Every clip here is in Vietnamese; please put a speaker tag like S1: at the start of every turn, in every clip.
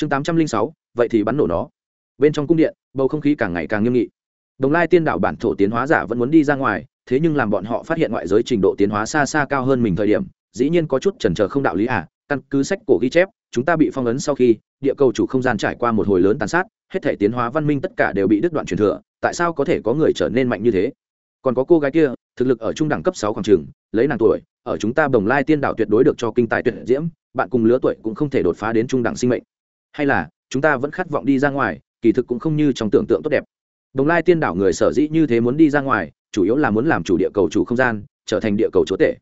S1: chương tám trăm linh sáu, vậy thì bắn nổ nó. Bên trong cung điện, bầu không khí càng ngày càng nghiêm nghị. Đồng lai tiên đạo bản thổ tiến hóa giả vẫn muốn đi ra ngoài, thế nhưng làm bọn họ phát hiện ngoại giới trình độ tiến hóa xa xa cao hơn mình thời điểm, dĩ nhiên có chút chần chờ không đạo lý à căn cứ sách cổ ghi chép, chúng ta bị phong ấn sau khi, địa cầu chủ không gian trải qua một hồi lớn tàn sát, hết thể tiến hóa văn minh tất cả đều bị đứt đoạn truyền thừa, tại sao có thể có người trở nên mạnh như thế? Còn có cô gái kia, thực lực ở trung đẳng cấp sáu khoảng trường, lấy nàng tuổi, ở chúng ta bồng lai tiên đạo tuyệt đối được cho kinh tài tuyệt diễm, bạn cùng lứa tuổi cũng không thể đột phá đến trung đẳng sinh mệnh hay là chúng ta vẫn khát vọng đi ra ngoài, kỳ thực cũng không như trong tưởng tượng tốt đẹp. Đồng lai tiên đảo người sở dĩ như thế muốn đi ra ngoài, chủ yếu là muốn làm chủ địa cầu chủ không gian, trở thành địa cầu chúa tể.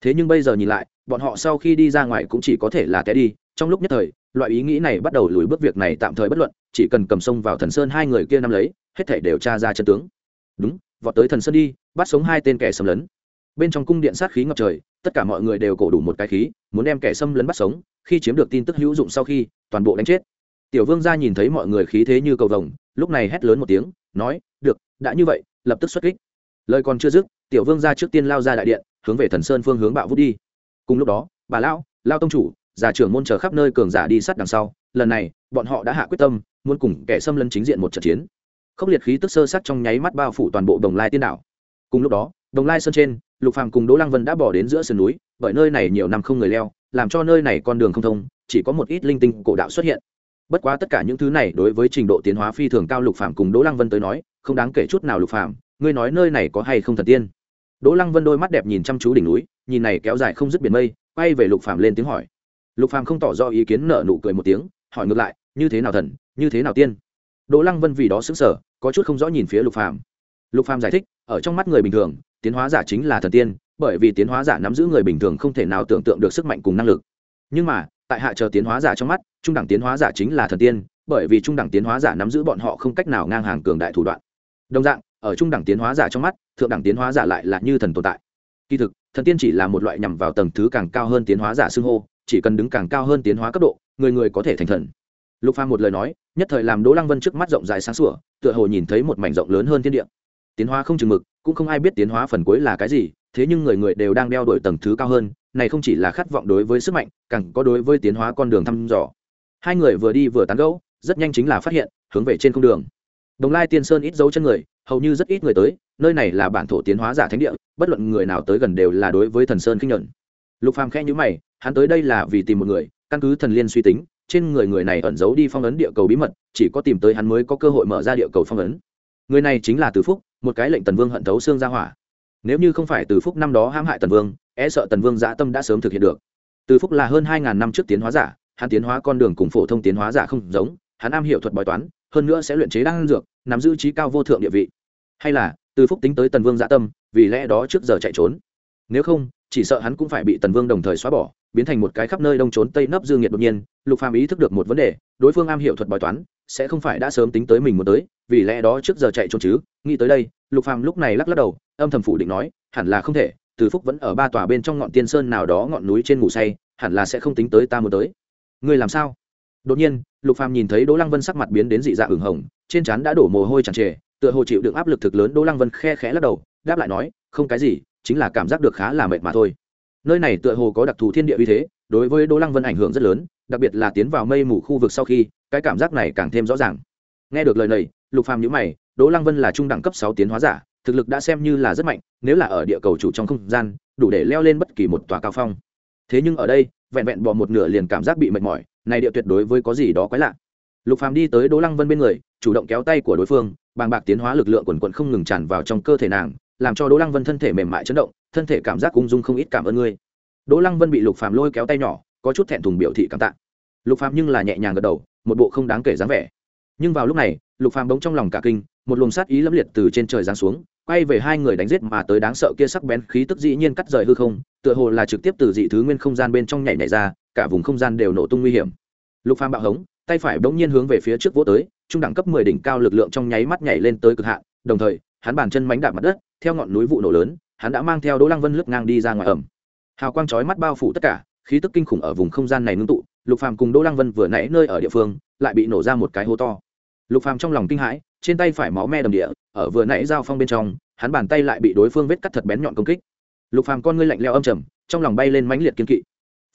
S1: Thế nhưng bây giờ nhìn lại, bọn họ sau khi đi ra ngoài cũng chỉ có thể là té đi. Trong lúc nhất thời, loại ý nghĩ này bắt đầu lùi bước việc này tạm thời bất luận, chỉ cần cầm sông vào thần sơn hai người kia nắm lấy, hết thể đều tra ra chân tướng. Đúng, vọt tới thần sơn đi, bắt sống hai tên kẻ xâm lấn. Bên trong cung điện sát khí ngập trời, tất cả mọi người đều cổ đủ một cái khí, muốn đem kẻ xâm lấn bắt sống khi chiếm được tin tức hữu dụng sau khi, toàn bộ đánh chết. Tiểu vương gia nhìn thấy mọi người khí thế như cầu vồng, lúc này hét lớn một tiếng, nói, được, đã như vậy, lập tức xuất kích. Lời còn chưa dứt, tiểu vương gia trước tiên lao ra đại điện, hướng về thần sơn phương hướng bạo vút đi. Cùng lúc đó, bà lão lao tông chủ giả trưởng môn chờ khắp nơi cường giả đi sát đằng sau, lần này, bọn họ đã hạ quyết tâm, muốn cùng kẻ xâm lấn chính diện một trận chiến. Khốc liệt khí tức sơ sát trong nháy mắt bao phủ toàn bộ đồng lai tiên đảo. Cùng lúc đó, đồng lai sơn trên, lục phàm cùng đỗ lăng vân đã bỏ đến giữa sườn núi, bởi nơi này nhiều năm không người leo làm cho nơi này con đường không thông, chỉ có một ít linh tinh cổ đạo xuất hiện bất quá tất cả những thứ này đối với trình độ tiến hóa phi thường cao lục phạm cùng đỗ lăng vân tới nói, không đáng kể chút nào lục phạm. ngươi nói nơi này có hay không thần tiên đỗ lăng vân đôi mắt đẹp nhìn chăm chú đỉnh núi, nhìn này kéo dài không dứt biển mây, quay về lục phạm lên tiếng hỏi lục phạm không tỏ rõ ý kiến nở nụ cười một tiếng, hỏi ngược lại, như thế nào thần, như thế nào tiên đỗ lăng vân vì đó sững sờ, có chút không rõ nhìn phía lục phạm. lục phạm giải thích, ở trong mắt người bình thường, tiến hóa giả chính là thần tiên bởi vì tiến hóa giả nắm giữ người bình thường không thể nào tưởng tượng được sức mạnh cùng năng lực. Nhưng mà, tại hạ chờ tiến hóa giả trong mắt, trung đẳng tiến hóa giả chính là thần tiên, bởi vì trung đẳng tiến hóa giả nắm giữ bọn họ không cách nào ngang hàng cường đại thủ đoạn. Đồng dạng, ở trung đẳng tiến hóa giả trong mắt, thượng đẳng tiến hóa giả lại là như thần tồn tại. Kỳ thực, thần tiên chỉ là một loại nhằm vào tầng thứ càng cao hơn tiến hóa giả xưng hô, chỉ cần đứng càng cao hơn tiến hóa cấp độ, người người có thể thành thần. Lục phàm một lời nói, nhất thời làm đỗ lăng vân trước mắt rộng dài sáng sủa, tựa hồ nhìn thấy một mảnh rộng lớn hơn thiên địa. Tiến hóa không chừng mực, cũng không ai biết tiến hóa phần cuối là cái gì thế nhưng người người đều đang đeo đuổi tầng thứ cao hơn, này không chỉ là khát vọng đối với sức mạnh, càng có đối với tiến hóa con đường thăm dò. Hai người vừa đi vừa tán gẫu, rất nhanh chính là phát hiện, hướng về trên không đường. Đồng lai tiên sơn ít dấu chân người, hầu như rất ít người tới, nơi này là bản thổ tiến hóa giả thánh địa, bất luận người nào tới gần đều là đối với thần sơn kinh nhuận. Lục phàm khẽ nhíu mày, hắn tới đây là vì tìm một người, căn cứ thần liên suy tính, trên người người này ẩn giấu đi phong ấn địa cầu bí mật, chỉ có tìm tới hắn mới có cơ hội mở ra địa cầu phong ấn. Người này chính là từ phúc, một cái lệnh tần vương hận thấu xương ra hỏa nếu như không phải từ phúc năm đó hãm hại tần vương e sợ tần vương dã tâm đã sớm thực hiện được. Từ phúc là hơn hai ngàn năm trước tiến hóa giả, hắn tiến hóa con đường cùng phổ thông tiến hóa giả không giống, hắn am hiểu thuật bói toán, hơn nữa sẽ luyện chế đan dược, nắm giữ trí cao vô thượng địa vị. Hay là, từ phúc tính tới tần vương dã tâm, vì lẽ đó trước giờ chạy trốn. Nếu không, chỉ sợ hắn cũng phải bị tần vương đồng thời xóa bỏ, biến thành một cái khắp nơi đông trốn tây nấp dương nhiệt đột nhiên, lục phàm ý thức được một vấn đề, đối phương am hiểu thuật bói toán, sẽ không phải đã sớm tính tới mình muốn tới, vì lẽ đó trước giờ chạy trốn chứ, nghĩ tới đây lục phàm lúc này lắc lắc đầu, âm thầm phủ định nói, hẳn là không thể, từ phúc vẫn ở ba tòa bên trong ngọn tiên sơn nào đó ngọn núi trên ngủ say, hẳn là sẽ không tính tới ta muốn tới. Ngươi làm sao? Đột nhiên, lục phàm nhìn thấy đỗ lăng vân sắc mặt biến đến dị dạng ửng hồng, trên trán đã đổ mồ hôi tràn trề, tựa hồ chịu đựng áp lực thực lớn, đỗ lăng vân khe khẽ lắc đầu, đáp lại nói, không cái gì, chính là cảm giác được khá là mệt mà thôi. Nơi này tựa hồ có đặc thù thiên địa uy thế, đối với đỗ lăng vân ảnh hưởng rất lớn, đặc biệt là tiến vào mây mù khu vực sau khi, cái cảm giác này càng thêm rõ ràng. Nghe được lời này, lục phàm nhíu mày đỗ lăng vân là trung đẳng cấp sáu tiến hóa giả, thực lực đã xem như là rất mạnh, nếu là ở địa cầu chủ trong không gian, đủ để leo lên bất kỳ một tòa cao phong. Thế nhưng ở đây, vẹn vẹn bỏ một nửa liền cảm giác bị mệt mỏi, này địa tuyệt đối với có gì đó quái lạ. Lục phàm đi tới đỗ lăng vân bên người, chủ động kéo tay của đối phương, bàng bạc tiến hóa lực lượng quần quần không ngừng tràn vào trong cơ thể nàng, làm cho đỗ lăng vân thân thể mềm mại chấn động, thân thể cảm giác ung dung không ít cảm ơn ngươi. Đỗ lăng vân bị lục phàm lôi kéo tay nhỏ, có chút thẹn thùng biểu thị cảm tạ. Lục phàm nhưng là nhẹ nhàng gật đầu, một bộ không đáng kể dáng vẻ. Nhưng vào lúc này, lục phàm bỗng trong lòng cả kinh một luồng sát ý lẫm liệt từ trên trời giáng xuống, quay về hai người đánh giết mà tới đáng sợ kia sắc bén khí tức dĩ nhiên cắt rời hư không, tựa hồ là trực tiếp từ dị thứ nguyên không gian bên trong nhảy nhảy ra, cả vùng không gian đều nổ tung nguy hiểm. Lục phàm bạo hống, tay phải bỗng nhiên hướng về phía trước vỗ tới, trung đẳng cấp 10 đỉnh cao lực lượng trong nháy mắt nhảy lên tới cực hạn, đồng thời, hắn bàn chân mánh đạp mặt đất, theo ngọn núi vụ nổ lớn, hắn đã mang theo đỗ lăng vân lướt ngang đi ra ngoài ẩm. Hào quang chói mắt bao phủ tất cả, khí tức kinh khủng ở vùng không gian này ngưng tụ, lục phàm cùng đỗ lăng vân vừa nãy nơi ở địa phương, lại bị nổ ra một cái hố to. Lục phàm trong lòng kinh hãi trên tay phải máu me đầm địa, ở vừa nãy giao phong bên trong, hắn bàn tay lại bị đối phương vết cắt thật bén nhọn công kích. Lục phàm con ngươi lạnh lẽo âm trầm, trong lòng bay lên mãnh liệt kiên kỵ.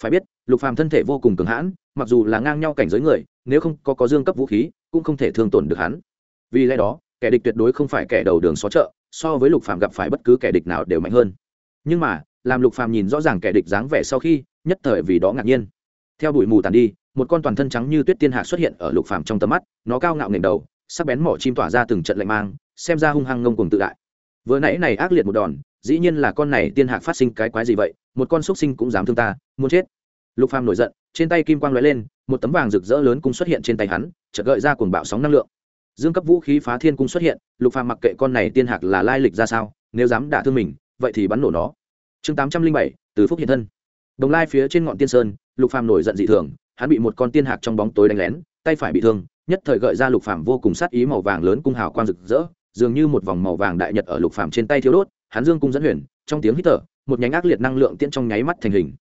S1: Phải biết, lục phàm thân thể vô cùng cường hãn, mặc dù là ngang nhau cảnh giới người, nếu không có có dương cấp vũ khí, cũng không thể thương tổn được hắn. Vì lẽ đó, kẻ địch tuyệt đối không phải kẻ đầu đường xó chợ, so với lục phàm gặp phải bất cứ kẻ địch nào đều mạnh hơn. Nhưng mà, làm lục phàm nhìn rõ ràng kẻ địch dáng vẻ sau khi, nhất thời vì đó ngạc nhiên. Theo bụi mù tàn đi, một con toàn thân trắng như tuyết tiên hạ xuất hiện ở lục phàm trong tầm mắt, nó cao ngạo nghển đầu sắc bén mỏ chim tỏa ra từng trận lạnh mang, xem ra hung hăng ngông cuồng tự đại. Vừa nãy này ác liệt một đòn, dĩ nhiên là con này tiên hạc phát sinh cái quái gì vậy, một con xúc sinh cũng dám thương ta, muốn chết. Lục phàm nổi giận, trên tay kim quang lóe lên, một tấm vàng rực rỡ lớn cũng xuất hiện trên tay hắn, chợt gợi ra cuồng bạo sóng năng lượng. Dương cấp vũ khí phá thiên cung xuất hiện, lục phàm mặc kệ con này tiên hạc là lai lịch ra sao, nếu dám đả thương mình, vậy thì bắn nổ nó. Chương tám trăm linh bảy, từ phúc hiện thân. Đồng lai phía trên ngọn tiên sơn, lục phàm nổi giận dị thường, hắn bị một con tiên hạc trong bóng tối đánh lén, tay phải bị thương nhất thời gợi ra lục phàm vô cùng sát ý màu vàng lớn cung hào quang rực rỡ, dường như một vòng màu vàng đại nhật ở lục phàm trên tay thiếu đốt, hắn dương cung dẫn huyền, trong tiếng hít thở, một nhánh ác liệt năng lượng tiễn trong nháy mắt thành hình.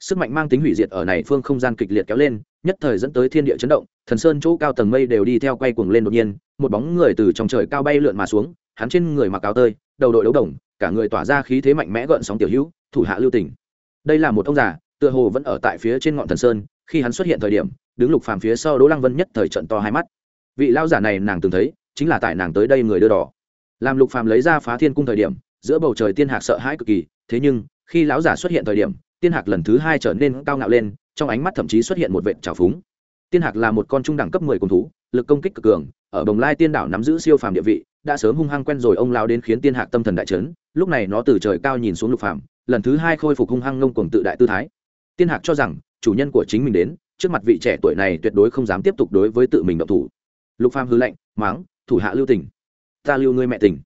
S1: Sức mạnh mang tính hủy diệt ở này phương không gian kịch liệt kéo lên, nhất thời dẫn tới thiên địa chấn động, thần sơn chỗ cao tầng mây đều đi theo quay cuồng lên đột nhiên, một bóng người từ trong trời cao bay lượn mà xuống, hắn trên người mặc áo tơi, đầu đội đấu đồng, cả người tỏa ra khí thế mạnh mẽ gợn sóng tiểu hữu, thủ hạ lưu tỉnh đây là một ông già, tựa hồ vẫn ở tại phía trên ngọn thần sơn, khi hắn xuất hiện thời điểm đứng lục phàm phía sau đỗ lăng vân nhất thời trận to hai mắt. Vị lao giả này nàng từng thấy, chính là tại nàng tới đây người đưa đỏ. Làm lục phàm lấy ra phá thiên cung thời điểm, giữa bầu trời tiên hạc sợ hãi cực kỳ, thế nhưng, khi lão giả xuất hiện thời điểm, tiên hạc lần thứ hai trở nên cao ngạo lên, trong ánh mắt thậm chí xuất hiện một vệt trào phúng. Tiên hạc là một con trung đẳng cấp mười cung thú, lực công kích cực cường, ở bồng lai tiên đảo nắm giữ siêu phàm địa vị, đã sớm hung hăng quen rồi ông lao đến khiến tiên hạc tâm thần đại trấn lúc này nó từ trời cao nhìn xuống lục phàm, lần thứ hai khôi phục hung hăng ngông cuồng tự đại tư thái. Tiên hạc cho rằng, chủ nhân của chính mình đến trước mặt vị trẻ tuổi này tuyệt đối không dám tiếp tục đối với tự mình động thủ. Lục phàm hư lệnh máng, thủ hạ lưu tình, ta lưu ngươi mẹ tình.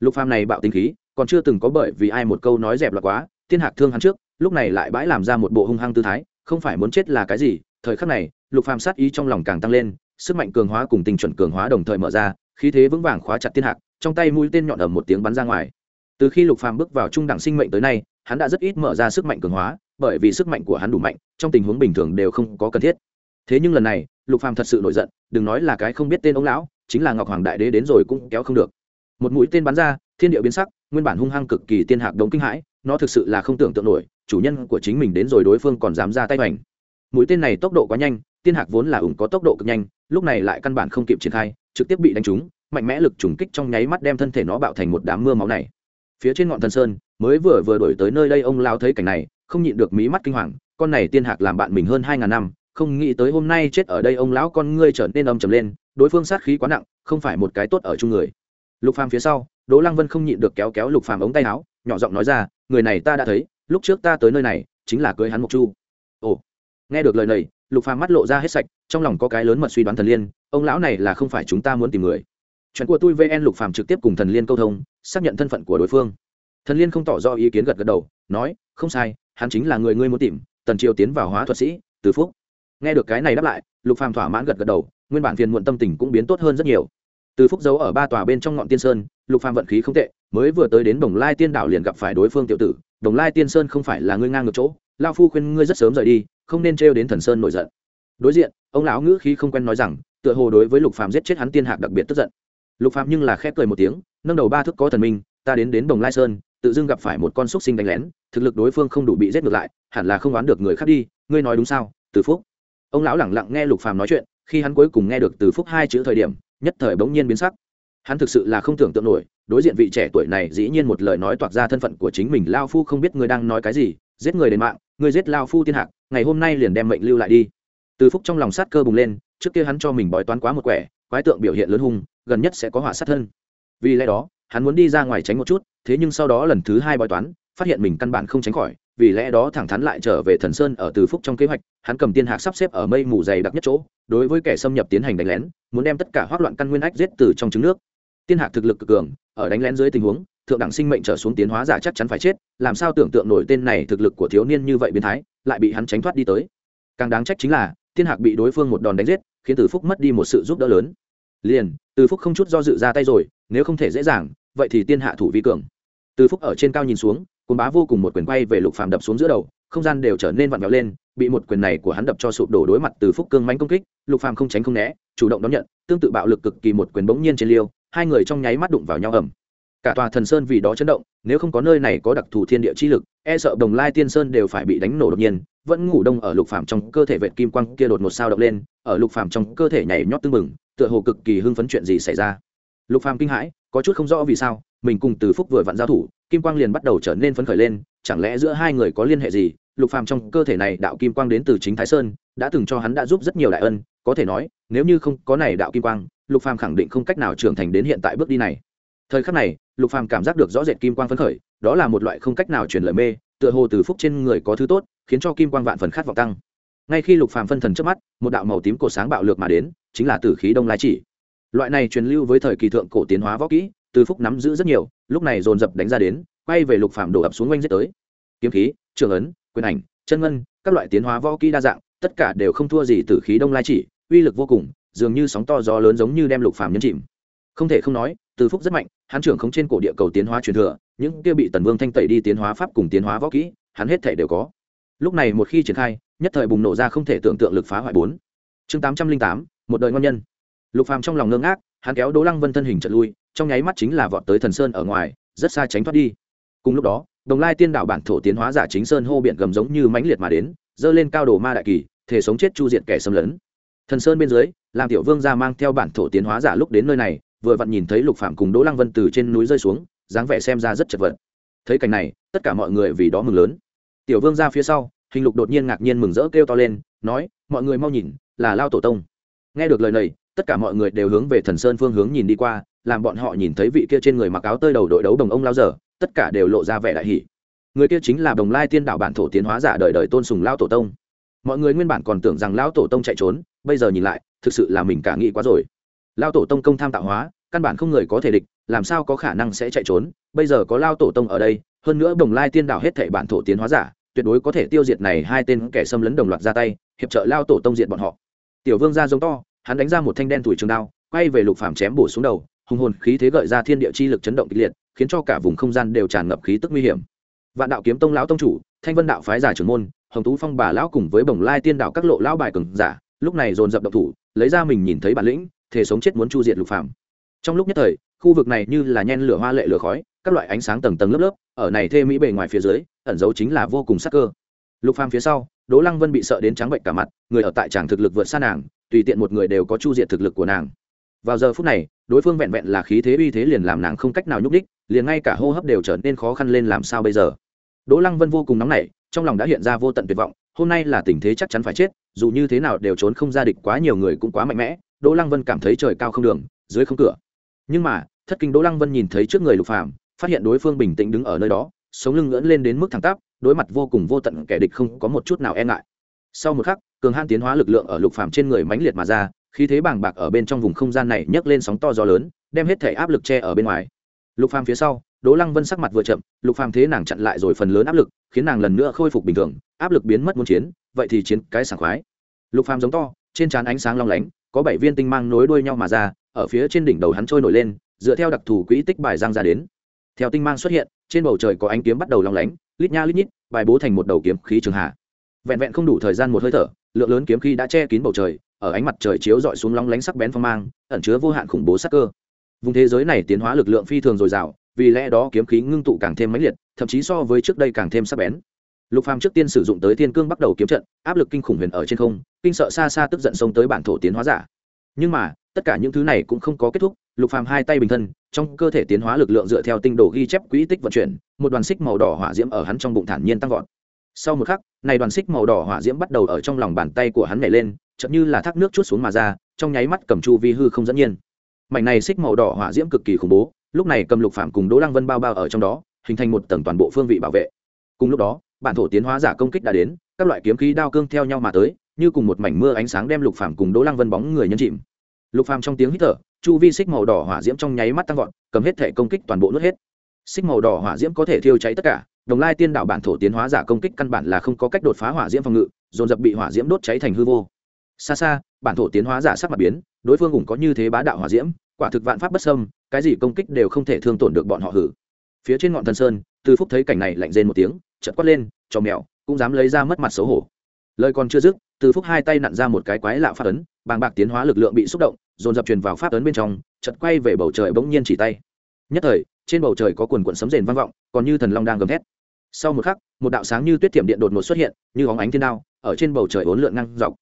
S1: Lục phàm này bạo tính khí, còn chưa từng có bởi vì ai một câu nói dẹp là quá, thiên hạc thương hắn trước, lúc này lại bãi làm ra một bộ hung hăng tư thái, không phải muốn chết là cái gì, thời khắc này, lục phàm sát ý trong lòng càng tăng lên, sức mạnh cường hóa cùng tình chuẩn cường hóa đồng thời mở ra, khí thế vững vàng khóa chặt thiên hạc, trong tay mũi tên nhọn ầm một tiếng bắn ra ngoài. Từ khi lục phàm bước vào trung đẳng sinh mệnh tới nay, hắn đã rất ít mở ra sức mạnh cường hóa bởi vì sức mạnh của hắn đủ mạnh, trong tình huống bình thường đều không có cần thiết. Thế nhưng lần này, lục phàm thật sự nổi giận, đừng nói là cái không biết tên ông lão, chính là ngọc hoàng đại đế đến rồi cũng kéo không được. Một mũi tên bắn ra, thiên địa biến sắc, nguyên bản hung hăng cực kỳ tiên hạc đống kinh hãi, nó thực sự là không tưởng tượng nổi, chủ nhân của chính mình đến rồi đối phương còn dám ra tay hoành. Mũi tên này tốc độ quá nhanh, tiên hạc vốn là ủng có tốc độ cực nhanh, lúc này lại căn bản không kịp triển khai, trực tiếp bị đánh trúng, mạnh mẽ lực trùng kích trong nháy mắt đem thân thể nó bạo thành một đám mưa máu này. Phía trên ngọn thần sơn, mới vừa vừa đổi tới nơi đây ông lao thấy cảnh này không nhịn được mí mắt kinh hoàng, con này tiên hạc làm bạn mình hơn hai ngàn năm, không nghĩ tới hôm nay chết ở đây ông lão con ngươi trở nên âm trầm lên, đối phương sát khí quá nặng, không phải một cái tốt ở chung người. Lục phàm phía sau, đỗ lăng vân không nhịn được kéo kéo lục phàm ống tay áo, nhỏ giọng nói ra, người này ta đã thấy, lúc trước ta tới nơi này, chính là cưới hắn mộc chu. Ồ, nghe được lời này, lục phàm mắt lộ ra hết sạch, trong lòng có cái lớn mật suy đoán thần liên, ông lão này là không phải chúng ta muốn tìm người. Chuyện của tôi vn lục phàm trực tiếp cùng thần liên câu thông, xác nhận thân phận của đối phương. Thần liên không tỏ rõ ý kiến gật gật đầu, nói, không sai hắn chính là người ngươi muốn tìm, tần triều tiến vào hóa thuật sĩ, từ phúc. Nghe được cái này đáp lại, lục phàm thỏa mãn gật gật đầu, nguyên bản phiền muộn tâm tình cũng biến tốt hơn rất nhiều. Từ phúc giấu ở ba tòa bên trong ngọn tiên sơn, lục phàm vận khí không tệ, mới vừa tới đến đồng lai tiên đảo liền gặp phải đối phương tiểu tử. Đồng lai tiên sơn không phải là ngươi ngang ngược chỗ, lao phu khuyên ngươi rất sớm rời đi, không nên trêu đến thần sơn nổi giận. Đối diện, ông lão ngữ khí không quen nói rằng, tựa hồ đối với lục phàm giết chết hắn tiên hạc đặc biệt tức giận. Lục phàm nhưng là khép cười một tiếng, nâng đầu ba thước có thần minh, ta đến đến đồng lai sơn tự dưng gặp phải một con xúc sinh đánh lén, thực lực đối phương không đủ bị giết ngược lại, hẳn là không đoán được người khác đi, ngươi nói đúng sao, từ phúc? Ông lão lẳng lặng nghe lục phàm nói chuyện, khi hắn cuối cùng nghe được từ phúc hai chữ thời điểm, nhất thời bỗng nhiên biến sắc. Hắn thực sự là không tưởng tượng nổi, đối diện vị trẻ tuổi này dĩ nhiên một lời nói toạc ra thân phận của chính mình, lao phu không biết ngươi đang nói cái gì, giết người đến mạng, ngươi giết lao phu tiên hạc, ngày hôm nay liền đem mệnh lưu lại đi. Từ phúc trong lòng sát cơ bùng lên, trước kia hắn cho mình bói toán quá một quẻ, quái tượng biểu hiện lớn hung, gần nhất sẽ có họa sát thân. Vì lẽ đó hắn muốn đi ra ngoài tránh một chút, thế nhưng sau đó lần thứ hai bói toán, phát hiện mình căn bản không tránh khỏi, vì lẽ đó thẳng thắn lại trở về thần sơn ở từ phúc trong kế hoạch, hắn cầm tiên hạc sắp xếp ở mây mù dày đặc nhất chỗ, đối với kẻ xâm nhập tiến hành đánh lén, muốn đem tất cả hoác loạn căn nguyên ách giết từ trong trứng nước. Tiên hạc thực lực cực cường, ở đánh lén dưới tình huống, thượng đẳng sinh mệnh trở xuống tiến hóa giả chắc chắn phải chết, làm sao tưởng tượng nổi tên này thực lực của thiếu niên như vậy biến thái, lại bị hắn tránh thoát đi tới. Càng đáng trách chính là, tiên hạc bị đối phương một đòn đánh giết, khiến từ phúc mất đi một sự giúp đỡ lớn. Liền, từ phúc không chút do dự ra tay rồi nếu không thể dễ dàng, vậy thì tiên hạ thủ vi cường. Từ phúc ở trên cao nhìn xuống cồn bá vô cùng một quyền quay về lục phàm đập xuống giữa đầu, không gian đều trở nên vặn vẹo lên, bị một quyền này của hắn đập cho sụp đổ đối mặt từ phúc cương mánh công kích, lục phàm không tránh không né, chủ động đón nhận, tương tự bạo lực cực kỳ một quyền bỗng nhiên trên liêu, hai người trong nháy mắt đụng vào nhau ẩm cả tòa thần sơn vì đó chấn động, nếu không có nơi này có đặc thù thiên địa chi lực e sợ đồng lai tiên sơn đều phải bị đánh nổ đột nhiên, vẫn ngủ đông ở lục phàm trong cơ thể vệt kim quang kia đột một sao động lên, ở lục phàm trong cơ thể nhảy nhót tương mừng tựa hồ cực kỳ hưng phấn chuyện gì xảy ra lục phàm kinh hãi, có chút không rõ vì sao, mình cùng từ phúc vừa vặn giao thủ, kim quang liền bắt đầu trở nên phấn khởi lên, chẳng lẽ giữa hai người có liên hệ gì? Lục phàm trong cơ thể này đạo kim quang đến từ chính thái sơn, đã từng cho hắn đã giúp rất nhiều đại ân, có thể nói, nếu như không có này đạo kim quang, lục phàm khẳng định không cách nào trưởng thành đến hiện tại bước đi này. Thời khắc này, lục phàm cảm giác được rõ rệt kim quang phấn khởi, đó là một loại không cách nào truyền lời mê, tựa hồ từ phúc trên người có thứ tốt, khiến cho kim quang vạn phần khát vọng tăng. Ngay khi lục phàm phân thần trước mắt, một đạo màu tím cổ sáng bạo lược mà đến, chính là tử khí đông lai chỉ loại này truyền lưu với thời kỳ thượng cổ tiến hóa võ kỹ, từ phúc nắm giữ rất nhiều, lúc này dồn dập đánh ra đến, quay về lục phạm đổ ập xuống quanh giết tới. Kiếm khí, trường ấn, quyền ảnh, chân ngân, các loại tiến hóa võ kỹ đa dạng, tất cả đều không thua gì tử khí đông lai chỉ, uy lực vô cùng, dường như sóng to gió lớn giống như đem lục phạm nhấn chìm. Không thể không nói, từ phúc rất mạnh, hắn trưởng không trên cổ địa cầu tiến hóa truyền thừa, những kia bị tần vương thanh tẩy đi tiến hóa pháp cùng tiến hóa võ kỹ, hắn hết thể đều có. Lúc này một khi triển khai, nhất thời bùng nổ ra không thể tưởng tượng lực phá hoại bốn. Chương tám trăm linh tám, một đời ngon nhân lục phàm trong lòng ngơ ngác, hắn kéo đỗ lăng vân thân hình trận lui, trong nháy mắt chính là vọt tới thần sơn ở ngoài, rất xa tránh thoát đi. Cùng lúc đó, đồng lai tiên đảo bản thổ tiến hóa giả chính sơn hô biển gầm giống như mãnh liệt mà đến, dơ lên cao đồ ma đại kỳ, thể sống chết chu diệt kẻ xâm lấn. Thần sơn bên dưới làm tiểu vương ra mang theo bản thổ tiến hóa giả lúc đến nơi này, vừa vặn nhìn thấy lục phạm cùng đỗ lăng vân từ trên núi rơi xuống, dáng vẻ xem ra rất chật vật. Thấy cảnh này, tất cả mọi người vì đó mừng lớn. Tiểu vương ra phía sau, hình lục đột nhiên ngạc nhiên mừng rỡ kêu to lên, nói, mọi người mau nhìn, là lao tổ tông. Nghe được lời này tất cả mọi người đều hướng về thần sơn phương hướng nhìn đi qua, làm bọn họ nhìn thấy vị kia trên người mặc áo tơi đầu đội đấu đồng ông lao dở tất cả đều lộ ra vẻ đại hỷ người kia chính là đồng lai tiên đạo bản thổ tiến hóa giả đời đời tôn sùng lao tổ tông. Mọi người nguyên bản còn tưởng rằng lao tổ tông chạy trốn, bây giờ nhìn lại, thực sự là mình cả nghĩ quá rồi. Lao tổ tông công tham tạo hóa, căn bản không người có thể địch, làm sao có khả năng sẽ chạy trốn? Bây giờ có lao tổ tông ở đây, hơn nữa đồng lai tiên đạo hết thảy bản thổ tiến hóa giả, tuyệt đối có thể tiêu diệt này hai tên kẻ xâm lấn đồng loạt ra tay, hiệp trợ lao tổ tông diệt bọn họ. Tiểu vương ra giống to hắn đánh ra một thanh đen tuổi trường đao, quay về lục phàm chém bổ xuống đầu, hùng hồn khí thế gợi ra thiên địa chi lực chấn động kịch liệt, khiến cho cả vùng không gian đều tràn ngập khí tức nguy hiểm. Vạn đạo kiếm tông lão tông chủ, thanh vân đạo phái giả trưởng môn, hồng tú phong bà lão cùng với bồng lai tiên đạo các lộ lão bài cường giả, lúc này dồn dập động thủ, lấy ra mình nhìn thấy bản lĩnh thể sống chết muốn chu diệt lục phàm. Trong lúc nhất thời, khu vực này như là nhen lửa hoa lệ lửa khói, các loại ánh sáng tầng tầng lớp lớp, ở này thê mỹ bề ngoài phía dưới, ẩn dấu chính là vô cùng sắc cơ. Lục phàm phía sau, đỗ lăng vân bị sợ đến trắng bệnh cả mặt, người ở tại tràng thực lực vượt xa nàng tùy tiện một người đều có chu diệt thực lực của nàng. Vào giờ phút này, đối phương vẹn vẹn là khí thế uy thế liền làm nàng không cách nào nhúc đích liền ngay cả hô hấp đều trở nên khó khăn lên làm sao bây giờ. Đỗ lăng vân vô cùng nóng nảy, trong lòng đã hiện ra vô tận tuyệt vọng, hôm nay là tình thế chắc chắn phải chết, dù như thế nào đều trốn không ra địch quá nhiều người cũng quá mạnh mẽ, đỗ lăng vân cảm thấy trời cao không đường, dưới không cửa. Nhưng mà, thất kinh đỗ lăng vân nhìn thấy trước người lục phàm, phát hiện đối phương bình tĩnh đứng ở nơi đó, sống lưng ngẩng lên đến mức thẳng tắp, đối mặt vô cùng vô tận kẻ địch không có một chút nào e ngại sau một khắc, cường han tiến hóa lực lượng ở lục phàm trên người mãnh liệt mà ra, khí thế bàng bạc ở bên trong vùng không gian này nhấc lên sóng to gió lớn, đem hết thể áp lực che ở bên ngoài. Lục phàm phía sau, đỗ lăng vân sắc mặt vừa chậm, lục phàm thế nàng chặn lại rồi phần lớn áp lực, khiến nàng lần nữa khôi phục bình thường, áp lực biến mất muốn chiến, vậy thì chiến cái sảng khoái. Lục phàm giống to, trên trán ánh sáng long lánh, có bảy viên tinh mang nối đuôi nhau mà ra, ở phía trên đỉnh đầu hắn trôi nổi lên, dựa theo đặc thù quỹ tích bài giang ra đến. Theo tinh mang xuất hiện, trên bầu trời có ánh kiếm bắt đầu long lánh, lít nha lít nhít, bài bố thành một đầu kiếm khí trường hạ vẹn vẹn không đủ thời gian một hơi thở, lượng lớn kiếm khí đã che kín bầu trời, ở ánh mặt trời chiếu dọi xuống long lánh sắc bén phong mang, ẩn chứa vô hạn khủng bố sắc cơ. Vùng thế giới này tiến hóa lực lượng phi thường dồi dào, vì lẽ đó kiếm khí ngưng tụ càng thêm mãnh liệt, thậm chí so với trước đây càng thêm sắc bén. Lục phàm trước tiên sử dụng tới thiên cương bắt đầu kiếm trận, áp lực kinh khủng huyền ở trên không, kinh sợ xa xa tức giận xông tới bản thổ tiến hóa giả. Nhưng mà, tất cả những thứ này cũng không có kết thúc, lục phàm hai tay bình thân, trong cơ thể tiến hóa lực lượng dựa theo tinh đồ ghi chép quỹ tích vận chuyển, một đoàn xích màu đỏ hỏa diễm ở hắn trong bụng thản nhiên tăng vọt sau một khắc, này đoàn xích màu đỏ hỏa diễm bắt đầu ở trong lòng bàn tay của hắn nhảy lên chậm như là thác nước chút xuống mà ra, trong nháy mắt cầm chu vi hư không dẫn nhiên. Mảnh này xích màu đỏ hỏa diễm cực kỳ khủng bố, lúc này cầm lục phạm cùng đỗ lăng vân bao bao ở trong đó, hình thành một tầng toàn bộ phương vị bảo vệ. Cùng lúc đó, bản thổ tiến hóa giả công kích đã đến, các loại kiếm khí đao cương theo nhau mà tới, như cùng một mảnh mưa ánh sáng đem lục phạm cùng đỗ lăng vân bóng người nhân chìm. Lục phàm trong tiếng hít thở, chu vi xích màu đỏ hỏa diễm trong nháy mắt tăng vọt, cầm hết thể công kích toàn bộ nuốt hết. Xích màu đỏ hỏa diễm có thể thiêu cháy tất cả đồng lai tiên đạo bản thổ tiến hóa giả công kích căn bản là không có cách đột phá hỏa diễm phòng ngự, dồn dập bị hỏa diễm đốt cháy thành hư vô. Xa xa, bản thổ tiến hóa giả sắc mặt biến, đối phương cũng có như thế bá đạo hỏa diễm, quả thực vạn pháp bất sâm cái gì công kích đều không thể thương tổn được bọn họ hử. Phía trên ngọn thần sơn, từ phúc thấy cảnh này lạnh rên một tiếng, chợt quát lên cho mèo, cũng dám lấy ra mất mặt xấu hổ. Lời còn chưa dứt, từ phúc hai tay nặn ra một cái quái lạ phát ấn, bàng bạc tiến hóa lực lượng bị xúc động, dồn dập truyền vào pháp ấn bên trong chật quay về bầu trời bỗng nhiên chỉ tay. Nhất thời, trên bầu trời có quần quần sấm rền vang vọng, còn như thần long đang gầm thét sau một khắc, một đạo sáng như tuyết tiệm điện đột ngột xuất hiện, như óng ánh thiên đao, ở trên bầu trời uốn lượn ngang dọc.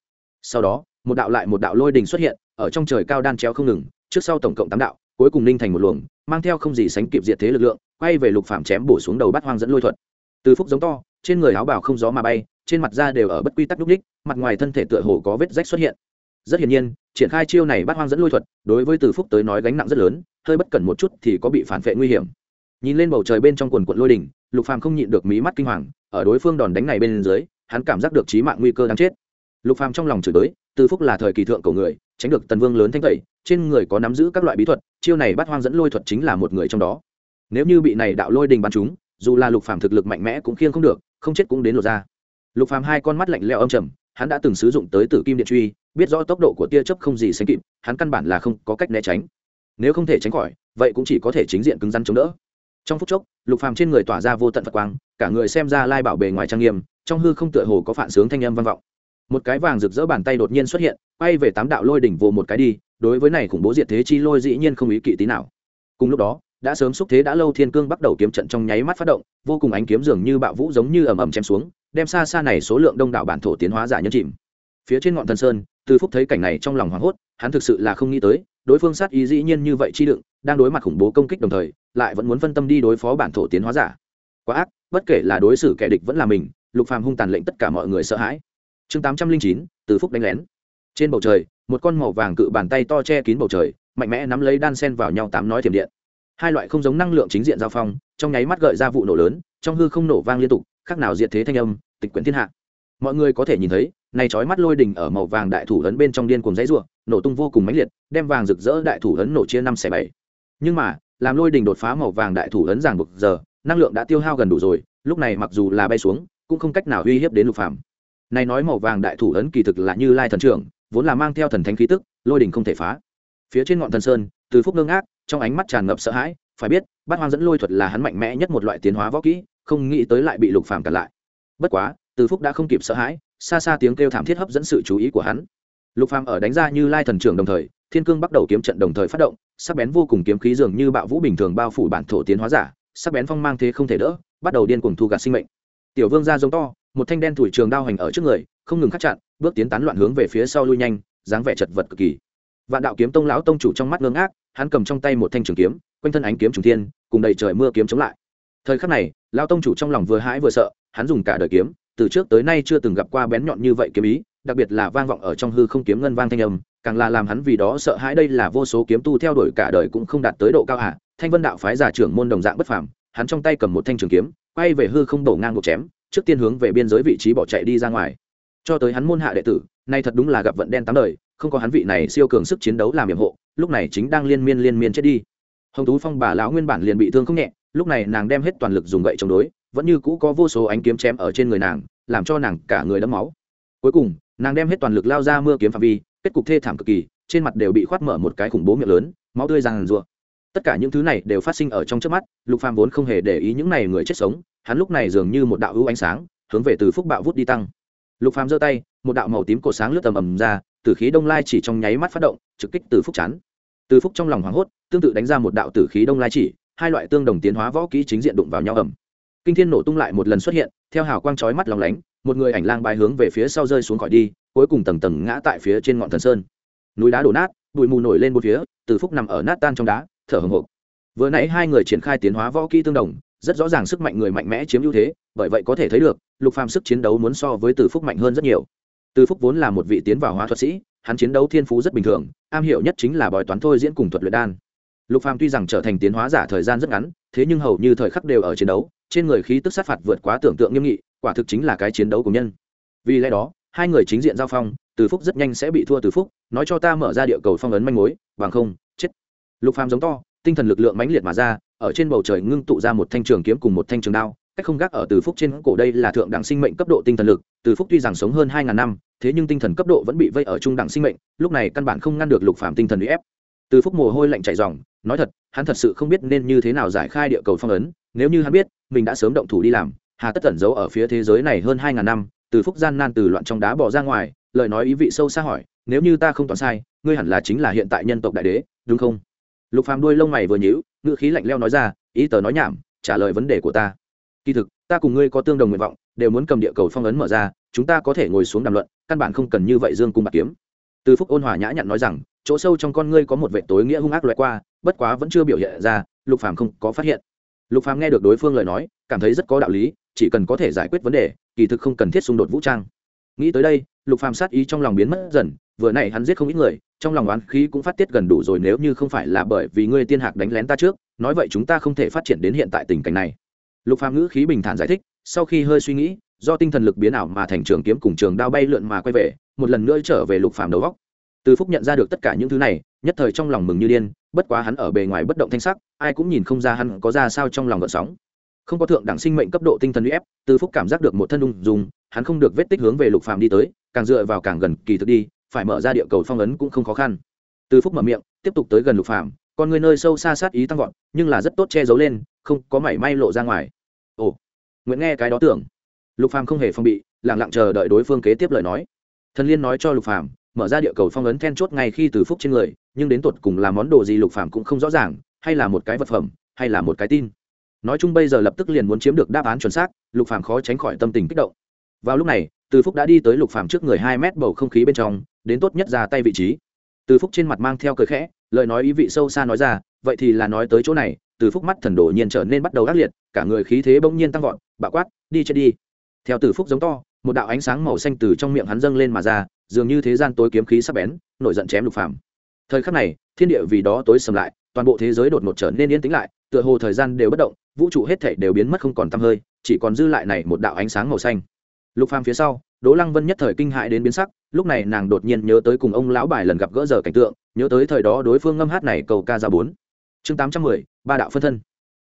S1: Sau đó, một đạo lại một đạo lôi đình xuất hiện, ở trong trời cao đan chéo không ngừng, trước sau tổng cộng tám đạo, cuối cùng ninh thành một luồng, mang theo không gì sánh kịp diệt thế lực lượng, quay về lục phạm chém bổ xuống đầu bắt hoang dẫn lôi thuật. Từ phúc giống to, trên người áo bào không gió mà bay, trên mặt da đều ở bất quy tắc đúc ních mặt ngoài thân thể tựa hồ có vết rách xuất hiện. Rất hiển nhiên, triển khai chiêu này bắt hoang dẫn lôi thuật, đối với từ phúc tới nói gánh nặng rất lớn, hơi bất cẩn một chút thì có bị phản vệ nguy hiểm. Nhìn lên bầu trời bên trong quần quận lôi đỉnh lục phàm không nhịn được mí mắt kinh hoàng, ở đối phương đòn đánh này bên dưới, hắn cảm giác được chí mạng nguy cơ đang chết. Lục phàm trong lòng chửi tới từ phúc là thời kỳ thượng cổ người, tránh được tần vương lớn thanh tẩy, trên người có nắm giữ các loại bí thuật, chiêu này bắt hoang dẫn lôi thuật chính là một người trong đó. Nếu như bị này đạo lôi đình bắn chúng dù là lục phàm thực lực mạnh mẽ cũng khiêng không được, không chết cũng đến lột ra. Lục phàm hai con mắt lạnh lẽo âm trầm, hắn đã từng sử dụng tới tử kim điện truy, biết rõ tốc độ của tia chớp không gì sánh kịp, hắn căn bản là không có cách né tránh. Nếu không thể tránh khỏi, vậy cũng chỉ có thể chính diện cứng rắn chống đỡ. Trong phút chốc lục phàm trên người tỏa ra vô tận phật quang, cả người xem ra lai bảo bề ngoài trang nghiêm, trong hư không tựa hồ có phản sướng thanh âm vang vọng. Một cái vàng rực rỡ bàn tay đột nhiên xuất hiện, quay về tám đạo lôi đỉnh vô một cái đi, đối với này khủng bố diệt thế chi lôi dĩ nhiên không ý kỵ tí nào. Cùng lúc đó, đã sớm xúc thế đã lâu thiên cương bắt đầu kiếm trận trong nháy mắt phát động, vô cùng ánh kiếm dường như bạo vũ giống như ầm ầm chém xuống, đem xa xa này số lượng đông đảo bản thổ tiến hóa giả nhân chìm. Phía trên ngọn thần sơn, từ phúc thấy cảnh này trong lòng hoảng hốt, hắn thực sự là không nghĩ tới, đối phương sát ý dĩ nhiên như vậy chi đựng đang đối mặt khủng bố công kích đồng thời, lại vẫn muốn phân tâm đi đối phó bản thổ tiến hóa giả. Quá ác, bất kể là đối xử kẻ địch vẫn là mình, lục phàm hung tàn lệnh tất cả mọi người sợ hãi. Chương tám trăm linh chín, từ phúc đánh lén. Trên bầu trời, một con màu vàng cự bàn tay to che kín bầu trời, mạnh mẽ nắm lấy đan sen vào nhau tám nói thiểm điện. Hai loại không giống năng lượng chính diện giao phong, trong nháy mắt gợi ra vụ nổ lớn, trong hư không nổ vang liên tục khác nào diệt thế thanh âm, tịch quyển thiên hạ. Mọi người có thể nhìn thấy, này chói mắt lôi đình ở màu vàng đại thủ ấn bên trong điên cuồng dãy rủa, nổ tung vô cùng mãnh liệt, đem vàng rực rỡ đại thủ ấn nổ chia năm xẻ bảy nhưng mà, làm lôi đình đột phá màu vàng đại thủ ấn ràng buộc giờ, năng lượng đã tiêu hao gần đủ rồi, lúc này mặc dù là bay xuống, cũng không cách nào uy hiếp đến lục phàm. Này nói màu vàng đại thủ ấn kỳ thực là như lai thần trưởng, vốn là mang theo thần thánh khí tức, lôi đình không thể phá. Phía trên ngọn thần sơn, từ phúc ngưng ác, trong ánh mắt tràn ngập sợ hãi, phải biết, bát hoang dẫn lôi thuật là hắn mạnh mẽ nhất một loại tiến hóa võ kỹ, không nghĩ tới lại bị lục phàm cản lại. Bất quá, từ phúc đã không kịp sợ hãi, xa xa tiếng kêu thảm thiết hấp dẫn sự chú ý của hắn. Lục phàm ở đánh ra như lai thần trưởng đồng thời thiên cương bắt đầu kiếm trận đồng thời phát động, sắc bén vô cùng kiếm khí dường như bạo vũ bình thường bao phủ bản thổ tiến hóa giả, sắc bén phong mang thế không thể đỡ, bắt đầu điên cuồng thu gạt sinh mệnh. Tiểu vương ra giống to, một thanh đen thủi trường đao hành ở trước người, không ngừng khắc chặn, bước tiến tán loạn hướng về phía sau lui nhanh, dáng vẻ chật vật cực kỳ. Vạn đạo kiếm tông lão tông chủ trong mắt ngơ ngác hắn cầm trong tay một thanh trường kiếm, quanh thân ánh kiếm trùng thiên, cùng đầy trời mưa kiếm chống lại. Thời khắc này, lão tông chủ trong lòng vừa hãi vừa sợ, hắn dùng cả đời kiếm, từ trước tới nay chưa từng gặp qua bén nhọn như vậy kiếm ý, đặc biệt là vang vọng ở trong hư không kiếm ngân vang thanh âm càng là làm hắn vì đó sợ hãi đây là vô số kiếm tu theo đuổi cả đời cũng không đạt tới độ cao hạ. Thanh vân đạo phái giả trưởng môn đồng dạng bất phàm, hắn trong tay cầm một thanh trường kiếm, quay về hư không đổ ngang một chém, trước tiên hướng về biên giới vị trí bỏ chạy đi ra ngoài. Cho tới hắn môn hạ đệ tử, nay thật đúng là gặp vận đen tám đời, không có hắn vị này siêu cường sức chiến đấu làm nhiệm hộ, lúc này chính đang liên miên liên miên chết đi. Hồng tú phong bà lão nguyên bản liền bị thương không nhẹ, lúc này nàng đem hết toàn lực dùng gậy chống đối, vẫn như cũ có vô số ánh kiếm chém ở trên người nàng, làm cho nàng cả người đẫm máu. Cuối cùng, nàng đem hết toàn lực lao ra mưa kiếm phạm vi kết cục thê thảm cực kỳ, trên mặt đều bị khoát mở một cái khủng bố miệng lớn, máu tươi ràng rụa. Tất cả những thứ này đều phát sinh ở trong trước mắt, lục phàm vốn không hề để ý những này người chết sống, hắn lúc này dường như một đạo hữu ánh sáng, hướng về từ phúc bạo vút đi tăng. Lục phàm giơ tay, một đạo màu tím cổ sáng lướt tầm ầm ra tử khí đông lai chỉ trong nháy mắt phát động, trực kích từ phúc chán. Từ phúc trong lòng hoảng hốt, tương tự đánh ra một đạo tử khí đông lai chỉ, hai loại tương đồng tiến hóa võ kỹ chính diện đụng vào nhau ầm. Kinh thiên nổ tung lại một lần xuất hiện, theo hào quang chói mắt lóng lánh, một người ảnh lang bài hướng về phía sau rơi xuống khỏi đi cuối cùng tầng tầng ngã tại phía trên ngọn thần sơn. Núi đá đổ nát, bụi mù nổi lên một phía, từ phúc nằm ở nát tan trong đá, thở hồng hộc. Vừa nãy hai người triển khai tiến hóa võ kỹ tương đồng, rất rõ ràng sức mạnh người mạnh mẽ chiếm ưu thế, bởi vậy có thể thấy được, lục phàm sức chiến đấu muốn so với từ phúc mạnh hơn rất nhiều. Từ phúc vốn là một vị tiến vào hóa thuật sĩ, hắn chiến đấu thiên phú rất bình thường, am hiểu nhất chính là bói toán thôi diễn cùng thuật luyện đan. Lục phàm tuy rằng trở thành tiến hóa giả thời gian rất ngắn, thế nhưng hầu như thời khắc đều ở chiến đấu, trên người khí tức sát phạt vượt quá tưởng tượng nghiêm nghị, quả thực chính là cái chiến đấu của nhân. Vì lẽ đó hai người chính diện giao phong, từ phúc rất nhanh sẽ bị thua từ phúc, nói cho ta mở ra địa cầu phong ấn manh mối, bằng không, chết lục phàm giống to, tinh thần lực lượng mãnh liệt mà ra, ở trên bầu trời ngưng tụ ra một thanh trường kiếm cùng một thanh trường đao, cách không gác ở từ phúc trên cổ đây là thượng đẳng sinh mệnh cấp độ tinh thần lực, từ phúc tuy rằng sống hơn hai ngàn năm, thế nhưng tinh thần cấp độ vẫn bị vây ở trung đẳng sinh mệnh, lúc này căn bản không ngăn được lục Phàm tinh thần uy ép từ phúc mồ hôi lạnh chảy ròng. nói thật, hắn thật sự không biết nên như thế nào giải khai địa cầu phong ấn, nếu như hắn biết, mình đã sớm động thủ đi làm, hà tất tẩn giấu ở phía thế giới này hơn hai ngàn năm từ phúc gian nan từ loạn trong đá bỏ ra ngoài, lời nói ý vị sâu xa hỏi, nếu như ta không toàn sai, ngươi hẳn là chính là hiện tại nhân tộc đại đế, đúng không? Lục phàm đuôi lông mày vừa nhíu, ngữ khí lạnh leo nói ra, ý tờ nói nhảm, trả lời vấn đề của ta. Kỳ thực, ta cùng ngươi có tương đồng nguyện vọng, đều muốn cầm địa cầu phong ấn mở ra, chúng ta có thể ngồi xuống đàm luận, căn bản không cần như vậy dương cung bạc kiếm. Từ phúc ôn hòa nhã nhặn nói rằng, chỗ sâu trong con ngươi có một vệ tối nghĩa hung ác loại qua, bất quá vẫn chưa biểu hiện ra, lục phàm không có phát hiện. Lục phàm nghe được đối phương lời nói, cảm thấy rất có đạo lý chỉ cần có thể giải quyết vấn đề, kỳ thực không cần thiết xung đột vũ trang. Nghĩ tới đây, lục phàm sát ý trong lòng biến mất dần, vừa nãy hắn giết không ít người, trong lòng oán khí cũng phát tiết gần đủ rồi nếu như không phải là bởi vì ngươi tiên hạc đánh lén ta trước, nói vậy chúng ta không thể phát triển đến hiện tại tình cảnh này. Lục phàm ngữ khí bình thản giải thích, sau khi hơi suy nghĩ, do tinh thần lực biến ảo mà thành trường kiếm cùng trường đao bay lượn mà quay về, một lần nữa trở về lục phàm đầu góc. Từ phúc nhận ra được tất cả những thứ này, nhất thời trong lòng mừng như điên, bất quá hắn ở bề ngoài bất động thanh sắc, ai cũng nhìn không ra hắn có ra sao trong lòng gợn sóng không có thượng đẳng sinh mệnh cấp độ tinh thần uy ép, từ phúc cảm giác được một thân ung dùng hắn không được vết tích hướng về lục phàm đi tới, càng dựa vào càng gần kỳ thực đi, phải mở ra địa cầu phong ấn cũng không khó khăn. Từ phúc mở miệng, tiếp tục tới gần lục phàm còn người nơi sâu xa sát ý tăng vọt, nhưng là rất tốt che giấu lên, không có mảy may lộ ra ngoài. Ồ nguyễn nghe cái đó tưởng. Lục phàm không hề phong bị, lặng lặng chờ đợi đối phương kế tiếp lời nói. Thần liên nói cho lục phàm, mở ra địa cầu phong ấn then chốt ngay khi từ phúc trên người, nhưng đến tột cùng là món đồ gì lục phàm cũng không rõ ràng, hay là một cái vật phẩm, hay là một cái tin nói chung bây giờ lập tức liền muốn chiếm được đáp án chuẩn xác, lục phàm khó tránh khỏi tâm tình kích động. Vào lúc này, từ phúc đã đi tới lục phàm trước người hai mét bầu không khí bên trong, đến tốt nhất ra tay vị trí. Từ phúc trên mặt mang theo cười khẽ, lời nói ý vị sâu xa nói ra, vậy thì là nói tới chỗ này. Từ phúc mắt thần đổ nhiên trở nên bắt đầu ác liệt, cả người khí thế bỗng nhiên tăng vọt bạo quát, đi chết đi. Theo từ phúc giống to, một đạo ánh sáng màu xanh từ trong miệng hắn dâng lên mà ra, dường như thế gian tối kiếm khí sắp bén, nổi giận chém lục phàm. Thời khắc này, thiên địa vì đó tối sầm lại toàn bộ thế giới đột ngột trở nên yên tĩnh lại, tựa hồ thời gian đều bất động, vũ trụ hết thảy đều biến mất không còn tăm hơi, chỉ còn dư lại này một đạo ánh sáng màu xanh. Lục phàm phía sau, đỗ lăng vân nhất thời kinh hại đến biến sắc, lúc này nàng đột nhiên nhớ tới cùng ông lão bài lần gặp gỡ giờ cảnh tượng, nhớ tới thời đó đối phương ngâm hát này cầu ca ra bốn. Chương tám trăm mười, ba đạo phân thân.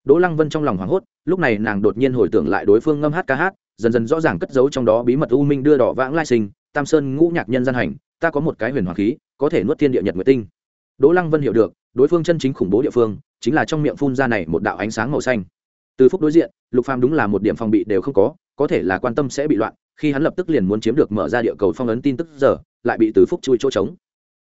S1: Đỗ lăng vân trong lòng hoảng hốt, lúc này nàng đột nhiên hồi tưởng lại đối phương ngâm hát ca hát, dần dần rõ ràng cất giấu trong đó bí mật u minh đưa đỏ vãng lai sinh, tam sơn ngũ nhạc nhân gian hành, ta có một cái huyền hoàng khí, có thể nuốt thiên địa nhật nguyệt tinh. Đỗ lăng vân hiểu được đối phương chân chính khủng bố địa phương, chính là trong miệng phun ra này một đạo ánh sáng màu xanh. Từ phúc đối diện, lục phàm đúng là một điểm phòng bị đều không có có thể là quan tâm sẽ bị loạn, khi hắn lập tức liền muốn chiếm được mở ra địa cầu phong ấn tin tức giờ, lại bị từ phúc chui chỗ trống.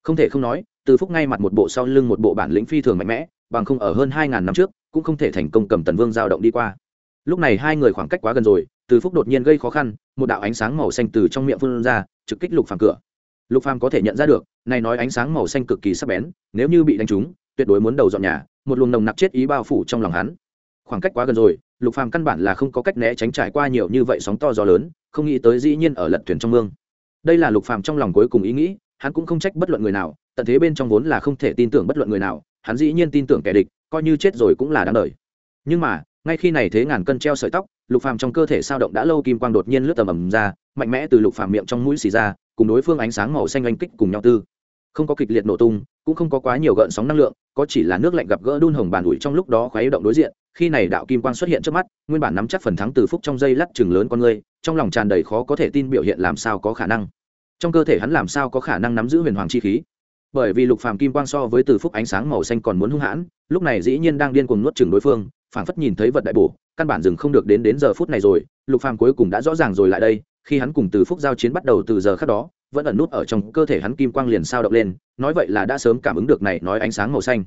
S1: Không thể không nói, từ phúc ngay mặt một bộ sau lưng một bộ bản lĩnh phi thường mạnh mẽ, bằng không ở hơn hai ngàn năm trước, cũng không thể thành công cầm tần vương giao động đi qua. Lúc này hai người khoảng cách quá gần rồi, từ phúc đột nhiên gây khó khăn, một đạo ánh sáng màu xanh từ trong miệng phun ra, trực kích lục phàm cửa. Lục phàm có thể nhận ra được, này nói ánh sáng màu xanh cực kỳ sắc bén, nếu như bị đánh trúng tuyệt đối muốn đầu dọn nhà, một luồng nồng nặc chết ý bao phủ trong lòng hắn. Khoảng cách quá gần rồi, lục phàm căn bản là không có cách né tránh trải qua nhiều như vậy sóng to gió lớn, không nghĩ tới dĩ nhiên ở lật thuyền trong mương. Đây là lục phàm trong lòng cuối cùng ý nghĩ, hắn cũng không trách bất luận người nào, tận thế bên trong vốn là không thể tin tưởng bất luận người nào, hắn dĩ nhiên tin tưởng kẻ địch, coi như chết rồi cũng là đáng đời. Nhưng mà, ngay khi này thế ngàn cân treo sợi tóc, lục phàm trong cơ thể sao động đã lâu kim quang đột nhiên lướt tầm ầm ra, mạnh mẽ từ lục phàm miệng trong mũi xì ra, cùng đối phương ánh sáng màu xanh anh kích cùng nhau tư không có kịch liệt nổ tung, cũng không có quá nhiều gợn sóng năng lượng, có chỉ là nước lạnh gặp gỡ đun hồng bàn ủi trong lúc đó khoáy động đối diện, khi này đạo kim quang xuất hiện trước mắt, nguyên bản nắm chắc phần thắng từ phúc trong dây lắc chừng lớn con người, trong lòng tràn đầy khó có thể tin biểu hiện làm sao có khả năng. Trong cơ thể hắn làm sao có khả năng nắm giữ huyền hoàng chi khí? Bởi vì lục phàm kim quang so với từ phúc ánh sáng màu xanh còn muốn hung hãn, lúc này dĩ nhiên đang điên cuồng nuốt chừng đối phương, phảng phất nhìn thấy vật đại bổ, căn bản dừng không được đến đến giờ phút này rồi, lục phàm cuối cùng đã rõ ràng rồi lại đây, khi hắn cùng từ phúc giao chiến bắt đầu từ giờ khác đó vẫn ẩn nút ở trong cơ thể hắn kim quang liền sao động lên, nói vậy là đã sớm cảm ứng được này nói ánh sáng màu xanh.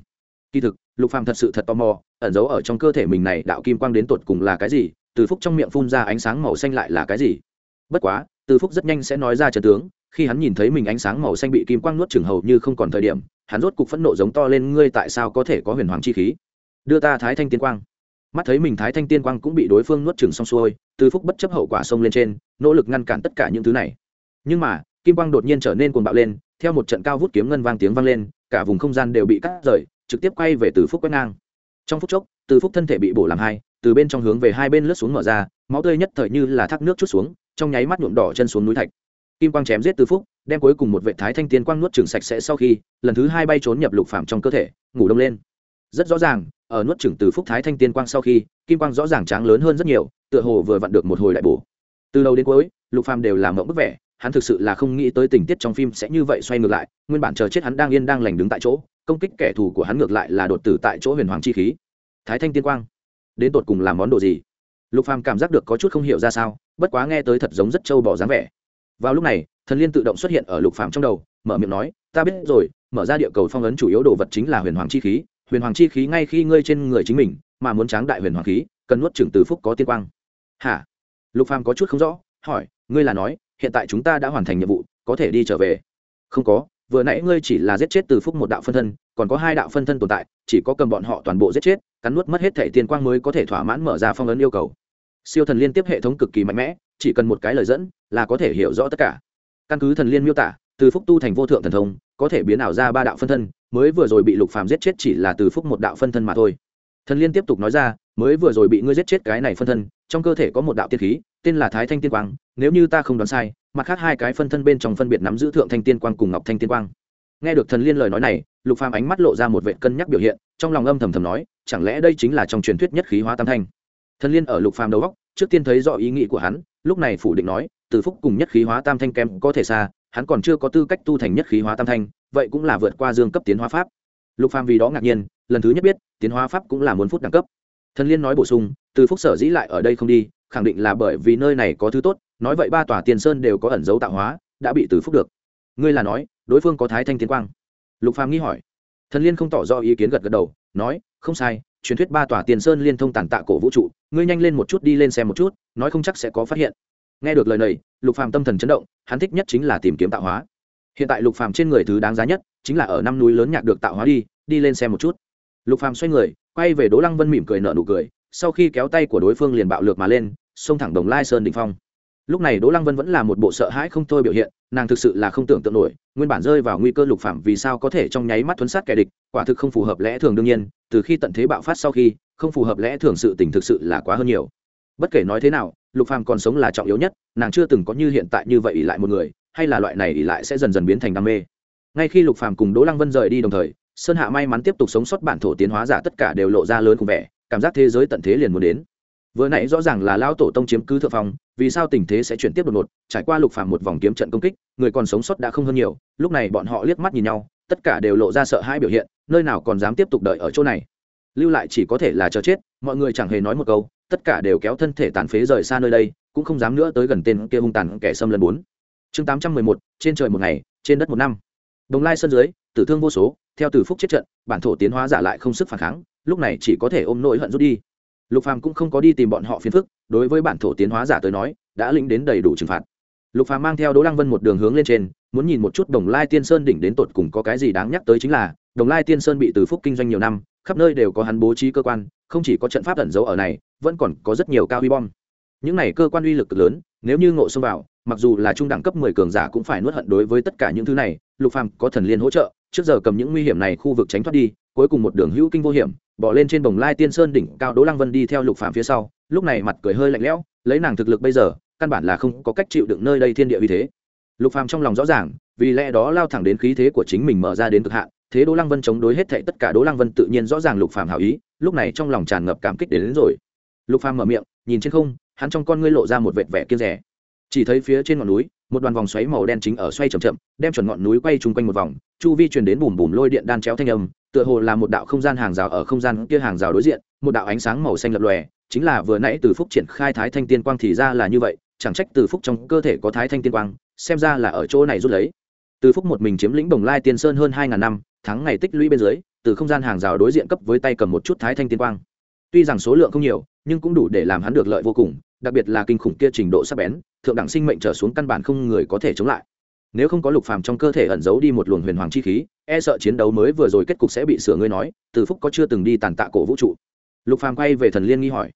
S1: Kỳ thực, lục phàm thật sự thật tò mò, ẩn giấu ở trong cơ thể mình này đạo kim quang đến tột cùng là cái gì, từ phúc trong miệng phun ra ánh sáng màu xanh lại là cái gì? Bất quá, từ phúc rất nhanh sẽ nói ra trận tướng, khi hắn nhìn thấy mình ánh sáng màu xanh bị kim quang nuốt chừng hầu như không còn thời điểm, hắn rốt cục phẫn nộ giống to lên, ngươi tại sao có thể có huyền hoàng chi khí? Đưa ta thái thanh tiên quang. Mắt thấy mình thái thanh tiên quang cũng bị đối phương nuốt chừng xong xuôi, từ phúc bất chấp hậu quả xông lên trên, nỗ lực ngăn cản tất cả những thứ này. Nhưng mà kim quang đột nhiên trở nên cuồng bạo lên, theo một trận cao vút kiếm ngân vang tiếng vang lên, cả vùng không gian đều bị cắt rời, trực tiếp quay về từ phúc quét ngang. Trong phút chốc, từ phúc thân thể bị bổ làm hai, từ bên trong hướng về hai bên lướt xuống mở ra, máu tươi nhất thời như là thác nước chút xuống, trong nháy mắt nhuộm đỏ chân xuống núi thạch. Kim quang chém giết từ phúc, đem cuối cùng một vệ thái thanh tiên quang nuốt chửng sạch sẽ sau khi, lần thứ hai bay trốn nhập lục phạm trong cơ thể, ngủ đông lên. Rất rõ ràng, ở nuốt chửng từ phúc thái thanh tiên quang sau khi, kim quang rõ ràng tráng lớn hơn rất nhiều, tựa hồ vừa vặn được một hồi đại bổ. Từ đầu đến cuối, lục phàm đều làm mộng bức vẻ hắn thực sự là không nghĩ tới tình tiết trong phim sẽ như vậy xoay ngược lại, nguyên bản chờ chết hắn đang yên đang lành đứng tại chỗ, công kích kẻ thù của hắn ngược lại là đột tử tại chỗ huyền hoàng chi khí. Thái thanh tiên quang, đến tột cùng làm món đồ gì? Lục phàm cảm giác được có chút không hiểu ra sao, bất quá nghe tới thật giống rất trâu bỏ dáng vẻ. Vào lúc này, thần liên tự động xuất hiện ở lục phàm trong đầu, mở miệng nói, ta biết rồi, mở ra địa cầu phong ấn chủ yếu đồ vật chính là huyền hoàng chi khí, huyền hoàng chi khí ngay khi ngươi trên người chính mình, mà muốn tráng đại huyền hoàng khí, cần nuốt trưởng từ phúc có tiên quang. Hả? Lục phàm có chút không rõ, hỏi, ngươi là nói hiện tại chúng ta đã hoàn thành nhiệm vụ, có thể đi trở về. Không có, vừa nãy ngươi chỉ là giết chết từ phúc một đạo phân thân, còn có hai đạo phân thân tồn tại, chỉ có cầm bọn họ toàn bộ giết chết, cắn nuốt mất hết thẻ tiên quang mới có thể thỏa mãn mở ra phong ấn yêu cầu. Siêu thần liên tiếp hệ thống cực kỳ mạnh mẽ, chỉ cần một cái lời dẫn, là có thể hiểu rõ tất cả. Căn cứ thần liên miêu tả, từ phúc tu thành vô thượng thần thông, có thể biến ảo ra ba đạo phân thân, mới vừa rồi bị lục phàm giết chết chỉ là từ phúc một đạo phân thân mà thôi. Thần liên tiếp tục nói ra, mới vừa rồi bị ngươi giết chết cái này phân thân, trong cơ thể có một đạo tiên khí tên là thái thanh tiên quang, nếu như ta không đoán sai, mặt khác hai cái phân thân bên trong phân biệt nắm giữ thượng thanh tiên quang cùng ngọc thanh tiên quang. Nghe được thần liên lời nói này, lục phàm ánh mắt lộ ra một vệ cân nhắc biểu hiện, trong lòng âm thầm thầm nói, chẳng lẽ đây chính là trong truyền thuyết nhất khí hóa tam thanh? Thần liên ở lục phàm đầu góc trước tiên thấy rõ ý nghĩ của hắn, lúc này phủ định nói, từ phúc cùng nhất khí hóa tam thanh kém có thể xa, hắn còn chưa có tư cách tu thành nhất khí hóa tam thanh, vậy cũng là vượt qua dương cấp tiến hóa pháp. Lục phàm vì đó ngạc nhiên, lần thứ nhất biết, tiến hóa pháp cũng là muốn phút đẳng cấp. Thần liên nói bổ sung, từ phúc sở dĩ lại ở đây không đi khẳng định là bởi vì nơi này có thứ tốt, nói vậy ba tòa tiền sơn đều có ẩn dấu tạo hóa, đã bị từ phúc được. Ngươi là nói, đối phương có thái thanh tiến quang. Lục phàm nghi hỏi. Thần liên không tỏ rõ ý kiến gật gật đầu, nói, không sai, truyền thuyết ba tòa tiền sơn liên thông tàn tạ cổ vũ trụ, ngươi nhanh lên một chút đi lên xem một chút, nói không chắc sẽ có phát hiện. Nghe được lời này, lục phàm tâm thần chấn động, hắn thích nhất chính là tìm kiếm tạo hóa. Hiện tại lục phàm trên người thứ đáng giá nhất chính là ở năm núi lớn nhạc được tạo hóa đi đi lên xem một chút. Lục phàm xoay người, quay về đỗ lăng vân mỉm cười nở nụ cười sau khi kéo tay của đối phương liền bạo lược mà lên, xông thẳng đồng lai sơn đỉnh phong. Lúc này đỗ lăng vân vẫn là một bộ sợ hãi không thôi biểu hiện, nàng thực sự là không tưởng tượng nổi, nguyên bản rơi vào nguy cơ lục phạm vì sao có thể trong nháy mắt thuấn sát kẻ địch, quả thực không phù hợp lẽ thường đương nhiên, từ khi tận thế bạo phát sau khi, không phù hợp lẽ thường sự tình thực sự là quá hơn nhiều. Bất kể nói thế nào, lục phàm còn sống là trọng yếu nhất, nàng chưa từng có như hiện tại như vậy ỉ lại một người, hay là loại này ỉ lại sẽ dần dần biến thành đam mê. Ngay khi lục phàm cùng đỗ lăng vân rời đi đồng thời, sơn hạ may mắn tiếp tục sống sót bản thổ tiến hóa giả tất cả đều lộ ra lớn cùng vẻ cảm giác thế giới tận thế liền muốn đến. Vừa nãy rõ ràng là lão tổ tông chiếm cứ thượng phong, vì sao tình thế sẽ chuyển tiếp đột ngột? Trải qua lục phàm một vòng kiếm trận công kích, người còn sống sót đã không hơn nhiều. Lúc này bọn họ liếc mắt nhìn nhau, tất cả đều lộ ra sợ hãi biểu hiện, nơi nào còn dám tiếp tục đợi ở chỗ này. Lưu lại chỉ có thể là chờ chết, mọi người chẳng hề nói một câu, tất cả đều kéo thân thể tàn phế rời xa nơi đây, cũng không dám nữa tới gần tên kia hung tàn kẻ xâm lần bốn. Chương tám trăm mười một, trên trời một ngày, trên đất một năm. Đồng lai sân dưới, tử thương vô số, theo từ phúc chết trận, bản thổ tiến hóa giả lại không sức phản kháng lúc này chỉ có thể ôm nỗi hận rút đi. Lục phàm cũng không có đi tìm bọn họ phiền phức, đối với bản thổ tiến hóa giả tới nói, đã lĩnh đến đầy đủ trừng phạt. Lục phàm mang theo đỗ lăng vân một đường hướng lên trên, muốn nhìn một chút đồng lai tiên sơn đỉnh đến tột cùng có cái gì đáng nhắc tới chính là, đồng lai tiên sơn bị từ phúc kinh doanh nhiều năm, khắp nơi đều có hắn bố trí cơ quan, không chỉ có trận pháp ẩn giấu ở này, vẫn còn có rất nhiều cao uy bom. Những này cơ quan uy lực cực lớn, nếu như ngộ xông vào, mặc dù là trung đẳng cấp mười cường giả cũng phải nuốt hận đối với tất cả những thứ này, lục phàm có thần liên hỗ trợ, trước giờ cầm những nguy hiểm này khu vực tránh thoát đi cuối cùng một đường hữu kinh vô hiểm bỏ lên trên bồng lai tiên sơn đỉnh cao đỗ lăng vân đi theo lục Phạm phía sau lúc này mặt cười hơi lạnh lẽo lấy nàng thực lực bây giờ căn bản là không có cách chịu đựng nơi đây thiên địa vì thế. Lục Phạm trong lòng rõ ràng vì lẽ đó lao thẳng đến khí thế của chính mình mở ra đến cực hạn thế đỗ lăng vân chống đối hết thảy tất cả đỗ lăng vân tự nhiên rõ ràng lục Phạm hảo ý lúc này trong lòng tràn ngập cảm kích đến, đến rồi. Lục Phạm mở miệng nhìn trên không hắn trong con ngươi lộ ra một vệt vẻ kiên rẻ. Chỉ thấy phía trên ngọn núi một đoàn vòng xoáy màu đen chính ở xoay chậm chậm, đem chuẩn ngọn núi quay chung quanh một vòng, chu vi truyền đến bùm bùm lôi điện đan chéo thanh âm, tựa hồ là một đạo không gian hàng rào ở không gian kia hàng rào đối diện, một đạo ánh sáng màu xanh lập lòe, chính là vừa nãy từ phúc triển khai thái thanh tiên quang thì ra là như vậy, chẳng trách từ phúc trong cơ thể có thái thanh tiên quang, xem ra là ở chỗ này rút lấy. Từ phúc một mình chiếm lĩnh đồng lai tiên sơn hơn hai ngàn năm, tháng ngày tích lũy bên dưới, từ không gian hàng rào đối diện cấp với tay cầm một chút thái thanh tiên quang. Tuy rằng số lượng không nhiều, nhưng cũng đủ để làm hắn được lợi vô cùng đặc biệt là kinh khủng kia trình độ sắc bén, thượng đẳng sinh mệnh trở xuống căn bản không người có thể chống lại. Nếu không có lục phàm trong cơ thể ẩn giấu đi một luồng huyền hoàng chi khí e sợ chiến đấu mới vừa rồi kết cục sẽ bị sửa ngươi nói, từ phúc có chưa từng đi tàn tạ cổ vũ trụ. Lục phàm quay về thần liên nghi hỏi.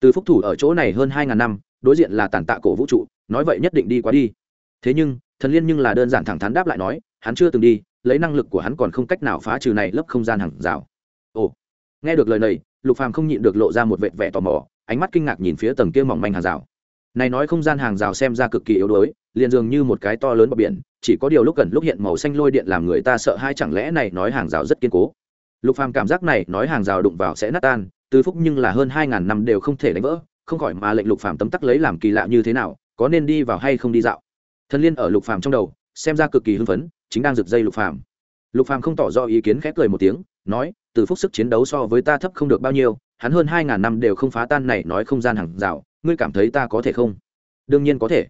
S1: Từ phúc thủ ở chỗ này hơn hai ngàn năm, đối diện là tàn tạ cổ vũ trụ, nói vậy nhất định đi quá đi. Thế nhưng, thần liên nhưng là đơn giản thẳng thắn đáp lại nói, hắn chưa từng đi, lấy năng lực của hắn còn không cách nào phá trừ này lớp không gian hàng rào. Ồ nghe được lời này, lục phàm không nhịn được lộ ra một vệt vẻ tò mò, ánh mắt kinh ngạc nhìn phía tầng kia mỏng manh hàng rào. Này nói không gian hàng rào xem ra cực kỳ yếu đuối, liền dường như một cái to lớn bờ biển, chỉ có điều lúc gần lúc hiện màu xanh lôi điện làm người ta sợ hai chẳng lẽ này nói hàng rào rất kiên cố. Lục phàm cảm giác này nói hàng rào đụng vào sẽ nát tan, từ phúc nhưng là hơn hai ngàn năm đều không thể đánh vỡ, không khỏi mà lệnh lục phàm tấm tắc lấy làm kỳ lạ như thế nào, có nên đi vào hay không đi dạo. Thân liên ở lục phàm trong đầu, xem ra cực kỳ hưng phấn, chính đang giật dây lục phàm. Lục phàm không tỏ rõ ý kiến khẽ cười một tiếng, nói từ phúc sức chiến đấu so với ta thấp không được bao nhiêu, hắn hơn hai ngàn năm đều không phá tan này nói không gian hàng rào, ngươi cảm thấy ta có thể không? Đương nhiên có thể.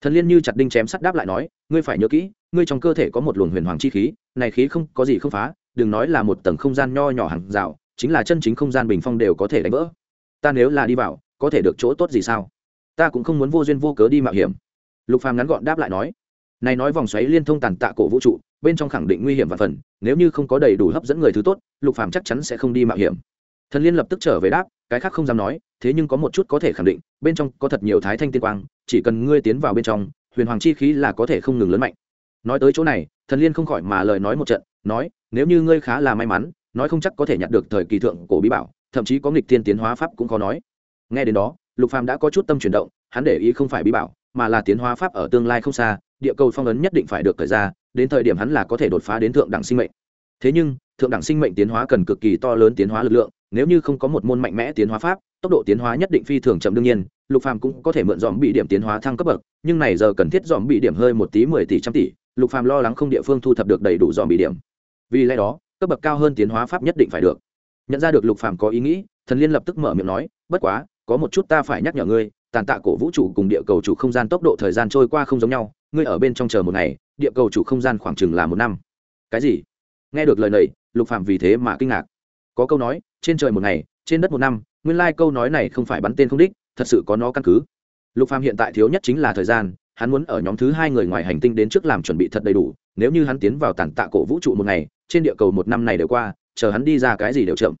S1: Thần liên như chặt đinh chém sắt đáp lại nói, ngươi phải nhớ kỹ, ngươi trong cơ thể có một luồng huyền hoàng chi khí, này khí không có gì không phá, đừng nói là một tầng không gian nho nhỏ hàng rào, chính là chân chính không gian bình phong đều có thể đánh vỡ. Ta nếu là đi vào, có thể được chỗ tốt gì sao? Ta cũng không muốn vô duyên vô cớ đi mạo hiểm. Lục phàm ngắn gọn đáp lại nói, này nói vòng xoáy liên thông tàn tạ cổ vũ trụ bên trong khẳng định nguy hiểm và phần, nếu như không có đầy đủ hấp dẫn người thứ tốt, lục phàm chắc chắn sẽ không đi mạo hiểm. Thần liên lập tức trở về đáp, cái khác không dám nói, thế nhưng có một chút có thể khẳng định, bên trong có thật nhiều thái thanh tiên quang, chỉ cần ngươi tiến vào bên trong, huyền hoàng chi khí là có thể không ngừng lớn mạnh. Nói tới chỗ này, thần liên không khỏi mà lời nói một trận, nói, nếu như ngươi khá là may mắn, nói không chắc có thể nhặt được thời kỳ thượng cổ bí bảo, thậm chí có nghịch thiên tiến hóa pháp cũng khó nói. Nghe đến đó, lục phàm đã có chút tâm chuyển động, hắn để ý không phải bí bảo, mà là tiến hóa pháp ở tương lai không xa, địa cầu phong ấn nhất định phải được thời ra đến thời điểm hắn là có thể đột phá đến thượng đẳng sinh mệnh. Thế nhưng, thượng đẳng sinh mệnh tiến hóa cần cực kỳ to lớn tiến hóa lực lượng, nếu như không có một môn mạnh mẽ tiến hóa pháp, tốc độ tiến hóa nhất định phi thường chậm đương nhiên, lục phàm cũng có thể mượn dòm bị điểm tiến hóa thăng cấp bậc, nhưng này giờ cần thiết dòm bị điểm hơi một tí, mười tỷ, trăm tỷ, lục phàm lo lắng không địa phương thu thập được đầy đủ dòm bị điểm. Vì lẽ đó, cấp bậc cao hơn tiến hóa pháp nhất định phải được. Nhận ra được lục phàm có ý nghĩ, thần liên lập tức mở miệng nói, bất quá, có một chút ta phải nhắc nhở ngươi, tàn tạ cổ vũ trụ cùng địa cầu chủ không gian tốc độ thời gian trôi qua không giống nhau, ngươi ở bên trong chờ một ngày địa cầu chủ không gian khoảng chừng là một năm. Cái gì? Nghe được lời này, lục phàm vì thế mà kinh ngạc. Có câu nói, trên trời một ngày, trên đất một năm, nguyên lai câu nói này không phải bắn tên không đích, thật sự có nó căn cứ. Lục phàm hiện tại thiếu nhất chính là thời gian, hắn muốn ở nhóm thứ hai người ngoài hành tinh đến trước làm chuẩn bị thật đầy đủ, nếu như hắn tiến vào tàn tạ cổ vũ trụ một ngày, trên địa cầu một năm này đều qua, chờ hắn đi ra cái gì đều chậm.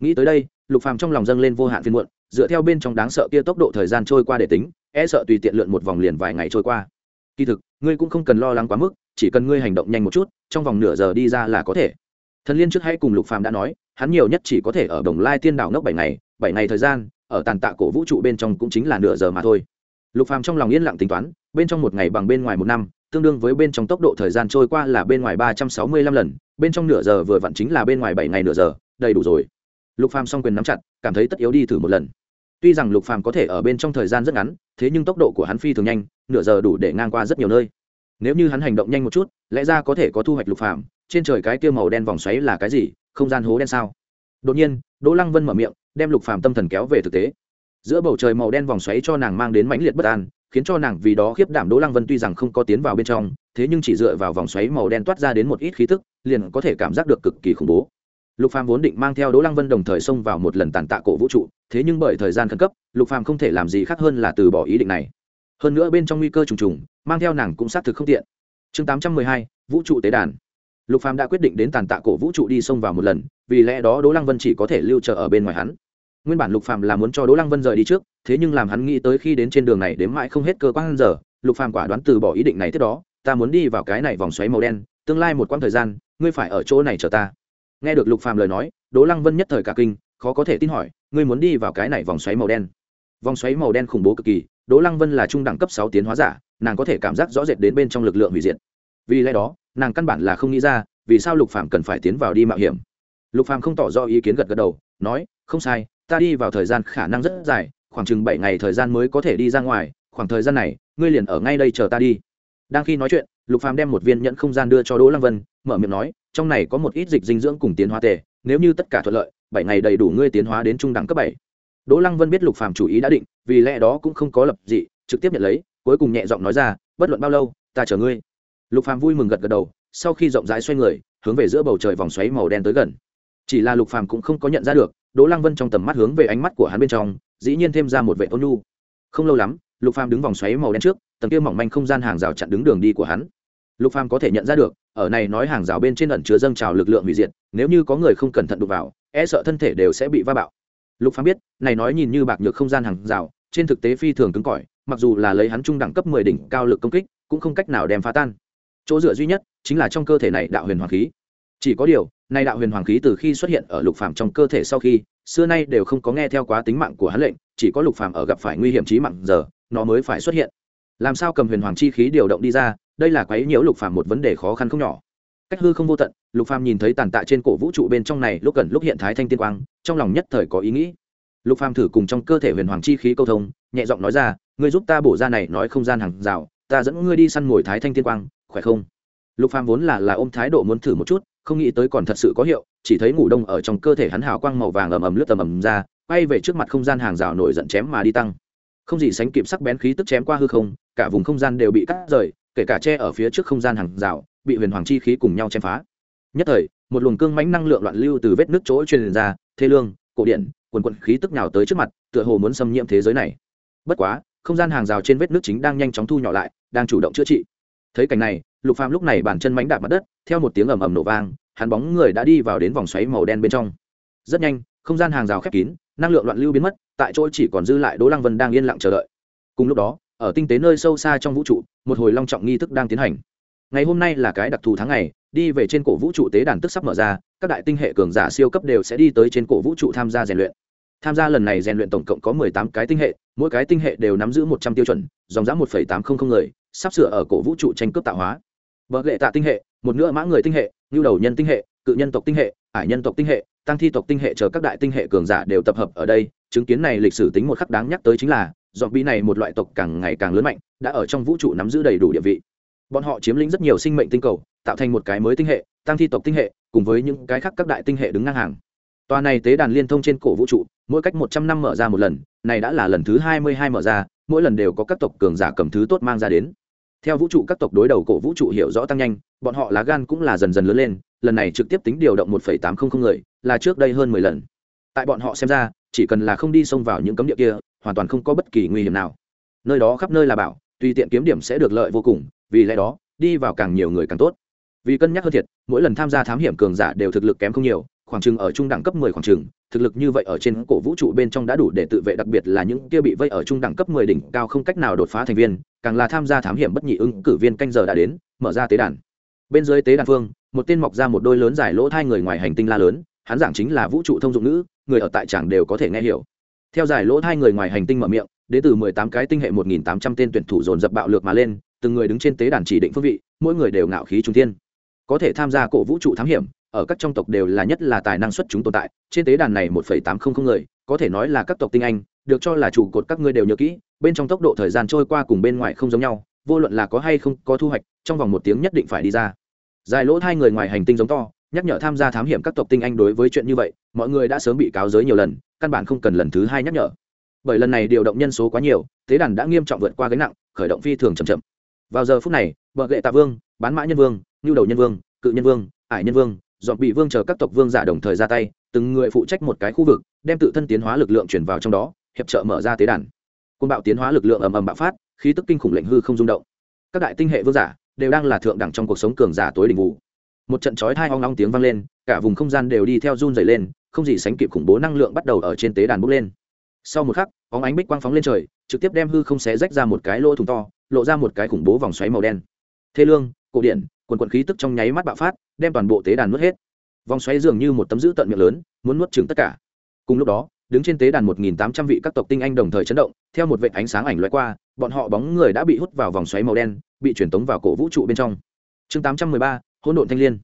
S1: Nghĩ tới đây, lục phàm trong lòng dâng lên vô hạn phiên muộn, dựa theo bên trong đáng sợ kia tốc độ thời gian trôi qua để tính e sợ tùy tiện lượn một vòng liền vài ngày trôi qua. Kỳ thực ngươi cũng không cần lo lắng quá mức, chỉ cần ngươi hành động nhanh một chút, trong vòng nửa giờ đi ra là có thể. Thần liên trước hãy cùng lục phàm đã nói, hắn nhiều nhất chỉ có thể ở đồng lai tiên đảo nốc bảy ngày bảy ngày thời gian, ở tàn tạ cổ vũ trụ bên trong cũng chính là nửa giờ mà thôi. Lục phàm trong lòng yên lặng tính toán, bên trong một ngày bằng bên ngoài một năm, tương đương với bên trong tốc độ thời gian trôi qua là bên ngoài ba trăm sáu mươi lăm lần, bên trong nửa giờ vừa vặn chính là bên ngoài bảy ngày nửa giờ, đầy đủ rồi. Lục phàm song quyền nắm chặt, cảm thấy tất yếu đi thử một lần. Tuy rằng lục phàm có thể ở bên trong thời gian rất ngắn, thế nhưng tốc độ của hắn phi thường nhanh nửa giờ đủ để ngang qua rất nhiều nơi. Nếu như hắn hành động nhanh một chút, lẽ ra có thể có thu hoạch lục phàm, trên trời cái kia màu đen vòng xoáy là cái gì, không gian hố đen sao? Đột nhiên, đỗ lăng vân mở miệng, đem lục phàm tâm thần kéo về thực tế. Giữa bầu trời màu đen vòng xoáy cho nàng mang đến mãnh liệt bất an, khiến cho nàng vì đó khiếp đảm đỗ lăng vân tuy rằng không có tiến vào bên trong, thế nhưng chỉ dựa vào vòng xoáy màu đen toát ra đến một ít khí tức, liền có thể cảm giác được cực kỳ khủng bố. Lục phàm vốn định mang theo đỗ lăng vân đồng thời xông vào một lần tàn tạ cổ vũ trụ, thế nhưng bởi thời gian khẩn cấp, lục phàm không thể làm gì khác hơn là từ bỏ ý định này hơn nữa bên trong nguy cơ trùng trùng mang theo nàng cũng xác thực không tiện. Chương 812, vũ trụ tế đàn. Lục phàm đã quyết định đến tàn tạ cổ vũ trụ đi xông vào một lần vì lẽ đó đỗ lăng vân chỉ có thể lưu chờ ở bên ngoài hắn. Nguyên bản lục phàm là muốn cho đỗ lăng vân rời đi trước thế nhưng làm hắn nghĩ tới khi đến trên đường này đến mãi không hết cơ quan giờ lục phàm quả đoán từ bỏ ý định này tiếp đó ta muốn đi vào cái này vòng xoáy màu đen tương lai một quãng thời gian ngươi phải ở chỗ này chờ ta. Nghe được lục phàm lời nói đỗ lăng vân nhất thời cả kinh khó có thể tin hỏi ngươi muốn đi vào cái này vòng xoáy màu đen? Vòng xoáy màu đen khủng bố cực kỳ đỗ lăng vân là trung đẳng cấp sáu tiến hóa giả, nàng có thể cảm giác rõ rệt đến bên trong lực lượng hủy diệt. Vì lẽ đó, nàng căn bản là không nghĩ ra, vì sao lục phàm cần phải tiến vào đi mạo hiểm. Lục phàm không tỏ rõ ý kiến gật gật đầu, nói, không sai, ta đi vào thời gian khả năng rất dài, khoảng chừng bảy ngày thời gian mới có thể đi ra ngoài, khoảng thời gian này, ngươi liền ở ngay đây chờ ta đi. Đang khi nói chuyện, lục phàm đem một viên nhẫn không gian đưa cho đỗ lăng vân, mở miệng nói, trong này có một ít dịch dinh dưỡng cùng tiến hóa tề, nếu như tất cả thuận lợi, bảy ngày đầy đủ ngươi tiến hóa đến trung đẳng cấp bảy đỗ lăng vân biết lục phàm chủ ý đã định, vì lẽ đó cũng không có lập dị, trực tiếp nhận lấy, cuối cùng nhẹ giọng nói ra, bất luận bao lâu, ta chờ ngươi. Lục phàm vui mừng gật gật đầu, sau khi rộng rãi xoay người, hướng về giữa bầu trời vòng xoáy màu đen tới gần. Chỉ là lục phàm cũng không có nhận ra được, đỗ lăng vân trong tầm mắt hướng về ánh mắt của hắn bên trong, dĩ nhiên thêm ra một vẻ ôn nhu. Không lâu lắm, lục phàm đứng vòng xoáy màu đen trước, tầng kia mỏng manh không gian hàng rào chặn đứng đường đi của hắn. Lục phàm có thể nhận ra được, ở này nói hàng rào bên trên ẩn chứa dâng trào lực lượng hủy diệt, nếu như có người không cẩn thận đụng vào e sợ thân thể đều sẽ bị va bạo lục phàm biết, này nói nhìn như bạc nhược không gian hàng rào, trên thực tế phi thường cứng cỏi, mặc dù là lấy hắn trung đẳng cấp 10 đỉnh cao lực công kích, cũng không cách nào đem phá tan. Chỗ dựa duy nhất, chính là trong cơ thể này đạo huyền hoàng khí. Chỉ có điều nay đạo huyền hoàng khí từ khi xuất hiện ở lục phàm trong cơ thể sau khi, xưa nay đều không có nghe theo quá tính mạng của hắn lệnh, chỉ có lục phàm ở gặp phải nguy hiểm chí mạng giờ, nó mới phải xuất hiện. Làm sao cầm huyền hoàng chi khí điều động đi ra, đây là quấy nhiễu lục phàm một vấn đề khó khăn không nhỏ cách hư không vô tận, lục phàm nhìn thấy tàn tạ trên cổ vũ trụ bên trong này lúc gần lúc hiện thái thanh tiên quang, trong lòng nhất thời có ý nghĩ. Lục phàm thử cùng trong cơ thể huyền hoàng chi khí câu thông, nhẹ giọng nói ra, ngươi giúp ta bổ ra này nói không gian hàng rào, ta dẫn ngươi đi săn ngồi thái thanh tiên quang, khỏe không? Lục phàm vốn là là ôm thái độ muốn thử một chút, không nghĩ tới còn thật sự có hiệu, chỉ thấy ngủ đông ở trong cơ thể hắn hào quang màu vàng ầm ầm lướt tầm ầm ra, bay về trước mặt không gian hàng rào nổi giận chém mà đi tăng. Không gì sánh kịp sắc bén khí tức chém qua hư không, cả vùng không gian đều bị cắt rời, kể cả tre ở phía trước không gian hàng rào bị huyền hoàng chi khí cùng nhau chém phá. Nhất thời, một luồng cương mãnh năng lượng loạn lưu từ vết nước chỗ truyền ra, thê lương, cổ điện, quần quận khí tức nào tới trước mặt, tựa hồ muốn xâm nhiễm thế giới này. Bất quá, không gian hàng rào trên vết nước chính đang nhanh chóng thu nhỏ lại, đang chủ động chữa trị. Thấy cảnh này, lục phàm lúc này bàn chân mánh đạp mặt đất, theo một tiếng ầm ầm nổ vang, hắn bóng người đã đi vào đến vòng xoáy màu đen bên trong. Rất nhanh, không gian hàng rào khép kín, năng lượng loạn lưu biến mất, tại chỗ chỉ còn dư lại đỗ lăng vân đang yên lặng chờ đợi. Cùng lúc đó, ở tinh tế nơi sâu xa trong vũ trụ, một hồi long trọng nghi thức đang tiến hành ngày hôm nay là cái đặc thù tháng ngày, đi về trên cổ vũ trụ tế đàn tức sắp mở ra, các đại tinh hệ cường giả siêu cấp đều sẽ đi tới trên cổ vũ trụ tham gia rèn luyện. Tham gia lần này rèn luyện tổng cộng có mười tám cái tinh hệ, mỗi cái tinh hệ đều nắm giữ một trăm tiêu chuẩn, dòng dã một phẩy tám không không người, sắp sửa ở cổ vũ trụ tranh cướp tạo hóa. Vợ lệ tạ tinh hệ, một nửa mã người tinh hệ, ngưu đầu nhân tinh hệ, cự nhân tộc tinh hệ, ải nhân tộc tinh hệ, tăng thi tộc tinh hệ chờ các đại tinh hệ cường giả đều tập hợp ở đây. Chứng kiến này lịch sử tính một khắc đáng nhắc tới chính là dọn bi này một loại tộc càng ngày càng lớn mạnh, đã ở trong vũ trụ nắm giữ đầy đủ địa vị bọn họ chiếm lĩnh rất nhiều sinh mệnh tinh cầu, tạo thành một cái mới tinh hệ, tăng thi tộc tinh hệ, cùng với những cái khác các đại tinh hệ đứng ngang hàng. Tòa này tế đàn liên thông trên cổ vũ trụ, mỗi cách một trăm năm mở ra một lần, này đã là lần thứ hai mươi hai mở ra, mỗi lần đều có các tộc cường giả cầm thứ tốt mang ra đến. Theo vũ trụ các tộc đối đầu cổ vũ trụ hiểu rõ tăng nhanh, bọn họ lá gan cũng là dần dần lớn lên, lần này trực tiếp tính điều động một tám trăm linh người, là trước đây hơn mười lần. Tại bọn họ xem ra, chỉ cần là không đi xông vào những cấm địa kia, hoàn toàn không có bất kỳ nguy hiểm nào. Nơi đó khắp nơi là bảo, tùy tiện kiếm điểm sẽ được lợi vô cùng vì lẽ đó, đi vào càng nhiều người càng tốt. Vì cân nhắc hơn thiệt, mỗi lần tham gia thám hiểm cường giả đều thực lực kém không nhiều, khoảng chừng ở trung đẳng cấp 10 khoảng chừng, thực lực như vậy ở trên cổ vũ trụ bên trong đã đủ để tự vệ, đặc biệt là những kia bị vây ở trung đẳng cấp 10 đỉnh cao không cách nào đột phá thành viên, càng là tham gia thám hiểm bất nhị ứng cử viên canh giờ đã đến, mở ra tế đàn. Bên dưới tế đàn phương, một tên mọc ra một đôi lớn dài lỗ thai người ngoài hành tinh la lớn, hắn giảng chính là vũ trụ thông dụng ngữ, người ở tại chẳng đều có thể nghe hiểu. Theo giải lỗ thai người ngoài hành tinh mở miệng, đến từ 18 cái tinh hệ 1.800 tên tuyển thủ dồn dập bạo lược mà lên từng người đứng trên tế đàn chỉ định phương vị, mỗi người đều ngạo khí trung thiên. Có thể tham gia cổ vũ trụ thám hiểm, ở các trong tộc đều là nhất là tài năng xuất chúng tồn tại, trên tế đàn này một phẩy tám không không người, có thể nói là các tộc tinh anh, được cho là chủ cột các ngươi đều nhớ kỹ, bên trong tốc độ thời gian trôi qua cùng bên ngoài không giống nhau, vô luận là có hay không có thu hoạch, trong vòng một tiếng nhất định phải đi ra. Dài lỗ hai người ngoài hành tinh giống to, nhắc nhở tham gia thám hiểm các tộc tinh anh đối với chuyện như vậy, mọi người đã sớm bị cáo giới nhiều lần, căn bản không cần lần thứ hai nhắc nhở. Bởi lần này điều động nhân số quá nhiều, tế đàn đã nghiêm trọng vượt qua gánh nặng, khởi động phi thường chậm chậm vào giờ phút này vợ gệ tạ vương, bán mã nhân vương nhu đầu nhân vương, cự nhân vương, ải nhân vương, dọn bị vương chờ các tộc vương giả đồng thời ra tay, từng người phụ trách một cái khu vực, đem tự thân tiến hóa lực lượng chuyển vào trong đó, hiệp trợ mở ra tế đàn. Côn bạo tiến hóa lực lượng ầm ầm bạo phát, khí tức kinh khủng lệnh hư không rung động. Các đại tinh hệ vương giả đều đang là thượng đẳng trong cuộc sống cường giả tối đỉnh vụ một trận chói hai hoang long tiếng vang lên, cả vùng không gian đều đi theo run dày lên, không gì sánh kịp khủng bố năng lượng bắt đầu ở trên tế đàn bốc lên. Sau một khắc, óng ánh bích quang phóng lên trời, trực tiếp đem hư không xé rách ra một cái lỗ thùng to lộ ra một cái khủng bố vòng xoáy màu đen. Thế lương, cổ điển, quần quần khí tức trong nháy mắt bạo phát, đem toàn bộ tế đàn nuốt hết. Vòng xoáy dường như một tấm giữ tận miệng lớn, muốn nuốt chừng tất cả. Cùng lúc đó, đứng trên tế đàn một nghìn tám trăm vị các tộc tinh anh đồng thời chấn động, theo một vệ ánh sáng ảnh loại qua, bọn họ bóng người đã bị hút vào vòng xoáy màu đen, bị truyền tống vào cổ vũ trụ bên trong. Chương tám trăm mười ba, hỗn độn thanh liên.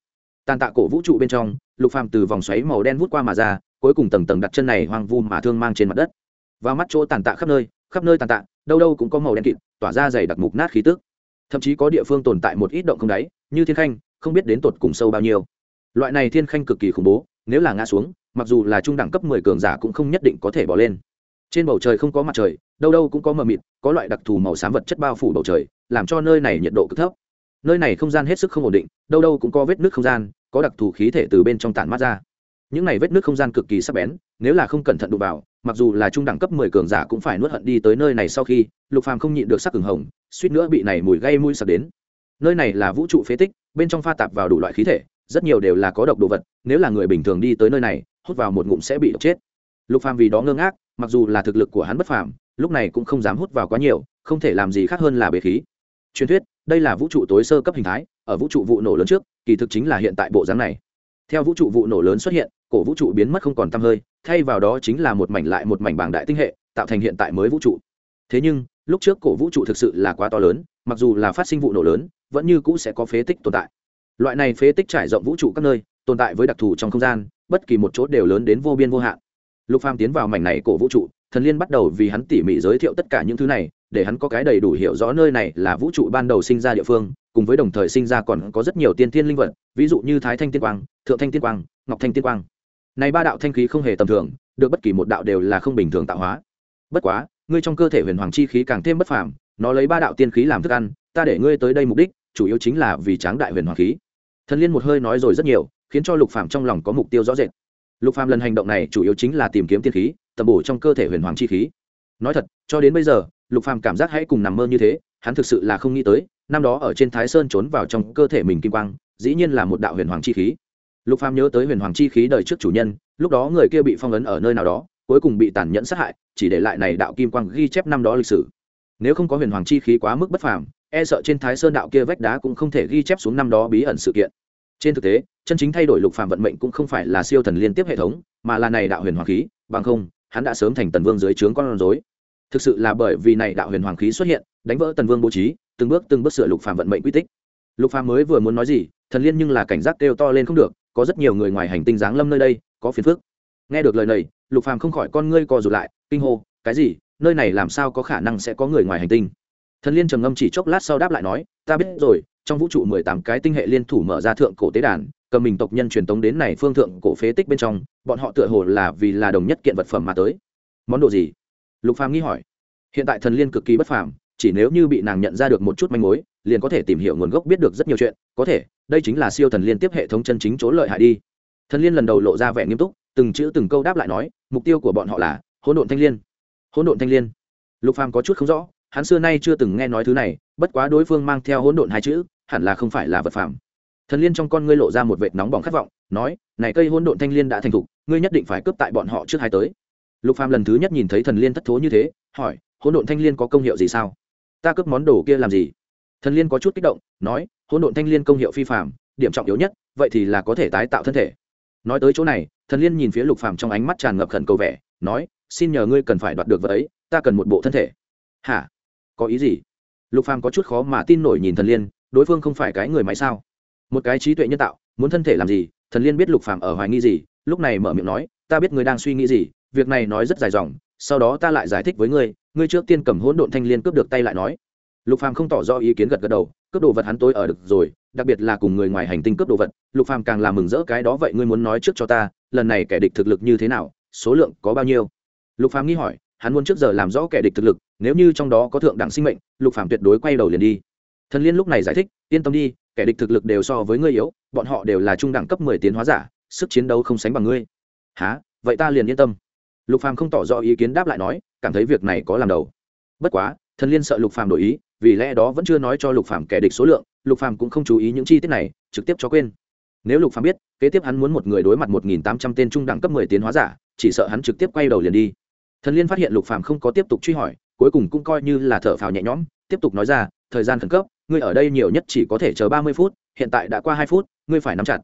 S1: Tàn tạ cổ vũ trụ bên trong, lục phàm từ vòng xoáy màu đen vút qua mà ra, cuối cùng tầng tầng đặt chân này hoang vu mà thương mang trên mặt đất. Và mắt chỗ tàn tạ khắp nơi khắp nơi tàn tạ, đâu đâu cũng có màu đen kịt, tỏa ra dày đặc mục nát khí tức. Thậm chí có địa phương tồn tại một ít động không đáy, như thiên khanh, không biết đến tột cùng sâu bao nhiêu. Loại này thiên khanh cực kỳ khủng bố, nếu là ngã xuống, mặc dù là trung đẳng cấp mười cường giả cũng không nhất định có thể bỏ lên. Trên bầu trời không có mặt trời, đâu đâu cũng có mờ mịt, có loại đặc thù màu xám vật chất bao phủ bầu trời, làm cho nơi này nhiệt độ cực thấp. Nơi này không gian hết sức không ổn định, đâu đâu cũng có vết nước không gian, có đặc thù khí thể từ bên trong tản mát ra những này vết nước không gian cực kỳ sắc bén, nếu là không cẩn thận đụng vào, mặc dù là trung đẳng cấp mười cường giả cũng phải nuốt hận đi tới nơi này sau khi, lục phàm không nhịn được sắc cường hồng, suýt nữa bị này mùi gây mũi sặc đến. Nơi này là vũ trụ phế tích, bên trong pha tạp vào đủ loại khí thể, rất nhiều đều là có độc đồ vật, nếu là người bình thường đi tới nơi này, hút vào một ngụm sẽ bị độc chết. Lục phàm vì đó ngơ ngác, mặc dù là thực lực của hắn bất phàm, lúc này cũng không dám hút vào quá nhiều, không thể làm gì khác hơn là bế khí. Truyền thuyết, đây là vũ trụ tối sơ cấp hình thái, ở vũ trụ vụ nổ lớn trước, kỳ thực chính là hiện tại bộ dáng này theo vũ trụ vụ nổ lớn xuất hiện, cổ vũ trụ biến mất không còn tăm hơi, thay vào đó chính là một mảnh lại một mảnh bảng đại tinh hệ, tạo thành hiện tại mới vũ trụ. Thế nhưng, lúc trước cổ vũ trụ thực sự là quá to lớn, mặc dù là phát sinh vụ nổ lớn, vẫn như cũ sẽ có phế tích tồn tại. Loại này phế tích trải rộng vũ trụ các nơi, tồn tại với đặc thù trong không gian, bất kỳ một chỗ đều lớn đến vô biên vô hạn. Lục phàm tiến vào mảnh này cổ vũ trụ, thần liên bắt đầu vì hắn tỉ mỉ giới thiệu tất cả những thứ này, để hắn có cái đầy đủ hiểu rõ nơi này là vũ trụ ban đầu sinh ra địa phương cùng với đồng thời sinh ra còn có rất nhiều tiên thiên linh vật, ví dụ như thái thanh tiên quang, thượng thanh tiên quang, ngọc thanh tiên quang. Này ba đạo thanh khí không hề tầm thường, được bất kỳ một đạo đều là không bình thường tạo hóa. Bất quá, ngươi trong cơ thể huyền hoàng chi khí càng thêm bất phàm, nó lấy ba đạo tiên khí làm thức ăn, ta để ngươi tới đây mục đích, chủ yếu chính là vì tráng đại huyền hoàng khí. Thần liên một hơi nói rồi rất nhiều, khiến cho lục phàm trong lòng có mục tiêu rõ rệt. Lục phàm lần hành động này chủ yếu chính là tìm kiếm tiên khí, tầm bổ trong cơ thể huyền hoàng chi khí. Nói thật, cho đến bây giờ, lục phàm cảm giác hãy cùng nằm mơ như thế, hắn thực sự là không nghĩ tới năm đó ở trên thái sơn trốn vào trong cơ thể mình kim quang, dĩ nhiên là một đạo huyền hoàng chi khí. Lục phàm nhớ tới huyền hoàng chi khí đời trước chủ nhân, lúc đó người kia bị phong ấn ở nơi nào đó, cuối cùng bị tàn nhẫn sát hại, chỉ để lại này đạo kim quang ghi chép năm đó lịch sử. Nếu không có huyền hoàng chi khí quá mức bất phàm e sợ trên thái sơn đạo kia vách đá cũng không thể ghi chép xuống năm đó bí ẩn sự kiện. Trên thực tế, chân chính thay đổi lục phàm vận mệnh cũng không phải là siêu thần liên tiếp hệ thống, mà là này đạo huyền hoàng khí, bằng không, hắn đã sớm thành tần vương dưới trướng con rối thực sự là bởi vì này đạo huyền hoàng khí xuất hiện, đánh vỡ tần vương bố trí, từng bước từng bước sửa lục phàm vận mệnh quy tích. Lục phàm mới vừa muốn nói gì, thần liên nhưng là cảnh giác kêu to lên không được, có rất nhiều người ngoài hành tinh giáng lâm nơi đây, có phiền phức. Nghe được lời này, lục phàm không khỏi con ngươi co rụt lại, kinh hô, cái gì? Nơi này làm sao có khả năng sẽ có người ngoài hành tinh? Thần liên trầm ngâm chỉ chốc lát sau đáp lại nói, ta biết rồi, trong vũ trụ mười tám cái tinh hệ liên thủ mở ra thượng cổ tế đàn, cầm mình tộc nhân truyền tống đến này phương thượng cổ phế tích bên trong, bọn họ tựa hồ là vì là đồng nhất kiện vật phẩm mà tới. Món đồ gì? Lục phàm nghi hỏi, hiện tại thần liên cực kỳ bất phàm, chỉ nếu như bị nàng nhận ra được một chút manh mối, liền có thể tìm hiểu nguồn gốc biết được rất nhiều chuyện, có thể, đây chính là siêu thần liên tiếp hệ thống chân chính chỗ lợi hại đi. Thần liên lần đầu lộ ra vẻ nghiêm túc, từng chữ từng câu đáp lại nói, mục tiêu của bọn họ là, hỗn độn thanh liên. Hỗn độn thanh liên. Lục phàm có chút không rõ, hắn xưa nay chưa từng nghe nói thứ này, bất quá đối phương mang theo hỗn độn hai chữ, hẳn là không phải là vật phàm. thần liên trong con ngươi lộ ra một vệt nóng bỏng khát vọng, nói, này cây hỗn độn thanh liên đã thành thục, ngươi nhất định phải cướp tại bọn họ trước hai tới lục phàm lần thứ nhất nhìn thấy thần liên thất thố như thế, hỏi, hỗn độn thanh liên có công hiệu gì sao? Ta cướp món đồ kia làm gì? Thần liên có chút kích động, nói, hỗn độn thanh liên công hiệu phi phàm, điểm trọng yếu nhất, vậy thì là có thể tái tạo thân thể. Nói tới chỗ này, thần liên nhìn phía lục phàm trong ánh mắt tràn ngập khẩn cầu vẻ, nói, xin nhờ ngươi cần phải đoạt được vật ấy, ta cần một bộ thân thể. Hả? Có ý gì? Lục phàm có chút khó mà tin nổi nhìn thần liên, đối phương không phải cái người máy sao? Một cái trí tuệ nhân tạo, muốn thân thể làm gì? Thần liên biết lục phàm ở hoài nghi gì, lúc này mở miệng nói, ta biết ngươi đang suy nghĩ gì việc này nói rất dài dòng, sau đó ta lại giải thích với ngươi ngươi trước tiên cầm hỗn độn thanh liên cướp được tay lại nói. Lục phàm không tỏ rõ ý kiến gật gật đầu, cướp đồ vật hắn tối ở được rồi, đặc biệt là cùng người ngoài hành tinh cướp đồ vật, lục phàm càng làm mừng rỡ cái đó vậy ngươi muốn nói trước cho ta, lần này kẻ địch thực lực như thế nào, số lượng có bao nhiêu? Lục phàm nghi hỏi, hắn muốn trước giờ làm rõ kẻ địch thực lực, nếu như trong đó có thượng đẳng sinh mệnh, lục phàm tuyệt đối quay đầu liền đi. Thần liên lúc này giải thích, yên tâm đi, kẻ địch thực lực đều so với ngươi yếu, bọn họ đều là trung đẳng cấp mười tiến hóa giả, sức chiến đấu không sánh bằng ngươi. Há vậy ta liền yên tâm lục phàm không tỏ rõ ý kiến đáp lại nói, cảm thấy việc này có làm đầu. Bất quá, thần liên sợ lục phàm đổi ý, vì lẽ đó vẫn chưa nói cho lục phàm kẻ địch số lượng, lục phàm cũng không chú ý những chi tiết này, trực tiếp cho quên. Nếu lục phàm biết, kế tiếp hắn muốn một người đối mặt một nghìn tám trăm tên trung đẳng cấp mười tiến hóa giả, chỉ sợ hắn trực tiếp quay đầu liền đi. Thần liên phát hiện lục phàm không có tiếp tục truy hỏi, cuối cùng cũng coi như là thở phào nhẹ nhõm, tiếp tục nói ra, thời gian khẩn cấp, ngươi ở đây nhiều nhất chỉ có thể chờ ba mươi phút, hiện tại đã qua hai phút, ngươi phải nắm chặt.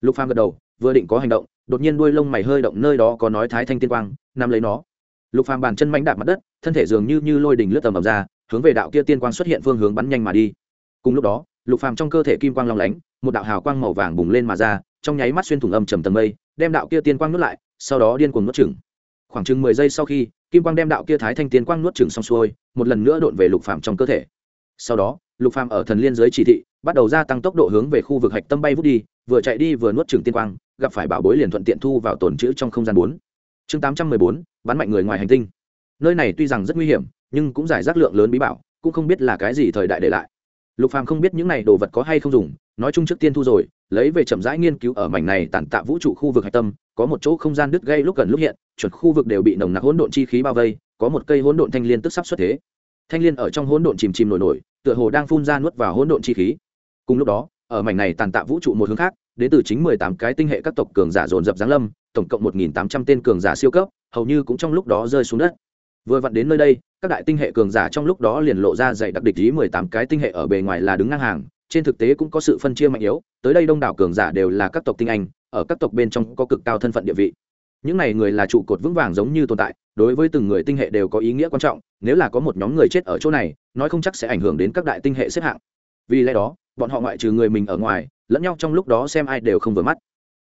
S1: Lục phàm gật đầu, vừa định có hành động đột nhiên đuôi lông mày hơi động nơi đó có nói thái thanh tiên quang, nắm lấy nó. Lục phàm bàn chân mánh đạp mặt đất, thân thể dường như như lôi đình lướt tầm ầm ra, hướng về đạo kia tiên quang xuất hiện phương hướng bắn nhanh mà đi. Cùng lúc đó, lục phàm trong cơ thể kim quang long lánh, một đạo hào quang màu vàng bùng lên mà ra, trong nháy mắt xuyên thủng âm trầm tầng mây, đem đạo kia tiên quang nuốt lại, sau đó điên cuồng nuốt chửng. Khoảng chừng mười giây sau khi, kim quang đem đạo kia thái thanh tiên quang nuốt chửng xong xuôi, một lần nữa độn về lục phàm trong cơ thể. Sau đó, lục phàm ở thần liên giới chỉ thị, bắt đầu gia tăng tốc độ hướng về khu vực hạch tâm bay vút đi, vừa chạy đi vừa nuốt chửng tiên quang gặp phải bảo bối liền thuận tiện thu vào tồn trữ trong không gian bốn. Chương tám trăm mười bốn, bắn mạnh người ngoài hành tinh. Nơi này tuy rằng rất nguy hiểm, nhưng cũng giải rác lượng lớn bí bảo, cũng không biết là cái gì thời đại để lại. Lục phàm không biết những này đồ vật có hay không dùng, nói chung trước tiên thu rồi, lấy về chậm rãi nghiên cứu ở mảnh này tản tạ vũ trụ khu vực hạch tâm, có một chỗ không gian đứt gây lúc gần lúc hiện, chuẩn khu vực đều bị nồng nặc hỗn độn chi khí bao vây, có một cây hỗn độn thanh liên tức sắp xuất thế. Thanh liên ở trong hỗn độn chìm chìm nổi nổi, tựa hồ đang phun ra nuốt vào hỗn độn chi khí. Cùng lúc đó, ở mảnh này tàn tạ vũ trụ một hướng khác đến từ chính mười tám cái tinh hệ các tộc cường giả dồn dập giáng lâm, tổng cộng một nghìn tám trăm tên cường giả siêu cấp, hầu như cũng trong lúc đó rơi xuống đất. Vừa vặn đến nơi đây, các đại tinh hệ cường giả trong lúc đó liền lộ ra dạy đặc địch ý mười tám cái tinh hệ ở bề ngoài là đứng ngang hàng, trên thực tế cũng có sự phân chia mạnh yếu, tới đây đông đảo cường giả đều là các tộc tinh anh, ở các tộc bên trong có cực cao thân phận địa vị. Những này người là trụ cột vững vàng giống như tồn tại, đối với từng người tinh hệ đều có ý nghĩa quan trọng, nếu là có một nhóm người chết ở chỗ này, nói không chắc sẽ ảnh hưởng đến các đại tinh hệ xếp hạng. Vì lẽ đó, bọn họ ngoại trừ người mình ở ngoài lẫn nhau trong lúc đó xem ai đều không vừa mắt.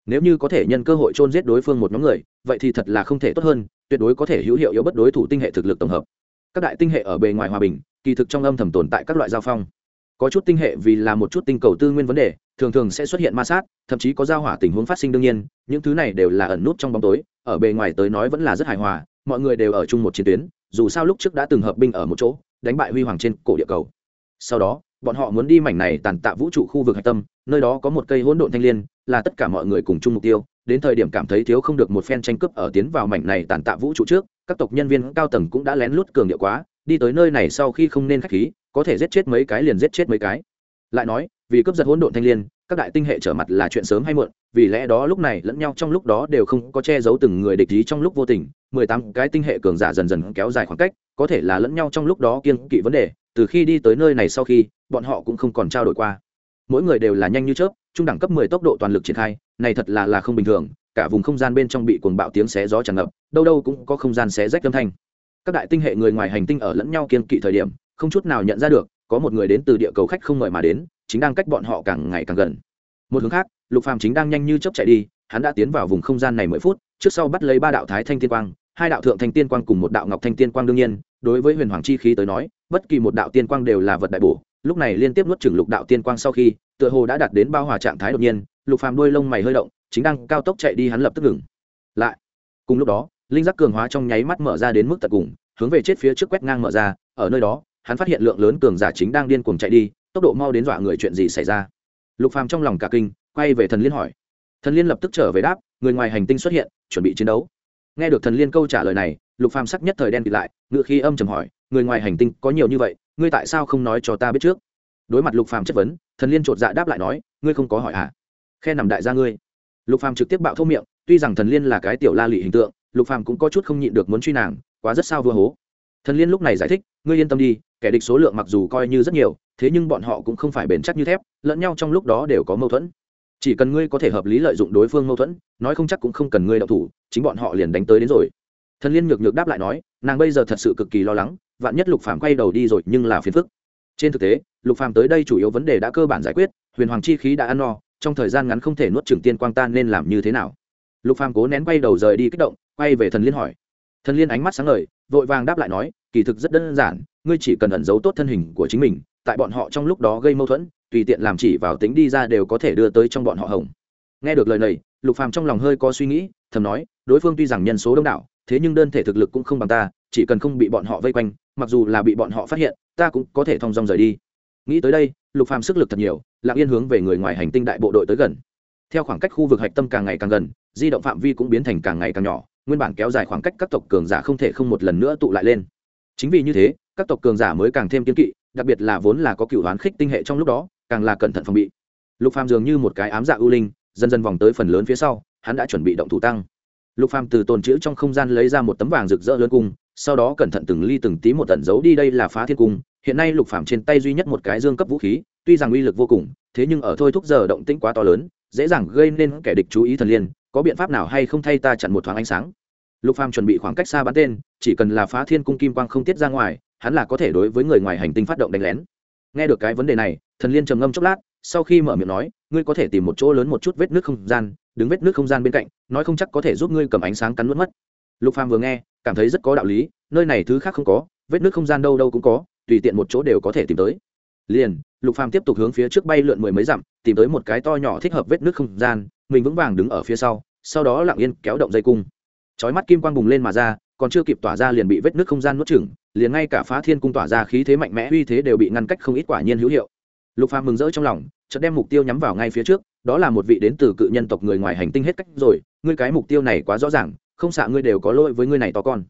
S1: Nếu như có thể nhân cơ hội chôn giết đối phương một nhóm người, vậy thì thật là không thể tốt hơn, tuyệt đối có thể hữu hiệu yếu bất đối thủ tinh hệ thực lực tổng hợp. Các đại tinh hệ ở bề ngoài hòa bình, kỳ thực trong âm thầm tồn tại các loại giao phong. Có chút tinh hệ vì là một chút tinh cầu tư nguyên vấn đề, thường thường sẽ xuất hiện ma sát, thậm chí có giao hỏa tình huống phát sinh đương nhiên, những thứ này đều là ẩn nút trong bóng tối, ở bề ngoài tới nói vẫn là rất hài hòa, mọi người đều ở chung một chiến tuyến, dù sao lúc trước đã từng hợp binh ở một chỗ, đánh bại huy hoàng trên cổ địa cầu. Sau đó bọn họ muốn đi mảnh này tàn tạ vũ trụ khu vực hạch tâm, nơi đó có một cây hỗn độn thanh liên, là tất cả mọi người cùng chung mục tiêu. Đến thời điểm cảm thấy thiếu không được một phen tranh cướp ở tiến vào mảnh này tàn tạ vũ trụ trước, các tộc nhân viên cao tầng cũng đã lén lút cường điệu quá, đi tới nơi này sau khi không nên khách khí, có thể giết chết mấy cái liền giết chết mấy cái. Lại nói, vì cướp giật hỗn độn thanh liên, các đại tinh hệ trở mặt là chuyện sớm hay muộn, vì lẽ đó lúc này lẫn nhau trong lúc đó đều không có che giấu từng người địch ý trong lúc vô tình. Mười tám cái tinh hệ cường giả dần dần kéo dài khoảng cách, có thể là lẫn nhau trong lúc đó kiên kỵ vấn đề, từ khi đi tới nơi này sau khi bọn họ cũng không còn trao đổi qua. Mỗi người đều là nhanh như chớp, trung đẳng cấp mười tốc độ toàn lực triển khai, này thật là là không bình thường, cả vùng không gian bên trong bị cuồng bạo tiếng xé gió tràn ngập, đâu đâu cũng có không gian xé rách âm thanh. Các đại tinh hệ người ngoài hành tinh ở lẫn nhau kiên kỵ thời điểm, không chút nào nhận ra được, có một người đến từ địa cầu khách không mời mà đến, chính đang cách bọn họ càng ngày càng gần. Một hướng khác, lục phàm chính đang nhanh như chớp chạy đi, hắn đã tiến vào vùng không gian này mười phút, trước sau bắt lấy ba đạo thái thanh tiên quang, hai đạo thượng thanh tiên quang cùng một đạo ngọc thanh tiên quang đương nhiên, đối với huyền hoàng chi khí tới nói, bất kỳ một đạo tiên quang đều là vật đại bổ lúc này liên tiếp nuốt chửng lục đạo tiên quang sau khi, tựa hồ đã đạt đến bao hòa trạng thái đột nhiên, lục phàm đuôi lông mày hơi động, chính đang cao tốc chạy đi hắn lập tức ngừng. Lại, cùng lúc đó, linh giác cường hóa trong nháy mắt mở ra đến mức tận cùng, hướng về chết phía trước quét ngang mở ra, ở nơi đó, hắn phát hiện lượng lớn cường giả chính đang điên cuồng chạy đi, tốc độ mau đến dọa người chuyện gì xảy ra. Lục phàm trong lòng cả kinh, quay về thần liên hỏi. Thần liên lập tức trở về đáp, người ngoài hành tinh xuất hiện, chuẩn bị chiến đấu. Nghe được thần liên câu trả lời này, lục phàm sắc nhất thời đen kịt lại, ngựa khi âm trầm hỏi, người ngoài hành tinh có nhiều như vậy ngươi tại sao không nói cho ta biết trước? Đối mặt lục phàm chất vấn, thần liên trột dạ đáp lại nói, ngươi không có hỏi à? Khe nằm đại gia ngươi. Lục phàm trực tiếp bạo thô miệng, tuy rằng thần liên là cái tiểu la lị hình tượng, lục phàm cũng có chút không nhịn được muốn truy nàng, quá rất sao vừa hố. Thần liên lúc này giải thích, ngươi yên tâm đi, kẻ địch số lượng mặc dù coi như rất nhiều, thế nhưng bọn họ cũng không phải bền chắc như thép, lẫn nhau trong lúc đó đều có mâu thuẫn. Chỉ cần ngươi có thể hợp lý lợi dụng đối phương mâu thuẫn, nói không chắc cũng không cần ngươi đậu thủ, chính bọn họ liền đánh tới đến rồi. Thần liên nhược nhược đáp lại nói, nàng bây giờ thật sự cực kỳ lo lắng vạn nhất lục phàm quay đầu đi rồi nhưng là phiền phức. Trên thực tế, lục phàm tới đây chủ yếu vấn đề đã cơ bản giải quyết, huyền hoàng chi khí đã ăn no, trong thời gian ngắn không thể nuốt trường tiên quang tan nên làm như thế nào? Lục phàm cố nén quay đầu rời đi kích động, quay về thần liên hỏi. Thần liên ánh mắt sáng ngời, vội vàng đáp lại nói, kỳ thực rất đơn giản, ngươi chỉ cần ẩn giấu tốt thân hình của chính mình, tại bọn họ trong lúc đó gây mâu thuẫn, tùy tiện làm chỉ vào tính đi ra đều có thể đưa tới trong bọn họ hồng. Nghe được lời này, lục phàm trong lòng hơi có suy nghĩ, thầm nói, đối phương tuy rằng nhân số đông đảo thế nhưng đơn thể thực lực cũng không bằng ta, chỉ cần không bị bọn họ vây quanh, mặc dù là bị bọn họ phát hiện, ta cũng có thể thong dong rời đi. Nghĩ tới đây, lục phàm sức lực thật nhiều, lặng yên hướng về người ngoài hành tinh đại bộ đội tới gần. Theo khoảng cách khu vực hạch tâm càng ngày càng gần, di động phạm vi cũng biến thành càng ngày càng nhỏ, nguyên bản kéo dài khoảng cách các tộc cường giả không thể không một lần nữa tụ lại lên. Chính vì như thế, các tộc cường giả mới càng thêm kiên kỵ, đặc biệt là vốn là có cựu đoán khích tinh hệ trong lúc đó, càng là cẩn thận phòng bị. Lục phàm dường như một cái ám dạ ưu linh, dần dần vòng tới phần lớn phía sau, hắn đã chuẩn bị động thủ tăng lục phàm từ tồn chữ trong không gian lấy ra một tấm vàng rực rỡ lớn cung, sau đó cẩn thận từng ly từng tí một tận giấu đi, đây là phá thiên cung. Hiện nay lục phàm trên tay duy nhất một cái dương cấp vũ khí, tuy rằng uy lực vô cùng, thế nhưng ở thôi thúc giờ động tĩnh quá to lớn, dễ dàng gây nên kẻ địch chú ý thần liên, có biện pháp nào hay không thay ta chặn một thoáng ánh sáng? Lục phàm chuẩn bị khoảng cách xa bắn tên, chỉ cần là phá thiên cung kim quang không tiết ra ngoài, hắn là có thể đối với người ngoài hành tinh phát động đánh lén. Nghe được cái vấn đề này, thần liên trầm ngâm chốc lát, sau khi mở miệng nói, ngươi có thể tìm một chỗ lớn một chút vết nước không gian đứng vết nước không gian bên cạnh, nói không chắc có thể giúp ngươi cầm ánh sáng cắn nuốt mất. Lục phàm vừa nghe, cảm thấy rất có đạo lý, nơi này thứ khác không có, vết nước không gian đâu đâu cũng có, tùy tiện một chỗ đều có thể tìm tới. Liền, lục phàm tiếp tục hướng phía trước bay lượn mười mấy dặm, tìm tới một cái to nhỏ thích hợp vết nước không gian, mình vững vàng đứng ở phía sau sau đó lặng yên kéo động dây cung. Chói mắt kim quang bùng lên mà ra, còn chưa kịp tỏa ra liền bị vết nước không gian nuốt chửng, liền ngay cả phá thiên cung tỏa ra khí thế mạnh mẽ uy thế đều bị ngăn cách không ít quả nhiên hữu hiệu. Lục phàm mừng rỡ trong lòng, chợt đem mục tiêu nhắm vào ngay phía trước đó là một vị đến từ cự nhân tộc người ngoài hành tinh hết cách rồi, ngươi cái mục tiêu này quá rõ ràng, không xạ ngươi đều có lỗi với ngươi này to con.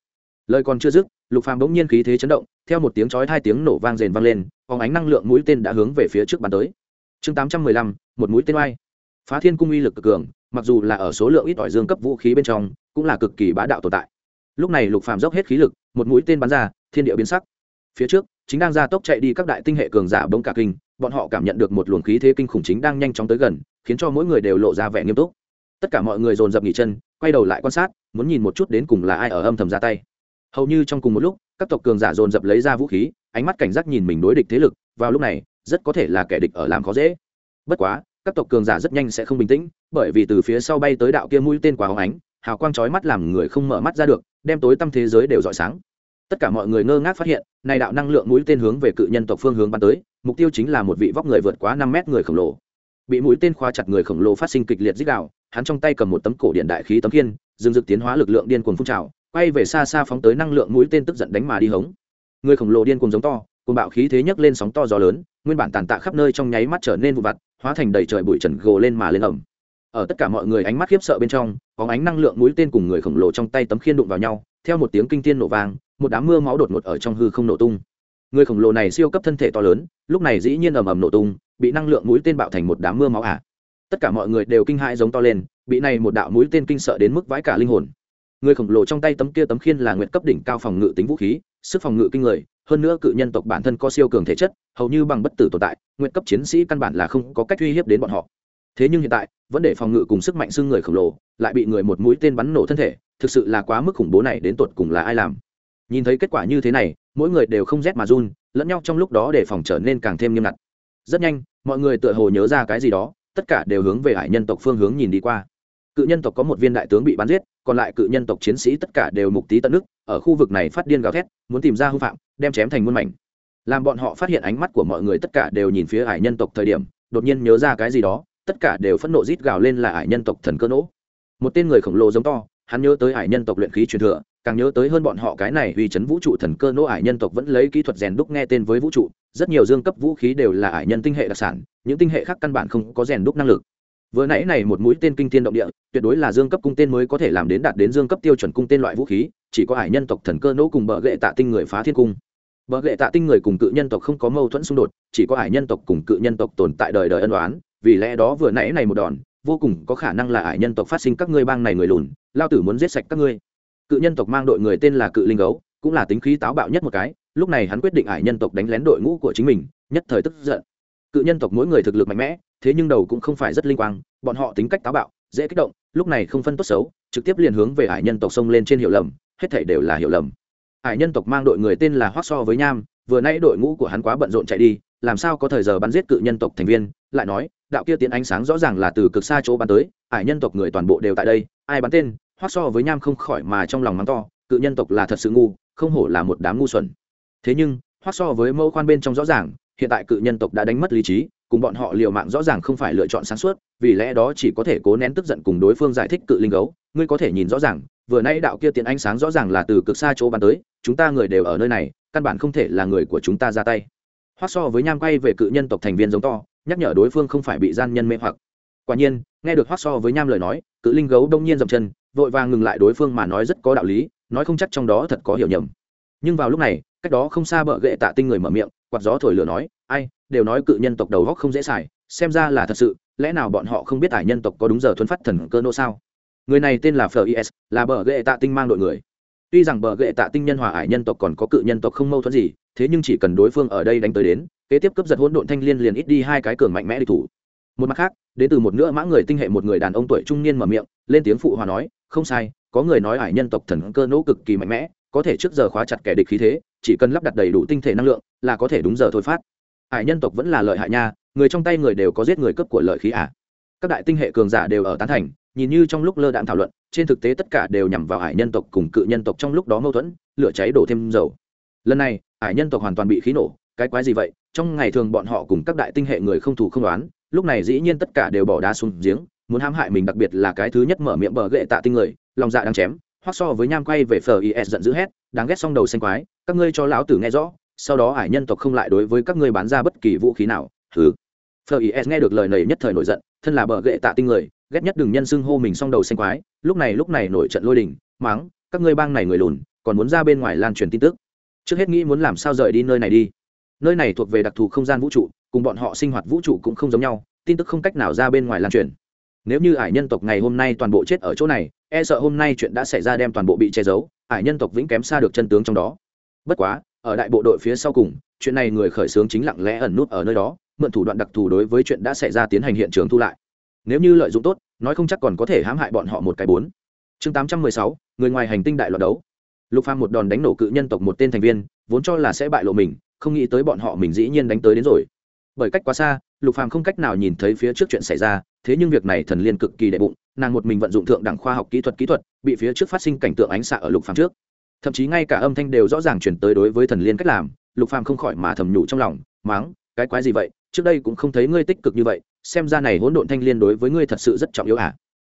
S1: Lời còn chưa dứt, lục phàm bỗng nhiên khí thế chấn động, theo một tiếng chói hai tiếng nổ vang rền vang lên, phóng ánh năng lượng mũi tên đã hướng về phía trước bàn tới. Chương tám trăm mười lăm, một mũi tên oai. Phá thiên cung uy lực cực cường, mặc dù là ở số lượng ít ỏi dương cấp vũ khí bên trong, cũng là cực kỳ bá đạo tồn tại. Lúc này lục phàm dốc hết khí lực, một mũi tên bắn ra, thiên địa biến sắc. Phía trước, chính đang ra tốc chạy đi các đại tinh hệ cường giả bỗng cả kinh bọn họ cảm nhận được một luồng khí thế kinh khủng chính đang nhanh chóng tới gần, khiến cho mỗi người đều lộ ra vẻ nghiêm túc. Tất cả mọi người dồn dập nghỉ chân, quay đầu lại quan sát, muốn nhìn một chút đến cùng là ai ở âm thầm ra tay. Hầu như trong cùng một lúc, các tộc cường giả dồn dập lấy ra vũ khí, ánh mắt cảnh giác nhìn mình đối địch thế lực, vào lúc này, rất có thể là kẻ địch ở làm khó dễ. Bất quá, các tộc cường giả rất nhanh sẽ không bình tĩnh, bởi vì từ phía sau bay tới đạo kia mũi tên quá hóng ánh, hào quang chói mắt làm người không mở mắt ra được, đem tối tăm thế giới đều rọi sáng. Tất cả mọi người ngơ ngác phát hiện, này đạo năng lượng mũi tên hướng về cự nhân tộc phương hướng bắn tới mục tiêu chính là một vị vóc người vượt quá năm mét người khổng lồ. Bị mũi tên khóa chặt người khổng lồ phát sinh kịch liệt dích đạo hắn trong tay cầm một tấm cổ điện đại khí tấm khiên dừng dực tiến hóa lực lượng điên cuồng phun trào, quay về xa xa phóng tới năng lượng mũi tên tức giận đánh mà đi hống. Người khổng lồ điên cuồng giống to cùng bạo khí thế nhấc lên sóng to gió lớn, nguyên bản tàn tạ khắp nơi trong nháy mắt trở nên vụ vặt, hóa thành đầy trời bụi trần gồ lên mà lên ẩm ở tất cả mọi người ánh mắt khiếp sợ bên trong có ánh năng lượng mũi tên cùng người khổng lồ trong tay tấm khiên đụng vào nhau, theo một tiếng kinh thiên nổ vang, một đám mưa máu đột ngột ở trong hư không nổ tung người khổng lồ này siêu cấp thân thể to lớn, lúc này dĩ nhiên ầm ầm nổ tung, bị năng lượng mũi tên bạo thành một đám mưa máu ả. À. tất cả mọi người đều kinh hãi giống to lên, bị này một đạo mũi tên kinh sợ đến mức vãi cả linh hồn. Người khổng lồ trong tay tấm kia tấm khiên là nguyện cấp đỉnh cao phòng ngự tính vũ khí, sức phòng ngự kinh người, hơn nữa cự nhân tộc bản thân có siêu cường thể chất, hầu như bằng bất tử tồn tại nguyện cấp chiến sĩ căn bản là không có cách uy hiếp đến bọn họ. Thế nhưng hiện tại vẫn để phòng ngự cùng sức mạnh xương người khổng lồ, lại bị người một mũi tên bắn nổ thân thể, thực sự là quá mức khủng bố này đến tột cùng là ai làm? Nhìn thấy kết quả như thế này, mỗi người đều không rét mà run, lẫn nhau trong lúc đó để phòng trở nên càng thêm nghiêm ngặt. Rất nhanh, mọi người tựa hồ nhớ ra cái gì đó, tất cả đều hướng về hải nhân tộc phương hướng nhìn đi qua. Cự nhân tộc có một viên đại tướng bị bắn giết, còn lại cự nhân tộc chiến sĩ tất cả đều mục tí tận nước, ở khu vực này phát điên gào thét, muốn tìm ra hư phạm, đem chém thành muôn mảnh. Làm bọn họ phát hiện ánh mắt của mọi người tất cả đều nhìn phía hải nhân tộc thời điểm, đột nhiên nhớ ra cái gì đó, tất cả đều phẫn nộ rít gào lên là hải nhân tộc thần cơ nỗ một tên người khổng lồ giống to hắn nhớ tới hải nhân tộc luyện khí truyền thừa, càng nhớ tới hơn bọn họ cái này uy chấn vũ trụ thần cơ nỗ ải nhân tộc vẫn lấy kỹ thuật rèn đúc nghe tên với vũ trụ, rất nhiều dương cấp vũ khí đều là ải nhân tinh hệ đặc sản, những tinh hệ khác căn bản không có rèn đúc năng lực. Vừa nãy này một mũi tên kinh tiên động địa, tuyệt đối là dương cấp cung tên mới có thể làm đến đạt đến dương cấp tiêu chuẩn cung tên loại vũ khí, chỉ có ải nhân tộc thần cơ nỗ cùng bờ gệ tạ tinh người phá thiên cung. Bờ gệ tạ tinh người cùng cự nhân tộc không có mâu thuẫn xung đột, chỉ có ải nhân tộc cùng cự nhân tộc tồn tại đời đời ân đoán vì lẽ đó vừa nãy này một đòn vô cùng có khả năng là ải nhân tộc phát sinh các ngươi bang này người lùn, lao tử muốn giết sạch các ngươi. Cự nhân tộc mang đội người tên là cự linh gấu, cũng là tính khí táo bạo nhất một cái, lúc này hắn quyết định ải nhân tộc đánh lén đội ngũ của chính mình, nhất thời tức giận. Cự nhân tộc mỗi người thực lực mạnh mẽ, thế nhưng đầu cũng không phải rất linh quang, bọn họ tính cách táo bạo, dễ kích động, lúc này không phân tốt xấu, trực tiếp liền hướng về ải nhân tộc xông lên trên hiệu lầm, hết thảy đều là hiệu lầm. Ải nhân tộc mang đội người tên là hoác so với nham, vừa nay đội ngũ của hắn quá bận rộn chạy đi, làm sao có thời giờ bắn giết cự nhân tộc thành viên, lại nói đạo kia tiến ánh sáng rõ ràng là từ cực xa chỗ bắn tới, ải nhân tộc người toàn bộ đều tại đây, ai bắn tên, hoác so với nham không khỏi mà trong lòng mắng to, cự nhân tộc là thật sự ngu, không hổ là một đám ngu xuẩn. Thế nhưng, hoác so với mâu khoan bên trong rõ ràng, hiện tại cự nhân tộc đã đánh mất lý trí, cùng bọn họ liều mạng rõ ràng không phải lựa chọn sáng suốt, vì lẽ đó chỉ có thể cố nén tức giận cùng đối phương giải thích cự linh gấu. Ngươi có thể nhìn rõ ràng, vừa nay đạo kia tiến ánh sáng rõ ràng là từ cực xa chỗ bắn tới, chúng ta người đều ở nơi này, căn bản không thể là người của chúng ta ra tay. Hoác so với nham quay về cự nhân tộc thành viên giống to nhắc nhở đối phương không phải bị gian nhân mê hoặc. Quả nhiên, nghe được hoác so với nham lời nói, cự linh gấu đông nhiên dậm chân, vội vàng ngừng lại đối phương mà nói rất có đạo lý, nói không chắc trong đó thật có hiểu nhầm. Nhưng vào lúc này, cách đó không xa bợ gệ tạ tinh người mở miệng, quạt gió thổi lửa nói, ai, đều nói cự nhân tộc đầu góc không dễ xài, xem ra là thật sự, lẽ nào bọn họ không biết ải nhân tộc có đúng giờ thuấn phát thần cơ nô sao? Người này tên là fis là bờ gệ tạ tinh mang đội người. Tuy rằng bờ gệ tạ tinh nhân hòa ải nhân tộc còn có cự nhân tộc không mâu thuẫn gì, thế nhưng chỉ cần đối phương ở đây đánh tới đến kế tiếp cướp giật hỗn độn thanh liên liền ít đi hai cái cường mạnh mẽ địch thủ. Một mặt khác, đến từ một nửa mã người tinh hệ một người đàn ông tuổi trung niên mở miệng, lên tiếng phụ hòa nói, không sai, có người nói ải nhân tộc thần cơ nỗ cực kỳ mạnh mẽ, có thể trước giờ khóa chặt kẻ địch khí thế, chỉ cần lắp đặt đầy đủ tinh thể năng lượng, là có thể đúng giờ thôi phát. Ải nhân tộc vẫn là lợi hại nha, người trong tay người đều có giết người cấp của lợi khí ả à. các đại tinh hệ cường giả đều ở tán thành, nhìn như trong lúc lơ đạm thảo luận, trên thực tế tất cả đều nhằm vào ải nhân tộc cùng cự nhân tộc trong lúc đó mâu thuẫn, lửa cháy đổ thêm dầu. Lần này, ải nhân tộc hoàn toàn bị khí nổ cái quái gì vậy? Trong ngày thường bọn họ cùng các đại tinh hệ người không thù không đoán lúc này dĩ nhiên tất cả đều bỏ đá xuống giếng, muốn hãm hại mình đặc biệt là cái thứ nhất mở miệng bờ gệ tạ tinh người, lòng dạ đang chém hoặc so với nham quay về phờ is e giận dữ hét, đáng ghét xong đầu xanh quái, các ngươi cho lão tử nghe rõ, sau đó hải nhân tộc không lại đối với các ngươi bán ra bất kỳ vũ khí nào thứ phờ is e nghe được lời này nhất thời nổi giận, thân là bờ gệ tạ tinh người, ghét nhất đừng nhân xưng hô mình xong đầu xanh quái, lúc này lúc này nổi trận lôi đình mắng các ngươi bang này người lùn, còn muốn ra bên ngoài lan truyền tin tức. Trước hết nghĩ muốn làm sao rời đi nơi này đi nơi này thuộc về đặc thù không gian vũ trụ, cùng bọn họ sinh hoạt vũ trụ cũng không giống nhau, tin tức không cách nào ra bên ngoài lan truyền. Nếu như ải nhân tộc ngày hôm nay toàn bộ chết ở chỗ này e sợ hôm nay chuyện đã xảy ra đem toàn bộ bị che giấu, ải nhân tộc vĩnh kém xa được chân tướng trong đó. Bất quá, ở đại bộ đội phía sau cùng, chuyện này người khởi xướng chính lặng lẽ ẩn nút ở nơi đó, mượn thủ đoạn đặc thù đối với chuyện đã xảy ra tiến hành hiện trường thu lại. Nếu như lợi dụng tốt, nói không chắc còn có thể hãm hại bọn họ một cái bốn. Chương tám trăm mười sáu, người ngoài hành tinh đại loạt đấu. Lục phàm một đòn đánh nổ cự nhân tộc một tên thành viên, vốn cho là sẽ bại lộ mình không nghĩ tới bọn họ mình dĩ nhiên đánh tới đến rồi. Bởi cách quá xa, lục phàm không cách nào nhìn thấy phía trước chuyện xảy ra, thế nhưng việc này thần liên cực kỳ đệ bụng, nàng một mình vận dụng thượng đẳng khoa học kỹ thuật kỹ thuật, bị phía trước phát sinh cảnh tượng ánh xạ ở lục phàm trước. Thậm chí ngay cả âm thanh đều rõ ràng chuyển tới đối với thần liên cách làm, lục phàm không khỏi mà thầm nhủ trong lòng, máng, cái quái gì vậy? Trước đây cũng không thấy ngươi tích cực như vậy, xem ra này hỗn độn thanh liên đối với ngươi thật sự rất trọng yếu à?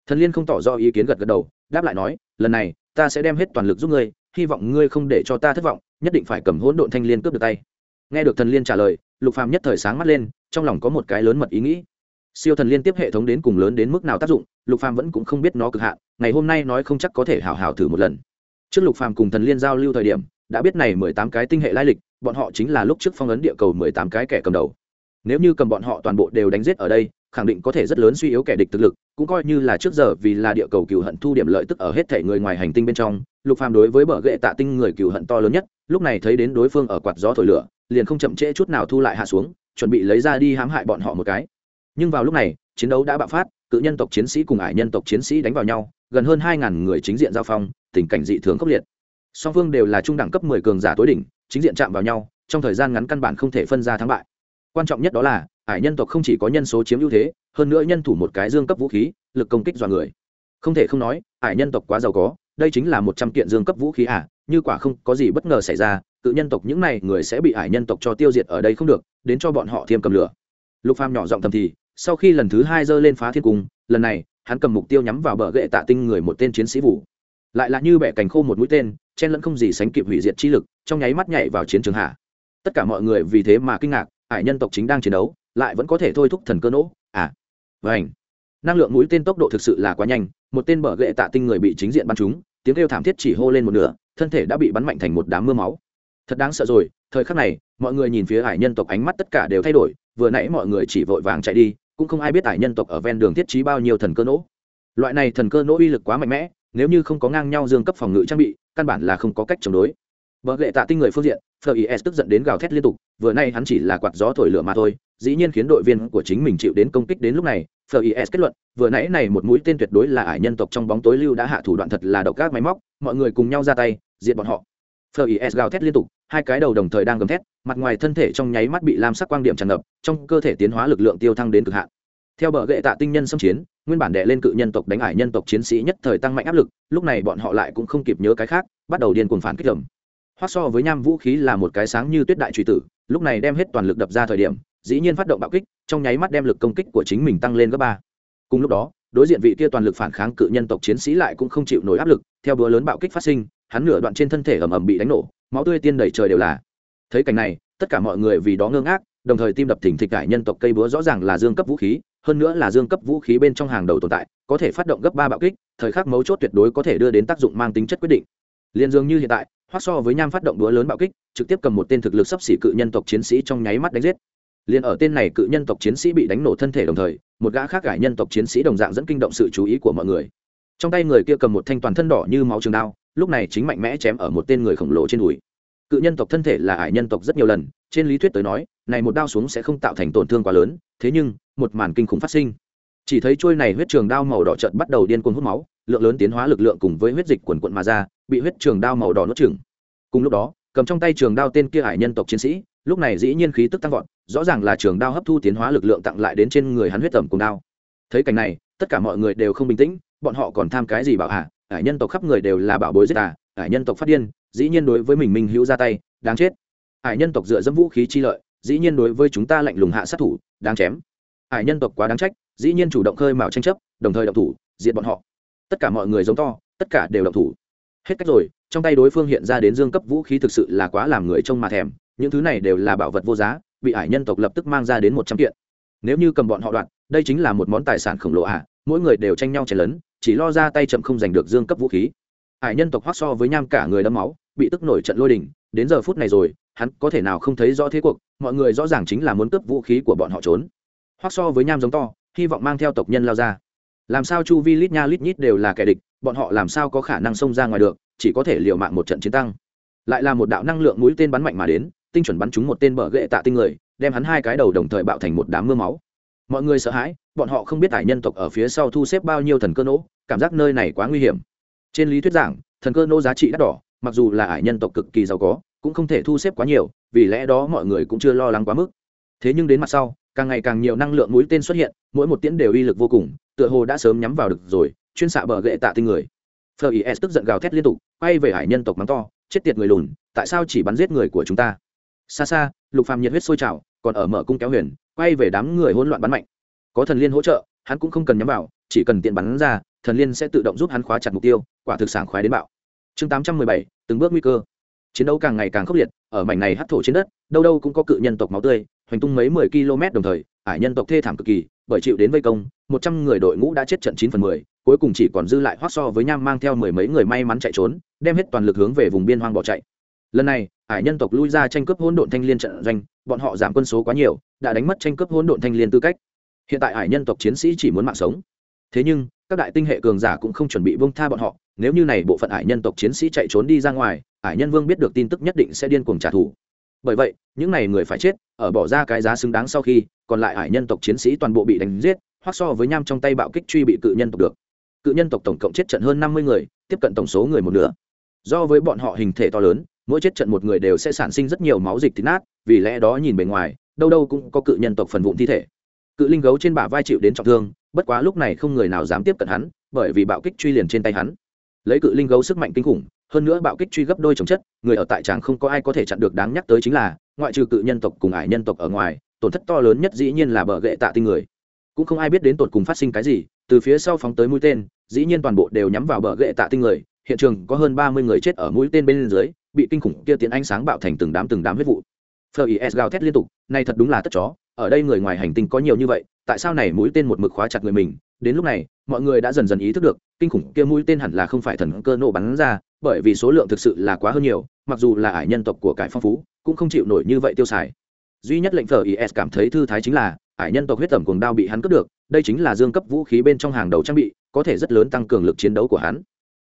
S1: Thần liên không tỏ rõ ý kiến gật gật đầu, đáp lại nói, lần này, ta sẽ đem hết toàn lực giúp ngươi, hy vọng ngươi không để cho ta thất vọng, nhất định phải cầm hỗn độn thanh liên cướp được tay nghe được thần liên trả lời, lục phàm nhất thời sáng mắt lên, trong lòng có một cái lớn mật ý nghĩ. Siêu thần liên tiếp hệ thống đến cùng lớn đến mức nào tác dụng, lục phàm vẫn cũng không biết nó cực hạn, ngày hôm nay nói không chắc có thể hảo hảo thử một lần. Trước lục phàm cùng thần liên giao lưu thời điểm, đã biết này mười tám cái tinh hệ lai lịch, bọn họ chính là lúc trước phong ấn địa cầu mười tám cái kẻ cầm đầu. Nếu như cầm bọn họ toàn bộ đều đánh giết ở đây, khẳng định có thể rất lớn suy yếu kẻ địch thực lực, cũng coi như là trước giờ vì là địa cầu cựu hận thu điểm lợi tức ở hết thể người ngoài hành tinh bên trong, lục phàm đối với bờ ghệ tạ tinh người cựu hận to lớn nhất, lúc này thấy đến đối phương ở quạt gió thổi lửa liền không chậm trễ chút nào thu lại hạ xuống, chuẩn bị lấy ra đi hãm hại bọn họ một cái. Nhưng vào lúc này, chiến đấu đã bạo phát, cự nhân tộc chiến sĩ cùng ải nhân tộc chiến sĩ đánh vào nhau, gần hơn hai ngàn người chính diện giao phong, tình cảnh dị thường khốc liệt. Song phương đều là trung đẳng cấp mười cường giả tối đỉnh, chính diện chạm vào nhau, trong thời gian ngắn căn bản không thể phân ra thắng bại. Quan trọng nhất đó là, ải nhân tộc không chỉ có nhân số chiếm ưu thế, hơn nữa nhân thủ một cái dương cấp vũ khí, lực công kích dọa người. Không thể không nói, ải nhân tộc quá giàu có đây chính là một trăm kiện dương cấp vũ khí ả à, như quả không có gì bất ngờ xảy ra tự nhân tộc những này người sẽ bị ải nhân tộc cho tiêu diệt ở đây không được đến cho bọn họ thêm cầm lửa. Lục phàm nhỏ giọng thầm thì sau khi lần thứ hai giơ lên phá thiên cung lần này hắn cầm mục tiêu nhắm vào bờ gậy tạ tinh người một tên chiến sĩ vũ lại là như bẻ cành khô một mũi tên chen lẫn không gì sánh kịp hủy diệt chi lực trong nháy mắt nhảy vào chiến trường hạ. Tất cả mọi người vì thế mà kinh ngạc ải nhân tộc chính đang chiến đấu lại vẫn có thể thôi thúc thần cơ nỗ à. Vảnh năng lượng mũi tên tốc độ thực sự là quá nhanh một tên bờ gậy tạ tinh người bị chính diện bắn trúng tiếng kêu thảm thiết chỉ hô lên một nửa, thân thể đã bị bắn mạnh thành một đám mưa máu. Thật đáng sợ rồi, thời khắc này, mọi người nhìn phía ải nhân tộc ánh mắt tất cả đều thay đổi, vừa nãy mọi người chỉ vội vàng chạy đi, cũng không ai biết ải nhân tộc ở ven đường thiết trí bao nhiêu thần cơ nỗ. Loại này thần cơ nỗ uy lực quá mạnh mẽ, nếu như không có ngang nhau dương cấp phòng ngự trang bị, căn bản là không có cách chống đối vợ lệ tạ tinh người phương diện phờ is tức giận đến gào thét liên tục, vừa nay hắn chỉ là quạt gió thổi lửa mà thôi, dĩ nhiên khiến đội viên của chính mình chịu đến công kích đến lúc này phờ is kết luận, vừa nãy này một mũi tên tuyệt đối là ải nhân tộc trong bóng tối lưu đã hạ thủ đoạn thật là độc các máy móc, mọi người cùng nhau ra tay, diệt bọn họ. Phờ is gào thét liên tục, hai cái đầu đồng thời đang gầm thét, mặt ngoài thân thể trong nháy mắt bị lam sắc quang điểm tràn ngập, trong cơ thể tiến hóa lực lượng tiêu thăng đến cực hạn. Theo bờ gậy tạ tinh nhân xâm chiến, nguyên bản đệ lên cự nhân tộc đánh ải nhân tộc chiến sĩ nhất thời tăng mạnh áp lực, lúc này bọn họ lại cũng không kịp nhớ cái khác, bắt đầu điên cuồng phản kích lầm hoác so với nham vũ khí là một cái sáng như tuyết đại truy tử, lúc này đem hết toàn lực đập ra thời điểm, dĩ nhiên phát động bạo kích, trong nháy mắt đem lực công kích của chính mình tăng lên gấp ba. Cùng lúc đó, đối diện vị kia toàn lực phản kháng cự nhân tộc chiến sĩ lại cũng không chịu nổi áp lực, theo búa lớn bạo kích phát sinh, hắn nửa đoạn trên thân thể ầm ầm bị đánh nổ, máu tươi tiên đầy trời đều là. Thấy cảnh này, tất cả mọi người vì đó ngơ ngác, đồng thời tim đập thỉnh thịch cải nhân tộc cây búa rõ ràng là dương cấp vũ khí, hơn nữa là dương cấp vũ khí bên trong hàng đầu tồn tại, có thể phát động gấp ba bạo kích, thời khắc mấu chốt tuyệt đối có thể đưa đến tác dụng mang tính chất quyết định. Liền dường như hiện tại hoắc so với nham phát động đũa lớn bạo kích, trực tiếp cầm một tên thực lực sắp xỉ cự nhân tộc chiến sĩ trong nháy mắt đánh giết. Liền ở tên này cự nhân tộc chiến sĩ bị đánh nổ thân thể đồng thời, một gã khác gãi nhân tộc chiến sĩ đồng dạng dẫn kinh động sự chú ý của mọi người. Trong tay người kia cầm một thanh toàn thân đỏ như máu trường đao, lúc này chính mạnh mẽ chém ở một tên người khổng lồ trên đùi. Cự nhân tộc thân thể là ải nhân tộc rất nhiều lần, trên lý thuyết tới nói, này một đao xuống sẽ không tạo thành tổn thương quá lớn, thế nhưng, một màn kinh khủng phát sinh chỉ thấy trôi này huyết trường đao màu đỏ trận bắt đầu điên cuồng hút máu, lượng lớn tiến hóa lực lượng cùng với huyết dịch quần quận mà ra, bị huyết trường đao màu đỏ nuốt chửng. Cùng lúc đó, cầm trong tay trường đao tên kia hải nhân tộc chiến sĩ, lúc này dĩ nhiên khí tức tăng vọt, rõ ràng là trường đao hấp thu tiến hóa lực lượng tặng lại đến trên người hắn huyết tẩm cùng đao. Thấy cảnh này, tất cả mọi người đều không bình tĩnh, bọn họ còn tham cái gì bảo hạ hải nhân tộc khắp người đều là bảo bối giết à? Hải nhân tộc phát điên, dĩ nhiên đối với mình minh hữu ra tay, đáng chết. Hải nhân tộc dựa dẫm vũ khí chi lợi, dĩ nhiên đối với chúng ta lạnh lùng hạ sát thủ, đáng chém. Hải nhân tộc quá đáng trách dĩ nhiên chủ động khơi mào tranh chấp, đồng thời động thủ, diệt bọn họ. Tất cả mọi người giống to, tất cả đều động thủ. Hết cách rồi, trong tay đối phương hiện ra đến dương cấp vũ khí thực sự là quá làm người trông mà thèm, những thứ này đều là bảo vật vô giá, bị ải nhân tộc lập tức mang ra đến một trăm kiện. Nếu như cầm bọn họ đoạn đây chính là một món tài sản khổng lồ ạ à. mỗi người đều tranh nhau chảy lớn chỉ lo ra tay chậm không giành được dương cấp vũ khí. Ải nhân tộc hoác so với nham cả người đâm máu, bị tức nổi trận lôi đình, đến giờ phút này rồi, hắn có thể nào không thấy rõ thế cuộc, mọi người rõ ràng chính là muốn cướp vũ khí của bọn họ trốn. Hoác so với nham giống to hy vọng mang theo tộc nhân lao ra. Làm sao chu vi lít nha lít nhít đều là kẻ địch, bọn họ làm sao có khả năng xông ra ngoài được, chỉ có thể liều mạng một trận chiến tăng. Lại là một đạo năng lượng mũi tên bắn mạnh mà đến, tinh chuẩn bắn trúng một tên bờ ghệ tạ tinh người, đem hắn hai cái đầu đồng thời bạo thành một đám mưa máu. Mọi người sợ hãi, bọn họ không biết tài nhân tộc ở phía sau thu xếp bao nhiêu thần cơ nỗ, cảm giác nơi này quá nguy hiểm. Trên lý thuyết giảng, thần cơ nỗ giá trị đắt đỏ, mặc dù là ải nhân tộc cực kỳ giàu có, cũng không thể thu xếp quá nhiều, vì lẽ đó mọi người cũng chưa lo lắng quá mức. Thế nhưng đến mặt sau càng ngày càng nhiều năng lượng mũi tên xuất hiện mỗi một tiễn đều uy lực vô cùng tựa hồ đã sớm nhắm vào được rồi chuyên xạ bờ gậy tạ tinh người. Phờ is tức giận gào thét liên tục quay về hải nhân tộc mắng to chết tiệt người lùn tại sao chỉ bắn giết người của chúng ta? Xa xa lục phàm nhiệt huyết sôi trào còn ở mở cung kéo huyền quay về đám người hỗn loạn bắn mạnh. Có thần liên hỗ trợ hắn cũng không cần nhắm vào chỉ cần tiện bắn ra thần liên sẽ tự động giúp hắn khóa chặt mục tiêu quả thực sảng khoái đến bạo. Chương 817, từng bước nguy cơ. Chiến đấu càng ngày càng khốc liệt ở mảnh này hấp thổ trên đất đâu đâu cũng có cự nhân tộc máu tươi hoành tung mấy mười km đồng thời, ải nhân tộc thê thảm cực kỳ, bởi chịu đến vây công, một trăm người đội ngũ đã chết trận chín phần mười, cuối cùng chỉ còn dư lại hoác so với nham mang theo mười mấy người may mắn chạy trốn, đem hết toàn lực hướng về vùng biên hoang bỏ chạy. Lần này, ải nhân tộc lui ra tranh cướp hỗn độn thanh liên trận doanh, bọn họ giảm quân số quá nhiều, đã đánh mất tranh cướp hỗn độn thanh liên tư cách. Hiện tại ải nhân tộc chiến sĩ chỉ muốn mạng sống. Thế nhưng, các đại tinh hệ cường giả cũng không chuẩn bị bông tha bọn họ, nếu như này bộ phận ải nhân tộc chiến sĩ chạy trốn đi ra ngoài, ải nhân vương biết được tin tức nhất định sẽ điên cuồng trả thù bởi vậy, những n à y người phải chết, ở bỏ ra cái giá xứng đáng sau khi, còn lại hải nhân tộc chiến sĩ toàn bộ bị đánh giết, hoặc so với nham trong tay bạo kích truy bị cự nhân tộc được. Cự nhân tộc tổng cộng chết trận hơn năm mươi người, tiếp cận tổng số người một nửa. Do với bọn họ hình thể to lớn, mỗi chết trận một người đều sẽ sản sinh rất nhiều máu dịch thịt nát, vì lẽ đó nhìn bề ngoài, đâu đâu cũng có cự nhân tộc phần vụn thi thể. Cự linh gấu trên bả vai chịu đến trọng thương, bất quá lúc này không người nào dám tiếp cận hắn, bởi vì bạo kích truy liền trên tay hắn. Lấy cự linh gấu sức mạnh kinh khủng hơn nữa bạo kích truy gấp đôi trồng chất, người ở tại tràng không có ai có thể chặn được đáng nhắc tới chính là, ngoại trừ cự nhân tộc cùng ải nhân tộc ở ngoài, tổn thất to lớn nhất dĩ nhiên là bờ gậy tạ tinh người. Cũng không ai biết đến tột cùng phát sinh cái gì, từ phía sau phóng tới mũi tên, dĩ nhiên toàn bộ đều nhắm vào bờ gậy tạ tinh người, hiện trường có hơn ba mươi người chết ở mũi tên bên dưới, bị kinh khủng kia tiến ánh sáng bạo thành từng đám từng đám huyết vụ. Fis gào thét liên tục nay thật đúng là tất chó, ở đây người ngoài hành tinh có nhiều như vậy tại sao này mũi tên một mực khóa chặt người mình? Đến lúc này, mọi người đã dần dần ý thức được, kinh khủng kia mũi tên hẳn là không phải thần cơ nổ bắn ra, bởi vì số lượng thực sự là quá hơn nhiều, mặc dù là ải nhân tộc của cải phong phú, cũng không chịu nổi như vậy tiêu xài. Duy nhất lệnh thờ is cảm thấy thư thái chính là, ải nhân tộc huyết tẩm cuồng đao bị hắn cướp được, đây chính là dương cấp vũ khí bên trong hàng đầu trang bị, có thể rất lớn tăng cường lực chiến đấu của hắn.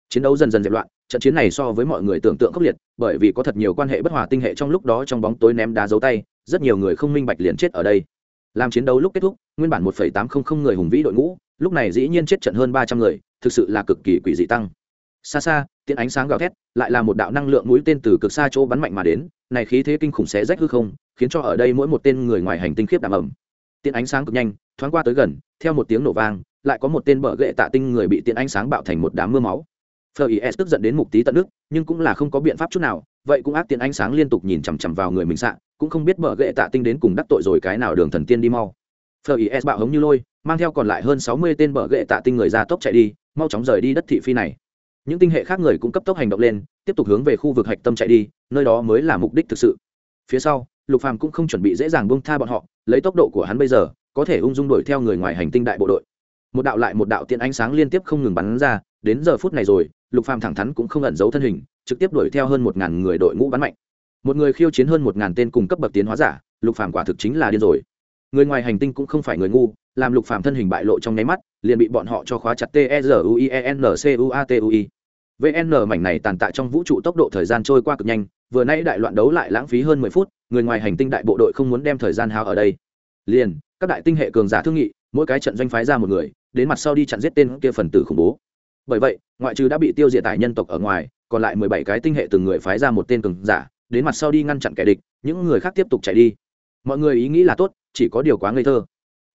S1: Chiến đấu dần dần dẹp loạn, trận chiến này so với mọi người tưởng tượng khốc liệt, bởi vì có thật nhiều quan hệ bất hòa tinh hệ trong lúc đó trong bóng tối ném đá dấu tay, rất nhiều người không minh bạch liền chết ở đây làm chiến đấu lúc kết thúc nguyên bản một tám trăm linh người hùng vĩ đội ngũ lúc này dĩ nhiên chết trận hơn ba trăm người thực sự là cực kỳ quỷ dị tăng. Xa xa tiện ánh sáng gào thét lại là một đạo năng lượng mũi tên từ cực xa chỗ bắn mạnh mà đến này khí thế kinh khủng xé rách hư không khiến cho ở đây mỗi một tên người ngoài hành tinh khiếp đảm ẩm. Tiện ánh sáng cực nhanh thoáng qua tới gần theo một tiếng nổ vang lại có một tên bờ gậy tạ tinh người bị tiện ánh sáng bạo thành một đám mưa máu. Fleur tức giận đến mục tí tận nước, nhưng cũng là không có biện pháp chút nào, vậy cũng ác tiện ánh sáng liên tục nhìn chằm chằm vào người mình xạ, cũng không biết bờ gậy tạ tinh đến cùng đắc tội rồi cái nào đường thần tiên đi mau. Fleur bạo hống như lôi, mang theo còn lại hơn sáu mươi tên bờ gậy tạ tinh người ra tốc chạy đi, mau chóng rời đi đất thị phi này. Những tinh hệ khác người cũng cấp tốc hành động lên tiếp tục hướng về khu vực hạch tâm chạy đi nơi đó mới là mục đích thực sự. Phía sau lục phàm cũng không chuẩn bị dễ dàng buông tha bọn họ lấy tốc độ của hắn bây giờ có thể ung dung đuổi theo người ngoài hành tinh đại bộ đội một đạo lại một đạo tiện ánh sáng liên tiếp không ngừng bắn ra, đến giờ phút này rồi, lục phàm thẳng thắn cũng không ẩn giấu thân hình, trực tiếp đuổi theo hơn một ngàn người đội ngũ bắn mạnh. Một người khiêu chiến hơn một ngàn tên cùng cấp bậc tiến hóa giả, lục phàm quả thực chính là điên rồi. Người ngoài hành tinh cũng không phải người ngu, làm lục phàm thân hình bại lộ trong nháy mắt, liền bị bọn họ cho khóa chặt t e r u i e n c u a t u i. Vn mảnh này tàn tạ trong vũ trụ tốc độ thời gian trôi qua cực nhanh, vừa nãy đại loạn đấu lại lãng phí hơn mười phút, người ngoài hành tinh đại bộ đội không muốn đem thời gian hao ở đây. Liền, các đại tinh hệ cường giả thương nghị, mỗi cái trận doanh phái ra một người đến mặt sau đi chặn giết tên kia phần tử khủng bố. Bởi vậy, ngoại trừ đã bị tiêu diệt tại nhân tộc ở ngoài, còn lại mười bảy cái tinh hệ từng người phái ra một tên cường giả, đến mặt sau đi ngăn chặn kẻ địch, những người khác tiếp tục chạy đi. Mọi người ý nghĩ là tốt, chỉ có điều quá ngây thơ.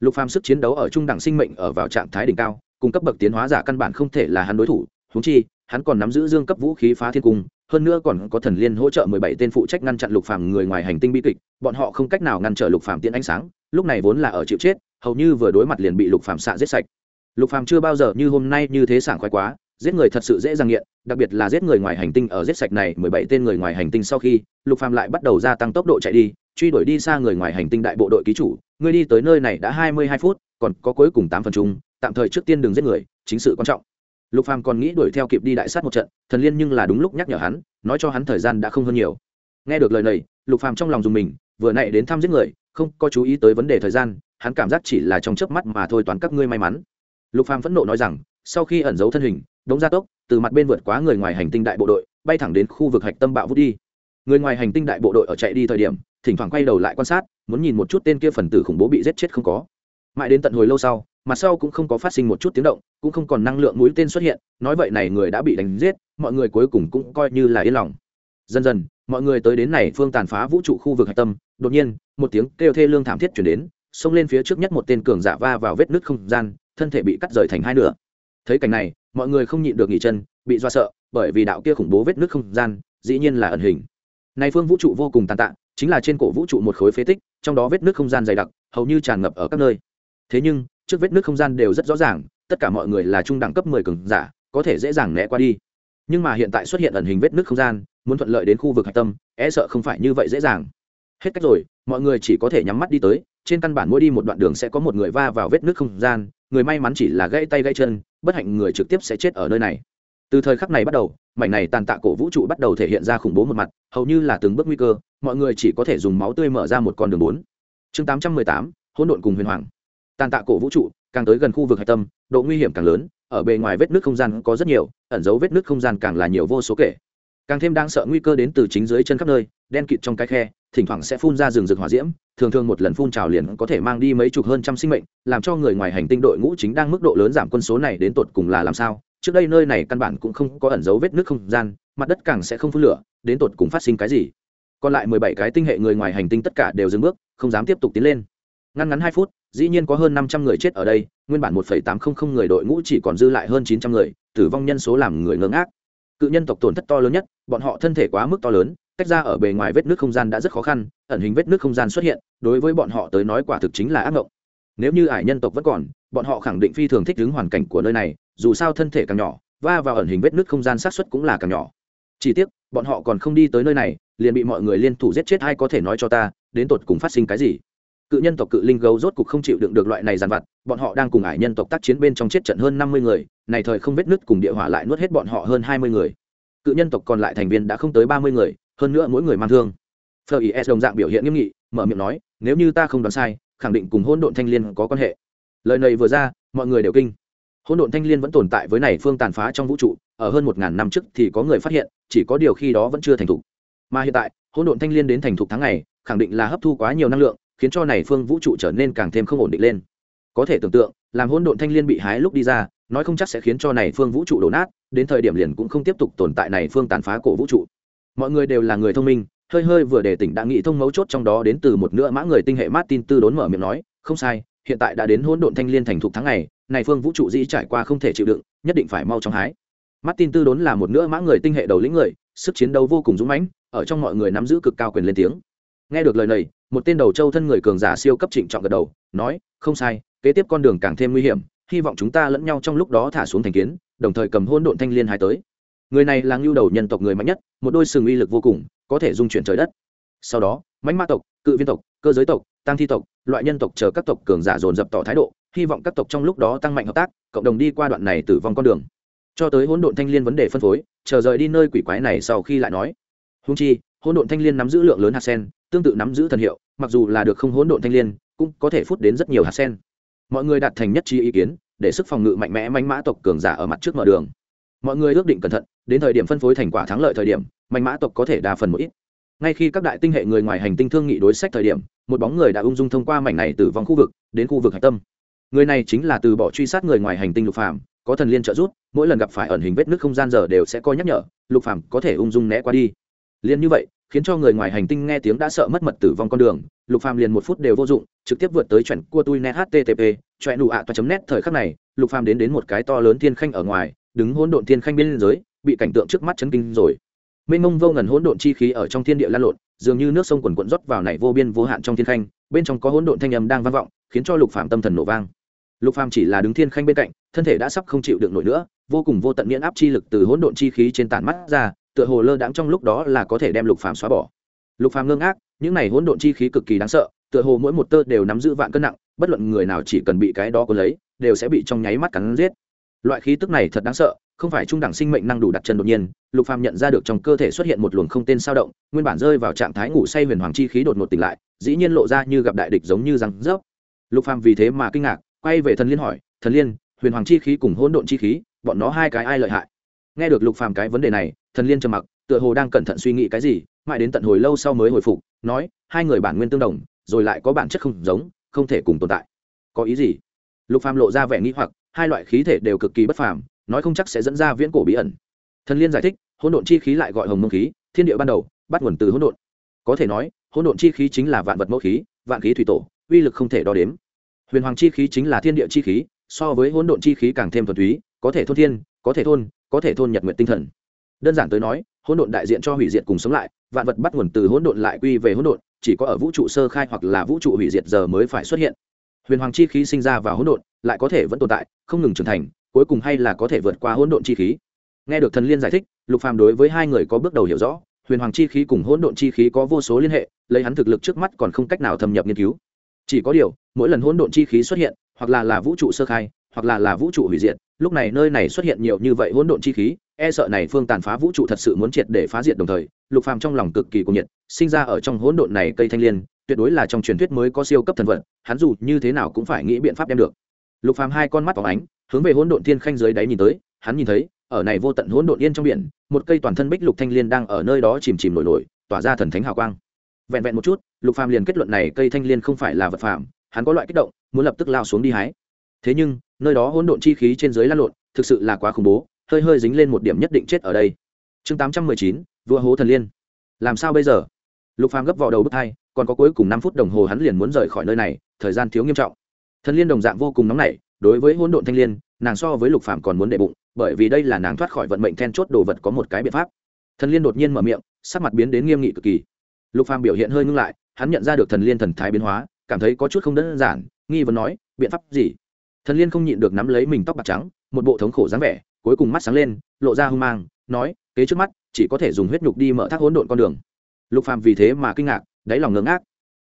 S1: Lục phàm sức chiến đấu ở trung đẳng sinh mệnh ở vào trạng thái đỉnh cao, cung cấp bậc tiến hóa giả căn bản không thể là hắn đối thủ húng chi, hắn còn nắm giữ dương cấp vũ khí phá thiên cung, hơn nữa còn có thần liên hỗ trợ mười bảy tên phụ trách ngăn chặn lục phàm người ngoài hành tinh bi kịch, bọn họ không cách nào ngăn trở lục phàm tiễn ánh sáng, lúc này vốn là ở chịu chết, hầu như vừa đối mặt liền bị lục phàm xạ giết sạch lục phàm chưa bao giờ như hôm nay như thế sảng khoái quá, giết người thật sự dễ dàng nghiện, đặc biệt là giết người ngoài hành tinh ở giết sạch này mười bảy tên người ngoài hành tinh sau khi, lục phàm lại bắt đầu gia tăng tốc độ chạy đi, truy đuổi đi xa người ngoài hành tinh đại bộ đội ký chủ, ngươi đi tới nơi này đã hai mươi hai phút, còn có cuối cùng tám phần chung, tạm thời trước tiên đừng giết người, chính sự quan trọng. Lục phàm còn nghĩ đuổi theo kịp đi đại sát một trận, thần liên nhưng là đúng lúc nhắc nhở hắn, nói cho hắn thời gian đã không hơn nhiều. Nghe được lời này, lục phàm trong lòng dùng mình, vừa nãy đến thăm giết người, không có chú ý tới vấn đề thời gian, hắn cảm giác chỉ là trong chớp mắt mà thôi, toán các ngươi may mắn lục phàm phẫn nộ nói rằng, sau khi ẩn giấu thân hình, đống gia tốc, từ mặt bên vượt quá người ngoài hành tinh đại bộ đội, bay thẳng đến khu vực hạch tâm bạo vút đi. Người ngoài hành tinh đại bộ đội ở chạy đi thời điểm, thỉnh thoảng quay đầu lại quan sát, muốn nhìn một chút tên kia phần tử khủng bố bị giết chết không có. Mãi đến tận hồi lâu sau, mặt sau cũng không có phát sinh một chút tiếng động, cũng không còn năng lượng mũi tên xuất hiện, nói vậy này người đã bị đánh giết, mọi người cuối cùng cũng coi như là yên lòng. Dần dần, mọi người tới đến này phương tàn phá vũ trụ khu vực hạch tâm, đột nhiên, một tiếng kêu thê lương thảm thiết chuyển đến, xông lên phía trước nhất một tên cường giả va vào vết nứt không gian thân thể bị cắt rời thành hai nửa. Thấy cảnh này, mọi người không nhịn được nghỉ chân, bị do sợ, bởi vì đạo kia khủng bố vết nước không gian, dĩ nhiên là ẩn hình. Này phương vũ trụ vô cùng tàn tạ, chính là trên cổ vũ trụ một khối phế tích, trong đó vết nước không gian dày đặc, hầu như tràn ngập ở các nơi. Thế nhưng, trước vết nước không gian đều rất rõ ràng, tất cả mọi người là trung đẳng cấp mười cường giả, có thể dễ dàng né qua đi. Nhưng mà hiện tại xuất hiện ẩn hình vết nước không gian, muốn thuận lợi đến khu vực hạch tâm e sợ không phải như vậy dễ dàng. Hết cách rồi, mọi người chỉ có thể nhắm mắt đi tới, trên căn bản mỗi đi một đoạn đường sẽ có một người va vào vết nước không gian người may mắn chỉ là gãy tay gãy chân, bất hạnh người trực tiếp sẽ chết ở nơi này. Từ thời khắc này bắt đầu, mảnh này tàn tạ cổ vũ trụ bắt đầu thể hiện ra khủng bố một mặt, hầu như là từng bước nguy cơ, mọi người chỉ có thể dùng máu tươi mở ra một con đường bốn. Chương tám trăm mười tám, hỗn độn cùng huyền hoàng. Tàn tạ cổ vũ trụ, càng tới gần khu vực hạch tâm, độ nguy hiểm càng lớn, ở bề ngoài vết nước không gian có rất nhiều, ẩn dấu vết nước không gian càng là nhiều vô số kể. Càng thêm đáng sợ nguy cơ đến từ chính dưới chân khắp nơi, đen kịt trong cái khe thỉnh thoảng sẽ phun ra rừng rực hỏa diễm, thường thường một lần phun trào liền có thể mang đi mấy chục hơn trăm sinh mệnh, làm cho người ngoài hành tinh đội ngũ chính đang mức độ lớn giảm quân số này đến tột cùng là làm sao? Trước đây nơi này căn bản cũng không có ẩn dấu vết nước không gian, mặt đất càng sẽ không phun lửa, đến tột cùng phát sinh cái gì? Còn lại mười bảy cái tinh hệ người ngoài hành tinh tất cả đều dừng bước, không dám tiếp tục tiến lên. Ngăn ngắn hai phút, dĩ nhiên có hơn năm trăm người chết ở đây, nguyên bản một phẩy tám không không người đội ngũ chỉ còn dư lại hơn chín trăm người, tử vong nhân số làm người ngơ ngác. Cự nhân tộc tổn thất to lớn nhất, bọn họ thân thể quá mức to lớn tách ra ở bề ngoài vết nước không gian đã rất khó khăn, ẩn hình vết nước không gian xuất hiện, đối với bọn họ tới nói quả thực chính là ác mộng. Nếu như ải nhân tộc vẫn còn, bọn họ khẳng định phi thường thích ứng hoàn cảnh của nơi này, dù sao thân thể càng nhỏ, va vào ẩn hình vết nước không gian sát xuất cũng là càng nhỏ. Chỉ tiếc, bọn họ còn không đi tới nơi này, liền bị mọi người liên thủ giết chết hay có thể nói cho ta, đến tột cùng phát sinh cái gì? Cự nhân tộc cự linh gấu rốt cục không chịu đựng được loại này dàn vặt, bọn họ đang cùng ải nhân tộc tác chiến bên trong chết trận hơn năm mươi người, này thời không vết nứt cùng địa hỏa lại nuốt hết bọn họ hơn hai mươi người. Cự nhân tộc còn lại thành viên đã không tới ba mươi người hơn nữa mỗi người mang thương. Phờ is đồng dạng biểu hiện nghiêm nghị, mở miệng nói, nếu như ta không đoán sai, khẳng định cùng hôn độn thanh liên có quan hệ. Lời này vừa ra, mọi người đều kinh. Hôn độn thanh liên vẫn tồn tại với này phương tàn phá trong vũ trụ, ở hơn một ngàn năm trước thì có người phát hiện, chỉ có điều khi đó vẫn chưa thành thục. Mà hiện tại hôn độn thanh liên đến thành thục tháng này, khẳng định là hấp thu quá nhiều năng lượng, khiến cho này phương vũ trụ trở nên càng thêm không ổn định lên. Có thể tưởng tượng, làm hôn độn thanh liên bị hái lúc đi ra, nói không chắc sẽ khiến cho này phương vũ trụ đổ nát, đến thời điểm liền cũng không tiếp tục tồn tại này phương tàn phá cổ vũ trụ mọi người đều là người thông minh, hơi hơi vừa để tỉnh đã nghĩ thông mấu chốt trong đó đến từ một nửa mã người tinh hệ martin tư đốn mở miệng nói, không sai, hiện tại đã đến hỗn độn thanh liên thành thục tháng này này phương vũ trụ dĩ trải qua không thể chịu đựng, nhất định phải mau chóng hái. Martin tư đốn là một nửa mã người tinh hệ đầu lĩnh người, sức chiến đấu vô cùng dũng mãnh, ở trong mọi người nắm giữ cực cao quyền lên tiếng. Nghe được lời này, một tên đầu châu thân người cường giả siêu cấp trịnh trọng gật đầu, nói, không sai, kế tiếp con đường càng thêm nguy hiểm, hy vọng chúng ta lẫn nhau trong lúc đó thả xuống thành kiến, đồng thời cầm hôn độn thanh liên hai tới người này là ngưu đầu nhân tộc người mạnh nhất, một đôi sừng uy lực vô cùng, có thể dung chuyển trời đất. Sau đó, mãnh ma tộc, cự viên tộc, cơ giới tộc tăng thi tộc, loại nhân tộc chờ các tộc cường giả dồn dập tỏ thái độ, hy vọng các tộc trong lúc đó tăng mạnh hợp tác, cộng đồng đi qua đoạn này tử vong con đường. Cho tới hỗn độn thanh liên vấn đề phân phối, chờ rời đi nơi quỷ quái này sau khi lại nói. Húng chi, hỗn độn thanh liên nắm giữ lượng lớn hạt sen, tương tự nắm giữ thần hiệu, mặc dù là được không hỗn độn thanh liên, cũng có thể phút đến rất nhiều hạt sen. Mọi người đạt thành nhất trí ý kiến, để sức phòng ngự mạnh mẽ mánh mã tộc cường giả ở mặt trước mở đường mọi người ước định cẩn thận, đến thời điểm phân phối thành quả thắng lợi thời điểm, mạnh mã tộc có thể đa phần một ít. Ngay khi các đại tinh hệ người ngoài hành tinh thương nghị đối sách thời điểm, một bóng người đã ung dung thông qua mảnh này từ vòng khu vực, đến khu vực hạch tâm. Người này chính là từ bỏ truy sát người ngoài hành tinh lục phàm, có thần liên trợ giúp, mỗi lần gặp phải ẩn hình vết nước không gian giờ đều sẽ coi nhắc nhở, lục phàm có thể ung dung né qua đi. Liên như vậy, khiến cho người ngoài hành tinh nghe tiếng đã sợ mất mật tử vong con đường, lục phàm liền một phút đều vô dụng, trực tiếp vượt tới chuẩn cua tui net http choẹ nụ ạ toa chấm net. Thời khắc này, lục phàm đến đến một cái to lớn thiên khanh ở ngoài đứng hỗn độn thiên khanh bên dưới, bị cảnh tượng trước mắt chấn kinh rồi. Mênh mông vô ngần hỗn độn chi khí ở trong thiên địa lan lộn, dường như nước sông quần quận rót vào này vô biên vô hạn trong thiên khanh, bên trong có hỗn độn thanh âm đang vang vọng, khiến cho lục phàm tâm thần nổ vang. Lục phàm chỉ là đứng thiên khanh bên cạnh, thân thể đã sắp không chịu được nổi nữa, vô cùng vô tận miễn áp chi lực từ hỗn độn chi khí trên tản mắt ra, tựa hồ lơ đãng trong lúc đó là có thể đem lục phàm xóa bỏ. Lục phàm ngưng ác những này hỗn độn chi khí cực kỳ đáng sợ, tựa hồ mỗi một tơ đều nắm giữ vạn cân nặng, bất luận người nào chỉ cần bị cái đó có lấy, đều sẽ bị trong nháy mắt cắn giết loại khí tức này thật đáng sợ, không phải trung đẳng sinh mệnh năng đủ đặt chân đột nhiên, lục phàm nhận ra được trong cơ thể xuất hiện một luồng không tên sao động, nguyên bản rơi vào trạng thái ngủ say huyền hoàng chi khí đột ngột tỉnh lại, dĩ nhiên lộ ra như gặp đại địch giống như răng rớp. Lục phàm vì thế mà kinh ngạc, quay về thần liên hỏi, thần liên, huyền hoàng chi khí cùng hỗn độn chi khí, bọn nó hai cái ai lợi hại? Nghe được lục phàm cái vấn đề này, thần liên trầm mặc, tựa hồ đang cẩn thận suy nghĩ cái gì, mãi đến tận hồi lâu sau mới hồi phục, nói, hai người bản nguyên tương đồng, rồi lại có bản chất không giống, không thể cùng tồn tại. Có ý gì? Lục phàm lộ ra vẻ nghĩ hoặc hai loại khí thể đều cực kỳ bất phàm, nói không chắc sẽ dẫn ra viễn cổ bí ẩn. Thần liên giải thích, hỗn độn chi khí lại gọi hồng mông khí, thiên địa ban đầu, bắt nguồn từ hỗn độn. Có thể nói, hỗn độn chi khí chính là vạn vật mẫu khí, vạn khí thủy tổ, uy lực không thể đo đếm. Huyền hoàng chi khí chính là thiên địa chi khí, so với hỗn độn chi khí càng thêm thuần túy, có thể thôn thiên, có thể thôn, có thể thôn nhật nguyện tinh thần. Đơn giản tới nói, hỗn độn đại diện cho hủy diệt cùng sống lại, vạn vật bắt nguồn từ hỗn độn lại quy về hỗn độn, chỉ có ở vũ trụ sơ khai hoặc là vũ trụ hủy diệt giờ mới phải xuất hiện huyền hoàng chi khí sinh ra và hỗn độn, lại có thể vẫn tồn tại, không ngừng trưởng thành, cuối cùng hay là có thể vượt qua hỗn độn chi khí. Nghe được thần liên giải thích, lục phàm đối với hai người có bước đầu hiểu rõ, huyền hoàng chi khí cùng hỗn độn chi khí có vô số liên hệ, lấy hắn thực lực trước mắt còn không cách nào thâm nhập nghiên cứu. Chỉ có điều, mỗi lần hỗn độn chi khí xuất hiện, hoặc là là vũ trụ sơ khai, hoặc là là vũ trụ hủy diệt, lúc này nơi này xuất hiện nhiều như vậy hỗn độn chi khí e sợ này phương tàn phá vũ trụ thật sự muốn triệt để phá diệt đồng thời, lục phàm trong lòng cực kỳ cuồng nhiệt, sinh ra ở trong hỗn độn này cây thanh liên tuyệt đối là trong truyền thuyết mới có siêu cấp thần vật, hắn dù như thế nào cũng phải nghĩ biện pháp đem được. Lục phàm hai con mắt phóng ánh, hướng về hỗn độn thiên khanh dưới đáy nhìn tới, hắn nhìn thấy, ở này vô tận hỗn độn yên trong biển, một cây toàn thân bích lục thanh liên đang ở nơi đó chìm chìm nổi nổi, tỏa ra thần thánh hào quang. Vẹn vẹn một chút, lục phàm liền kết luận này cây thanh liên không phải là vật phàm, hắn có loại kích động, muốn lập tức lao xuống đi hái. Thế nhưng, nơi đó hỗn độn chi khí trên dưới lan lộn, thực sự là quá khủng bố, hơi hơi dính lên một điểm nhất định chết ở đây. Chương tám trăm mười chín, vua hố thần liên. Làm sao bây giờ? Lục phàm gấp vào đầu bước hai còn có cuối cùng năm phút đồng hồ hắn liền muốn rời khỏi nơi này, thời gian thiếu nghiêm trọng. Thần liên đồng dạng vô cùng nóng nảy, đối với hỗn độn thanh liên, nàng so với lục phàm còn muốn đệ bụng, bởi vì đây là nàng thoát khỏi vận mệnh then chốt đồ vật có một cái biện pháp. Thần liên đột nhiên mở miệng, sắc mặt biến đến nghiêm nghị cực kỳ. Lục phàm biểu hiện hơi ngưng lại, hắn nhận ra được thần liên thần thái biến hóa, cảm thấy có chút không đơn giản, nghi vấn nói, biện pháp gì? Thần liên không nhịn được nắm lấy mình tóc bạc trắng, một bộ thống khổ dáng vẻ, cuối cùng mắt sáng lên, lộ ra hung mang, nói, kế trước mắt, chỉ có thể dùng huyết nhục đi mở thác hỗn độn con đường. Lục phàm vì thế mà kinh ngạc đáy lòng ngưỡng ác.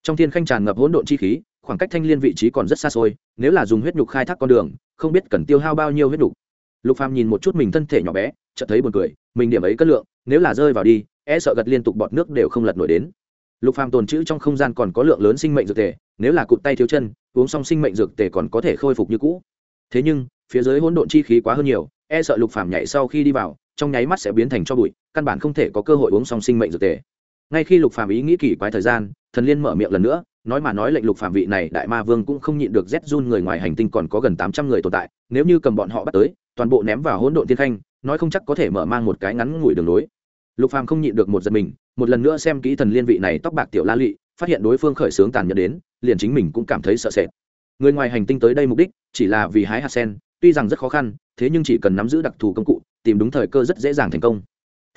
S1: Trong thiên khanh tràn ngập hỗn độn chi khí, khoảng cách thanh liên vị trí còn rất xa xôi, nếu là dùng huyết nhục khai thác con đường, không biết cần tiêu hao bao nhiêu huyết nhục. Lục phàm nhìn một chút mình thân thể nhỏ bé, chợt thấy buồn cười, mình điểm ấy cân lượng, nếu là rơi vào đi e sợ gật liên tục bọt nước đều không lật nổi đến. Lục phàm tồn trữ trong không gian còn có lượng lớn sinh mệnh dược tề, nếu là cụt tay thiếu chân, uống xong sinh mệnh dược tề còn có thể khôi phục như cũ. Thế nhưng, phía dưới hỗn độn chi khí quá hơn nhiều e sợ lục phàm nhảy sau khi đi vào, trong nháy mắt sẽ biến thành cho bụi, căn bản không thể có cơ hội uống xong sinh mệnh dược tề ngay khi lục phàm ý nghĩ kỳ quái thời gian, thần liên mở miệng lần nữa, nói mà nói lệnh lục phàm vị này đại ma vương cũng không nhịn được rét run người ngoài hành tinh còn có gần tám trăm người tồn tại, nếu như cầm bọn họ bắt tới, toàn bộ ném vào hỗn độn thiên khanh, nói không chắc có thể mở mang một cái ngắn ngủi đường lối. Lục phàm không nhịn được một giật mình, một lần nữa xem kỹ thần liên vị này tóc bạc tiểu la lụy phát hiện đối phương khởi sướng tàn nhẫn đến, liền chính mình cũng cảm thấy sợ sệt. Người ngoài hành tinh tới đây mục đích, chỉ là vì hái hạt sen, tuy rằng rất khó khăn, thế nhưng chỉ cần nắm giữ đặc thù công cụ, tìm đúng thời cơ rất dễ dàng thành công.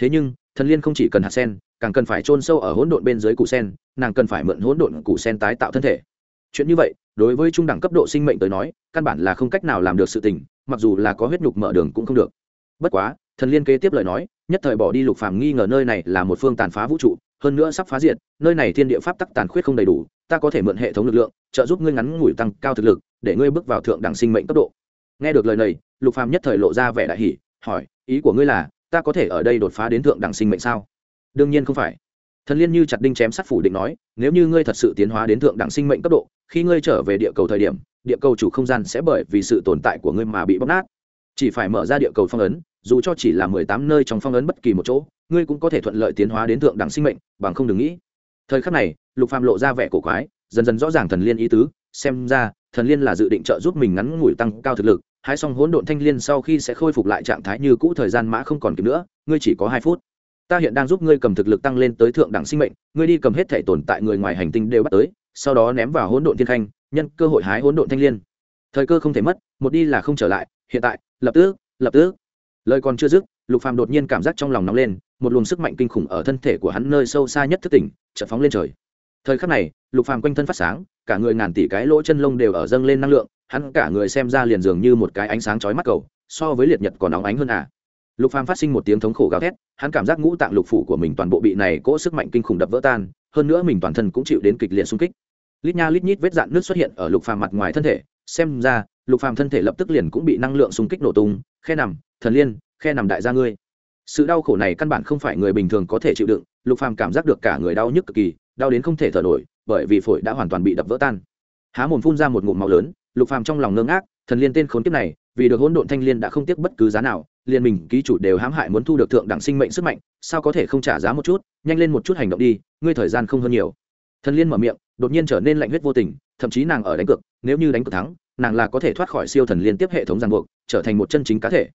S1: Thế nhưng, thần liên không chỉ cần hạt sen càng cần phải chôn sâu ở hỗn độn bên dưới củ sen, nàng cần phải mượn hỗn độn củ sen tái tạo thân thể. Chuyện như vậy, đối với trung đẳng cấp độ sinh mệnh tới nói, căn bản là không cách nào làm được sự tình, mặc dù là có huyết nhục mở đường cũng không được. Bất quá, thần liên kế tiếp lời nói, nhất thời bỏ đi lục phàm nghi ngờ nơi này là một phương tàn phá vũ trụ, hơn nữa sắp phá diệt, nơi này thiên địa pháp tắc tàn khuyết không đầy đủ, ta có thể mượn hệ thống lực lượng, trợ giúp ngươi ngắn ngủi tăng cao thực lực, để ngươi bước vào thượng đẳng sinh mệnh cấp độ. Nghe được lời này, lục phàm nhất thời lộ ra vẻ đại hỉ, hỏi, ý của ngươi là, ta có thể ở đây đột phá đến thượng đẳng sinh mệnh sao? Đương nhiên không phải. Thần liên như chặt đinh chém sắt phủ định nói, nếu như ngươi thật sự tiến hóa đến thượng đẳng sinh mệnh cấp độ, khi ngươi trở về địa cầu thời điểm, địa cầu chủ không gian sẽ bởi vì sự tồn tại của ngươi mà bị bóc nát. Chỉ phải mở ra địa cầu phong ấn, dù cho chỉ là mười tám nơi trong phong ấn bất kỳ một chỗ, ngươi cũng có thể thuận lợi tiến hóa đến thượng đẳng sinh mệnh, bằng không đừng nghĩ. Thời khắc này, lục phàm lộ ra vẻ cổ quái, dần dần rõ ràng thần liên ý tứ, xem ra, thần liên là dự định trợ giúp mình ngắn ngủi tăng cao thực lực, hái xong hỗn độn thanh liên sau khi sẽ khôi phục lại trạng thái như cũ thời gian mã không còn kịp nữa, ngươi chỉ có hai phút ta hiện đang giúp ngươi cầm thực lực tăng lên tới thượng đẳng sinh mệnh, ngươi đi cầm hết thể tồn tại người ngoài hành tinh đều bắt tới, sau đó ném vào hỗn độn thiên khanh, nhân cơ hội hái hỗn độn thanh liên. Thời cơ không thể mất, một đi là không trở lại, hiện tại, lập tức lập tức. Lời còn chưa dứt, lục phàm đột nhiên cảm giác trong lòng nóng lên, một luồng sức mạnh kinh khủng ở thân thể của hắn nơi sâu xa nhất thức tỉnh, chợt phóng lên trời. Thời khắc này, lục phàm quanh thân phát sáng, cả người ngàn tỷ cái lỗ chân lông đều ở dâng lên năng lượng, hắn cả người xem ra liền dường như một cái ánh sáng chói mắt cầu, so với liệt nhật còn nóng ánh hơn à lục phàm phát sinh một tiếng thống khổ gào thét, hắn cảm giác ngũ tạng lục phủ của mình toàn bộ bị này cỗ sức mạnh kinh khủng đập vỡ tan, hơn nữa mình toàn thân cũng chịu đến kịch liệt xung kích. Lít nha lít nhít vết dạn nước xuất hiện ở lục phàm mặt ngoài thân thể, xem ra, lục phàm thân thể lập tức liền cũng bị năng lượng xung kích nổ tung, khe nằm, thần liên, khe nằm đại gia ngươi. Sự đau khổ này căn bản không phải người bình thường có thể chịu đựng, lục phàm cảm giác được cả người đau nhức cực kỳ, đau đến không thể thở nổi, bởi vì phổi đã hoàn toàn bị đập vỡ tan. Há mồm phun ra một ngụm máu lớn, lục phàm trong lòng ngơ ngác, thần liên tên khốn kiếp này, vì được hỗn độn thanh liên đã không tiếc bất cứ giá nào liền mình ký chủ đều hãm hại muốn thu được thượng đẳng sinh mệnh sức mạnh, sao có thể không trả giá một chút? Nhanh lên một chút hành động đi, ngươi thời gian không hơn nhiều. Thần liên mở miệng, đột nhiên trở nên lạnh huyết vô tình, thậm chí nàng ở đánh cược, nếu như đánh cược thắng, nàng là có thể thoát khỏi siêu thần liên tiếp hệ thống ràng buộc, trở thành một chân chính cá thể.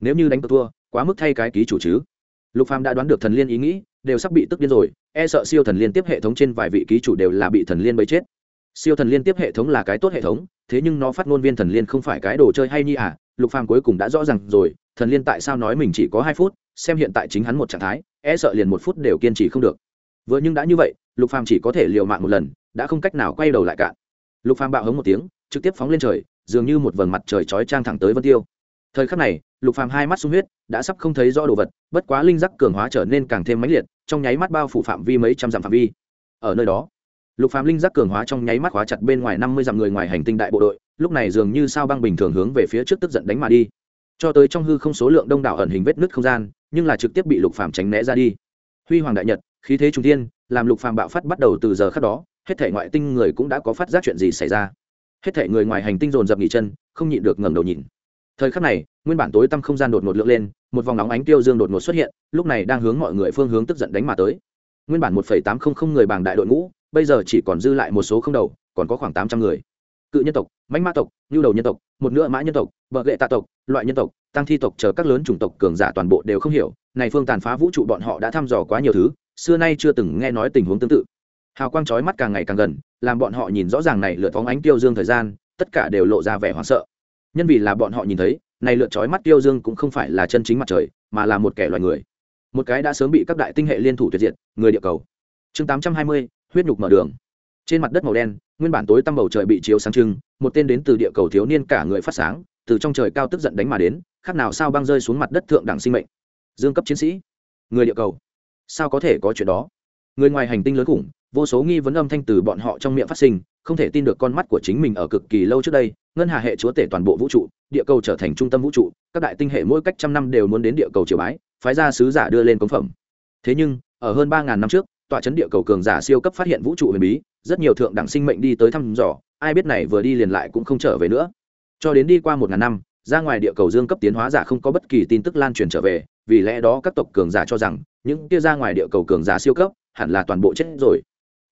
S1: Nếu như đánh cược thua, quá mức thay cái ký chủ chứ. Lục phàm đã đoán được thần liên ý nghĩ, đều sắp bị tức điên rồi e sợ siêu thần liên tiếp hệ thống trên vài vị ký chủ đều là bị thần liên bấy chết. Siêu thần liên tiếp hệ thống là cái tốt hệ thống, thế nhưng nó phát ngôn viên thần liên không phải cái đồ chơi hay nhỉ à? Lục phàm cuối cùng đã rõ ràng rồi, thần liên tại sao nói mình chỉ có hai phút, xem hiện tại chính hắn một trạng thái e sợ liền một phút đều kiên trì không được. Vừa nhưng đã như vậy, lục phàm chỉ có thể liều mạng một lần, đã không cách nào quay đầu lại cạn lục phàm bạo hống một tiếng, trực tiếp phóng lên trời, dường như một vầng mặt trời chói trang thẳng tới vân tiêu. Thời khắc này, lục phàm hai mắt sung huyết, đã sắp không thấy rõ đồ vật, bất quá linh giác cường hóa trở nên càng thêm mãnh liệt, trong nháy mắt bao phủ phạm vi mấy trăm dặm phạm vi. Ở nơi đó, lục phàm linh giác cường hóa trong nháy mắt khóa chặt bên ngoài năm mươi dặm người ngoài hành tinh đại bộ đội lúc này dường như sao băng bình thường hướng về phía trước tức giận đánh mà đi. Cho tới trong hư không số lượng đông đảo ẩn hình vết nứt không gian, nhưng là trực tiếp bị lục phàm tránh né ra đi. Huy hoàng đại nhật, khí thế trung thiên, làm lục phàm bạo phát bắt đầu từ giờ khắc đó, hết thể ngoại tinh người cũng đã có phát giác chuyện gì xảy ra. Hết thể người ngoài hành tinh dồn dập nghỉ chân, không nhịn được ngẩng đầu nhìn. Thời khắc này, nguyên bản tối tăm không gian đột ngột lượng lên, một vòng nóng ánh tiêu dương đột ngột xuất hiện, lúc này đang hướng mọi người phương hướng tức giận đánh mà tới. Nguyên bản một tám trăm linh người bảng đại đội ngũ, bây giờ chỉ còn dư lại một số không đầu, còn có khoảng tám trăm người cự nhân tộc, mãnh ma tộc, nhu đầu nhân tộc, một nửa mã nhân tộc vợ lệ tạ tộc, loại nhân tộc, tăng thi tộc chờ các lớn chủng tộc cường giả toàn bộ đều không hiểu, này phương tàn phá vũ trụ bọn họ đã thăm dò quá nhiều thứ, xưa nay chưa từng nghe nói tình huống tương tự. Hào quang chói mắt càng ngày càng gần, làm bọn họ nhìn rõ ràng này lượt phóng ánh tiêu dương thời gian, tất cả đều lộ ra vẻ hoảng sợ. Nhân vì là bọn họ nhìn thấy, này lượt chói mắt tiêu dương cũng không phải là chân chính mặt trời, mà là một kẻ loài người. Một cái đã sớm bị các đại tinh hệ liên thủ tuyệt diệt, người địa cầu. Chương tám trăm hai mươi, huyết nhục mở đường. Trên mặt đất màu đen nguyên bản tối tăm bầu trời bị chiếu sáng trưng, một tên đến từ địa cầu thiếu niên cả người phát sáng, từ trong trời cao tức giận đánh mà đến, khác nào sao băng rơi xuống mặt đất thượng đẳng sinh mệnh. Dương cấp chiến sĩ, người địa cầu, sao có thể có chuyện đó? Người ngoài hành tinh lớn khủng, vô số nghi vấn âm thanh từ bọn họ trong miệng phát sinh, không thể tin được con mắt của chính mình ở cực kỳ lâu trước đây, ngân hà hệ chúa tể toàn bộ vũ trụ, địa cầu trở thành trung tâm vũ trụ, các đại tinh hệ mỗi cách trăm năm đều muốn đến địa cầu triều bái, phái ra sứ giả đưa lên cống phẩm. Thế nhưng, ở hơn ba ngàn năm trước tọa chấn địa cầu cường giả siêu cấp phát hiện vũ trụ huyền bí, rất nhiều thượng đẳng sinh mệnh đi tới thăm dò, ai biết này vừa đi liền lại cũng không trở về nữa. Cho đến đi qua một ngàn năm, ra ngoài địa cầu dương cấp tiến hóa giả không có bất kỳ tin tức lan truyền trở về, vì lẽ đó các tộc cường giả cho rằng, những kia ra ngoài địa cầu cường giả siêu cấp hẳn là toàn bộ chết rồi.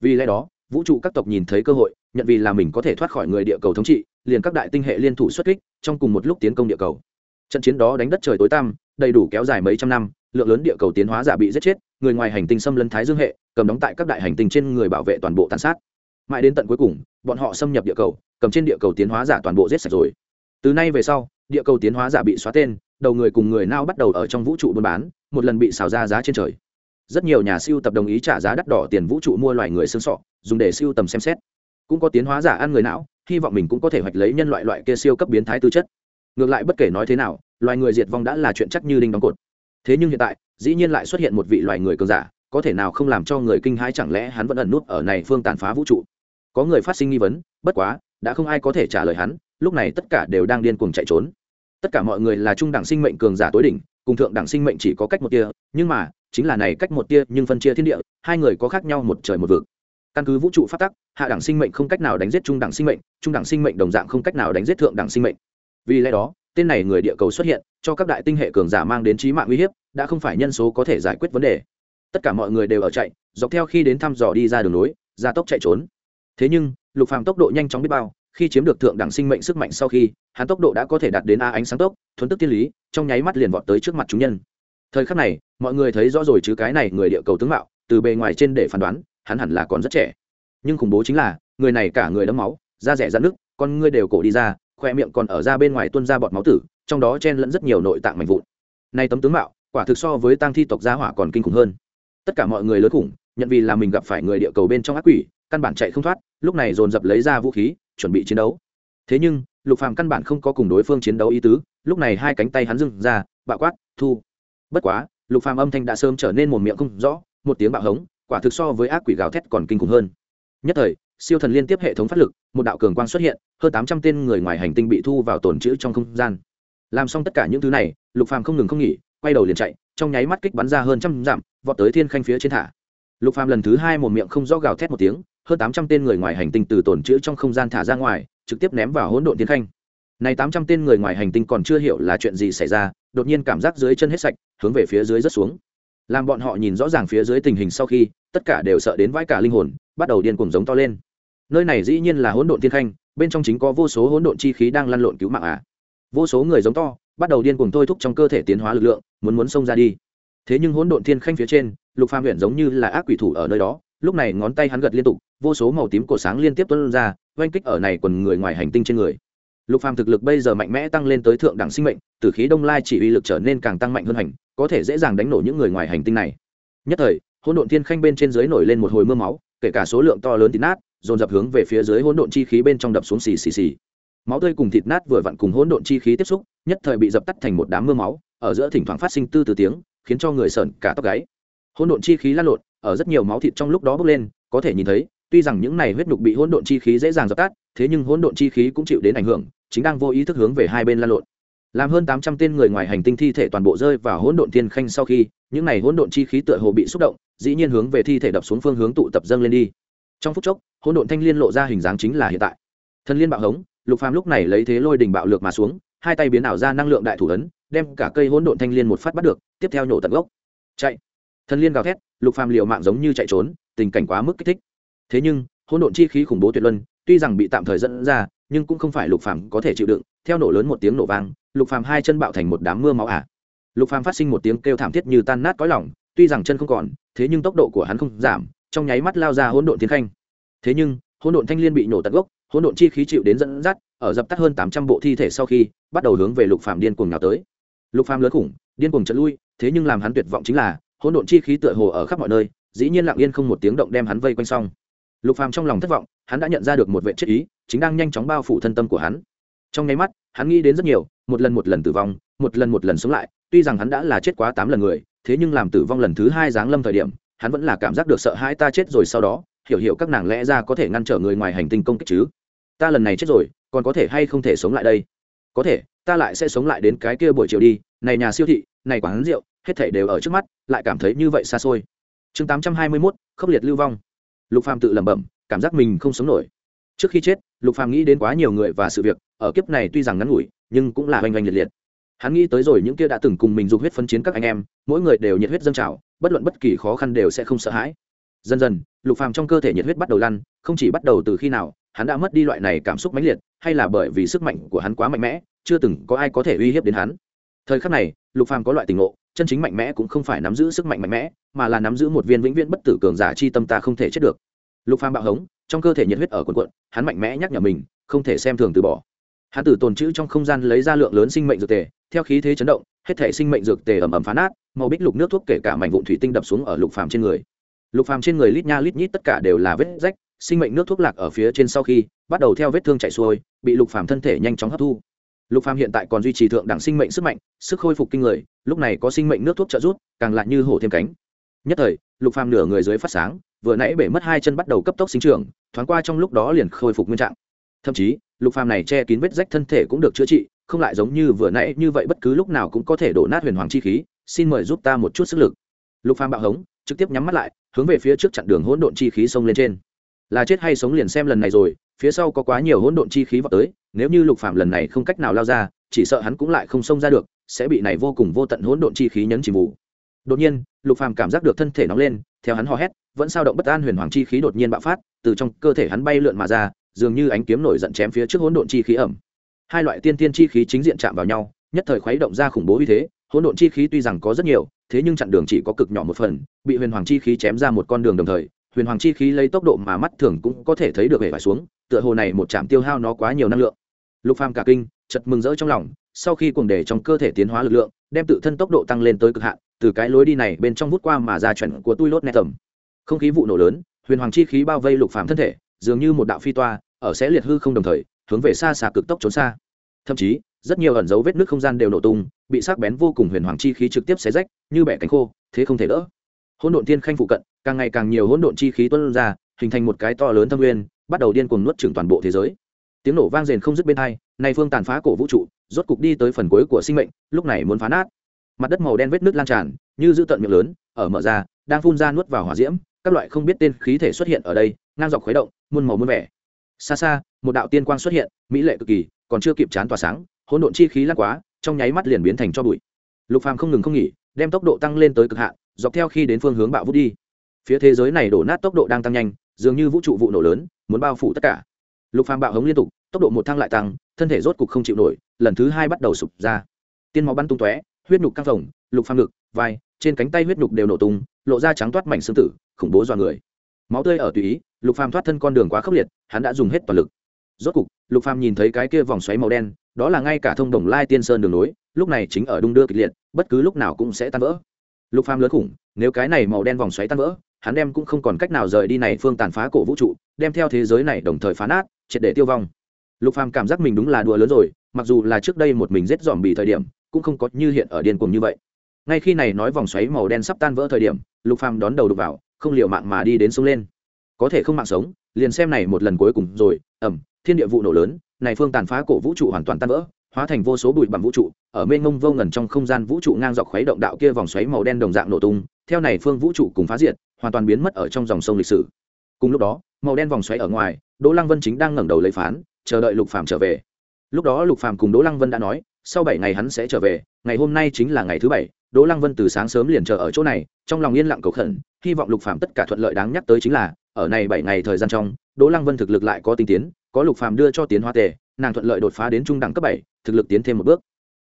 S1: Vì lẽ đó, vũ trụ các tộc nhìn thấy cơ hội, nhận vì là mình có thể thoát khỏi người địa cầu thống trị, liền các đại tinh hệ liên thủ xuất kích, trong cùng một lúc tiến công địa cầu. Trận chiến đó đánh đất trời tối tăm, đầy đủ kéo dài mấy trăm năm, lượng lớn địa cầu tiến hóa giả bị giết chết người ngoài hành tinh xâm lấn thái dương hệ, cầm đóng tại các đại hành tinh trên người bảo vệ toàn bộ tàn sát. Mãi đến tận cuối cùng, bọn họ xâm nhập địa cầu, cầm trên địa cầu tiến hóa giả toàn bộ giết sạch rồi. Từ nay về sau, địa cầu tiến hóa giả bị xóa tên, đầu người cùng người nao bắt đầu ở trong vũ trụ buôn bán, một lần bị xào ra giá trên trời. Rất nhiều nhà siêu tập đồng ý trả giá đắt đỏ tiền vũ trụ mua loài người xương sọ, dùng để siêu tầm xem xét. Cũng có tiến hóa giả ăn người não, hy vọng mình cũng có thể hoạch lấy nhân loại loại kia siêu cấp biến thái tư chất. Ngược lại bất kể nói thế nào, loài người diệt vong đã là chuyện chắc như đinh đóng cột. Thế nhưng hiện tại dĩ nhiên lại xuất hiện một vị loài người cường giả, có thể nào không làm cho người kinh hãi chẳng lẽ hắn vẫn ẩn nút ở này phương tàn phá vũ trụ? Có người phát sinh nghi vấn, bất quá, đã không ai có thể trả lời hắn, lúc này tất cả đều đang điên cuồng chạy trốn. Tất cả mọi người là trung đẳng sinh mệnh cường giả tối đỉnh, cùng thượng đẳng sinh mệnh chỉ có cách một tia, nhưng mà, chính là này cách một tia nhưng phân chia thiên địa, hai người có khác nhau một trời một vực. Căn cứ vũ trụ phát tắc, hạ đẳng sinh mệnh không cách nào đánh giết trung đẳng sinh mệnh, trung đẳng sinh mệnh đồng dạng không cách nào đánh giết thượng đẳng sinh mệnh. Vì lẽ đó tên này người địa cầu xuất hiện cho các đại tinh hệ cường giả mang đến trí mạng uy hiếp đã không phải nhân số có thể giải quyết vấn đề. Tất cả mọi người đều ở chạy dọc theo khi đến thăm dò đi ra đường núi, gia tốc chạy trốn. Thế nhưng lục phàm tốc độ nhanh chóng biết bao khi chiếm được thượng đẳng sinh mệnh sức mạnh sau khi hắn tốc độ đã có thể đạt đến a ánh sáng tốc thuấn tức tiên lý trong nháy mắt liền vọt tới trước mặt chúng nhân. Thời khắc này mọi người thấy rõ rồi chứ cái này người địa cầu tướng mạo từ bề ngoài trên để phán đoán hắn hẳn là còn rất trẻ. Nhưng khủng bố chính là người này cả người đấm máu da rẻ ra nước con ngươi đều cổ đi ra khoe miệng còn ở ra bên ngoài tuôn ra bọt máu tử, trong đó chen lẫn rất nhiều nội tạng mạnh vụn. Nay tấm tướng mạo, quả thực so với tang thi tộc gia hỏa còn kinh khủng hơn. Tất cả mọi người lớn khủng, nhận vì là mình gặp phải người địa cầu bên trong ác quỷ, căn bản chạy không thoát, lúc này dồn dập lấy ra vũ khí, chuẩn bị chiến đấu. Thế nhưng, lục phàm căn bản không có cùng đối phương chiến đấu ý tứ, lúc này hai cánh tay hắn dưng ra, bạo quát, thu. Bất quá, lục phàm âm thanh đã sớm trở nên một miệng không rõ, một tiếng bạo hống, quả thực so với ác quỷ gào thét còn kinh khủng hơn. Nhất thời siêu thần liên tiếp hệ thống phát lực, một đạo cường quang xuất hiện, hơn tám trăm tên người ngoài hành tinh bị thu vào tồn trữ trong không gian. Làm xong tất cả những thứ này, lục phàm không ngừng không nghỉ, quay đầu liền chạy, trong nháy mắt kích bắn ra hơn trăm dặm, vọt tới thiên khanh phía trên thả. Lục phàm lần thứ hai một miệng không rõ gào thét một tiếng, hơn tám trăm tên người ngoài hành tinh từ tồn trữ trong không gian thả ra ngoài, trực tiếp ném vào hỗn độn thiên khanh. Này tám trăm tên người ngoài hành tinh còn chưa hiểu là chuyện gì xảy ra, đột nhiên cảm giác dưới chân hết sạch, hướng về phía dưới rất xuống. Làm bọn họ nhìn rõ ràng phía dưới tình hình sau khi, tất cả đều sợ đến vãi cả linh hồn bắt đầu điên cuồng giống to lên. Nơi này dĩ nhiên là hỗn độn thiên khanh, bên trong chính có vô số hỗn độn chi khí đang lăn lộn cứu mạng à. Vô số người giống to, bắt đầu điên cuồng thôi thúc trong cơ thể tiến hóa lực lượng, muốn muốn xông ra đi. Thế nhưng hỗn độn thiên khanh phía trên, lục phàm huyện giống như là ác quỷ thủ ở nơi đó, lúc này ngón tay hắn gật liên tục, vô số màu tím cổ sáng liên tiếp tuôn ra, oanh kích ở này quần người ngoài hành tinh trên người. Lục phàm thực lực bây giờ mạnh mẽ tăng lên tới thượng đẳng sinh mệnh, từ khí đông lai chỉ uy lực trở nên càng tăng mạnh hơn hành, có thể dễ dàng đánh nổ những người ngoài hành tinh này. Nhất thời, hỗn độn thiên khanh bên trên dưới nổi lên một hồi mưa máu kể cả số lượng to lớn thịt nát, dồn dập hướng về phía dưới hỗn độn chi khí bên trong đập xuống xì xì xì. Máu tươi cùng thịt nát vừa vặn cùng hỗn độn chi khí tiếp xúc, nhất thời bị dập tắt thành một đám mưa máu, ở giữa thỉnh thoảng phát sinh tư từ tiếng, khiến cho người sợn cả tóc gáy. Hỗn độn chi khí lan lộn, ở rất nhiều máu thịt trong lúc đó bốc lên, có thể nhìn thấy, tuy rằng những này huyết nhục bị hỗn độn chi khí dễ dàng dập tắt, thế nhưng hỗn độn chi khí cũng chịu đến ảnh hưởng, chính đang vô ý thức hướng về hai bên lan lộn làm hơn tám trăm tên người ngoài hành tinh thi thể toàn bộ rơi vào hỗn độn thiên khanh sau khi, những này hỗn độn chi khí tựa hồ bị xúc động, dĩ nhiên hướng về thi thể đập xuống phương hướng tụ tập dâng lên đi. Trong phút chốc, hỗn độn thanh liên lộ ra hình dáng chính là hiện tại. Thân liên bạo hống, lục phàm lúc này lấy thế lôi đình bạo lược mà xuống, hai tay biến ảo ra năng lượng đại thủ ấn, đem cả cây hỗn độn thanh liên một phát bắt được, tiếp theo nhổ tận gốc. Chạy. Thân liên gào thét, lục phàm liều mạng giống như chạy trốn, tình cảnh quá mức kích thích. Thế nhưng, hỗn độn chi khí khủng bố tuyệt luân, tuy rằng bị tạm thời dẫn ra, nhưng cũng không phải lục phàm có thể chịu đựng theo nổ lớn một tiếng nổ vang, lục phàm hai chân bạo thành một đám mưa máu ả lục phàm phát sinh một tiếng kêu thảm thiết như tan nát cõi lòng, tuy rằng chân không còn, thế nhưng tốc độ của hắn không giảm, trong nháy mắt lao ra hỗn độn thiên khanh. Thế nhưng, hỗn độn thanh liên bị nổ tận gốc, hỗn độn chi khí chịu đến dẫn dắt, ở dập tắt hơn tám trăm bộ thi thể sau khi, bắt đầu hướng về lục phàm điên cuồng nào tới. Lục phàm lớn khủng, điên cuồng trận lui, thế nhưng làm hắn tuyệt vọng chính là, hỗn độn chi khí tựa hồ ở khắp mọi nơi, dĩ nhiên lặng yên không một tiếng động đem hắn vây quanh xong. Lục phàm trong lòng thất vọng, hắn đã nhận ra được một vệ chết ý, chính đang nhanh chóng bao phủ thân tâm của hắn trong nháy mắt hắn nghĩ đến rất nhiều một lần một lần tử vong một lần một lần sống lại tuy rằng hắn đã là chết quá tám lần người thế nhưng làm tử vong lần thứ hai giáng lâm thời điểm hắn vẫn là cảm giác được sợ hãi ta chết rồi sau đó hiểu hiểu các nàng lẽ ra có thể ngăn trở người ngoài hành tinh công kích chứ. Ta lần này chết rồi còn có thể hay không thể sống lại đây? Có thể ta lại sẽ sống lại đến cái kia buổi chiều đi này nhà siêu thị này quán rượu hết thảy đều ở trước mắt lại cảm thấy như vậy xa xôi. Chương tám trăm hai mươi 821, khốc liệt lưu vong. Lục phàm tự lẩm bẩm cảm giác mình không sống nổi trước khi chết, lục phàm nghĩ đến quá nhiều người và sự việc, ở kiếp này tuy rằng ngắn ngủi, nhưng cũng là oanh oanh liệt liệt. Hắn nghĩ tới rồi những kia đã từng cùng mình dùng huyết phân chiến các anh em, mỗi người đều nhiệt huyết dâng trào, bất luận bất kỳ khó khăn đều sẽ không sợ hãi. Dần dần, lục phàm trong cơ thể nhiệt huyết bắt đầu lăn không chỉ bắt đầu từ khi nào, hắn đã mất đi loại này cảm xúc mãnh liệt, hay là bởi vì sức mạnh của hắn quá mạnh mẽ, chưa từng có ai có thể uy hiếp đến hắn. Thời khắc này, lục phàm có loại tình ngộ, chân chính mạnh mẽ cũng không phải nắm giữ sức mạnh mạnh mẽ, mà là nắm giữ một viên vĩnh viễn bất tử cường giả chi tâm ta không thể chết được. Lục phàm bạo hống trong cơ thể nhiệt huyết ở quần quận, hắn mạnh mẽ nhắc nhở mình, không thể xem thường từ bỏ. Hắn tử tồn chữ trong không gian lấy ra lượng lớn sinh mệnh dược tề, theo khí thế chấn động, hết thể sinh mệnh dược tề ẩm ẩm phá nát, màu bích lục nước thuốc kể cả mảnh vụn thủy tinh đập xuống ở lục phàm trên người. Lục phàm trên người lít nha lít nhít tất cả đều là vết rách, sinh mệnh nước thuốc lạc ở phía trên sau khi, bắt đầu theo vết thương chảy xuôi, bị lục phàm thân thể nhanh chóng hấp thu. Lục phàm hiện tại còn duy trì thượng đẳng sinh mệnh sức mạnh, sức khôi phục kinh người, lúc này có sinh mệnh nước thuốc trợ giúp, càng lại như hổ thêm cánh nhất thời, lục phàm nửa người dưới phát sáng, vừa nãy bể mất hai chân bắt đầu cấp tốc sinh trưởng, thoáng qua trong lúc đó liền khôi phục nguyên trạng. Thậm chí, lục phàm này che kín vết rách thân thể cũng được chữa trị, không lại giống như vừa nãy như vậy bất cứ lúc nào cũng có thể đổ nát huyền hoàng chi khí, xin mời giúp ta một chút sức lực. Lục phàm bạo hống, trực tiếp nhắm mắt lại, hướng về phía trước chặn đường hỗn độn chi khí xông lên trên. Là chết hay sống liền xem lần này rồi, phía sau có quá nhiều hỗn độn chi khí vào tới, nếu như lục phàm lần này không cách nào lao ra, chỉ sợ hắn cũng lại không xông ra được, sẽ bị này vô cùng vô tận hỗn độn chi khí nhấn chìm vụ đột nhiên, lục phàm cảm giác được thân thể nóng lên, theo hắn hò hét, vẫn sao động bất an huyền hoàng chi khí đột nhiên bạo phát, từ trong cơ thể hắn bay lượn mà ra, dường như ánh kiếm nổi giận chém phía trước hỗn độn chi khí ẩm. Hai loại tiên tiên chi khí chính diện chạm vào nhau, nhất thời khuấy động ra khủng bố uy thế, hỗn độn chi khí tuy rằng có rất nhiều, thế nhưng chặn đường chỉ có cực nhỏ một phần, bị huyền hoàng chi khí chém ra một con đường đồng thời, huyền hoàng chi khí lấy tốc độ mà mắt thường cũng có thể thấy được về vải xuống, tựa hồ này một chạm tiêu hao nó quá nhiều năng lượng. Lục phàm cả kinh chật mừng rỡ trong lòng, sau khi cuồng đề trong cơ thể tiến hóa lực lượng, đem tự thân tốc độ tăng lên tới cực hạn từ cái lối đi này bên trong vút qua mà ra chuẩn của tôi lốt nét tầm. Không khí vụ nổ lớn, huyền hoàng chi khí bao vây lục phàm thân thể, dường như một đạo phi toa, ở sẽ liệt hư không đồng thời, hướng về xa xa cực tốc trốn xa. Thậm chí, rất nhiều ẩn dấu vết nước không gian đều nổ tung, bị sắc bén vô cùng huyền hoàng chi khí trực tiếp xé rách, như bẻ cánh khô, thế không thể đỡ. Hỗn độn tiên khanh phụ cận, càng ngày càng nhiều hỗn độn chi khí tuôn ra, hình thành một cái to lớn thâm nguyên, bắt đầu điên cuồng nuốt chửng toàn bộ thế giới. Tiếng nổ vang rền không dứt bên hai, nay phương tàn phá cổ vũ trụ, rốt cục đi tới phần cuối của sinh mệnh, lúc này muốn phá nát mặt đất màu đen vết nước lan tràn, như giữ tận miệng lớn, ở mở ra, đang phun ra nuốt vào hỏa diễm, các loại không biết tên khí thể xuất hiện ở đây, ngang dọc khuấy động, muôn màu muôn vẻ. Xa xa, một đạo tiên quang xuất hiện, mỹ lệ cực kỳ, còn chưa kịp chán tỏa sáng, hỗn độn chi khí lắc quá, trong nháy mắt liền biến thành cho bụi. Lục phàm không ngừng không nghỉ, đem tốc độ tăng lên tới cực hạn, dọc theo khi đến phương hướng bạo vút đi. Phía thế giới này đổ nát tốc độ đang tăng nhanh, dường như vũ trụ vụ nổ lớn, muốn bao phủ tất cả. Lục phàm bạo hống liên tục, tốc độ một thang lại tăng, thân thể rốt cục không chịu nổi, lần thứ hai bắt đầu sụp ra. Tiên máu bắn tung tóe huyết nhục căng phồng, lục phàm ngực, vai, trên cánh tay huyết nhục đều nổ tung, lộ ra trắng toát mảnh xương tử, khủng bố dọa người. Máu tươi ở tùy ý, lục phàm thoát thân con đường quá khốc liệt, hắn đã dùng hết toàn lực. Rốt cục, lục phàm nhìn thấy cái kia vòng xoáy màu đen, đó là ngay cả thông đồng lai tiên sơn đường nối, lúc này chính ở đung đưa kịch liệt, bất cứ lúc nào cũng sẽ tan vỡ. Lục phàm lớn khủng, nếu cái này màu đen vòng xoáy tan vỡ, hắn đem cũng không còn cách nào rời đi này phương tàn phá cổ vũ trụ, đem theo thế giới này đồng thời phá nát, triệt để tiêu vong. Lục phàm cảm giác mình đúng là đùa lớn rồi, mặc dù là trước đây một mình giết dòm bị thời điểm cũng không có như hiện ở điên cuồng như vậy. Ngay khi này nói vòng xoáy màu đen sắp tan vỡ thời điểm, lục phàm đón đầu đục vào, không liều mạng mà đi đến sông lên. Có thể không mạng sống, liền xem này một lần cuối cùng rồi ẩm thiên địa vụ nổ lớn, này phương tàn phá cổ vũ trụ hoàn toàn tan vỡ, hóa thành vô số bụi bặm vũ trụ, ở mênh mông vô ngần trong không gian vũ trụ ngang dọc khuấy động đạo kia vòng xoáy màu đen đồng dạng nổ tung, theo này phương vũ trụ cùng phá diệt, hoàn toàn biến mất ở trong dòng sông lịch sử. Cùng lúc đó, màu đen vòng xoáy ở ngoài, đỗ lăng vân chính đang ngẩng đầu lấy phán, chờ đợi lục phàm trở về. Lúc đó lục phàm cùng đỗ lăng vân đã nói sau bảy ngày hắn sẽ trở về, ngày hôm nay chính là ngày thứ bảy, đỗ lăng vân từ sáng sớm liền chờ ở chỗ này, trong lòng yên lặng cầu khẩn, hy vọng lục phàm tất cả thuận lợi đáng nhắc tới chính là, ở này bảy ngày thời gian trong, đỗ lăng vân thực lực lại có tinh tiến, có lục phàm đưa cho tiến hóa tề, nàng thuận lợi đột phá đến trung đẳng cấp bảy, thực lực tiến thêm một bước.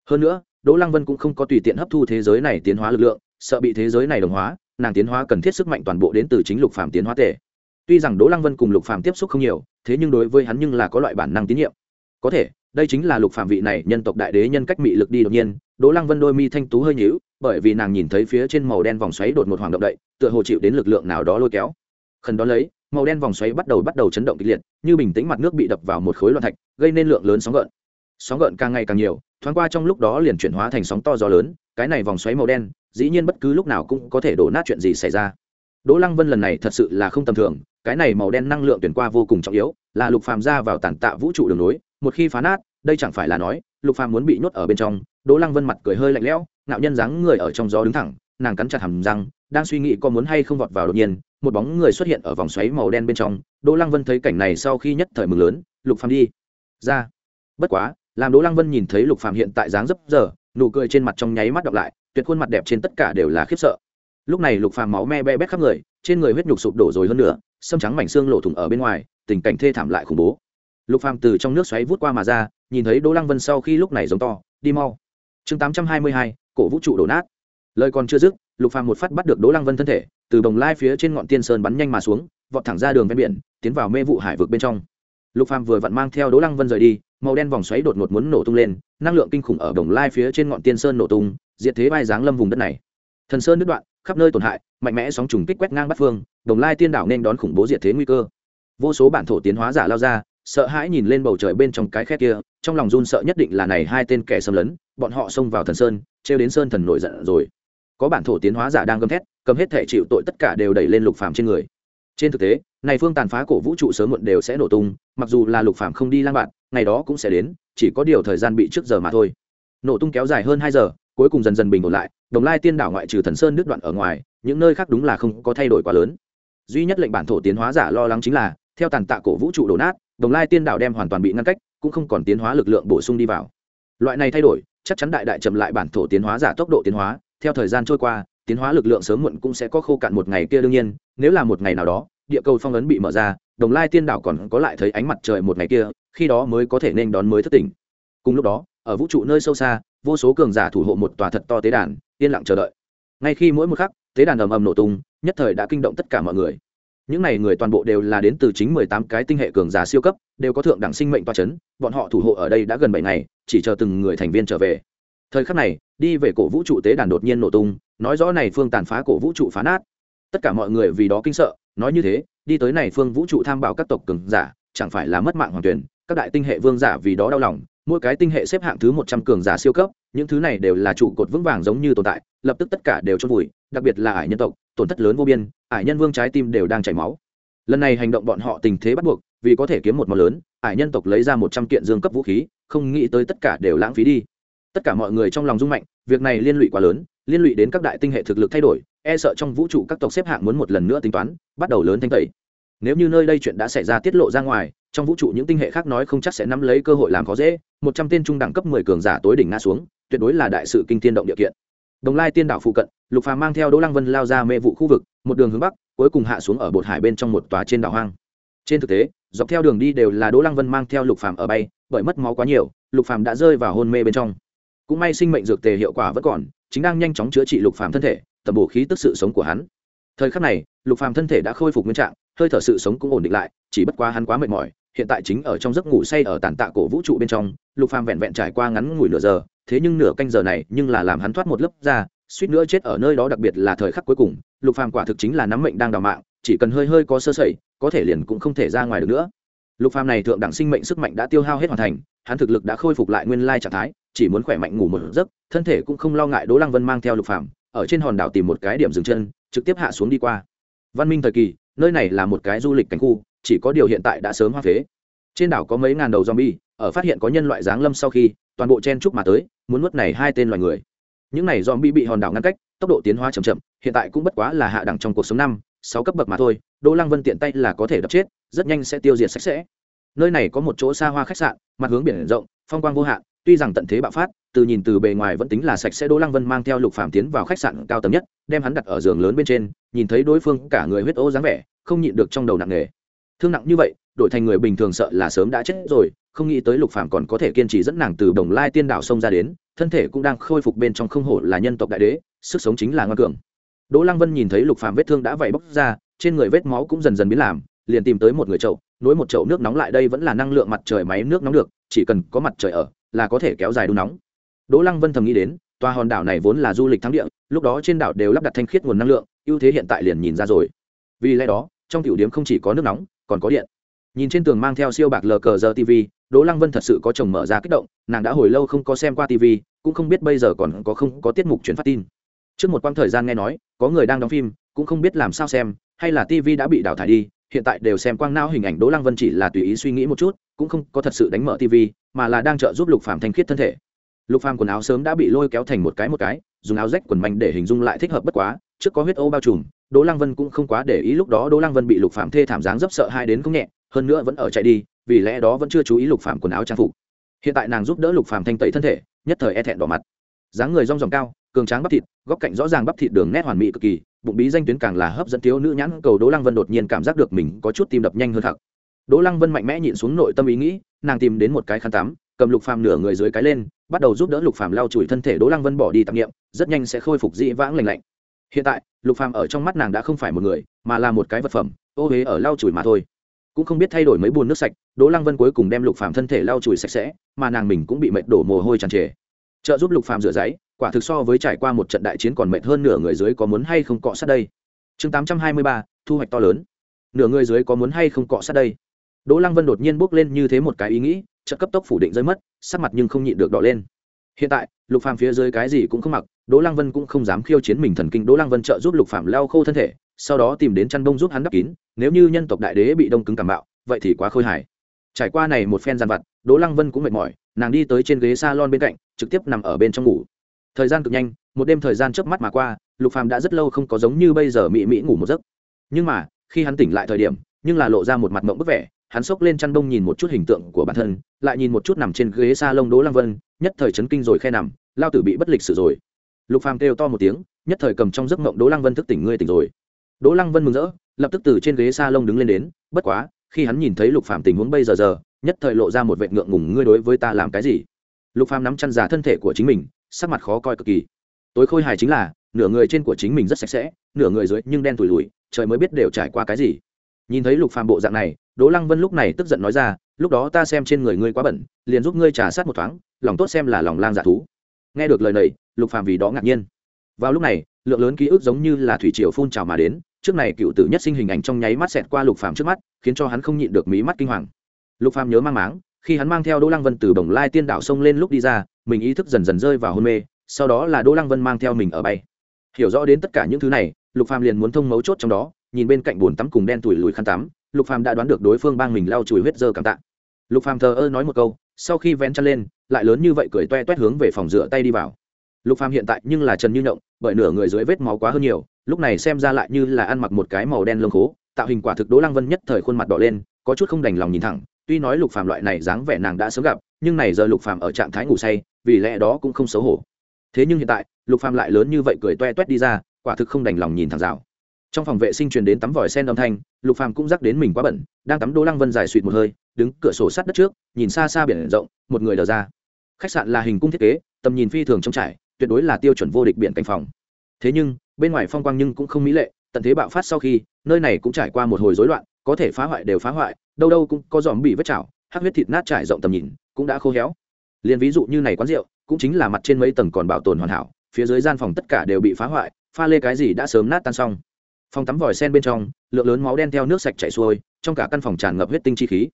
S1: Hơn nữa, đỗ lăng vân cũng không có tùy tiện hấp thu thế giới này tiến hóa lực lượng, sợ bị thế giới này đồng hóa, nàng tiến hóa cần thiết sức mạnh toàn bộ đến từ chính lục phàm tiến hóa tề. Tuy rằng đỗ lăng vân cùng lục phàm tiếp xúc không nhiều, thế nhưng đối với hắn nhưng là có loại bản năng tín nhiệm. Có thể đây chính là lục phạm vị này nhân tộc đại đế nhân cách mị lực đi đột nhiên, đỗ lăng vân đôi mi thanh tú hơi nhíu, bởi vì nàng nhìn thấy phía trên màu đen vòng xoáy đột một hoàng động đậy, tựa hồ chịu đến lực lượng nào đó lôi kéo. Khẩn đó lấy, màu đen vòng xoáy bắt đầu bắt đầu chấn động kịch liệt, như bình tĩnh mặt nước bị đập vào một khối loạn thạch, gây nên lượng lớn sóng gợn. Sóng gợn càng ngày càng nhiều, thoáng qua trong lúc đó liền chuyển hóa thành sóng to gió lớn, cái này vòng xoáy màu đen, dĩ nhiên bất cứ lúc nào cũng có thể đổ nát chuyện gì xảy ra. Đỗ lăng vân lần này thật sự là không tầm thường, cái này màu đen năng lượng tuyển qua vô cùng trọng yếu, là lục phàm ra vào tàn tạ vũ trụ đường nối một khi phá nát, đây chẳng phải là nói, lục phàm muốn bị nhốt ở bên trong, đỗ lăng vân mặt cười hơi lạnh lẽo nạo nhân dáng người ở trong gió đứng thẳng, nàng cắn chặt hàm răng, đang suy nghĩ có muốn hay không vọt vào đột nhiên, một bóng người xuất hiện ở vòng xoáy màu đen bên trong, đỗ lăng vân thấy cảnh này sau khi nhất thời mừng lớn, lục phàm đi. Ra. Bất quá. Làm đỗ lăng vân nhìn thấy lục phàm hiện tại dáng dấp giờ, nụ cười trên mặt trong nháy mắt đọc lại, tuyệt khuôn mặt đẹp trên tất cả đều là khiếp sợ. Lúc này lục phàm máu me be bét khắp người, trên người huyết nhục sụp đổ rồi hơn nữa, xâm trắng mảnh xương lộ thủng ở bên ngoài, tình cảnh thê thảm lại khủng bố lục phàm từ trong nước xoáy vút qua mà ra nhìn thấy đỗ lăng vân sau khi lúc này giống to đi mau. Chương 822, cổ vũ trụ đổ nát. Lời còn chưa dứt lục phàm một phát bắt được đỗ lăng vân thân thể từ bồng lai phía trên ngọn tiên sơn bắn nhanh mà xuống vọt thẳng ra đường ven biển tiến vào mê vụ hải vực bên trong. Lục phàm vừa vặn mang theo đỗ lăng vân rời đi màu đen vòng xoáy đột ngột muốn nổ tung lên năng lượng kinh khủng ở đồng lai phía trên ngọn tiên sơn nổ tung diệt thế bay dáng lâm vùng đất này. Thần sơn đứt đoạn khắp nơi tổn hại mạnh mẽ sóng trùng kích quét ngang bắt phương đồng lai tiên đảo nên đón khủng bố diệt thế nguy cơ. Vô số bản thổ tiến hóa giả lao ra sợ hãi nhìn lên bầu trời bên trong cái khe kia, trong lòng run sợ nhất định là này hai tên kẻ xâm lấn, bọn họ xông vào thần sơn, trêu đến sơn thần nổi giận rồi. Có bản thổ tiến hóa giả đang gầm thét, cầm hết thể chịu tội tất cả đều đẩy lên lục phàm trên người. Trên thực tế, này phương tàn phá cổ vũ trụ sớm muộn đều sẽ nổ tung, mặc dù là lục phàm không đi lang bạn, ngày đó cũng sẽ đến, chỉ có điều thời gian bị trước giờ mà thôi. Nổ tung kéo dài hơn hai giờ, cuối cùng dần dần bình ổn lại, đồng lai tiên đảo ngoại trừ thần sơn nước đoạn ở ngoài, những nơi khác đúng là không có thay đổi quá lớn. Duy nhất lệnh bản thổ tiến hóa giả lo lắng chính là, theo tàn tạ cổ vũ trụ đổ nát đồng lai tiên đảo đem hoàn toàn bị ngăn cách, cũng không còn tiến hóa lực lượng bổ sung đi vào. Loại này thay đổi, chắc chắn đại đại chậm lại bản thổ tiến hóa giả tốc độ tiến hóa. Theo thời gian trôi qua, tiến hóa lực lượng sớm muộn cũng sẽ có khô cạn một ngày kia đương nhiên. Nếu là một ngày nào đó, địa cầu phong ấn bị mở ra, đồng lai tiên đảo còn có lại thấy ánh mặt trời một ngày kia, khi đó mới có thể nên đón mới thất tỉnh. Cùng lúc đó, ở vũ trụ nơi sâu xa, vô số cường giả thủ hộ một tòa thật to tế đàn, yên lặng chờ đợi. Ngay khi mỗi một khắc, tế đàn ầm ầm nổ tung, nhất thời đã kinh động tất cả mọi người những này người toàn bộ đều là đến từ chính mười tám cái tinh hệ cường giả siêu cấp, đều có thượng đẳng sinh mệnh toa c h ấ n bọn họ thủ hộ ở đây đã gần bảy ngày, chỉ chờ từng người thành viên trở về. Thời khắc này, đi về cổ vũ trụ tế đàn đột nhiên nổ tung, nói rõ này phương tàn phá cổ vũ trụ phá nát. Tất cả mọi người vì đó kinh sợ, nói như thế, đi tới này phương vũ trụ tham bảo các tộc cường giả, chẳng phải là mất mạng hoàng tuyển các đại tinh hệ vương giả vì đó đau lòng mỗi cái tinh hệ xếp hạng thứ một trăm cường giả siêu cấp, những thứ này đều là trụ cột vững vàng giống như tồn tại, lập tức tất cả đều chôn vùi, đặc biệt là ải nhân tộc, tổn thất lớn vô biên, ải nhân vương trái tim đều đang chảy máu. Lần này hành động bọn họ tình thế bắt buộc, vì có thể kiếm một món lớn, ải nhân tộc lấy ra một trăm kiện dương cấp vũ khí, không nghĩ tới tất cả đều lãng phí đi. Tất cả mọi người trong lòng rung mạnh, việc này liên lụy quá lớn, liên lụy đến các đại tinh hệ thực lực thay đổi e sợ trong vũ trụ các tộc xếp hạng muốn một lần nữa tính toán, bắt đầu lớn thanh tẩy nếu như nơi đây chuyện đã xảy ra tiết lộ ra ngoài, trong vũ trụ những tinh hệ khác nói không chắc sẽ nắm lấy cơ hội làm khó dễ. Một trăm tên trung đẳng cấp mười cường giả tối đỉnh ngã xuống, tuyệt đối là đại sự kinh tiên động địa kiện. Đồng lai tiên đảo phụ cận, lục phàm mang theo đỗ lăng vân lao ra mê vụ khu vực, một đường hướng bắc, cuối cùng hạ xuống ở bột hải bên trong một tòa trên đảo hoang. Trên thực tế, dọc theo đường đi đều là đỗ lăng vân mang theo lục phàm ở bay, bởi mất máu quá nhiều, lục phàm đã rơi vào hôn mê bên trong. Cũng may sinh mệnh dược tề hiệu quả vẫn còn, chính đang nhanh chóng chữa trị lục phàm thân thể tập bổ khí tức sự sống của hắn. Thời khắc này, lục phàm thân thể đã khôi phục nguyên trạng hơi thở sự sống cũng ổn định lại, chỉ bất quá hắn quá mệt mỏi, hiện tại chính ở trong giấc ngủ say ở tàn tạ cổ vũ trụ bên trong, lục phàm vẹn vẹn trải qua ngắn ngủi nửa giờ, thế nhưng nửa canh giờ này nhưng là làm hắn thoát một lớp ra suýt nữa chết ở nơi đó đặc biệt là thời khắc cuối cùng, lục phàm quả thực chính là nắm mệnh đang đào mạng, chỉ cần hơi hơi có sơ sẩy, có thể liền cũng không thể ra ngoài được nữa. Lục phàm này thượng đẳng sinh mệnh sức mạnh đã tiêu hao hết hoàn thành, hắn thực lực đã khôi phục lại nguyên lai trạng thái, chỉ muốn khỏe mạnh ngủ một giấc, thân thể cũng không lo ngại đỗ lăng vân mang theo lục phàm, ở trên hòn đảo tìm một cái điểm dừng chân, trực tiếp hạ xuống đi qua văn minh thời kỳ, nơi này là một cái du lịch cảnh khu, chỉ có điều hiện tại đã sớm hoa phế. Trên đảo có mấy ngàn đầu zombie, ở phát hiện có nhân loại giáng lâm sau khi, toàn bộ chen chúc mà tới, muốn nuốt này hai tên loài người. Những này zombie bị hòn đảo ngăn cách, tốc độ tiến hóa chậm chậm, hiện tại cũng bất quá là hạ đẳng trong cuộc sống năm, sáu cấp bậc mà thôi, đỗ lăng vân tiện tay là có thể đập chết, rất nhanh sẽ tiêu diệt sạch sẽ. Nơi này có một chỗ xa hoa khách sạn, mặt hướng biển rộng, phong quang vô hạn tuy rằng tận thế bạo phát, từ nhìn từ bề ngoài vẫn tính là sạch sẽ, đỗ lăng vân mang theo lục phạm tiến vào khách sạn cao tầng nhất, đem hắn đặt ở giường lớn bên trên, nhìn thấy đối phương cả người huyết ô dáng vẻ, không nhịn được trong đầu nặng nề. Thương nặng như vậy, đổi thành người bình thường sợ là sớm đã chết rồi, không nghĩ tới lục phạm còn có thể kiên trì dẫn nàng từ đồng lai tiên đảo sông ra đến, thân thể cũng đang khôi phục bên trong không hổ là nhân tộc đại đế, sức sống chính là ngoan cường. Đỗ lăng vân nhìn thấy lục phạm vết thương đã vẩy bốc ra, trên người vết máu cũng dần dần biến làm, liền tìm tới một người chậu, nối một chậu nước nóng lại đây vẫn là năng lượng mặt trời máy nước nóng được, chỉ cần có mặt trời ở là có thể kéo dài đun nóng. Đỗ lăng vân thầm nghĩ đến, tòa hòn đảo này vốn là du lịch thắng địa, lúc đó trên đảo đều lắp đặt thanh khiết nguồn năng lượng, ưu thế hiện tại liền nhìn ra rồi. Vì lẽ đó, trong tiểu điểm không chỉ có nước nóng, còn có điện. Nhìn trên tường mang theo siêu bạc lờ cờ giờ tv đỗ lăng vân thật sự có chồng mở ra kích động, nàng đã hồi lâu không có xem qua tv cũng không biết bây giờ còn có không có tiết mục chuyển phát tin. Trước một quãng thời gian nghe nói, có người đang đóng phim, cũng không biết làm sao xem, hay là tv đã bị đào thải đi, hiện tại đều xem quang não hình ảnh đỗ lăng vân chỉ là tùy ý suy nghĩ một chút, cũng không có thật sự đánh mở tv mà là đang trợ giúp lục phàm thanh khiết thân thể. Lục phàm quần áo sớm đã bị lôi kéo thành một cái một cái, dùng áo rách quần manh để hình dung lại thích hợp bất quá, trước có huyết ô bao trùm, đỗ lăng vân cũng không quá để ý lúc đó đỗ lăng vân bị lục phàm thê thảm dáng dấp sợ hai đến không nhẹ, hơn nữa vẫn ở chạy đi, vì lẽ đó vẫn chưa chú ý lục phàm quần áo trang phục. Hiện tại nàng giúp đỡ lục phàm thanh tẩy thân thể, nhất thời e thẹn đỏ mặt. Dáng người rong ròng cao, cường tráng bắp thịt, góc cạnh rõ ràng bắp thịt đường nét hoàn mỹ cực kỳ, bụng bí danh tuyến càng là hấp dẫn thiếu nữ nhãn cầu đỗ lăng vân đột nhiên cảm giác được mình có chút tim đập nhanh hơn thật đỗ lăng vân mạnh mẽ nhịn xuống nội tâm ý nghĩ nàng tìm đến một cái khăn tắm, cầm lục phàm nửa người dưới cái lên, bắt đầu giúp đỡ lục phàm lau chùi thân thể đỗ lăng vân bỏ đi tạp nghiệm rất nhanh sẽ khôi phục dị vãng lành lạnh. Hiện tại, lục phàm ở trong mắt nàng đã không phải một người, mà là một cái vật phẩm, ô huế ở lau chùi mà thôi. Cũng không biết thay đổi mấy bùn nước sạch, đỗ lăng vân cuối cùng đem lục phàm thân thể lau chùi sạch sẽ, mà nàng mình cũng bị mệt đổ mồ hôi tràn trề. Trợ giúp lục phàm rửa giấy, quả thực so với trải qua một trận đại chiến còn mệt hơn nửa người dưới có muốn hay không cọ sát đây. Chương tám trăm hai mươi ba, thu hoạch to lớn. Nửa người dưới có muốn hay không cọ sát đây? Đỗ lăng vân đột nhiên bước lên như thế một cái ý nghĩ, chợt cấp tốc phủ định rơi mất, sắc mặt nhưng không nhịn được đỏ lên. Hiện tại, lục phàm phía dưới cái gì cũng không mặc, đỗ lăng vân cũng không dám khiêu chiến mình thần kinh. Đỗ lăng vân trợ giúp lục phàm leo khô thân thể, sau đó tìm đến chăn đông giúp hắn đắp kín, nếu như nhân tộc đại đế bị đông cứng cảm bạo, vậy thì quá khôi hài. Trải qua này một phen gian vặt, đỗ lăng vân cũng mệt mỏi, nàng đi tới trên ghế salon bên cạnh, trực tiếp nằm ở bên trong ngủ. Thời gian cực nhanh, một đêm thời gian trước mắt mà qua, lục phàm đã rất lâu không có giống như bây giờ mị mị ngủ một giấc. Nhưng mà, khi hắn tỉnh lại thời điểm, nhưng là lộ ra một mặt mộng bức vẻ hắn xốc lên chăn đông nhìn một chút hình tượng của bản thân, lại nhìn một chút nằm trên ghế s a lông đỗ lăng vân, nhất thời chấn kinh rồi khe nằm, lao tử bị bất lịch sử rồi. Lục phàm kêu to một tiếng, nhất thời cầm trong giấc mộng đỗ lăng vân thức tỉnh ngươi tỉnh rồi. Đỗ lăng vân mừng rỡ, lập tức từ trên ghế s a lông đứng lên đến, bất quá, khi hắn nhìn thấy lục phàm tình huống bây giờ giờ, nhất thời lộ ra một vệ ngượng ngùng, ngươi đối với ta làm cái gì? Lục phàm nắm chăn giả thân thể của chính mình, sắc mặt khó coi cực kỳ. Tối khôi hài chính là, nửa người trên của chính mình rất sạch sẽ, nửa người dưới nhưng đen tủi lùi trời mới biết đều trải qua cái gì nhìn thấy lục phàm bộ dạng này, đỗ lăng vân lúc này tức giận nói ra, lúc đó ta xem trên người ngươi quá bẩn, liền giúp ngươi trả sát một thoáng, lòng tốt xem là lòng lang giả thú. Nghe được lời này, lục phàm vì đó ngạc nhiên. Vào lúc này, lượng lớn ký ức giống như là thủy triều phun trào mà đến, trước này cựu tử nhất sinh hình ảnh trong nháy mắt xẹt qua lục phàm trước mắt, khiến cho hắn không nhịn được mí mắt kinh hoàng. Lục phàm nhớ mang máng, khi hắn mang theo đỗ lăng vân từ bồng lai tiên đảo sông lên lúc đi ra, mình ý thức dần dần rơi vào hôn mê, sau đó là đỗ lăng vân mang theo mình ở bay. Hiểu rõ đến tất cả những thứ này, lục phàm liền muốn thông mấu chốt trong đó nhìn bên cạnh bồn tắm cùng đen tuổi lùi khăn tắm, lục phàm đã đoán được đối phương bang mình lau chùi huyết dơ cảm tạ. Lục phàm thờ ơ nói một câu, sau khi vén chân lên, lại lớn như vậy cười toe toét hướng về phòng rửa tay đi vào. Lục phàm hiện tại nhưng là trần như nhộng, bởi nửa người dưới vết máu quá hơn nhiều, lúc này xem ra lại như là ăn mặc một cái màu đen lông khố, tạo hình quả thực đỗ lăng vân nhất thời khuôn mặt đỏ lên, có chút không đành lòng nhìn thẳng, tuy nói lục phàm loại này dáng vẻ nàng đã sớm gặp, nhưng này giờ lục phàm ở trạng thái ngủ say, vì lẽ đó cũng không xấu hổ. Thế nhưng hiện tại, lục phàm lại lớn như vậy cười toe toét đi ra, quả thực không đành lòng nhìn thẳng rào trong phòng vệ sinh truyền đến tắm vòi sen âm thanh, lục phàm cũng rắc đến mình quá bẩn, đang tắm đỗ lăng vân dài suỵt một hơi, đứng cửa sổ sát đất trước, nhìn xa xa biển rộng, một người đờ ra. Khách sạn là hình cung thiết kế, tầm nhìn phi thường trong trải, tuyệt đối là tiêu chuẩn vô địch biển cảnh phòng. Thế nhưng, bên ngoài phong quang nhưng cũng không mỹ lệ, tận thế bạo phát sau khi, nơi này cũng trải qua một hồi rối loạn, có thể phá hoại đều phá hoại, đâu đâu cũng có dòm bị vết chảo, hắc huyết thịt nát trải rộng tầm nhìn, cũng đã khô héo. Liền ví dụ như này quán rượu, cũng chính là mặt trên mấy tầng còn bảo tồn hoàn hảo, phía dưới gian phòng tất cả đều bị phá hoại, pha lê cái gì đã sớm nát tan xong phòng tắm vòi sen bên trong, lượng lớn máu đen theo nước sạch chảy xuôi, trong cả căn phòng tràn ngập huyết tinh chi khí.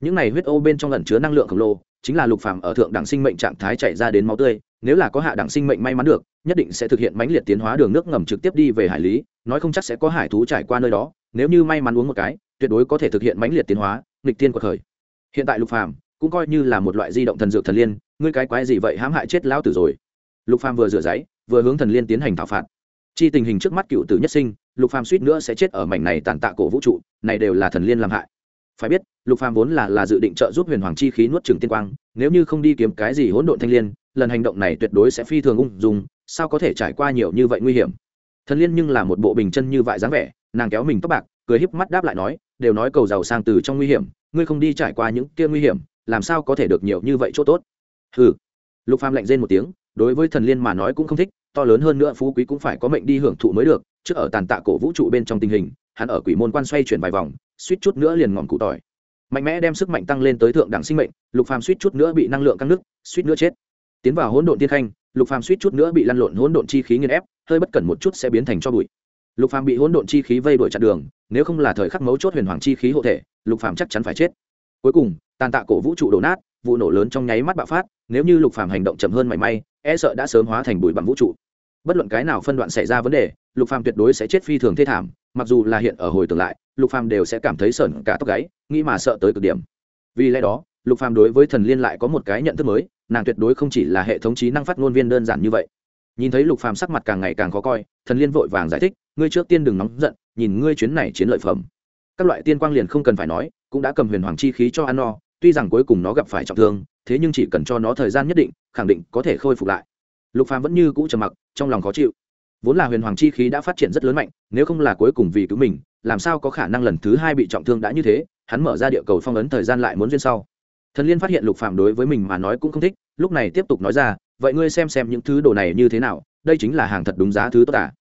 S1: Những này huyết ô bên trong lẩn chứa năng lượng khổng lồ, chính là lục phàm ở thượng đẳng sinh mệnh trạng thái chảy ra đến máu tươi, nếu là có hạ đẳng sinh mệnh may mắn được, nhất định sẽ thực hiện mãnh liệt tiến hóa đường nước ngầm trực tiếp đi về hải lý, nói không chắc sẽ có hải thú trải qua nơi đó, nếu như may mắn uống một cái, tuyệt đối có thể thực hiện mãnh liệt tiến hóa, nghịch tiên của khởi. Hiện tại lục phàm cũng coi như là một loại di động thần dược thần liên, ngươi cái quái gì vậy hãm hại chết lão tử rồi. Lục phàm vừa rửa giấy, vừa hướng thần liên tiến hành thảo phạt. Chi tình hình trước mắt cựu tử nhất sinh lục phàm suýt nữa sẽ chết ở mảnh này tàn tạ cổ vũ trụ, này đều là thần liên làm hại. Phải biết, lục phàm vốn là là dự định trợ giúp huyền hoàng chi khí nuốt Trường tiên quang, nếu như không đi kiếm cái gì hỗn độn thanh liên, lần hành động này tuyệt đối sẽ phi thường ung dung, sao có thể trải qua nhiều như vậy nguy hiểm? Thần liên nhưng là một bộ bình chân như vậy dáng vẻ, nàng kéo mình tóc bạc, cười híp mắt đáp lại nói, đều nói cầu giàu sang từ trong nguy hiểm, ngươi không đi trải qua những kia nguy hiểm, làm sao có thể được nhiều như vậy chỗ tốt? Hừ. Lục phàm lạnh rên một tiếng, đối với thần liên mà nói cũng không thích, to lớn hơn nữa phú quý cũng phải có mệnh đi hưởng thụ mới được trước ở tàn tạ cổ vũ trụ bên trong tình hình, hắn ở quỷ môn quan xoay chuyển vài vòng, suýt chút nữa liền ngọn cụ tỏi. Mạnh mẽ đem sức mạnh tăng lên tới thượng đẳng sinh mệnh, lục phàm suýt chút nữa bị năng lượng căng nước, suýt nữa chết. Tiến vào hỗn độn tiên khanh, lục phàm suýt chút nữa bị lăn lộn hỗn độn chi khí nghiền ép, hơi bất cẩn một chút sẽ biến thành cho bụi. Lục phàm bị hỗn độn chi khí vây đuổi chặn đường, nếu không là thời khắc mấu chốt huyền hoàng chi khí hộ thể, lục phàm chắc chắn phải chết. Cuối cùng, tàn tạ cổ vũ trụ đổ nát, vụ nổ lớn trong nháy mắt bạo phát, nếu như lục phàm hành động chậm hơn mảy may e sợ đã sớm hóa thành bụi bằng vũ trụ. Bất luận cái nào phân đoạn xảy ra vấn đề lục phàm tuyệt đối sẽ chết phi thường thê thảm, mặc dù là hiện ở hồi tưởng lại, lục phàm đều sẽ cảm thấy sởn cả tóc gáy, nghĩ mà sợ tới cực điểm. Vì lẽ đó, lục phàm đối với thần liên lại có một cái nhận thức mới, nàng tuyệt đối không chỉ là hệ thống trí năng phát ngôn viên đơn giản như vậy. Nhìn thấy lục phàm sắc mặt càng ngày càng khó coi, thần liên vội vàng giải thích, ngươi trước tiên đừng nóng giận, nhìn ngươi chuyến này chiến lợi phẩm. Các loại tiên quang liền không cần phải nói, cũng đã cầm huyền hoàng chi khí cho ăn no tuy rằng cuối cùng nó gặp phải trọng thương, thế nhưng chỉ cần cho nó thời gian nhất định, khẳng định có thể khôi phục lại. Lục phàm vẫn như cũ trầm mặc, trong lòng khó chịu vốn là huyền hoàng chi khí đã phát triển rất lớn mạnh, nếu không là cuối cùng vì cứu mình, làm sao có khả năng lần thứ hai bị trọng thương đã như thế, hắn mở ra địa cầu phong ấn thời gian lại muốn duyên sau thần liên phát hiện lục phàm đối với mình mà nói cũng không thích, lúc này tiếp tục nói ra, vậy ngươi xem xem những thứ đồ này như thế nào, đây chính là hàng thật đúng giá thứ tốt cả.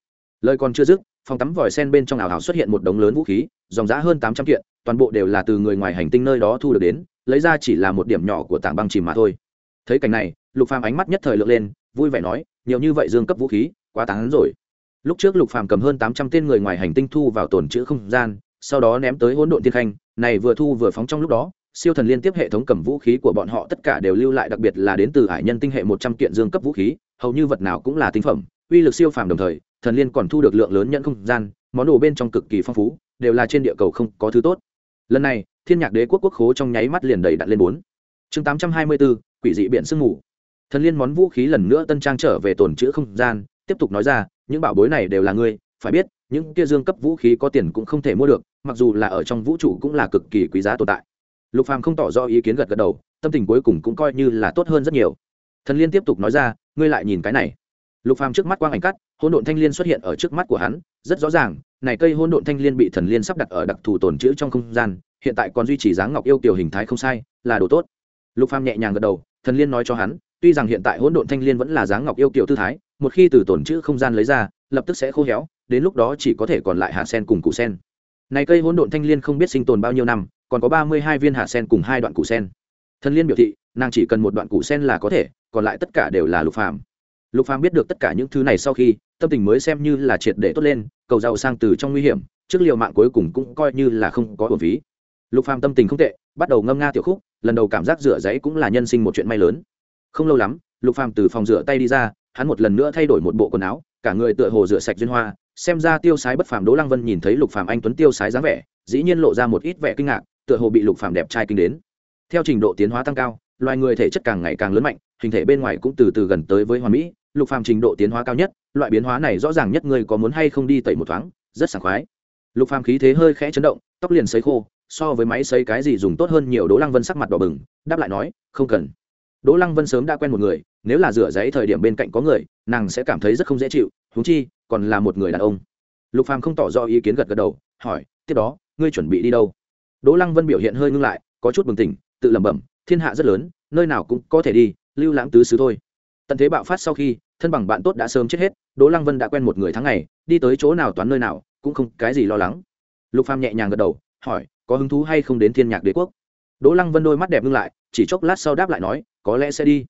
S1: lời còn chưa dứt, phòng tắm vòi sen bên trong ảo ảo xuất hiện một đống lớn vũ khí, dòng giá hơn tám trăm kiện, toàn bộ đều là từ người ngoài hành tinh nơi đó thu được đến, lấy ra chỉ là một điểm nhỏ của tảng băng chìm mà thôi thấy cảnh này, lục phàm ánh mắt nhất thời lượn lên, vui vẻ nói, nhiều như vậy dương cấp vũ khí quá tán rồi. Lúc trước lục phàm cầm hơn tám trăm tên người ngoài hành tinh thu vào tồn chữ không gian, sau đó ném tới hỗn độn thiên khanh, này vừa thu vừa phóng trong lúc đó, siêu thần liên tiếp hệ thống cầm vũ khí của bọn họ tất cả đều lưu lại, đặc biệt là đến từ hải nhân tinh hệ một trăm kiện dương cấp vũ khí, hầu như vật nào cũng là tinh phẩm, uy lực siêu phàm đồng thời, thần liên còn thu được lượng lớn nhận không gian, món đồ bên trong cực kỳ phong phú, đều là trên địa cầu không có thứ tốt. Lần này, thiên nhạc đế quốc quốc khố trong nháy mắt liền đầy đặn lên bốn. Chương tám trăm hai mươi bốn, quỷ dị biển sương mù. Thần liên món vũ khí lần nữa tân trang trở về tồn chữ không gian tiếp tục nói ra, những bảo bối này đều là ngươi, phải biết, những kia dương cấp vũ khí có tiền cũng không thể mua được, mặc dù là ở trong vũ trụ cũng là cực kỳ quý giá tồn tại. Lục phàm không tỏ rõ ý kiến gật gật đầu, tâm tình cuối cùng cũng coi như là tốt hơn rất nhiều. Thần liên tiếp tục nói ra, ngươi lại nhìn cái này. Lục phàm trước mắt quang ảnh cắt, hỗn độn thanh liên xuất hiện ở trước mắt của hắn, rất rõ ràng, này cây hỗn độn thanh liên bị thần liên sắp đặt ở đặc thù tồn trữ trong không gian, hiện tại còn duy trì dáng ngọc yêu tiểu hình thái không sai, là đồ tốt. Lục phàm nhẹ nhàng gật đầu, thần liên nói cho hắn, tuy rằng hiện tại hỗn độn thanh liên vẫn là dáng ngọc yêu tiểu tư thái một khi từ tổn trữ không gian lấy ra, lập tức sẽ khô héo, đến lúc đó chỉ có thể còn lại hạt sen cùng củ sen. Này cây hỗn độn thanh liên không biết sinh tồn bao nhiêu năm, còn có ba mươi hai viên hạt sen cùng hai đoạn củ sen. Thần liên biểu thị, nàng chỉ cần một đoạn củ sen là có thể, còn lại tất cả đều là lục phàm. Lục phàm biết được tất cả những thứ này sau khi, tâm tình mới xem như là triệt để tốt lên, cầu giàu sang từ trong nguy hiểm, trước liều mạng cuối cùng cũng coi như là không có uổng phí. Lục phàm tâm tình không tệ, bắt đầu ngâm nga tiểu khúc, lần đầu cảm giác rửa giấy cũng là nhân sinh một chuyện may lớn. Không lâu lắm, lục phàm từ phòng rửa tay đi ra hắn một lần nữa thay đổi một bộ quần áo, cả người tựa hồ rửa sạch duyên hoa, xem ra tiêu sái bất phàm đỗ lăng vân nhìn thấy lục phàm anh tuấn tiêu sái dáng vẻ, dĩ nhiên lộ ra một ít vẻ kinh ngạc, tựa hồ bị lục phàm đẹp trai kinh đến. Theo trình độ tiến hóa tăng cao, loài người thể chất càng ngày càng lớn mạnh, hình thể bên ngoài cũng từ từ gần tới với hoàn mỹ, lục phàm trình độ tiến hóa cao nhất, loại biến hóa này rõ ràng nhất ngươi có muốn hay không đi tẩy một thoáng, rất sảng khoái. Lục phàm khí thế hơi khẽ chấn động, tóc liền sấy khô, so với máy sấy cái gì dùng tốt hơn nhiều, đỗ lăng vân sắc mặt đỏ bừng, đáp lại nói, không cần. Đỗ lăng vân sớm đã quen một người nếu là rửa giấy thời điểm bên cạnh có người, nàng sẽ cảm thấy rất không dễ chịu, huống chi, còn là một người đàn ông. Lục phàm không tỏ rõ ý kiến gật gật đầu, hỏi, tiếp đó, ngươi chuẩn bị đi đâu? Đỗ lăng vân biểu hiện hơi ngưng lại, có chút bừng tỉnh, tự lẩm bẩm, thiên hạ rất lớn, nơi nào cũng có thể đi, lưu lãng tứ xứ thôi. Tận thế bạo phát sau khi, thân bằng bạn tốt đã sớm chết hết, đỗ lăng vân đã quen một người tháng ngày, đi tới chỗ nào toán nơi nào, cũng không cái gì lo lắng. Lục phàm nhẹ nhàng gật đầu, hỏi, có hứng thú hay không đến thiên nhạc đế quốc? Đỗ lăng vân đôi mắt đẹp ngưng lại, chỉ chốc lát sau đáp lại nói, có lẽ sẽ đi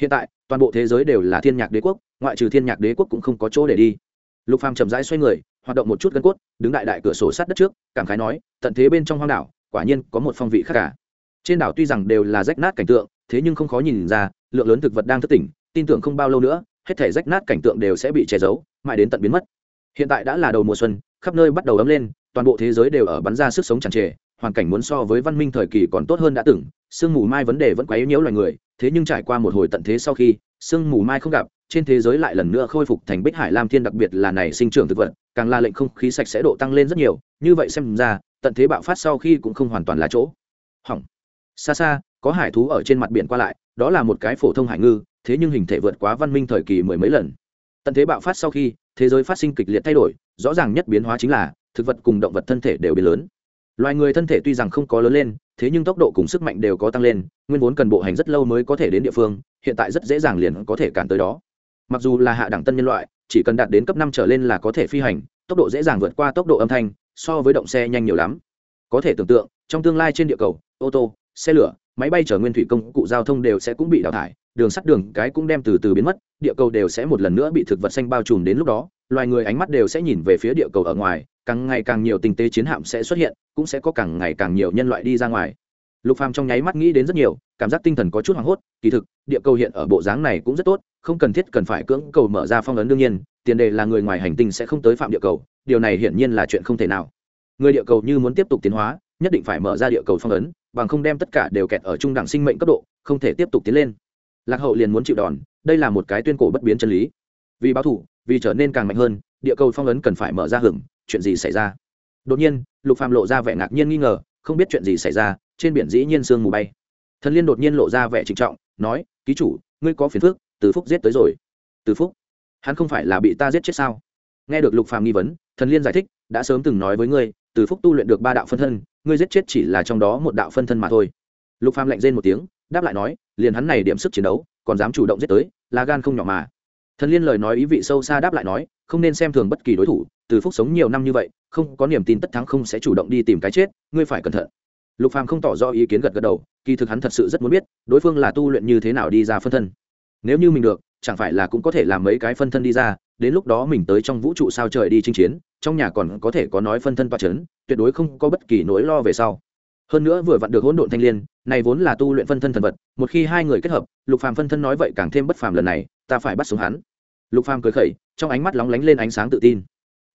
S1: hiện tại, toàn bộ thế giới đều là thiên nhạc đế quốc, ngoại trừ thiên nhạc đế quốc cũng không có chỗ để đi. Lục phàm chậm rãi xoay người, hoạt động một chút gân cốt, đứng đại đại cửa sổ sát đất trước, cảm khái nói, tận thế bên trong hoang đảo, quả nhiên có một phong vị khác cả. Trên đảo tuy rằng đều là rách nát cảnh tượng, thế nhưng không khó nhìn ra, lượng lớn thực vật đang thức tỉnh, tin tưởng không bao lâu nữa, hết thể rách nát cảnh tượng đều sẽ bị che giấu, mãi đến tận biến mất. Hiện tại đã là đầu mùa xuân, khắp nơi bắt đầu ấm lên, toàn bộ thế giới đều ở bắn ra sức sống tràn trề, hoàn cảnh muốn so với văn minh thời kỳ còn tốt hơn đã từng sương mù mai vấn đề vẫn quấy nhiễu loài người, thế nhưng trải qua một hồi tận thế sau khi, sương mù mai không gặp, trên thế giới lại lần nữa khôi phục thành bích hải lam thiên đặc biệt là này sinh trưởng thực vật, càng là lệnh không khí sạch sẽ độ tăng lên rất nhiều, như vậy xem ra, tận thế bạo phát sau khi cũng không hoàn toàn là chỗ. Hỏng. Xa xa, có hải thú ở trên mặt biển qua lại, đó là một cái phổ thông hải ngư, thế nhưng hình thể vượt quá văn minh thời kỳ mười mấy lần. Tận thế bạo phát sau khi, thế giới phát sinh kịch liệt thay đổi, rõ ràng nhất biến hóa chính là, thực vật cùng động vật thân thể đều biến lớn loài người thân thể tuy rằng không có lớn lên, thế nhưng tốc độ cùng sức mạnh đều có tăng lên, nguyên vốn cần bộ hành rất lâu mới có thể đến địa phương, hiện tại rất dễ dàng liền có thể cản tới đó. Mặc dù là hạ đẳng tân nhân loại, chỉ cần đạt đến cấp năm trở lên là có thể phi hành, tốc độ dễ dàng vượt qua tốc độ âm thanh, so với động xe nhanh nhiều lắm. Có thể tưởng tượng, trong tương lai trên địa cầu, ô tô, xe lửa, máy bay chở nguyên thủy công, cụ giao thông đều sẽ cũng bị đào thải, đường sắt đường cái cũng đem từ từ biến mất, địa cầu đều sẽ một lần nữa bị thực vật xanh bao trùm đến lúc đó, loài người ánh mắt đều sẽ nhìn về phía địa cầu ở ngoài càng ngày càng nhiều tình tế chiến hạm sẽ xuất hiện, cũng sẽ có càng ngày càng nhiều nhân loại đi ra ngoài. Lục phàm trong nháy mắt nghĩ đến rất nhiều, cảm giác tinh thần có chút hoảng hốt, kỳ thực, địa cầu hiện ở bộ dáng này cũng rất tốt, không cần thiết cần phải cưỡng cầu mở ra phong ấn đương nhiên, tiền đề là người ngoài hành tinh sẽ không tới phạm địa cầu, điều này hiển nhiên là chuyện không thể nào. Người địa cầu như muốn tiếp tục tiến hóa, nhất định phải mở ra địa cầu phong ấn, bằng không đem tất cả đều kẹt ở trung đẳng sinh mệnh cấp độ, không thể tiếp tục tiến lên. Lạc hậu liền muốn chịu đòn, đây là một cái tuyên cổ bất biến chân lý. Vì báo thủ, vì trở nên càng mạnh hơn, địa cầu phong ấn cần phải mở ra hưởng chuyện gì xảy ra? Đột nhiên, lục phàm lộ ra vẻ ngạc nhiên nghi ngờ, không biết chuyện gì xảy ra, trên biển dĩ nhiên sương mù bay. Thần liên đột nhiên lộ ra vẻ trịnh trọng, nói, ký chủ, ngươi có phiền phức, từ phúc giết tới rồi. Từ phúc? Hắn không phải là bị ta giết chết sao? Nghe được lục phàm nghi vấn, thần liên giải thích, đã sớm từng nói với ngươi, từ phúc tu luyện được ba đạo phân thân, ngươi giết chết chỉ là trong đó một đạo phân thân mà thôi. Lục phàm lạnh rên một tiếng, đáp lại nói, liền hắn này điểm sức chiến đấu, còn dám chủ động giết tới, là gan không nhỏ mà. Thần liên lời nói ý vị sâu xa đáp lại nói, không nên xem thường bất kỳ đối thủ từ phúc sống nhiều năm như vậy, không có niềm tin tất thắng không sẽ chủ động đi tìm cái chết, ngươi phải cẩn thận. Lục phàm không tỏ rõ ý kiến gật gật đầu, kỳ thực hắn thật sự rất muốn biết, đối phương là tu luyện như thế nào đi ra phân thân. Nếu như mình được, chẳng phải là cũng có thể làm mấy cái phân thân đi ra, đến lúc đó mình tới trong vũ trụ sao trời đi chinh chiến, trong nhà còn có thể có nói phân thân toa chấn, tuyệt đối không có bất kỳ nỗi lo về sau. Hơn nữa vừa vặn được hỗn độn thanh liên, này vốn là tu luyện phân thân thần vật, một khi hai người kết hợp, lục phàm phân thân nói vậy càng thêm bất phàm lần này, ta phải bắt sống hắn. Lục phàm cười khẩy, trong ánh mắt lóng lánh lên ánh sáng tự tin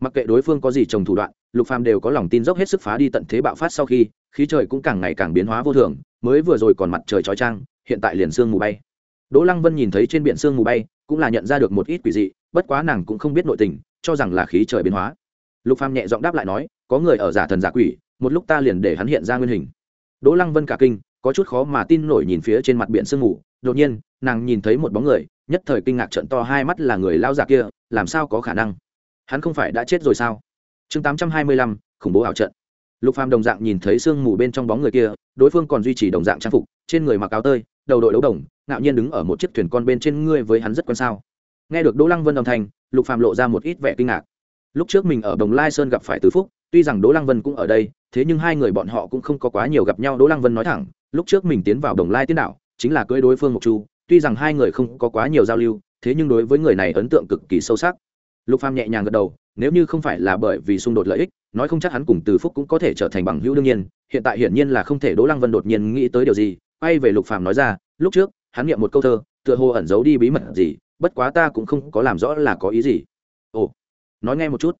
S1: mặc kệ đối phương có gì trồng thủ đoạn, lục phàm đều có lòng tin dốc hết sức phá đi tận thế bạo phát sau khi, khí trời cũng càng ngày càng biến hóa vô thường, mới vừa rồi còn mặt trời chói chang, hiện tại liền sương mù bay. Đỗ lăng vân nhìn thấy trên biển sương mù bay, cũng là nhận ra được một ít quỷ dị, bất quá nàng cũng không biết nội tình, cho rằng là khí trời biến hóa. Lục phàm nhẹ giọng đáp lại nói, có người ở giả thần giả quỷ, một lúc ta liền để hắn hiện ra nguyên hình. Đỗ lăng vân cả kinh, có chút khó mà tin nổi nhìn phía trên mặt biển sương mù. Đột nhiên, nàng nhìn thấy một bóng người, nhất thời kinh ngạc trận to hai mắt là người lao giả kia, làm sao có khả năng? Hắn không phải đã chết rồi sao? Chương tám trăm hai mươi lăm, khủng bố ảo trận. Lục phàm đồng dạng nhìn thấy sương mù bên trong bóng người kia, đối phương còn duy trì đồng dạng trang phục, trên người mặc áo tơi, đầu đội đấu đồng, ngạo nhiên đứng ở một chiếc thuyền con bên trên ngươi với hắn rất quan sao. Nghe được đỗ lăng vân âm thanh, lục phàm lộ ra một ít vẻ kinh ngạc. Lúc trước mình ở đồng lai sơn gặp phải tứ phúc, tuy rằng đỗ lăng vân cũng ở đây, thế nhưng hai người bọn họ cũng không có quá nhiều gặp nhau, đỗ lăng vân nói thẳng, lúc trước mình tiến vào đồng lai tiên đạo chính là cưới đối phương mộc chu, tuy rằng hai người không có quá nhiều giao lưu, thế nhưng đối với người này ấn tượng cực kỳ sâu sắc lục phàm nhẹ nhàng gật đầu, nếu như không phải là bởi vì xung đột lợi ích, nói không chắc hắn cùng từ phúc cũng có thể trở thành bằng hữu đương nhiên, hiện tại hiển nhiên là không thể đỗ lăng vân đột nhiên nghĩ tới điều gì, quay về lục phàm nói ra, lúc trước, hắn niệm một câu thơ, tựa hồ ẩn giấu đi bí mật gì, bất quá ta cũng không có làm rõ là có ý gì. Ồ, nói nghe một chút.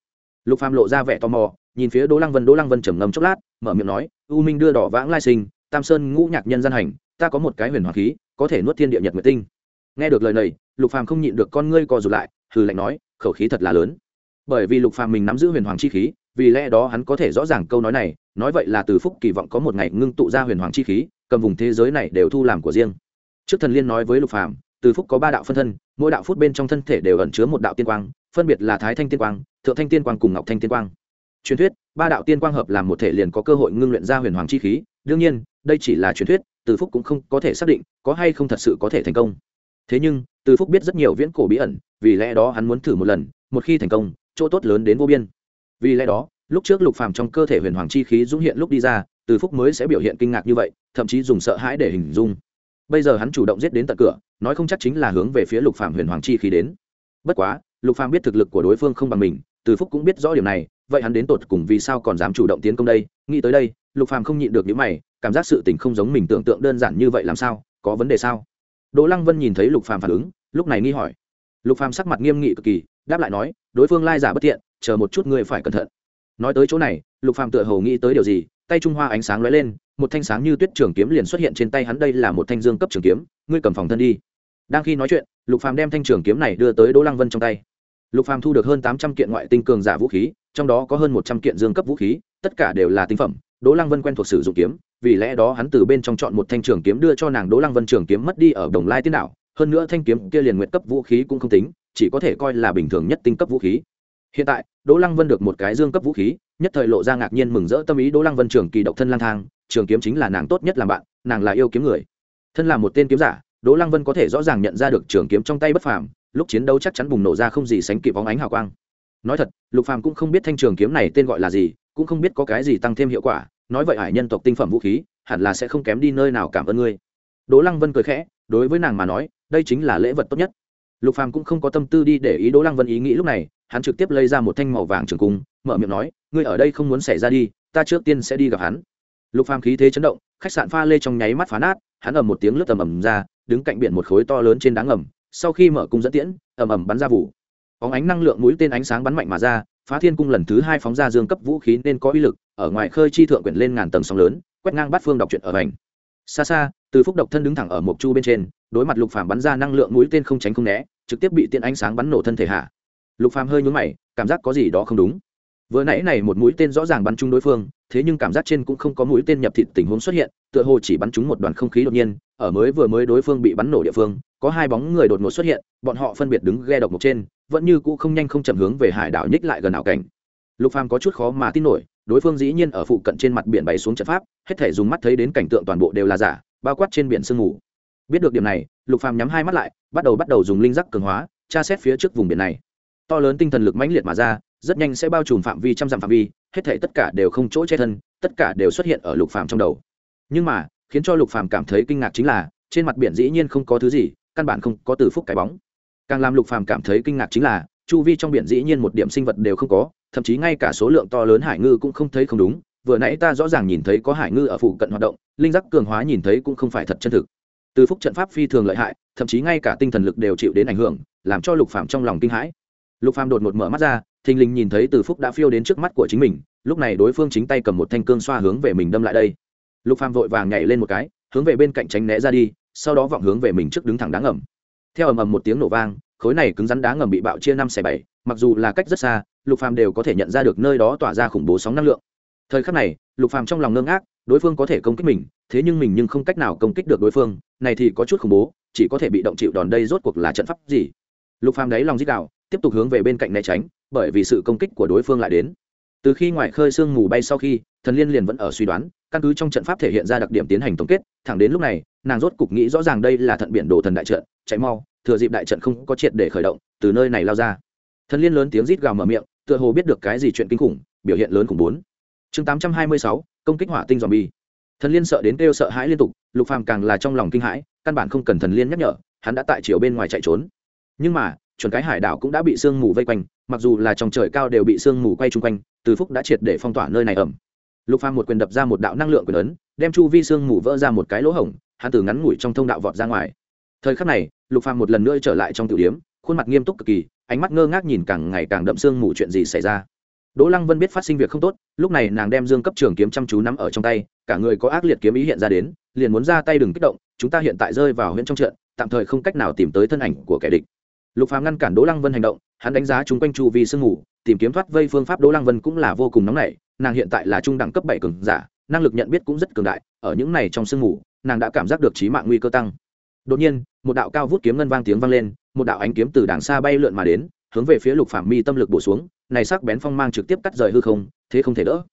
S1: Lục phàm lộ ra vẻ tò mò, nhìn phía đỗ lăng vân, đỗ lăng vân trầm ngâm chốc lát, mở miệng nói, u minh đưa đỏ vãng lai sinh, tam sơn ngũ nhạc nhân gian hành, ta có một cái huyền hoàng khí, có thể nuốt thiên địa nhật nguyệt tinh. Nghe được lời này, lục phàm không nhịn được con ngươi co rụt lại, hừ lạnh nói khẩu khí thật là lớn. Bởi vì lục phàm mình nắm giữ huyền hoàng chi khí, vì lẽ đó hắn có thể rõ ràng câu nói này, nói vậy là từ phúc kỳ vọng có một ngày ngưng tụ ra huyền hoàng chi khí, cầm vùng thế giới này đều thu làm của riêng. Trước thần liên nói với lục phàm, từ phúc có ba đạo phân thân, mỗi đạo phút bên trong thân thể đều ẩn chứa một đạo tiên quang, phân biệt là thái thanh tiên quang, thượng thanh tiên quang cùng ngọc thanh tiên quang. Truyền thuyết, ba đạo tiên quang hợp làm một thể liền có cơ hội ngưng luyện ra huyền hoàng chi khí, đương nhiên, đây chỉ là truyền thuyết, từ phúc cũng không có thể xác định có hay không thật sự có thể thành công thế nhưng, từ phúc biết rất nhiều viễn cổ bí ẩn, vì lẽ đó hắn muốn thử một lần, một khi thành công, chỗ tốt lớn đến vô biên. Vì lẽ đó, lúc trước lục phàm trong cơ thể huyền hoàng chi khí dũng hiện lúc đi ra, từ phúc mới sẽ biểu hiện kinh ngạc như vậy, thậm chí dùng sợ hãi để hình dung. Bây giờ hắn chủ động giết đến tận cửa, nói không chắc chính là hướng về phía lục phàm huyền hoàng chi khí đến. Bất quá, lục phàm biết thực lực của đối phương không bằng mình, từ phúc cũng biết rõ điều này, vậy hắn đến tột cùng vì sao còn dám chủ động tiến công đây? Nghĩ tới đây, lục phàm không nhịn được những mày, cảm giác sự tình không giống mình tưởng tượng đơn giản như vậy làm sao, có vấn đề sao? Đỗ lăng vân nhìn thấy lục phàm phản ứng lúc này nghi hỏi. Lục phàm sắc mặt nghiêm nghị cực kỳ đáp lại nói đối phương lai giả bất tiện, chờ một chút ngươi phải cẩn thận. Nói tới chỗ này lục phàm tựa hồ nghĩ tới điều gì tay trung hoa ánh sáng lóe lên một thanh sáng như tuyết trường kiếm liền xuất hiện trên tay hắn đây là một thanh dương cấp trường kiếm ngươi cầm phòng thân đi. Đang khi nói chuyện lục phàm đem thanh trường kiếm này đưa tới đỗ lăng vân trong tay. Lục phàm thu được hơn tám trăm kiện ngoại tinh cường giả vũ khí trong đó có hơn một trăm kiện dương cấp vũ khí tất cả đều là tinh phẩm đỗ lăng vân quen thuộc sử dụng kiếm, vì lẽ đó hắn từ bên trong chọn một thanh trường kiếm đưa cho nàng đỗ lăng vân trường kiếm mất đi ở đồng lai tiên đảo. Hơn nữa thanh kiếm kia liền nguyện cấp vũ khí cũng không tính, chỉ có thể coi là bình thường nhất tinh cấp vũ khí. Hiện tại, đỗ lăng vân được một cái dương cấp vũ khí, nhất thời lộ ra ngạc nhiên mừng rỡ tâm ý đỗ lăng vân trường kỳ độc thân lang thang, trường kiếm chính là nàng tốt nhất làm bạn, nàng là yêu kiếm người. Thân là một tên kiếm giả, đỗ lăng vân có thể rõ ràng nhận ra được trường kiếm trong tay bất phàm, lúc chiến đấu chắc chắn bùng nổ ra không gì sánh kịp bóng ánh hào quang. Nói thật, lục phàm cũng không biết thanh trường kiếm này tên gọi là gì, cũng không biết có cái gì tăng thêm hiệu quả nói vậy hải nhân tộc tinh phẩm vũ khí, hẳn là sẽ không kém đi nơi nào cảm ơn ngươi. Đỗ lăng vân cười khẽ, đối với nàng mà nói, đây chính là lễ vật tốt nhất. Lục phàm cũng không có tâm tư đi để ý đỗ lăng vân ý nghĩ lúc này, hắn trực tiếp lấy ra một thanh màu vàng trường cung, mở miệng nói, ngươi ở đây không muốn xảy ra đi, ta trước tiên sẽ đi gặp hắn. Lục phàm khí thế chấn động, khách sạn pha lê trong nháy mắt phá nát, hắn ầm một tiếng lướt tầm ầm ra, đứng cạnh biển một khối to lớn trên đá ngầm, sau khi mở cung dẫn tiễn, ầm ầm bắn ra vụ. Óng ánh năng lượng mũi tên ánh sáng bắn mạnh mà ra phá thiên cung lần thứ hai phóng ra dương cấp vũ khí nên có uy lực, ở ngoài khơi chi thượng quyển lên ngàn tầng sóng lớn, quét ngang bát phương đọc truyện ở ảnh. xa xa, từ phúc độc thân đứng thẳng ở một chu bên trên, đối mặt lục phàm bắn ra năng lượng mũi tên không tránh không né, trực tiếp bị tiên ánh sáng bắn nổ thân thể hạ lục phàm hơi nhún mày, cảm giác có gì đó không đúng vừa nãy này một mũi tên rõ ràng bắn trúng đối phương, thế nhưng cảm giác trên cũng không có mũi tên nhập thịt tình huống xuất hiện, tựa hồ chỉ bắn trúng một đoàn không khí đột nhiên, ở mới vừa mới đối phương bị bắn nổ địa phương, có hai bóng người đột ngột xuất hiện, bọn họ phân biệt đứng ghe độc một trên vẫn như cũ không nhanh không chậm hướng về hải đảo nhích lại gần ảo cảnh. Lục phàm có chút khó mà tin nổi, đối phương dĩ nhiên ở phụ cận trên mặt biển bày xuống trận pháp, hết thể dùng mắt thấy đến cảnh tượng toàn bộ đều là giả, bao quát trên biển sương mù. Biết được điểm này, lục phàm nhắm hai mắt lại, bắt đầu bắt đầu dùng linh giác cường hóa, tra xét phía trước vùng biển này. To lớn tinh thần lực mãnh liệt mà ra, rất nhanh sẽ bao trùm phạm vi trăm dặm phạm vi, hết thể tất cả đều không chỗ che thân, tất cả đều xuất hiện ở lục phàm trong đầu. Nhưng mà, khiến cho lục phàm cảm thấy kinh ngạc chính là, trên mặt biển dĩ nhiên không có thứ gì, căn bản không có từ phúc cái bóng càng làm lục phàm cảm thấy kinh ngạc chính là, chu vi trong biển dĩ nhiên một điểm sinh vật đều không có, thậm chí ngay cả số lượng to lớn hải ngư cũng không thấy không đúng. Vừa nãy ta rõ ràng nhìn thấy có hải ngư ở phụ cận hoạt động, linh giác cường hóa nhìn thấy cũng không phải thật chân thực. Từ phúc trận pháp phi thường lợi hại, thậm chí ngay cả tinh thần lực đều chịu đến ảnh hưởng, làm cho lục phàm trong lòng kinh hãi. Lục phàm đột ngột mở mắt ra, thình lình nhìn thấy từ phúc đã phiêu đến trước mắt của chính mình, lúc này đối phương chính tay cầm một thanh cương xoa hướng về mình đâm lại đây. Lục phàm vội vàng nhảy lên một cái, hướng về bên cạnh tránh né ra đi, sau đó vọng hướng về mình trước đứng thẳng đáng ngầm theo ầm ầm một tiếng nổ vang, khối này cứng rắn đá ngầm bị bạo chia năm xẻ bảy, mặc dù là cách rất xa, lục phàm đều có thể nhận ra được nơi đó tỏa ra khủng bố sóng năng lượng. Thời khắc này, lục phàm trong lòng ngơ ngác, đối phương có thể công kích mình, thế nhưng mình nhưng không cách nào công kích được đối phương, này thì có chút khủng bố, chỉ có thể bị động chịu đòn đây rốt cuộc là trận pháp gì? Lục phàm đáy lòng dít đạo tiếp tục hướng về bên cạnh né tránh, bởi vì sự công kích của đối phương lại đến. Từ khi ngoài khơi sương mù bay sau khi, thần liên liền vẫn ở suy đoán, căn cứ trong trận pháp thể hiện ra đặc điểm tiến hành tổng kết, thẳng đến lúc này, nàng rốt cục nghĩ rõ ràng đây là thận biển đồ thần đại trận chạy mau, thừa dịp đại trận không có triệt để khởi động, từ nơi này lao ra. Thần liên lớn tiếng rít gào mở miệng, tựa hồ biết được cái gì chuyện kinh khủng, biểu hiện lớn khủng bốn. Chương tám trăm hai mươi sáu, công kích hỏa tinh dòm bi thần liên sợ đến kêu sợ hãi liên tục, lục phàm càng là trong lòng kinh hãi, căn bản không cần thần liên nhắc nhở, hắn đã tại chiều bên ngoài chạy trốn. Nhưng mà, chuẩn cái hải đảo cũng đã bị sương mù vây quanh, mặc dù là trong trời cao đều bị sương mù quay chung quanh, từ phúc đã triệt để phong tỏa nơi này ẩm. Lục phàm một quyền đập ra một đạo năng lượng quyền ấn, đem chu vi sương mù vỡ ra một cái lỗ hổng, hắn từ ngắn ngủi trong thông đạo vọt ra ngoài thời khắc này, lục phàm một lần nữa trở lại trong tiểu điếm, khuôn mặt nghiêm túc cực kỳ, ánh mắt ngơ ngác nhìn càng ngày càng đậm sương mù chuyện gì xảy ra. Đỗ lăng vân biết phát sinh việc không tốt, lúc này nàng đem dương cấp trường kiếm chăm chú nắm ở trong tay, cả người có ác liệt kiếm ý hiện ra đến, liền muốn ra tay đừng kích động, chúng ta hiện tại rơi vào huyện trong trận, tạm thời không cách nào tìm tới thân ảnh của kẻ địch. Lục phàm ngăn cản đỗ lăng vân hành động, hắn đánh giá chúng quanh chu vi sương mù, tìm kiếm thoát vây phương pháp đỗ lăng vân cũng là vô cùng nóng nảy, nàng hiện tại là trung đẳng cấp bảy cường giả, năng lực nhận biết cũng rất cường đại, ở những này trong sương mù, nàng đã cảm giác được trí mạng nguy cơ tăng đột nhiên, một đạo cao vút kiếm ngân vang tiếng vang lên, một đạo ánh kiếm từ đàng xa bay lượn mà đến, hướng về phía lục phạm mi tâm lực bổ xuống, này sắc bén phong mang trực tiếp cắt rời hư không, thế không thể đỡ.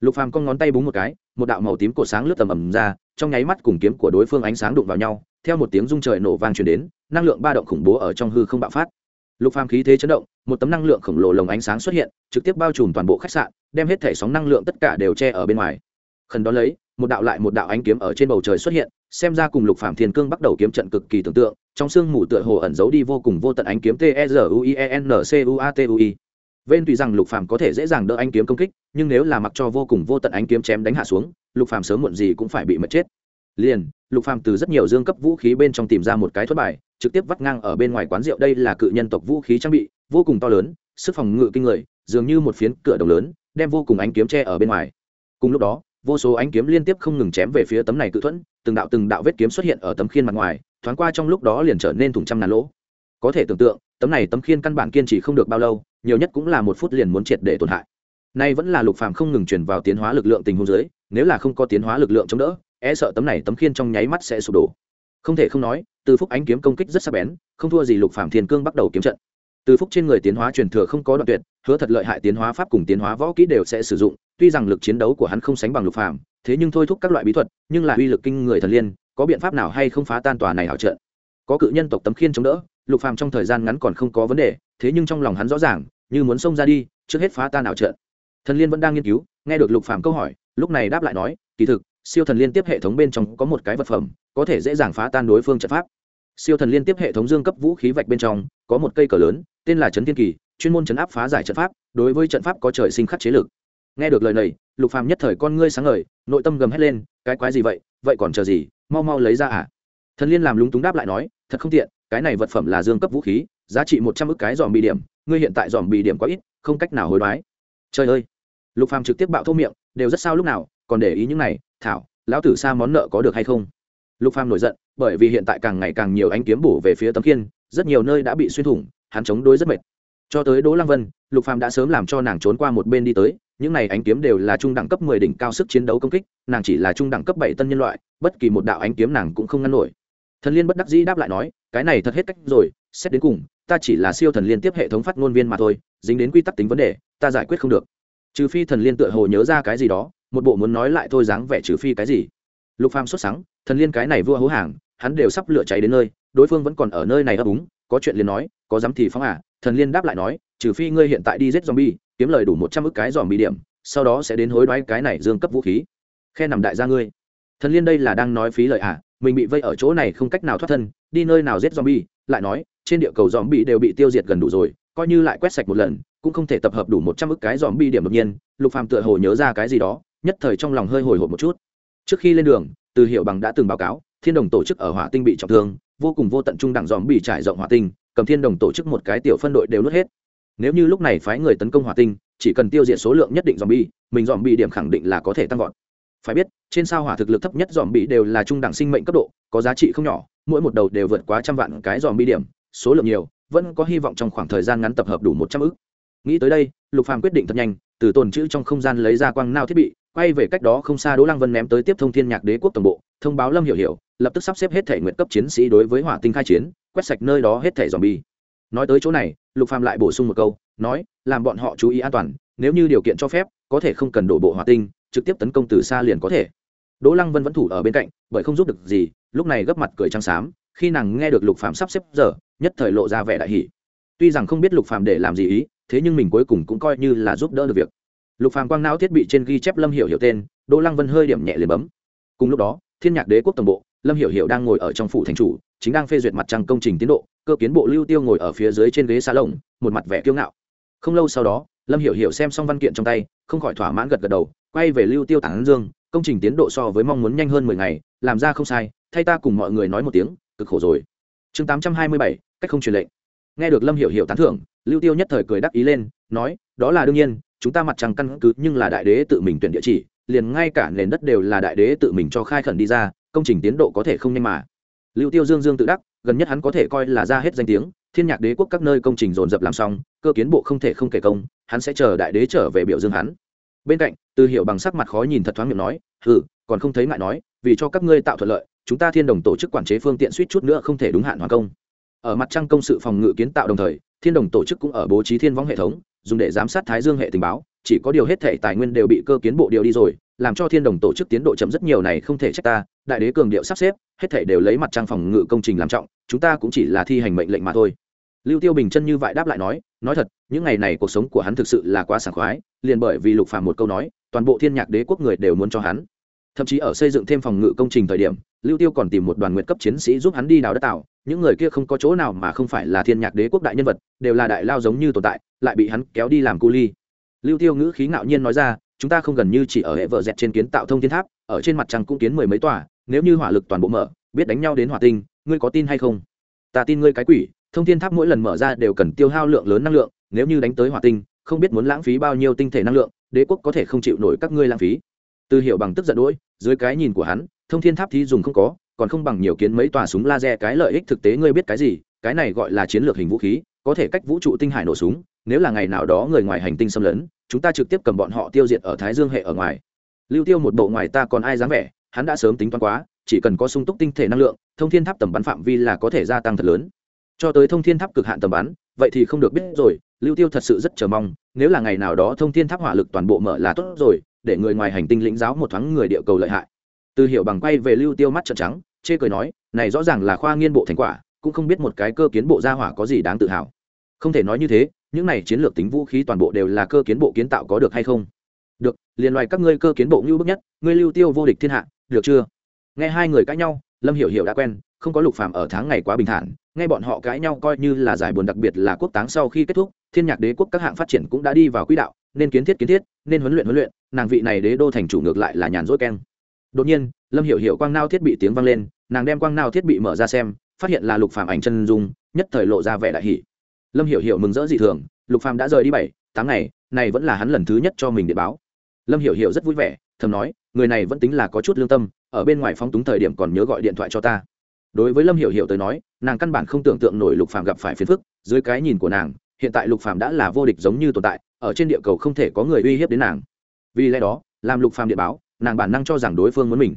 S1: Lục phàm cong ngón tay búng một cái, một đạo màu tím cổ sáng lướt tầm ầm ra, trong nháy mắt cùng kiếm của đối phương ánh sáng đụng vào nhau, theo một tiếng rung trời nổ vang truyền đến, năng lượng ba động khủng bố ở trong hư không bạo phát. Lục phàm khí thế chấn động, một tấm năng lượng khổng lồ lồng ánh sáng xuất hiện, trực tiếp bao trùm toàn bộ khách sạn, đem hết thể sóng năng lượng tất cả đều che ở bên ngoài. Khẩn đó lấy, một đạo lại một đạo ánh kiếm ở trên bầu trời xuất hiện xem ra cùng lục phàm thiên cương bắt đầu kiếm trận cực kỳ tưởng tượng trong xương mù tựa hồ ẩn giấu đi vô cùng vô tận ánh kiếm t e r u i e n c u a t u i Vên tùy rằng Lục Phàm có thể dễ dàng đỡ ánh kiếm công kích, nhưng nếu là mặc cho vô cùng vô tận ánh kiếm chém đánh hạ xuống, Lục Phàm sớm muộn gì cũng phải bị mất chết. Liền, Lục Phàm từ rất nhiều dương cấp vũ khí bên trong tìm ra một cái thất bài, trực tiếp vắt ngang ở bên ngoài quán rượu đây là cự nhân tộc vũ khí trang bị, vô cùng to lớn, sức phòng ngự kinh người, dường như một phiến cửa đồng lớn, đem vô cùng ánh kiếm che ở bên ngoài. Cùng lúc đó, vô số ánh kiếm liên tiếp không ngừng chém về phía tấm này cự thuẫn, từng đạo từng đạo vết kiếm xuất hiện ở tấm khiên mặt ngoài, thoáng qua trong lúc đó liền trở nên thủng trăm ngàn lỗ. Có thể tưởng tượng, tấm này tấm khiên căn bản kiên trì không được bao lâu, nhiều nhất cũng là một phút liền muốn triệt để tổn hại. Nay vẫn là lục phàm không ngừng truyền vào tiến hóa lực lượng tình huống dưới, nếu là không có tiến hóa lực lượng chống đỡ e sợ tấm này tấm khiên trong nháy mắt sẽ sụp đổ. Không thể không nói, từ phúc ánh kiếm công kích rất sắc bén, không thua gì lục phàm thiên cương bắt đầu kiếm trận. Từ phúc trên người tiến hóa truyền thừa không có đoạn tuyệt, hứa thật lợi hại tiến hóa pháp cùng tiến hóa võ kỹ đều sẽ sử dụng tuy rằng lực chiến đấu của hắn không sánh bằng lục phàm, thế nhưng thôi thúc các loại bí thuật, nhưng là uy lực kinh người thần liên, có biện pháp nào hay không phá tan tòa này hảo trận? Có cự nhân tộc tấm khiên chống đỡ, lục phàm trong thời gian ngắn còn không có vấn đề, thế nhưng trong lòng hắn rõ ràng, như muốn xông ra đi, trước hết phá tan ảo trận. Thần liên vẫn đang nghiên cứu, nghe được lục phàm câu hỏi, lúc này đáp lại nói, kỳ thực, siêu thần liên tiếp hệ thống bên trong có một cái vật phẩm, có thể dễ dàng phá tan đối phương trận pháp. Siêu thần liên tiếp hệ thống dương cấp vũ khí vạch bên trong, có một cây cờ lớn, tên là trấn thiên kỳ, chuyên môn trấn áp phá giải trận pháp, đối với trận pháp có trời sinh khắc chế lực nghe được lời này, lục phàm nhất thời con ngươi sáng ngời, nội tâm gầm hét lên, cái quái gì vậy? Vậy còn chờ gì? Mau mau lấy ra à? Thần liên làm lúng túng đáp lại nói, thật không tiện, cái này vật phẩm là dương cấp vũ khí, giá trị một trăm ức cái dòm bị điểm, ngươi hiện tại dòm bị điểm quá ít, không cách nào hối đoái. Trời ơi! Lục phàm trực tiếp bạo thô miệng, đều rất sao lúc nào, còn để ý những này, thảo, lão tử xa món nợ có được hay không? Lục phàm nổi giận, bởi vì hiện tại càng ngày càng nhiều ánh kiếm bổ về phía tấm kiên rất nhiều nơi đã bị xuyên thủng, hắn chống đối rất mệt. Cho tới đỗ lăng vân, lục phàm đã sớm làm cho nàng trốn qua một bên đi tới những này ánh kiếm đều là trung đẳng cấp 10 đỉnh cao sức chiến đấu công kích, nàng chỉ là trung đẳng cấp 7 tân nhân loại, bất kỳ một đạo ánh kiếm nàng cũng không ngăn nổi. Thần liên bất đắc dĩ đáp lại nói, cái này thật hết cách rồi, xét đến cùng, ta chỉ là siêu thần liên tiếp hệ thống phát ngôn viên mà thôi, dính đến quy tắc tính vấn đề, ta giải quyết không được. Trừ phi thần liên tựa hồ nhớ ra cái gì đó, một bộ muốn nói lại thôi dáng vẻ trừ phi cái gì. Lục phàm xuất sáng thần liên cái này vua hố hàng, hắn đều sắp lửa cháy đến nơi, đối phương vẫn còn ở nơi này ấp úng, có chuyện liền nói, có dám thì phóng à? Thần liên đáp lại nói, trừ phi ngươi hiện tại đi giết zombie kiếm lời đủ một trăm ức cái zombie điểm, sau đó sẽ đến hối đoái cái này dương cấp vũ khí. Khe nằm đại gia ngươi. Thần liên đây là đang nói phí lời à? Mình bị vây ở chỗ này không cách nào thoát thân, đi nơi nào giết zombie? Lại nói, trên địa cầu zombie đều bị tiêu diệt gần đủ rồi, coi như lại quét sạch một lần, cũng không thể tập hợp đủ một trăm ức cái zombie điểm đột nhiên. Lục phàm tựa hồ nhớ ra cái gì đó, nhất thời trong lòng hơi hồi hộp một chút. Trước khi lên đường, từ hiệu bằng đã từng báo cáo, thiên đồng tổ chức ở hỏa tinh bị trọng thương, vô cùng vô tận trung đẳng dòm bị trải rộng hỏa tinh, cầm thiên đồng tổ chức một cái tiểu phân đội đều nuốt hết nếu như lúc này phái người tấn công hỏa tinh, chỉ cần tiêu diệt số lượng nhất định dòm bi mình dòm bị điểm khẳng định là có thể tăng vọt phải biết, trên sao hỏa thực lực thấp nhất dòm bị đều là trung đẳng sinh mệnh cấp độ, có giá trị không nhỏ, mỗi một đầu đều vượt quá trăm vạn cái dòm bi điểm, số lượng nhiều, vẫn có hy vọng trong khoảng thời gian ngắn tập hợp đủ một trăm ước. nghĩ tới đây, lục phàm quyết định thật nhanh, từ tồn chữ trong không gian lấy ra quang nao thiết bị, quay về cách đó không xa đỗ lăng vân ném tới tiếp thông thiên nhạc đế quốc tổng bộ, thông báo lâm hiểu hiểu, lập tức sắp xếp hết thể nguyện cấp chiến sĩ đối với hỏa tinh khai chiến, quét sạch nơi đó hết thể dòm bi nói tới chỗ này, lục phàm lại bổ sung một câu, nói, làm bọn họ chú ý an toàn, nếu như điều kiện cho phép, có thể không cần đổ bộ hỏa tinh, trực tiếp tấn công từ xa liền có thể. Đỗ lăng vân vẫn thủ ở bên cạnh, bởi không giúp được gì, lúc này gấp mặt cười trắng xám, khi nàng nghe được lục phàm sắp xếp giờ, nhất thời lộ ra vẻ đại hỉ. Tuy rằng không biết lục phàm để làm gì ý, thế nhưng mình cuối cùng cũng coi như là giúp đỡ được việc. Lục phàm quang não thiết bị trên ghi chép lâm hiểu hiểu tên, đỗ lăng vân hơi điểm nhẹ liền bấm. Cùng lúc đó, thiên nhạc đế quốc tổng bộ, lâm hiểu hiểu đang ngồi ở trong phủ thành chủ chính đang phê duyệt mặt trăng công trình tiến độ, cơ kiến bộ lưu tiêu ngồi ở phía dưới trên ghế xa lồng một mặt vẻ kiêu ngạo. Không lâu sau đó, lâm hiểu hiểu xem xong văn kiện trong tay, không khỏi thỏa mãn gật gật đầu, quay về lưu tiêu tản dương, công trình tiến độ so với mong muốn nhanh hơn mười ngày, làm ra không sai, thay ta cùng mọi người nói một tiếng, cực khổ rồi. Chương tám trăm hai mươi bảy, cách không truyền lệnh. Nghe được lâm hiểu hiểu tán thưởng, lưu tiêu nhất thời cười đắc ý lên, nói, đó là đương nhiên, chúng ta mặt trăng căn cứ nhưng là đại đế tự mình tuyển địa chỉ, liền ngay cả nền đất đều là đại đế tự mình cho khai khẩn đi ra, công trình tiến độ có thể không nhanh mà lưu tiêu dương dương tự đắc, gần nhất hắn có thể coi là ra hết danh tiếng, thiên nhạc đế quốc các nơi công trình dồn dập làm xong, cơ kiến bộ không thể không kể công, hắn sẽ chờ đại đế trở về biểu dương hắn. Bên cạnh, từ hiểu bằng sắc mặt khó nhìn thật thoáng miệng nói, hừ, còn không thấy ngại nói, vì cho các ngươi tạo thuận lợi, chúng ta thiên đồng tổ chức quản chế phương tiện suýt chút nữa không thể đúng hạn hoàn công. Ở mặt trăng công sự phòng ngự kiến tạo đồng thời, thiên đồng tổ chức cũng ở bố trí thiên võng hệ thống, dùng để giám sát thái dương hệ tình báo chỉ có điều hết thể tài nguyên đều bị cơ kiến bộ điều đi rồi, làm cho thiên đồng tổ chức tiến độ chậm rất nhiều này không thể trách ta, đại đế cường điệu sắp xếp, hết thể đều lấy mặt trang phòng ngự công trình làm trọng, chúng ta cũng chỉ là thi hành mệnh lệnh mà thôi. Lưu tiêu bình chân như vậy đáp lại nói nói thật, những ngày này cuộc sống của hắn thực sự là quá sảng khoái, liền bởi vì lục phàm một câu nói, toàn bộ thiên nhạc đế quốc người đều muốn cho hắn. Thậm chí ở xây dựng thêm phòng ngự công trình thời điểm, lưu tiêu còn tìm một đoàn nguyện cấp chiến sĩ giúp hắn đi đào đất tạo, những người kia không có chỗ nào mà không phải là thiên nhạc đế quốc đại nhân vật, đều là đại lao giống như tồn tại, lại bị hắn kéo đi làm cu ly lưu tiêu ngữ khí ngạo nhiên nói ra, chúng ta không gần như chỉ ở hệ vợ dẹt trên kiến tạo thông thiên tháp, ở trên mặt trăng cũng kiến mười mấy tòa, nếu như hỏa lực toàn bộ mở, biết đánh nhau đến hỏa tinh, ngươi có tin hay không? Ta tin ngươi cái quỷ, thông thiên tháp mỗi lần mở ra đều cần tiêu hao lượng lớn năng lượng, nếu như đánh tới hỏa tinh, không biết muốn lãng phí bao nhiêu tinh thể năng lượng, đế quốc có thể không chịu nổi các ngươi lãng phí. Từ hiệu bằng tức giận đỗi, dưới cái nhìn của hắn, thông thiên tháp thí dùng không có, còn không bằng nhiều kiến mấy tòa súng laser cái lợi ích thực tế ngươi biết cái gì, cái này gọi là chiến lược hình vũ khí, có thể cách vũ trụ tinh hải nổ súng nếu là ngày nào đó người ngoài hành tinh xâm lấn, chúng ta trực tiếp cầm bọn họ tiêu diệt ở thái dương hệ ở ngoài. Lưu tiêu một bộ ngoài ta còn ai dám vẻ, hắn đã sớm tính toán quá, chỉ cần có sung túc tinh thể năng lượng, thông thiên tháp tầm bắn phạm vi là có thể gia tăng thật lớn. Cho tới thông thiên tháp cực hạn tầm bắn, vậy thì không được biết rồi, lưu tiêu thật sự rất chờ mong, nếu là ngày nào đó thông thiên tháp hỏa lực toàn bộ mở là tốt rồi, để người ngoài hành tinh lĩnh giáo một thoáng người địa cầu lợi hại. Từ hiểu bằng quay về lưu tiêu mắt trợn trắng, chê cười nói, này rõ ràng là khoa nghiên bộ thành quả, cũng không biết một cái cơ kiến bộ gia hỏa có gì đáng tự hào không thể nói như thế, những này chiến lược tính vũ khí toàn bộ đều là cơ kiến bộ kiến tạo có được hay không? Được, liền loài các ngươi cơ kiến bộ ngưu bức nhất, ngươi lưu tiêu vô địch thiên hạ, được chưa? Nghe hai người cãi nhau, lâm hiểu hiểu đã quen, không có lục phàm ở tháng ngày quá bình thản, nghe bọn họ cãi nhau coi như là giải buồn đặc biệt là quốc táng sau khi kết thúc, thiên nhạc đế quốc các hạng phát triển cũng đã đi vào quỹ đạo, nên kiến thiết kiến thiết, nên huấn luyện huấn luyện, nàng vị này đế đô thành chủ ngược lại là nhàn rỗi keng. Đột nhiên, lâm hiểu hiểu quang nao thiết bị tiếng vang lên, nàng đem quang nao thiết bị mở ra xem, phát hiện là lục phàm ảnh chân dung, nhất thời lộ ra vẻ đại hỉ lâm hiểu hiểu mừng rỡ dị thường, lục phàm đã rời đi bảy, tám ngày, này vẫn là hắn lần thứ nhất cho mình để báo. Lâm hiểu hiểu rất vui vẻ, thầm nói, người này vẫn tính là có chút lương tâm, ở bên ngoài phóng túng thời điểm còn nhớ gọi điện thoại cho ta. Đối với lâm hiểu hiểu tới nói, nàng căn bản không tưởng tượng nổi lục phàm gặp phải phiền phức, dưới cái nhìn của nàng, hiện tại lục phàm đã là vô địch giống như tồn tại, ở trên địa cầu không thể có người uy hiếp đến nàng. Vì lẽ đó, làm lục phàm điện báo, nàng bản năng cho rằng đối phương muốn mình.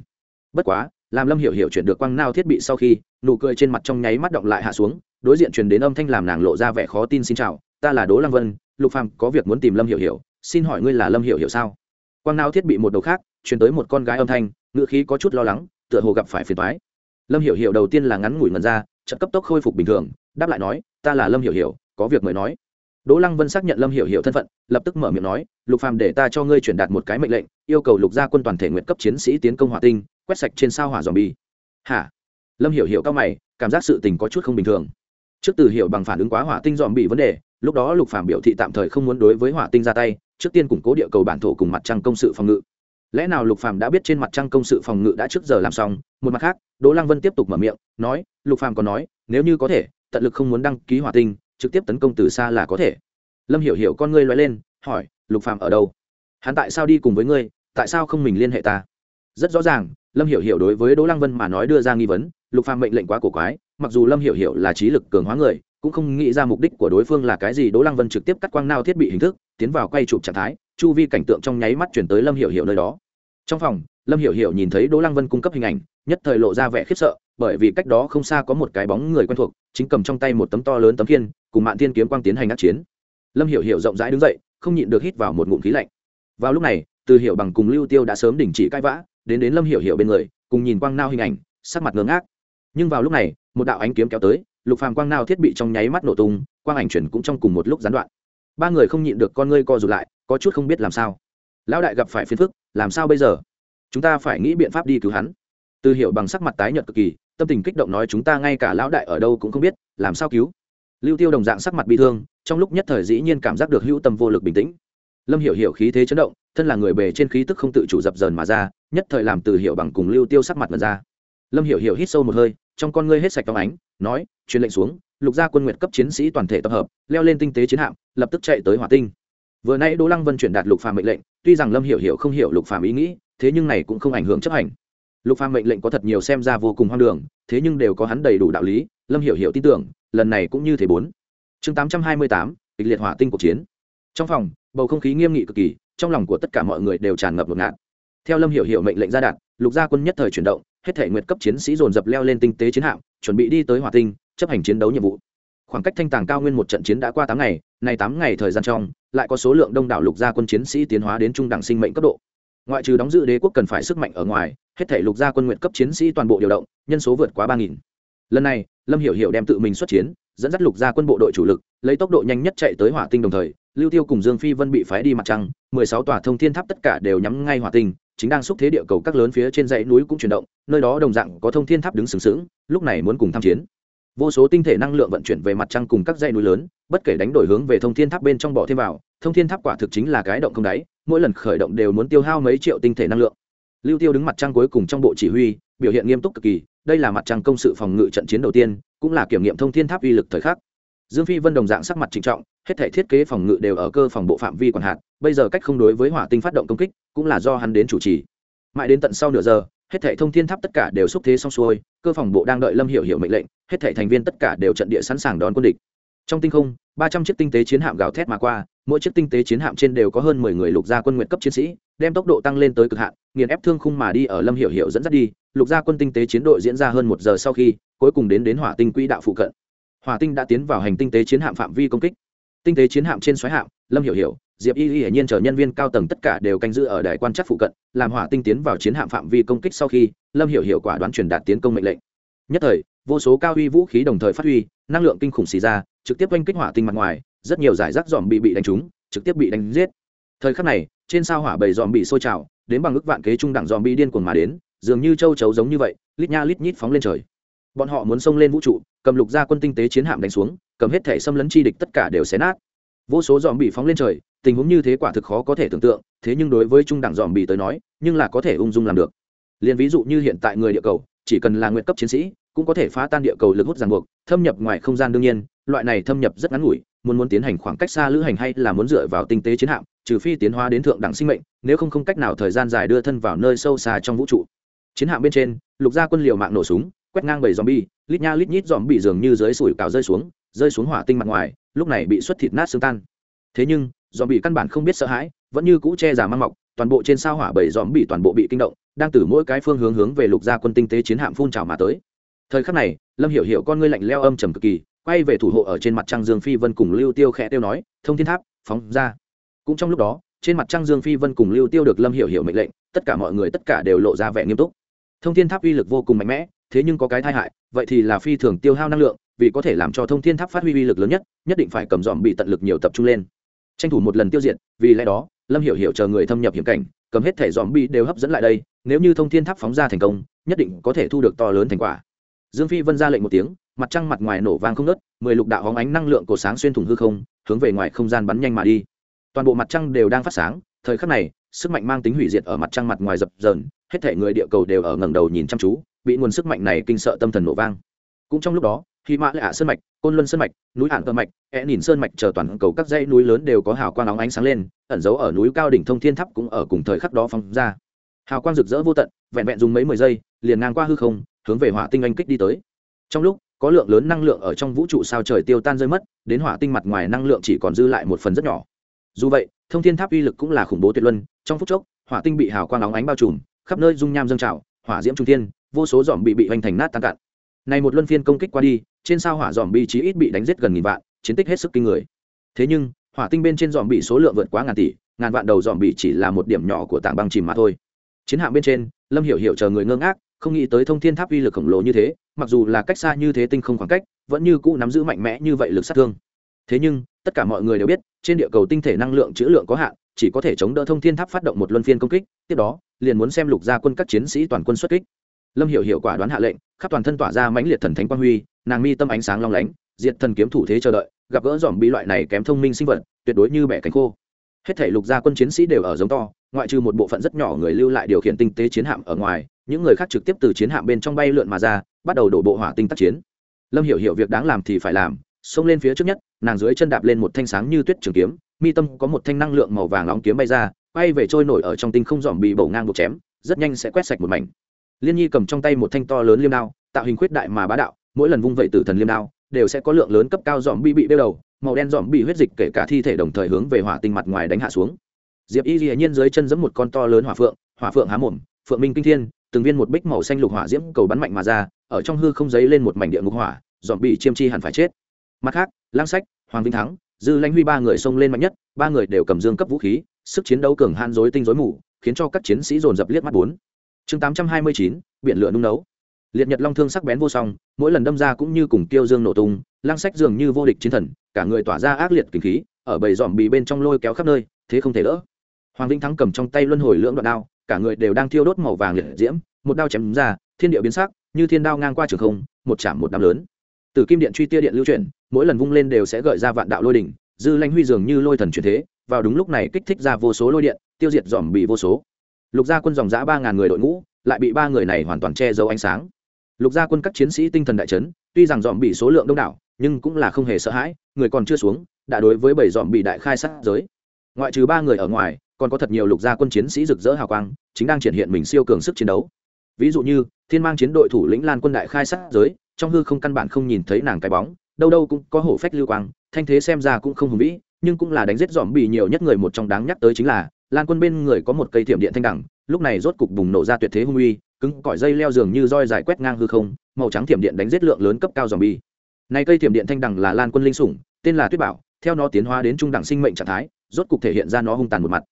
S1: Bất quá làm lâm hiểu hiểu chuyển được quăng nao thiết bị sau khi, nụ cười trên mặt trong nháy mắt động lại hạ xuống, đối diện truyền đến âm thanh làm nàng lộ ra vẻ khó tin xin chào, ta là đỗ lăng vân, lục phàm, có việc muốn tìm lâm hiểu hiểu, xin hỏi ngươi là lâm hiểu hiểu sao? Quang nao thiết bị một đầu khác, truyền tới một con gái âm thanh, ngữ khí có chút lo lắng, tựa hồ gặp phải phiền toái. Lâm hiểu hiểu đầu tiên là ngắn ngủi ngần ra, chợt cấp tốc khôi phục bình thường, đáp lại nói, ta là lâm hiểu hiểu, có việc mời nói. Đỗ lăng vân xác nhận lâm hiểu hiểu thân phận, lập tức mở miệng nói, lục phàm để ta cho ngươi truyền đạt một cái mệnh lệnh, yêu cầu lục gia quân toàn thể nguyện cấp chiến sĩ tiến công hỏa tinh quét sạch trên sao hỏa dòm bi. Hả? Lâm hiểu hiểu cao mày, cảm giác sự tình có chút không bình thường. Trước từ hiểu bằng phản ứng quá hỏa tinh dòm bị vấn đề, lúc đó lục phàm biểu thị tạm thời không muốn đối với hỏa tinh ra tay, trước tiên củng cố địa cầu bản thổ cùng mặt trăng công sự phòng ngự. Lẽ nào lục phàm đã biết trên mặt trăng công sự phòng ngự đã trước giờ làm xong, một mặt khác, đỗ lăng vân tiếp tục mở miệng, nói, lục phàm còn nói, nếu như có thể, tận lực không muốn đăng ký hỏa tinh, trực tiếp tấn công từ xa là có thể. Lâm hiểu hiểu con ngươi loay lên, hỏi, lục phàm ở đâu? Hắn tại sao đi cùng với ngươi, tại sao không mình liên hệ ta? Rất rõ ràng lâm hiểu hiểu đối với đỗ lăng vân mà nói đưa ra nghi vấn, lục phàm mệnh lệnh quá cổ quái, mặc dù lâm hiểu hiểu là trí lực cường hóa người, cũng không nghĩ ra mục đích của đối phương là cái gì, đỗ lăng vân trực tiếp cắt quang nao thiết bị hình thức, tiến vào quay chụp trạng thái, chu vi cảnh tượng trong nháy mắt chuyển tới lâm hiểu hiểu nơi đó. Trong phòng, lâm hiểu hiểu nhìn thấy đỗ lăng vân cung cấp hình ảnh, nhất thời lộ ra vẻ khiếp sợ, bởi vì cách đó không xa có một cái bóng người quen thuộc, chính cầm trong tay một tấm to lớn tấm kiên cùng mạng thiên kiếm quang tiến hành ác chiến. Lâm hiểu hiểu rộng rãi đứng dậy, không nhịn được hít vào một ngụm khí lạnh. Vào lúc này, từ hiểu bằng cùng lưu tiêu đã sớm đình chỉ cãi vã đến đến lâm hiểu hiểu bên người, cùng nhìn quang nao hình ảnh, sắc mặt ngớ ngác. Nhưng vào lúc này, một đạo ánh kiếm kéo tới, lục phàm quang nao thiết bị trong nháy mắt nổ tung, quang ảnh chuyển cũng trong cùng một lúc gián đoạn. Ba người không nhịn được con ngươi co rụt lại, có chút không biết làm sao. Lão đại gặp phải phiền phức, làm sao bây giờ? Chúng ta phải nghĩ biện pháp đi cứu hắn. Từ hiểu bằng sắc mặt tái nhợt cực kỳ, tâm tình kích động nói chúng ta ngay cả lão đại ở đâu cũng không biết, làm sao cứu? Lưu tiêu đồng dạng sắc mặt bị thương, trong lúc nhất thời dĩ nhiên cảm giác được hữu tâm vô lực bình tĩnh. Lâm hiểu hiểu khí thế chấn động, thân là người bề trên khí tức không tự chủ dập dờn mà ra nhất thời làm từ hiệu bằng cùng lưu tiêu sắc mặt mật ra. Lâm hiểu hiểu hít sâu một hơi, trong con ngươi hết sạch phóng ánh, nói, truyền lệnh xuống, lục gia quân nguyện cấp chiến sĩ toàn thể tập hợp, leo lên tinh tế chiến hạm, lập tức chạy tới hỏa tinh. Vừa nay đỗ lăng vân chuyển đạt lục phàm mệnh lệnh, tuy rằng lâm hiểu hiểu không hiểu lục phàm ý nghĩ, thế nhưng này cũng không ảnh hưởng chấp hành. Lục phàm mệnh lệnh có thật nhiều xem ra vô cùng hoang đường, thế nhưng đều có hắn đầy đủ đạo lý, lâm hiểu hiểu tin tưởng, lần này cũng như thế bốn. Chương tám trăm hai mươi tám, kịch liệt hỏa tinh cuộc chiến. Trong phòng, bầu không khí nghiêm nghị cực kỳ, trong lòng của tất cả mọi người đều tràn ngập ngột ngạt theo lâm hiểu hiểu mệnh lệnh ra đạn lục gia quân nhất thời chuyển động, hết thể nguyệt cấp chiến sĩ dồn dập leo lên tinh tế chiến hạm, chuẩn bị đi tới hỏa tinh, chấp hành chiến đấu nhiệm vụ. Khoảng cách thanh tàng cao nguyên một trận chiến đã qua tám ngày, nay tám ngày thời gian trong, lại có số lượng đông đảo lục gia quân chiến sĩ tiến hóa đến trung đẳng sinh mệnh cấp độ. Ngoại trừ đóng giữ đế quốc cần phải sức mạnh ở ngoài, hết thể lục gia quân nguyện cấp chiến sĩ toàn bộ điều động, nhân số vượt quá ba nghìn. Lần này, lâm hiểu hiểu đem tự mình xuất chiến, dẫn dắt lục gia quân bộ đội chủ lực, lấy tốc độ nhanh nhất chạy tới hỏa tinh đồng thời, lưu tiêu cùng dương phi vân bị phái đi mặt trăng, mười sáu tòa thông thiên tháp tất cả đều nhắm ngay hỏa tinh chính đang xúc thế địa cầu các lớn phía trên dãy núi cũng chuyển động, nơi đó đồng dạng có thông thiên tháp đứng sừng sững, lúc này muốn cùng tham chiến. Vô số tinh thể năng lượng vận chuyển về mặt trăng cùng các dãy núi lớn, bất kể đánh đổi hướng về thông thiên tháp bên trong bỏ thêm vào, thông thiên tháp quả thực chính là cái động không đáy, mỗi lần khởi động đều muốn tiêu hao mấy triệu tinh thể năng lượng. Lưu tiêu đứng mặt trăng cuối cùng trong bộ chỉ huy, biểu hiện nghiêm túc cực kỳ, đây là mặt trăng công sự phòng ngự trận chiến đầu tiên, cũng là kiểm nghiệm thông thiên tháp uy lực thời khắc dương phi vân đồng dạng sắc mặt trịnh trọng, hết thể thiết kế phòng ngự đều ở cơ phòng bộ phạm vi quản hạt bây giờ cách không đối với hỏa tinh phát động công kích, cũng là do hắn đến chủ trì. Mãi đến tận sau nửa giờ, hết thảy thông thiên tháp tất cả đều xúc thế xong xuôi, cơ phòng bộ đang đợi lâm hiểu hiểu mệnh lệnh, hết thảy thành viên tất cả đều trận địa sẵn sàng đón quân địch. Trong tinh không, ba trăm chiếc tinh tế chiến hạm gào thét mà qua, mỗi chiếc tinh tế chiến hạm trên đều có hơn mười người lục gia quân nguyện cấp chiến sĩ, đem tốc độ tăng lên tới cực hạn, nghiền ép thương khung mà đi ở lâm hiểu hiểu dẫn dắt đi, lục gia quân tinh tế chiến đội diễn ra hơn một giờ sau khi, cuối cùng đến đến hỏa tinh quỹ đạo phụ cận hỏa tinh đã tiến vào hành tinh tế chiến hạm phạm vi công kích. Tinh tế chiến hạm trên xoáy hạm, lâm hiểu hiểu, diệp y y hiển nhiên chở nhân viên cao tầng tất cả đều canh giữ ở đài quan chắc phụ cận, làm hỏa tinh tiến vào chiến hạm phạm vi công kích sau khi, lâm hiểu hiệu quả đoán truyền đạt tiến công mệnh lệnh. Nhất thời, vô số cao huy vũ khí đồng thời phát huy, năng lượng kinh khủng xì ra, trực tiếp oanh kích hỏa tinh mặt ngoài, rất nhiều giải rác dòm bị bị đánh trúng, trực tiếp bị đánh giết. Thời khắc này, trên sao hỏa bầy dòm bị sôi trào, đến bằng ức vạn kế trung đẳng dòm bị điên cuồng mà đến, dường như châu chấu giống như vậy, lít nha lít nhít phóng lên trời. Bọn họ muốn xông lên vũ trụ cầm lục gia quân tinh tế chiến hạm đánh xuống, cầm hết thể xâm lấn chi địch tất cả đều xé nát. Vô số dòm bị phóng lên trời, tình huống như thế quả thực khó có thể tưởng tượng, thế nhưng đối với trung đẳng dòm bị tới nói, nhưng là có thể ung dung làm được. Liền ví dụ như hiện tại người địa cầu, chỉ cần là nguyện cấp chiến sĩ, cũng có thể phá tan địa cầu lực hút ràng buộc, thâm nhập ngoài không gian đương nhiên, loại này thâm nhập rất ngắn ngủi, muốn muốn tiến hành khoảng cách xa lữ hành hay là muốn dựa vào tinh tế chiến hạm, trừ phi tiến hóa đến thượng đẳng sinh mệnh, nếu không không cách nào thời gian dài đưa thân vào nơi sâu xa trong vũ trụ. Chiến hạm bên trên, lục gia quân liều mạng nổ súng quét ngang bảy zombie, lít nha lít nhít zombie dường như dưới sủi cảo rơi xuống rơi xuống hỏa tinh mặt ngoài, lúc này bị xuất thịt nát xương tan. Thế nhưng, zombie căn bản không biết sợ hãi, vẫn như cũ che giả mang mọc, toàn bộ trên sao hỏa bảy zombie toàn bộ bị kinh động, đang từ mỗi cái phương hướng hướng về lục gia quân tinh tế chiến hạm phun trào mà tới. Thời khắc này, lâm hiểu hiểu con ngươi lạnh lẽo âm trầm cực kỳ, quay về thủ hộ ở trên mặt trăng dương phi vân cùng lưu tiêu khẽ tiêu nói, thông thiên tháp, phóng ra. Cũng trong lúc đó, trên mặt trăng dương phi vân cùng lưu tiêu được lâm hiểu hiểu mệnh lệnh, tất cả mọi người tất cả đều lộ ra vẻ nghiêm túc. Thông thiên tháp uy lực vô cùng mạnh mẽ thế nhưng có cái tai hại, vậy thì là phi thường tiêu hao năng lượng, vì có thể làm cho thông thiên tháp phát huy uy lực lớn nhất nhất định phải cầm dòm bị tận lực nhiều tập trung lên. Tranh thủ một lần tiêu diệt, vì lẽ đó, lâm hiểu hiểu chờ người thâm nhập hiểm cảnh, cầm hết thẻ dòm bị đều hấp dẫn lại đây, nếu như thông thiên tháp phóng ra thành công, nhất định có thể thu được to lớn thành quả. Dương phi vân ra lệnh một tiếng, mặt trăng mặt ngoài nổ vang không nớt mười lục đạo hóng ánh năng lượng cổ sáng xuyên thủng hư không, hướng về ngoài không gian bắn nhanh mà đi. Toàn bộ mặt trăng đều đang phát sáng, thời khắc này, sức mạnh mang tính hủy diệt ở mặt trăng mặt ngoài dập dờn hết thể người địa cầu đều ở ngẩng đầu nhìn chăm chú, bị nguồn sức mạnh này kinh sợ tâm thần nổ vang. Cũng trong lúc đó khi mã lạ sơn mạch, côn luân sơn mạch, núi hạng cơ mạch e nhìn sơn mạch chờ toàn cầu các dãy núi lớn đều có hào quang óng ánh sáng lên, ẩn giấu ở núi cao đỉnh thông thiên tháp cũng ở cùng thời khắc đó phóng ra. Hào quang rực rỡ vô tận, vẹn vẹn dùng mấy mười giây, liền ngang qua hư không, hướng về hỏa tinh anh kích đi tới. Trong lúc, có lượng lớn năng lượng ở trong vũ trụ sao trời tiêu tan rơi mất, đến hỏa tinh mặt ngoài năng lượng chỉ còn dư lại một phần rất nhỏ. Dù vậy, thông thiên tháp uy lực cũng là khủng bố tuyệt luân, trong phút chốc, hỏa tinh bị hào quang óng ánh bao trùm khắp nơi dung nham dâng trào, hỏa diễm trung thiên, vô số dòm bị bị hoành thành nát tan cạn. Này một luân phiên công kích qua đi, trên sao hỏa dòm bị chí ít bị đánh giết gần nghìn vạn, chiến tích hết sức kinh người. Thế nhưng, hỏa tinh bên trên dòm bị số lượng vượt quá ngàn tỷ, ngàn vạn đầu dòm bị chỉ là một điểm nhỏ của tảng băng chìm mà thôi. Chiến hạm bên trên, lâm hiểu hiểu chờ người ngơ ngác, không nghĩ tới thông thiên tháp uy lực khổng lồ như thế, mặc dù là cách xa như thế tinh không khoảng cách, vẫn như cũ nắm giữ mạnh mẽ như vậy lực sát thương. Thế nhưng, tất cả mọi người đều biết, trên địa cầu tinh thể năng lượng chữ lượng có hạn chỉ có thể chống đỡ thông thiên tháp phát động một luân phiên công kích, tiếp đó, liền muốn xem lục gia quân các chiến sĩ toàn quân xuất kích. Lâm hiểu hiệu quả đoán hạ lệnh, khắp toàn thân tỏa ra mãnh liệt thần thánh quang huy, nàng mi tâm ánh sáng long lánh, diệt thần kiếm thủ thế chờ đợi, gặp gỡ dòm bị loại này kém thông minh sinh vật, tuyệt đối như bẻ cánh khô. Hết thể lục gia quân chiến sĩ đều ở giống to, ngoại trừ một bộ phận rất nhỏ người lưu lại điều khiển tinh tế chiến hạm ở ngoài, những người khác trực tiếp từ chiến hạm bên trong bay lượn mà ra, bắt đầu đổ bộ hỏa tinh tác chiến. Lâm hiểu hiểu việc đáng làm thì phải làm, xông lên phía trước nhất, nàng dưới chân đạp lên một thanh sáng như tuyết trường kiếm mi tâm có một thanh năng lượng màu vàng nóng kiếm bay ra bay về trôi nổi ở trong tinh không dòm bị bổ ngang buộc chém, rất nhanh sẽ quét sạch một mảnh. Liên nhi cầm trong tay một thanh to lớn liêm đao, tạo hình khuyết đại mà bá đạo, mỗi lần vung vẩy tử thần liêm đao, đều sẽ có lượng lớn cấp cao dòm bị bị đeo đầu, màu đen dòm bị huyết dịch kể cả thi thể đồng thời hướng về hỏa tinh mặt ngoài đánh hạ xuống. Diệp y dĩ nhiên dưới chân giẫm một con to lớn hỏa phượng hỏa phượng há mồm, phượng minh kinh thiên, từng viên một bích màu xanh lục hỏa diễm cầu bắn mạnh mà ra, ở trong hư không giấy lên một mảnh địa ngục hỏa dòm bị chiêm chi hẳn phải chết. Mặt khác lang sách, hoàng vinh thắng dư lãnh huy ba người xông lên mạnh nhất, ba người đều cầm dương cấp vũ khí, sức chiến đấu cường han dối tinh dối mù, khiến cho các chiến sĩ dồn dập liếc mắt bốn. Chương tám trăm hai mươi chín, biển lửa nung nấu. Liệt nhật long thương sắc bén vô song, mỗi lần đâm ra cũng như cùng tiêu dương nổ tung lang sách dường như vô địch chiến thần, cả người tỏa ra ác liệt kinh khí, ở bầy dòm bì bên trong lôi kéo khắp nơi, thế không thể đỡ. Hoàng vĩnh thắng cầm trong tay luân hồi lưỡng đoạn đao, cả người đều đang thiêu đốt màu vàng liệt diễm, một đao chém ra, thiên địa biến sắc, như thiên đao ngang qua trường không, một chạm một đám lớn từ kim điện truy tia điện lưu chuyển, mỗi lần vung lên đều sẽ gợi ra vạn đạo lôi đỉnh, dư lanh huy dường như lôi thần chuyển thế, vào đúng lúc này kích thích ra vô số lôi điện, tiêu diệt dòm bị vô số. Lục gia quân dòng giã ba ngàn người đội ngũ, lại bị ba người này hoàn toàn che giấu ánh sáng. Lục gia quân các chiến sĩ tinh thần đại trấn tuy rằng dòm bị số lượng đông đảo, nhưng cũng là không hề sợ hãi, người còn chưa xuống, đã đối với bảy dòm bị đại khai sát giới. Ngoại trừ ba người ở ngoài, còn có thật nhiều lục gia quân chiến sĩ rực rỡ hào quang, chính đang triển hiện mình siêu cường sức chiến đấu. Ví dụ như, thiên mang chiến đội thủ lĩnh lan quân đại khai sát giới trong hư không căn bản không nhìn thấy nàng cái bóng, đâu đâu cũng có hổ phách lưu quang, thanh thế xem ra cũng không hùng vĩ, nhưng cũng là đánh giết dòm bị nhiều nhất người một trong đáng nhắc tới chính là, lan quân bên người có một cây thiểm điện thanh đẳng, lúc này rốt cục bùng nổ ra tuyệt thế hung uy, cứng cỏi dây leo dường như roi dài quét ngang hư không, màu trắng thiểm điện đánh giết lượng lớn cấp cao dòm bi này cây thiểm điện thanh đẳng là lan quân linh sủng, tên là tuyết bảo, theo nó tiến hóa đến trung đẳng sinh mệnh trạng thái, rốt cục thể hiện ra nó hung tàn một mặt.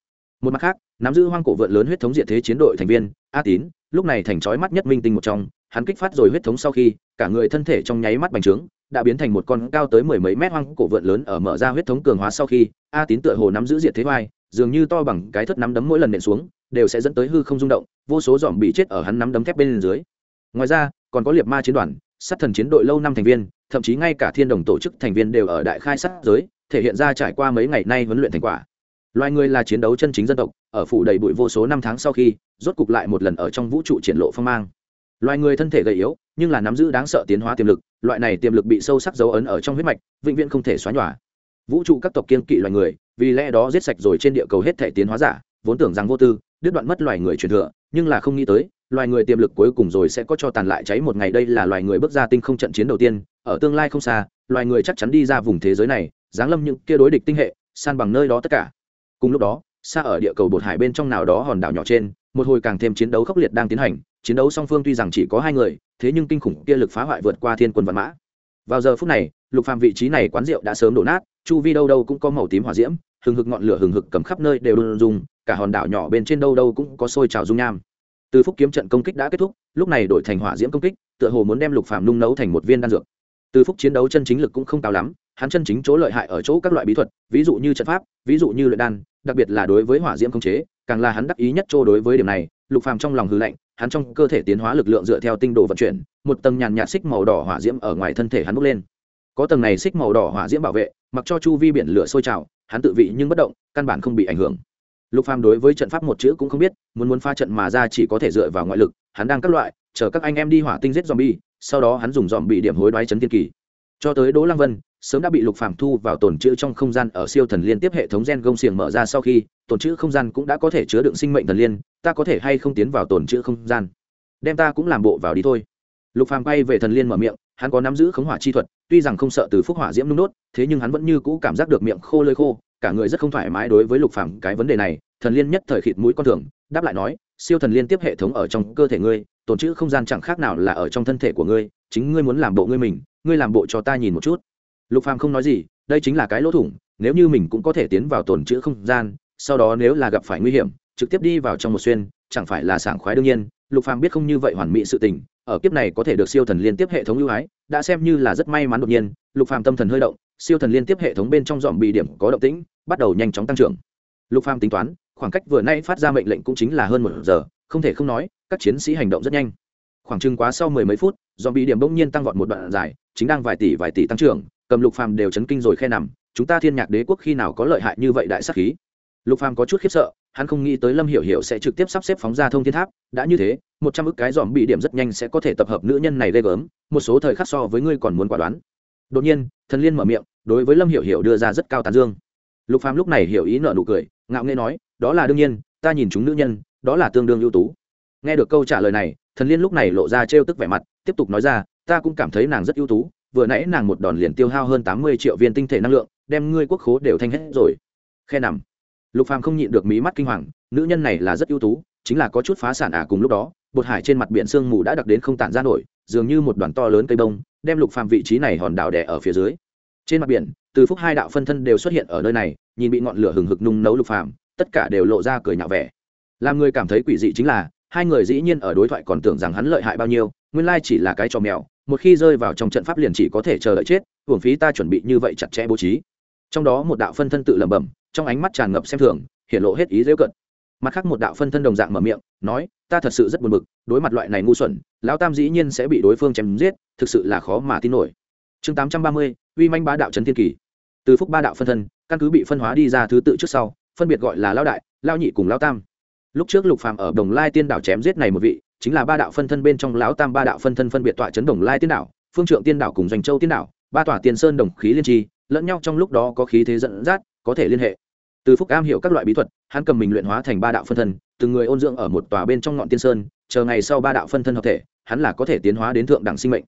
S1: Một mặt khác, nắm giữ hoang cổ vượn lớn huyết thống diện thế chiến đội thành viên, a tín, lúc này thành trói mắt nhất minh tinh một trong hắn kích phát rồi huyết thống sau khi, cả người thân thể trong nháy mắt bành trướng, đã biến thành một con cao tới mười mấy mét hoang cổ vượn lớn ở mở ra huyết thống cường hóa sau khi, a tín tựa hồ nắm giữ diệt thế vai, dường như to bằng cái thất nắm đấm mỗi lần nện xuống, đều sẽ dẫn tới hư không rung động, vô số dòm bị chết ở hắn nắm đấm thép bên dưới. Ngoài ra, còn có liệt ma chiến đoàn, sát thần chiến đội lâu năm thành viên, thậm chí ngay cả thiên đồng tổ chức thành viên đều ở đại khai sát giới, thể hiện ra trải qua mấy ngày nay huấn luyện thành quả. Loài người là chiến đấu chân chính dân tộc, ở phủ đầy bụi vô số năm tháng sau khi, rốt cục lại một lần ở trong vũ trụ triển lộ phong mang loài người thân thể gầy yếu, nhưng là nắm giữ đáng sợ tiến hóa tiềm lực, loại này tiềm lực bị sâu sắc dấu ấn ở trong huyết mạch, vĩnh viễn không thể xóa nhòa. Vũ trụ các tộc kiên kỵ loài người, vì lẽ đó giết sạch rồi trên địa cầu hết thể tiến hóa giả, vốn tưởng rằng vô tư, đứt đoạn mất loài người truyền thừa, nhưng là không nghĩ tới, loài người tiềm lực cuối cùng rồi sẽ có cho tàn lại cháy một ngày đây là loài người bước ra tinh không trận chiến đầu tiên, ở tương lai không xa, loài người chắc chắn đi ra vùng thế giới này, giáng lâm những kia đối địch tinh hệ, san bằng nơi đó tất cả. Cùng lúc đó, xa ở địa cầu bột hải bên trong nào đó hòn đảo nhỏ trên, một hồi càng thêm chiến đấu khốc liệt đang tiến hành chiến đấu song phương tuy rằng chỉ có hai người, thế nhưng kinh khủng kia lực phá hoại vượt qua thiên quân văn mã. Vào giờ phút này, lục phàm vị trí này quán rượu đã sớm đổ nát, chu vi đâu đâu cũng có màu tím hỏa diễm, hừng hực ngọn lửa hừng hực cầm khắp nơi đều đun dùng cả hòn đảo nhỏ bên trên đâu đâu cũng có sôi trào dung nham. Từ phúc kiếm trận công kích đã kết thúc, lúc này đổi thành hỏa diễm công kích, tựa hồ muốn đem lục phàm nung nấu thành một viên đan dược. Từ phúc chiến đấu chân chính lực cũng không cao lắm, hắn chân chính chỗ lợi hại ở chỗ các loại bí thuật, ví dụ như trận pháp, ví dụ như luyện đan, đặc biệt là đối với hỏa diễm công chế, càng là hắn đắc ý nhất chỗ đối với điểm này, lục phàm trong lòng hư lạnh hắn trong cơ thể tiến hóa lực lượng dựa theo tinh đồ vận chuyển, một tầng nhàn nhạt xích màu đỏ hỏa diễm ở ngoài thân thể hắn bốc lên. Có tầng này xích màu đỏ hỏa diễm bảo vệ, mặc cho chu vi biển lửa sôi trào, hắn tự vị nhưng bất động, căn bản không bị ảnh hưởng. Lục phàm đối với trận pháp một chữ cũng không biết, muốn muốn pha trận mà ra chỉ có thể dựa vào ngoại lực, hắn đang các loại, chờ các anh em đi hỏa tinh giết zombie, sau đó hắn dùng dòm bị điểm hối đoái chấn tiên kỳ. Cho tới đỗ lăng vân sớm đã bị lục phàm thu vào tồn trữ trong không gian ở siêu thần liên tiếp hệ thống gen gông xiềng mở ra sau khi, tồn trữ không gian cũng đã có thể chứa đựng sinh mệnh thần liên, ta có thể hay không tiến vào tồn trữ không gian? Đem ta cũng làm bộ vào đi thôi. Lục phàm bay về thần liên mở miệng, hắn có nắm giữ khống hỏa chi thuật, tuy rằng không sợ từ phúc hỏa diễm nung đốt, thế nhưng hắn vẫn như cũ cảm giác được miệng khô lơi khô, cả người rất không thoải mái đối với lục phàm cái vấn đề này, thần liên nhất thời khịt mũi con thường, đáp lại nói, siêu thần liên tiếp hệ thống ở trong cơ thể ngươi, tồn trữ không gian chẳng khác nào là ở trong thân thể của ngươi, chính ngươi muốn làm bộ ngươi mình, ngươi làm bộ cho ta nhìn một chút lục phàm không nói gì, đây chính là cái lỗ thủng, nếu như mình cũng có thể tiến vào tồn trữ không gian, sau đó nếu là gặp phải nguy hiểm, trực tiếp đi vào trong một xuyên, chẳng phải là sảng khoái đương nhiên. Lục phàm biết không như vậy hoàn mỹ sự tình, ở kiếp này có thể được siêu thần liên tiếp hệ thống ưu ái, đã xem như là rất may mắn đột nhiên. Lục phàm tâm thần hơi động, siêu thần liên tiếp hệ thống bên trong dòm bị điểm có động tĩnh, bắt đầu nhanh chóng tăng trưởng. Lục phàm tính toán, khoảng cách vừa nay phát ra mệnh lệnh cũng chính là hơn một giờ, không thể không nói, các chiến sĩ hành động rất nhanh. Khoảng chừng quá sau mười mấy phút dòm bị điểm bỗng nhiên tăng vọt một đoạn dài, chính đang vài tỷ vài tỷ tăng trưởng cầm lục phàm đều chấn kinh rồi khe nằm, chúng ta thiên nhạc đế quốc khi nào có lợi hại như vậy đại sắc khí? Lục phàm có chút khiếp sợ, hắn không nghĩ tới lâm hiểu hiểu sẽ trực tiếp sắp xếp phóng ra thông thiên tháp, đã như thế, một trăm ức cái dòm bị điểm rất nhanh sẽ có thể tập hợp nữ nhân này ghê gớm, một số thời khắc so với ngươi còn muốn quả đoán. Đột nhiên, thần liên mở miệng, đối với lâm hiểu hiểu đưa ra rất cao tán dương. Lục phàm lúc này hiểu ý nợ nụ cười, ngạo nghễ nói, đó là đương nhiên, ta nhìn chúng nữ nhân, đó là tương đương ưu tú. Nghe được câu trả lời này, thần liên lúc này lộ ra trêu tức vẻ mặt, tiếp tục nói ra, ta cũng cảm thấy nàng rất ưu tú vừa nãy nàng một đòn liền tiêu hao hơn tám mươi triệu viên tinh thể năng lượng, đem ngươi quốc khố đều thanh hết rồi. Khe nằm. Lục phàm không nhịn được mí mắt kinh hoàng, nữ nhân này là rất ưu tú, chính là có chút phá sản à cùng lúc đó, bột hải trên mặt biển sương mù đã đặc đến không tản ra nổi, dường như một đoàn to lớn cây bông, đem lục phàm vị trí này hòn đảo đè ở phía dưới. Trên mặt biển, từ phúc hai đạo phân thân đều xuất hiện ở nơi này, nhìn bị ngọn lửa hừng hực nung nấu lục phàm, tất cả đều lộ ra cười nhạo vẻ. Làm người cảm thấy quỷ dị chính là, hai người dĩ nhiên ở đối thoại còn tưởng rằng hắn lợi hại bao nhiêu, nguyên lai chỉ là cái trò mèo một khi rơi vào trong trận pháp liền chỉ có thể chờ đợi chết, hưởng phí ta chuẩn bị như vậy chặt chẽ bố trí. Trong đó một đạo phân thân tự lẩm bẩm, trong ánh mắt tràn ngập xem thường hiện lộ hết ý dễ cận. Mặt khác một đạo phân thân đồng dạng mở miệng, nói, ta thật sự rất buồn bực, đối mặt loại này ngu xuẩn, lão tam dĩ nhiên sẽ bị đối phương chém giết, thực sự là khó mà tin nổi. Chương tám trăm ba mươi, uy manh bá đạo trấn thiên kỳ. Từ phúc ba đạo phân thân, căn cứ bị phân hóa đi ra thứ tự trước sau, phân biệt gọi là lao đại lao nhị cùng lao tam. Lúc trước lục phàm ở đồng lai tiên đảo chém giết này một vị chính là ba đạo phân thân bên trong lão tam ba đạo phân thân phân biệt tọa chấn đồng lai tiên đảo phương trượng tiên đảo cùng doanh châu tiên đảo ba tòa tiền sơn đồng khí liên tri, lẫn nhau trong lúc đó có khí thế dẫn dắt, có thể liên hệ. Từ phúc am hiểu các loại bí thuật, hắn cầm mình luyện hóa thành ba đạo phân thân, từng người ôn dưỡng ở một tòa bên trong ngọn tiên sơn, chờ ngày sau ba đạo phân thân hợp thể, hắn là có thể tiến hóa đến thượng đẳng sinh mệnh.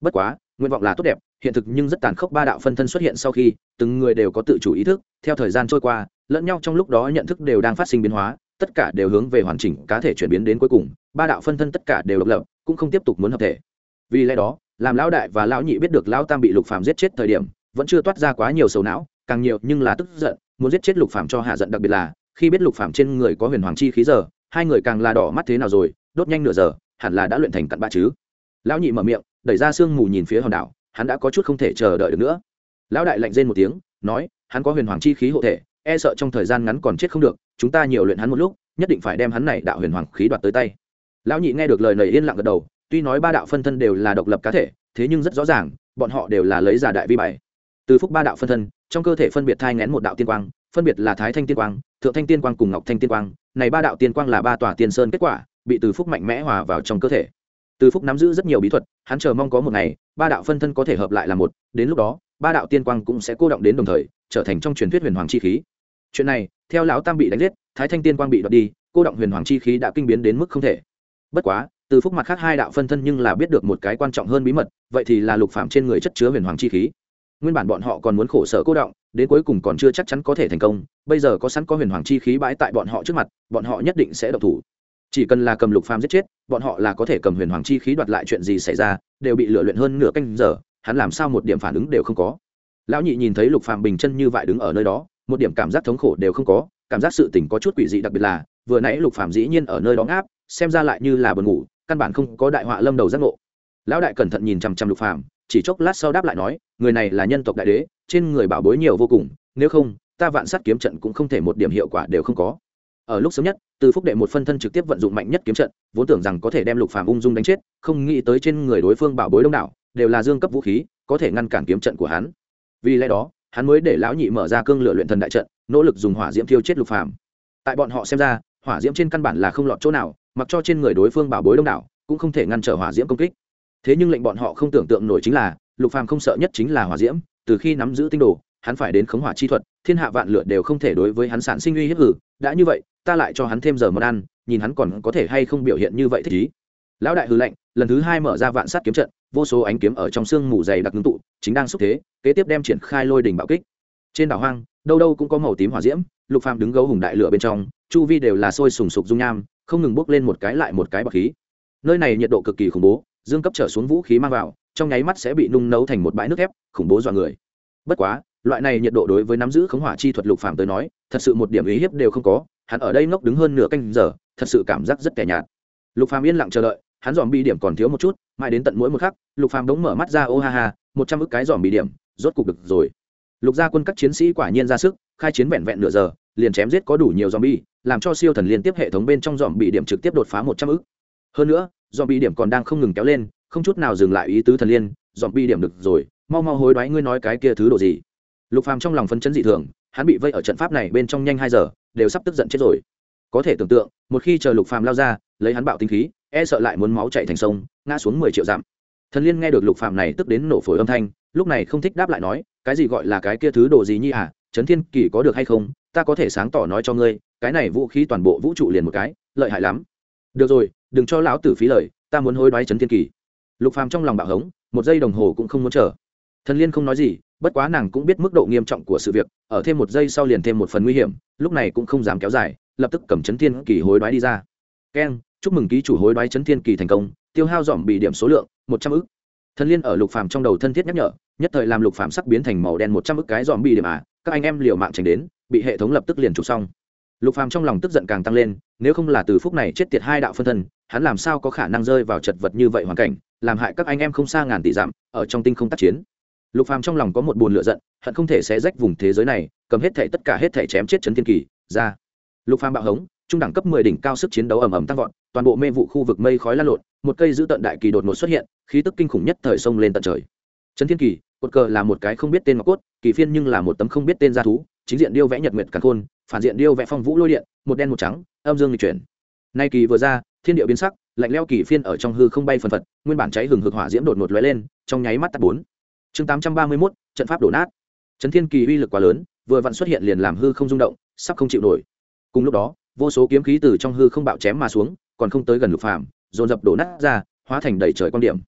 S1: Bất quá, nguyện vọng là tốt đẹp, hiện thực nhưng rất tàn khốc ba đạo phân thân xuất hiện sau khi, từng người đều có tự chủ ý thức, theo thời gian trôi qua, lẫn nhau trong lúc đó nhận thức đều đang phát sinh biến hóa, tất cả đều hướng về hoàn chỉnh cá thể chuyển biến đến cuối cùng ba đạo phân thân tất cả đều độc lập, cũng không tiếp tục muốn hợp thể. Vì lẽ đó, làm lão đại và lão nhị biết được lão tam bị lục phàm giết chết thời điểm, vẫn chưa toát ra quá nhiều sầu não, càng nhiều nhưng là tức giận, muốn giết chết lục phàm cho hạ giận đặc biệt là, khi biết lục phàm trên người có huyền hoàng chi khí giờ, hai người càng là đỏ mắt thế nào rồi, đốt nhanh nửa giờ, hẳn là đã luyện thành cặn bã chứ. Lão nhị mở miệng, đẩy ra sương mù nhìn phía hòn đảo, hắn đã có chút không thể chờ đợi được nữa. Lão đại lạnh rên một tiếng, nói, hắn có huyền hoàng chi khí hộ thể e sợ trong thời gian ngắn còn chết không được, chúng ta nhiều luyện hắn một lúc, nhất định phải đem hắn này đạo huyền hoàng khí đoạt tới tay lão nhị nghe được lời này yên lặng gật đầu, tuy nói ba đạo phân thân đều là độc lập cá thể, thế nhưng rất rõ ràng, bọn họ đều là lấy giả đại vi bảy từ phúc ba đạo phân thân, trong cơ thể phân biệt thai ngén một đạo tiên quang, phân biệt là thái thanh tiên quang, thượng thanh tiên quang cùng ngọc thanh tiên quang. Này ba đạo tiên quang là ba tòa tiên sơn kết quả, bị từ phúc mạnh mẽ hòa vào trong cơ thể. Từ phúc nắm giữ rất nhiều bí thuật, hắn chờ mong có một ngày, ba đạo phân thân có thể hợp lại là một, đến lúc đó, ba đạo tiên quang cũng sẽ cô động đến đồng thời, trở thành trong truyền thuyết huyền hoàng chi khí. Chuyện này, theo lão tam bị đánh giết, thái thanh tiên quang bị đoạt đi, cô động huyền hoàng chi khí đã kinh biến đến mức không thể bất quá, từ phúc mặt khác hai đạo phân thân nhưng là biết được một cái quan trọng hơn bí mật, vậy thì là lục phạm trên người chất chứa huyền hoàng chi khí. Nguyên bản bọn họ còn muốn khổ sở cô động, đến cuối cùng còn chưa chắc chắn có thể thành công, bây giờ có sẵn có huyền hoàng chi khí bãi tại bọn họ trước mặt, bọn họ nhất định sẽ độc thủ. Chỉ cần là cầm lục phàm giết chết, bọn họ là có thể cầm huyền hoàng chi khí đoạt lại chuyện gì xảy ra, đều bị lựa luyện hơn nửa canh giờ, hắn làm sao một điểm phản ứng đều không có. Lão nhị nhìn thấy lục phàm bình chân như vậy đứng ở nơi đó, một điểm cảm giác thống khổ đều không có, cảm giác sự tình có chút quỷ dị đặc biệt là, vừa nãy lục phàm dĩ nhiên ở nơi đó ngáp xem ra lại như là buồn ngủ, căn bản không có đại họa lâm đầu giác ngộ. Lão đại cẩn thận nhìn chằm chằm lục phàm, chỉ chốc lát sau đáp lại nói, người này là nhân tộc đại đế, trên người bảo bối nhiều vô cùng, nếu không, ta vạn sát kiếm trận cũng không thể một điểm hiệu quả đều không có. Ở lúc sớm nhất, từ phúc đệ một phân thân trực tiếp vận dụng mạnh nhất kiếm trận, vốn tưởng rằng có thể đem lục phàm ung dung đánh chết, không nghĩ tới trên người đối phương bảo bối đông đảo, đều là dương cấp vũ khí, có thể ngăn cản kiếm trận của hắn. Vì lẽ đó, hắn mới để lão nhị mở ra cương lửa luyện thần đại trận, nỗ lực dùng hỏa diễm thiêu chết lục phàm. Tại bọn họ xem ra, hỏa diễm trên căn bản là không lọt chỗ nào mặc cho trên người đối phương bảo bối đông đảo, cũng không thể ngăn trở hỏa diễm công kích. Thế nhưng lệnh bọn họ không tưởng tượng nổi chính là, lục phàm không sợ nhất chính là hỏa diễm, từ khi nắm giữ tinh đồ, hắn phải đến khống hỏa chi thuật, thiên hạ vạn lửa đều không thể đối với hắn sản sinh uy hiếp ử. đã như vậy, ta lại cho hắn thêm giờ món ăn, nhìn hắn còn có thể hay không biểu hiện như vậy thích ý. Lão đại hư lệnh lần thứ hai mở ra vạn sát kiếm trận, vô số ánh kiếm ở trong xương mù dày đặc ngưng tụ, chính đang xúc thế, kế tiếp đem triển khai lôi đỉnh bạo kích. Trên đảo hoang, đâu đâu cũng có màu tím hỏa diễm lục phàm đứng gấu hùng đại lửa bên trong, chu vi đều là sôi sùng sục dung nham, không ngừng bốc lên một cái lại một cái bọc khí. Nơi này nhiệt độ cực kỳ khủng bố, dương cấp trở xuống vũ khí mang vào, trong nháy mắt sẽ bị nung nấu thành một bãi nước thép, khủng bố dọa người. Bất quá, loại này nhiệt độ đối với nắm giữ khống hỏa chi thuật lục phàm tới nói, thật sự một điểm ý hiếp đều không có, hắn ở đây ngốc đứng hơn nửa canh giờ, thật sự cảm giác rất kẻ nhạt. Lục phàm yên lặng chờ đợi, hắn dòm bi điểm còn thiếu một chút, mãi đến tận mỗi một khắc, lục phàm đống mở mắt ra, ô ha ha, một trăm ức cái dòm bi điểm, rốt cục được rồi lục gia quân các chiến sĩ quả nhiên ra sức, khai chiến vẹn vẹn nửa giờ, liền chém giết có đủ nhiều dòm bi làm cho siêu thần liên tiếp hệ thống bên trong dòm bị điểm trực tiếp đột phá một trăm ức. Hơn nữa dòm điểm còn đang không ngừng kéo lên, không chút nào dừng lại ý tứ thần liên dòm điểm được rồi, mau mau hối đoái ngươi nói cái kia thứ đồ gì. Lục phàm trong lòng phấn chấn dị thường, hắn bị vây ở trận pháp này bên trong nhanh hai giờ, đều sắp tức giận chết rồi. Có thể tưởng tượng, một khi chờ lục phàm lao ra, lấy hắn bạo tinh khí e sợ lại muốn máu chảy thành sông, ngã xuống mười triệu dặm. Thần liên nghe được lục phàm này tức đến nổ phổi âm thanh, lúc này không thích đáp lại nói cái gì gọi là cái kia thứ đồ gì nhi à trấn thiên kỳ có được hay không, ta có thể sáng tỏ nói cho ngươi, cái này vũ khí toàn bộ vũ trụ liền một cái, lợi hại lắm. Được rồi, đừng cho lão tử phí lời, ta muốn hối đoái trấn thiên kỳ. Lục phàm trong lòng bạo hống, một giây đồng hồ cũng không muốn chờ. Thần liên không nói gì, bất quá nàng cũng biết mức độ nghiêm trọng của sự việc, ở thêm một giây sau liền thêm một phần nguy hiểm, lúc này cũng không dám kéo dài, lập tức cầm chấn thiên kỳ hối đoái đi ra. Keng chúc mừng ký chủ hối đoái chấn thiên kỳ thành công, tiêu hao dòm bị điểm số lượng, một trăm ức. Thần liên ở lục phàm trong đầu thân thiết nhắc nhở nhất thời làm lục phàm sắc biến thành màu đen một trăm ức cái dòm bi điểm à các anh em liều mạng tránh đến, bị hệ thống lập tức liền trục xong. Lục phàm trong lòng tức giận càng tăng lên, nếu không là từ phúc này chết tiệt hai đạo phân thân, hắn làm sao có khả năng rơi vào chật vật như vậy hoàn cảnh, làm hại các anh em không xa ngàn tỷ dặm, ở trong tinh không tác chiến. Lục phàm trong lòng có một buồn lửa giận, hận không thể xé rách vùng thế giới này, cầm hết thảy tất cả hết thảy chém chết chấn thiên kỳ, ra. Lục phàm bạo hống, trung đẳng cấp 10 đỉnh cao sức chiến đấu ầm ầm tăng vọt, toàn bộ mê vụ khu vực mây khói lan lộn, một cây giữ tận đại kỳ đột ngột xuất hiện, khí tức kinh khủng nhất thời sông lên tận trời. Chấn thiên kỳ cột cờ là một cái không biết tên ngọc cốt, kỳ phiên nhưng là một tấm không biết tên gia thú, chính diện điêu vẽ nhật nguyệt càn khôn, phản diện điêu vẽ phong vũ lôi điện, một đen một trắng, âm dương lịch chuyển. Nay kỳ vừa ra, thiên địa biến sắc, lạnh leo kỳ phiên ở trong hư không bay phần phật, nguyên bản cháy hừng hực hỏa diễm đột ngột lóe lên, trong nháy mắt tắt bốn. Chương tám trăm ba mươi mốt, trận pháp đổ nát. Trấn thiên kỳ uy lực quá lớn, vừa vặn xuất hiện liền làm hư không rung động, sắp không chịu nổi. Cùng lúc đó, vô số kiếm khí từ trong hư không bạo chém mà xuống, còn không tới gần lục phàm, dồn dập đổ nát ra, hóa thành đầy trời quan điểm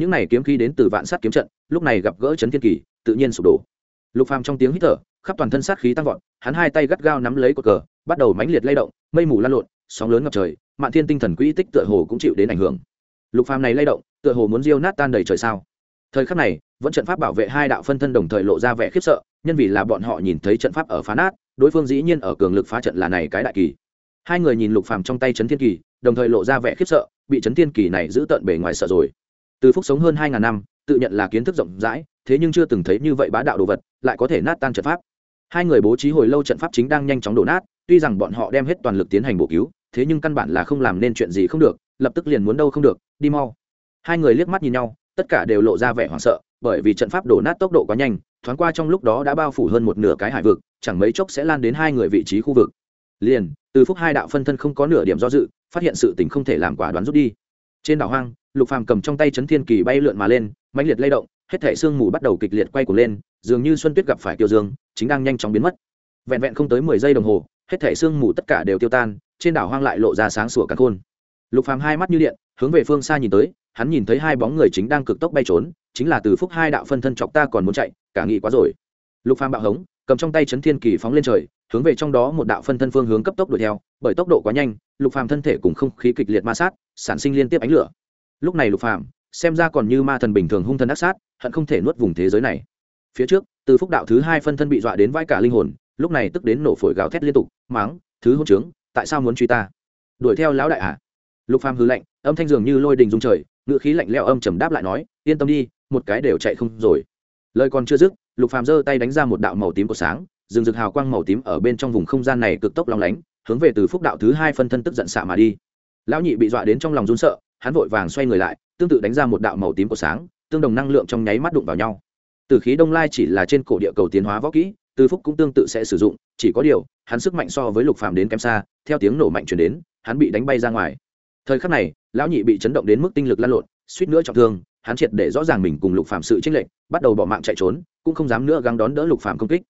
S1: những này kiếm khí đến từ vạn sát kiếm trận, lúc này gặp gỡ chấn thiên kỳ, tự nhiên sụp đổ. Lục phàm trong tiếng hít thở, khắp toàn thân sát khí tăng vọt, hắn hai tay gắt gao nắm lấy cột cờ, bắt đầu mãnh liệt lay động, mây mù lan lộn, sóng lớn ngập trời, mạn thiên tinh thần quỹ tích tựa hồ cũng chịu đến ảnh hưởng. Lục phàm này lay động, tựa hồ muốn diêu nát tan đầy trời sao? Thời khắc này, vẫn trận pháp bảo vệ hai đạo phân thân đồng thời lộ ra vẻ khiếp sợ, nhân vì là bọn họ nhìn thấy trận pháp ở phá nát, đối phương dĩ nhiên ở cường lực phá trận là này cái đại kỳ. Hai người nhìn lục phàm trong tay chấn thiên kỳ, đồng thời lộ ra vẻ khiếp sợ, bị chấn thiên kỳ này giữ tận bề ngoài sợ rồi từ phúc sống hơn hai ngàn năm, tự nhận là kiến thức rộng rãi, thế nhưng chưa từng thấy như vậy bá đạo đồ vật, lại có thể nát tan trận pháp. Hai người bố trí hồi lâu trận pháp chính đang nhanh chóng đổ nát, tuy rằng bọn họ đem hết toàn lực tiến hành bổ cứu, thế nhưng căn bản là không làm nên chuyện gì không được, lập tức liền muốn đâu không được, đi mau. Hai người liếc mắt nhìn nhau, tất cả đều lộ ra vẻ hoảng sợ, bởi vì trận pháp đổ nát tốc độ quá nhanh, thoáng qua trong lúc đó đã bao phủ hơn một nửa cái hải vực, chẳng mấy chốc sẽ lan đến hai người vị trí khu vực. Liền, từ phúc hai đạo phân thân không có nửa điểm do dự, phát hiện sự tình không thể làm quả đoán rút đi trên đảo hoang, lục phàm cầm trong tay chấn thiên kỳ bay lượn mà lên, mãnh liệt lay động, hết thể sương mù bắt đầu kịch liệt quay cuồng lên, dường như xuân tuyết gặp phải tiêu dương, chính đang nhanh chóng biến mất. Vẹn vẹn không tới mười giây đồng hồ, hết thể sương mù tất cả đều tiêu tan, trên đảo hoang lại lộ ra sáng sủa cả khôn. Lục phàm hai mắt như điện, hướng về phương xa nhìn tới, hắn nhìn thấy hai bóng người chính đang cực tốc bay trốn, chính là từ phúc hai đạo phân thân chọc ta còn muốn chạy, cả nghị quá rồi. Lục phàm bạo hống, cầm trong tay chấn thiên kỳ phóng lên trời hướng về trong đó một đạo phân thân phương hướng cấp tốc đuổi theo, bởi tốc độ quá nhanh, lục phàm thân thể cùng không khí kịch liệt ma sát, sản sinh liên tiếp ánh lửa. Lúc này lục phàm, xem ra còn như ma thần bình thường hung thần ác sát, hận không thể nuốt vùng thế giới này. Phía trước, từ phúc đạo thứ hai phân thân bị dọa đến vai cả linh hồn, lúc này tức đến nổ phổi gào thét liên tục, máng, thứ hôn trướng, tại sao muốn truy ta? Đuổi theo lão đại à? Lục phàm hư lạnh, âm thanh dường như lôi đình dung trời ngựa khí lạnh lẽo âm trầm đáp lại nói, yên tâm đi, một cái đều chạy không rồi. Lời còn chưa dứt, lục phàm giơ tay đánh ra một đạo màu tím của sáng rừng rực hào quang màu tím ở bên trong vùng không gian này cực tốc long lánh, hướng về từ phúc đạo thứ hai phân thân tức giận xạ mà đi. Lão nhị bị dọa đến trong lòng run sợ, hắn vội vàng xoay người lại, tương tự đánh ra một đạo màu tím của sáng, tương đồng năng lượng trong nháy mắt đụng vào nhau. Từ khí đông lai chỉ là trên cổ địa cầu tiến hóa võ kỹ, từ phúc cũng tương tự sẽ sử dụng, chỉ có điều, hắn sức mạnh so với lục phàm đến kém xa, theo tiếng nổ mạnh chuyển đến, hắn bị đánh bay ra ngoài. Thời khắc này, lão nhị bị chấn động đến mức tinh lực lan lộn, suýt nữa trọng thương, hắn triệt để rõ ràng mình cùng lục phạm sự tranh lệch, bắt đầu bỏ mạng chạy trốn, cũng không dám nữa gắng đón đỡ lục phạm công kích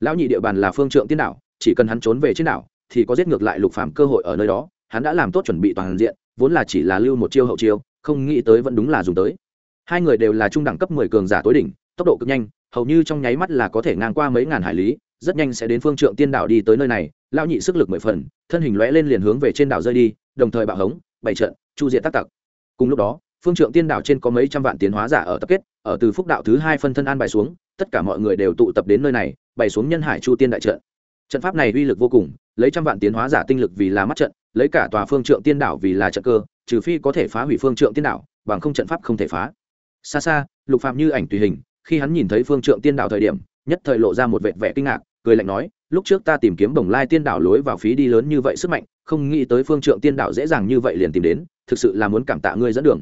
S1: lão nhị địa bàn là phương trượng tiên đảo, chỉ cần hắn trốn về trên đảo, thì có giết ngược lại lục phạm cơ hội ở nơi đó. Hắn đã làm tốt chuẩn bị toàn diện, vốn là chỉ là lưu một chiêu hậu chiêu, không nghĩ tới vẫn đúng là dùng tới. Hai người đều là trung đẳng cấp mười cường giả tối đỉnh, tốc độ cực nhanh, hầu như trong nháy mắt là có thể ngang qua mấy ngàn hải lý, rất nhanh sẽ đến phương trượng tiên đảo đi tới nơi này. Lão nhị sức lực mười phần, thân hình lóe lên liền hướng về trên đảo rơi đi, đồng thời bạo hống, bảy trận, chu diện tác tặc. Cùng lúc đó, phương trượng tiên đảo trên có mấy trăm vạn tiến hóa giả ở tập kết, ở từ phúc đạo thứ hai phân thân an bài xuống, tất cả mọi người đều tụ tập đến nơi này bày xuống nhân hải chu tiên đại trận. Trận pháp này uy lực vô cùng, lấy trăm vạn tiến hóa giả tinh lực vì là mắt trận, lấy cả tòa phương trượng tiên đảo vì là trận cơ, trừ phi có thể phá hủy phương trượng tiên đảo, bằng không trận pháp không thể phá. Xa xa, lục phạm như ảnh tùy hình, khi hắn nhìn thấy phương trượng tiên đảo thời điểm, nhất thời lộ ra một vệt vẻ kinh ngạc, cười lạnh nói, lúc trước ta tìm kiếm bồng lai tiên đảo lối vào phí đi lớn như vậy sức mạnh, không nghĩ tới phương trượng tiên đảo dễ dàng như vậy liền tìm đến, thực sự là muốn cảm tạ ngươi dẫn đường.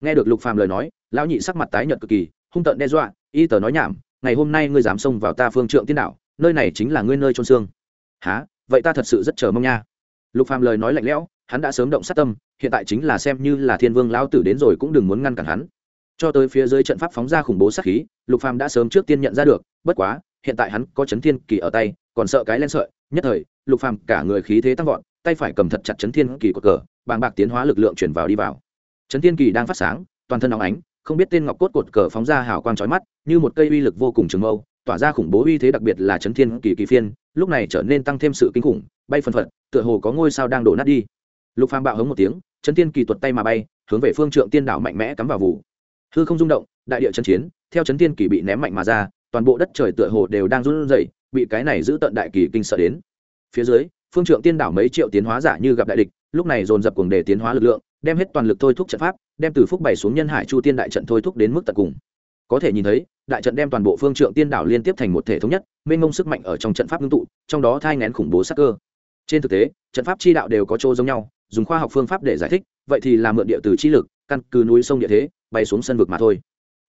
S1: Nghe được lục phàm lời nói, lão nhị sắc mặt tái nhợt cực kỳ, hung tợn đe dọa, y tờ nói nhảm ngày hôm nay ngươi dám xông vào ta phương trượng tiên đạo, nơi này chính là ngươi nơi trôn xương. Há vậy ta thật sự rất chờ mong nha. Lục phàm lời nói lạnh lẽo, hắn đã sớm động sát tâm, hiện tại chính là xem như là thiên vương lão tử đến rồi cũng đừng muốn ngăn cản hắn. Cho tới phía dưới trận pháp phóng ra khủng bố sát khí, lục phàm đã sớm trước tiên nhận ra được, bất quá, hiện tại hắn có chấn thiên kỳ ở tay, còn sợ cái lên sợi, nhất thời, lục phàm cả người khí thế tăng vọt, tay phải cầm thật chặt chấn thiên kỳ của cờ, bàng bạc tiến hóa lực lượng chuyển vào đi vào. Chấn thiên kỳ đang phát sáng, toàn thân nóng ánh không biết tên ngọc cốt cột cờ phóng ra hào quang chói mắt, như một cây uy lực vô cùng trường mâu, tỏa ra khủng bố uy thế đặc biệt là chấn thiên kỳ kỳ phiên, lúc này trở nên tăng thêm sự kinh khủng, bay phân phật, tựa hồ có ngôi sao đang đổ nát đi. Lục phàm bạo hống một tiếng, chấn thiên kỳ tuột tay mà bay, hướng về phương trượng tiên đảo mạnh mẽ cắm vào vụ. Hư không rung động, đại địa chấn chiến, theo chấn thiên kỳ bị ném mạnh mà ra, toàn bộ đất trời tựa hồ đều đang run rẩy, bị cái này giữ tận đại kỳ kinh sợ đến. Phía dưới, phương trượng tiên đảo mấy triệu tiến hóa giả như gặp đại địch, lúc này dồn dập cuồng đề tiến hóa lực lượng đem hết toàn lực thôi thúc trận pháp, đem từ phúc bày xuống nhân hải chu tiên đại trận thôi thúc đến mức tận cùng. Có thể nhìn thấy, đại trận đem toàn bộ phương trượng tiên đảo liên tiếp thành một thể thống nhất, mênh mông sức mạnh ở trong trận pháp ngưng tụ, trong đó thai ngén khủng bố sắc cơ. Trên thực tế, trận pháp chi đạo đều có chỗ giống nhau, dùng khoa học phương pháp để giải thích, vậy thì là mượn địa từ chi lực, căn cứ núi sông địa thế, bay xuống sân vực mà thôi.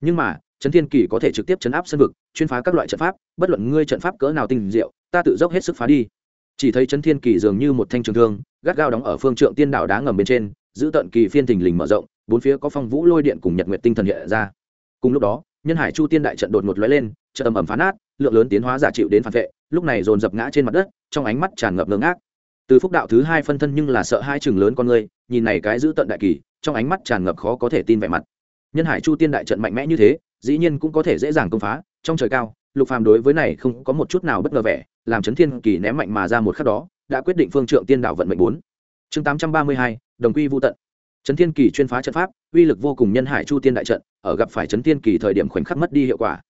S1: Nhưng mà, trấn thiên kỳ có thể trực tiếp chấn áp sân vực, chuyên phá các loại trận pháp, bất luận ngươi trận pháp cỡ nào tinh diệu, ta tự dốc hết sức phá đi. Chỉ thấy trấn thiên kỳ dường như một thanh trường thương, gắt gao đóng ở phương trượng tiên đảo đá ngầm bên trên giữ tận kỳ phiên thình lình mở rộng, bốn phía có phong vũ lôi điện cùng nhật nguyệt tinh thần hiện ra. Cùng lúc đó, nhân hải chu tiên đại trận đột ngột lóe lên chợ ầm ầm phá nát, lượng lớn tiến hóa giả chịu đến phản vệ, lúc này dồn dập ngã trên mặt đất, trong ánh mắt tràn ngập ngơ ngác. Từ phúc đạo thứ hai phân thân nhưng là sợ hai chừng lớn con người, nhìn này cái giữ tận đại kỳ, trong ánh mắt tràn ngập khó có thể tin vẻ mặt. Nhân hải chu tiên đại trận mạnh mẽ như thế, dĩ nhiên cũng có thể dễ dàng công phá, trong trời cao, lục phàm đối với này không có một chút nào bất ngờ vẻ, làm chấn thiên kỳ ném mạnh mà ra một khắc đó, đã quyết định phương trượng tiên đạo vận mệnh bốn. Chương tám trăm ba mươi hai đồng quy vô tận. Chấn thiên kỳ chuyên phá trận pháp, uy lực vô cùng nhân hải chu tiên đại trận, ở gặp phải chấn thiên kỳ thời điểm khoảnh khắc mất đi hiệu quả.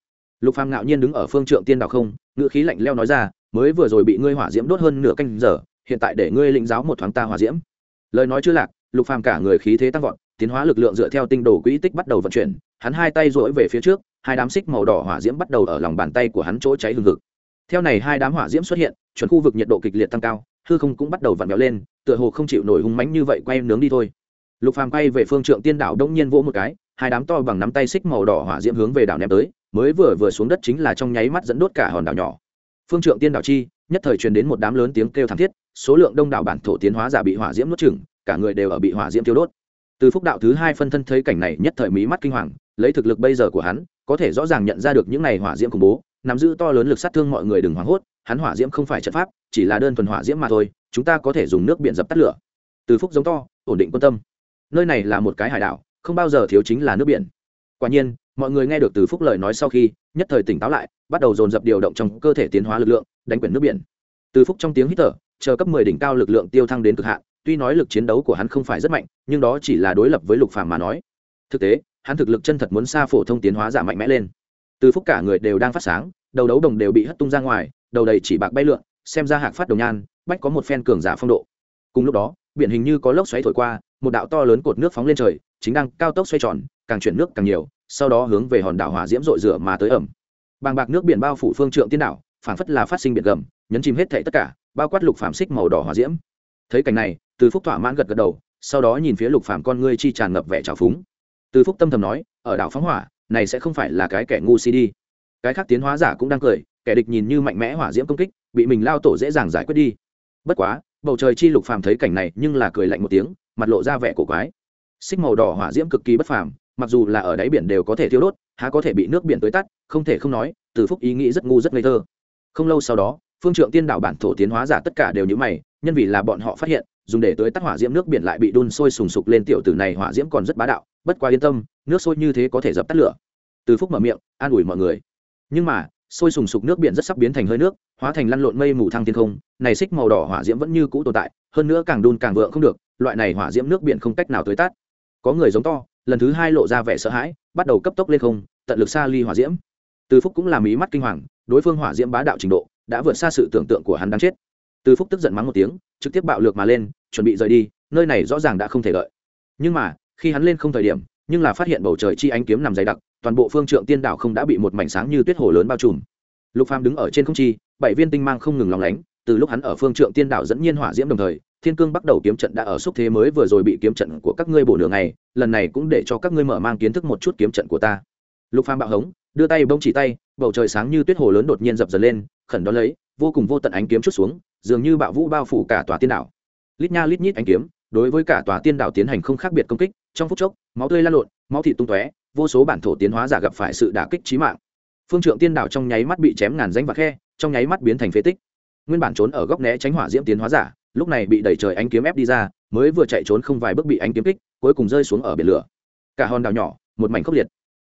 S1: Lục phàm ngạo nhiên đứng ở phương trượng tiên đạo không ngựa khí lạnh leo nói ra, mới vừa rồi bị ngươi hỏa diễm đốt hơn nửa canh giờ, hiện tại để ngươi lĩnh giáo một thoáng ta hỏa diễm. Lời nói chưa lạc, lục phàm cả người khí thế tăng vọt, tiến hóa lực lượng dựa theo tinh đồ quỹ tích bắt đầu vận chuyển, hắn hai tay duỗi về phía trước, hai đám xích màu đỏ hỏa diễm bắt đầu ở lòng bàn tay của hắn chỗ cháy hừng hực. Theo này hai đám hỏa diễm xuất hiện, chuẩn khu vực nhiệt độ kịch liệt tăng cao hư không cũng bắt đầu vặn vẹo lên, tựa hồ không chịu nổi hung mãnh như vậy quay nướng đi thôi. Lục phàm quay về phương trượng tiên đảo đông nhiên vỗ một cái, hai đám to bằng nắm tay xích màu đỏ hỏa diễm hướng về đảo ném tới, mới vừa vừa xuống đất chính là trong nháy mắt dẫn đốt cả hòn đảo nhỏ. Phương trượng tiên đảo chi, nhất thời truyền đến một đám lớn tiếng kêu thảm thiết, số lượng đông đảo bản thổ tiến hóa giả bị hỏa diễm nuốt chửng, cả người đều ở bị hỏa diễm tiêu đốt. Từ phúc đạo thứ hai phân thân thấy cảnh này nhất thời mí mắt kinh hoàng, lấy thực lực bây giờ của hắn, có thể rõ ràng nhận ra được những này hỏa diễm khủng bố nắm giữ to lớn lực sát thương mọi người đừng hoảng hốt, hắn hỏa diễm không phải trận pháp, chỉ là đơn thuần hỏa diễm mà thôi, chúng ta có thể dùng nước biển dập tắt lửa. Từ phúc giống to, ổn định quan tâm. Nơi này là một cái hải đảo, không bao giờ thiếu chính là nước biển. Quả nhiên, mọi người nghe được từ phúc lời nói sau khi, nhất thời tỉnh táo lại, bắt đầu dồn dập điều động trong cơ thể tiến hóa lực lượng, đánh quyển nước biển. Từ phúc trong tiếng hít thở, chờ cấp mười đỉnh cao lực lượng tiêu thăng đến cực hạn, tuy nói lực chiến đấu của hắn không phải rất mạnh, nhưng đó chỉ là đối lập với lục phàm mà nói. Thực tế, hắn thực lực chân thật muốn xa phổ thông tiến hóa giả mạnh mẽ lên từ phúc cả người đều đang phát sáng, đầu đấu đồng đều bị hất tung ra ngoài, đầu đầy chỉ bạc bay lượn, xem ra hạc phát đồng nhan, bách có một phen cường giả phong độ. Cùng lúc đó, biển hình như có lốc xoáy thổi qua, một đạo to lớn cột nước phóng lên trời, chính đang cao tốc xoay tròn, càng chuyển nước càng nhiều, sau đó hướng về hòn đảo hỏa diễm rội rửa mà tới ẩm. Bàng bạc nước biển bao phủ phương trượng tiên đảo, phảng phất là phát sinh biển gầm, nhấn chìm hết thảy tất cả, bao quát lục phạm xích màu đỏ hỏa diễm. Thấy cảnh này, từ phúc thỏa mãn gật gật đầu, sau đó nhìn phía lục phạm con ngươi chi tràn ngập vẻ trào phúng. Từ phúc tâm thầm nói, ở đảo phóng hỏa này sẽ không phải là cái kẻ ngu si đi. Cái khác tiến hóa giả cũng đang cười, kẻ địch nhìn như mạnh mẽ hỏa diễm công kích, bị mình lao tổ dễ dàng giải quyết đi. Bất quá, bầu trời chi lục phàm thấy cảnh này nhưng là cười lạnh một tiếng, mặt lộ ra vẻ cổ quái. Xích màu đỏ hỏa diễm cực kỳ bất phàm, mặc dù là ở đáy biển đều có thể thiêu đốt, há có thể bị nước biển tới tắt, không thể không nói, từ phúc ý nghĩ rất ngu rất ngây thơ. Không lâu sau đó, phương trượng tiên đảo bản thổ tiến hóa giả tất cả đều như mày, nhân vì là bọn họ phát hiện dùng để tới tắt hỏa diễm nước biển lại bị đun sôi sùng sục lên tiểu tử này, hỏa diễm còn rất bá đạo, bất quá yên tâm, nước sôi như thế có thể dập tắt lửa. Từ phúc mở miệng, an ủi mọi người. Nhưng mà, sôi sùng sục nước biển rất sắp biến thành hơi nước, hóa thành lăn lộn mây mù thăng thiên không, này xích màu đỏ hỏa diễm vẫn như cũ tồn tại, hơn nữa càng đun càng vượng không được, loại này hỏa diễm nước biển không cách nào tới tắt. Có người giống to, lần thứ hai lộ ra vẻ sợ hãi, bắt đầu cấp tốc lên không, tận lực xa ly hỏa diễm. Từ phúc cũng làm ý mắt kinh hoàng, đối phương hỏa diễm bá đạo trình độ, đã vượt xa sự tưởng tượng của hắn đang chết từ phúc tức giận mắng một tiếng, trực tiếp bạo lược mà lên, chuẩn bị rời đi, nơi này rõ ràng đã không thể lợi nhưng mà, khi hắn lên không thời điểm, nhưng là phát hiện bầu trời chi ánh kiếm nằm dày đặc, toàn bộ phương trượng tiên đảo không đã bị một mảnh sáng như tuyết hồ lớn bao trùm. Lục phàm đứng ở trên không chi, bảy viên tinh mang không ngừng lòng lánh, từ lúc hắn ở phương trượng tiên đảo dẫn nhiên hỏa diễm đồng thời, thiên cương bắt đầu kiếm trận đã ở xúc thế mới vừa rồi bị kiếm trận của các ngươi bổ nửa ngày, lần này cũng để cho các ngươi mở mang kiến thức một chút kiếm trận của ta. Lục phàm bạo hống, đưa tay bông chỉ tay, bầu trời sáng như tuyết hồ lớn đột nhiên dập dần lên, khẩn đón lấy, vô cùng vô tận ánh kiếm chút xuống dường như bạo vũ bao phủ cả tòa tiên đảo. Lít nha lít nhít ánh kiếm, đối với cả tòa tiên đảo tiến hành không khác biệt công kích, trong phút chốc, máu tươi lan lộn, máu thịt tung tóe, vô số bản thổ tiến hóa giả gặp phải sự đả kích chí mạng. Phương trượng tiên đảo trong nháy mắt bị chém ngàn danh và khe, trong nháy mắt biến thành phế tích. Nguyên bản trốn ở góc né tránh hỏa diễm tiến hóa giả, lúc này bị đẩy trời ánh kiếm ép đi ra, mới vừa chạy trốn không vài bước bị ánh kiếm kích, cuối cùng rơi xuống ở biển lửa. Cả hòn đảo nhỏ, một mảnh khốc liệt.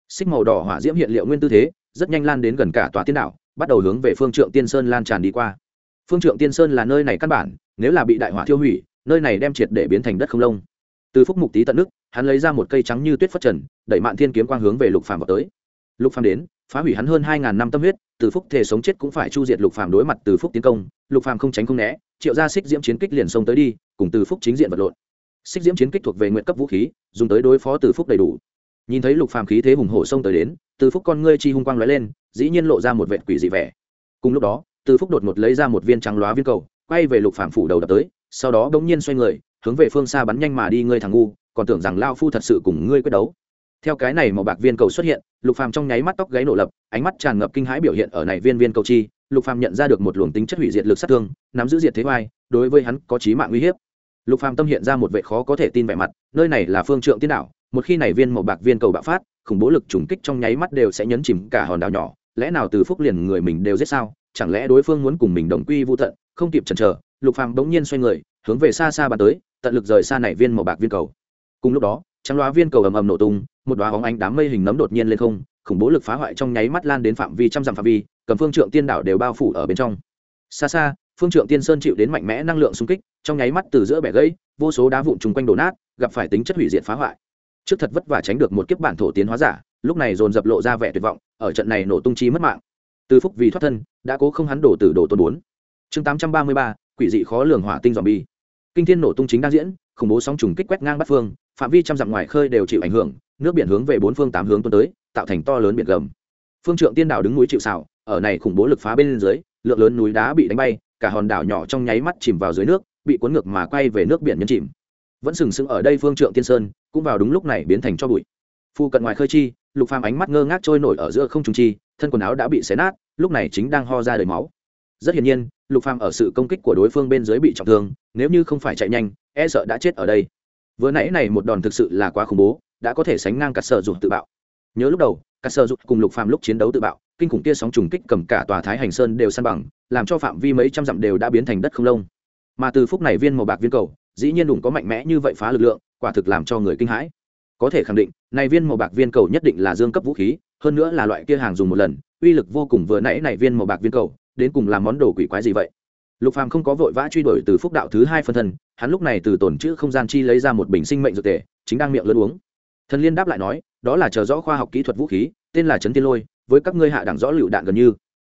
S1: Xích màu đỏ hỏa diễm hiện liệu nguyên tư thế, rất nhanh lan đến gần cả tòa tiên đảo, bắt đầu hướng về phương trượng tiên sơn lan tràn đi qua phương trượng tiên sơn là nơi này căn bản, nếu là bị đại hỏa thiêu hủy, nơi này đem triệt để biến thành đất không lông. Từ phúc mục tý tận nước, hắn lấy ra một cây trắng như tuyết phất trần, đẩy mạn thiên kiếm quang hướng về lục phàm vào tới. Lục phàm đến, phá hủy hắn hơn hai ngàn năm tâm huyết, từ phúc thể sống chết cũng phải chu diệt lục phàm đối mặt từ phúc tiến công, lục phàm không tránh không né, triệu ra xích diễm chiến kích liền xông tới đi, cùng từ phúc chính diện vật lộn. Xích diễm chiến kích thuộc về nguyện cấp vũ khí, dùng tới đối phó từ phúc đầy đủ. Nhìn thấy lục phàm khí thế hùng hổ xông tới đến, từ phúc con ngươi chi hung quang lóe lên, dĩ nhiên lộ ra một vệt quỷ dị vẻ. Cùng lúc đó từ phúc đột ngột lấy ra một viên trắng loá viên cầu, quay về lục phàm phủ đầu đập tới, sau đó đống nhiên xoay người, hướng về phương xa bắn nhanh mà đi ngươi thằng ngu, còn tưởng rằng lao phu thật sự cùng ngươi quyết đấu. Theo cái này màu bạc viên cầu xuất hiện, lục phàm trong nháy mắt tóc gáy nổ lập, ánh mắt tràn ngập kinh hãi biểu hiện ở này viên viên cầu chi, lục phàm nhận ra được một luồng tính chất hủy diệt lực sát thương, nắm giữ diệt thế oai, đối với hắn có chí mạng uy hiếp. Lục phàm tâm hiện ra một vẻ khó có thể tin vẻ mặt, nơi này là phương trượng tiên đảo một khi này viên màu bạc viên cầu bạo phát, khủng bố lực trùng kích trong nháy mắt đều sẽ nhấn chìm cả hòn đảo nhỏ, lẽ nào từ phúc liền người mình đều giết sao? Chẳng lẽ đối phương muốn cùng mình đồng quy vô tận, không kịp chần chờ, lục phàm bỗng nhiên xoay người, hướng về xa xa bàn tới, tận lực rời xa này viên màu bạc viên cầu. Cùng lúc đó, trắng loá viên cầu ầm ầm nổ tung, một đóa hóng ánh đám mây hình nấm đột nhiên lên không, khủng bố lực phá hoại trong nháy mắt lan đến phạm vi trăm dặm phạm vi, cầm phương trượng tiên đảo đều bao phủ ở bên trong. Xa xa, phương trượng tiên sơn chịu đến mạnh mẽ năng lượng xung kích, trong nháy mắt từ giữa bẻ gãy, vô số đá vụn chung quanh đổ nát, gặp phải tính chất hủy diệt phá hoại. Trước thật vất vả tránh được một kiếp bản thổ tiến hóa giả, lúc này dồn dập lộ ra vẻ tuyệt vọng, ở trận này nổ tung chi mất mạng từ phúc vì thoát thân, đã cố không hắn đổ từ đổ tôn bốn. Chương tám trăm ba mươi ba, quỷ dị khó lường hỏa tinh dòm bi kinh thiên nổ tung chính đang diễn, khủng bố sóng trùng kích quét ngang bắt phương, phạm vi trăm dặm ngoài khơi đều chịu ảnh hưởng, nước biển hướng về bốn phương tám hướng tuôn tới, tạo thành to lớn biển gầm. Phương trượng tiên đảo đứng núi chịu xào ở này khủng bố lực phá bên dưới, lượng lớn núi đá bị đánh bay, cả hòn đảo nhỏ trong nháy mắt chìm vào dưới nước, bị cuốn ngược mà quay về nước biển nhân chìm. Vẫn sừng sững ở đây phương trượng tiên sơn, cũng vào đúng lúc này biến thành cho bụi. Phu cận ngoài khơi chi, lục phàm ánh mắt ngơ ngác trôi nổi ở giữa không trung chi thân quần áo đã bị xé nát, lúc này chính đang ho ra đầy máu. Rất hiển nhiên, lục phàm ở sự công kích của đối phương bên dưới bị trọng thương, nếu như không phải chạy nhanh e sợ đã chết ở đây. Vừa nãy này một đòn thực sự là quá khủng bố, đã có thể sánh ngang cả sở dục tự bạo. Nhớ lúc đầu, cả sở dục cùng lục phàm lúc chiến đấu tự bạo, kinh khủng kia sóng trùng kích cầm cả tòa thái hành sơn đều san bằng, làm cho phạm vi mấy trăm dặm đều đã biến thành đất không lông. Mà từ phút này viên màu bạc viên cầu, dĩ nhiên đủng có mạnh mẽ như vậy phá lực lượng, quả thực làm cho người kinh hãi. Có thể khẳng định, này viên màu bạc viên cầu nhất định là dương cấp vũ khí hơn nữa là loại kia hàng dùng một lần, uy lực vô cùng vừa nãy này viên màu bạc viên cầu, đến cùng làm món đồ quỷ quái gì vậy? Lục phàm không có vội vã truy đuổi từ phúc đạo thứ hai phân thân, hắn lúc này từ tổn chữ không gian chi lấy ra một bình sinh mệnh dược tề, chính đang miệng lớn uống. Thần liên đáp lại nói, đó là chờ rõ khoa học kỹ thuật vũ khí, tên là trấn tiên lôi, với các ngươi hạ đẳng rõ lựu đạn gần như.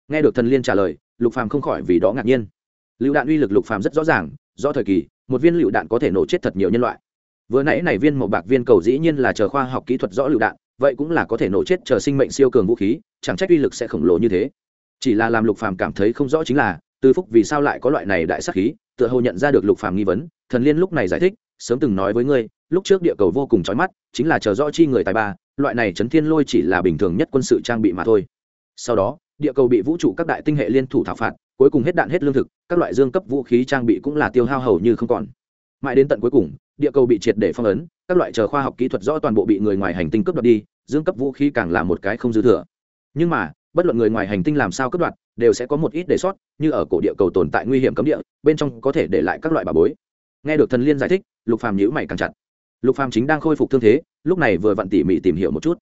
S1: Nghe được thần liên trả lời, lục phàm không khỏi vì đó ngạc nhiên. Lựu đạn uy lực lục phàm rất rõ ràng do thời kỳ, một viên lựu đạn có thể nổ chết thật nhiều nhân loại vừa nãy này viên màu bạc viên cầu dĩ nhiên là chờ khoa học kỹ thuật rõ lựu đạn, vậy cũng là có thể nổ chết chờ sinh mệnh siêu cường vũ khí, chẳng trách uy lực sẽ khổng lồ như thế. Chỉ là làm lục phàm cảm thấy không rõ chính là Tư phúc vì sao lại có loại này đại sắc khí, tựa hồ nhận ra được lục phàm nghi vấn, thần liên lúc này giải thích, sớm từng nói với ngươi, lúc trước địa cầu vô cùng chói mắt, chính là chờ rõ chi người tài ba, loại này chấn thiên lôi chỉ là bình thường nhất quân sự trang bị mà thôi. Sau đó, địa cầu bị vũ trụ các đại tinh hệ liên thủ thảo phạt, cuối cùng hết đạn hết lương thực, các loại dương cấp vũ khí trang bị cũng là tiêu hao hầu như không còn. Mãi đến tận cuối cùng địa cầu bị triệt để phong ấn, các loại chờ khoa học kỹ thuật rõ toàn bộ bị người ngoài hành tinh cướp đoạt đi, dương cấp vũ khí càng là một cái không dư thừa. Nhưng mà, bất luận người ngoài hành tinh làm sao cướp đoạt, đều sẽ có một ít đề sót, như ở cổ địa cầu tồn tại nguy hiểm cấm địa, bên trong có thể để lại các loại bà bối. Nghe được thần liên giải thích, lục phàm nhíu mày càng chặt. Lục phàm chính đang khôi phục thương thế, lúc này vừa vặn tỉ mỉ tìm hiểu một chút.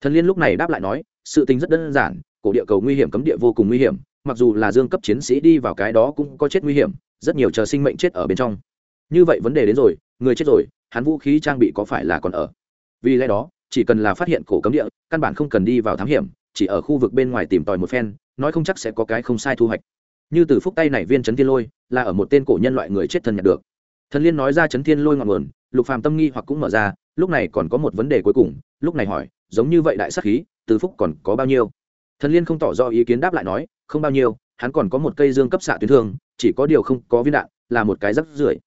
S1: Thần liên lúc này đáp lại nói, sự tình rất đơn giản, cổ địa cầu nguy hiểm cấm địa vô cùng nguy hiểm, mặc dù là dương cấp chiến sĩ đi vào cái đó cũng có chết nguy hiểm, rất nhiều chờ sinh mệnh chết ở bên trong. Như vậy vấn đề đến rồi người chết rồi, hắn vũ khí trang bị có phải là còn ở? Vì lẽ đó, chỉ cần là phát hiện cổ cấm địa, căn bản không cần đi vào thám hiểm, chỉ ở khu vực bên ngoài tìm tòi một phen, nói không chắc sẽ có cái không sai thu hoạch. Như từ phúc tay này viên chấn thiên lôi, là ở một tên cổ nhân loại người chết thân nhận được. Thần liên nói ra chấn thiên lôi ngọn nguồn, lục phàm tâm nghi hoặc cũng mở ra, lúc này còn có một vấn đề cuối cùng, lúc này hỏi, giống như vậy đại sắc khí, từ phúc còn có bao nhiêu? Thần liên không tỏ rõ ý kiến đáp lại nói, không bao nhiêu, hắn còn có một cây dương cấp xạ tuyến thương, chỉ có điều không có viên đạn, là một cái rắc rưởi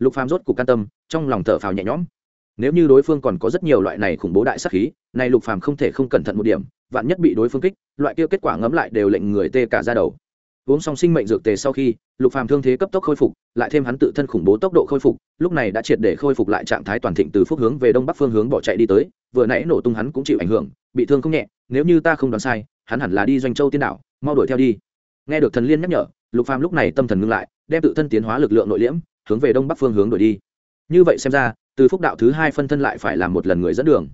S1: lục phàm rốt cục can tâm, trong lòng thở phào nhẹ nhõm. Nếu như đối phương còn có rất nhiều loại này khủng bố đại sắc khí, này lục phàm không thể không cẩn thận một điểm, vạn nhất bị đối phương kích, loại kia kết quả ngấm lại đều lệnh người tê cả ra đầu. Uống xong sinh mệnh dược tề sau khi, lục phàm thương thế cấp tốc khôi phục, lại thêm hắn tự thân khủng bố tốc độ khôi phục, lúc này đã triệt để khôi phục lại trạng thái toàn thịnh từ phúc hướng về đông bắc phương hướng bỏ chạy đi tới, vừa nãy nổ tung hắn cũng chịu ảnh hưởng, bị thương không nhẹ, nếu như ta không đoán sai, hắn hẳn là đi doanh châu tiên đảo, mau đuổi theo đi. Nghe được thần liên nhắc nhở, lục phàm lúc này tâm thần ngưng lại, đem tự thân tiến hóa lực lượng nội liễm hướng về đông bắc phương hướng đuổi đi. Như vậy xem ra, từ phúc đạo thứ hai phân thân lại phải làm một lần người dẫn đường.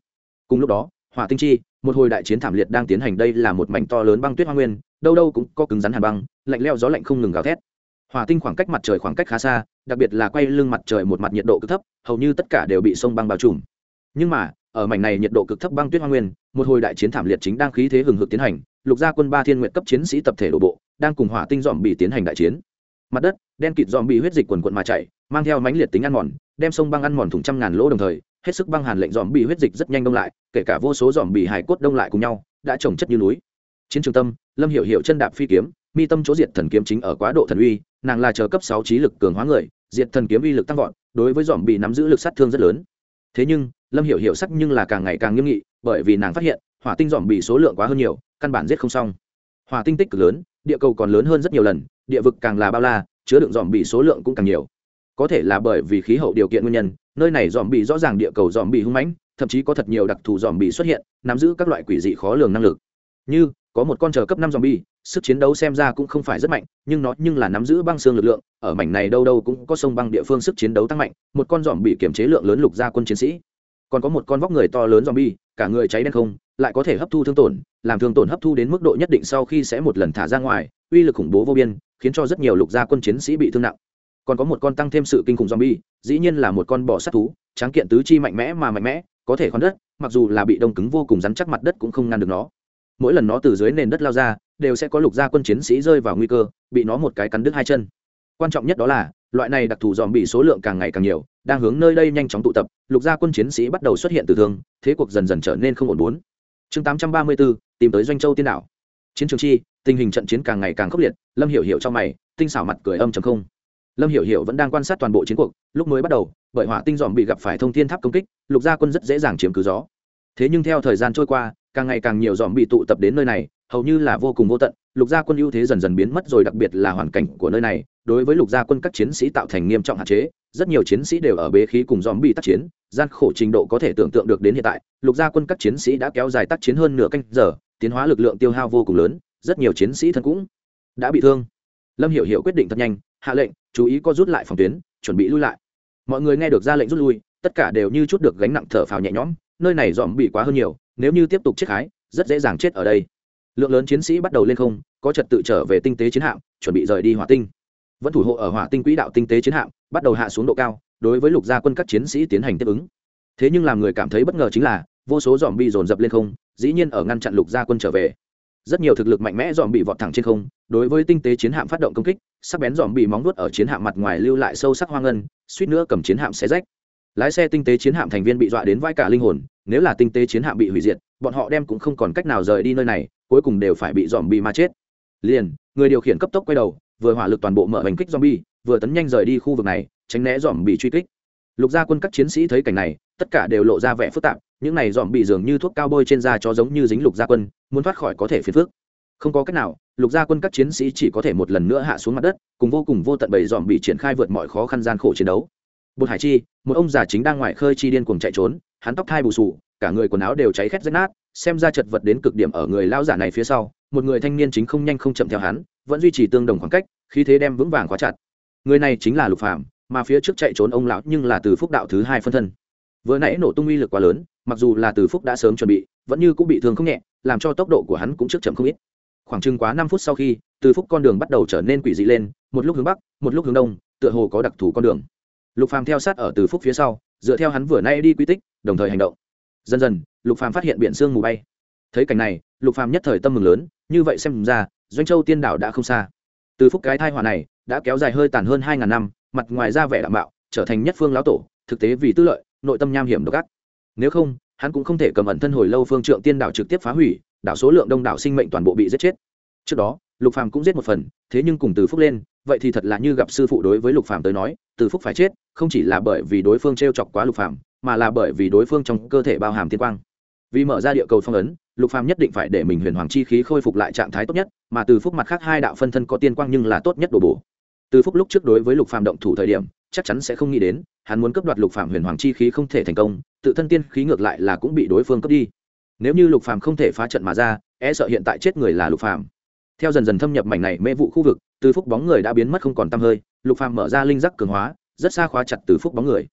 S1: Cùng lúc đó, hỏa tinh chi, một hồi đại chiến thảm liệt đang tiến hành đây là một mảnh to lớn băng tuyết hoa nguyên, đâu đâu cũng có cứng rắn hàn băng, lạnh leo gió lạnh không ngừng gào thét. Hỏa tinh khoảng cách mặt trời khoảng cách khá xa, đặc biệt là quay lưng mặt trời một mặt nhiệt độ cực thấp, hầu như tất cả đều bị sông băng bao trùm. Nhưng mà, ở mảnh này nhiệt độ cực thấp băng tuyết hoa nguyên, một hồi đại chiến thảm liệt chính đang khí thế hừng hực tiến hành, lục gia quân ba thiên nguyện cấp chiến sĩ tập thể đổ bộ, đang cùng hỏa tinh dòm bị tiến hành đại chiến mặt đất, đen kịt dòm bị huyết dịch quần quận mà chạy, mang theo mãnh liệt tính ăn mòn, đem sông băng ăn mòn thủng trăm ngàn lỗ đồng thời, hết sức băng hàn lệnh dòm bị huyết dịch rất nhanh đông lại, kể cả vô số dòm bị hải cốt đông lại cùng nhau, đã trồng chất như núi. Chiến trường tâm, lâm hiểu hiểu chân đạp phi kiếm, mi tâm chỗ diệt thần kiếm chính ở quá độ thần uy, nàng là chờ cấp sáu trí lực cường hóa người, diệt thần kiếm uy lực tăng vọt, đối với dòm bị nắm giữ lực sát thương rất lớn. Thế nhưng, lâm hiểu hiểu sắc nhưng là càng ngày càng nghiêm nghị, bởi vì nàng phát hiện, hỏa tinh dòm bị số lượng quá hơn nhiều, căn bản giết không xong. Hỏa tinh tích cực lớn, địa cầu còn lớn hơn rất nhiều lần địa vực càng là bao la, chứa đựng dòm bị số lượng cũng càng nhiều. Có thể là bởi vì khí hậu điều kiện nguyên nhân, nơi này dòm bị rõ ràng địa cầu dòm bị hung mãnh, thậm chí có thật nhiều đặc thù dòm bị xuất hiện, nắm giữ các loại quỷ dị khó lường năng lực. Như, có một con chờ cấp năm dòm bi sức chiến đấu xem ra cũng không phải rất mạnh, nhưng nó nhưng là nắm giữ băng xương lực lượng, ở mảnh này đâu đâu cũng có sông băng địa phương sức chiến đấu tăng mạnh, một con dòm bị kiểm chế lượng lớn lục gia quân chiến sĩ. Còn có một con vóc người to lớn dòm bi cả người cháy đen không, lại có thể hấp thu thương tổn, làm thương tổn hấp thu đến mức độ nhất định sau khi sẽ một lần thả ra ngoài uy lực khủng bố vô biên khiến cho rất nhiều lục gia quân chiến sĩ bị thương nặng còn có một con tăng thêm sự kinh khủng zombie, dĩ nhiên là một con bò sát thú, tráng kiện tứ chi mạnh mẽ mà mạnh mẽ, có thể khoan đất, mặc dù là bị đông cứng vô cùng rắn chắc mặt đất cũng không ngăn được nó. Mỗi lần nó từ dưới nền đất lao ra, đều sẽ có lục gia quân chiến sĩ rơi vào nguy cơ, bị nó một cái cắn đứt hai chân. Quan trọng nhất đó là, loại này đặc thù zombie số lượng càng ngày càng nhiều, đang hướng nơi đây nhanh chóng tụ tập, lục gia quân chiến sĩ bắt đầu xuất hiện từ thương, thế cuộc dần dần trở nên không ổn muốn. Chương 834, tìm tới doanh châu tiên đảo. Chiến trường chi, tình hình trận chiến càng ngày càng khốc liệt, Lâm Hiểu Hiểu trong mày, tinh xảo mặt cười âm trầm không. Lâm hiểu hiểu vẫn đang quan sát toàn bộ chiến cuộc lúc mới bắt đầu bởi hỏa tinh dòm bị gặp phải thông thiên tháp công kích lục gia quân rất dễ dàng chiếm cứ gió. Thế nhưng theo thời gian trôi qua càng ngày càng nhiều dòm bị tụ tập đến nơi này hầu như là vô cùng vô tận lục gia quân ưu thế dần dần biến mất rồi đặc biệt là hoàn cảnh của nơi này đối với lục gia quân các chiến sĩ tạo thành nghiêm trọng hạn chế rất nhiều chiến sĩ đều ở bế khí cùng dòm bị tác chiến gian khổ trình độ có thể tưởng tượng được đến hiện tại lục gia quân các chiến sĩ đã kéo dài tác chiến hơn nửa canh giờ tiến hóa lực lượng tiêu hao vô cùng lớn rất nhiều chiến sĩ thân cũng đã bị thương. Lâm hiểu hiểu quyết định thật nhanh, hạ lệnh, chú ý có rút lại phòng tuyến, chuẩn bị lui lại. Mọi người nghe được ra lệnh rút lui, tất cả đều như chút được gánh nặng thở phào nhẹ nhõm, nơi này dòm bị quá hơn nhiều, nếu như tiếp tục chết khái, rất dễ dàng chết ở đây. Lượng lớn chiến sĩ bắt đầu lên không, có trật tự trở về tinh tế chiến hạm, chuẩn bị rời đi hỏa tinh. Vẫn thủ hộ ở hỏa tinh quỹ đạo tinh tế chiến hạm, bắt đầu hạ xuống độ cao, đối với lục gia quân các chiến sĩ tiến hành tiếp ứng. Thế nhưng làm người cảm thấy bất ngờ chính là, vô số dòm bị dồn dập lên không, dĩ nhiên ở ngăn chặn lục gia quân trở về rất nhiều thực lực mạnh mẽ dòm bị vọt thẳng trên không, đối với tinh tế chiến hạm phát động công kích, sắc bén dòm bị móng nuốt ở chiến hạm mặt ngoài lưu lại sâu sắc hoang ngân, suýt nữa cầm chiến hạm xe rách. Lái xe tinh tế chiến hạm thành viên bị dọa đến vai cả linh hồn, nếu là tinh tế chiến hạm bị hủy diệt, bọn họ đem cũng không còn cách nào rời đi nơi này, cuối cùng đều phải bị dòm bị ma chết. Liền, người điều khiển cấp tốc quay đầu, vừa hỏa lực toàn bộ mở hành kích zombie vừa tấn nhanh rời đi khu vực này, tránh né dòm bị truy kích. Lục gia quân các chiến sĩ thấy cảnh này, tất cả đều lộ ra vẻ phức tạp những này dòm bị dường như thuốc cao bôi trên da cho giống như dính lục gia quân, muốn thoát khỏi có thể phiền phước không có cách nào, lục gia quân các chiến sĩ chỉ có thể một lần nữa hạ xuống mặt đất, cùng vô cùng vô tận bầy dòm bị triển khai vượt mọi khó khăn gian khổ chiến đấu. Bột hải chi, một ông già chính đang ngoài khơi chi điên cuồng chạy trốn, hắn tóc thai bù sù cả người quần áo đều cháy khét rách nát, xem ra chật vật đến cực điểm ở người lao giả này phía sau, một người thanh niên chính không nhanh không chậm theo hắn, vẫn duy trì tương đồng khoảng cách khi thế đem vững vàng khóa chặt. Người này chính là lục phạm mà phía trước chạy trốn ông lão nhưng là từ phúc đạo thứ hai phân thân. Vừa nãy nổ tung uy lực quá lớn mặc dù là từ phúc đã sớm chuẩn bị, vẫn như cũng bị thương không nhẹ, làm cho tốc độ của hắn cũng trước chậm không ít. Khoảng chừng quá năm phút sau khi, từ phúc con đường bắt đầu trở nên quỷ dị lên, một lúc hướng bắc, một lúc hướng đông, tựa hồ có đặc thù con đường. Lục phàm theo sát ở từ phúc phía sau, dựa theo hắn vừa nay đi quy tích, đồng thời hành động. Dần dần, lục phàm phát hiện biển sương mù bay. Thấy cảnh này, lục phàm nhất thời tâm mừng lớn, như vậy xem ra, doanh châu tiên đảo đã không xa. Từ phúc cái thai họa này, đã kéo dài hơi tàn hơn hai ngàn năm, mặt ngoài ra vẻ đạm bạo, trở thành nhất phương lão tổ, thực tế vì tư lợi, nội tâm nham hiểm độc ác nếu không, hắn cũng không thể cầm ẩn thân hồi lâu phương trượng tiên đảo trực tiếp phá hủy, đảo số lượng đông đảo sinh mệnh toàn bộ bị giết chết. Trước đó, lục phàm cũng giết một phần, thế nhưng cùng từ phúc lên, vậy thì thật là như gặp sư phụ đối với lục phàm tới nói, từ phúc phải chết, không chỉ là bởi vì đối phương t chọc quá lục phàm, mà là bởi vì đối phương trong cơ thể bao hàm tiên quang. Vì mở ra địa cầu phong ấn, lục phàm nhất định phải để mình huyền hoàng chi khí khôi phục lại trạng thái tốt nhất, mà từ phúc mặt khác hai đạo phân thân có tiên quang nhưng là tốt nhất đổ bổ. Từ phúc lúc trước đối với lục phàm động thủ thời điểm, chắc chắn sẽ không nghĩ đến, hắn muốn cướp đoạt lục phàm huyền hoàng chi khí không thể thành công tự thân tiên khí ngược lại là cũng bị đối phương cướp đi. Nếu như lục phàm không thể phá trận mà ra e sợ hiện tại chết người là lục phàm. Theo dần dần thâm nhập mảnh này mê vụ khu vực, từ phúc bóng người đã biến mất không còn tăm hơi, lục phàm mở ra linh giác cường hóa, rất xa khóa chặt từ phúc bóng người.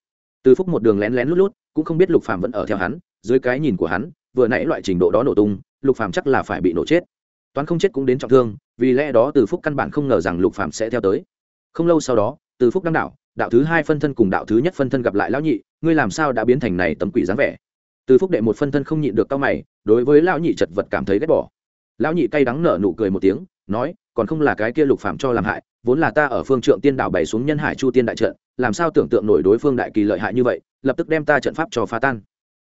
S1: Từ phúc một đường lén lén lút lút, cũng không biết lục phàm vẫn ở theo hắn, dưới cái nhìn của hắn, vừa nãy loại trình độ đó nổ tung, lục phàm chắc là phải bị nổ chết. Toán không chết cũng đến trọng thương, vì lẽ đó từ phúc căn bản không ngờ rằng lục phàm sẽ theo tới. Không lâu sau đó, từ phúc đăng đảo đạo thứ hai phân thân cùng đạo thứ nhất phân thân gặp lại lão nhị, ngươi làm sao đã biến thành này tấm quỷ dáng vẻ? Từ phúc đệ một phân thân không nhịn được cao mày, đối với lão nhị chật vật cảm thấy ghét bỏ. Lão nhị cay đắng nở nụ cười một tiếng, nói, còn không là cái kia lục phạm cho làm hại, vốn là ta ở phương trượng tiên đảo bày xuống nhân hải chu tiên đại trận, làm sao tưởng tượng nổi đối phương đại kỳ lợi hại như vậy, lập tức đem ta trận pháp cho phá tan.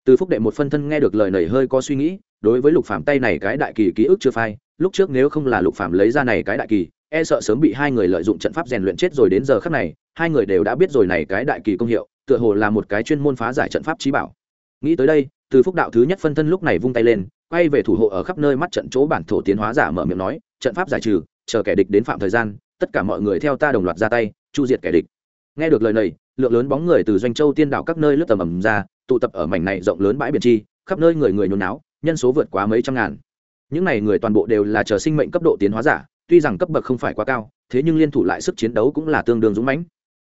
S1: Từ phúc đệ một phân thân nghe được lời này hơi có suy nghĩ, đối với lục phạm tay này cái đại kỳ ký ức chưa phai, lúc trước nếu không là lục phạm lấy ra này cái đại kỳ e sợ sớm bị hai người lợi dụng trận pháp rèn luyện chết rồi đến giờ khắc này, hai người đều đã biết rồi này cái đại kỳ công hiệu, tựa hồ là một cái chuyên môn phá giải trận pháp trí bảo. Nghĩ tới đây, từ phúc đạo thứ nhất phân thân lúc này vung tay lên, quay về thủ hộ ở khắp nơi mắt trận chỗ bản thổ tiến hóa giả mở miệng nói, trận pháp giải trừ, chờ kẻ địch đến phạm thời gian, tất cả mọi người theo ta đồng loạt ra tay, chu diệt kẻ địch. Nghe được lời này, lượng lớn bóng người từ doanh châu tiên đảo các nơi lướt tầm ầm ra, tụ tập ở mảnh này rộng lớn bãi biển chi, khắp nơi người người nhốn náo, nhân số vượt quá mấy trăm ngàn. Những này người toàn bộ đều là chờ sinh mệnh cấp độ tiến hóa giả tuy rằng cấp bậc không phải quá cao, thế nhưng liên thủ lại sức chiến đấu cũng là tương đương dũng mãnh.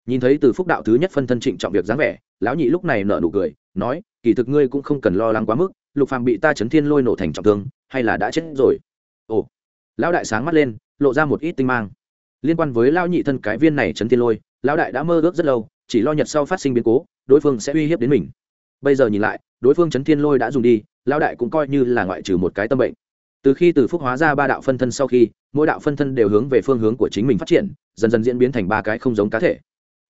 S1: Nhìn thấy từ phúc đạo thứ nhất phân thân trịnh trọng việc dáng vẻ, lão nhị lúc này nở nụ cười, nói, kỳ thực ngươi cũng không cần lo lắng quá mức, lục phàm bị ta chấn thiên lôi nổ thành trọng thương, hay là đã chết rồi? Ồ. Lão đại sáng mắt lên, lộ ra một ít tinh mang. Liên quan với lão nhị thân cái viên này chấn thiên lôi, lão đại đã mơ ước rất lâu, chỉ lo nhật sau phát sinh biến cố, đối phương sẽ uy hiếp đến mình. Bây giờ nhìn lại, đối phương chấn thiên lôi đã dùng đi, lão đại cũng coi như là ngoại trừ một cái tâm bệnh từ khi từ phúc hóa ra ba đạo phân thân sau khi, mỗi đạo phân thân đều hướng về phương hướng của chính mình phát triển, dần dần diễn biến thành ba cái không giống cá thể.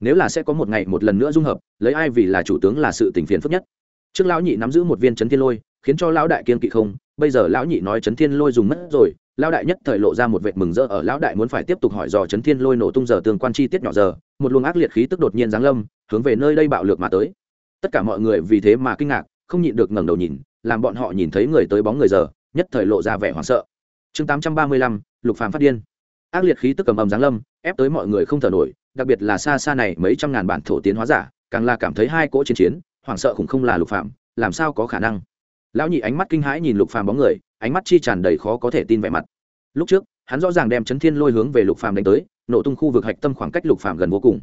S1: Nếu là sẽ có một ngày một lần nữa dung hợp, lấy ai vì là chủ tướng là sự tình phiền phức nhất. Trước lão nhị nắm giữ một viên chấn thiên lôi, khiến cho lão đại kiên kỵ không, bây giờ lão nhị nói chấn thiên lôi dùng mất rồi, lão đại nhất thời lộ ra một vệt mừng rỡ ở lão đại muốn phải tiếp tục hỏi dò chấn thiên lôi nổ tung giờ tương quan chi tiết nhỏ giờ, một luồng ác liệt khí tức đột nhiên giáng lâm, hướng về nơi đây bạo lược mà tới. Tất cả mọi người vì thế mà kinh ngạc, không nhịn được ngẩng đầu nhìn, làm bọn họ nhìn thấy người tới bóng người giờ nhất thời lộ ra vẻ hoảng sợ. Chương tám trăm ba mươi lăm, lục phàm phát điên. Ác liệt khí tức cầm ầm giáng lâm, ép tới mọi người không thở nổi, đặc biệt là xa xa này mấy trăm ngàn bản thổ tiến hóa giả, càng là cảm thấy hai cỗ chiến chiến, hoảng sợ cũng không là lục phạm làm sao có khả năng? Lão nhị ánh mắt kinh hãi nhìn lục phàm bóng người, ánh mắt chi tràn đầy khó có thể tin vẻ mặt. Lúc trước, hắn rõ ràng đem chấn thiên lôi hướng về lục phàm đánh tới, nổ tung khu vực hạch tâm khoảng cách lục phàm gần vô cùng.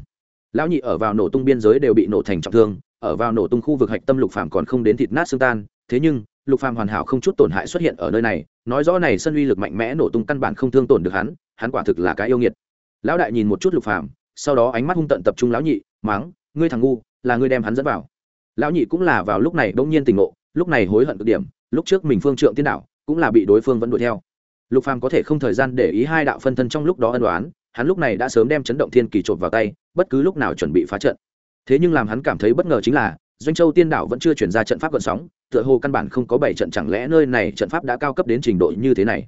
S1: Lão nhị ở vào nổ tung biên giới đều bị nổ thành trọng thương ở vào nổ tung khu vực hạch tâm lục phàm còn không đến thịt nát xương tan, thế nhưng, lục phàm hoàn hảo không chút tổn hại xuất hiện ở nơi này, nói rõ này sân uy lực mạnh mẽ nổ tung căn bản không thương tổn được hắn hắn quả thực là cái yêu nghiệt. Lão đại nhìn một chút lục phàm, sau đó ánh mắt hung tận tập trung lão nhị, mắng, ngươi thằng ngu, là ngươi đem hắn dẫn vào. Lão nhị cũng là vào lúc này bỗng nhiên tỉnh ngộ, lúc này hối hận cực điểm, lúc trước mình phương trượng tiên đạo, cũng là bị đối phương vẫn đuổi theo. Lục phàm có thể không thời gian để ý hai đạo phân thân trong lúc đó ân đoán hắn lúc này đã sớm đem chấn động thiên kỳ trộm vào tay, bất cứ lúc nào chuẩn bị phá trận thế nhưng làm hắn cảm thấy bất ngờ chính là, doanh châu tiên đảo vẫn chưa chuyển ra trận pháp gợn sóng, tựa hồ căn bản không có bảy trận chẳng lẽ nơi này trận pháp đã cao cấp đến trình độ như thế này.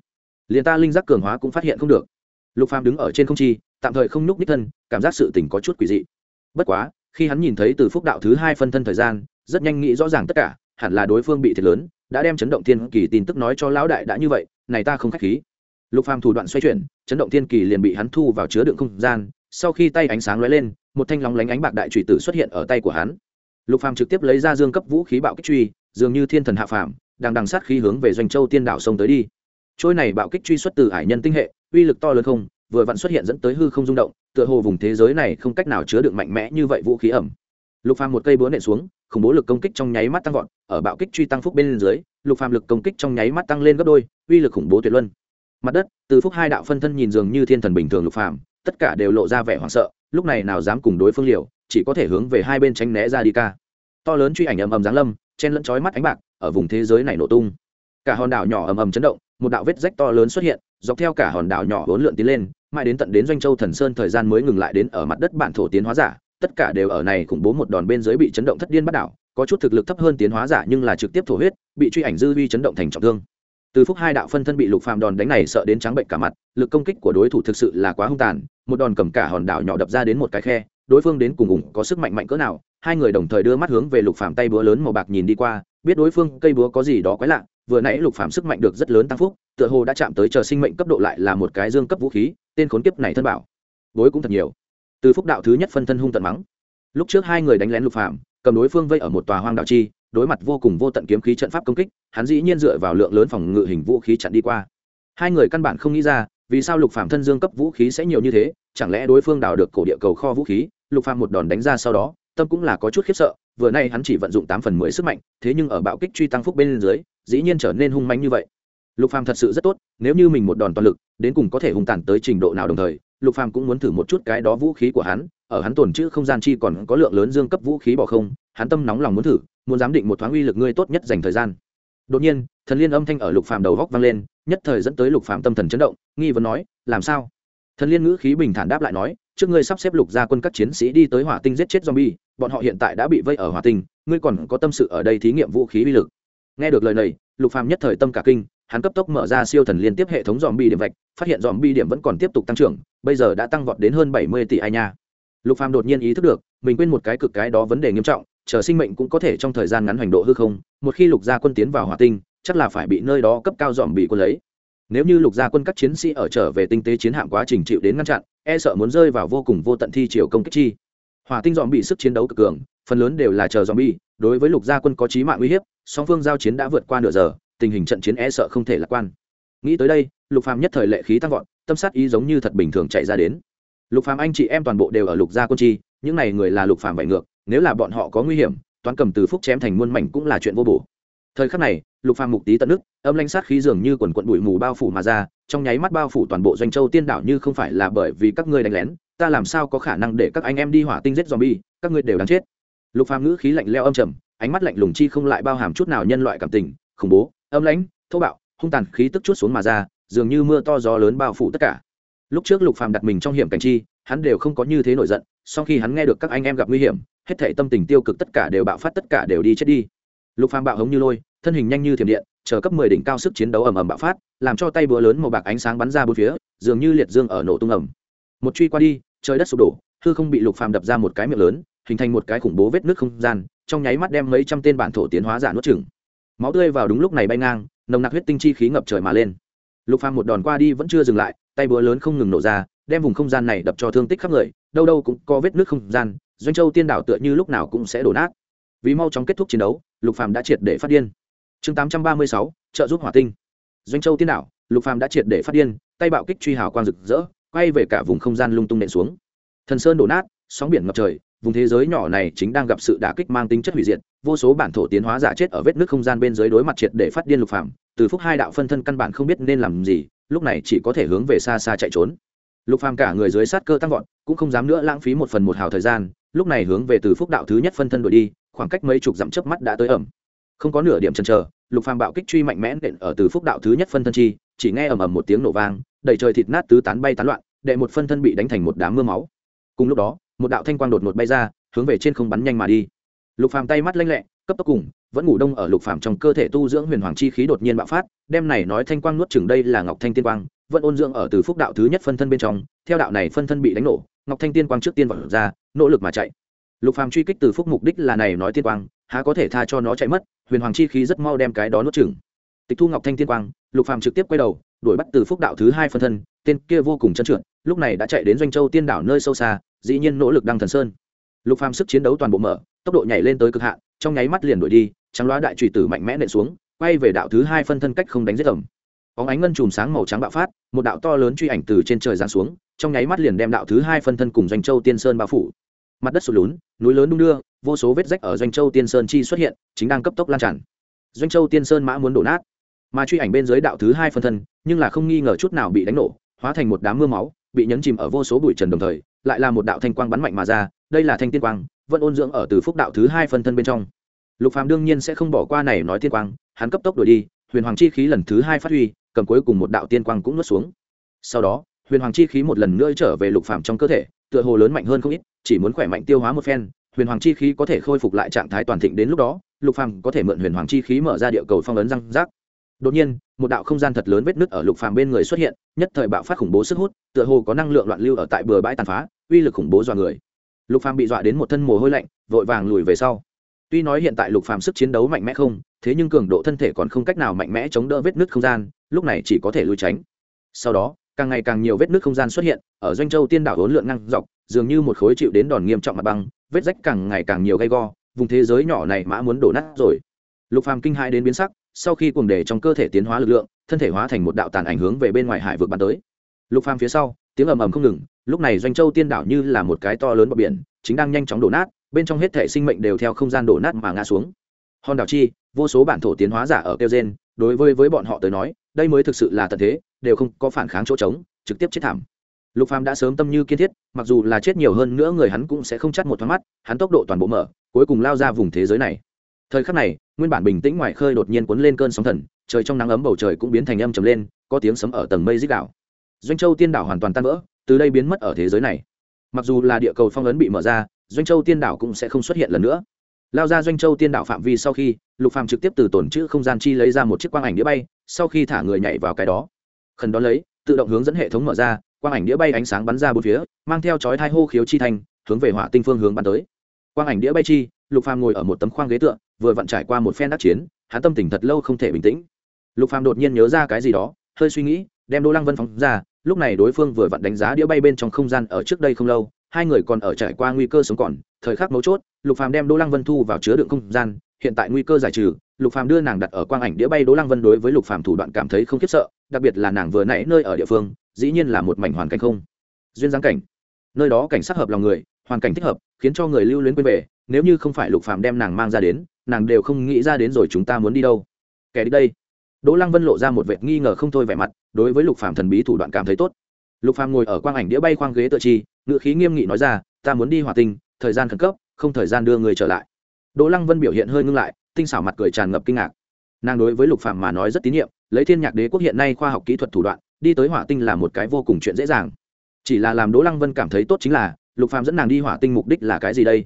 S1: Liền ta linh giác cường hóa cũng phát hiện không được. Lục phàm đứng ở trên không chi, tạm thời không núp ních thân, cảm giác sự tình có chút quỷ dị. Bất quá, khi hắn nhìn thấy từ phúc đạo thứ hai phân thân thời gian, rất nhanh nghĩ rõ ràng tất cả, hẳn là đối phương bị thiệt lớn, đã đem chấn động thiên kỳ tin tức nói cho lão đại đã như vậy, này ta không khách khí. Lục phàm thủ đoạn xoay chuyển, chấn động thiên kỳ liền bị hắn thu vào chứa đựng không gian, sau khi tay ánh sáng lóe lên một thanh lóng lánh ánh bạc đại trụy tử xuất hiện ở tay của hắn. Lục phàm trực tiếp lấy ra dương cấp vũ khí bạo kích truy, dường như thiên thần hạ phàm, đang đằng sát khí hướng về doanh châu tiên đảo sông tới đi. Trôi này bạo kích truy xuất từ hải nhân tinh hệ, uy lực to lớn không, vừa vặn xuất hiện dẫn tới hư không rung động, tựa hồ vùng thế giới này không cách nào chứa đựng mạnh mẽ như vậy vũ khí ẩm. Lục phàm một cây búa nện xuống, khủng bố lực công kích trong nháy mắt tăng vọt, ở bạo kích truy tăng phúc bên dưới, lục phàm lực công kích trong nháy mắt tăng lên gấp đôi, uy lực khủng bố tuyệt luân. Mặt đất, từ phúc hai đạo phân thân nhìn dường như thiên thần bình thường lục phàm, tất cả đều lộ ra vẻ hoảng sợ lúc này nào dám cùng đối phương liều, chỉ có thể hướng về hai bên tránh né ra đi ca. To lớn truy ảnh ầm ầm giáng lâm, chen lẫn chói mắt ánh bạc, ở vùng thế giới này nổ tung. Cả hòn đảo nhỏ ầm ầm chấn động, một đạo vết rách to lớn xuất hiện, dọc theo cả hòn đảo nhỏ vốn lượn tiến lên, mãi đến tận đến doanh châu thần sơn thời gian mới ngừng lại đến ở mặt đất bản thổ tiến hóa giả, tất cả đều ở này khủng bố một đòn bên dưới bị chấn động thất điên bắt đảo, có chút thực lực thấp hơn tiến hóa giả nhưng là trực tiếp thổ huyết, bị truy ảnh dư vi chấn động thành trọng thương từ phúc hai đạo phân thân bị lục phàm đòn đánh này sợ đến trắng bệnh cả mặt, lực công kích của đối thủ thực sự là quá hung tàn, một đòn cầm cả hòn đảo nhỏ đập ra đến một cái khe, đối phương đến cùng ủng có sức mạnh mạnh cỡ nào, hai người đồng thời đưa mắt hướng về lục phàm tay búa lớn màu bạc nhìn đi qua, biết đối phương cây búa có gì đó quái lạ, vừa nãy lục phàm sức mạnh được rất lớn tăng phúc, tựa hồ đã chạm tới chờ sinh mệnh cấp độ lại là một cái dương cấp vũ khí, tên khốn kiếp này thân bảo. Bối cũng thật nhiều. Từ phúc đạo thứ nhất phân thân hung tận mắng. Lúc trước hai người đánh lén lục phàm, cầm đối phương vây ở một tòa hoang đạo chi đối mặt vô cùng vô tận kiếm khí trận pháp công kích, hắn dĩ nhiên dựa vào lượng lớn phòng ngự hình vũ khí chặn đi qua. Hai người căn bản không nghĩ ra, vì sao lục phàm thân dương cấp vũ khí sẽ nhiều như thế, chẳng lẽ đối phương đào được cổ địa cầu kho vũ khí, lục phàm một đòn đánh ra sau đó, tâm cũng là có chút khiếp sợ, vừa nay hắn chỉ vận dụng tám phần mười sức mạnh, thế nhưng ở bạo kích truy tăng phúc bên dưới, dĩ nhiên trở nên hung manh như vậy. Lục phàm thật sự rất tốt, nếu như mình một đòn toàn lực, đến cùng có thể hung tàn tới trình độ nào đồng thời, lục phàm cũng muốn thử một chút cái đó vũ khí của hắn, ở hắn tổn chữ không gian chi còn có lượng lớn dương cấp vũ khí bỏ không, hắn tâm nóng lòng muốn thử muốn giám định một thoáng uy lực ngươi tốt nhất dành thời gian. Đột nhiên, thần liên âm thanh ở lục phàm đầu góc vang lên, nhất thời dẫn tới lục phàm tâm thần chấn động, nghi vấn nói, làm sao? Thần liên ngữ khí bình thản đáp lại nói, trước ngươi sắp xếp lục gia quân các chiến sĩ đi tới hỏa tinh giết chết zombie, bọn họ hiện tại đã bị vây ở hỏa tinh, ngươi còn có tâm sự ở đây thí nghiệm vũ khí uy lực. Nghe được lời này, lục phàm nhất thời tâm cả kinh, hắn cấp tốc mở ra siêu thần liên tiếp hệ thống dòm bi điểm vạch, phát hiện dòm bi điểm vẫn còn tiếp tục tăng trưởng, bây giờ đã tăng vọt đến hơn bảy mươi tỷ ai nha. Lục phàm đột nhiên ý thức được, mình quên một cái cực cái đó vấn đề nghiêm trọng chờ sinh mệnh cũng có thể trong thời gian ngắn hành độ hư không, một khi lục gia quân tiến vào hỏa tinh, chắc là phải bị nơi đó cấp cao dòm bị quân lấy. Nếu như lục gia quân các chiến sĩ ở trở về tinh tế chiến hạm quá trình chịu đến ngăn chặn e sợ muốn rơi vào vô cùng vô tận thi chiều công kích chi. Hỏa tinh dòm bị sức chiến đấu cực cường, phần lớn đều là chờ dòm bị. đối với lục gia quân có chí mạng uy hiếp, song phương giao chiến đã vượt qua nửa giờ, tình hình trận chiến e sợ không thể lạc quan. Nghĩ tới đây, lục phàm nhất thời lệ khí tăng vọt, tâm sát ý giống như thật bình thường chạy ra đến. Lục phàm anh chị em toàn bộ đều ở lục gia quân chi, những này người là lục phàm bảy ngược nếu là bọn họ có nguy hiểm, toán cầm từ phúc chém thành muôn mảnh cũng là chuyện vô bổ. Thời khắc này, lục phàm mục tí tận nước, âm lanh sát khí dường như quần quận bụi mù bao phủ mà ra, trong nháy mắt bao phủ toàn bộ doanh châu tiên đảo như không phải là bởi vì các ngươi đánh lén, ta làm sao có khả năng để các anh em đi hỏa tinh giết zombie, các ngươi đều đáng chết. Lục phàm ngữ khí lạnh leo âm trầm, ánh mắt lạnh lùng chi không lại bao hàm chút nào nhân loại cảm tình, khủng bố, âm lãnh, thô bạo, hung tàn khí tức chút xuống mà ra, dường như mưa to gió lớn bao phủ tất cả. Lúc trước lục phàm đặt mình trong hiểm cảnh chi, hắn đều không có như thế nổi giận sau khi hắn nghe được các anh em gặp nguy hiểm hết thảy tâm tình tiêu cực tất cả đều bạo phát, tất cả đều đi chết đi. Lục phàm bạo hống như lôi, thân hình nhanh như thiểm điện, chờ cấp 10 đỉnh cao sức chiến đấu ầm ầm bạo phát, làm cho tay búa lớn màu bạc ánh sáng bắn ra bốn phía, dường như liệt dương ở nổ tung ầm. Một truy qua đi, trời đất sụp đổ, hư không bị lục phàm đập ra một cái miệng lớn, hình thành một cái khủng bố vết nứt không gian, trong nháy mắt đem mấy trăm tên bản thổ tiến hóa giả nuốt chửng. Máu tươi vào đúng lúc này bay ngang, nồng nặc huyết tinh chi khí ngập trời mà lên. Lục phàm một đòn qua đi vẫn chưa dừng lại, tay búa lớn không ngừng nổ ra, đem vùng không gian này đập cho thương tích khắp người, đâu đâu cũng có vết nứt không gian doanh châu tiên đảo tựa như lúc nào cũng sẽ đổ nát. Vì mau chóng kết thúc chiến đấu lục phàm đã triệt để phát điên. Chương 836, trợ giúp hỏa tinh. Doanh châu tiên đảo lục phàm đã triệt để phát điên tay bạo kích truy hào quang rực rỡ quay về cả vùng không gian lung tung nện xuống. Thần sơn đổ nát sóng biển ngập trời vùng thế giới nhỏ này chính đang gặp sự đả kích mang tính chất hủy diệt vô số bản thổ tiến hóa giả chết ở vết nước không gian bên dưới đối mặt triệt để phát điên lục phàm. Từ phúc hai đạo phân thân căn bản không biết nên làm gì lúc này chỉ có thể hướng về xa xa chạy trốn lục phàm cả người dưới sát cơ tăng vọt, cũng không dám nữa lãng phí một phần một hào thời gian, lúc này hướng về từ phúc đạo thứ nhất phân thân đuổi đi, khoảng cách mấy chục dặm chớp mắt đã tới ẩm. Không có nửa điểm chần chờ, lục phàm bạo kích truy mạnh mẽ nện ở từ phúc đạo thứ nhất phân thân chi, chỉ nghe ầm ầm một tiếng nổ vang, đầy trời thịt nát tứ tán bay tán loạn, đệ một phân thân bị đánh thành một đám mưa máu. Cùng lúc đó, một đạo thanh quang đột ngột bay ra, hướng về trên không bắn nhanh mà đi. Lục phàm tay mắt lanh lẹ, cấp tốc cùng, vẫn ngủ đông ở lục phàm trong cơ thể tu dưỡng huyền hoàng chi khí đột nhiên bạo phát đem này nói thanh quang nuốt chừng đây là ngọc thanh tiên quang vẫn ôn dưỡng ở từ phúc đạo thứ nhất phân thân bên trong theo đạo này phân thân bị đánh nổ ngọc thanh tiên quang trước tiên vọt ra nỗ lực mà chạy. Lục phàm truy kích từ phúc mục đích là này nói tiên quang há có thể tha cho nó chạy mất huyền hoàng chi khí rất mau đem cái đó nuốt chửng, tịch thu ngọc thanh tiên quang lục phàm trực tiếp quay đầu đuổi bắt từ phúc đạo thứ hai phân thân tên kia vô cùng chân trượt lúc này đã chạy đến doanh châu tiên đảo nơi sâu xa dĩ nhiên nỗ lực đăng thần sơn. Lục phàm sức chiến đấu toàn bộ mở tốc độ nhảy lên tới cực hạn trong nháy mắt liền đuổi đi trắng loá đại trùy tử mạnh mẽ nện xuống quay về đạo thứ hai phân thân cách không đánh giết ẩm óng ánh ngân chùm sáng màu trắng bạo phát, một đạo to lớn truy ảnh từ trên trời giáng xuống, trong nháy mắt liền đem đạo thứ hai phân thân cùng doanh châu tiên sơn bao phủ. Mặt đất sụt lún, núi lớn đung đưa, vô số vết rách ở doanh châu tiên sơn chi xuất hiện, chính đang cấp tốc lan tràn. Doanh châu tiên sơn mã muốn đổ nát. Mà truy ảnh bên dưới đạo thứ hai phân thân, nhưng là không nghi ngờ chút nào bị đánh nổ, hóa thành một đám mưa máu, bị nhấn chìm ở vô số bụi trần đồng thời, lại là một đạo thanh quang bắn mạnh mà ra, đây là thanh tiên quang, vẫn ôn dưỡng ở từ phúc đạo thứ hai phân thân bên trong. Lục phàm đương nhiên sẽ không bỏ qua này nói tiên quang, hắn cấp tốc đuổi đi huyền hoàng chi khí lần thứ hai phát huy, cầm cuối cùng một đạo tiên quang cũng nuốt xuống. Sau đó, huyền hoàng chi khí một lần nữa trở về lục phàm trong cơ thể, tựa hồ lớn mạnh hơn không ít, chỉ muốn khỏe mạnh tiêu hóa một phen, huyền hoàng chi khí có thể khôi phục lại trạng thái toàn thịnh đến lúc đó, lục phàm có thể mượn huyền hoàng chi khí mở ra địa cầu phong ấn răng rác. Đột nhiên, một đạo không gian thật lớn vết nứt ở lục phàm bên người xuất hiện, nhất thời bạo phát khủng bố sức hút, tựa hồ có năng lượng loạn lưu ở tại bờ bãi tàn phá, uy lực khủng bố dọa người. Lục phàm bị dọa đến một thân mồ hôi lạnh, vội vàng lùi về sau tuy nói hiện tại lục phàm sức chiến đấu mạnh mẽ không, thế nhưng cường độ thân thể còn không cách nào mạnh mẽ chống đỡ vết nứt không gian, lúc này chỉ có thể lùi tránh. Sau đó, càng ngày càng nhiều vết nứt không gian xuất hiện, ở doanh châu tiên đảo hỗn lượng ngang dọc, dường như một khối chịu đến đòn nghiêm trọng mặt băng, vết rách càng ngày càng nhiều gay go, vùng thế giới nhỏ này mã muốn đổ nát rồi. Lục phàm kinh hãi đến biến sắc, sau khi cuồng đề trong cơ thể tiến hóa lực lượng, thân thể hóa thành một đạo tàn ảnh hướng về bên ngoài hải vực bắn tới. Lục phàm phía sau, tiếng ầm ầm không ngừng, lúc này doanh châu tiên đảo như là một cái to lớn bờ biển, chính đang nhanh chóng đổ nát bên trong hết thể sinh mệnh đều theo không gian đổ nát mà ngã xuống. Hòn đảo chi, vô số bản thổ tiến hóa giả ở kêu gen đối với với bọn họ tới nói, đây mới thực sự là tận thế, đều không có phản kháng chỗ trống, trực tiếp chết thảm. Lục phàm đã sớm tâm như kiên thiết, mặc dù là chết nhiều hơn nữa người hắn cũng sẽ không chắt một thoáng mắt, hắn tốc độ toàn bộ mở, cuối cùng lao ra vùng thế giới này. Thời khắc này, nguyên bản bình tĩnh ngoài khơi đột nhiên cuốn lên cơn sóng thần, trời trong nắng ấm bầu trời cũng biến thành âm trầm lên, có tiếng sấm ở tầng mây dích đảo doanh châu tiên đảo hoàn toàn tan vỡ, từ đây biến mất ở thế giới này. Mặc dù là địa cầu phong ấn bị mở ra doanh châu tiên đảo cũng sẽ không xuất hiện lần nữa. Lao ra doanh châu tiên đảo phạm vi sau khi lục phàm trực tiếp từ tổn chữ không gian chi lấy ra một chiếc quang ảnh đĩa bay sau khi thả người nhảy vào cái đó. Khẩn đó lấy tự động hướng dẫn hệ thống mở ra quang ảnh đĩa bay ánh sáng bắn ra bốn phía mang theo chói thai hô khiếu chi thành, hướng về hỏa tinh phương hướng bắn tới. Quang ảnh đĩa bay chi lục phàm ngồi ở một tấm khoang ghế tựa vừa vặn trải qua một phen đắc chiến hắn tâm tình thật lâu không thể bình tĩnh. Lục phàm đột nhiên nhớ ra cái gì đó hơi suy nghĩ đem đỗ lăng vân phóng ra lúc này đối phương vừa vặn đánh giá đĩa bay bên trong không gian ở trước đây không lâu hai người còn ở trải qua nguy cơ sống còn, thời khắc mấu chốt, lục phàm đem đỗ lăng vân thu vào chứa đựng không gian, hiện tại nguy cơ giải trừ, lục phàm đưa nàng đặt ở quang ảnh đĩa bay đỗ lăng vân đối với lục phàm thủ đoạn cảm thấy không khiếp sợ, đặc biệt là nàng vừa nãy nơi ở địa phương, dĩ nhiên là một mảnh hoàn cảnh không duyên dáng cảnh. Nơi đó cảnh sắc hợp lòng người, hoàn cảnh thích hợp, khiến cho người lưu luyến quên về, nếu như không phải lục phàm đem nàng mang ra đến, nàng đều không nghĩ ra đến rồi chúng ta muốn đi đâu. Kẻ đi đây. Đỗ lăng vân lộ ra một vệt nghi ngờ không thôi vẻ mặt, đối với lục phàm thần bí thủ đoạn cảm thấy tốt lục phàm ngồi ở quang ảnh đĩa bay khoang ghế tự chi ngựa khí nghiêm nghị nói ra, ta muốn đi hỏa tinh, thời gian khẩn cấp, không thời gian đưa người trở lại. Đỗ lăng vân biểu hiện hơi ngưng lại, tinh xảo mặt cười tràn ngập kinh ngạc. Nàng đối với lục phàm mà nói rất tín nhiệm, lấy thiên nhạc đế quốc hiện nay khoa học kỹ thuật thủ đoạn, đi tới hỏa tinh là một cái vô cùng chuyện dễ dàng. Chỉ là làm đỗ lăng vân cảm thấy tốt chính là, lục phàm dẫn nàng đi hỏa tinh mục đích là cái gì đây?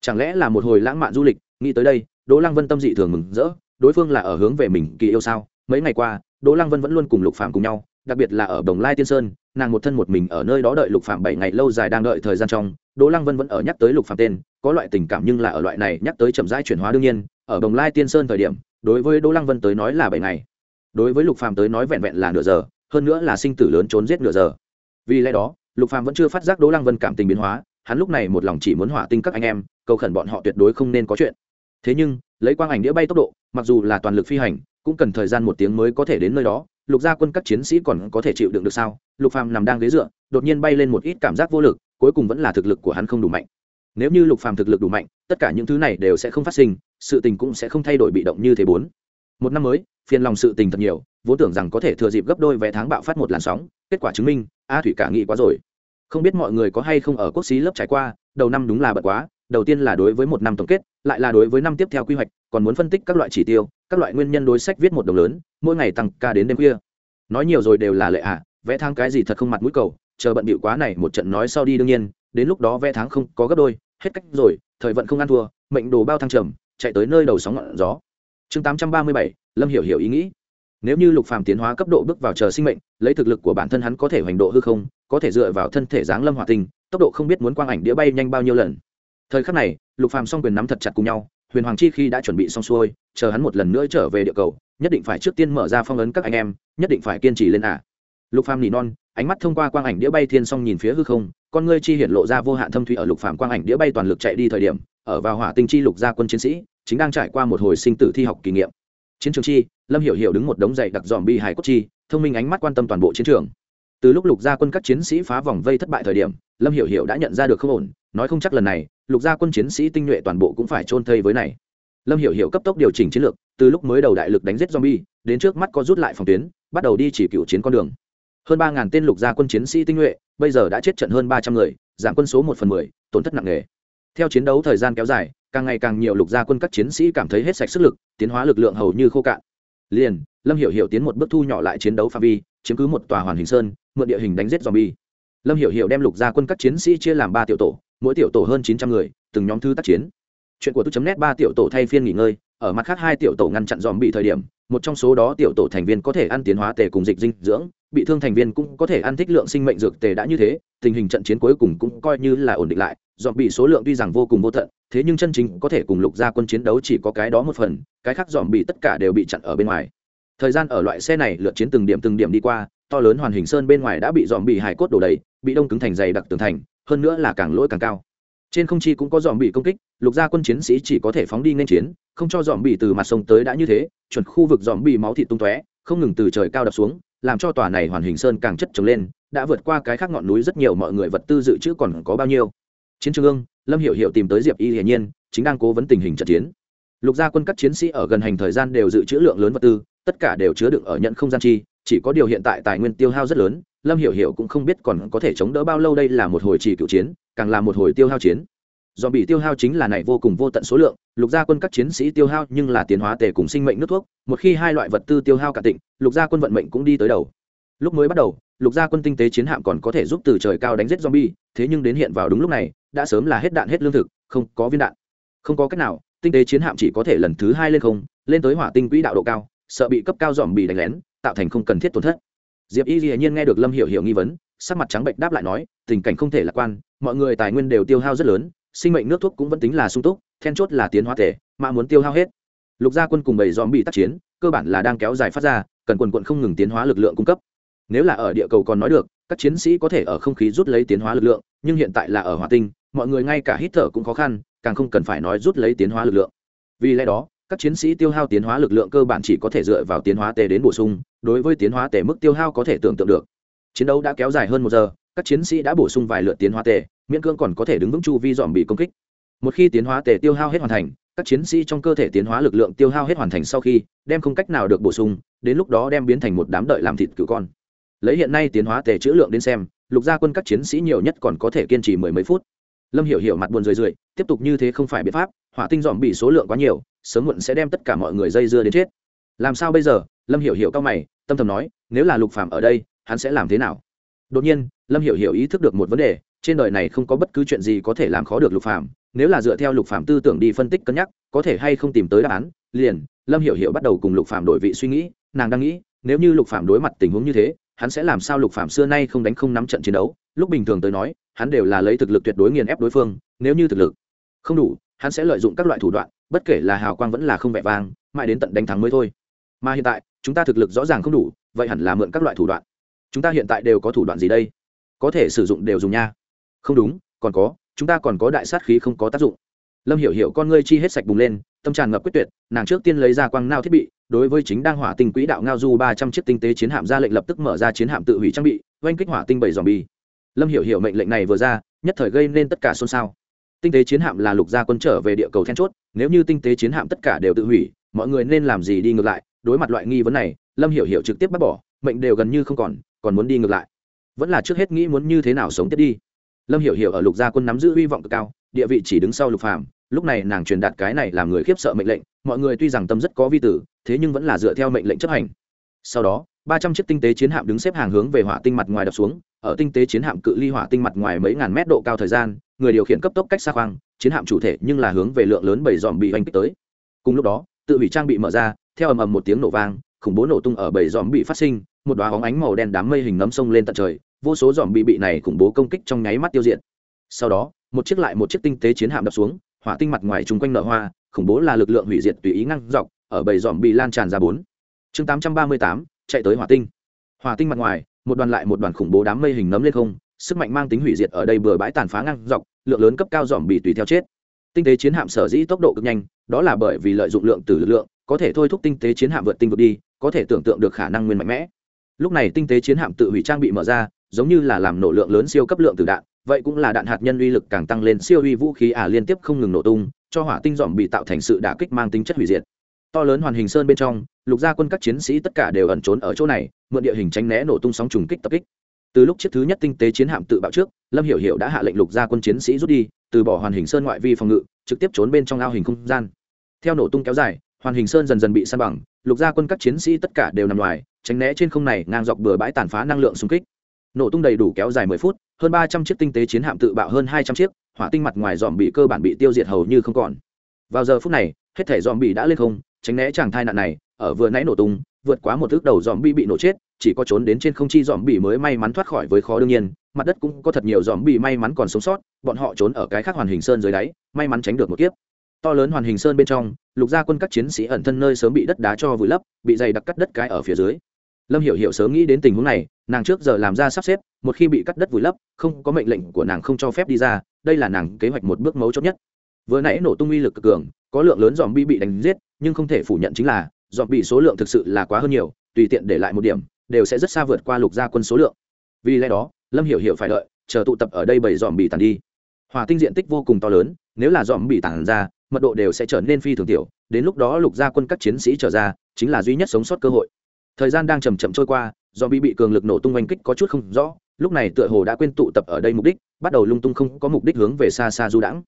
S1: Chẳng lẽ là một hồi lãng mạn du lịch, nghĩ tới đây, đỗ lăng vân tâm dị thường mừng rỡ, đối phương là ở hướng về mình kỳ yêu sao? Mấy ngày qua, đỗ lăng vân vẫn luôn cùng lục phàm cùng nhau, đặc biệt là ở đồng lai tiên sơn nàng một thân một mình ở nơi đó đợi lục Phạm bảy ngày lâu dài đang đợi thời gian trong, đỗ lăng vân vẫn ở nhắc tới lục Phạm tên, có loại tình cảm nhưng là ở loại này nhắc tới chậm rãi chuyển hóa đương nhiên, ở đồng lai tiên sơn thời điểm, đối với đỗ lăng vân tới nói là bảy ngày. Đối với lục Phạm tới nói vẹn vẹn là nửa giờ, hơn nữa là sinh tử lớn trốn giết nửa giờ. Vì lẽ đó, lục Phạm vẫn chưa phát giác đỗ lăng vân cảm tình biến hóa, hắn lúc này một lòng chỉ muốn hỏa tinh các anh em, cầu khẩn bọn họ tuyệt đối không nên có chuyện. Thế nhưng, lấy quang ảnh đĩa bay tốc độ, mặc dù là toàn lực phi hành, cũng cần thời gian một tiếng mới có thể đến nơi đó lục gia quân các chiến sĩ còn có thể chịu đựng được sao? Lục phàm nằm đang ghế dựa, đột nhiên bay lên một ít cảm giác vô lực, cuối cùng vẫn là thực lực của hắn không đủ mạnh. Nếu như lục phàm thực lực đủ mạnh, tất cả những thứ này đều sẽ không phát sinh, sự tình cũng sẽ không thay đổi bị động như thế bốn. Một năm mới, phiền lòng sự tình thật nhiều, vốn tưởng rằng có thể thừa dịp gấp đôi vé tháng bạo phát một làn sóng, kết quả chứng minh, a thủy cả nghĩ quá rồi. Không biết mọi người có hay không ở quốc xí lớp trải qua, đầu năm đúng là bận quá đầu tiên là đối với một năm tổng kết lại là đối với năm tiếp theo quy hoạch còn muốn phân tích các loại chỉ tiêu các loại nguyên nhân đối sách viết một đồng lớn mỗi ngày tăng ca đến đêm khuya. Nói nhiều rồi đều là lệ ạ à, vẽ tháng cái gì thật không mặt mũi cầu chờ bận bịu quá này một trận nói sau đi đương nhiên đến lúc đó vẽ tháng không có gấp đôi hết cách rồi thời vận không ăn thua mệnh đồ bao thăng trầm chạy tới nơi đầu sóng ngọn gió. Chương tám trăm ba mươi bảy lâm hiểu hiểu ý nghĩ. Nếu như lục phàm tiến hóa cấp độ bước vào chờ sinh mệnh lấy thực lực của bản thân hắn có thể hoành độ hư không có thể dựa vào thân thể dáng lâm hỏa tinh tốc độ không biết muốn quang ảnh đĩa bay nhanh bao nhiêu lần thời khắc này, lục phàm song quyền nắm thật chặt cùng nhau, huyền hoàng chi khi đã chuẩn bị xong xuôi, chờ hắn một lần nữa trở về địa cầu, nhất định phải trước tiên mở ra phong ấn các anh em, nhất định phải kiên trì lên à. lục phàm nỉ non, ánh mắt thông qua quang ảnh đĩa bay thiên song nhìn phía hư không, con ngươi chi hiện lộ ra vô hạn thâm thủy ở lục phàm quang ảnh đĩa bay toàn lực chạy đi thời điểm, ở vào hỏa tinh chi lục gia quân chiến sĩ, chính đang trải qua một hồi sinh tử thi học kỷ nghiệm chiến trường chi, lâm hiểu hiểu đứng một đống dày đặc dòm bi hải cốt chi, thông minh ánh mắt quan tâm toàn bộ chiến trường từ lúc lục gia quân các chiến sĩ phá vòng vây thất bại thời điểm, lâm hiểu hiểu đã nhận ra được không ổn, nói không chắc lần này lục gia quân chiến sĩ tinh nhuệ toàn bộ cũng phải trôn thây với này. Lâm hiểu hiểu cấp tốc điều chỉnh chiến lược, từ lúc mới đầu đại lực đánh giết zombie, đến trước mắt có rút lại phòng tuyến, bắt đầu đi chỉ cựu chiến con đường. Hơn ba ngàn tên lục gia quân chiến sĩ tinh nhuệ, bây giờ đã chết trận hơn ba trăm người, giảm quân số một phần mười, tổn thất nặng nề. Theo chiến đấu thời gian kéo dài, càng ngày càng nhiều lục gia quân các chiến sĩ cảm thấy hết sạch sức lực, tiến hóa lực lượng hầu như khô cạn. Liền, lâm hiểu hiểu tiến một bước thu nhỏ lại chiến đấu phạm vi, chiếm cứ một tòa hoàn hình sơn, mượn địa hình đánh giết zombie lâm hiểu hiểu đem lục gia quân các chiến sĩ chia làm ba tiểu tổ, mỗi tiểu tổ hơn chín trăm người, từng nhóm thư tác chiến. Chuyện của tôi chấm nét ba tiểu tổ thay phiên nghỉ ngơi, ở mặt khác hai tiểu tổ ngăn chặn dòm bị thời điểm, một trong số đó tiểu tổ thành viên có thể ăn tiến hóa tề cùng dịch dinh dưỡng, bị thương thành viên cũng có thể ăn thích lượng sinh mệnh dược tề đã như thế, tình hình trận chiến cuối cùng cũng coi như là ổn định lại, dòm bị số lượng tuy rằng vô cùng vô tận, thế nhưng chân chính có thể cùng lục gia quân chiến đấu chỉ có cái đó một phần, cái khác dòm bị tất cả đều bị chặn ở bên ngoài thời gian ở loại xe này lượt chiến từng điểm từng điểm đi qua, to lớn hoàn hình sơn bên ngoài đã bị dòm bị hải cốt đổ đầy, bị đông cứng thành dày đặc tường thành, hơn nữa là càng lỗi càng cao. Trên không chi cũng có dòm bị công kích, lục gia quân chiến sĩ chỉ có thể phóng đi nên chiến, không cho dòm bị từ mặt sông tới đã như thế, chuẩn khu vực dòm bị máu thịt tung tóe, không ngừng từ trời cao đập xuống, làm cho tòa này hoàn hình sơn càng chất trồng lên, đã vượt qua cái khác ngọn núi rất nhiều mọi người vật tư dự trữ còn có bao nhiêu. Chiến trường ương, lâm hiểu hiểu tìm tới diệp y hiển nhiên, chính đang cố vấn tình hình trận chiến. Lục gia quân các chiến sĩ ở gần hành thời gian đều dự trữ lượng lớn vật tư tất cả đều chứa đựng ở nhận không gian chi, chỉ có điều hiện tại tài nguyên tiêu hao rất lớn, lâm hiểu hiểu cũng không biết còn có thể chống đỡ bao lâu đây là một hồi trì cựu chiến, càng là một hồi tiêu hao chiến. Do bị tiêu hao chính là này vô cùng vô tận số lượng, lục gia quân các chiến sĩ tiêu hao nhưng là tiến hóa tề cùng sinh mệnh nước thuốc, một khi hai loại vật tư tiêu hao cả tịnh, lục gia quân vận mệnh cũng đi tới đầu. Lúc mới bắt đầu, lục gia quân tinh tế chiến hạm còn có thể giúp từ trời cao đánh giết zombie, thế nhưng đến hiện vào đúng lúc này, đã sớm là hết đạn hết lương thực, không có viên đạn. Không có cách nào, tinh tế chiến hạm chỉ có thể lần thứ hai lên không, lên tới hỏa tinh quỹ đạo độ cao sợ bị cấp cao dòm bị đánh lén, tạo thành không cần thiết tổn thất. Diệp y hiển nhiên nghe được lâm hiểu hiểu nghi vấn, sắc mặt trắng bệnh đáp lại nói, tình cảnh không thể lạc quan, mọi người tài nguyên đều tiêu hao rất lớn, sinh mệnh nước thuốc cũng vẫn tính là sung túc, then chốt là tiến hóa thể, mà muốn tiêu hao hết. Lục gia quân cùng bảy dòm bị tác chiến, cơ bản là đang kéo dài phát ra, cần quần quận không ngừng tiến hóa lực lượng cung cấp. Nếu là ở địa cầu còn nói được, các chiến sĩ có thể ở không khí rút lấy tiến hóa lực lượng, nhưng hiện tại là ở hỏa tinh, mọi người ngay cả hít thở cũng khó khăn, càng không cần phải nói rút lấy tiến hóa lực lượng. Vì lẽ đó các chiến sĩ tiêu hao tiến hóa lực lượng cơ bản chỉ có thể dựa vào tiến hóa tề đến bổ sung, đối với tiến hóa tề mức tiêu hao có thể tưởng tượng được. Chiến đấu đã kéo dài hơn một giờ, các chiến sĩ đã bổ sung vài lượt tiến hóa tề miễn cưỡng còn có thể đứng vững chu vi dòm bị công kích. Một khi tiến hóa tề tiêu hao hết hoàn thành, các chiến sĩ trong cơ thể tiến hóa lực lượng tiêu hao hết hoàn thành sau khi, đem không cách nào được bổ sung, đến lúc đó đem biến thành một đám đợi làm thịt cứu con. Lấy hiện nay tiến hóa tề chữ lượng đến xem, lục gia quân các chiến sĩ nhiều nhất còn có thể kiên trì mười mấy phút. Lâm hiểu hiểu mặt buồn rười rượi, tiếp tục như thế không phải biện pháp hỏa tinh dòm bị số lượng quá nhiều, sớm muộn sẽ đem tất cả mọi người dây dưa đến chết. Làm sao bây giờ? Lâm hiểu hiểu cao mày, tâm thầm nói, nếu là lục phàm ở đây, hắn sẽ làm thế nào? Đột nhiên, lâm hiểu hiểu ý thức được một vấn đề, trên đời này không có bất cứ chuyện gì có thể làm khó được lục phàm, nếu là dựa theo lục phàm tư tưởng đi phân tích cân nhắc, có thể hay không tìm tới đáp án, liền, lâm hiểu hiểu bắt đầu cùng lục phàm đổi vị suy nghĩ, nàng đang nghĩ, nếu như lục phàm đối mặt tình huống như thế, hắn sẽ làm sao lục phàm xưa nay không đánh không nắm trận chiến đấu? Lúc bình thường tới nói, hắn đều là lấy thực lực tuyệt đối nghiền ép đối phương, nếu như thực lực không đủ hắn sẽ lợi dụng các loại thủ đoạn, bất kể là hào quang vẫn là không vẻ vang, mãi đến tận đánh thắng mới thôi. Mà hiện tại, chúng ta thực lực rõ ràng không đủ, vậy hẳn là mượn các loại thủ đoạn. Chúng ta hiện tại đều có thủ đoạn gì đây? Có thể sử dụng đều dùng nha. Không đúng, còn có, chúng ta còn có đại sát khí không có tác dụng. Lâm hiểu hiểu con ngươi chi hết sạch bùng lên, tâm tràn ngập quyết tuyệt, nàng trước tiên lấy ra quang nao thiết bị, đối với chính đang hỏa tinh quỹ đạo ngao du ba trăm chiếc tinh tế chiến hạm ra lệnh lập tức mở ra chiến hạm tự hủy trang bị, oanh kích hỏa tinh bảy dòm bi lâm hiểu hiểu mệnh lệnh này vừa ra, nhất thời gây nên tất cả xôn xao tinh tế chiến hạm là lục gia quân trở về địa cầu then chốt, nếu như tinh tế chiến hạm tất cả đều tự hủy, mọi người nên làm gì đi ngược lại? Đối mặt loại nghi vấn này, lâm hiểu hiểu trực tiếp bác bỏ, mệnh đều gần như không còn còn muốn đi ngược lại. Vẫn là trước hết nghĩ muốn như thế nào sống tiếp đi. Lâm hiểu hiểu ở lục gia quân nắm giữ hy vọng cực cao, địa vị chỉ đứng sau lục phàm, lúc này nàng truyền đạt cái này làm người khiếp sợ mệnh lệnh, mọi người tuy rằng tâm rất có vi tử, thế nhưng vẫn là dựa theo mệnh lệnh chấp hành. Sau đó, ba trăm chiếc tinh tế chiến hạm đứng xếp hàng hướng về hỏa tinh mặt ngoài đập xuống, ở tinh tế chiến hạm cự ly hỏa tinh mặt ngoài mấy ngàn mét độ cao thời gian người điều khiển cấp tốc cách xa khoang, chiến hạm chủ thể nhưng là hướng về lượng lớn bảy dòm bị oanh kích tới. Cùng lúc đó, tự hủy trang bị mở ra, theo ầm ầm một tiếng nổ vang, khủng bố nổ tung ở bảy dòm bị phát sinh, một đoá hóng ánh màu đen đám mây hình nấm sông lên tận trời, vô số dòm bị bị này khủng bố công kích trong nháy mắt tiêu diệt. Sau đó, một chiếc lại một chiếc tinh tế chiến hạm đập xuống, hỏa tinh mặt ngoài chung quanh nở hoa, khủng bố là lực lượng hủy diệt tùy ý ngăn dọc, ở bầy dòm bị lan tràn ra bốn. Chương tám trăm ba mươi tám, chạy tới hỏa tinh. Hỏa tinh mặt ngoài, một đoàn lại một đoàn khủng bố đám mây hình nấm lên không sức mạnh mang tính hủy diệt ở đây bừa bãi tàn phá ngang dọc, lượng lớn cấp cao dòm bị tùy theo chết. Tinh tế chiến hạm sở dĩ tốc độ cực nhanh, đó là bởi vì lợi dụng lượng từ lực lượng, có thể thôi thúc tinh tế chiến hạm vượt tinh vượt đi, có thể tưởng tượng được khả năng nguyên mạnh mẽ. Lúc này tinh tế chiến hạm tự hủy trang bị mở ra, giống như là làm nổ lượng lớn siêu cấp lượng từ đạn, vậy cũng là đạn hạt nhân uy lực càng tăng lên siêu uy vũ khí ả liên tiếp không ngừng nổ tung, cho hỏa tinh dòm bị tạo thành sự đả kích mang tính chất hủy diệt. To lớn hoàn hình sơn bên trong, lục gia quân các chiến sĩ tất cả đều ẩn trốn ở chỗ này, mượn địa hình tránh né nổ tung sóng trùng kích tập kích từ lúc chiếc thứ nhất tinh tế chiến hạm tự bạo trước, lâm hiểu hiểu đã hạ lệnh lục gia quân chiến sĩ rút đi, từ bỏ hoàn hình sơn ngoại vi phòng ngự, trực tiếp trốn bên trong ao hình không gian. Theo nổ tung kéo dài, hoàn hình sơn dần dần bị san bằng, lục gia quân các chiến sĩ tất cả đều nằm ngoài, tránh né trên không này ngang dọc bừa bãi tàn phá năng lượng xung kích. Nổ tung đầy đủ kéo dài mười phút, hơn ba trăm chiếc tinh tế chiến hạm tự bạo hơn hai trăm chiếc, hỏa tinh mặt ngoài dòm bị cơ bản bị tiêu diệt hầu như không còn. Vào giờ phút này, hết thể dòm bị đã lên không, tránh né chàng thai nạn này, ở vừa nãy nổ tung vượt quá một thước đầu dòm bị bị nổ chết, chỉ có trốn đến trên không chi dòm bị mới may mắn thoát khỏi với khó đương nhiên, mặt đất cũng có thật nhiều dòm bị may mắn còn sống sót, bọn họ trốn ở cái khác hoàn hình sơn dưới đáy, may mắn tránh được một kiếp. To lớn hoàn hình sơn bên trong, lục gia quân các chiến sĩ ẩn thân nơi sớm bị đất đá cho vùi lấp, bị dày đặc cắt đất cái ở phía dưới. Lâm hiểu hiểu sớm nghĩ đến tình huống này, nàng trước giờ làm ra sắp xếp, một khi bị cắt đất vùi lấp, không có mệnh lệnh của nàng không cho phép đi ra, đây là nàng kế hoạch một bước mấu chốt nhất. Vừa nãy nổ tung uy lực cực cường, có lượng lớn dòm bi bị đánh giết, nhưng không thể phủ nhận chính là dọn bị số lượng thực sự là quá hơn nhiều, tùy tiện để lại một điểm, đều sẽ rất xa vượt qua lục gia quân số lượng. Vì lẽ đó, lâm hiểu hiểu phải đợi, chờ tụ tập ở đây bảy dòm bị tàn đi. Hòa tinh diện tích vô cùng to lớn, nếu là dòm bị tàn ra, mật độ đều sẽ trở nên phi thường tiểu, đến lúc đó lục gia quân các chiến sĩ trở ra, chính là duy nhất sống sót cơ hội. Thời gian đang chầm chậm trôi qua do bị bị cường lực nổ tung oanh kích có chút không rõ, lúc này tựa hồ đã quên tụ tập ở đây mục đích, bắt đầu lung tung không có mục đích hướng về xa xa du đãng.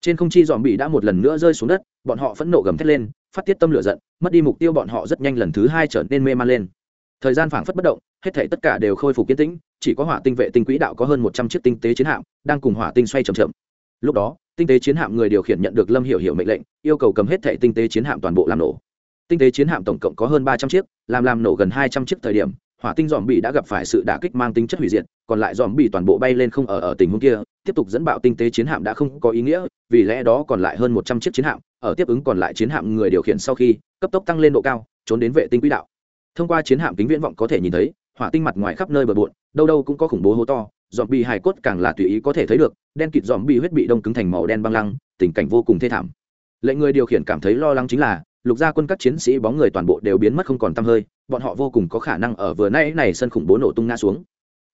S1: Trên không chi dòm bị đã một lần nữa rơi xuống đất, bọn họ phẫn nộ gầm thét lên phát tiết tâm lửa giận, mất đi mục tiêu bọn họ rất nhanh lần thứ hai trở nên mê man lên. Thời gian phảng phất bất động, hết thể tất cả đều khôi phục kiến tĩnh, chỉ có hỏa tinh vệ tinh quỹ đạo có hơn một trăm chiếc tinh tế chiến hạm đang cùng hỏa tinh xoay chậm chậm. Lúc đó, tinh tế chiến hạm người điều khiển nhận được lâm hiểu hiểu mệnh lệnh, yêu cầu cầm hết thể tinh tế chiến hạm toàn bộ làm nổ. Tinh tế chiến hạm tổng cộng có hơn ba trăm chiếc, làm làm nổ gần hai trăm chiếc thời điểm hỏa tinh dòm bị đã gặp phải sự đả kích mang tính chất hủy diệt, còn lại dòm bị toàn bộ bay lên không ở ở tình huống kia, tiếp tục dẫn bạo tinh tế chiến hạm đã không có ý nghĩa, vì lẽ đó còn lại hơn một trăm chiếc chiến hạm, ở tiếp ứng còn lại chiến hạm người điều khiển sau khi, cấp tốc tăng lên độ cao, trốn đến vệ tinh quỹ đạo. Thông qua chiến hạm kính viễn vọng có thể nhìn thấy, hỏa tinh mặt ngoài khắp nơi bờ bộn, đâu đâu cũng có khủng bố hố to, dòm bị hài cốt càng là tùy ý có thể thấy được, đen kịt dòm bị huyết bị đông cứng thành màu đen băng lăng, tình cảnh vô cùng thê thảm. Lệnh người điều khiển cảm thấy lo lắng chính là lục gia quân các chiến sĩ bóng người toàn bộ đều biến mất không còn t hơi, bọn họ vô cùng có khả năng ở vừa nay này sân khủng bố nổ tung ngã xuống.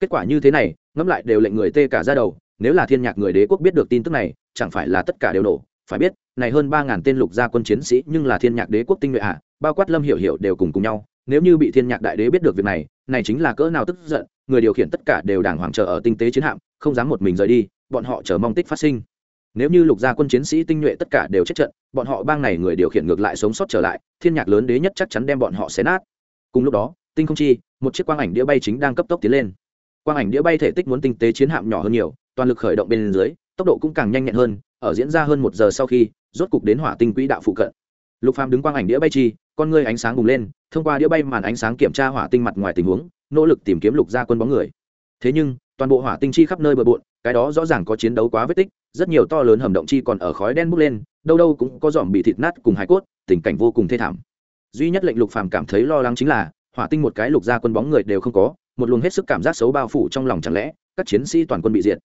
S1: Kết quả như thế này, ngẫm lại đều lệnh người tê cả ra đầu, nếu là thiên nhạc người đế quốc biết được tin tức này, chẳng phải là tất cả đều nổ. Phải biết, này hơn ba ngàn tên lục gia quân chiến sĩ nhưng là thiên nhạc đế quốc tinh nhuệ à bao quát lâm hiểu hiểu đều cùng cùng nhau. Nếu như bị thiên nhạc đại đế biết được việc này này chính là cỡ nào tức giận, người điều khiển tất cả đều đàng hoàng chờ ở tinh tế chiến hạm, không dám một mình rời đi, bọn họ chờ mong tích phát sinh nếu như lục gia quân chiến sĩ tinh nhuệ tất cả đều chết trận, bọn họ bang này người điều khiển ngược lại sống sót trở lại, thiên nhạc lớn đế nhất chắc chắn đem bọn họ xé nát. Cùng lúc đó, tinh không chi, một chiếc quang ảnh đĩa bay chính đang cấp tốc tiến lên. Quang ảnh đĩa bay thể tích muốn tinh tế chiến hạm nhỏ hơn nhiều, toàn lực khởi động bên dưới, tốc độ cũng càng nhanh nhẹn hơn, ở diễn ra hơn một giờ sau khi, rốt cục đến hỏa tinh quỹ đạo phụ cận. Lục phàm đứng quang ảnh đĩa bay chi, con ngươi ánh sáng bùng lên, thông qua đĩa bay màn ánh sáng kiểm tra hỏa tinh mặt ngoài tình huống, nỗ lực tìm kiếm lục gia quân bóng người. Thế nhưng, toàn bộ hỏa tinh chi khắp nơi bừa bộn, cái đó rõ ràng có chiến đấu quá vết tích rất nhiều to lớn hầm động chi còn ở khói đen bốc lên, đâu đâu cũng có dòm bị thịt nát cùng hải cốt, tình cảnh vô cùng thê thảm. Duy nhất lệnh lục phàm cảm thấy lo lắng chính là, hỏa tinh một cái lục gia quân bóng người đều không có, một luồng hết sức cảm giác xấu bao phủ trong lòng chẳng lẽ, các chiến sĩ toàn quân bị diệt.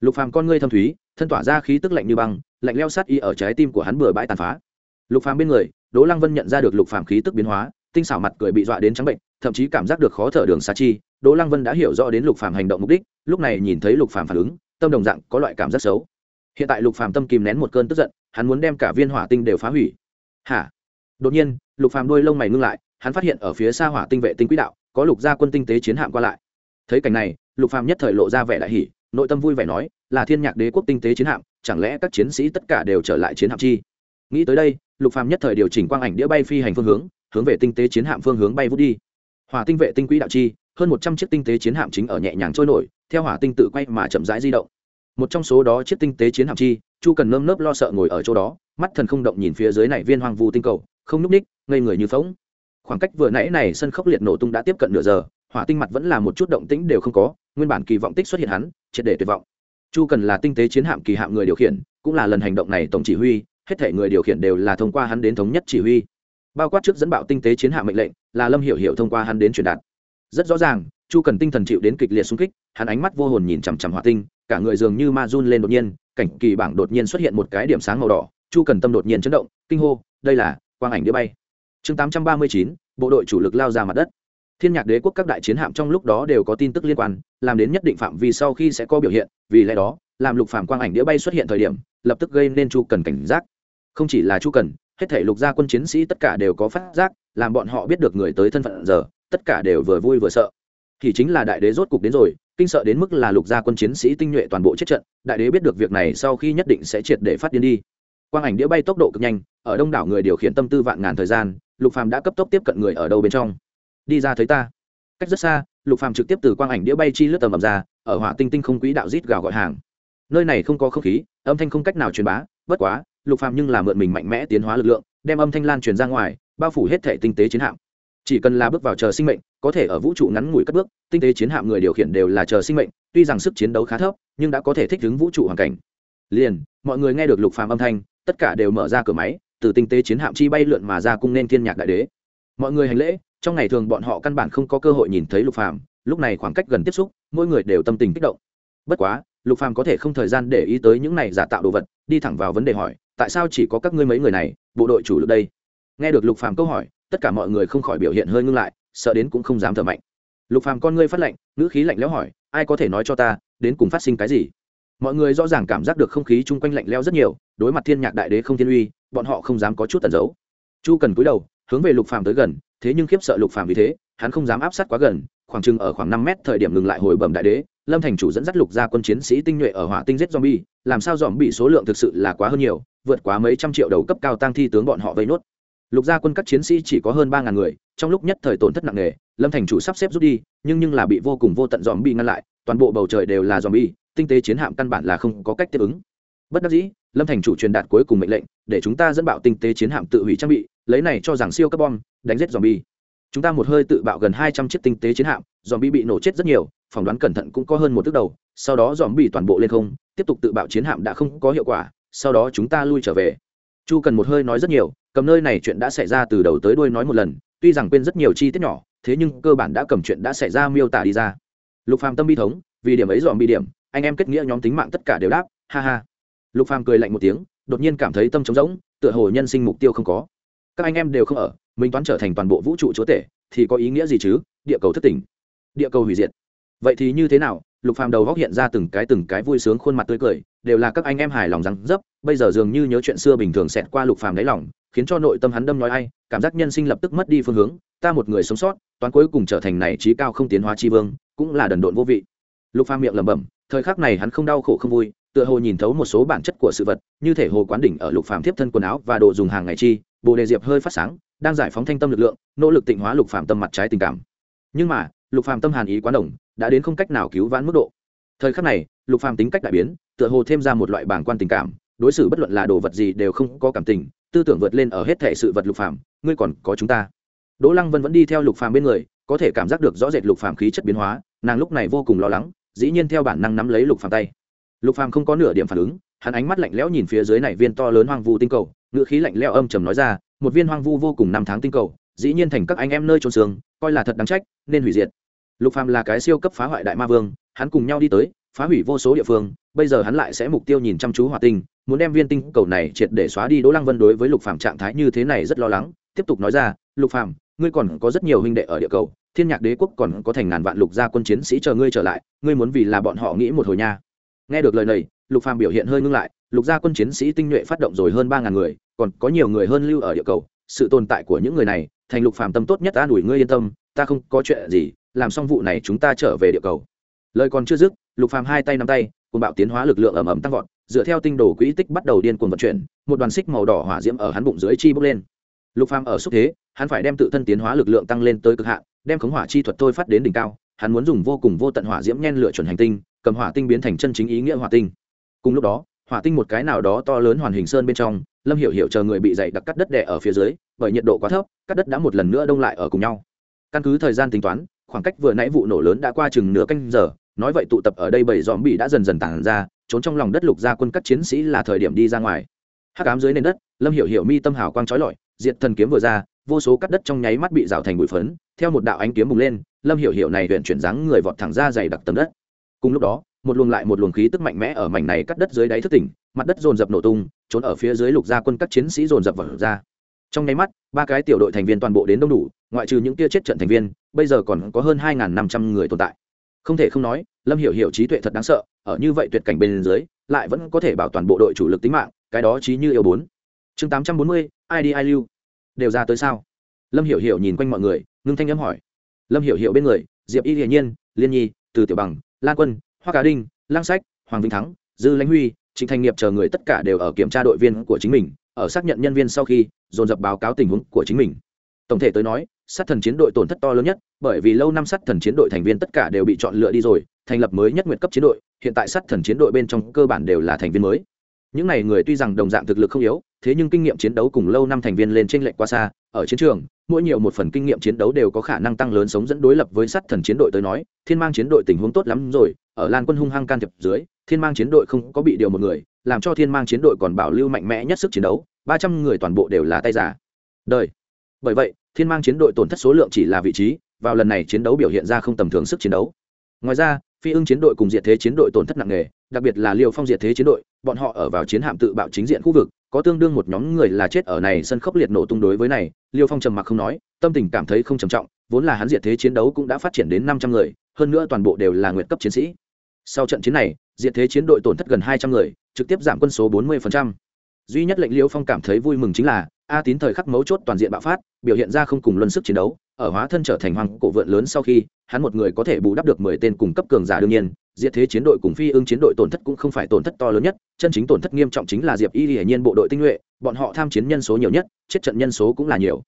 S1: Lục phàm con ngươi thâm thúy, thân tỏa ra khí tức lạnh như băng, lạnh leo sát y ở trái tim của hắn bừa bãi tàn phá. Lục phàm bên người, đỗ lăng vân nhận ra được lục phàm khí tức biến hóa, tinh xảo mặt cười bị dọa đến trắng bệnh, thậm chí cảm giác được khó thở đường xa chi, đỗ lăng vân đã hiểu rõ đến lục phàm hành động mục đích, lúc này nhìn thấy lục phàm phản ứng, tâm đồng dạng có loại cảm giác xấu hiện tại lục phàm tâm kìm nén một cơn tức giận, hắn muốn đem cả viên hỏa tinh đều phá hủy. Hả? Đột nhiên, lục phàm đuôi lông mày ngưng lại, hắn phát hiện ở phía xa hỏa tinh vệ tinh quỹ đạo, có lục gia quân tinh tế chiến hạm qua lại. Thấy cảnh này, lục phàm nhất thời lộ ra vẻ đại hỉ, nội tâm vui vẻ nói, là thiên nhạc đế quốc tinh tế chiến hạm, chẳng lẽ các chiến sĩ tất cả đều trở lại chiến hạm chi? Nghĩ tới đây, lục phàm nhất thời điều chỉnh quang ảnh đĩa bay phi hành phương hướng hướng về tinh tế chiến hạm phương hướng bay vút đi. Hỏa tinh vệ tinh quỹ đạo chi, hơn một trăm chiếc tinh tế chiến hạm chính ở nhẹ nhàng trôi nổi, theo hỏa tinh tự quay mà chậm rãi di động một trong số đó chiếc tinh tế chiến hạm chi, chu cần nơm nớp lo sợ ngồi ở chỗ đó, mắt thần không động nhìn phía dưới này viên hoang vu tinh cầu, không núp ních ngây người như phóng khoảng cách vừa nãy này sân khốc liệt nổ tung đã tiếp cận nửa giờ, hỏa tinh mặt vẫn là một chút động tĩnh đều không có, nguyên bản kỳ vọng tích xuất hiện hắn, triệt để tuyệt vọng. Chu cần là tinh tế chiến hạm kỳ hạm người điều khiển, cũng là lần hành động này tổng chỉ huy, hết thể người điều khiển đều là thông qua hắn đến thống nhất chỉ huy. Bao quát trước dẫn bạo tinh tế chiến hạm mệnh lệnh, là lâm hiểu hiểu thông qua hắn đến truyền đạt. Rất rõ ràng, chu cần tinh thần chịu đến kịch liệt xung kích, hắn ánh mắt vô hồn nhìn chằm chằm hỏa tinh cả người dường như ma run lên đột nhiên, cảnh kỳ bảng đột nhiên xuất hiện một cái điểm sáng màu đỏ, chu cần tâm đột nhiên chấn động, kinh hô, đây là quang ảnh đĩa bay. Chương tám trăm ba mươi chín, bộ đội chủ lực lao ra mặt đất. Thiên nhạc đế quốc các đại chiến hạm trong lúc đó đều có tin tức liên quan, làm đến nhất định phạm vi sau khi sẽ có biểu hiện, vì lẽ đó, làm lục phạm quang ảnh đĩa bay xuất hiện thời điểm, lập tức gây nên chu cần cảnh giác. Không chỉ là chu cần, hết thể lục gia quân chiến sĩ tất cả đều có phát giác, làm bọn họ biết được người tới thân phận giờ, tất cả đều vừa vui vừa sợ. Thì chính là đại đế rốt cục đến rồi kinh sợ đến mức là lục gia quân chiến sĩ tinh nhuệ toàn bộ chết trận, đại đế biết được việc này sau khi nhất định sẽ triệt để phát điên đi. Quang ảnh đĩa bay tốc độ cực nhanh, ở đông đảo người điều khiển tâm tư vạn ngàn thời gian, lục phàm đã cấp tốc tiếp cận người ở đâu bên trong. Đi ra thấy ta. Cách rất xa, lục phàm trực tiếp từ quang ảnh đĩa bay chi lướt tầm ầm ra, ở hỏa tinh tinh không quỹ đạo rít gào gọi hàng. Nơi này không có không khí, âm thanh không cách nào truyền bá, bất quá, lục phàm nhưng là mượn mình mạnh mẽ tiến hóa lực lượng, đem âm thanh lan truyền ra ngoài, bao phủ hết thể tinh tế chiến hạm chỉ cần là bước vào chờ sinh mệnh, có thể ở vũ trụ ngắn ngủi cất bước, tinh tế chiến hạm người điều khiển đều là chờ sinh mệnh, tuy rằng sức chiến đấu khá thấp, nhưng đã có thể thích ứng vũ trụ hoàn cảnh. Liền, mọi người nghe được lục phàm âm thanh, tất cả đều mở ra cửa máy, từ tinh tế chiến hạm chi bay lượn mà ra cung nên thiên nhạc đại đế. Mọi người hành lễ, trong ngày thường bọn họ căn bản không có cơ hội nhìn thấy lục phàm, lúc này khoảng cách gần tiếp xúc, mỗi người đều tâm tình kích động. Bất quá, lục phàm có thể không thời gian để ý tới những này giả tạo đồ vật, đi thẳng vào vấn đề hỏi, tại sao chỉ có các ngươi mấy người này, bộ đội chủ lực đây? Nghe được lục phàm câu hỏi tất cả mọi người không khỏi biểu hiện hơi ngưng lại, sợ đến cũng không dám thở mạnh. Lục phàm con ngươi phát lạnh, ngữ khí lạnh lẽo hỏi, ai có thể nói cho ta, đến cùng phát sinh cái gì? Mọi người rõ ràng cảm giác được không khí chung quanh lạnh lẽo rất nhiều, đối mặt thiên nhạc đại đế không thiên uy, bọn họ không dám có chút tẩn giấu chu cần cúi đầu, hướng về lục phàm tới gần, thế nhưng khiếp sợ lục phàm vì thế, hắn không dám áp sát quá gần, khoảng chừng ở khoảng năm mét thời điểm ngừng lại hồi bẩm đại đế, lâm thành chủ dẫn dắt lục gia quân chiến sĩ tinh nhuệ ở hỏa tinh giết zombie, làm sao zombie số lượng thực sự là quá hơn nhiều, vượt quá mấy trăm triệu đầu cấp cao tăng thi tướng bọn họ vây nốt lục gia quân các chiến sĩ chỉ có hơn ba ngàn người, trong lúc nhất thời tổn thất nặng nề, lâm thành chủ sắp xếp rút đi, nhưng nhưng là bị vô cùng vô tận dòm bị ngăn lại, toàn bộ bầu trời đều là dòm bi tinh tế chiến hạm căn bản là không có cách tiếp ứng. Bất đắc dĩ, lâm thành chủ truyền đạt cuối cùng mệnh lệnh, để chúng ta dẫn bạo tinh tế chiến hạm tự hủy trang bị, lấy này cho rằng siêu cấp bom, đánh giết dòm bi chúng ta một hơi tự bạo gần hai trăm chiếc tinh tế chiến hạm dòm bi bị nổ chết rất nhiều, phỏng đoán cẩn thận cũng có hơn một tức đầu, sau đó dòm bi toàn bộ lên không, tiếp tục tự bạo chiến hạm đã không có hiệu quả, sau đó chúng ta lui trở về chu cần một hơi nói rất nhiều, cầm nơi này chuyện đã xảy ra từ đầu tới đuôi nói một lần, tuy rằng quên rất nhiều chi tiết nhỏ, thế nhưng cơ bản đã cầm chuyện đã xảy ra miêu tả đi ra. Lục phàm tâm bi thống, vì điểm ấy dọn bi điểm, anh em kết nghĩa nhóm tính mạng tất cả đều đáp, ha ha. Lục phàm cười lạnh một tiếng, đột nhiên cảm thấy tâm trống rỗng, tựa hồ nhân sinh mục tiêu không có. Các anh em đều không ở, mình toán trở thành toàn bộ vũ trụ chúa tể, thì có ý nghĩa gì chứ? Địa cầu thất tỉnh, địa cầu hủy diệt vậy thì như thế nào? Lục phàm đầu góc hiện ra từng cái từng cái vui sướng khuôn mặt tươi cười, đều là các anh em hài lòng răng dấp, bây giờ dường như nhớ chuyện xưa bình thường xẹt qua lục phàm đáy lòng, khiến cho nội tâm hắn đâm nói ai, cảm giác nhân sinh lập tức mất đi phương hướng, ta một người sống sót, toán cuối cùng trở thành này trí cao không tiến hóa chi vương, cũng là đần độn vô vị. Lục phàm miệng lẩm bẩm, thời khắc này hắn không đau khổ không vui, tựa hồ nhìn thấu một số bản chất của sự vật, như thể hồ quán đỉnh ở lục phàm tiếp thân quần áo và đồ dùng hàng ngày chi, bồ đề diệp hơi phát sáng, đang giải phóng thanh tâm lực lượng, nỗ lực tịnh hóa lục phàm tâm mặt trái tình cảm. Nhưng mà, lục phàm tâm hàn ý quá đồng đã đến không cách nào cứu vãn mức độ. Thời khắc này, lục phàm tính cách đại biến, tựa hồ thêm ra một loại bảng quan tình cảm, đối xử bất luận là đồ vật gì đều không có cảm tình, tư tưởng vượt lên ở hết thể sự vật lục phàm, ngươi còn có chúng ta. Đỗ lăng vân vẫn đi theo lục phàm bên người, có thể cảm giác được rõ rệt lục phàm khí chất biến hóa, nàng lúc này vô cùng lo lắng, dĩ nhiên theo bản năng nắm lấy lục phàm tay. Lục phàm không có nửa điểm phản ứng, hắn ánh mắt lạnh lẽo nhìn phía dưới này viên to lớn hoang vu tinh cầu, ngữ khí lạnh lẽo âm trầm nói ra, một viên hoang vu vô cùng năm tháng tinh cầu, dĩ nhiên thành các anh em nơi trôn xương, coi là thật đáng trách, nên hủy diệt lục phàm là cái siêu cấp phá hoại đại ma vương, hắn cùng nhau đi tới, phá hủy vô số địa phương, bây giờ hắn lại sẽ mục tiêu nhìn chăm chú hỏa tinh, muốn đem viên tinh cầu này triệt để xóa đi. Đỗ lăng vân đối với lục phàm trạng thái như thế này rất lo lắng, tiếp tục nói ra, lục phàm, ngươi còn có rất nhiều huynh đệ ở địa cầu, thiên nhạc đế quốc còn có thành ngàn vạn lục gia quân chiến sĩ chờ ngươi trở lại, ngươi muốn vì là bọn họ nghĩ một hồi nha. Nghe được lời này, lục phàm biểu hiện hơi ngưng lại, lục gia quân chiến sĩ tinh nhuệ phát động rồi hơn ba ngàn người, còn có nhiều người hơn lưu ở địa cầu, sự tồn tại của những người này, thành lục phàm tâm tốt nhất an ủi ngươi yên tâm, ta không có chuyện gì làm xong vụ này chúng ta trở về địa cầu. Lời còn chưa dứt, lục phàm hai tay nắm tay cùng bạo tiến hóa lực lượng ầm ầm tăng vọt, dựa theo tinh đồ quỹ tích bắt đầu điên cuồng vận chuyển, một đoàn xích màu đỏ hỏa diễm ở hắn bụng dưới chi bốc lên. Lục phàm ở xúc thế, hắn phải đem tự thân tiến hóa lực lượng tăng lên tới cực hạn, đem khống hỏa chi thuật thôi phát đến đỉnh cao, hắn muốn dùng vô cùng vô tận hỏa diễm nhen lửa chuẩn hành tinh, cầm hỏa tinh biến thành chân chính ý nghĩa hỏa tinh. Cùng lúc đó, hỏa tinh một cái nào đó to lớn hoàn hình sơn bên trong, lâm hiểu hiểu chờ người bị dày đặc cắt đất đè ở phía dưới, bởi nhiệt độ quá thấp, cắt đất đã một lần nữa đông lại ở cùng nhau. Căn cứ thời gian tính toán khoảng cách vừa nãy vụ nổ lớn đã qua chừng nửa canh giờ, nói vậy tụ tập ở đây bảy dòm bị đã dần dần tản ra, trốn trong lòng đất lục gia quân các chiến sĩ là thời điểm đi ra ngoài. Hắc ám dưới nền đất, lâm hiểu hiểu mi tâm hào quang trói lọi, diệt thần kiếm vừa ra, vô số cắt đất trong nháy mắt bị rào thành bụi phấn, theo một đạo ánh kiếm bùng lên, lâm hiểu hiểu này huyện chuyển dáng người vọt thẳng ra dày đặc tầng đất. Cùng lúc đó, một luồng lại một luồng khí tức mạnh mẽ ở mảnh này cắt đất dưới đáy thức tỉnh, mặt đất dồn dập nổ tung, trốn ở phía dưới lục gia quân các chiến sĩ dồn dập vào ra. Trong nháy mắt, ba cái tiểu đội thành viên toàn bộ đến đông đủ ngoại trừ những tia chết trận thành viên, bây giờ còn có hơn hai năm trăm người tồn tại. Không thể không nói, lâm hiểu hiểu trí tuệ thật đáng sợ, ở như vậy tuyệt cảnh bên dưới, lại vẫn có thể bảo toàn bộ đội chủ lực tính mạng, cái đó trí như yêu bốn. Chương tám trăm bốn mươi, ai đi ai lưu? Đều ra tới sao? Lâm hiểu hiểu nhìn quanh mọi người, ngưng thanh âm hỏi. Lâm hiểu hiểu bên người, diệp y hiển nhiên, liên nhi, từ tiểu bằng, lan quân, hoa cá đinh lang sách, hoàng vinh thắng, dư lãnh huy, trịnh thành nghiệp chờ người tất cả đều ở kiểm tra đội viên của chính mình, ở xác nhận nhân viên sau khi dồn dập báo cáo tình huống của chính mình. Tổng thể tới nói sát thần chiến đội tổn thất to lớn nhất, bởi vì lâu năm sát thần chiến đội thành viên tất cả đều bị chọn lựa đi rồi, thành lập mới nhất nguyện cấp chiến đội, hiện tại sát thần chiến đội bên trong cơ bản đều là thành viên mới. Những n à y người tuy rằng đồng dạng thực lực không yếu, thế nhưng kinh nghiệm chiến đấu cùng lâu năm thành viên lên t r ê n lệch quá xa, ở chiến trường, mỗi nhiều một phần kinh nghiệm chiến đấu đều có khả năng tăng lớn sống dẫn đối lập với sát thần chiến đội tới nói, thiên mang chiến đội tình huống tốt lắm rồi, ở lan quân hung hăng can thiệp dưới, thiên mang chiến đội không có bị điều một người, làm cho thiên mang chiến đội còn bảo lưu mạnh mẽ nhất sức chiến đấu, ba trăm người toàn bộ đều là tay giả. Đời. Bởi vậy thiên mang chiến đội tổn thất số lượng chỉ là vị trí, vào lần này chiến đấu biểu hiện ra không tầm thường sức chiến đấu. Ngoài ra, phi ưng chiến đội cùng diệt thế chiến đội tổn thất nặng nề, đặc biệt là liều phong diệt thế chiến đội, bọn họ ở vào chiến hạm tự bạo chính diện khu vực, có tương đương một nhóm người là chết ở này sân khốc liệt nổ tung đối với này, liêu phong trầm mặc không nói, tâm tình cảm thấy không trầm trọng, vốn là hắn diệt thế chiến đấu cũng đã phát triển đến năm trăm người, hơn nữa toàn bộ đều là nguyện cấp chiến sĩ. Sau trận chiến này, diệt thế chiến đội tổn thất gần hai trăm người, trực tiếp giảm quân số bốn mươi duy nhất lệnh liêu phong cảm thấy vui mừng chính là a tín thời khắc mấu chốt toàn diện bạo phát, biểu hiện ra không cùng luân sức chiến đấu, ở hóa thân trở thành hoàng cổ vượn lớn sau khi, hắn một người có thể bù đắp được mười tên cùng cấp cường giả đương nhiên, diệt thế chiến đội cùng phi ương chiến đội tổn thất cũng không phải tổn thất to lớn nhất, chân chính tổn thất nghiêm trọng chính là diệp y hiển nhiên bộ đội tinh nhuệ, bọn họ tham chiến nhân số nhiều nhất, chết trận nhân số cũng là nhiều.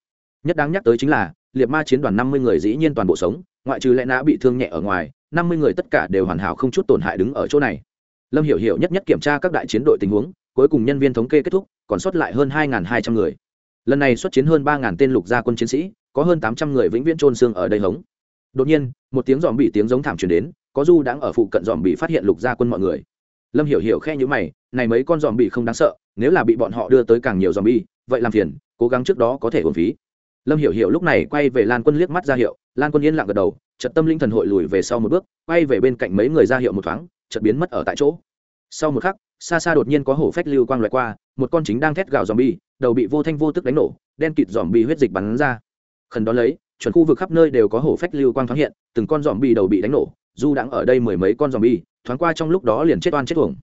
S1: Nhất đáng nhắc tới chính là, liệt ma chiến đoàn năm mươi người dĩ nhiên toàn bộ sống, ngoại trừ lẽ nã bị thương nhẹ ở ngoài, năm mươi người tất cả đều hoàn hảo không chút tổn hại đứng ở chỗ này. Lâm hiểu hiểu nhất nhất kiểm tra các đại chiến đội tình huống, cuối cùng nhân viên thống kê kết thúc, còn sót lại hơn hai hai trăm người lần này xuất chiến hơn ba ngàn tên lục gia quân chiến sĩ, có hơn tám trăm người vĩnh viễn trôn xương ở đây hống. Đột nhiên, một tiếng dòm bị tiếng giống thảm truyền đến, có du đang ở phụ cận dòm bị phát hiện lục gia quân mọi người. Lâm hiểu hiểu khe nhữ mày, này mấy con dòm bị không đáng sợ, nếu là bị bọn họ đưa tới càng nhiều dòm bi vậy làm phiền, cố gắng trước đó có thể hồn phí. Lâm hiểu hiểu lúc này quay về lan quân liếc mắt ra hiệu, lan quân yên lặng gật đầu trận tâm linh thần hội lùi về sau một bước, quay về bên cạnh mấy người ra hiệu một thoáng, chợt biến mất ở tại chỗ. Sau một khắc xa xa đột nhiên có hổ phách lưu quang loại qua, một con chính đang thét gào dòm bi đầu bị vô thanh vô tức đánh nổ, đen kịt dòm bi huyết dịch bắn ra. Khẩn đón lấy, chuẩn khu vực khắp nơi đều có hổ phách lưu quang thoáng hiện, từng con dòm bi đầu bị đánh nổ dù đang ở đây mười mấy con dòm bi thoáng qua trong lúc đó liền chết oan chết thuồng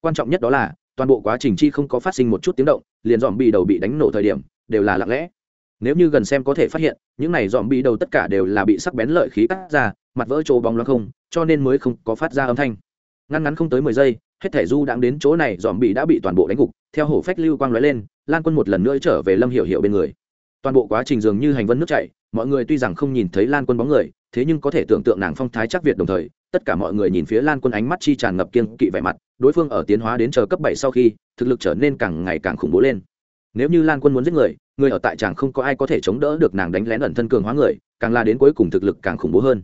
S1: quan trọng nhất đó là, toàn bộ quá trình chi không có phát sinh một chút tiếng động, liền dòm bi đầu bị đánh nổ thời điểm, đều là lặng lẽ. Nếu như gần xem có thể phát hiện, những này dòm bi đầu tất cả đều là bị sắc bén lợi khí cắt ra, mặt vỡ trô bóng loáng không, cho nên mới không có phát ra âm thanh. Ngăn ngắn không tới mười giây hết thể du đang đến chỗ này, dòm bị đã bị toàn bộ đánh gục. Theo hổ phách lưu quang lóe lên, lan quân một lần nữa trở về lâm hiểu hiểu bên người. Toàn bộ quá trình dường như hành vân nước chảy, mọi người tuy rằng không nhìn thấy lan quân bóng người, thế nhưng có thể tưởng tượng nàng phong thái chắc việt đồng thời, tất cả mọi người nhìn phía lan quân ánh mắt chi tràn ngập kiên kỵ vẻ mặt, đối phương ở tiến hóa đến chờ cấp bảy sau khi, thực lực trở nên càng ngày càng khủng bố lên. Nếu như lan quân muốn giết người người ở tại chàng không có ai có thể chống đỡ được nàng đánh lén ẩn thân cường hóa người, càng là đến cuối cùng thực lực càng khủng bố hơn.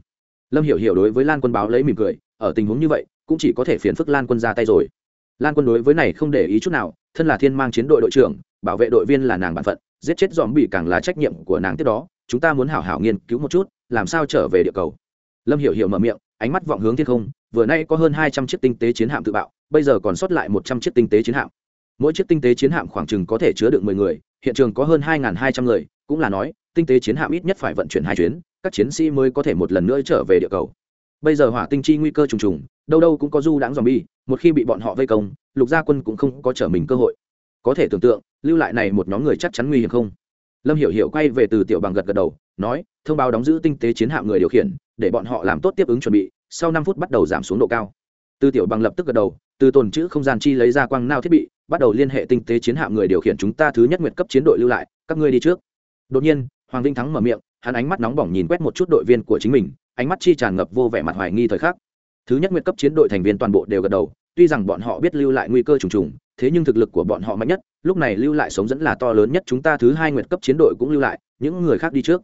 S1: Lâm hiểu hiểu đối với lan quân báo lấy mỉm cười, ở tình huống như vậy cũng chỉ có thể phiền phức lan quân ra tay rồi. Lan quân đối với này không để ý chút nào, thân là thiên mang chiến đội đội trưởng, bảo vệ đội viên là nàng bản phận, giết chết dòm bị càng là trách nhiệm của nàng tiếp đó, chúng ta muốn hảo hảo nghiên cứu một chút, làm sao trở về địa cầu. Lâm hiểu hiểu mở miệng, ánh mắt vọng hướng thiên không, vừa nay có hơn hai trăm chiếc tinh tế chiến hạm tự bạo, bây giờ còn sót lại một trăm chiếc tinh tế chiến hạm. Mỗi chiếc tinh tế chiến hạm khoảng chừng có thể chứa được mười người, hiện trường có hơn hai hai trăm người, cũng là nói, tinh tế chiến hạm ít nhất phải vận chuyển hai chuyến, các chiến sĩ mới có thể một lần nữa trở về địa cầu bây giờ hỏa tinh chi nguy cơ trùng trùng, đâu đâu cũng có du đãng dòm bi một khi bị bọn họ vây công, lục gia quân cũng không có trở mình cơ hội. Có thể tưởng tượng, lưu lại này một nhóm người chắc chắn nguy hiểm không? Lâm hiểu hiểu quay về từ tiểu bằng gật gật đầu, nói, thông báo đóng giữ tinh tế chiến hạm người điều khiển, để bọn họ làm tốt tiếp ứng chuẩn bị, sau năm phút bắt đầu giảm xuống độ cao. Từ tiểu bằng lập tức gật đầu, từ tồn chữ không gian chi lấy ra quang nao thiết bị, bắt đầu liên hệ tinh tế chiến hạm người điều khiển chúng ta thứ nhất nguyệt cấp chiến đội lưu lại, các ngươi đi trước. Đột nhiên, hoàng vinh thắng mở miệng, hắn ánh mắt nóng bỏng nhìn quét một chút đội viên của chính mình ánh mắt chi tràn ngập vô vẻ mặt hoài nghi thời khắc. Thứ nhất nguyệt cấp chiến đội thành viên toàn bộ đều gật đầu tuy rằng bọn họ biết lưu lại nguy cơ trùng trùng thế nhưng thực lực của bọn họ mạnh nhất lúc này lưu lại sống dẫn là to lớn nhất chúng ta thứ hai nguyệt cấp chiến đội cũng lưu lại những người khác đi trước.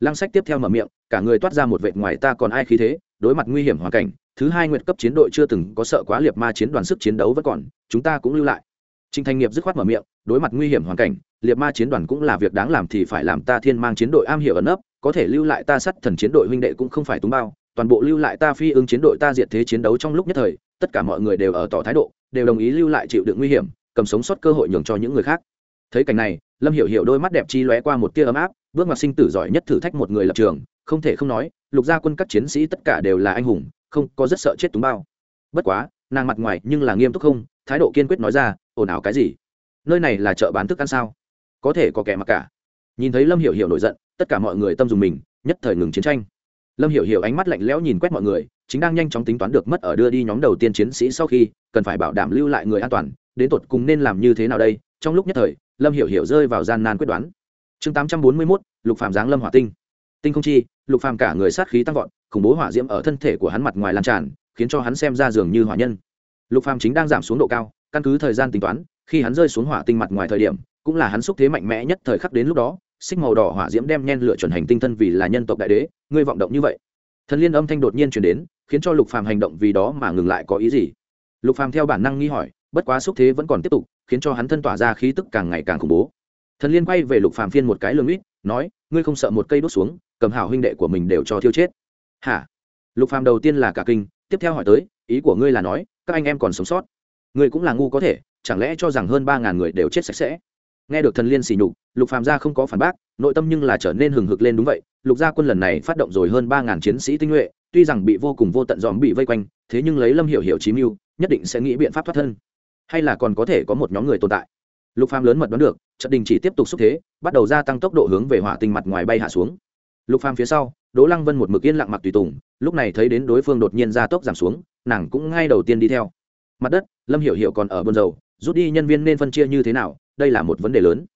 S1: Lăng sách tiếp theo mở miệng cả người toát ra một vệt ngoài ta còn ai khí thế đối mặt nguy hiểm hoàn cảnh thứ hai nguyệt cấp chiến đội chưa từng có sợ quá liệt ma chiến đoàn sức chiến đấu vẫn còn chúng ta cũng lưu lại. Trình Thành Nghiệp dứt khoát mở miệng, đối mặt nguy hiểm hoàn cảnh, liệt ma chiến đoàn cũng là việc đáng làm thì phải làm ta thiên mang chiến đội am hiểu ẩn nấp, có thể lưu lại ta sắt thần chiến đội huynh đệ cũng không phải túng bao, toàn bộ lưu lại ta phi ứng chiến đội ta diệt thế chiến đấu trong lúc nhất thời, tất cả mọi người đều ở tỏ thái độ, đều đồng ý lưu lại chịu đựng nguy hiểm, cầm sống sót cơ hội nhường cho những người khác. Thấy cảnh này, Lâm Hiểu Hiểu đôi mắt đẹp chi lóe qua một tia ấm áp, bước ngoặt sinh tử giỏi nhất thử thách một người lập trường, không thể không nói, lục gia quân các chiến sĩ tất cả đều là anh hùng, không có rất sợ chết túng bao. Bất quá, nàng mặt ngoài nhưng là nghiêm túc không, thái độ kiên quyết nói ra, ồn ào cái gì? nơi này là chợ bán thức ăn sao có thể có kẻ mặc cả nhìn thấy lâm hiểu hiểu nổi giận tất cả mọi người tâm dùng mình nhất thời ngừng chiến tranh. Lâm hiểu hiểu ánh mắt lạnh lẽo nhìn quét mọi người chính đang nhanh chóng tính toán được mất ở đưa đi nhóm đầu tiên chiến sĩ sau khi cần phải bảo đảm lưu lại người an toàn đến tột cùng nên làm như thế nào đây? Trong lúc nhất thời lâm hiểu hiểu rơi vào gian nan quyết đoán. Chương tám trăm bốn mươi 841, lục phàm giáng lâm hỏa tinh. Tinh không chi lục phàm cả người sát khí tăng vọt khủng bố hỏa diễm ở thân thể của hắn mặt ngoài lan tràn khiến cho hắn xem ra dường như hỏa nhân. Lục phàm chính đang giảm xuống độ cao căn cứ thời gian tính toán khi hắn rơi xuống hỏa tinh mặt ngoài thời điểm cũng là hắn xúc thế mạnh mẽ nhất thời khắc đến lúc đó xích màu đỏ hỏa diễm đem nhen lửa chuẩn hành tinh thân vì là nhân tộc đại đế, ngươi vọng động như vậy. Thần liên âm thanh đột nhiên chuyển đến, khiến cho lục phàm hành động vì đó mà ngừng lại có ý gì? Lục phàm theo bản năng nghi hỏi, bất quá xúc thế vẫn còn tiếp tục, khiến cho hắn thân tỏa ra khí tức càng ngày càng khủng bố. Thần liên quay về lục phàm phiên một cái lương ít nói, ngươi không sợ một cây đốt xuống, cầm hảo huynh đệ của mình đều cho thiêu chết. Hả? Lục phàm đầu tiên là cả kinh, tiếp theo hỏi tới, ý của ngươi là nói, các anh em còn sống sót. Ngươi cũng là ngu có thể, chẳng lẽ cho rằng hơn ba ngàn người đều chết sạch sẽ? Nghe được thần liên xỉ nhục, lục phàm gia không có phản bác, nội tâm nhưng là trở nên hừng hực lên đúng vậy. Lục gia quân lần này phát động rồi hơn ba ngàn chiến sĩ tinh nhuệ, tuy rằng bị vô cùng vô tận dòm bị vây quanh, thế nhưng lấy lâm hiểu hiểu chí mưu, nhất định sẽ nghĩ biện pháp thoát thân. Hay là còn có thể có một nhóm người tồn tại? Lục phàm lớn mật đoán được, trận đình chỉ tiếp tục xúc thế, bắt đầu gia tăng tốc độ hướng về hỏa tinh mặt ngoài bay hạ xuống. Lục phàm phía sau, đỗ lăng vân một mực yên lặng mặc tùy tùng, lúc này thấy đến đối phương đột nhiên gia tốc giảm xuống, nàng cũng ngay đầu tiên đi theo. Mặt đất, lâm hiểu hiểu còn ở buôn dầu rút đi nhân viên nên phân chia như thế nào đây là một vấn đề lớn.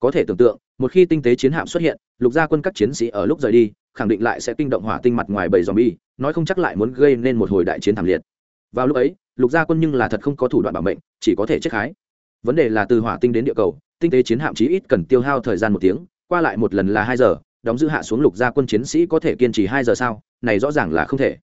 S1: Có thể tưởng tượng một khi tinh tế chiến hạm xuất hiện lục gia quân các chiến sĩ ở lúc rời đi khẳng định lại sẽ kinh động hỏa tinh mặt ngoài bầy bi, nói không chắc lại muốn gây nên một hồi đại chiến thảm liệt. Vào lúc ấy lục gia quân nhưng là thật không có thủ đoạn bảo mệnh chỉ có thể chết khái. Vấn đề là từ hỏa tinh đến địa cầu tinh tế chiến hạm chí ít cần tiêu hao thời gian một tiếng qua lại một lần là hai giờ đóng giữ hạ xuống lục gia quân chiến sĩ có thể kiên trì hai giờ sao này rõ ràng là không thể.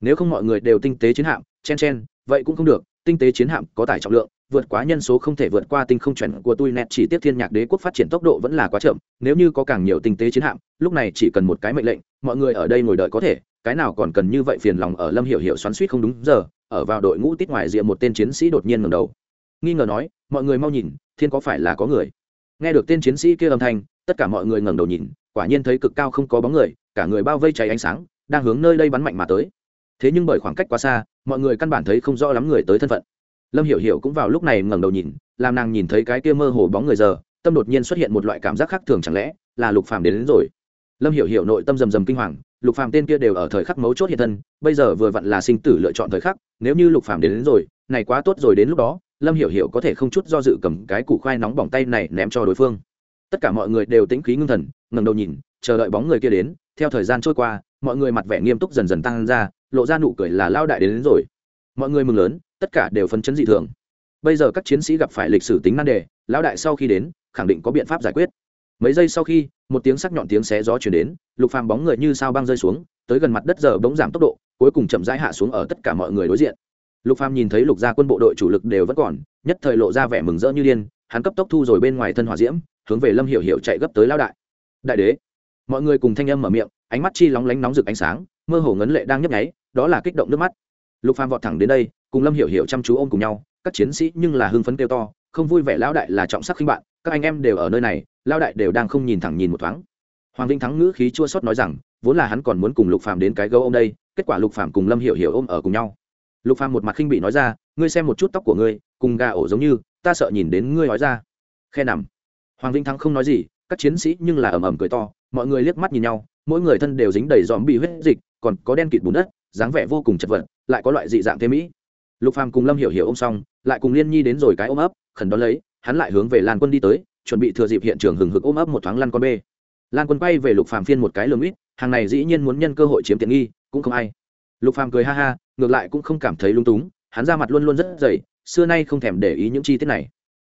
S1: Nếu không mọi người đều tinh tế chiến hạm chen chen vậy cũng không được tinh tế chiến hạm có tải trọng lượng, vượt quá nhân số không thể vượt qua tinh không chuẩn của tôi net chỉ tiếp thiên nhạc đế quốc phát triển tốc độ vẫn là quá chậm, nếu như có càng nhiều tinh tế chiến hạm, lúc này chỉ cần một cái mệnh lệnh, mọi người ở đây ngồi đợi có thể, cái nào còn cần như vậy phiền lòng ở lâm hiểu hiểu xoắn suýt không đúng giờ, ở vào đội ngũ tít ngoài diện một tên chiến sĩ đột nhiên ngẩng đầu. Nghi ngờ nói, mọi người mau nhìn, thiên có phải là có người? Nghe được tên chiến sĩ kia âm thanh, tất cả mọi người ngẩng đầu nhìn, quả nhiên thấy cực cao không có bóng người, cả người bao vây cháy ánh sáng, đang hướng nơi đây bắn mạnh mà tới thế nhưng bởi khoảng cách quá xa mọi người căn bản thấy không rõ lắm người tới thân phận. Lâm hiểu hiểu cũng vào lúc này ngẩng đầu nhìn làm nàng nhìn thấy cái kia mơ hồ bóng người giờ tâm đột nhiên xuất hiện một loại cảm giác khác thường chẳng lẽ là lục phàm đến, đến rồi. Lâm hiểu hiểu nội tâm rầm rầm kinh hoàng lục phàm tên kia đều ở thời khắc mấu chốt hiện thân bây giờ vừa vặn là sinh tử lựa chọn thời khắc nếu như lục phàm đến, đến rồi này quá tốt rồi đến lúc đó lâm hiểu hiểu có thể không chút do dự cầm cái củ khoai nóng bỏng tay này ném cho đối phương. Tất cả mọi người đều tĩnh khí ngưng thần ngẩng đầu nhìn chờ đợi bóng người kia đến theo thời gian trôi qua mọi người mặt vẻ nghiêm túc dần dần tăng ra lộ ra nụ cười là lao đại đến, đến rồi. Mọi người mừng lớn tất cả đều phấn chấn dị thường. Bây giờ các chiến sĩ gặp phải lịch sử tính nan đề lão đại sau khi đến khẳng định có biện pháp giải quyết. Mấy giây sau khi một tiếng sắc nhọn tiếng xé gió chuyển đến lục phàm bóng người như sao băng rơi xuống tới gần mặt đất giờ bỗng giảm tốc độ cuối cùng chậm rãi hạ xuống ở tất cả mọi người đối diện. Lục phàm nhìn thấy lục gia quân bộ đội chủ lực đều vẫn còn nhất thời lộ ra vẻ mừng rỡ như điên hắn cấp tốc thu rồi bên ngoài thân hỏa diễm hướng về lâm hiểu hiểu chạy gấp tới lao đại. Đại đế mọi người cùng thanh âm mở miệng, ánh mắt chi lóng lánh nóng rực ánh sáng, mơ hồ ngấn lệ đang nhấp nháy, đó là kích động nước mắt. Lục phàm vọt thẳng đến đây, cùng lâm hiểu hiểu chăm chú ôm cùng nhau, các chiến sĩ nhưng là hưng phấn kêu to, không vui vẻ lão đại là trọng sắc khinh bạn, các anh em đều ở nơi này, lão đại đều đang không nhìn thẳng nhìn một thoáng. Hoàng vinh thắng ngữ khí chua xót nói rằng, vốn là hắn còn muốn cùng lục phàm đến cái gấu ôm đây, kết quả lục phàm cùng lâm hiểu hiểu ôm ở cùng nhau. Lục phàm một mặt khinh bị nói ra, ngươi xem một chút tóc của ngươi, cùng gà ổ giống như, ta sợ nhìn đến ngươi nói ra. Khe nằm. Hoàng vinh thắng không nói gì các chiến sĩ nhưng là ầm ầm cười to, mọi người liếc mắt nhìn nhau, mỗi người thân đều dính đầy dòm bị huyết dịch, còn có đen kịt bùn đất, dáng vẻ vô cùng chật vật, lại có loại dị dạng thế mỹ. Lục phàm cùng lâm hiểu hiểu ôm xong, lại cùng liên nhi đến rồi cái ôm ấp, khẩn đón lấy, hắn lại hướng về lan quân đi tới, chuẩn bị thừa dịp hiện trường hừng hực ôm ấp một thoáng lăn con bê. Lan quân quay về lục phàm phiên một cái lường ít, hàng này dĩ nhiên muốn nhân cơ hội chiếm tiện nghi, cũng không ai. Lục phàm cười ha ha, ngược lại cũng không cảm thấy lung túng, hắn ra mặt luôn luôn rất dày, xưa nay không thèm để ý những chi tiết này.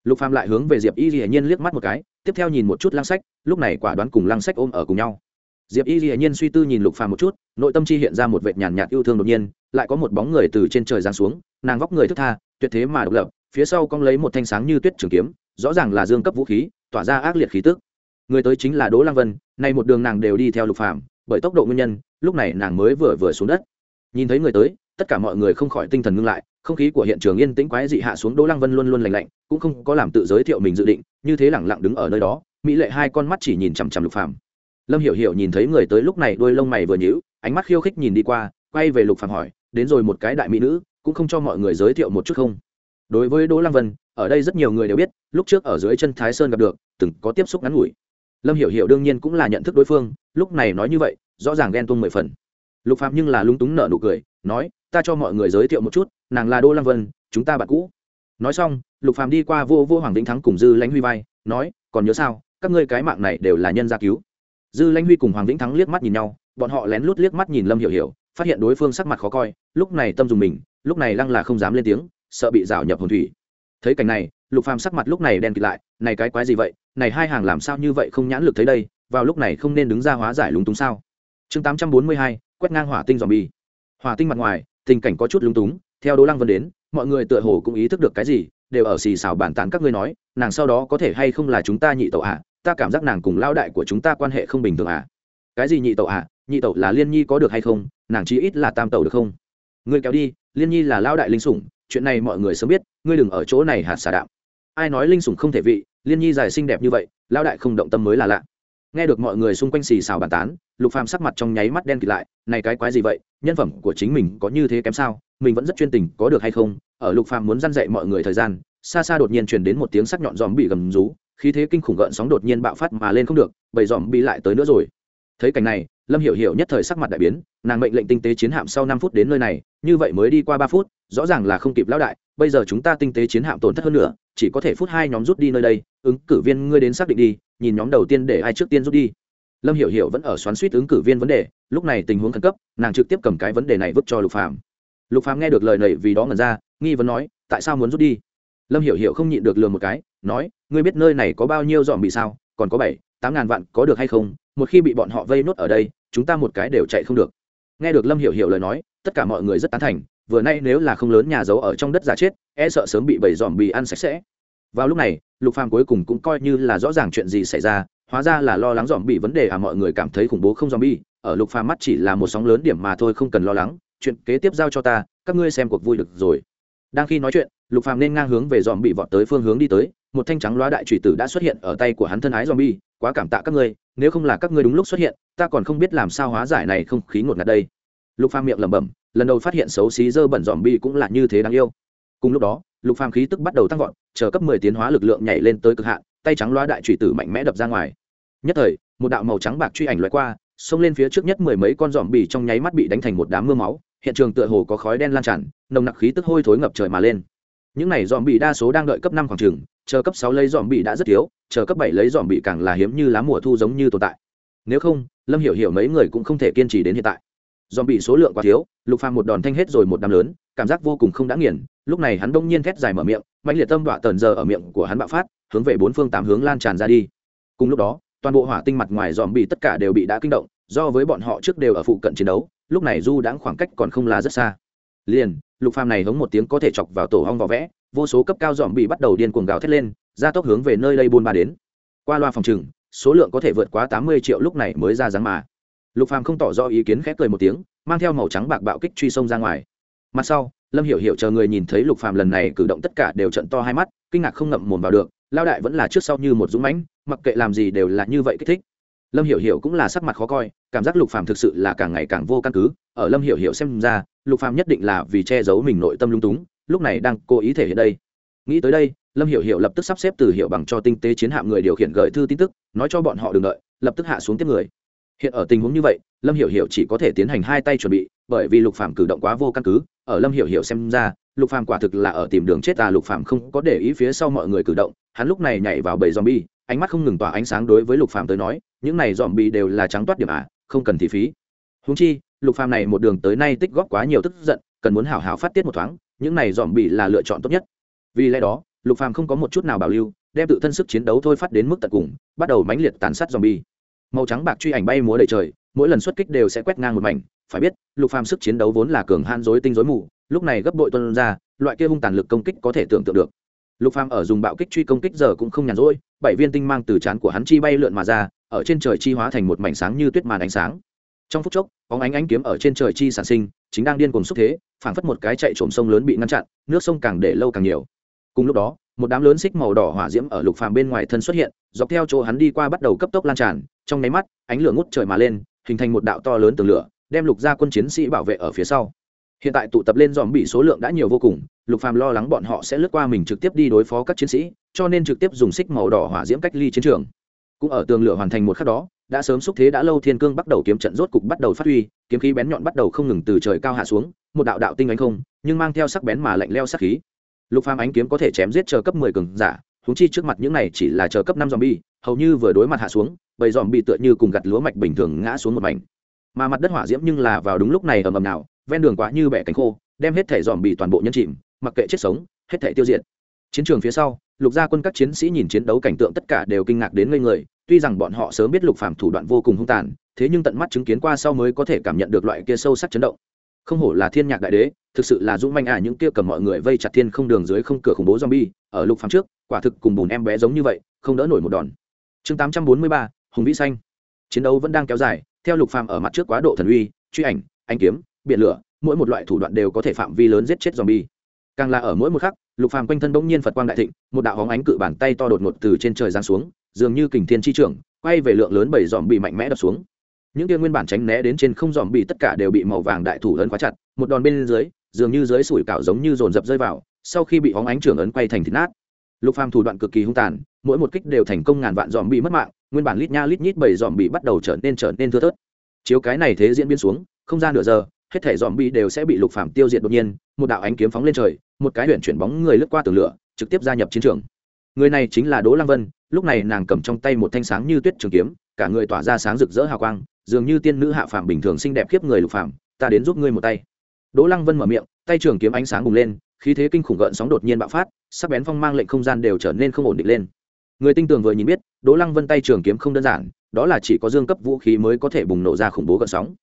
S1: Lục phàm lại hướng về diệp y dĩ nhiên liếc mắt một cái tiếp theo nhìn một chút lăng sách, lúc này quả đoán cùng lăng sách ôm ở cùng nhau. Diệp y dĩ nhiên suy tư nhìn lục phàm một chút, nội tâm chi hiện ra một vệt nhàn nhạt yêu thương đột nhiên, lại có một bóng người từ trên trời giáng xuống, nàng vóc người thức tha, tuyệt thế mà độc lập, phía sau cong lấy một thanh sáng như tuyết trường kiếm, rõ ràng là dương cấp vũ khí, tỏa ra ác liệt khí tức. Người tới chính là đỗ lăng vân, nay một đường nàng đều đi theo lục phàm, bởi tốc độ nguyên nhân, lúc này nàng mới vừa vừa xuống đất. Nhìn thấy người tới, tất cả mọi người không khỏi tinh thần ngưng lại không khí của hiện trường yên tĩnh quái dị hạ xuống, đỗ lăng vân luôn luôn lành lạnh, cũng không có làm tự giới thiệu mình dự định, như thế lẳng lặng đứng ở nơi đó, mỹ lệ hai con mắt chỉ nhìn chằm chằm lục phàm. Lâm hiểu hiểu nhìn thấy người tới lúc này, đôi lông mày vừa nhíu, ánh mắt khiêu khích nhìn đi qua, quay về lục phàm hỏi, đến rồi một cái đại mỹ nữ, cũng không cho mọi người giới thiệu một chút không? Đối với đỗ lăng vân, ở đây rất nhiều người đều biết, lúc trước ở dưới chân thái sơn gặp được, từng có tiếp xúc ngắn ngủi. Lâm hiểu hiểu đương nhiên cũng là nhận thức đối phương, lúc này nói như vậy, rõ ràng ghen tuông mười phần. Lục phạm nhưng là lúng túng nở nụ cười, nói ta cho mọi người giới thiệu một chút, nàng là đô lăng vân, chúng ta bạn cũ. Nói xong, lục phàm đi qua vô vô hoàng vĩnh thắng cùng dư lãnh huy vai, nói, còn nhớ sao, các ngươi cái mạng này đều là nhân gia cứu. Dư lãnh huy cùng hoàng vĩnh thắng liếc mắt nhìn nhau, bọn họ lén lút liếc mắt nhìn lâm hiểu hiểu, phát hiện đối phương sắc mặt khó coi, lúc này tâm dùng mình, lúc này lăng là không dám lên tiếng, sợ bị rào nhập hồn thủy. Thấy cảnh này, lục phàm sắc mặt lúc này đen kịt lại, này cái quái gì vậy, này hai hàng làm sao như vậy không nhãn lực thấy đây, vào lúc này không nên đứng ra hóa giải lúng túng sao? Chương tám trăm bốn mươi hai, quét ngang hỏa tinh dòm bi hỏa tinh mặt ngoài tình cảnh có chút lúng túng, theo đỗ lăng vân đến, mọi người tựa hồ cũng ý thức được cái gì, đều ở xì xào bàn tán các ngươi nói, nàng sau đó có thể hay không là chúng ta nhị tẩu ạ? À? ta cảm giác nàng cùng lao đại của chúng ta quan hệ không bình thường à cái gì nhị tẩu ạ? À? nhị tẩu là liên nhi có được hay không? Nàng chí ít là tam tẩu được không? Ngươi kéo đi, liên nhi là lao đại linh sủng, chuyện này mọi người sớm biết, ngươi đừng ở chỗ này hạt xả đạo ai nói linh sủng không thể vị, liên nhi dài xinh đẹp như vậy lao đại không động tâm mới là lạ nghe được mọi người xung quanh xì xào bàn tán, lục phàm sắc mặt trong nháy mắt đen kịt lại, này cái quái gì vậy, nhân phẩm của chính mình có như thế kém sao, mình vẫn rất chuyên tình, có được hay không? Ở lục phàm muốn dăn dạy mọi người thời gian, xa xa đột nhiên truyền đến một tiếng sắc nhọn dòm bị gầm rú, khí thế kinh khủng gợn sóng đột nhiên bạo phát mà lên không được, bầy dòm bị lại tới nữa rồi. Thấy cảnh này lâm hiểu hiểu nhất thời sắc mặt đại biến, nàng mệnh lệnh tinh tế chiến hạm sau năm phút đến nơi này, như vậy mới đi qua ba phút, rõ ràng là không kịp lão đại, bây giờ chúng ta tinh tế chiến hạm tổn thất hơn nữa, chỉ có thể phút hai nhóm rút đi nơi đây, ứng cử viên ngươi đến xác định đi, nhìn nhóm đầu tiên để ai trước tiên rút đi. Lâm hiểu hiểu vẫn ở xoắn suýt ứng cử viên vấn đề, lúc này tình huống khẩn cấp, nàng trực tiếp cầm cái vấn đề này vứt cho lục phàm. Lục phàm nghe được lời này vì đó ngẩn ra, nghi vấn nói, tại sao muốn rút đi? Lâm hiểu hiểu không nhịn được lừa một cái, nói, ngươi biết nơi này có bao nhiêu dòm bị sao, còn có bảy, tám ngàn vạn có được hay không? Một khi bị bọn họ vây nốt ở đây chúng ta một cái đều chạy không được. Nghe được lâm hiểu hiểu lời nói tất cả mọi người rất tán thành vừa nay nếu là không lớn nhà giấu ở trong đất giả chết e sợ sớm bị bầy dòm bị ăn sạch sẽ. Vào lúc này lục phàm cuối cùng cũng coi như là rõ ràng chuyện gì xảy ra hóa ra là lo lắng dòm bị vấn đề à mọi người cảm thấy khủng bố không dòm bì, ở lục phàm mắt chỉ là một sóng lớn điểm mà thôi không cần lo lắng chuyện kế tiếp giao cho ta các ngươi xem cuộc vui được rồi đang khi nói chuyện, lục phàm nên ngang hướng về dòm bị vọt tới phương hướng đi tới, một thanh trắng loa đại trùy tử đã xuất hiện ở tay của hắn thân ái dòm bi quá cảm tạ các ngươi, nếu không là các ngươi đúng lúc xuất hiện, ta còn không biết làm sao hóa giải này không khí ngột ngạt đây. Lục phàm miệng lẩm bẩm, lần đầu phát hiện xấu xí dơ bẩn dòm bi cũng là như thế đáng yêu. Cùng lúc đó, lục phàm khí tức bắt đầu tăng vọt, chờ cấp 10 tiến hóa lực lượng nhảy lên tới cực hạn, tay trắng loa đại trùy tử mạnh mẽ đập ra ngoài. Nhất thời, một đạo màu trắng bạc truy ảnh loại qua, xông lên phía trước nhất mười mấy con dòm bì trong nháy mắt bị đánh thành một đám mưa máu hiện trường tựa hồ có khói đen lan tràn, nồng nặc khí tức hôi thối ngập trời mà lên. Những này dòm bì đa số đang đợi cấp năm khoảng trường, chờ cấp sáu lấy dòm bì đã rất thiếu, chờ cấp bảy lấy dòm bì càng là hiếm như lá mùa thu giống như tồn tại. Nếu không, lâm hiểu hiểu mấy người cũng không thể kiên trì đến hiện tại. Dòm bì số lượng quá thiếu, lục phàm một đòn thanh hết rồi một đám lớn, cảm giác vô cùng không đã nghiền, lúc này hắn đông nhiên thét dài mở miệng mạnh liệt tâm đọa tần giờ ở miệng của hắn bạo phát, hướng về bốn phương tám hướng lan tràn ra đi. Cùng lúc đó, toàn bộ hỏa tinh mặt ngoài dòm bị tất cả đều bị đã kinh động, do với bọn họ trước đều ở phụ cận chiến đấu lúc này du đãng khoảng cách còn không là rất xa. Liền, lục phàm này hống một tiếng có thể chọc vào tổ hong vỏ vẽ, vô số cấp cao dòm bị bắt đầu điên cuồng gào thét lên, ra tốc hướng về nơi đây buôn ba đến. Qua loa phòng trừng, số lượng có thể vượt quá tám mươi triệu lúc này mới ra dáng mà. Lục phàm không tỏ rõ ý kiến khép cười một tiếng, mang theo màu trắng bạc bạo kích truy sông ra ngoài. Mặt sau, lâm hiểu hiểu chờ người nhìn thấy lục phàm lần này cử động tất cả đều trận to hai mắt, kinh ngạc không ngậm mồm vào được, lao đại vẫn là trước sau như một dũng mãnh, mặc kệ làm gì đều là như vậy kích thích lâm hiểu hiểu cũng là sắc mặt khó coi, cảm giác lục phàm thực sự là càng ngày càng vô căn cứ. Ở lâm hiểu hiểu xem ra, lục phàm nhất định là vì che giấu mình nội tâm lung túng, lúc này đang cố ý thể hiện đây. Nghĩ tới đây, lâm hiểu hiểu lập tức sắp xếp từ hiệu bằng cho tinh tế chiến hạm người điều khiển gợi thư tin tức, nói cho bọn họ đừng đợi, lập tức hạ xuống tiếp người. Hiện ở tình huống như vậy, lâm hiểu hiểu chỉ có thể tiến hành hai tay chuẩn bị, bởi vì lục phàm cử động quá vô căn cứ. Ở lâm hiểu hiểu xem ra, lục phàm quả thực là ở tìm đường chết à lục phàm không có để ý phía sau mọi người cử động, hắn lúc này nhảy vào bầy zombie ánh mắt không ngừng tỏa ánh sáng đối với lục phàm tới nói, những này dòm bị đều là trắng toát điểm à không cần thì phí. Húng chi, lục phàm này một đường tới nay tích góp quá nhiều tức giận, cần muốn hảo hảo phát tiết một thoáng, những này dòm bị là lựa chọn tốt nhất. Vì lẽ đó, lục phàm không có một chút nào bảo lưu, đem tự thân sức chiến đấu thôi phát đến mức tận cùng, bắt đầu mãnh liệt tàn sát dòm zombie màu trắng bạc truy ảnh bay múa đầy trời, mỗi lần xuất kích đều sẽ quét ngang một mảnh, phải biết, lục phàm sức chiến đấu vốn là cường han dối tinh dối mù, lúc này gấp bội tuân ra, loại kia hung tàn lực công kích có thể tưởng tượng được. Lục phàm ở dùng bạo kích truy công kích giờ cũng không nhàn rỗi bảy viên tinh mang từ chán của hắn chi bay lượn mà ra, ở trên trời chi hóa thành một mảnh sáng như tuyết màn ánh sáng. Trong phút chốc, bóng ánh ánh kiếm ở trên trời chi sản sinh, chính đang điên cuồng xúc thế, phảng phất một cái chạy trộm sông lớn bị ngăn chặn, nước sông càng để lâu càng nhiều. Cùng lúc đó, một đám lớn xích màu đỏ hỏa diễm ở lục phàm bên ngoài thân xuất hiện, dọc theo chỗ hắn đi qua bắt đầu cấp tốc lan tràn, trong nháy mắt, ánh lửa ngút trời mà lên, hình thành một đạo to lớn tường lửa, đem lục gia quân chiến sĩ bảo vệ ở phía sau hiện tại tụ tập lên dòm bị số lượng đã nhiều vô cùng, lục phàm lo lắng bọn họ sẽ lướt qua mình trực tiếp đi đối phó các chiến sĩ, cho nên trực tiếp dùng xích màu đỏ hỏa diễm cách ly chiến trường. Cũng ở tường lửa hoàn thành một khắc đó, đã sớm xúc thế đã lâu thiên cương bắt đầu kiếm trận rốt cục bắt đầu phát huy, kiếm khí bén nhọn bắt đầu không ngừng từ trời cao hạ xuống, một đạo đạo tinh ánh không, nhưng mang theo sắc bén mà lạnh leo sắc khí. Lục phàm ánh kiếm có thể chém giết chờ cấp 10 cường giả, huống chi trước mặt những này chỉ là chờ cấp 5 zombie, hầu như vừa đối mặt hạ xuống, bầy zombie tựa như cùng gặt lúa mạch bình thường ngã xuống một mảnh. Mà mặt đất hỏa diễm nhưng là vào đúng lúc này ầm ầm nào ven đường quá như bẻ cánh khô đem hết thể dòm bị toàn bộ nhân chìm mặc kệ chết sống hết thể tiêu diệt. Chiến trường phía sau lục gia quân các chiến sĩ nhìn chiến đấu cảnh tượng tất cả đều kinh ngạc đến ngây người tuy rằng bọn họ sớm biết lục phàm thủ đoạn vô cùng hung tàn thế nhưng tận mắt chứng kiến qua sau mới có thể cảm nhận được loại kia sâu sắc chấn động. Không hổ là thiên nhạc đại đế thực sự là dũng manh à những kia cầm mọi người vây chặt thiên không đường dưới không cửa khủng bố zombie ở lục phàm trước quả thực cùng bùn em bé giống như vậy không đỡ nổi một đòn. Chương 843, hùng vĩ xanh. Chiến đấu vẫn đang kéo dài theo lục phàm ở mặt trước quá độ thần uy truy ảnh anh kiếm biển lửa, mỗi một loại thủ đoạn đều có thể phạm vi lớn giết chết zombie. Càng là ở mỗi một khắc, lục phàm quanh thân bỗng nhiên phật quang đại thịnh, một đạo hóng ánh cự bàn tay to đột ngột từ trên trời giáng xuống, dường như kình thiên chi trưởng, quay về lượng lớn bảy dòm bị mạnh mẽ đập xuống. Những kia nguyên bản tránh né đến trên không dòm bị tất cả đều bị màu vàng đại thủ lớn khóa chặt, một đòn bên dưới, dường như dưới sủi cảo giống như dồn dập rơi vào, sau khi bị hóng ánh trưởng ấn quay thành thịt nát. Lục phàm thủ đoạn cực kỳ hung tàn, mỗi một kích đều thành công ngàn vạn dòm bị mất mạng, nguyên bản lít nha lít nhít bảy dòm bị bắt đầu trở nên trở nên thưa thớt. Chiếu cái này thế diễn biến xuống, không ra nửa giờ hết thể dòm bị đều sẽ bị lục phàm tiêu diệt đột nhiên, một đạo ánh kiếm phóng lên trời, một cái huyện chuyển bóng người lướt qua tường lửa, trực tiếp gia nhập chiến trường. Người này chính là đỗ lăng vân, lúc này nàng cầm trong tay một thanh sáng như tuyết trường kiếm, cả người tỏa ra sáng rực rỡ hào quang, dường như tiên nữ hạ phàm bình thường xinh đẹp khiếp người lục phàm, ta đến giúp ngươi một tay. Đỗ lăng vân mở miệng, tay trường kiếm ánh sáng bùng lên, khí thế kinh khủng gợn sóng đột nhiên bạo phát, sắc bén phong mang lệnh không gian đều trở nên không ổn định lên. Người tinh tường vừa nhìn biết, đỗ lăng vân tay trường kiếm không đơn giản, đó là chỉ có dương cấp vũ khí mới có thể bùng nổ ra khủng bố gợn sóng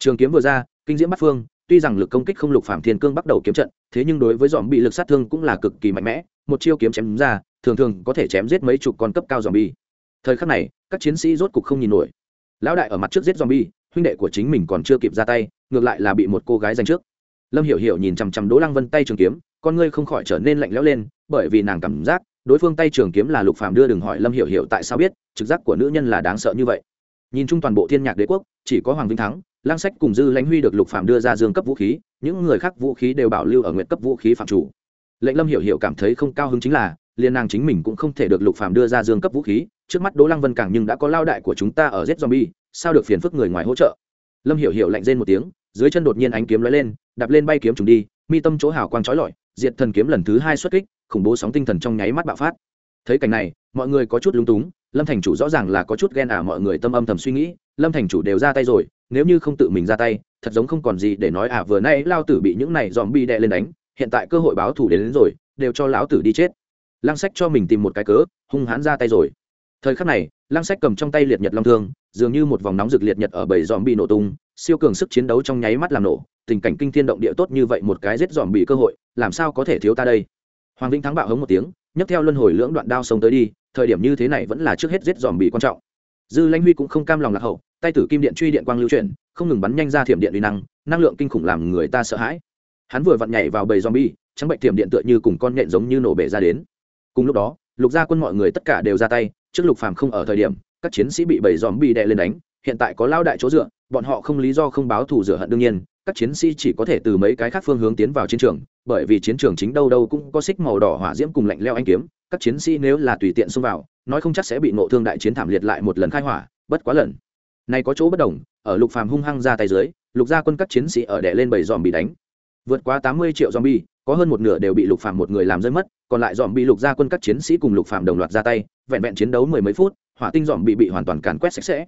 S1: trường kiếm vừa ra, kinh diễm bắt phương, tuy rằng lực công kích không lục phạm thiên cương bắt đầu kiếm trận, thế nhưng đối với dòm bị lực sát thương cũng là cực kỳ mạnh mẽ, một chiêu kiếm chém ra, thường thường có thể chém giết mấy chục con cấp cao dòm bi thời khắc này, các chiến sĩ rốt cục không nhìn nổi. Lão đại ở mặt trước giết dòm bi huynh đệ của chính mình còn chưa kịp ra tay, ngược lại là bị một cô gái giành trước. Lâm hiểu hiểu nhìn chằm chằm đỗ lăng vân tay trường kiếm, con ngươi không khỏi trở nên lạnh lẽo lên, bởi vì nàng cảm giác, đối phương tay trường kiếm là lục phàm đưa đừng hỏi lâm hiểu hiểu tại sao biết, trực giác của nữ nhân là đáng sợ như vậy nhìn chung toàn bộ thiên nhạc đế quốc, chỉ có hoàng vinh thắng, lang sách cùng dư lãnh huy được lục phạm đưa ra dương cấp vũ khí, những người khác vũ khí đều bảo lưu ở nguyện cấp vũ khí phạm chủ. Lệnh lâm hiểu hiểu cảm thấy không cao hứng chính là liên nàng chính mình cũng không thể được lục phạm đưa ra dương cấp vũ khí, trước mắt đỗ lăng vân càng nhưng đã có lao đại của chúng ta ở z zombie, sao được phiền phức người ngoài hỗ trợ? Lâm hiểu hiểu lạnh rên một tiếng, dưới chân đột nhiên ánh kiếm lóe lên, đạp lên bay kiếm trùng đi, mi tâm chỗ hào quang chói lọi, diệt thần kiếm lần thứ hai xuất kích, khủng bố sóng tinh thần trong nháy mắt bạo phát. Thấy cảnh này, mọi người có chút lúng túng lâm thành chủ rõ ràng là có chút ghen à mọi người tâm âm thầm suy nghĩ lâm thành chủ đều ra tay rồi nếu như không tự mình ra tay thật giống không còn gì để nói à vừa nay lao tử bị những này dòm bi đệ lên đánh hiện tại cơ hội báo thù đến, đến rồi đều cho lão tử đi chết. Lăng sách cho mình tìm một cái cớ hung hãn ra tay rồi. Thời khắc này lăng sách cầm trong tay liệt nhật long thương dường như một vòng nóng rực liệt nhật ở bảy dòm bị nổ tung siêu cường sức chiến đấu trong nháy mắt làm nổ tình cảnh kinh thiên động địa tốt như vậy một cái giết dòm bị cơ hội làm sao có thể thiếu ta đây? Hoàng vĩnh thắng bạo hống một tiếng nhấc theo luân hồi lưỡng đoạn đao sống tới đi thời điểm như thế này vẫn là trước hết giết dòm bị quan trọng. Dư lãnh huy cũng không cam lòng lạc hậu, tay tử kim điện truy điện quang lưu chuyển, không ngừng bắn nhanh ra thiểm điện uy năng năng lượng kinh khủng làm người ta sợ hãi. Hắn vừa vặn nhảy vào bầy zombie trắng bệnh thiểm điện tựa như cùng con nhện giống như nổ bể ra đến. Cùng lúc đó, lục gia quân mọi người tất cả đều ra tay, trước lục phàm không ở thời điểm, các chiến sĩ bị bầy zombie đè lên đánh, hiện tại có lao đại chỗ dựa, bọn họ không lý do không báo thù rửa hận đương nhiên, các chiến sĩ chỉ có thể từ mấy cái khác phương hướng tiến vào chiến trường, bởi vì chiến trường chính đâu đâu cũng có xích màu đỏ hỏa diễm cùng lạnh leo anh kiếm các chiến sĩ nếu là tùy tiện xông vào, nói không chắc sẽ bị nộ thương đại chiến thảm liệt lại một lần khai hỏa, bất quá lần. Này có chỗ bất đồng, ở lục phàm hung hăng ra tay dưới, lục gia quân các chiến sĩ ở đè lên bảy dòm bị đánh. Vượt qua tám mươi triệu zombie, có hơn một nửa đều bị lục phàm một người làm rơi mất, còn lại dòm bị lục gia quân các chiến sĩ cùng lục phàm đồng loạt ra tay, vẹn vẹn chiến đấu mười mấy phút, hỏa tinh dòm bị bị hoàn toàn càn quét sạch sẽ.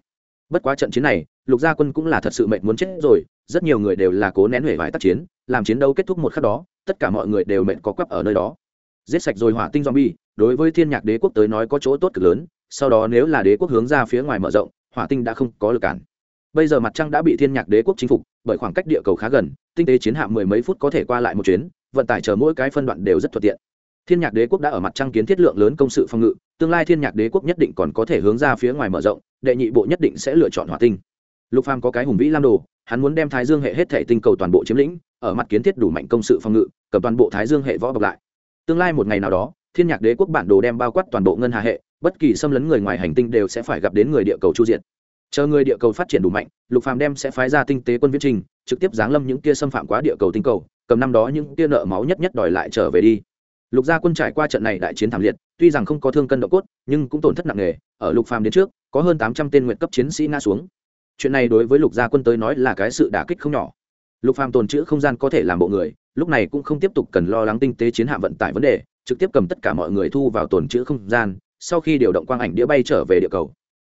S1: Bất quá trận chiến này, lục gia quân cũng là thật sự mệnh muốn chết rồi, rất nhiều người đều là cố nén huệ vải tác chiến, làm chiến đấu kết thúc một khắc đó, tất cả mọi người đều mệnh có quắp ở nơi đó giết sạch rồi hỏa tinh zombie, đối với thiên nhạc đế quốc tới nói có chỗ tốt cực lớn, sau đó nếu là đế quốc hướng ra phía ngoài mở rộng, hỏa tinh đã không có lực cản. Bây giờ mặt trăng đã bị thiên nhạc đế quốc chinh phục, bởi khoảng cách địa cầu khá gần, tinh tế chiến hạm mười mấy phút có thể qua lại một chuyến, vận tải chờ mỗi cái phân đoạn đều rất thuận tiện. Thiên nhạc đế quốc đã ở mặt trăng kiến thiết lượng lớn công sự phòng ngự, tương lai thiên nhạc đế quốc nhất định còn có thể hướng ra phía ngoài mở rộng, đệ nhị bộ nhất định sẽ lựa chọn hỏa tinh. Lục phàm có cái hùng vĩ lam đồ, hắn muốn đem thái dương hệ hết thể tinh cầu toàn bộ chiếm lĩnh, ở mặt kiến thiết đủ mạnh công sự phòng ngự, cầm toàn bộ thái dương hệ võ bọc lại tương lai một ngày nào đó, thiên nhạc đế quốc bản đồ đem bao quát toàn bộ ngân hà hệ, bất kỳ xâm lấn người ngoài hành tinh đều sẽ phải gặp đến người địa cầu chu diệt. chờ người địa cầu phát triển đủ mạnh, lục phàm đem sẽ phái ra tinh tế quân viễn trình, trực tiếp giáng lâm những kia xâm phạm quá địa cầu tinh cầu, cầm năm đó những kia nợ máu nhất nhất đòi lại trở về đi. Lục gia quân trải qua trận này đại chiến thảm liệt, tuy rằng không có thương cân độ cốt, nhưng cũng tổn thất nặng nề, ở lục phàm đến trước, có hơn tám trăm tên nguyện cấp chiến sĩ ngã xuống. Chuyện này đối với lục gia quân tới nói là cái sự đả kích không nhỏ. Lục phàm tồn trữ không gian có thể làm bộ người lúc này cũng không tiếp tục cần lo lắng tinh tế chiến hạm vận tải vấn đề, trực tiếp cầm tất cả mọi người thu vào tồn trữ không gian, sau khi điều động quang ảnh đĩa bay trở về địa cầu.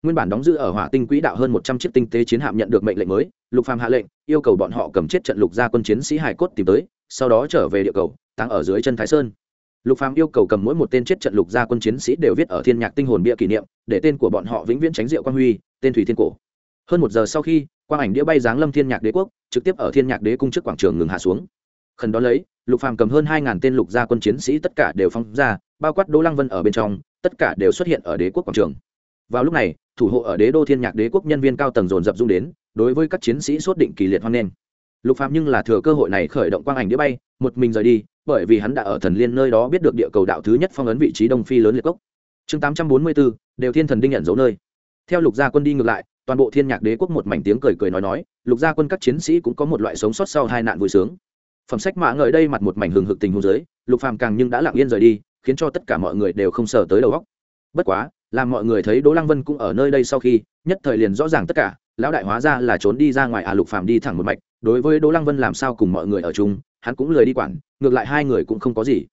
S1: Nguyên bản đóng giữ ở hỏa tinh quỹ đạo hơn một trăm chiếc tinh tế chiến hạm nhận được mệnh lệnh mới, lục phàm hạ lệnh, yêu cầu bọn họ cầm chết trận lục gia quân chiến sĩ hải cốt tìm tới, sau đó trở về địa cầu tăng ở dưới chân thái sơn. Lục phàm yêu cầu cầm mỗi một tên chết trận lục gia quân chiến sĩ đều viết ở thiên nhạc tinh hồn bia kỷ niệm, để tên của bọn họ vĩnh viễn tránh diệu quang huy, tên thủy thiên cổ. Hơn một giờ sau khi, quang ảnh đĩa bay giáng lâm thiên nhạc đế quốc, trực tiếp ở thiên nhạc đế cung trước quảng trường ngừng hạ xuống khẩn đó lấy, lục phàm cầm hơn hai ngàn tên lục gia quân chiến sĩ tất cả đều phong ra, bao quát đỗ lăng vân ở bên trong, tất cả đều xuất hiện ở đế quốc quảng trường. Vào lúc này, thủ hộ ở đế đô thiên nhạc đế quốc nhân viên cao tầng dồn dập dung đến, đối với các chiến sĩ xuất định kỳ liệt hoan nghênh. Lục phàm nhưng là thừa cơ hội này khởi động quang ảnh đĩa bay, một mình rời đi, bởi vì hắn đã ở thần liên nơi đó biết được địa cầu đạo thứ nhất phong ấn vị trí đông phi lớn liệt cốc chương tám trăm bốn mươi bốn, đều thiên thần đinh nhận dấu nơi. Theo lục gia quân đi ngược lại, toàn bộ thiên nhạc đế quốc một mảnh tiếng cười cười nói nói, lục gia quân các chiến sĩ cũng có một loại sống sót sau hai nạn vui sướng phẩm sách mạ ngợi đây mặt một mảnh hừng hực tình hôn giới lục phàm càng nhưng đã lặng yên rời đi, khiến cho tất cả mọi người đều không sờ tới đầu góc bất quá, làm mọi người thấy đỗ lăng vân cũng ở nơi đây sau khi, nhất thời liền rõ ràng tất cả, lão đại hóa ra là trốn đi ra ngoài à lục phàm đi thẳng một mạch, đối với đỗ lăng vân làm sao cùng mọi người ở chung, hắn cũng lười đi quản, ngược lại hai người cũng không có gì.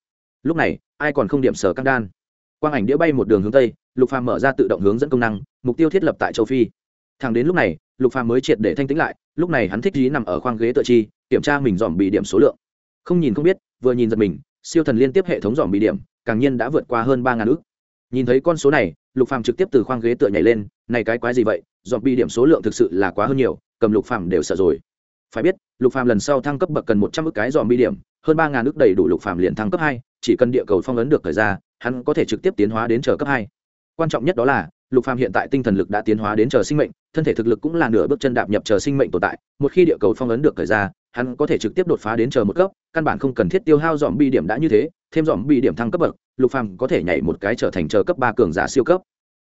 S1: Lúc này, ai còn không điểm sở căng đan? Quang ảnh đĩa bay một đường hướng tây, lục phàm mở ra tự động hướng dẫn công năng, mục tiêu thiết lập tại châu phi. Thẳng đến lúc này, lục phàm mới triệt để thanh tĩnh lại, lúc này hắn thích dí nằm ở khoang ghế tựa chi kiểm tra mình dòm bị điểm số lượng. Không nhìn không biết, vừa nhìn giật mình, siêu thần liên tiếp hệ thống dòm bị điểm, càng nhiên đã vượt qua hơn ba ngàn ước nhìn thấy con số này, lục phàm trực tiếp từ khoang ghế tựa nhảy lên, này cái quái gì vậy? Dọn bị điểm số lượng thực sự là quá hơn nhiều, cầm lục phàm đều sợ rồi. Phải biết, lục phàm lần sau thăng cấp bậc cần một trăm ước cái dọn bị điểm, hơn ba ngàn ước đầy đủ lục phàm liền thăng cấp hai, chỉ cần địa cầu phong ấn được thời ra hắn có thể trực tiếp tiến hóa đến chờ cấp hai. Quan trọng nhất đó là lục phàm hiện tại tinh thần lực đã tiến hóa đến chờ sinh mệnh, thân thể thực lực cũng là nửa bước chân đạp nhập chờ sinh mệnh tồn tại. Một khi địa cầu phong ấn được thời ra, hắn có thể trực tiếp đột phá đến chờ một cấp, căn bản không cần thiết tiêu hao dòm bi điểm đã như thế, thêm dòm bi điểm thăng cấp bậc, lục phàm có thể nhảy một cái trở thành chờ cấp ba cường giả siêu cấp.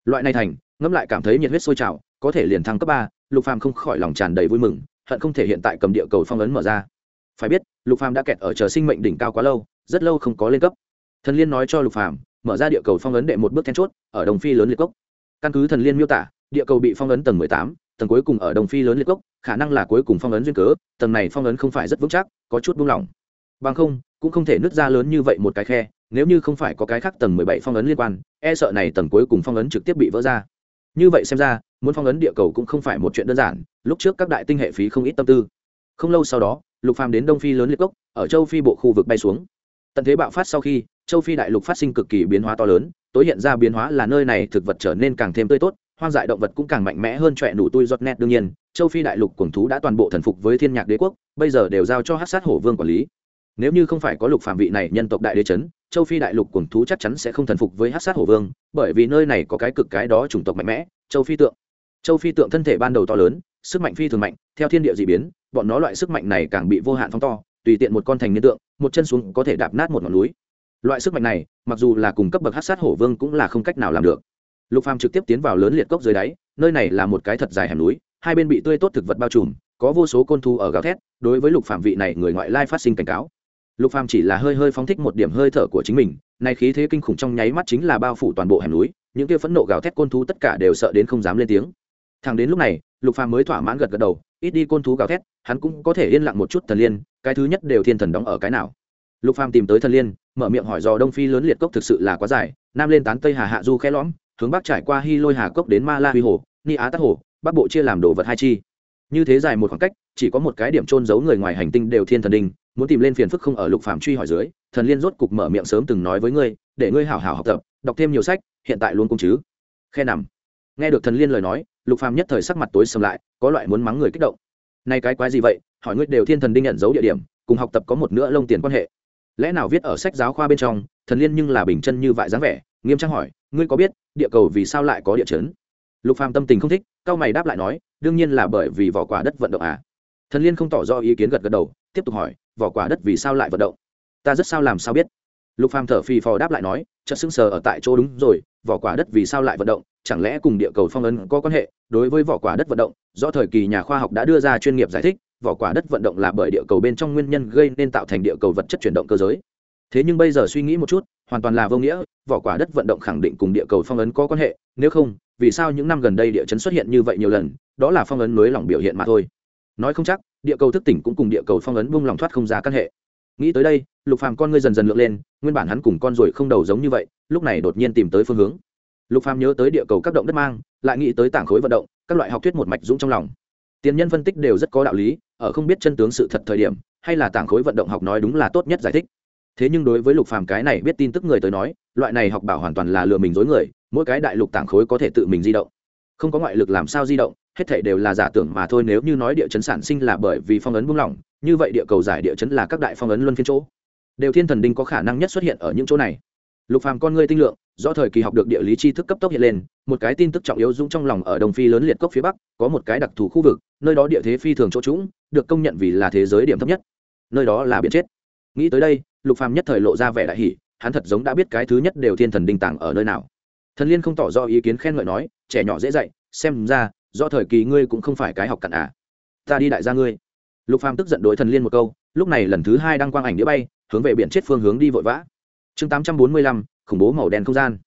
S1: Loại này thành, ngẫm lại cảm thấy nhiệt huyết sôi trào, có thể liền thăng cấp ba, lục phàm không khỏi lòng tràn đầy vui mừng, hận không thể hiện tại cầm địa cầu phong ấn mở ra. Phải biết, lục phàm đã kẹt ở chờ sinh mệnh đỉnh cao quá lâu, rất lâu không có lên cấp. Thần liên nói cho lục phàm, mở ra địa cầu phong ấn đệ một bước then chốt, ở đồng phi lớn liệt cốc căn cứ thần liên miêu tả địa cầu bị phong ấn tầng mười tám tầng cuối cùng ở đồng phi lớn liệt gốc, khả năng là cuối cùng phong ấn duyên cớ tầng này phong ấn không phải rất vững chắc có chút buông lỏng. Bằng không cũng không thể nứt ra lớn như vậy một cái khe nếu như không phải có cái khác tầng mười bảy phong ấn liên quan e sợ này tầng cuối cùng phong ấn trực tiếp bị vỡ ra. Như vậy xem ra muốn phong ấn địa cầu cũng không phải một chuyện đơn giản lúc trước các đại tinh hệ phí không ít tâm tư. Không lâu sau đó lục phàm đến đông phi lớn liệt gốc, ở châu phi bộ khu vực bay xuống. Tận thế bạo phát sau khi châu phi đại lục phát sinh cực kỳ biến hóa to lớn tối hiện ra biến hóa là nơi này thực vật trở nên càng thêm tươi tốt, hoang dại động vật cũng càng mạnh mẽ hơn trọe nụ tui giọt nét đương nhiên, châu phi đại lục cuồng thú đã toàn bộ thần phục với thiên nhạc đế quốc, bây giờ đều giao cho hát sát hổ vương quản lý. Nếu như không phải có lục phạm vị này nhân tộc đại đế chấn, châu phi đại lục cuồng thú chắc chắn sẽ không thần phục với hát sát hổ vương, bởi vì nơi này có cái cực cái đó chủng tộc mạnh mẽ, châu phi tượng. Châu phi tượng thân thể ban đầu to lớn, sức mạnh phi thường mạnh, theo thiên địa d ị biến, bọn nó loại sức mạnh này càng bị vô hạn phóng to, tùy tiện một con thành niên tượng, một chân xuống có thể đạp nát một ngọn núi loại sức mạnh này, mặc dù là cùng cấp bậc hát sát hổ vương cũng là không cách nào làm được. Lục phàm trực tiếp tiến vào lớn liệt cốc dưới đáy, nơi này là một cái thật dài hẻm núi, hai bên bị tươi tốt thực vật bao trùm, có vô số côn thu ở gào thét, đối với lục phàm vị này người ngoại lai phát sinh cảnh cáo. Lục phàm chỉ là hơi hơi phóng thích một điểm hơi thở của chính mình này khí thế kinh khủng trong nháy mắt chính là bao phủ toàn bộ hẻm núi, những kia phẫn nộ gào thét côn thú tất cả đều sợ đến không dám lên tiếng. Thằng đến lúc này, lục phàm mới thỏa mãn gật gật đầu, ít đi côn thú gào thét, hắn cũng có thể yên lặng một chút thần liên, cái thứ nhất đều thiên thần đóng ở cái nào lục phàm tìm tới thần liên, mở miệng hỏi dò đông phi lớn liệt cốc thực sự là quá dài, nam lên tán tây hà hạ du khẽ lõm, hướng bắc trải qua hy lôi hà cốc đến ma la huy hồ, ni á tắc hồ, bắc bộ chia làm đồ vật hai chi. Như thế dài một khoảng cách, chỉ có một cái điểm trôn giấu người ngoài hành tinh đều thiên thần đình, muốn tìm lên phiền phức không ở lục phàm truy hỏi dưới, thần liên rốt cục mở miệng sớm từng nói với ngươi, để ngươi hảo hảo học tập, đọc thêm nhiều sách, hiện tại luôn cũng chứ. Khe nằm. Nghe được thần liên lời nói, lục phàm nhất thời sắc mặt tối sầm lại, có loại muốn mắng người kích động. Nay cái quái gì vậy? Hỏi ngươi đều thiên thần đinh nhận dấu địa điểm, cùng học tập có một nữa lông tiền quan hệ lẽ nào viết ở sách giáo khoa bên trong, thần liên nhưng là bình chân như vậy dáng vẻ, nghiêm trang hỏi, ngươi có biết địa cầu vì sao lại có địa chấn? Lục phàm tâm tình không thích cao mày đáp lại nói, đương nhiên là bởi vì vỏ quả đất vận động à. Thần liên không tỏ rõ ý kiến gật gật đầu, tiếp tục hỏi, vỏ quả đất vì sao lại vận động? Ta rất sao làm sao biết? Lục phàm thở phì phò đáp lại nói, chợt sững sờ ở tại chỗ đúng rồi, vỏ quả đất vì sao lại vận động? Chẳng lẽ cùng địa cầu phong ấn có quan hệ? Đối với vỏ quả đất vận động do thời kỳ nhà khoa học đã đưa ra chuyên nghiệp giải thích vỏ quả đất vận động là bởi địa cầu bên trong nguyên nhân gây nên tạo thành địa cầu vật chất chuyển động cơ giới. Thế nhưng bây giờ suy nghĩ một chút, hoàn toàn là vô nghĩa, vỏ quả đất vận động khẳng định cùng địa cầu phong ấn có quan hệ, nếu không, vì sao những năm gần đây địa chấn xuất hiện như vậy nhiều lần, đó là phong ấn nới lỏng biểu hiện mà thôi. Nói không chắc, địa cầu thức tỉnh cũng cùng địa cầu phong ấn bung lòng thoát không ra căn hệ. Nghĩ tới đây, lục phàm con ngươi dần dần lượn lên, nguyên bản hắn cùng con ruồi không đầu giống như vậy, lúc này đột nhiên tìm tới phương hướng. Lục phàm nhớ tới địa cầu các động đất mang, lại nghĩ tới tảng khối vận động, các loại học thuyết một mạch dũng trong lòng tiền nhân phân tích đều rất có đạo lý, ở không biết chân tướng sự thật thời điểm, hay là tảng khối vận động học nói đúng là tốt nhất giải thích. Thế nhưng đối với lục phàm cái này biết tin tức người tới nói, loại này học bảo hoàn toàn là lừa mình dối người, mỗi cái đại lục tảng khối có thể tự mình di động. Không có ngoại lực làm sao di động, hết thảy đều là giả tưởng mà thôi, nếu như nói địa chấn sản sinh là bởi vì phong ấn buông lỏng, như vậy địa cầu giải địa chấn là các đại phong ấn luân phiên chỗ. Đều thiên thần đinh có khả năng nhất xuất hiện ở những chỗ này lục phàm con ngươi tinh lượng do thời kỳ học được địa lý tri thức cấp tốc hiện lên, một cái tin tức trọng yếu dũng trong lòng ở đông phi lớn liệt cốc phía bắc, có một cái đặc thù khu vực, nơi đó địa thế phi thường chỗ trũng, được công nhận vì là thế giới điểm thấp nhất. Nơi đó là biển chết. Nghĩ tới đây, lục phàm nhất thời lộ ra vẻ đại hỷ hắn thật giống đã biết cái thứ nhất đều thiên thần đinh tàng ở nơi nào. Thần liên không tỏ do ý kiến khen ngợi nói, trẻ nhỏ dễ dạy, xem ra do thời kỳ ngươi cũng không phải cái học cặn à. Ta đi đại gia ngươi. Lục phàm tức giận đối thần liên một câu, lúc này lần thứ hai đang quang ảnh đĩa bay, hướng về biển chết phương hướng đi vội vã chương 845, khủng bố màu đen không gian.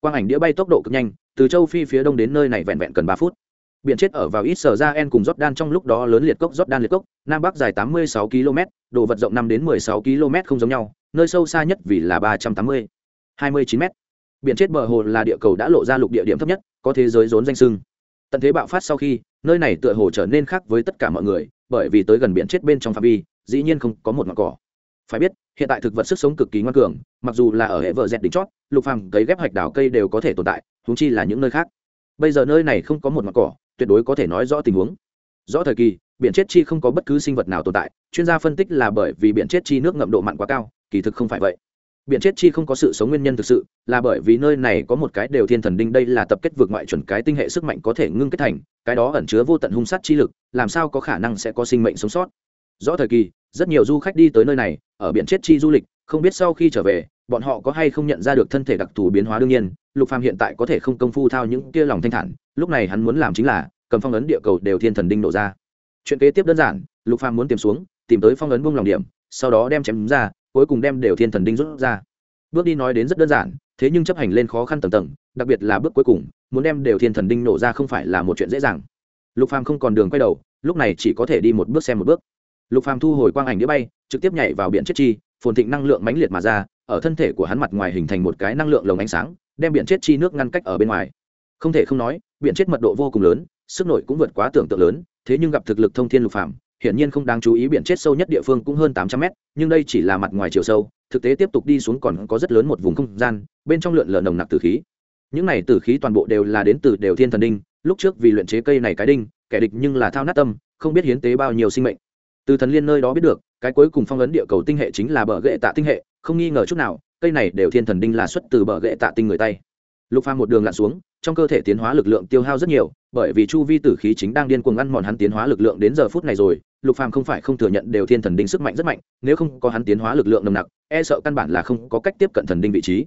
S1: Quang ảnh đĩa bay tốc độ cực nhanh từ châu phi phía đông đến nơi này vẹn vẹn cần ba phút. Biển chết ở vào ít sở ra en cùng jordan trong lúc đó lớn liệt cốc jordan liệt cốc nam bắc dài 86 km độ vật rộng 5 đến 16 km không giống nhau nơi sâu xa nhất vì là 380 29 m biển chết bờ hồ là địa cầu đã lộ ra lục địa điểm thấp nhất có thế giới rốn danh sưng. Tận thế bạo phát sau khi nơi này tựa hồ trở nên khác với tất cả mọi người bởi vì tới gần biển chết bên trong phạm vi dĩ nhiên không có một mặt cỏ phải biết, hiện tại thực vật sức sống cực kỳ ngoan cường, mặc dù là ở hệ vợ dẹt đỉnh chót, lục phàm cấy ghép hạch đào cây đều có thể tồn tại húng chi là những nơi khác. Bây giờ nơi này không có một mặt cỏ, tuyệt đối có thể nói rõ tình huống. Rõ thời kỳ, biển chết chi không có bất cứ sinh vật nào tồn tại, chuyên gia phân tích là bởi vì biển chết chi nước ngậm độ mặn quá cao, kỳ thực không phải vậy. Biển chết chi không có sự sống nguyên nhân thực sự, là bởi vì nơi này có một cái đều thiên thần đinh đây là tập kết vượt ngoại chuẩn cái tinh hệ sức mạnh có thể ngưng kết thành, cái đó ẩn chứa vô tận hung sát chi lực, làm sao có khả năng sẽ có sinh mệnh sống sót. Rõ thời kỳ rất nhiều du khách đi tới nơi này, ở biển chết chi du lịch, không biết sau khi trở về, bọn họ có hay không nhận ra được thân thể đặc thù biến hóa đương nhiên, lục phàm hiện tại có thể không công phu thao những kia lòng thanh thản, lúc này hắn muốn làm chính là, cầm phong ấn địa cầu đều thiên thần đinh nổ ra. Chuyện kế tiếp đơn giản, lục phàm muốn tìm xuống, tìm tới phong ấn buông lòng điểm, sau đó đem chém ra, cuối cùng đem đều thiên thần đinh rút ra. Bước đi nói đến rất đơn giản, thế nhưng chấp hành lên khó khăn tầng tầng, đặc biệt là bước cuối cùng, muốn đem đều thiên thần đinh nổ ra không phải là một chuyện dễ dàng. Lục phàm không còn đường quay đầu, lúc này chỉ có thể đi một bước xem một bước lục phàm thu hồi quang ảnh đĩa bay, trực tiếp nhảy vào biển chết chi, phồn thịnh năng lượng mãnh liệt mà ra, ở thân thể của hắn mặt ngoài hình thành một cái năng lượng lồng ánh sáng, đem biển chết chi nước ngăn cách ở bên ngoài. Không thể không nói, biển chết mật độ vô cùng lớn, sức nổi cũng vượt quá tưởng tượng lớn, thế nhưng gặp thực lực thông thiên lục phàm, hiển nhiên không đáng chú ý biển chết sâu nhất địa phương cũng hơn tám trăm mét, nhưng đây chỉ là mặt ngoài chiều sâu, thực tế tiếp tục đi xuống còn có rất lớn một vùng không gian, bên trong lượn lờ nồng nặc tử khí. Những này tử khí toàn bộ đều là đến từ đều thiên thần đinh, lúc trước vì luyện chế cây này cái đinh, kẻ địch nhưng là thao nát tâm, không biết hiến tế bao nhiêu sinh mệnh từ thần liên nơi đó biết được, cái cuối cùng phong ấn địa cầu tinh hệ chính là bờ ghệ tạ tinh hệ, không nghi ngờ chút nào, cây này đều thiên thần đinh là xuất từ bờ ghệ tạ tinh người tay. Lục phàm một đường lặn xuống, trong cơ thể tiến hóa lực lượng tiêu hao rất nhiều, bởi vì chu vi tử khí chính đang điên cuồng ăn mòn hắn tiến hóa lực lượng đến giờ phút này rồi, lục phàm không phải không thừa nhận đều thiên thần đinh sức mạnh rất mạnh, nếu không có hắn tiến hóa lực lượng nồng nặc e sợ căn bản là không có cách tiếp cận thần đinh vị trí.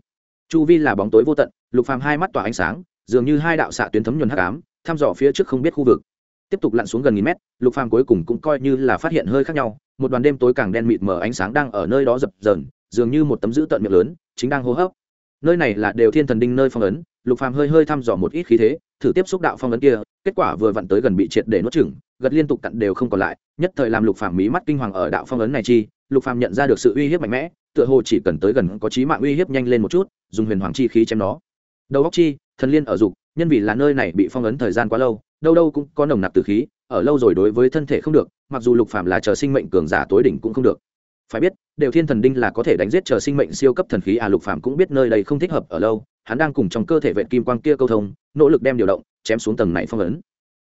S1: Chu vi là bóng tối vô tận, lục phàm hai mắt tỏa ánh sáng, dường như hai đạo xạ tuyến thấm nhuần hắc ám, thăm dò phía trước không biết khu vực tiếp tục lặn xuống gần nghìn mét, lục phàm cuối cùng cũng coi như là phát hiện hơi khác nhau, một đoàn đêm tối càng đen mịt mờ ánh sáng đang ở nơi đó dập dờn, dường như một tấm giữ tận miệng lớn, chính đang hô hấp. Nơi này là đều thiên thần đinh nơi phong ấn, lục phàm hơi hơi thăm dò một ít khí thế, thử tiếp xúc đạo phong ấn kia, kết quả vừa vặn tới gần bị triệt để nuốt chửng, gật liên tục cặn đều không còn lại, nhất thời làm lục phàm mí mắt kinh hoàng ở đạo phong ấn này chi, lục phàm nhận ra được sự uy hiếp mạnh mẽ, tựa hồ chỉ cần tới gần có chí mạng uy hiếp nhanh lên một chút, dùng huyền hoàng chi khí chém nó. Đầu góc chi, thần liên ở dục, nhân vì là nơi này bị phong ấn thời gian quá lâu đâu đâu cũng có nồng nặc tử khí, ở lâu rồi đối với thân thể không được, mặc dù lục phàm là chờ sinh mệnh cường giả tối đỉnh cũng không được. Phải biết, đều thiên thần đinh là có thể đánh giết chờ sinh mệnh siêu cấp thần khí à lục phàm cũng biết nơi đây không thích hợp, ở lâu, hắn đang cùng trong cơ thể vệ kim quang kia câu thông, nỗ lực đem điều động, chém xuống tầng này phong ấn.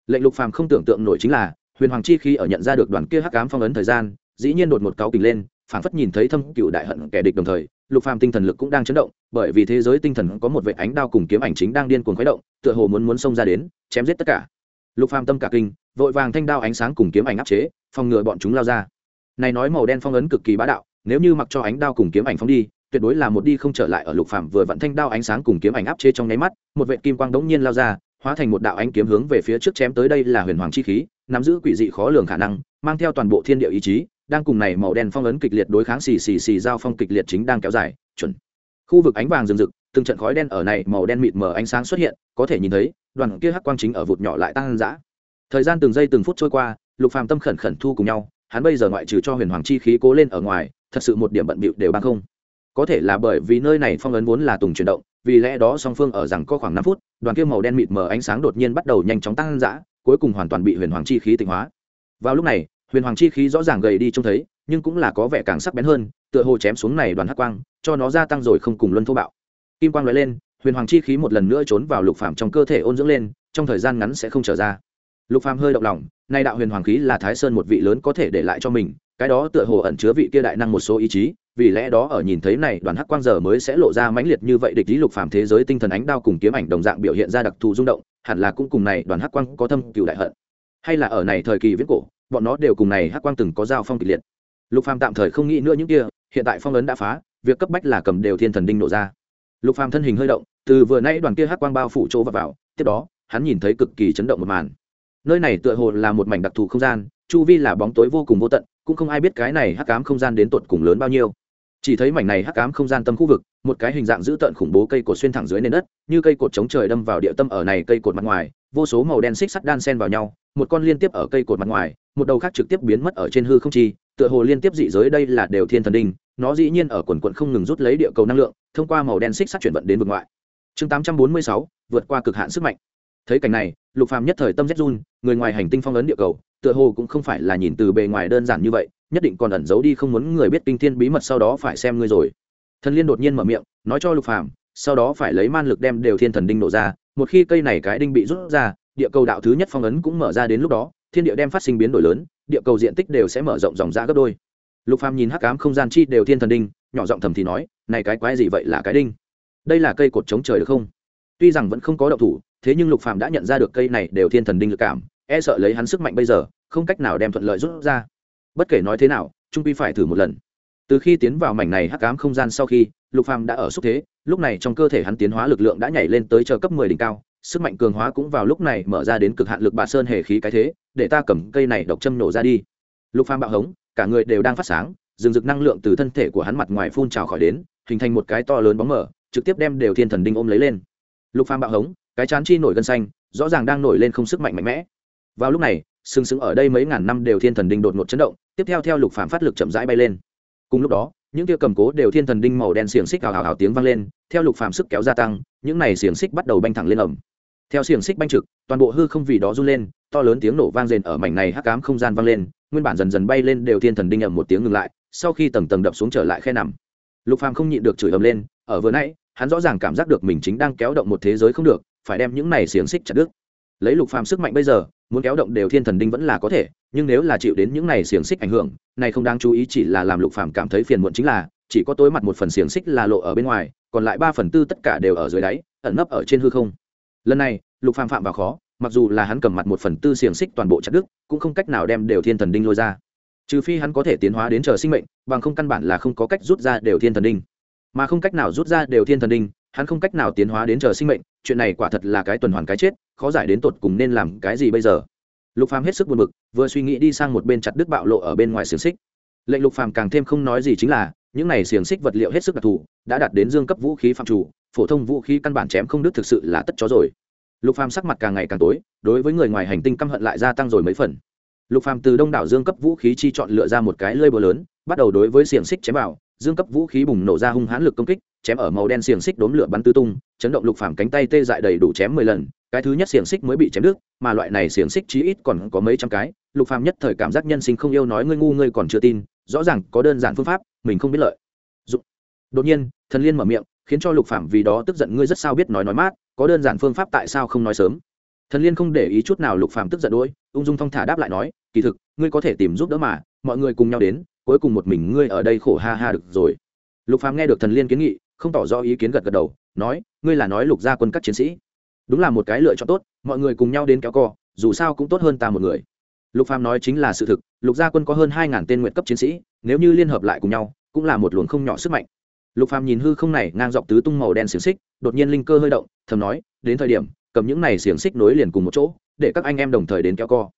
S1: Lệnh lục phàm không tưởng tượng nổi chính là, huyền hoàng chi khi ở nhận ra được đoàn kia hắc ám phong ấn thời gian, dĩ nhiên đột một cáo kình lên, phảng phất nhìn thấy thâm cựu đại hận kẻ địch đồng thời, lục phàm tinh thần lực cũng đang chấn động, bởi vì thế giới tinh thần có một vệ ánh đao cùng kiếm ảnh chính đang điên cuồng khuấy động, tựa hồ muốn muốn xông ra đến, chém giết tất cả lục phàm tâm cả kinh, vội vàng thanh đao ánh sáng cùng kiếm ảnh áp chế, phòng ngừa bọn chúng lao ra. Này nói màu đen phong ấn cực kỳ bá đạo, nếu như mặc cho ánh đao cùng kiếm ảnh phóng đi, tuyệt đối là một đi không trở lại ở lục phàm vừa vặn thanh đao ánh sáng cùng kiếm ảnh áp chế trong nháy mắt, một vệ kim quang đống nhiên lao ra, hóa thành một đạo ánh kiếm hướng về phía trước chém tới đây là huyền hoàng chi khí, nắm giữ quỷ dị khó lường khả năng, mang theo toàn bộ thiên địa ý chí, đang cùng này màu đen phong ấn kịch liệt đối kháng xì xì xì giao phong kịch liệt chính đang kéo dài, chuẩn khu vực ánh vàng rừng rực, từng trận khói đen ở này màu đen mịt mờ ánh sáng xuất hiện, có thể nhìn thấy, đoàn kia hắc quang chính ở vụt nhỏ lại tăng dã. Thời gian từng giây từng phút trôi qua, lục phàm tâm khẩn khẩn thu cùng nhau, hắn bây giờ ngoại trừ cho huyền hoàng chi khí cố lên ở ngoài, thật sự một điểm bận bịu đều bằng không. Có thể là bởi vì nơi này phong ấn vốn là tùng chuyển động, vì lẽ đó song phương ở rằng có khoảng năm phút, đoàn kia màu đen mịt mờ ánh sáng đột nhiên bắt đầu nhanh chóng tăng dã, cuối cùng hoàn toàn bị huyền hoàng chi khí tịnh hóa. Vào lúc này, huyền hoàng chi khí rõ ràng gầy đi trông thấy, nhưng cũng là có vẻ càng sắc bén hơn tựa hồ chém xuống này đoàn hắc quang, cho nó gia tăng rồi không cùng luân thô bạo. Kim quang nói lên, huyền hoàng chi khí một lần nữa trốn vào lục phàm trong cơ thể ôn dưỡng lên, trong thời gian ngắn sẽ không trở ra. Lục phàm hơi động lòng, nay đạo huyền hoàng khí là thái sơn một vị lớn có thể để lại cho mình, cái đó tựa hồ ẩn chứa vị kia đại năng một số ý chí, vì lẽ đó ở nhìn thấy này đoàn hắc quang giờ mới sẽ lộ ra mãnh liệt như vậy địch lý lục phàm thế giới tinh thần ánh đao cùng kiếm ảnh đồng dạng biểu hiện ra đặc thù rung động, hẳn là cũng cùng này đoàn hắc quang có thâm cựu đại hận. Hay là ở này thời kỳ viễn cổ, bọn nó đều cùng này hắc quang từng có giao phong kịch liệt lục phàm tạm thời không nghĩ nữa những kia, hiện tại phong ấn đã phá, việc cấp bách là cầm đều thiên thần đinh nổ ra. Lục phàm thân hình hơi động, từ vừa nãy đoàn kia hắc quang bao phủ chỗ và vào, tiếp đó, hắn nhìn thấy cực kỳ chấn động một màn. Nơi này tựa hồ là một mảnh đặc thù không gian, chu vi là bóng tối vô cùng vô tận, cũng không ai biết cái này hắc ám không gian đến tột cùng lớn bao nhiêu. Chỉ thấy mảnh này hắc ám không gian tâm khu vực, một cái hình dạng dữ tợn khủng bố cây cột xuyên thẳng dưới nền đất, như cây cột chống trời đâm vào địa tâm ở này cây cột mặt ngoài, vô số màu đen xích sắt đan xen vào nhau, một con liên tiếp ở cây cột mặt ngoài, một đầu khác trực tiếp biến mất ở trên hư không chi tựa hồ liên tiếp dị giới đây là đều thiên thần đinh nó dĩ nhiên ở quần quận không ngừng rút lấy địa cầu năng lượng thông qua màu đen xích sắt chuyển vận đến vực ngoại. Chương 846, vượt qua cực hạn sức mạnh. Thấy cảnh này lục phàm nhất thời tâm rét run người ngoài hành tinh phong ấn địa cầu tựa hồ cũng không phải là nhìn từ bề ngoài đơn giản như vậy nhất định còn ẩn giấu đi không muốn người biết kinh thiên bí mật sau đó phải xem ngươi rồi. Thần liên đột nhiên mở miệng nói cho lục phàm sau đó phải lấy man lực đem đều thiên thần đinh nổ ra một khi cây này cái đinh bị rút ra địa cầu đạo thứ nhất phong ấn cũng mở ra đến lúc đó thiên địa đem phát sinh biến đổi lớn, địa cầu diện tích đều sẽ mở rộng dòng ra gấp đôi. Lục phàm nhìn hắc ám không gian chi đều thiên thần đinh, nhỏ giọng thầm thì nói, này cái quái gì vậy là cái đinh? Đây là cây cột chống trời được không? Tuy rằng vẫn không có động thủ, thế nhưng lục phàm đã nhận ra được cây này đều thiên thần đinh lực cảm e sợ lấy hắn sức mạnh bây giờ, không cách nào đem thuận lợi rút ra. Bất kể nói thế nào, trung quy phải thử một lần. Từ khi tiến vào mảnh này hắc ám không gian sau khi, lục phàm đã ở xúc thế, lúc này trong cơ thể hắn tiến hóa lực lượng đã nhảy lên tới chờ cấp 10 đỉnh cao sức mạnh cường hóa cũng vào lúc này mở ra đến cực hạn lực bạt sơn hề khí cái thế, để ta cầm cây này độc châm nổ ra đi. Lục phàm bạo hống, cả người đều đang phát sáng rừng rực năng lượng từ thân thể của hắn mặt ngoài phun trào khỏi đến, hình thành một cái to lớn bóng mở trực tiếp đem đều thiên thần đinh ôm lấy lên. Lục phàm bạo hống, cái chán chi nổi gân xanh, rõ ràng đang nổi lên không sức mạnh mạnh mẽ. Vào lúc này, sừng sững ở đây mấy ngàn năm đều thiên thần đinh đột ngột chấn động, tiếp theo theo lục phàm phát lực chậm rãi bay lên. Cùng lúc đó, những kia cầm cố đều thiên thần đinh màu đen xiềng xích hào hào hào tiếng vang lên, theo lục phàm sức kéo gia tăng, những này xiềng xích bắt đầu banh thẳng lên ẩm theo xiềng xích banh trực, toàn bộ hư không vì đó run lên, to lớn tiếng nổ vang rền ở mảnh này hắc ám không gian vang lên, nguyên bản dần dần bay lên đều thiên thần đinh ầm một tiếng ngừng lại, sau khi tầng tầng đập xuống trở lại khe nằm. Lục phàm không nhịn được chửi ầm lên, ở vừa nãy, hắn rõ ràng cảm giác được mình chính đang kéo động một thế giới không được, phải đem những này xiềng xích chặt đứt. Lấy lục phàm sức mạnh bây giờ, muốn kéo động đều thiên thần đinh vẫn là có thể, nhưng nếu là chịu đến những này xiềng xích ảnh hưởng, này không đáng chú ý chỉ là làm lục phàm cảm thấy phiền muộn chính là, chỉ có tối mặt một phần xiềng xích là lộ ở bên ngoài, còn lại ba phần tư tất cả đều ở dưới đáy, ẩn nấp ở trên hư không lần này, lục phàm phạm vào khó, mặc dù là hắn cầm mặt một phần tư xiềng xích toàn bộ chặt đứt, cũng không cách nào đem đều thiên thần đinh lôi ra. Trừ phi hắn có thể tiến hóa đến chờ sinh mệnh, bằng không căn bản là không có cách rút ra đều thiên thần đinh. Mà không cách nào rút ra đều thiên thần đinh, hắn không cách nào tiến hóa đến chờ sinh mệnh, chuyện này quả thật là cái tuần hoàn cái chết, khó giải đến tột cùng nên làm cái gì bây giờ? Lục phàm hết sức buồn bực, vừa suy nghĩ đi sang một bên chặt đứt bạo lộ ở bên ngoài xiềng xích. Lệnh lục phàm càng thêm không nói gì chính là những này xiềng xích vật liệu hết sức đặc thù, đã đạt đến dương cấp vũ khí phạm chủ, phổ thông vũ khí căn bản chém không đứt thực sự là tất chó rồi. Lục phàm sắc mặt càng ngày càng tối, đối với người ngoài hành tinh căm hận lại gia tăng rồi mấy phần. Lục phàm từ đông đảo dương cấp vũ khí chi chọn lựa ra một cái lơi búa lớn, bắt đầu đối với xiềng xích chém vào, dương cấp vũ khí bùng nổ ra hung hãn lực công kích, chém ở màu đen xiềng xích đốn lửa bắn tứ tung, chấn động lục phàm cánh tay tê dại đầy đủ chém mười lần, cái thứ nhất xiềng xích mới bị chém đứt, mà loại này xiềng xích chí ít còn có mấy trăm cái. Lục phàm nhất thời cảm giác nhân sinh không yêu nói ngươi ngu, ngươi còn chưa tin rõ ràng có đơn giản phương pháp, mình không biết lợi. Dụng đột nhiên, thần liên mở miệng, khiến cho lục phàm vì đó tức giận ngươi rất sao biết nói nói mát, có đơn giản phương pháp tại sao không nói sớm. Thần liên không để ý chút nào lục phàm tức giận đôi, ung dung thong thả đáp lại nói, kỳ thực, ngươi có thể tìm giúp đỡ mà, mọi người cùng nhau đến, cuối cùng một mình ngươi ở đây khổ ha ha được rồi. Lục phàm nghe được thần liên kiến nghị, không tỏ rõ ý kiến gật gật đầu, nói, ngươi là nói lục gia quân các chiến sĩ. Đúng là một cái lựa chọn tốt, mọi người cùng nhau đến kéo co, dù sao cũng tốt hơn ta một người lục phàm nói chính là sự thực, lục gia quân có hơn hai ngàn tên nguyện cấp chiến sĩ, nếu như liên hợp lại cùng nhau, cũng là một luồng không nhỏ sức mạnh. Lục phàm nhìn hư không này, ngang dọc tứ tung màu đen xiềng xích, đột nhiên linh cơ hơi động, thầm nói, đến thời điểm, cầm những này xiềng xích nối liền cùng một chỗ, để các anh em đồng thời đến kéo co.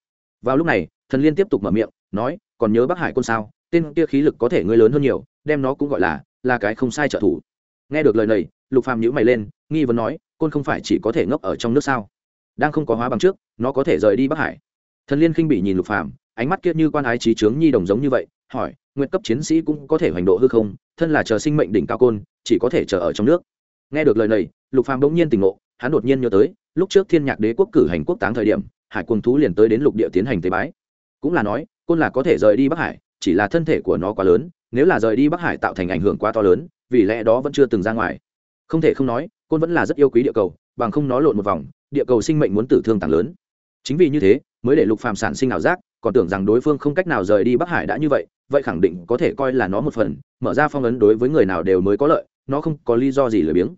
S1: Vào lúc này, thần liên tiếp tục mở miệng, nói, còn nhớ bắc hải quân sao? Tên kia khí lực có thể ngươi lớn hơn nhiều, đem nó cũng gọi là là cái không sai trợ thủ. Nghe được lời này, lục phàm nhíu mày lên, nghi vấn nói, côn không phải chỉ có thể ngốc ở trong nước sao? Đang không có hóa bằng trước, nó có thể rời đi bắc hải thần liên khinh bị nhìn lục phàm, ánh mắt kia như quan ái trí trướng nhi đồng giống như vậy, hỏi nguyện cấp chiến sĩ cũng có thể hoành độ hư không? Thân là chờ sinh mệnh đỉnh cao côn, chỉ có thể chờ ở trong nước. Nghe được lời này, lục phàm bỗng nhiên tỉnh ngộ, hắn đột nhiên nhớ tới, lúc trước thiên nhạc đế quốc cử hành quốc táng thời điểm, hải quân thú liền tới đến lục địa tiến hành tế bái. Cũng là nói, côn là có thể rời đi bắc hải, chỉ là thân thể của nó quá lớn, nếu là rời đi bắc hải tạo thành ảnh hưởng quá to lớn, vì lẽ đó vẫn chưa từng ra ngoài. Không thể không nói, côn vẫn là rất yêu quý địa cầu, bằng không nó lộn một vòng, địa cầu sinh mệnh muốn tử thương tăng lớn. Chính vì như thế mới để lục phàm sản sinh ảo giác, còn tưởng rằng đối phương không cách nào rời đi bắc hải đã như vậy vậy khẳng định có thể coi là nó một phần, mở ra phong ấn đối với người nào đều mới có lợi, nó không có lý do gì lười biếng.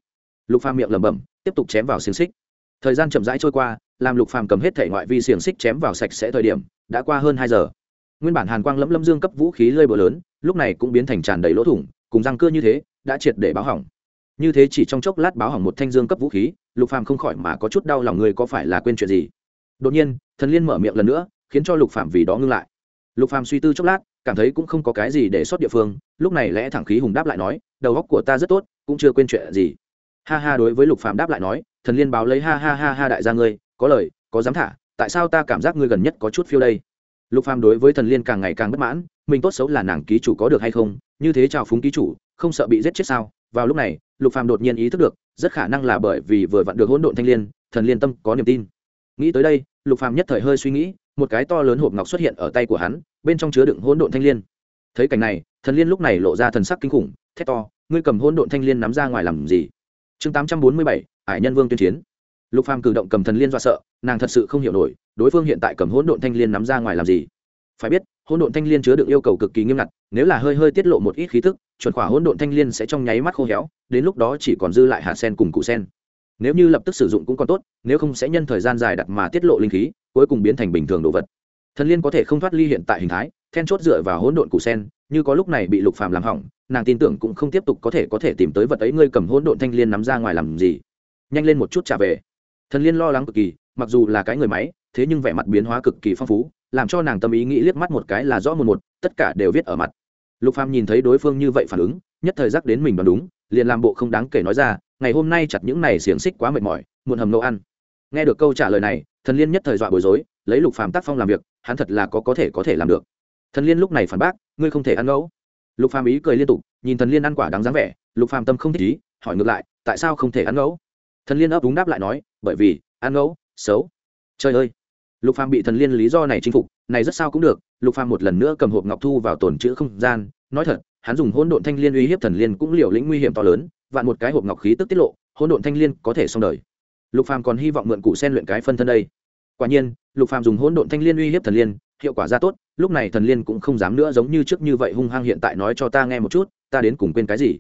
S1: Lục phàm miệng lẩm bẩm, tiếp tục chém vào xiềng xích. Thời gian chậm rãi trôi qua, làm lục phàm cầm hết thể ngoại vi xiềng xích chém vào sạch sẽ thời điểm, đã qua hơn hai giờ. Nguyên bản hàn quang lẫm lâm dương cấp vũ khí lơi bờ lớn, lúc này cũng biến thành tràn đầy lỗ thủng, cùng răng cưa như thế, đã triệt để báo hỏng. Như thế chỉ trong chốc lát báo hỏng một thanh dương cấp vũ khí, lục phàm không khỏi mà có chút đau lòng người có phải là quên chuyện gì. Đột nhiên thần liên mở miệng lần nữa, khiến cho lục Phạm vì đó ngưng lại. Lục Phạm suy tư chốc lát, cảm thấy cũng không có cái gì để xuất địa phương, lúc này lẽ thẳng khí hùng đáp lại nói, đầu góc của ta rất tốt, cũng chưa quên chuyện gì. Ha ha, đối với lục Phạm đáp lại nói, thần liên báo lấy ha ha ha ha đại gia ngươi, có lời, có dám thả, tại sao ta cảm giác ngươi gần nhất có chút phiêu đây? Lục phàm đối với thần liên càng ngày càng bất mãn, mình tốt xấu là nàng ký chủ có được hay không? Như thế chào phúng ký chủ, không sợ bị giết chết sao? Vào lúc này, lục phàm đột nhiên ý thức được, rất khả năng là bởi vì vừa vặn được hỗn độn thanh liên, thần liên tâm có niềm tin nghĩ tới đây, lục phàm nhất thời hơi suy nghĩ, một cái to lớn hộp ngọc xuất hiện ở tay của hắn, bên trong chứa đựng hỗn độn thanh liên. Thấy cảnh này, thần liên lúc này lộ ra thần sắc kinh khủng, thét to, ngươi cầm hỗn độn thanh liên nắm ra ngoài làm gì? Chương tám trăm bốn mươi bảy, hải nhân vương tuyên chiến. Lục phàm cử động cầm thần liên do sợ, nàng thật sự không hiểu nổi, đối phương hiện tại cầm hỗn độn thanh liên nắm ra ngoài làm gì? Phải biết, hỗn độn thanh liên chứa đựng yêu cầu cực kỳ nghiêm ngặt, nếu là hơi hơi tiết lộ một ít khí tức, chuẩn khỏa hỗn độn thanh liên sẽ trong nháy mắt khô héo, đến lúc đó chỉ còn dư lại hạt sen cùng cụ sen nếu như lập tức sử dụng cũng còn tốt, nếu không sẽ nhân thời gian dài đặt mà tiết lộ linh khí, cuối cùng biến thành bình thường đồ vật. Thần liên có thể không thoát ly hiện tại hình thái, then chốt dựa vào hỗn độn củ sen, như có lúc này bị lục phàm làm hỏng, nàng tin tưởng cũng không tiếp tục có thể có thể tìm tới vật ấy, ngươi cầm hỗn độn thanh liên nắm ra ngoài làm gì? Nhanh lên một chút trả về. Thần liên lo lắng cực kỳ, mặc dù là cái người máy, thế nhưng vẻ mặt biến hóa cực kỳ phong phú, làm cho nàng tâm ý nghĩ liếc mắt một cái là rõ một một, tất cả đều viết ở mặt. Lục phàm nhìn thấy đối phương như vậy phản ứng, nhất thời giác đến mình đoán đúng, liền làm bộ không đáng kể nói ra ngày hôm nay chặt những này xiềng xích quá mệt mỏi, muộn hầm nấu ăn. Nghe được câu trả lời này, thần liên nhất thời dọa bối rối, lấy lục phàm tác phong làm việc, hắn thật là có có thể có thể làm được. Thần liên lúc này phản bác, ngươi không thể ăn ngẫu. Lục phàm ý cười liên tục, nhìn thần liên ăn quả đáng dáng vẻ, lục phàm tâm không thích ý, hỏi ngược lại, tại sao không thể ăn ngẫu? Thần liên ấp đúng đáp lại nói, bởi vì, ăn ngẫu, xấu. Trời ơi! Lục phàm bị thần liên lý do này chinh phục, này rất sao cũng được, lục phàm một lần nữa cầm hộp ngọc thu vào tồn chữ không gian, nói thật, hắn dùng hỗn độn thanh liên uy hiếp thần liên cũng liều lĩnh nguy hiểm to lớn vạn một cái hộp ngọc khí tức tiết lộ, hỗn độn thanh liên có thể xong đời. Lục phàm còn hy vọng mượn cụ sen luyện cái phân thân đây. Quả nhiên, lục phàm dùng hỗn độn thanh liên uy hiếp thần liên, hiệu quả ra tốt, lúc này thần liên cũng không dám nữa giống như trước như vậy hung hăng hiện tại nói cho ta nghe một chút, ta đến cùng quên cái gì.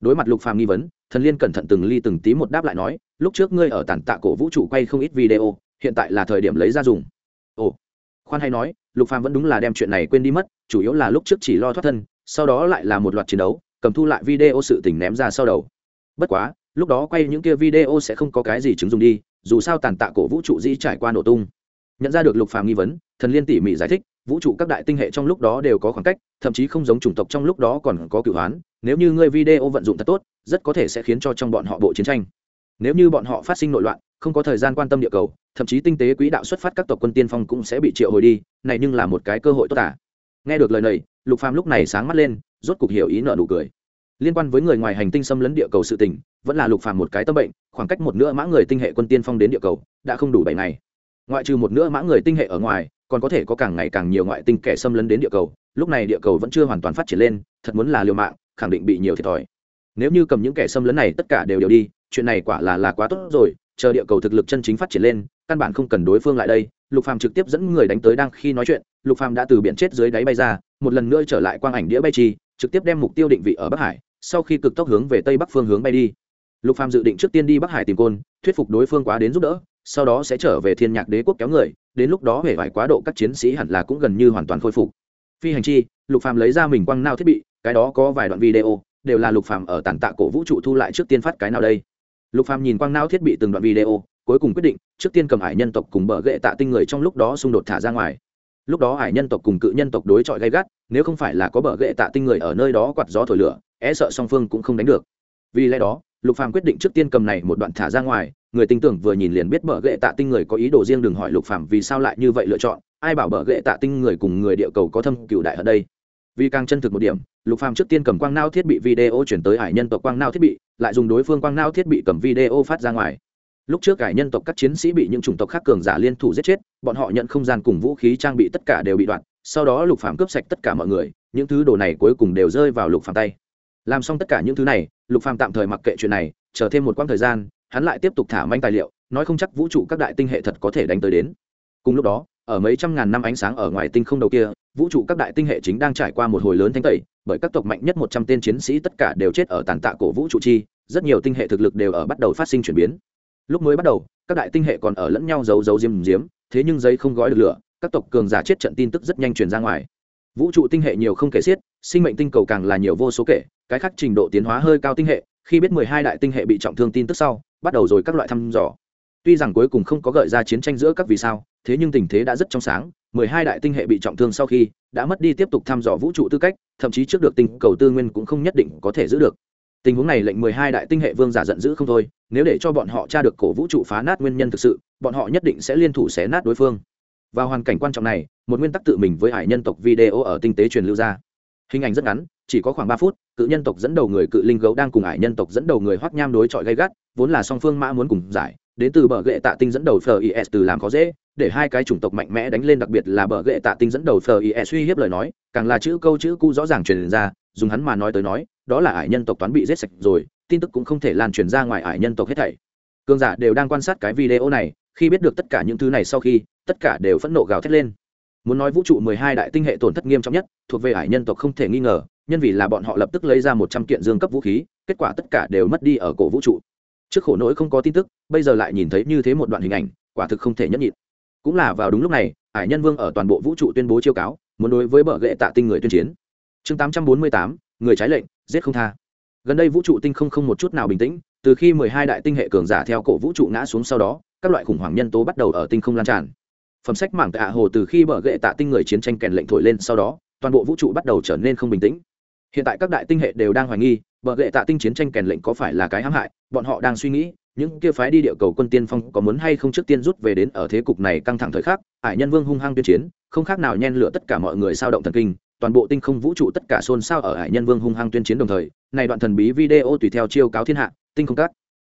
S1: Đối mặt lục phàm nghi vấn, thần liên cẩn thận từng ly từng tí một đáp lại nói, lúc trước ngươi ở tản tạ cổ vũ trụ quay không ít video, hiện tại là thời điểm lấy ra dùng. Ồ. Khoan hay nói, lục phàm vẫn đúng là đem chuyện này quên đi mất, chủ yếu là lúc trước chỉ lo thoát thân, sau đó lại là một loạt chiến đấu cầm thu lại video sự tình ném ra sau đầu. Bất quá, lúc đó quay những kia video sẽ không có cái gì chứng dùng đi, dù sao tàn tạ cổ vũ trụ dĩ trải qua nổ tung. Nhận ra được lục phàm nghi vấn, thần liên tỉ mỉ giải thích, vũ trụ các đại tinh hệ trong lúc đó đều có khoảng cách, thậm chí không giống chủng tộc trong lúc đó còn có cửu hoán, nếu như ngươi video vận dụng thật tốt, rất có thể sẽ khiến cho trong bọn họ bộ chiến tranh. Nếu như bọn họ phát sinh nội loạn, không có thời gian quan tâm địa cầu, thậm chí tinh tế quỹ đạo xuất phát các tộc quân tiên phong cũng sẽ bị triệu hồi đi, này nhưng là một cái cơ hội tốt à. nghe được lời này lục phàm lúc này sáng mắt lên, rốt cục hiểu ý nợ nụ cười. Liên quan với người ngoài hành tinh xâm lấn địa cầu sự tình, vẫn là lục phàm một cái tâm bệnh, khoảng cách một nửa mã người tinh hệ quân tiên phong đến địa cầu, đã không đủ bảy ngày. Ngoại trừ một nửa mã người tinh hệ ở ngoài, còn có thể có càng ngày càng nhiều ngoại tinh kẻ xâm lấn đến địa cầu, lúc này địa cầu vẫn chưa hoàn toàn phát triển lên, thật muốn là liều mạng, khẳng định bị nhiều thiệt thòi. Nếu như cầm những kẻ xâm lấn này tất cả đều đều đi, chuyện này quả là là quá tốt rồi, chờ địa cầu thực lực chân chính phát triển lên căn bản không cần đối phương lại đây, lục phàm trực tiếp dẫn người đánh tới đang khi nói chuyện, lục phàm đã từ biển chết dưới đáy bay ra, một lần nữa trở lại quang ảnh đĩa bay chi, trực tiếp đem mục tiêu định vị ở bắc hải, sau khi cực tốc hướng về tây bắc phương hướng bay đi. Lục phàm dự định trước tiên đi bắc hải tìm côn, thuyết phục đối phương quá đến giúp đỡ, sau đó sẽ trở về thiên nhạc đế quốc kéo người, đến lúc đó hề vải quá độ các chiến sĩ hẳn là cũng gần như hoàn toàn khôi phục. Phi hành chi, lục phàm lấy ra mình quăng nao thiết bị, cái đó có vài đoạn video, đều là lục phàm ở tàn tạ cổ vũ trụ thu lại trước tiên phát cái nào đây. Lục phàm nhìn quang não thiết bị từng đoạn video cuối cùng quyết định, trước tiên cầm hải nhân tộc cùng bờ gậy tạ tinh người trong lúc đó xung đột thả ra ngoài. Lúc đó hải nhân tộc cùng cự nhân tộc đối chọi gay gắt, nếu không phải là có bờ gậy tạ tinh người ở nơi đó quạt gió thổi lửa e sợ song phương cũng không đánh được. Vì lẽ đó, lục phàm quyết định trước tiên cầm này một đoạn thả ra ngoài, người tin tưởng vừa nhìn liền biết bờ gậy tạ tinh người có ý đồ riêng đừng hỏi lục phàm vì sao lại như vậy lựa chọn, ai bảo bờ gậy tạ tinh người cùng người địa cầu có thâm cựu đại ở đây. Vì càng chân thực một điểm, lục phàm trước tiên cầm quang nao thiết bị video chuyển tới hải nhân tộc quang nao thiết bị, lại dùng đối phương quang nao thiết bị cầm video phát ra ngoài lúc trước cải nhân tộc các chiến sĩ bị những chủng tộc khác cường giả liên thủ giết chết, bọn họ nhận không gian cùng vũ khí trang bị tất cả đều bị đoạn, sau đó lục phàm cướp sạch tất cả mọi người, những thứ đồ này cuối cùng đều rơi vào lục phàm tay. Làm xong tất cả những thứ này, lục phàm tạm thời mặc kệ chuyện này, chờ thêm một quãng thời gian, hắn lại tiếp tục thả manh tài liệu, nói không chắc vũ trụ các đại tinh hệ thật có thể đánh tới đến. Cùng lúc đó, ở mấy trăm ngàn năm ánh sáng ở ngoài tinh không đầu kia, vũ trụ các đại tinh hệ chính đang trải qua một hồi lớn thanh tẩy, bởi các tộc mạnh nhất một trăm tên chiến sĩ tất cả đều chết ở tàn tạ cổ vũ trụ chi, rất nhiều tinh hệ thực lực đều ở bắt đầu phát sinh chuyển biến lúc mới bắt đầu, các đại tinh hệ còn ở lẫn nhau giấu giấu diêm diếm thế nhưng giấy không gói được lửa, các tộc cường giả chết trận tin tức rất nhanh truyền ra ngoài. Vũ trụ tinh hệ nhiều không kể xiết, sinh mệnh tinh cầu càng là nhiều vô số kể, cái khác trình độ tiến hóa hơi cao tinh hệ, khi biết mười hai đại tinh hệ bị trọng thương tin tức sau, bắt đầu rồi các loại thăm dò. Tuy rằng cuối cùng không có gợi ra chiến tranh giữa các vì sao, thế nhưng tình thế đã rất trong sáng, mười hai đại tinh hệ bị trọng thương sau khi, đã mất đi tiếp tục thăm dò vũ trụ tư cách, thậm chí trước được tinh cầu tư nguyên cũng không nhất định có thể giữ được tình huống này lệnh mười hai đại tinh hệ vương giả giận dữ không thôi nếu để cho bọn họ tra được cổ vũ trụ phá nát nguyên nhân thực sự bọn họ nhất định sẽ liên thủ xé nát đối phương. Vào hoàn cảnh quan trọng này một nguyên tắc tự mình với hải nhân tộc video ở tinh tế truyền lưu ra. Hình ảnh rất ngắn chỉ có khoảng ba phút cự nhân tộc dẫn đầu người cự linh gấu đang cùng hải nhân tộc dẫn đầu người hoắc nham đối chọi gay gắt vốn là song phương mã muốn cùng giải đến từ bờ gệ tạ tinh dẫn đầu FIS từ làm khó dễ, để hai cái chủng tộc mạnh mẽ đánh lên đặc biệt là bờ gệ tạ tinh dẫn đầu FIS suy hiếp lời nói, càng là chữ câu chữ cu rõ ràng truyền ra, dùng hắn mà nói tới nói, đó là ải nhân tộc toán bị giết sạch rồi, tin tức cũng không thể lan truyền ra ngoài ải nhân tộc hết thảy. Cương giả đều đang quan sát cái video này, khi biết được tất cả những thứ này sau khi, tất cả đều phẫn nộ gào thét lên. Muốn nói vũ trụ mười hai đại tinh hệ tổn thất nghiêm trọng nhất, thuộc về ải nhân tộc không thể nghi ngờ, nhân vì là bọn họ lập tức lấy ra một trăm kiện dương cấp vũ khí, kết quả tất cả đều mất đi ở cổ vũ trụ trước khổ nỗi không có tin tức bây giờ lại nhìn thấy như thế một đoạn hình ảnh quả thực không thể nhẫn nhịn cũng là vào đúng lúc này ải nhân vương ở toàn bộ vũ trụ tuyên bố chiêu cáo muốn đối với bờ gệ tạ tinh người tuyên chiến chương tám trăm bốn mươi tám người trái lệnh giết không tha. Gần đây vũ trụ tinh không không một chút nào bình tĩnh, từ khi mười hai đại tinh hệ cường giả theo cổ vũ trụ ngã xuống sau đó, các loại khủng hoảng nhân tố bắt đầu ở tinh không lan tràn. Phẩm sách mảng tạ hồ từ khi bờ gệ tạ tinh người chiến tranh kèn lệnh thổi lên sau đó, toàn bộ vũ trụ bắt đầu trở nên không bình tĩnh. Hiện tại các đại tinh hệ đều đang hoài nghi, bờ gệ tạ tinh chiến tranh kèn lệnh có phải là cái hãm hại, bọn họ đang suy nghĩ, những kia phái đi địa cầu quân tiên phong có muốn hay không trước tiên rút về đến ở thế cục này căng thẳng thời khắc, ải nhân vương hung hăng tuyên chiến, không khác nào nhen lửa tất cả mọi người sao động thần kinh toàn bộ tinh không vũ trụ tất cả xôn xao ở hải nhân vương hung hăng tuyên chiến đồng thời, này đoạn thần bí video tùy theo chiêu cáo thiên hạ, tinh không các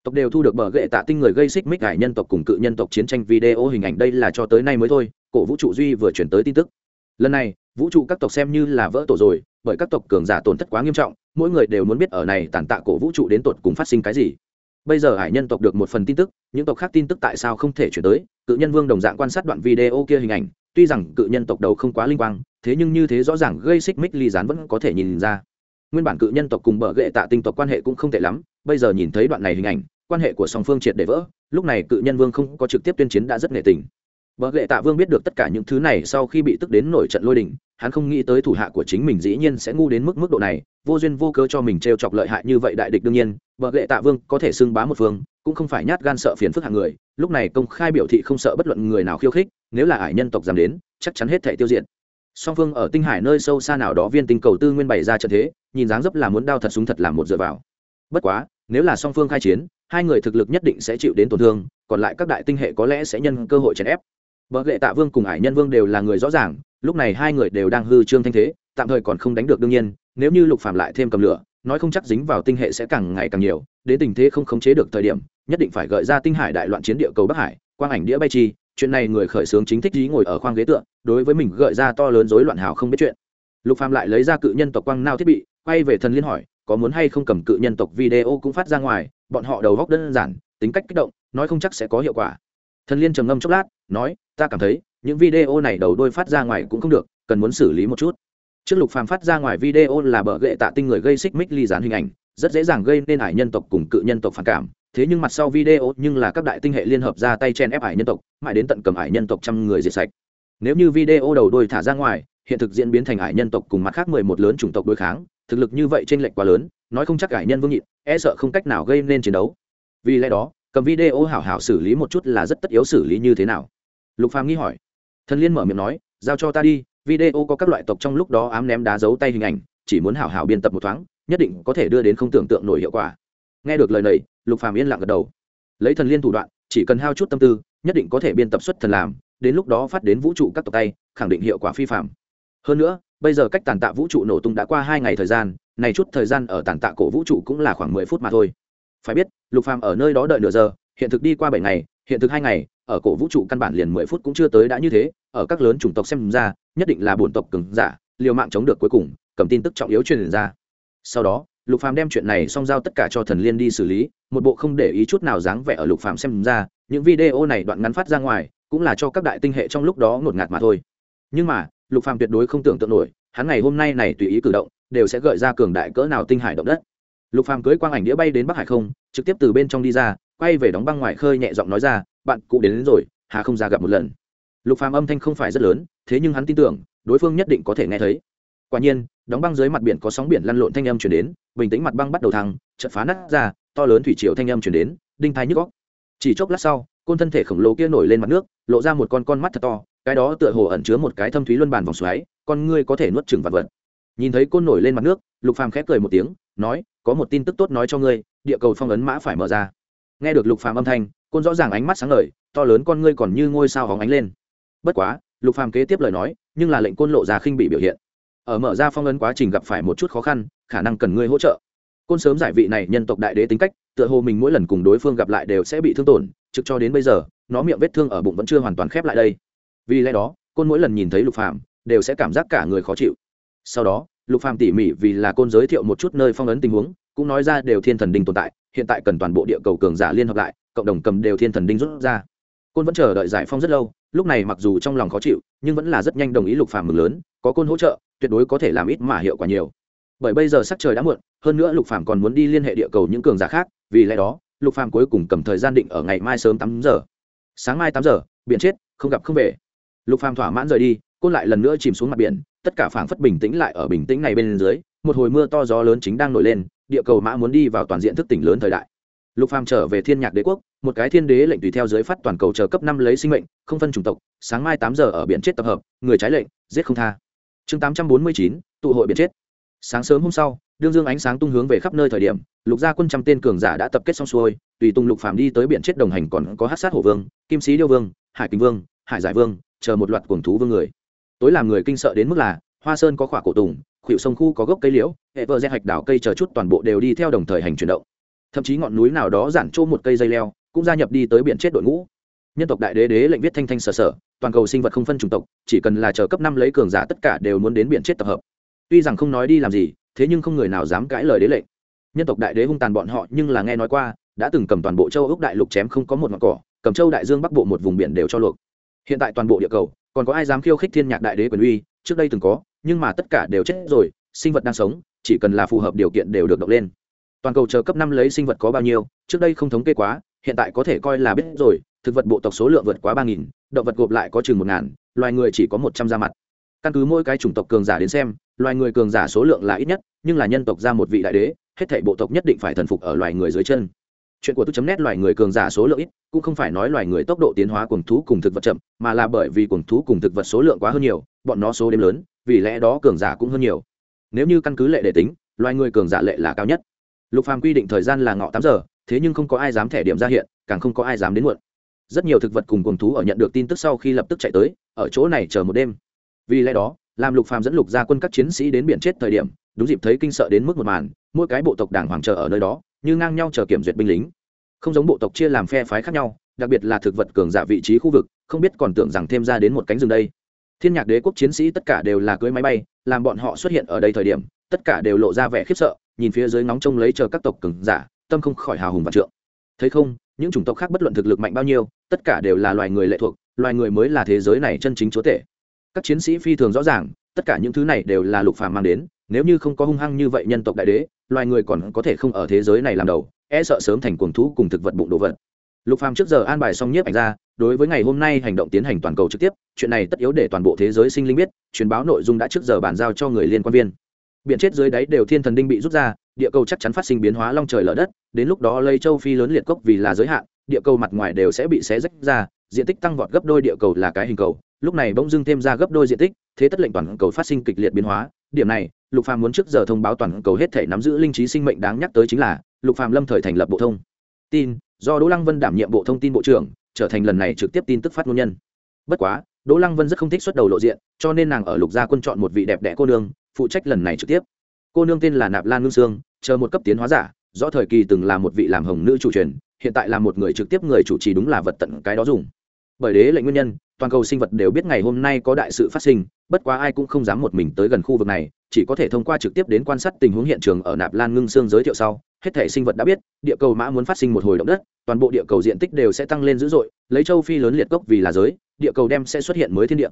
S1: tộc đều thu được bờ gậy tạ tinh người gây xích mích hải nhân tộc cùng cự nhân tộc chiến tranh video hình ảnh đây là cho tới nay mới thôi, cổ vũ trụ duy vừa chuyển tới tin tức. Lần này, vũ trụ các tộc xem như là vỡ tổ rồi, bởi các tộc cường giả tổn thất quá nghiêm trọng, mỗi người đều muốn biết ở này tàn tạ cổ vũ trụ đến tột cùng phát sinh cái gì. Bây giờ hải nhân tộc được một phần tin tức, những tộc khác tin tức tại sao không thể chuyển tới? Cự nhân vương đồng dạng quan sát đoạn video kia hình ảnh, tuy rằng cự nhân tộc đầu không quá linh quang thế nhưng như thế rõ ràng gây xích mích ly gián vẫn có thể nhìn ra. Nguyên bản cự nhân tộc cùng bờ gệ tạ tinh tộc quan hệ cũng không tệ lắm, bây giờ nhìn thấy đoạn này hình ảnh, quan hệ của song phương triệt để vỡ, lúc này cự nhân vương không có trực tiếp tuyên chiến đã rất nể tình. Bờ gệ tạ vương biết được tất cả những thứ này sau khi bị tức đến nổi trận lôi đình, hắn không nghĩ tới thủ hạ của chính mình dĩ nhiên sẽ ngu đến mức mức độ này, vô duyên vô cớ cho mình t r e o chọc lợi hại như vậy đại địch đương nhiên, bờ lệ tạ vương có thể xưng bá một phương, cũng không phải nhát gan sợ phiền phức hàng người, lúc này công khai biểu thị không sợ bất luận người nào khiêu khích, nếu là ải nhân tộc dám đến, chắc chắn hết thể tiêu diệt song phương ở tinh hải nơi sâu xa nào đó viên tinh cầu tư nguyên bày ra trận thế, nhìn dáng dấp là muốn đao thật súng thật làm một dựa vào. Bất quá, nếu là song phương khai chiến, hai người thực lực nhất định sẽ chịu đến tổn thương, còn lại các đại tinh hệ có lẽ sẽ nhân cơ hội chèn ép. Vợ lệ tạ vương cùng ải nhân vương đều là người rõ ràng, lúc này hai người đều đang hư trương thanh thế, tạm thời còn không đánh được đương nhiên, nếu như lục phạm lại thêm cầm lửa, nói không chắc dính vào tinh hệ sẽ càng ngày càng nhiều, đến tình thế không khống chế được thời điểm, nhất định phải gợi ra tinh hải đại loạn chiến địa cầu bắc hải, quang ảnh đĩa bay chi chuyện này người khởi xướng chính thích dí ngồi ở khoang ghế tựa, đối với mình gợi ra to lớn rối loạn hào không biết chuyện. Lục phạm lại lấy ra cự nhân tộc quang nao thiết bị, quay về thần liên hỏi, có muốn hay không cầm cự nhân tộc video cũng phát ra ngoài, bọn họ đầu góc đơn giản, tính cách kích động, nói không chắc sẽ có hiệu quả. Thần liên trầm ngâm chốc lát, nói, ta cảm thấy, những video này đầu đôi phát ra ngoài cũng không được, cần muốn xử lý một chút. Trước lục phàm phát ra ngoài video là bờ gậy tạ tinh người gây xích mích ly dán hình ảnh, rất dễ dàng gây nên ải nhân tộc cùng cự nhân tộc phản cảm thế nhưng mặt sau video nhưng là các đại tinh hệ liên hợp ra tay chen ép ải nhân tộc, mãi đến tận cầm ải nhân tộc trăm người diệt sạch. Nếu như video đầu đôi thả ra ngoài, hiện thực diễn biến thành ải nhân tộc cùng mặt khác mười một lớn chủng tộc đối kháng, thực lực như vậy trên lệch quá lớn, nói không chắc ải nhân vương nhịn e sợ không cách nào gây nên chiến đấu. Vì lẽ đó, cầm video hảo hảo xử lý một chút là rất tất yếu xử lý như thế nào? Lục phàm nghĩ hỏi. Thần liên mở miệng nói, giao cho ta đi, video có các loại tộc trong lúc đó ám ném đá giấu tay hình ảnh, chỉ muốn hảo hảo biên tập một thoáng, nhất định có thể đưa đến không tưởng tượng nổi hiệu quả nghe được lời này, lục phàm yên lặng gật đầu. Lấy thần liên thủ đoạn, chỉ cần hao chút tâm tư, nhất định có thể biên tập xuất thần làm, đến lúc đó phát đến vũ trụ các tộc tay, khẳng định hiệu quả phi phạm hơn nữa, bây giờ cách tàn tạ vũ trụ nổ tung đã qua hai ngày thời gian, này chút thời gian ở tàn tạ cổ vũ trụ cũng là khoảng mười phút mà thôi. Phải biết, lục phàm ở nơi đó đợi nửa giờ, hiện thực đi qua bảy ngày, hiện thực hai ngày, ở cổ vũ trụ căn bản liền mười phút cũng chưa tới đã như thế, ở các lớn chủng tộc xem ra, nhất định là bổn tộc cứng giả, liều mạng chống được cuối cùng, cầm tin tức trọng yếu truyền ra. Sau đó lục phàm đem chuyện này xong giao tất cả cho thần liên đi xử lý một bộ không để ý chút nào dáng vẻ ở lục phàm xem ra những video này đoạn ngắn phát ra ngoài cũng là cho các đại tinh hệ trong lúc đó ngột ngạt mà thôi. Nhưng mà lục phàm tuyệt đối không tưởng tượng nổi hắn ngày hôm nay này tùy ý cử động đều sẽ gợi ra cường đại cỡ nào tinh hải động đất. Lục phàm cưới quang ảnh đĩa bay đến bắc hải không trực tiếp từ bên trong đi ra quay về đóng băng ngoài khơi nhẹ giọng nói ra bạn cụ đến, đến rồi hà không ra gặp một lần. Lục phàm âm thanh không phải rất lớn thế nhưng hắn tin tưởng đối phương nhất định có thể nghe thấy. Quả nhiên đóng băng dưới mặt biển có sóng biển lăn lộn thanh âm chuyển đến bình tĩnh mặt băng bắt đầu thăng, chợt phá nát ra, to lớn thủy triều thanh âm chuyển đến, đinh thai nhức góc chỉ chốc lát sau, côn thân thể khổng lồ kia nổi lên mặt nước, lộ ra một con con mắt thật to, cái đó tựa hồ ẩn chứa một cái thâm thúy luân bàn vòng xoáy, con ngươi có thể nuốt chừng vật vật. Nhìn thấy côn nổi lên mặt nước, lục phàm khép cười một tiếng, nói, có một tin tức tốt nói cho ngươi, địa cầu phong ấn mã phải mở ra. Nghe được lục phàm âm thanh, côn rõ ràng ánh mắt sáng ngời, to lớn con ngươi còn như ngôi sao hóng ánh lên. Bất quá, lục phàm kế tiếp lời nói, nhưng là lệnh côn lộ ra khinh bị biểu hiện ở mở ra phong ấn quá trình gặp phải một chút khó khăn, khả năng cần ngươi hỗ trợ. Côn sớm giải vị này nhân tộc đại đế tính cách, tựa hồ mình mỗi lần cùng đối phương gặp lại đều sẽ bị thương tổn, trực cho đến bây giờ, nó miệng vết thương ở bụng vẫn chưa hoàn toàn khép lại đây. Vì lẽ đó, côn mỗi lần nhìn thấy lục phàm, đều sẽ cảm giác cả người khó chịu. Sau đó, lục phàm tỉ mỉ vì là côn giới thiệu một chút nơi phong ấn tình huống, cũng nói ra đều thiên thần đinh tồn tại, hiện tại cần toàn bộ địa cầu cường giả liên hợp lại, cộng đồng cầm đều thiên thần đinh rút ra. Côn vẫn chờ đợi giải phong rất lâu, lúc này mặc dù trong lòng khó chịu, nhưng vẫn là rất nhanh đồng ý lục phàm mừng lớn, có côn hỗ trợ tuyệt đối có thể làm ít mà hiệu quả nhiều. Bởi bây giờ sắc trời đã muộn, hơn nữa lục phàm còn muốn đi liên hệ địa cầu những cường giả khác, vì lẽ đó, lục phàm cuối cùng cầm thời gian định ở ngày mai sớm tám giờ. Sáng mai tám giờ, biển chết, không gặp không về. Lục phàm thỏa mãn rời đi, côn lại lần nữa chìm xuống mặt biển, tất cả phảng phất bình tĩnh lại ở bình tĩnh này bên dưới, một hồi mưa to gió lớn chính đang nổi lên, địa cầu mã muốn đi vào toàn diện thức tỉnh lớn thời đại. Lục phàm trở về thiên nhạc đế quốc, một cái thiên đế lệnh tùy theo dưới phát toàn cầu chờ cấp năm lấy sinh mệnh, không phân chủng tộc, sáng mai tám giờ ở biển chết tập hợp, người trái lệnh, giết không tha chương tám trăm bốn mươi chín, tụ hội biển chết. Sáng sớm hôm sau, đương dương ánh sáng tung hướng về khắp nơi thời điểm, lục gia quân trăm tên cường giả đã tập kết xong xuôi, tùy tung lục phàm đi tới biển chết đồng hành còn có hát sát hổ vương, kim sĩ điêu vương, hải kinh vương, hải giải vương, chờ một loạt cuồng thú vương người. Tối làm người kinh sợ đến mức là, hoa sơn có khỏa cổ tùng khuỷu sông khu có gốc cây liễu hệ vợ gen hạch đảo cây chờ chút toàn bộ đều đi theo đồng thời hành chuyển động. Thậm chí ngọn núi nào đó giản trô một cây dây leo, cũng gia nhập đi tới biển chết đội ngũ. Nhân tộc đại đế đế lệnh viết thanh thanh sở sở toàn cầu sinh vật không phân chủng tộc, chỉ cần là chờ cấp năm lấy cường giả tất cả đều muốn đến biển chết tập hợp. Tuy rằng không nói đi làm gì, thế nhưng không người nào dám cãi lời đế lệnh. Nhân tộc đại đế hung tàn bọn họ nhưng là nghe nói qua, đã từng cầm toàn bộ châu ốc đại lục chém không có một ngọn cỏ, cầm châu đại dương bắc bộ một vùng biển đều cho luộc. Hiện tại toàn bộ địa cầu, còn có ai dám khiêu khích thiên nhạc đại đế quyền uy? Trước đây từng có, nhưng mà tất cả đều chết rồi, sinh vật đang sống, chỉ cần là phù hợp điều kiện đều được động lên. Toàn cầu chờ cấp năm lấy sinh vật có bao nhiêu, trước đây không thống kê quá, hiện tại có thể coi là biết rồi thực vật bộ tộc số lượng vượt quá ba nghìn, động vật gộp lại có chừng một ngàn, loài người chỉ có một trăm da mặt. Căn cứ mỗi cái chủng tộc cường giả đến xem, loài người cường giả số lượng là ít nhất, nhưng là nhân tộc ra một vị đại đế, hết thảy bộ tộc nhất định phải thần phục ở loài người dưới chân. Chuyện của tôi chấm nét loài người cường giả số lượng ít, cũng không phải nói loài người tốc độ tiến hóa cùng thú cùng thực vật chậm, mà là bởi vì cùng thú cùng thực vật số lượng quá hơn nhiều, bọn nó số đếm lớn, vì lẽ đó cường giả cũng hơn nhiều. Nếu như căn cứ lệ để tính, loài người cường giả lệ là cao nhất. Lục phàm quy định thời gian là ngọ tám giờ, thế nhưng không có ai dám thẻ điểm ra hiện, càng không có ai dám đến muộn rất nhiều thực vật cùng cuồng thú ở nhận được tin tức sau khi lập tức chạy tới, ở chỗ này chờ một đêm. Vì lẽ đó làm lục phàm dẫn lục ra quân các chiến sĩ đến biển chết thời điểm, đúng dịp thấy kinh sợ đến mức một màn, mỗi cái bộ tộc đảng hoàng chờ ở nơi đó, như ngang nhau chờ kiểm duyệt binh lính. Không giống bộ tộc chia làm phe phái khác nhau, đặc biệt là thực vật cường giả vị trí khu vực, không biết còn tưởng rằng thêm ra đến một cánh rừng đây. Thiên nhạc đế quốc chiến sĩ tất cả đều là cưới máy bay, làm bọn họ xuất hiện ở đây thời điểm, tất cả đều lộ ra vẻ khiếp sợ, nhìn phía dưới nóng trông lấy chờ các tộc cường giả, tâm không khỏi hào hùng và trượng. Thấy không, những chủng tộc khác bất luận thực lực mạnh bao nhiêu tất cả đều là loài người lệ thuộc, loài người mới là thế giới này chân chính chúa tể. Các chiến sĩ phi thường rõ ràng, tất cả những thứ này đều là lục phàm mang đến, nếu như không có hung hăng như vậy nhân tộc đại đế, loài người còn có thể không ở thế giới này làm đầu e sợ sớm thành cuồng thú cùng thực vật bụng đồ vật. Lục phàm trước giờ an bài xong nhiếp ảnh ra, đối với ngày hôm nay hành động tiến hành toàn cầu trực tiếp, chuyện này tất yếu để toàn bộ thế giới sinh linh biết, truyền báo nội dung đã trước giờ bàn giao cho người liên quan viên. Biện chết dưới đáy đều thiên thần đinh bị rút ra, địa cầu chắc chắn phát sinh biến hóa long trời lở đất, đến lúc đó lây châu phi lớn liệt cốc vì là giới hạn địa cầu mặt ngoài đều sẽ bị xé rách ra, diện tích tăng vọt gấp đôi địa cầu là cái hình cầu, lúc này bỗng dưng thêm ra gấp đôi diện tích, thế tất lệnh toàn cầu phát sinh kịch liệt biến hóa. Điểm này, lục phàm muốn trước giờ thông báo toàn cầu hết thể nắm giữ linh trí sinh mệnh đáng nhắc tới chính là, lục phàm lâm thời thành lập bộ thông. Tin, do đỗ lăng vân đảm nhiệm bộ thông tin bộ trưởng, trở thành lần này trực tiếp tin tức phát ngôn nhân. Bất quá, đỗ lăng vân rất không thích xuất đầu lộ diện, cho nên nàng ở lục gia quân chọn một vị đẹp đẽ cô nương, phụ trách lần này trực tiếp. Cô nương tên là nạp lan ngưng sương, chờ một cấp tiến hóa giả do thời kỳ từng là một vị làm hồng nữ chủ truyền hiện tại là một người trực tiếp người chủ trì đúng là vật tận cái đó dùng. Bởi đế lệnh nguyên nhân, toàn cầu sinh vật đều biết ngày hôm nay có đại sự phát sinh, bất quá ai cũng không dám một mình tới gần khu vực này, chỉ có thể thông qua trực tiếp đến quan sát tình huống hiện trường ở nạp lan ngưng sương giới thiệu sau, hết thể sinh vật đã biết, địa cầu mã muốn phát sinh một hồi động đất, toàn bộ địa cầu diện tích đều sẽ tăng lên dữ dội, lấy châu phi lớn liệt cốc vì là giới, địa cầu đem sẽ xuất hiện mới thiên địa.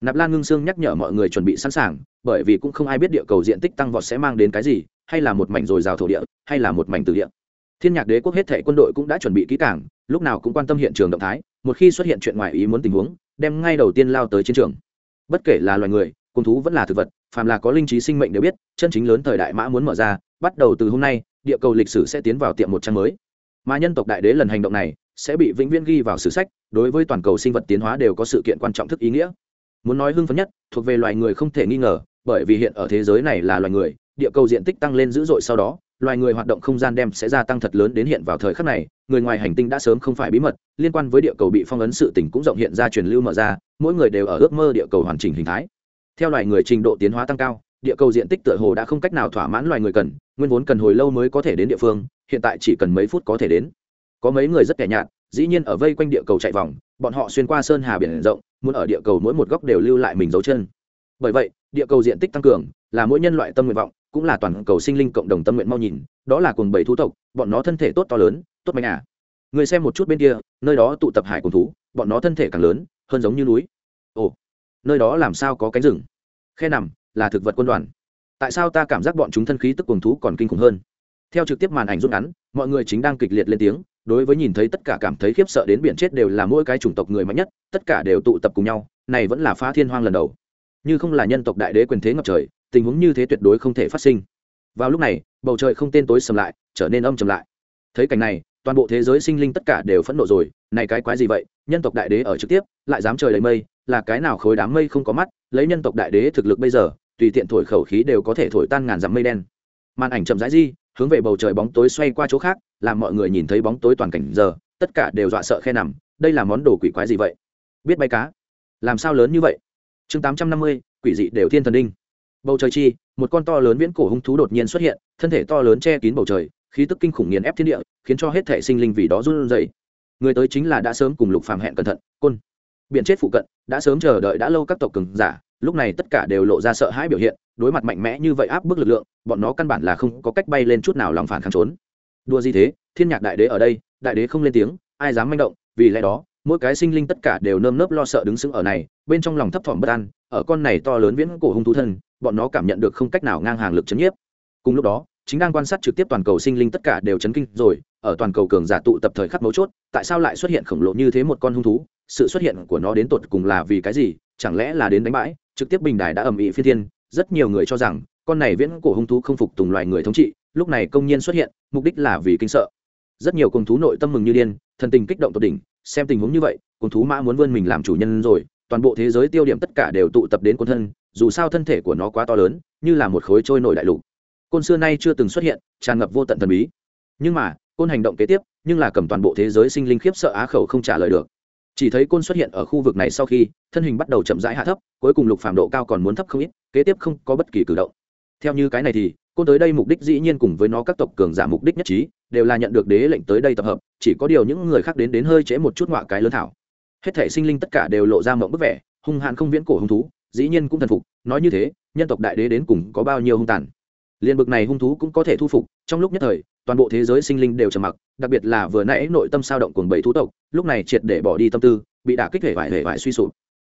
S1: Nạp lan ngưng sương nhắc nhở mọi người chuẩn bị sẵn sàng, bởi vì cũng không ai biết địa cầu diện tích tăng vọt sẽ mang đến cái gì, hay là một mảnh dồi dào thổ địa, hay là một mảnh từ địa thiên nhạc đế quốc hết thể quân đội cũng đã chuẩn bị kỹ càng, lúc nào cũng quan tâm hiện trường động thái, một khi xuất hiện chuyện ngoài ý muốn tình huống, đem ngay đầu tiên lao tới chiến trường. Bất kể là loài người cung thú vẫn là thực vật, phàm là có linh trí sinh mệnh đều biết, chân chính lớn thời đại mã muốn mở ra, bắt đầu từ hôm nay, địa cầu lịch sử sẽ tiến vào tiệm một trang mới. Mà nhân tộc đại đế lần hành động này, sẽ bị vĩnh viễn ghi vào sử sách, đối với toàn cầu sinh vật tiến hóa đều có sự kiện quan trọng thức ý nghĩa. Muốn nói hưng phấn nhất, thuộc về loài người không thể nghi ngờ, bởi vì hiện ở thế giới này là loài người, địa cầu diện tích tăng lên dữ dội sau đó loài người hoạt động không gian đem sẽ gia tăng thật lớn đến hiện vào thời khắc này, người ngoài hành tinh đã sớm không phải bí mật, liên quan với địa cầu bị phong ấn sự tỉnh cũng rộng hiện ra truyền lưu mở ra, mỗi người đều ở ước mơ địa cầu hoàn chỉnh hình thái. Theo loài người trình độ tiến hóa tăng cao, địa cầu diện tích tựa hồ đã không cách nào thỏa mãn loài người cần, nguyên vốn cần hồi lâu mới có thể đến địa phương, hiện tại chỉ cần mấy phút có thể đến. Có mấy người rất kẻ nhạt, dĩ nhiên ở vây quanh địa cầu chạy vòng, bọn họ xuyên qua sơn hà biển rộng, muốn ở địa cầu mỗi một góc đều lưu lại mình dấu chân. Bởi vậy địa cầu diện tích tăng cường là mỗi nhân loại tâm nguyện vọng, cũng là toàn cầu sinh linh cộng đồng tâm nguyện mau nhìn, đó là cùng bảy thú tộc, bọn nó thân thể tốt to lớn, tốt mạnh à. Người xem một chút bên kia, nơi đó tụ tập hải cùng thú, bọn nó thân thể càng lớn, hơn giống như núi. Ồ, nơi đó làm sao có cánh rừng? Khe nằm là thực vật quân đoàn. Tại sao ta cảm giác bọn chúng thân khí tức cùng thú còn kinh khủng hơn? Theo trực tiếp màn ảnh rút ngắn, mọi người chính đang kịch liệt lên tiếng, đối với nhìn thấy tất cả cảm thấy khiếp sợ đến biển chết đều là mỗi cái chủng tộc người mạnh nhất, tất cả đều tụ tập cùng nhau, này vẫn là phá thiên hoang lần đầu như không là nhân tộc đại đế quyền thế ngập trời, tình huống như thế tuyệt đối không thể phát sinh. Vào lúc này, bầu trời không tên tối sầm lại, trở nên âm trầm lại. Thấy cảnh này, toàn bộ thế giới sinh linh tất cả đều phẫn nộ rồi, này cái quái gì vậy? Nhân tộc đại đế ở trực tiếp, lại dám trời lấy mây, là cái nào khối đám mây không có mắt, lấy nhân tộc đại đế thực lực bây giờ, tùy tiện thổi khẩu khí đều có thể thổi tan ngàn dặm mây đen. Màn ảnh chậm rãi di, hướng về bầu trời bóng tối xoay qua chỗ khác, làm mọi người nhìn thấy bóng tối toàn cảnh giờ, tất cả đều dọa sợ khe nằm, đây là món đồ quỷ quái gì vậy? Biết bay cá. Làm sao lớn như vậy? Chương tám trăm năm mươi, quỷ dị đều thiên thần đinh. Bầu trời chi, một con to lớn viễn cổ hung thú đột nhiên xuất hiện, thân thể to lớn che kín bầu trời, khí tức kinh khủng nghiền ép thiên địa, khiến cho hết thể sinh linh vì đó run rẩy. Người tới chính là đã sớm cùng lục phàm hẹn cẩn thận, côn. Biện chết phụ cận, đã sớm chờ đợi đã lâu các tộc cường giả, lúc này tất cả đều lộ ra sợ hãi biểu hiện, đối mặt mạnh mẽ như vậy áp bức lực lượng, bọn nó căn bản là không có cách bay lên chút nào lòng phản kháng trốn. Đua gì thế? Thiên nhạc đại đế ở đây, đại đế không lên tiếng, ai dám manh động, vì lẽ đó mỗi cái sinh linh tất cả đều nơm nớp lo sợ đứng sững ở này, bên trong lòng thấp thỏm bất an, ở con này to lớn viễn cổ hung thú thân, bọn nó cảm nhận được không cách nào ngang hàng lực chấn nhiếp. Cùng lúc đó, chính đang quan sát trực tiếp toàn cầu sinh linh tất cả đều chấn kinh rồi, ở toàn cầu cường giả tụ tập thời khắc mấu chốt, tại sao lại xuất hiện khổng lồ như thế một con hung thú? Sự xuất hiện của nó đến tột cùng là vì cái gì? Chẳng lẽ là đến đánh bãi? Trực tiếp bình đài đã ầm ĩ phi thiên, rất nhiều người cho rằng, con này viễn cổ hung thú không phục tùng loài người thống trị, lúc này công nhiên xuất hiện, mục đích là vì kinh sợ rất nhiều cùng thú nội tâm mừng như điên, thần tình kích động tột đỉnh, xem tình huống như vậy cùng thú mã muốn vươn mình làm chủ nhân rồi, toàn bộ thế giới tiêu điểm tất cả đều tụ tập đến quân thân, dù sao thân thể của nó quá to lớn, như là một khối trôi nổi đại lục. Côn xưa nay chưa từng xuất hiện, tràn ngập vô tận thần bí. Nhưng mà, côn hành động kế tiếp, nhưng là cầm toàn bộ thế giới sinh linh khiếp sợ á khẩu không trả lời được. Chỉ thấy côn xuất hiện ở khu vực này sau khi, thân hình bắt đầu chậm rãi hạ thấp, cuối cùng lục phạm độ cao còn muốn thấp không ít, kế tiếp không có bất kỳ cử động. Theo như cái này thì côn tới đây mục đích dĩ nhiên cùng với nó các tộc cường giả mục đích nhất trí, đều là nhận được đế lệnh tới đây tập hợp, chỉ có điều những người khác đến đến hơi trễ một chút ngoạ cái lớn thảo. Hết thể sinh linh tất cả đều lộ ra mộng bức vẻ, hung hãn không viễn cổ hung thú, dĩ nhiên cũng thần phục, nói như thế, nhân tộc đại đế đến cùng có bao nhiêu hung tàn. Liên bực này hung thú cũng có thể thu phục, trong lúc nhất thời, toàn bộ thế giới sinh linh đều trầm mặc, đặc biệt là vừa nãy nội tâm sao động cuồng bảy thú tộc, lúc này triệt để bỏ đi tâm tư, bị đả kích hệ vải hệ vải suy sụp.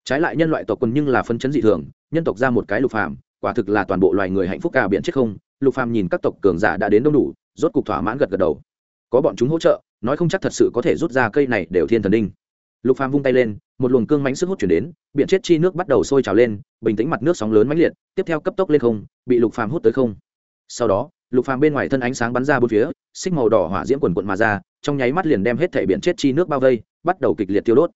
S1: Trái lại nhân loại tộc quân nhưng là phân chấn dị thường, nhân tộc ra một cái lục phàm quả thực là toàn bộ loài người hạnh phúc cả biển chết không, lục phàm nhìn các tộc cường giả đã đến đông đủ, rốt cục thỏa mãn gật gật đầu. Có bọn chúng hỗ trợ, nói không chắc thật sự có thể rút ra cây này đều thiên thần đinh. Lục phàm vung tay lên, một luồng cương mánh sức hút chuyển đến, biển chết chi nước bắt đầu sôi trào lên, bình tĩnh mặt nước sóng lớn mãnh liệt, tiếp theo cấp tốc lên không, bị lục phàm hút tới không. Sau đó, lục phàm bên ngoài thân ánh sáng bắn ra bốn phía, xích màu đỏ hỏa diễm quần quận mà ra, trong nháy mắt liền đem hết thể biển chết chi nước bao vây, bắt đầu kịch liệt tiêu đốt.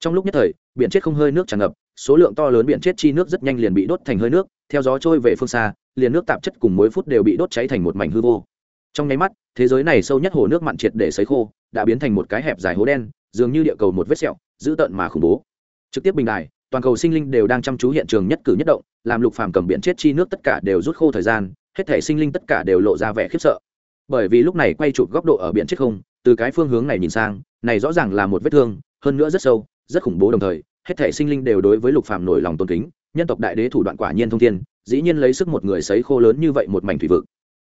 S1: Trong lúc nhất thời, biển chết không hơi nước tràn ngập, số lượng to lớn biển chết chi nước rất nhanh liền bị đốt thành hơi nước theo gió trôi về phương xa, liền nước tạp chất cùng muối phút đều bị đốt cháy thành một mảnh hư vô. Trong nháy mắt, thế giới này sâu nhất hồ nước mặn triệt để sấy khô, đã biến thành một cái hẹp dài hố đen, dường như địa cầu một vết sẹo, dữ tợn mà khủng bố. Trực tiếp bình đài, toàn cầu sinh linh đều đang chăm chú hiện trường nhất cử nhất động, làm lục phàm cầm biển chết chi nước tất cả đều rút khô thời gian, hết thể sinh linh tất cả đều lộ ra vẻ khiếp sợ. Bởi vì lúc này quay chụp góc độ ở biển chết không, từ cái phương hướng này nhìn sang, này rõ ràng là một vết thương, hơn nữa rất sâu, rất khủng bố đồng thời, hết thể sinh linh đều đối với lục phàm nổi lòng tôn kính nhân tộc đại đế thủ đoạn quả nhiên thông thiên, dĩ nhiên lấy sức một người sấy khô lớn như vậy một mảnh thủy vực.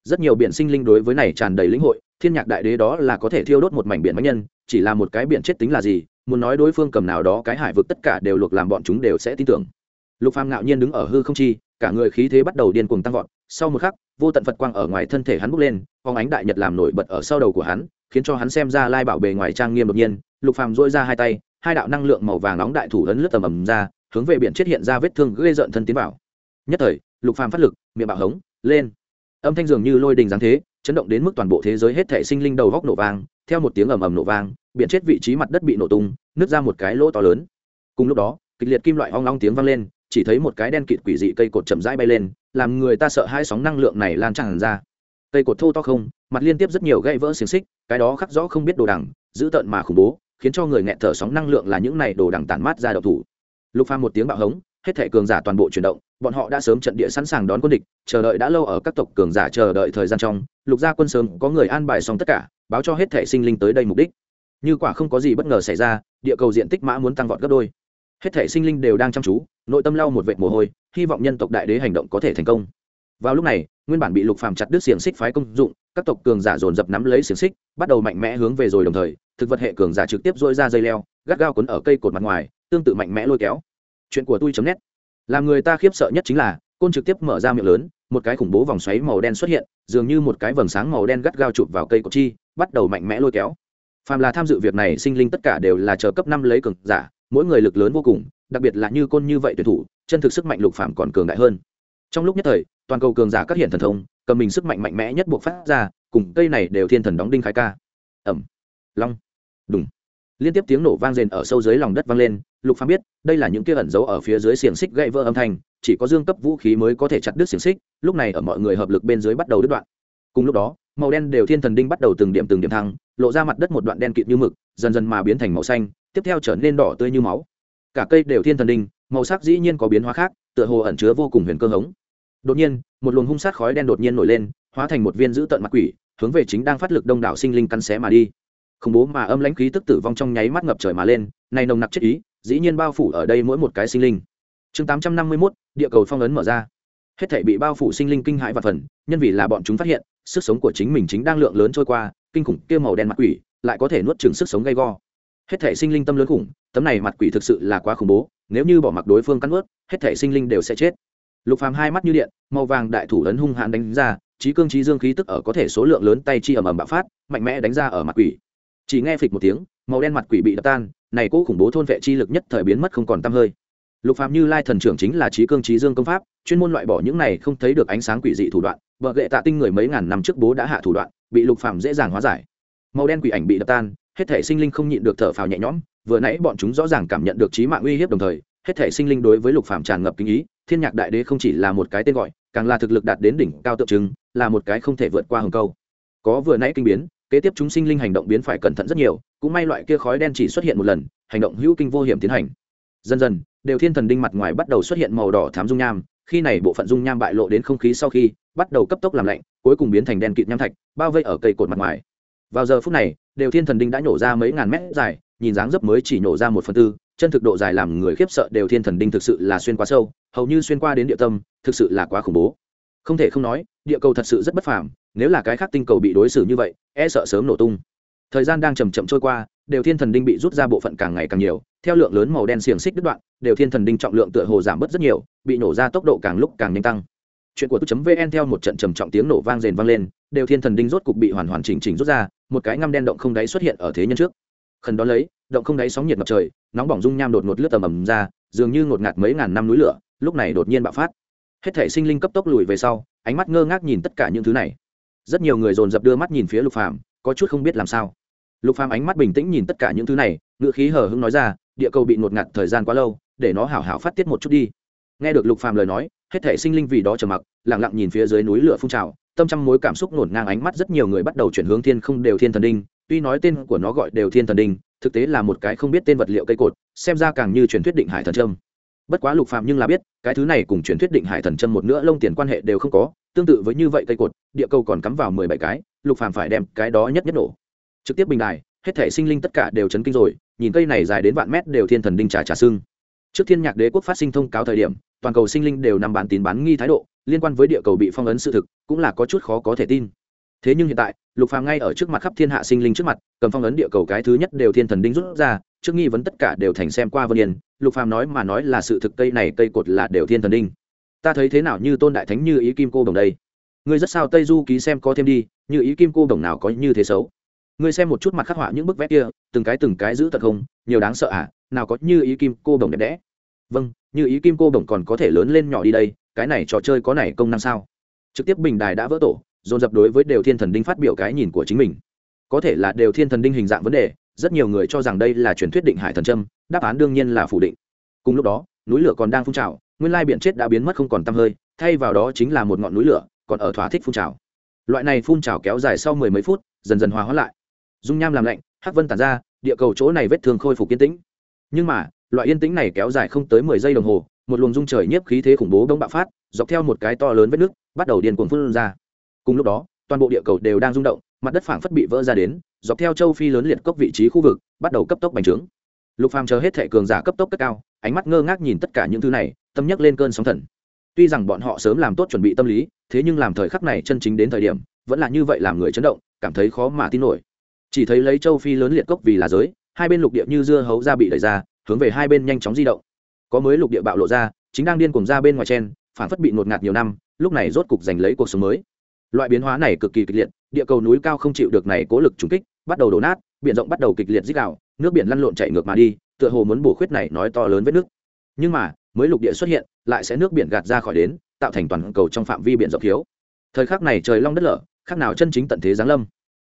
S1: Rất nhiều biển sinh linh đối với này tràn đầy lĩnh hội, thiên nhạc đại đế đó là có thể thiêu đốt một mảnh biển bánh nhân, chỉ là một cái biển chết tính là gì, muốn nói đối phương cầm nào đó cái hải vực tất cả đều luộc làm bọn chúng đều sẽ tin tưởng. Lục phàm ngạo nhiên đứng ở hư không chi, cả người khí thế bắt đầu điên cuồng tăng vọt, sau một khắc, vô tận phật quang ở ngoài thân thể hắn bốc lên phóng ánh đại nhật làm nổi bật ở sau đầu của hắn, khiến cho hắn xem ra lai bảo bề ngoài trang nghiêm đột nhiên. Lục phàm dỗi ra hai tay, hai đạo năng lượng màu vàng nóng đại thủ ấn lướt tầm ầm ra hướng về biển chết hiện ra vết thương gây rợn thân tiến vào. Nhất thời, lục phàm phát lực, miệng bạo hống, lên. Âm thanh dường như lôi đình giáng thế, chấn động đến mức toàn bộ thế giới hết thể sinh linh đầu góc nổ vang, theo một tiếng ầm ầm nổ vang, biển chết vị trí mặt đất bị nổ tung, nứt ra một cái lỗ to lớn. Cùng lúc đó, kịch liệt kim loại hoang long tiếng vang lên, chỉ thấy một cái đen kịt quỷ dị cây cột chậm rãi bay lên, làm người ta sợ hai sóng năng lượng này lan tràn ra. Cây cột thô to không, mặt liên tiếp rất nhiều gãy vỡ xiềng xích, cái đó khắc rõ không biết đồ đằng giữ tợn mà khủng bố, khiến cho người nghẹt thở sóng năng lượng là những này đồ đằng tản mát ra độc thủ lục phàm một tiếng bạo hống, hết thể cường giả toàn bộ chuyển động, bọn họ đã sớm trận địa sẵn sàng đón quân địch, chờ đợi đã lâu ở các tộc cường giả chờ đợi thời gian trong, lục gia quân sớm có người an bài xong tất cả, báo cho hết thể sinh linh tới đây mục đích. Như quả không có gì bất ngờ xảy ra, địa cầu diện tích mã muốn tăng vọt gấp đôi. Hết thể sinh linh đều đang chăm chú, nội tâm lau một vệt mồ hôi, hy vọng nhân tộc đại đế hành động có thể thành công. Vào lúc này, nguyên bản bị lục phàm chặt đứt xiềng xích phái công dụng, các tộc cường giả dồn dập nắm lấy xiềng xích, bắt đầu mạnh mẽ hướng về rồi đồng thời, thực vật hệ cường giả trực tiếp dỗi ra dây leo, gắt gao quấn ở cây cột mặt ngoài tương tự mạnh mẽ lôi kéo. Chuyện của tôi chấm nét làm người ta khiếp sợ nhất chính là, côn trực tiếp mở ra miệng lớn, một cái khủng bố vòng xoáy màu đen xuất hiện, dường như một cái vầng sáng màu đen gắt gao chụp vào cây cột chi, bắt đầu mạnh mẽ lôi kéo. Phàm là tham dự việc này, sinh linh tất cả đều là chờ cấp năm lấy cường giả, mỗi người lực lớn vô cùng, đặc biệt là như côn như vậy tuyển thủ, chân thực sức mạnh lục phàm còn cường đại hơn. Trong lúc nhất thời, toàn cầu cường giả các hiện thần thông, cầm mình sức mạnh mạnh mẽ nhất buộc phát ra, cùng cây này đều thiên thần đóng đinh khai ca. Ẩm. Long. Đùng. Liên tiếp tiếng nổ vang rền ở sâu dưới lòng đất vang lên lục phàm biết, đây là những kia ẩn giấu ở phía dưới xiềng xích gãy vỡ âm thanh, chỉ có dương cấp vũ khí mới có thể chặt đứt xiềng xích, lúc này ở mọi người hợp lực bên dưới bắt đầu đứt đoạn. Cùng lúc đó, màu đen đều thiên thần đinh bắt đầu từng điểm từng điểm thăng, lộ ra mặt đất một đoạn đen kịt như mực, dần dần mà biến thành màu xanh, tiếp theo trở nên đỏ tươi như máu. Cả cây đều thiên thần đinh, màu sắc dĩ nhiên có biến hóa khác, tựa hồ ẩn chứa vô cùng huyền cơ hống. Đột nhiên, một luồng hung sát khói đen đột nhiên nổi lên, hóa thành một viên dữ tận mặt quỷ, hướng về chính đang phát lực đông đảo sinh linh căn xé mà đi. Khủng bố mà âm lãnh khí tức tử vong trong nháy mắt ngập trời mà lên, này nồng nặc chết ý dĩ nhiên bao phủ ở đây mỗi một cái sinh linh. Chương tám trăm năm mươi 851, địa cầu phong ấn mở ra. Hết thể bị bao phủ sinh linh kinh hãi và phần nhân vì là bọn chúng phát hiện sức sống của chính mình chính đang lượng lớn trôi qua kinh khủng kia màu đen mặt quỷ lại có thể nuốt chừng sức sống gay go. Hết thể sinh linh tâm lớn khủng tấm này mặt quỷ thực sự là quá khủng bố nếu như bỏ mặc đối phương cắn ướt hết thể sinh linh đều sẽ chết. Lục phàm hai mắt như điện màu vàng đại thủ ấn hung hãn đánh ra trí cương trí dương khí tức ở có thể số lượng lớn tay chi ầm ầm bạo phát mạnh mẽ đánh ra ở mặt quỷ. Chỉ nghe phịch một tiếng màu đen mặt quỷ bị đập tan này cũ khủng bố thôn vệ chi lực nhất thời biến mất không còn tăm hơi. Lục Phạm như lai thần trưởng chính là trí cương trí dương công pháp, chuyên môn loại bỏ những này không thấy được ánh sáng quỷ dị thủ đoạn vợ gệ tạ tinh người mấy ngàn năm trước bố đã hạ thủ đoạn, bị lục Phạm dễ dàng hóa giải. Màu đen quỷ ảnh bị đập tan, hết thể sinh linh không nhịn được thở phào nhẹ nhõm, vừa nãy bọn chúng rõ ràng cảm nhận được trí mạng uy hiếp đồng thời, hết thể sinh linh đối với lục Phạm tràn ngập kinh ý, thiên nhạc đại đế không chỉ là một cái tên gọi, càng là thực lực đạt đến đỉnh cao tượng trưng, là một cái không thể vượt qua hồng câu. Có vừa nãy kinh biến kế tiếp chúng sinh linh hành động biến phải cẩn thận rất nhiều, cũng may loại kia khói đen chỉ xuất hiện một lần, hành động hữu kinh vô hiểm tiến hành. Dần dần, đều thiên thần đinh mặt ngoài bắt đầu xuất hiện màu đỏ thám dung nham, khi này bộ phận dung nham bại lộ đến không khí sau khi, bắt đầu cấp tốc làm lạnh, cuối cùng biến thành đen kịt nham thạch, bao vây ở cây cột mặt ngoài. Vào giờ phút này, đều thiên thần đinh đã nhổ ra mấy ngàn mét dài, nhìn dáng dấp mới chỉ nhổ ra một phần tư, chân thực độ dài làm người khiếp sợ đều thiên thần đinh thực sự là xuyên quá sâu, hầu như xuyên qua đến địa tâm, thực sự là quá khủng bố không thể không nói, địa cầu thật sự rất bất phàm, nếu là cái khác tinh cầu bị đối xử như vậy e sợ sớm nổ tung. Thời gian đang chầm chậm trôi qua, đều thiên thần đinh bị rút ra bộ phận càng ngày càng nhiều, theo lượng lớn màu đen xiềng xích đứt đoạn, đều thiên thần đinh trọng lượng tựa hồ giảm bớt rất nhiều, bị nổ ra tốc độ càng lúc càng nhanh tăng. Chuyện của tu vn theo một trận trầm trọng tiếng nổ vang rền vang lên, đều thiên thần đinh rốt cục bị hoàn hoàn chỉnh chỉnh rút ra, một cái ngăm đen động không đáy xuất hiện ở thế nhân trước. Khẩn đó lấy, động không đáy sóng nhiệt ngập trời, nóng bỏng dung nham đột ngột lướt tầm ầm ra, dường như ngột ngạt mấy ngàn năm núi lửa, lúc này đột nhiên bạo phát hết thể sinh linh cấp tốc lùi về sau, ánh mắt ngơ ngác nhìn tất cả những thứ này. Rất nhiều người dồn dập đưa mắt nhìn phía lục phàm, có chút không biết làm sao. Lục phàm ánh mắt bình tĩnh nhìn tất cả những thứ này ngựa khí hờ hững nói ra, địa cầu bị ngột ngạt thời gian quá lâu, để nó hảo hảo phát tiết một chút đi. Nghe được lục phàm lời nói, hết thể sinh linh vì đó trầm mặc, lặng lặng nhìn phía dưới núi lửa phun trào, tâm trăm mối cảm xúc nổn ngang ánh mắt rất nhiều người bắt đầu chuyển hướng thiên không đều thiên thần đinh, tuy nói tên của nó gọi đều thiên thần đinh, thực tế là một cái không biết tên vật liệu cây cột, xem ra càng như truyền thuyết định hải thần trâm bất quá lục phàm nhưng là biết, cái thứ này cùng truyền thuyết định hải thần chân một nữa lông tiền quan hệ đều không có, tương tự với như vậy cây cột, địa cầu còn cắm vào mười bảy cái, lục phàm phải đem cái đó nhất nhất nổ. Trực tiếp bình đài, hết thể sinh linh tất cả đều chấn kinh rồi, nhìn cây này dài đến vạn mét đều thiên thần đinh trà trà xương trước thiên nhạc đế quốc phát sinh thông cáo thời điểm, toàn cầu sinh linh đều nằm bán tín bán nghi thái độ, liên quan với địa cầu bị phong ấn sự thực, cũng là có chút khó có thể tin. Thế nhưng hiện tại, lục phàm ngay ở trước mặt khắp thiên hạ sinh linh trước mặt, cầm phong ấn địa cầu cái thứ nhất đều thiên thần đinh rút ra trước nghi vấn tất cả đều thành xem qua vân yên lục phàm nói mà nói là sự thực cây này cây cột là đều thiên thần đinh ta thấy thế nào như tôn đại thánh như ý kim cô đồng đây ngươi rất sao tây du ký xem có thêm đi như ý kim cô đồng nào có như thế xấu ngươi xem một chút mặt khắc họa những bức vẽ kia từng cái từng cái giữ thật không nhiều đáng sợ à nào có như ý kim cô đồng đẹp đẽ vâng như ý kim cô đồng còn có thể lớn lên nhỏ đi đây cái này trò chơi có này công năng sao trực tiếp bình đài đã vỡ tổ dồn dập đối với đều thiên thần đinh phát biểu cái nhìn của chính mình có thể là đều thiên thần đinh hình dạng vấn đề rất nhiều người cho rằng đây là truyền thuyết định hải thần trâm đáp án đương nhiên là phủ định. Cùng lúc đó, núi lửa còn đang phun trào, nguyên lai biển chết đã biến mất không còn tăm hơi, thay vào đó chính là một ngọn núi lửa, còn ở thỏa thích phun trào. Loại này phun trào kéo dài sau mười mấy phút, dần dần hòa hóa lại. Dung nham làm lạnh, hắc vân tàn ra, địa cầu chỗ này vết thương khôi phục yên tĩnh. Nhưng mà, loại yên tĩnh này kéo dài không tới mười giây đồng hồ, một luồng dung trời nhiếp khí thế khủng bố đông bạo phát, dọc theo một cái to lớn vết nước, bắt đầu điên cuồng phun ra. Cùng lúc đó, toàn bộ địa cầu đều đang rung động, mặt đất phảng phất bị vỡ ra đến dọc theo châu phi lớn liệt cốc vị trí khu vực, bắt đầu cấp tốc bành trướng. Lục phàm chờ hết thể cường giả cấp tốc cất cao, ánh mắt ngơ ngác nhìn tất cả những thứ này, tâm nhắc lên cơn sóng thần. Tuy rằng bọn họ sớm làm tốt chuẩn bị tâm lý, thế nhưng làm thời khắc này chân chính đến thời điểm, vẫn là như vậy làm người chấn động, cảm thấy khó mà tin nổi. Chỉ thấy lấy châu phi lớn liệt cốc vì là giới, hai bên lục địa như dưa hấu ra bị đẩy ra, hướng về hai bên nhanh chóng di động. Có mới lục địa bạo lộ ra, chính đang điên cuồng ra bên ngoài chen, phản phất bị ngột ngạt nhiều năm, lúc này rốt cục giành lấy cuộc sống mới. Loại biến hóa này cực kỳ kịch liệt, địa cầu núi cao không chịu được này cố lực trùng kích bắt đầu đổ nát, biển rộng bắt đầu kịch liệt dích đạo nước biển lăn lộn chạy ngược mà đi, tựa hồ muốn bổ khuyết này nói to lớn vết nước. Nhưng mà, mới lục địa xuất hiện, lại sẽ nước biển gạt ra khỏi đến, tạo thành toàn cầu trong phạm vi biển rộng thiếu. Thời khắc này trời long đất lở, khác nào chân chính tận thế giáng lâm.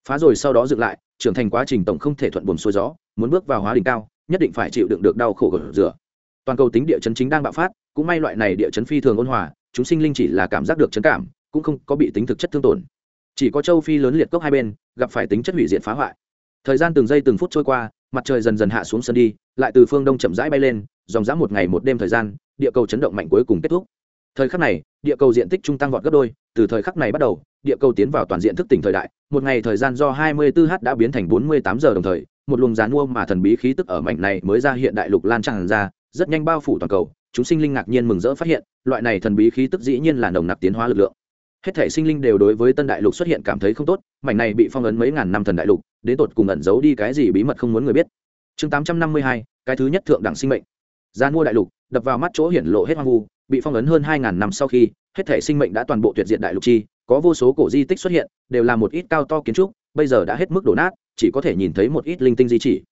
S1: Phá rồi sau đó dựng lại, trưởng thành quá trình tổng không thể thuận buồm xuôi gió, muốn bước vào hóa đỉnh cao, nhất định phải chịu đựng được đau khổ gột rửa. Toàn cầu tính địa chấn chính đang bạo phát, cũng may loại này địa chấn phi thường ôn hòa, chúng sinh linh chỉ là cảm giác được chấn cảm, cũng không có bị tính thực chất thương tổn. Chỉ có châu phi lớn liệt cốc hai bên gặp phải tính chất hủy diệt phá hoại. Thời gian từng giây từng phút trôi qua, mặt trời dần dần hạ xuống sân đi, lại từ phương đông chậm rãi bay lên, dòng dã một ngày một đêm thời gian, địa cầu chấn động mạnh cuối cùng kết thúc. Thời khắc này, địa cầu diện tích trung tăng vọt gấp đôi, từ thời khắc này bắt đầu, địa cầu tiến vào toàn diện thức tỉnh thời đại, một ngày thời gian do 24 h đã biến thành 48 giờ đồng thời, một luồng gián mua mà thần bí khí tức ở mảnh này mới ra hiện đại lục lan tràn ra, rất nhanh bao phủ toàn cầu, chúng sinh linh ngạc nhiên mừng rỡ phát hiện, loại này thần bí khí tức dĩ nhiên là nồng nặc tiến hóa lực lượng hết thể sinh linh đều đối với tân đại lục xuất hiện cảm thấy không tốt mảnh này bị phong ấn mấy ngàn năm thần đại lục đến tột cùng ẩn giấu đi cái gì bí mật không muốn người biết. Chương 852, cái thứ nhất thượng đẳng sinh mệnh. Gian mua đại lục đập vào mắt chỗ hiển lộ hết hoang vu bị phong ấn hơn hai ngàn năm sau khi hết thể sinh mệnh đã toàn bộ tuyệt diện đại lục chi có vô số cổ di tích xuất hiện đều là một ít cao to kiến trúc bây giờ đã hết mức đổ nát chỉ có thể nhìn thấy một ít linh tinh di chỉ.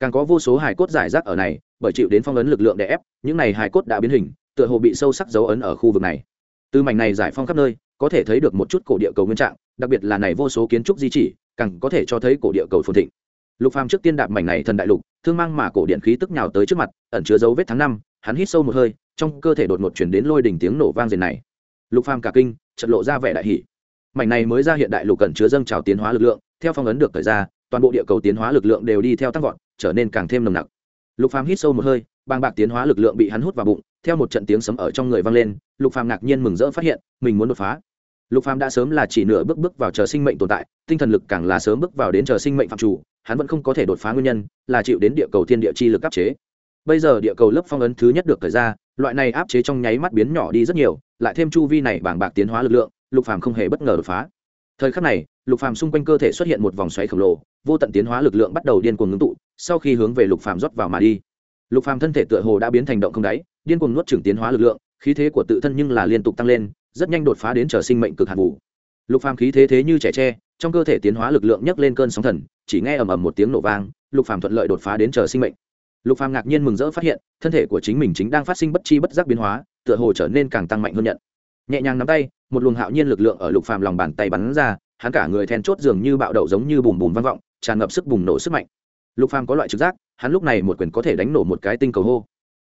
S1: Càng có vô số hài cốt giải rác ở này bởi chịu đến phong ấn lực lượng đè ép những này hài cốt đã biến hình tựa hồ bị sâu sắc dấu ấn ở khu vực này. Từ mảnh này giải phong khắp nơi có thể thấy được một chút cổ địa cầu nguyên trạng, đặc biệt là này vô số kiến trúc di chỉ, càng có thể cho thấy cổ địa cầu phồn thịnh. Lục phàm trước tiên đạp mảnh này thần đại lục, thương mang mà cổ điện khí tức nhào tới trước mặt, ẩn chứa dấu vết tháng năm, hắn hít sâu một hơi, trong cơ thể đột ngột chuyển đến lôi đỉnh tiếng nổ vang rền này. Lục phàm cả kinh, chợt lộ ra vẻ đại hỉ. mảnh này mới ra hiện đại lục cẩn chứa dâng trào tiến hóa lực lượng, theo phong ấn được thời ra, toàn bộ địa cầu tiến hóa lực lượng đều đi theo tăng vọt, trở nên càng thêm nồng nặc. Lục phàm hít sâu một hơi bàng bạc tiến hóa lực lượng bị hắn hút vào bụng, theo một trận tiếng sấm ở trong người vang lên, lục phàm ngạc nhiên mừng rỡ phát hiện, mình muốn đột phá. Lục phàm đã sớm là chỉ nửa bước bước vào chờ sinh mệnh tồn tại, tinh thần lực càng là sớm bước vào đến chờ sinh mệnh phạm chủ, hắn vẫn không có thể đột phá nguyên nhân, là chịu đến địa cầu thiên địa chi lực áp chế. Bây giờ địa cầu lớp phong ấn thứ nhất được thời ra, loại này áp chế trong nháy mắt biến nhỏ đi rất nhiều, lại thêm chu vi này bảng bạc tiến hóa lực lượng, lục phàm không hề bất ngờ đột phá. Thời khắc này, lục phàm xung quanh cơ thể xuất hiện một vòng xoáy khổng lồ, vô tận tiến hóa lực lượng bắt đầu điên cuồng ngưng tụ, sau khi hướng về lục phàm rót vào mà đi lục phàm thân thể tựa hồ đã biến thành động không đáy, điên cuồng nuốt chửng tiến hóa lực lượng, khí thế của tự thân nhưng là liên tục tăng lên, rất nhanh đột phá đến trở sinh mệnh cực hạn vụ lục phàm khí thế thế như trẻ tre, trong cơ thể tiến hóa lực lượng nhấc lên cơn sóng thần, chỉ nghe ầm ầm một tiếng nổ vang, lục phàm thuận lợi đột phá đến trở sinh mệnh. Lục phàm ngạc nhiên mừng rỡ phát hiện, thân thể của chính mình chính đang phát sinh bất chi bất giác biến hóa, tựa hồ trở nên càng tăng mạnh hơn nhận. Nhẹ nhàng nắm tay, một luồng hạo nhiên lực lượng ở lục phàm lòng bàn tay bắn ra, hắn cả người then chốt dường như bạo đậu giống như bùm bùm vang vọng, tràn ngập sức bùng nổ sức mạnh lục phàm có loại trực giác, hắn lúc này một quyền có thể đánh nổ một cái tinh cầu hô.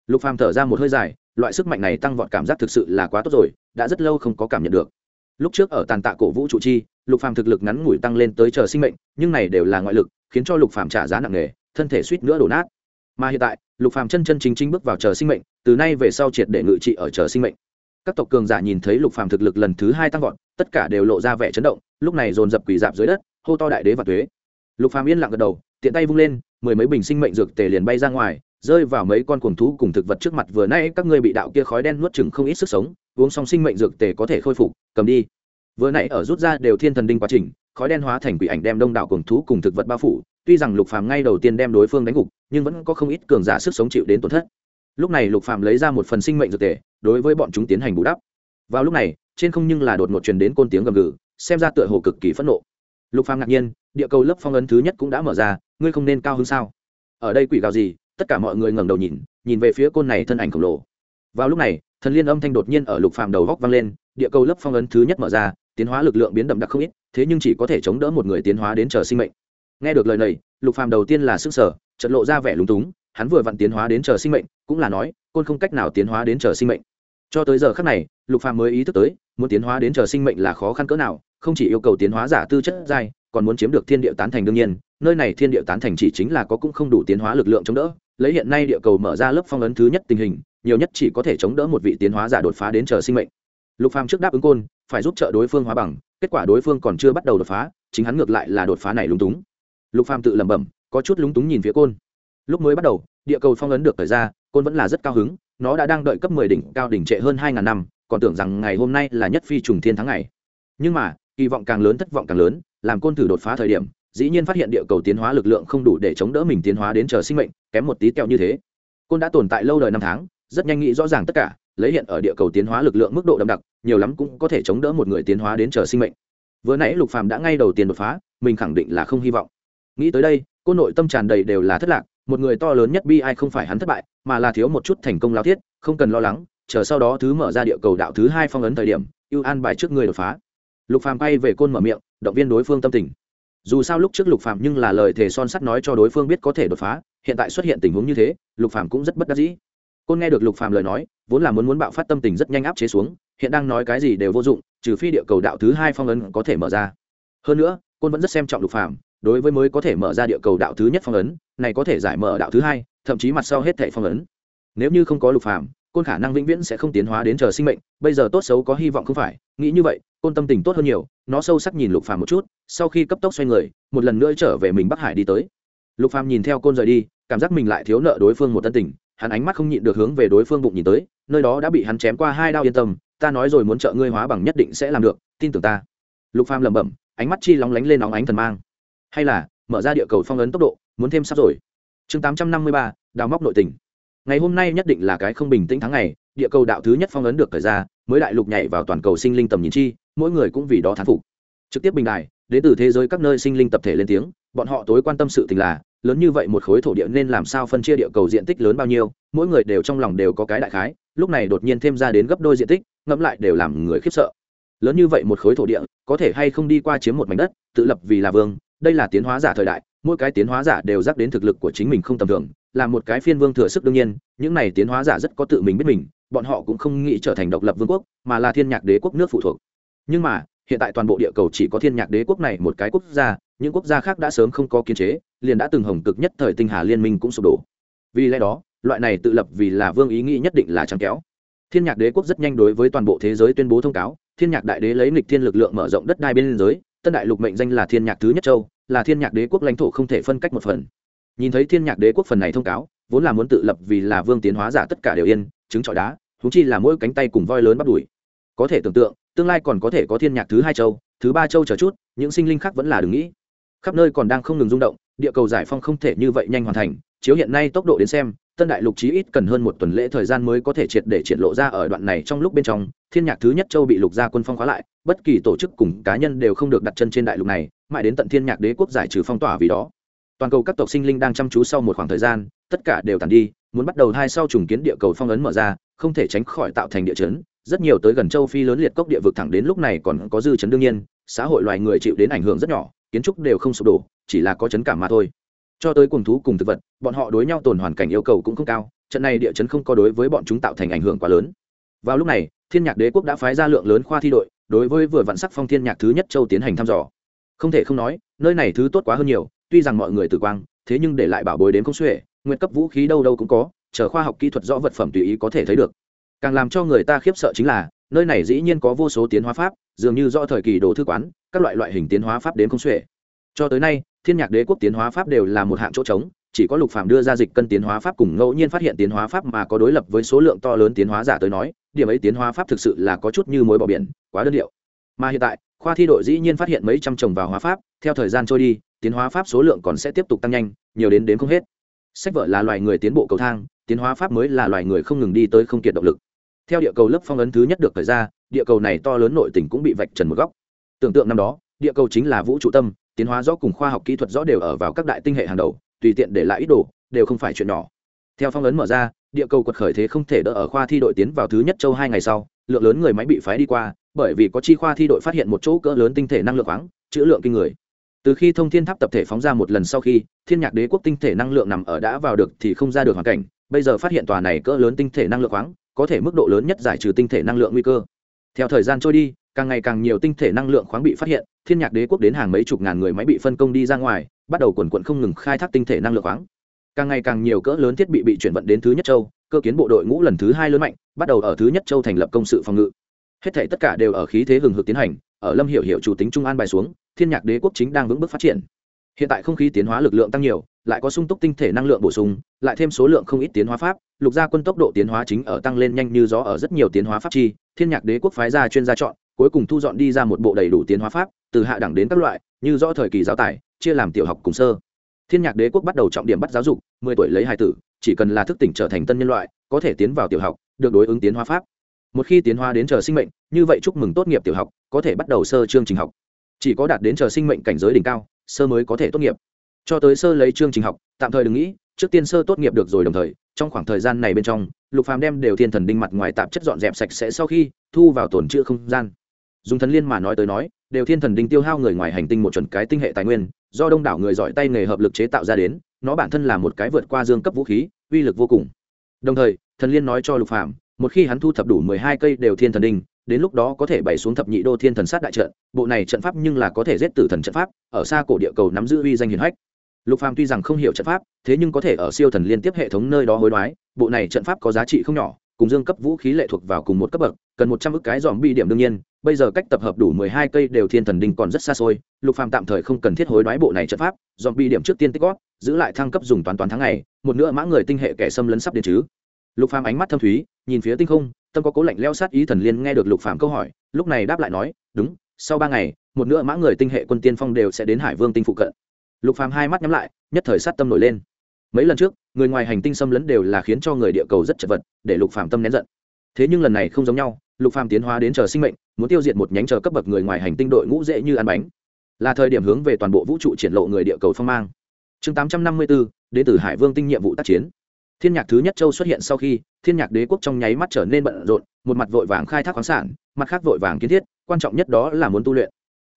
S1: Lục phàm thở ra một hơi dài, loại sức mạnh này tăng vọt cảm giác thực sự là quá tốt rồi, đã rất lâu không có cảm nhận được. Lúc trước ở tàn tạ cổ vũ trụ chi, lục phàm thực lực ngắn ngủi tăng lên tới chờ sinh mệnh, nhưng này đều là ngoại lực, khiến cho lục phàm trả giá nặng nề, thân thể suýt nữa đổ nát. Mà hiện tại, lục phàm chân chân chính chính bước vào chờ sinh mệnh, từ nay về sau triệt để ngự trị ở chờ sinh mệnh. Các tộc cường giả nhìn thấy lục phàm thực lực lần thứ hai tăng vọt, tất cả đều lộ ra vẻ chấn động, lúc này dồn dập quỳ dạp dưới đất, hô to đại đế và tuế. Lục phàm yên lặng gật đầu tiện tay vung lên, mười mấy bình sinh mệnh dược tề liền bay ra ngoài, rơi vào mấy con cuồng thú cùng thực vật trước mặt. Vừa nay các ngươi bị đạo kia khói đen nuốt chừng không ít sức sống, uống xong sinh mệnh dược tề có thể khôi phục, cầm đi. Vừa nãy ở rút ra đều thiên thần đinh quá trình, khói đen hóa thành quỷ ảnh đem đông đảo cuồng thú cùng thực vật bao phủ. Tuy rằng lục phàm ngay đầu tiên đem đối phương đánh gục, nhưng vẫn có không ít cường giả sức sống chịu đến tổn thất. Lúc này lục phàm lấy ra một phần sinh mệnh dược tề, đối với bọn chúng tiến hành bù đắp. Vào lúc này, trên không nhưng là đột ngột truyền đến côn tiếng gầm gừ, xem ra tựa hồ cực kỳ phẫn nộ lục phàm ngạc nhiên, địa cầu lớp phong ấn thứ nhất cũng đã mở ra, ngươi không nên cao hơn sao? Ở đây quỷ gào gì? Tất cả mọi người ngẩng đầu nhìn nhìn về phía côn này thân ảnh khổng lồ. Vào lúc này, thần liên âm thanh đột nhiên ở lục phàm đầu góc vang lên, địa cầu lớp phong ấn thứ nhất mở ra, tiến hóa lực lượng biến đậm đặc không ít, thế nhưng chỉ có thể chống đỡ một người tiến hóa đến chờ sinh mệnh. Nghe được lời này, lục phàm đầu tiên là sức sở trận lộ ra vẻ lúng túng, hắn vừa vặn tiến hóa đến chờ sinh mệnh, cũng là nói, côn không cách nào tiến hóa đến chờ sinh mệnh. Cho tới giờ khắc này, lục phàm mới ý thức tới, muốn tiến hóa đến chờ sinh mệnh là khó khăn cỡ nào không chỉ yêu cầu tiến hóa giả tư chất giai, còn muốn chiếm được thiên địa tán thành đương nhiên, nơi này thiên địa tán thành chỉ chính là có cũng không đủ tiến hóa lực lượng chống đỡ, lấy hiện nay địa cầu mở ra lớp phong ấn thứ nhất tình hình, nhiều nhất chỉ có thể chống đỡ một vị tiến hóa giả đột phá đến chờ sinh mệnh. Lục phàm trước đáp ứng côn, phải giúp trợ đối phương hóa bằng, kết quả đối phương còn chưa bắt đầu đột phá, chính hắn ngược lại là đột phá này lúng túng. Lục phàm tự lẩm bẩm, có chút lúng túng nhìn phía côn. Lúc mới bắt đầu, địa cầu phong ấn được thời ra, côn vẫn là rất cao hứng, nó đã đang đợi cấp 10 đỉnh, cao đỉnh trệ hơn hai ngàn năm, còn tưởng rằng ngày hôm nay là nhất phi trùng thiên tháng ngày. Nhưng mà kỳ vọng càng lớn, thất vọng càng lớn, làm côn thử đột phá thời điểm, dĩ nhiên phát hiện địa cầu tiến hóa lực lượng không đủ để chống đỡ mình tiến hóa đến chờ sinh mệnh, kém một tí kẹo như thế. Côn đã tồn tại lâu đời năm tháng, rất nhanh nghĩ rõ ràng tất cả, lấy hiện ở địa cầu tiến hóa lực lượng mức độ đậm đặc, nhiều lắm cũng có thể chống đỡ một người tiến hóa đến chờ sinh mệnh. Vừa nãy lục phàm đã ngay đầu tiên đột phá, mình khẳng định là không hy vọng. Nghĩ tới đây cô nội tâm tràn đầy đều là thất lạc, một người to lớn nhất bi ai không phải hắn thất bại, mà là thiếu một chút thành công lao thiết, không cần lo lắng, chờ sau đó thứ mở ra địa cầu đạo thứ hai phong ấn thời điểm, ưu an bài trước người đột phá lục phàm bay về côn mở miệng, động viên đối phương tâm tình. Dù sao lúc trước lục phàm nhưng là lời thề son sắt nói cho đối phương biết có thể đột phá, hiện tại xuất hiện tình huống như thế, lục phàm cũng rất bất đắc dĩ. Côn nghe được lục phàm lời nói, vốn là muốn muốn bạo phát tâm tình rất nhanh áp chế xuống, hiện đang nói cái gì đều vô dụng, trừ phi địa cầu đạo thứ hai phong ấn có thể mở ra. Hơn nữa, côn vẫn rất xem trọng lục phàm, đối với mới có thể mở ra địa cầu đạo thứ nhất phong ấn, này có thể giải mở đạo thứ hai, thậm chí mặt sau hết thảy phong ấn. Nếu như không có lục phàm, côn khả năng vĩnh viễn sẽ không tiến hóa đến chờ sinh mệnh, bây giờ tốt xấu có hy vọng không phải, nghĩ như vậy côn tâm tình tốt hơn nhiều, nó sâu sắc nhìn lục phàm một chút, sau khi cấp tốc xoay người, một lần nữa trở về mình bắc hải đi tới. Lục phàm nhìn theo côn rời đi, cảm giác mình lại thiếu nợ đối phương một tân tình, hắn ánh mắt không nhịn được hướng về đối phương bụng nhìn tới, nơi đó đã bị hắn chém qua hai đao yên tâm, ta nói rồi muốn trợ ngươi hóa bằng nhất định sẽ làm được, tin tưởng ta. Lục phàm lẩm bẩm, ánh mắt chi lóng lánh lên óng ánh thần mang. Hay là, mở ra địa cầu phong ấn tốc độ, muốn thêm sắp rồi. Chương tám trăm năm mươi ba, đào móc nội tình. Ngày hôm nay nhất định là cái không bình tĩnh tháng ngày, địa cầu đạo thứ nhất phong ấn được khởi ra, mới đại lục nhảy vào toàn cầu sinh linh tầm nhìn chi mỗi người cũng vì đó thán phục. Trực tiếp bình đài, đến từ thế giới các nơi sinh linh tập thể lên tiếng, bọn họ tối quan tâm sự tình là, lớn như vậy một khối thổ địa nên làm sao phân chia địa cầu diện tích lớn bao nhiêu, mỗi người đều trong lòng đều có cái đại khái, lúc này đột nhiên thêm ra đến gấp đôi diện tích, ngẫm lại đều làm người khiếp sợ. Lớn như vậy một khối thổ địa, có thể hay không đi qua chiếm một mảnh đất, tự lập vì là vương, đây là tiến hóa giả thời đại, mỗi cái tiến hóa giả đều dắt đến thực lực của chính mình không tầm thường, là một cái phiên vương thừa sức đương nhiên, những này tiến hóa giả rất có tự mình biết mình, bọn họ cũng không nghĩ trở thành độc lập vương quốc, mà là thiên nhạc đế quốc nước phụ thuộc nhưng mà, hiện tại toàn bộ địa cầu chỉ có thiên nhạc đế quốc này một cái quốc gia, những quốc gia khác đã sớm không có kiến chế, liền đã từng hồng cực nhất thời tinh hà liên minh cũng sụp đổ. Vì lẽ đó, loại này tự lập vì là vương ý nghĩ nhất định là trắng kéo. Thiên nhạc đế quốc rất nhanh đối với toàn bộ thế giới tuyên bố thông cáo, thiên nhạc đại đế lấy nghịch thiên lực lượng mở rộng đất đai bên giới, tân đại lục mệnh danh là thiên nhạc thứ nhất châu, là thiên nhạc đế quốc lãnh thổ không thể phân cách một phần. Nhìn thấy thiên nhạc đế quốc phần này thông cáo, vốn là muốn tự lập vì là vương tiến hóa giả tất cả đều yên chứng trọi đá thú chi là mỗi cánh tay cùng voi lớn bắt đuổi. Có thể tưởng tượng tương lai còn có thể có thiên nhạc thứ hai châu, thứ ba châu chờ chút, những sinh linh khác vẫn là đừng nghĩ. Khắp nơi còn đang không ngừng rung động, địa cầu giải phong không thể như vậy nhanh hoàn thành, chiếu hiện nay tốc độ đến xem, tân đại lục chí ít cần hơn một tuần lễ thời gian mới có thể triệt để triển lộ ra ở đoạn này trong lúc bên trong, thiên nhạc thứ nhất châu bị lục gia quân phong khóa lại, bất kỳ tổ chức cùng cá nhân đều không được đặt chân trên đại lục này, mãi đến tận thiên nhạc đế quốc giải trừ phong tỏa vì đó. Toàn cầu các tộc sinh linh đang chăm chú sau một khoảng thời gian, tất cả đều tàn đi, muốn bắt đầu hai sau trùng kiến địa cầu phong ấn mở ra, không thể tránh khỏi tạo thành địa chấn rất nhiều tới gần châu phi lớn liệt cốc địa vực thẳng đến lúc này còn có dư chấn đương nhiên, xã hội loài người chịu đến ảnh hưởng rất nhỏ, kiến trúc đều không sụp đổ, chỉ là có chấn cảm mà thôi. Cho tới cùng thú, cùng thực vật, bọn họ đối nhau tồn hoàn cảnh yêu cầu cũng không cao, trận này địa chấn không có đối với bọn chúng tạo thành ảnh hưởng quá lớn. Vào lúc này, thiên nhạc đế quốc đã phái ra lượng lớn khoa thi đội, đối với vừa vạn sắc phong thiên nhạc thứ nhất châu tiến hành thăm dò. Không thể không nói, nơi này thứ tốt quá hơn nhiều, tuy rằng mọi người tử quang, thế nhưng để lại bảo bối đến không xuể nguyện cấp vũ khí đâu đâu cũng có, chờ khoa học kỹ thuật rõ vật phẩm tùy ý có thể thấy được càng làm cho người ta khiếp sợ chính là, nơi này dĩ nhiên có vô số tiến hóa pháp, dường như do thời kỳ đồ thư quán, các loại loại hình tiến hóa pháp đến không xuể. Cho tới nay, thiên nhạc đế quốc tiến hóa pháp đều là một hạng chỗ trống, chỉ có lục phạm đưa ra dịch cân tiến hóa pháp cùng ngẫu nhiên phát hiện tiến hóa pháp mà có đối lập với số lượng to lớn tiến hóa giả tới nói, điểm ấy tiến hóa pháp thực sự là có chút như mối bỏ biển, quá đơn điệu. Mà hiện tại, khoa thi đội dĩ nhiên phát hiện mấy trăm trồng vào hóa pháp, theo thời gian trôi đi, tiến hóa pháp số lượng còn sẽ tiếp tục tăng nhanh, nhiều đến đến không hết. Sách vở là loài người tiến bộ cầu thang, tiến hóa pháp mới là loài người không ngừng đi tới không kiệt động lực theo địa cầu lớp phong ấn thứ nhất được thời ra, địa cầu này to lớn nội tỉnh cũng bị vạch trần một góc. Tưởng tượng năm đó, địa cầu chính là vũ trụ tâm, tiến hóa rõ cùng khoa học kỹ thuật rõ đều ở vào các đại tinh hệ hàng đầu, tùy tiện để lại ít đồ, đều không phải chuyện nhỏ. Theo phong ấn mở ra, địa cầu quật khởi thế không thể đỡ ở khoa thi đội tiến vào thứ nhất châu hai ngày sau, lượng lớn người máy bị phái đi qua, bởi vì có chi khoa thi đội phát hiện một chỗ cỡ lớn tinh thể năng lượng khoáng, chữ lượng kinh người. Từ khi thông thiên tháp tập thể phóng ra một lần sau khi, thiên nhạc đế quốc tinh thể năng lượng nằm ở đã vào được thì không ra được hoàn cảnh, bây giờ phát hiện tòa này cỡ lớn tinh thể năng lượng khoáng có thể mức độ lớn nhất giải trừ tinh thể năng lượng nguy cơ. Theo thời gian trôi đi, càng ngày càng nhiều tinh thể năng lượng khoáng bị phát hiện, thiên nhạc đế quốc đến hàng mấy chục ngàn người máy bị phân công đi ra ngoài, bắt đầu quần quận không ngừng khai thác tinh thể năng lượng khoáng. Càng ngày càng nhiều cỡ lớn thiết bị bị chuyển vận đến thứ nhất châu, cơ kiến bộ đội ngũ lần thứ hai lớn mạnh, bắt đầu ở thứ nhất châu thành lập công sự phòng ngự. Hết thể tất cả đều ở khí thế hừng hực tiến hành, ở lâm hiểu hiểu chủ tính trung an bài xuống, thiên nhạc đế quốc chính đang vững bước phát triển hiện tại không khí tiến hóa lực lượng tăng nhiều, lại có sung túc tinh thể năng lượng bổ sung, lại thêm số lượng không ít tiến hóa pháp, lục gia quân tốc độ tiến hóa chính ở tăng lên nhanh như gió ở rất nhiều tiến hóa pháp chi, thiên nhạc đế quốc phái ra chuyên gia chọn, cuối cùng thu dọn đi ra một bộ đầy đủ tiến hóa pháp, từ hạ đẳng đến các loại, như rõ thời kỳ giáo tài, chia làm tiểu học cùng sơ. Thiên nhạc đế quốc bắt đầu trọng điểm bắt giáo dục, mười tuổi lấy hai tử, chỉ cần là thức tỉnh trở thành tân nhân loại, có thể tiến vào tiểu học, được đối ứng tiến hóa pháp. Một khi tiến hóa đến chờ sinh mệnh, như vậy chúc mừng tốt nghiệp tiểu học, có thể bắt đầu sơ chương trình học. Chỉ có đạt đến chờ sinh mệnh cảnh giới đỉnh cao sơ mới có thể tốt nghiệp. Cho tới sơ lấy chương trình học, tạm thời đừng nghĩ, trước tiên sơ tốt nghiệp được rồi đồng thời, trong khoảng thời gian này bên trong, lục phàm đem đều thiên thần đinh mặt ngoài tạp chất dọn dẹp sạch sẽ sau khi, thu vào tổn trữ không gian. Dùng thần liên mà nói tới nói, đều thiên thần đinh tiêu hao người ngoài hành tinh một chuẩn cái tinh hệ tài nguyên, do đông đảo người giỏi tay nghề hợp lực chế tạo ra đến, nó bản thân là một cái vượt qua dương cấp vũ khí, uy lực vô cùng. Đồng thời, thần liên nói cho lục phàm, một khi hắn thu thập đủ mười hai cây đều thiên thần đinh đến lúc đó có thể bày xuống thập nhị đô thiên thần sát đại trận, bộ này trận pháp nhưng là có thể giết tử thần trận pháp, ở xa cổ địa cầu nắm giữ uy danh hiển hách. Lục phàm tuy rằng không hiểu trận pháp, thế nhưng có thể ở siêu thần liên tiếp hệ thống nơi đó hối đoái, bộ này trận pháp có giá trị không nhỏ, cùng dương cấp vũ khí lệ thuộc vào cùng một cấp bậc, cần một trăm ức cái dòm bi điểm đương nhiên, bây giờ cách tập hợp đủ mười hai cây đều thiên thần đinh còn rất xa xôi, lục phàm tạm thời không cần thiết hối đoái bộ này trận pháp dòm bi điểm trước tiên tích góp, giữ lại thăng cấp dùng toán toán tháng ngày, một nữa mã người tinh hệ kẻ xâm lấn sắp đến chứ. Lục phàm ánh mắt thâm thúy, nhìn phía tinh không tâm có cố lạnh leo sát ý thần liên nghe được lục phàm câu hỏi lúc này đáp lại nói đúng sau ba ngày một nửa mã người tinh hệ quân tiên phong đều sẽ đến hải vương tinh phụ cận. Lục phàm hai mắt nhắm lại nhất thời sát tâm nổi lên. Mấy lần trước người ngoài hành tinh xâm lấn đều là khiến cho người địa cầu rất chật vật để lục phàm tâm nén giận. Thế nhưng lần này không giống nhau lục phàm tiến hóa đến chờ sinh mệnh muốn tiêu diệt một nhánh chờ cấp bậc người ngoài hành tinh đội ngũ dễ như ăn bánh. Là thời điểm hướng về toàn bộ vũ trụ triển lộ người địa cầu phong mang. Chương 854, đến từ hải vương tinh nhiệm vụ tác chiến thiên nhạc thứ nhất châu xuất hiện sau khi, thiên nhạc đế quốc trong nháy mắt trở nên bận rộn, một mặt vội vàng khai thác khoáng sản, mặt khác vội vàng kiến thiết, quan trọng nhất đó là muốn tu luyện.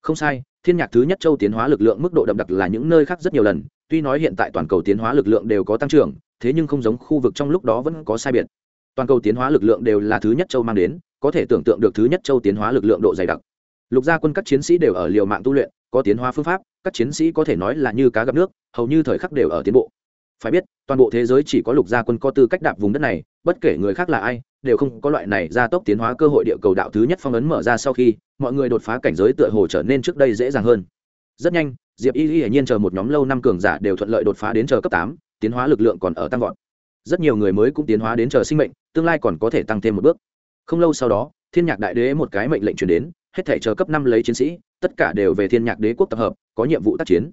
S1: Không sai, thiên nhạc thứ nhất châu tiến hóa lực lượng mức độ đậm đặc là những nơi khác rất nhiều lần, tuy nói hiện tại toàn cầu tiến hóa lực lượng đều có tăng trưởng, thế nhưng không giống khu vực trong lúc đó vẫn có sai biệt. Toàn cầu tiến hóa lực lượng đều là thứ nhất châu mang đến, có thể tưởng tượng được thứ nhất châu tiến hóa lực lượng độ dày đặc. Lục gia quân các chiến sĩ đều ở liều mạng tu luyện, có tiến hóa phương pháp, các chiến sĩ có thể nói là như cá gặp nước, hầu như thời khắc đều ở tiến bộ phải biết, toàn bộ thế giới chỉ có lục gia quân có tư cách đạp vùng đất này, bất kể người khác là ai, đều không có loại này gia tốc tiến hóa cơ hội địa cầu đạo thứ nhất phong ấn mở ra sau khi, mọi người đột phá cảnh giới tựa hồ trở nên trước đây dễ dàng hơn. Rất nhanh, diệp y hiển nhiên chờ một nhóm lâu năm cường giả đều thuận lợi đột phá đến chờ cấp tám, tiến hóa lực lượng còn ở tăng vọt. Rất nhiều người mới cũng tiến hóa đến chờ sinh mệnh, tương lai còn có thể tăng thêm một bước. Không lâu sau đó, thiên nhạc đại đế một cái mệnh lệnh truyền đến, hết thể chờ cấp năm lấy chiến sĩ, tất cả đều về thiên nhạc đế quốc tập hợp, có nhiệm vụ tác chiến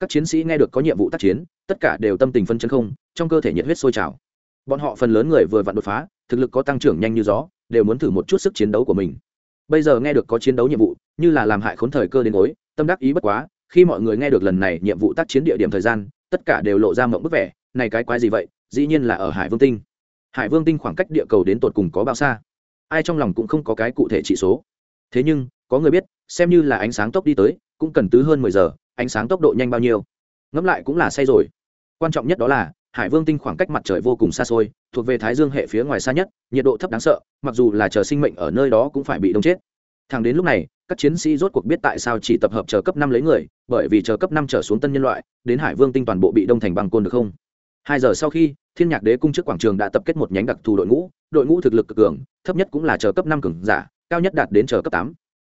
S1: các chiến sĩ nghe được có nhiệm vụ tác chiến, tất cả đều tâm tình phân chấn không, trong cơ thể nhiệt huyết sôi trào. Bọn họ phần lớn người vừa vặn đột phá, thực lực có tăng trưởng nhanh như gió, đều muốn thử một chút sức chiến đấu của mình. Bây giờ nghe được có chiến đấu nhiệm vụ, như là làm hại khốn thời cơ đến gối, tâm đắc ý bất quá, khi mọi người nghe được lần này nhiệm vụ tác chiến địa điểm thời gian, tất cả đều lộ ra mộng bức vẻ, này cái quái gì vậy, dĩ nhiên là ở hải vương tinh. Hải vương tinh khoảng cách địa cầu đến tột cùng có bao xa? Ai trong lòng cũng không có cái cụ thể trị số. Thế nhưng, có người biết, xem như là ánh sáng tốc đi tới, cũng cần tứ hơn mười giờ ánh sáng tốc độ nhanh bao nhiêu. Ngẫm lại cũng là say rồi. Quan trọng nhất đó là, hải vương tinh khoảng cách mặt trời vô cùng xa xôi, thuộc về thái dương hệ phía ngoài xa nhất, nhiệt độ thấp đáng sợ, mặc dù là chờ sinh mệnh ở nơi đó cũng phải bị đông chết. Thẳng đến lúc này, các chiến sĩ rốt cuộc biết tại sao chỉ tập hợp chờ cấp năm lấy người, bởi vì chờ cấp năm trở xuống tân nhân loại, đến hải vương tinh toàn bộ bị đông thành bằng côn được không? Hai giờ sau khi, thiên nhạc đế cung trước quảng trường đã tập kết một nhánh đặc thù đội ngũ đội ngũ thực lực cực cường, thấp nhất cũng là chờ cấp năm cường giả, cao nhất đạt đến chờ cấp tám.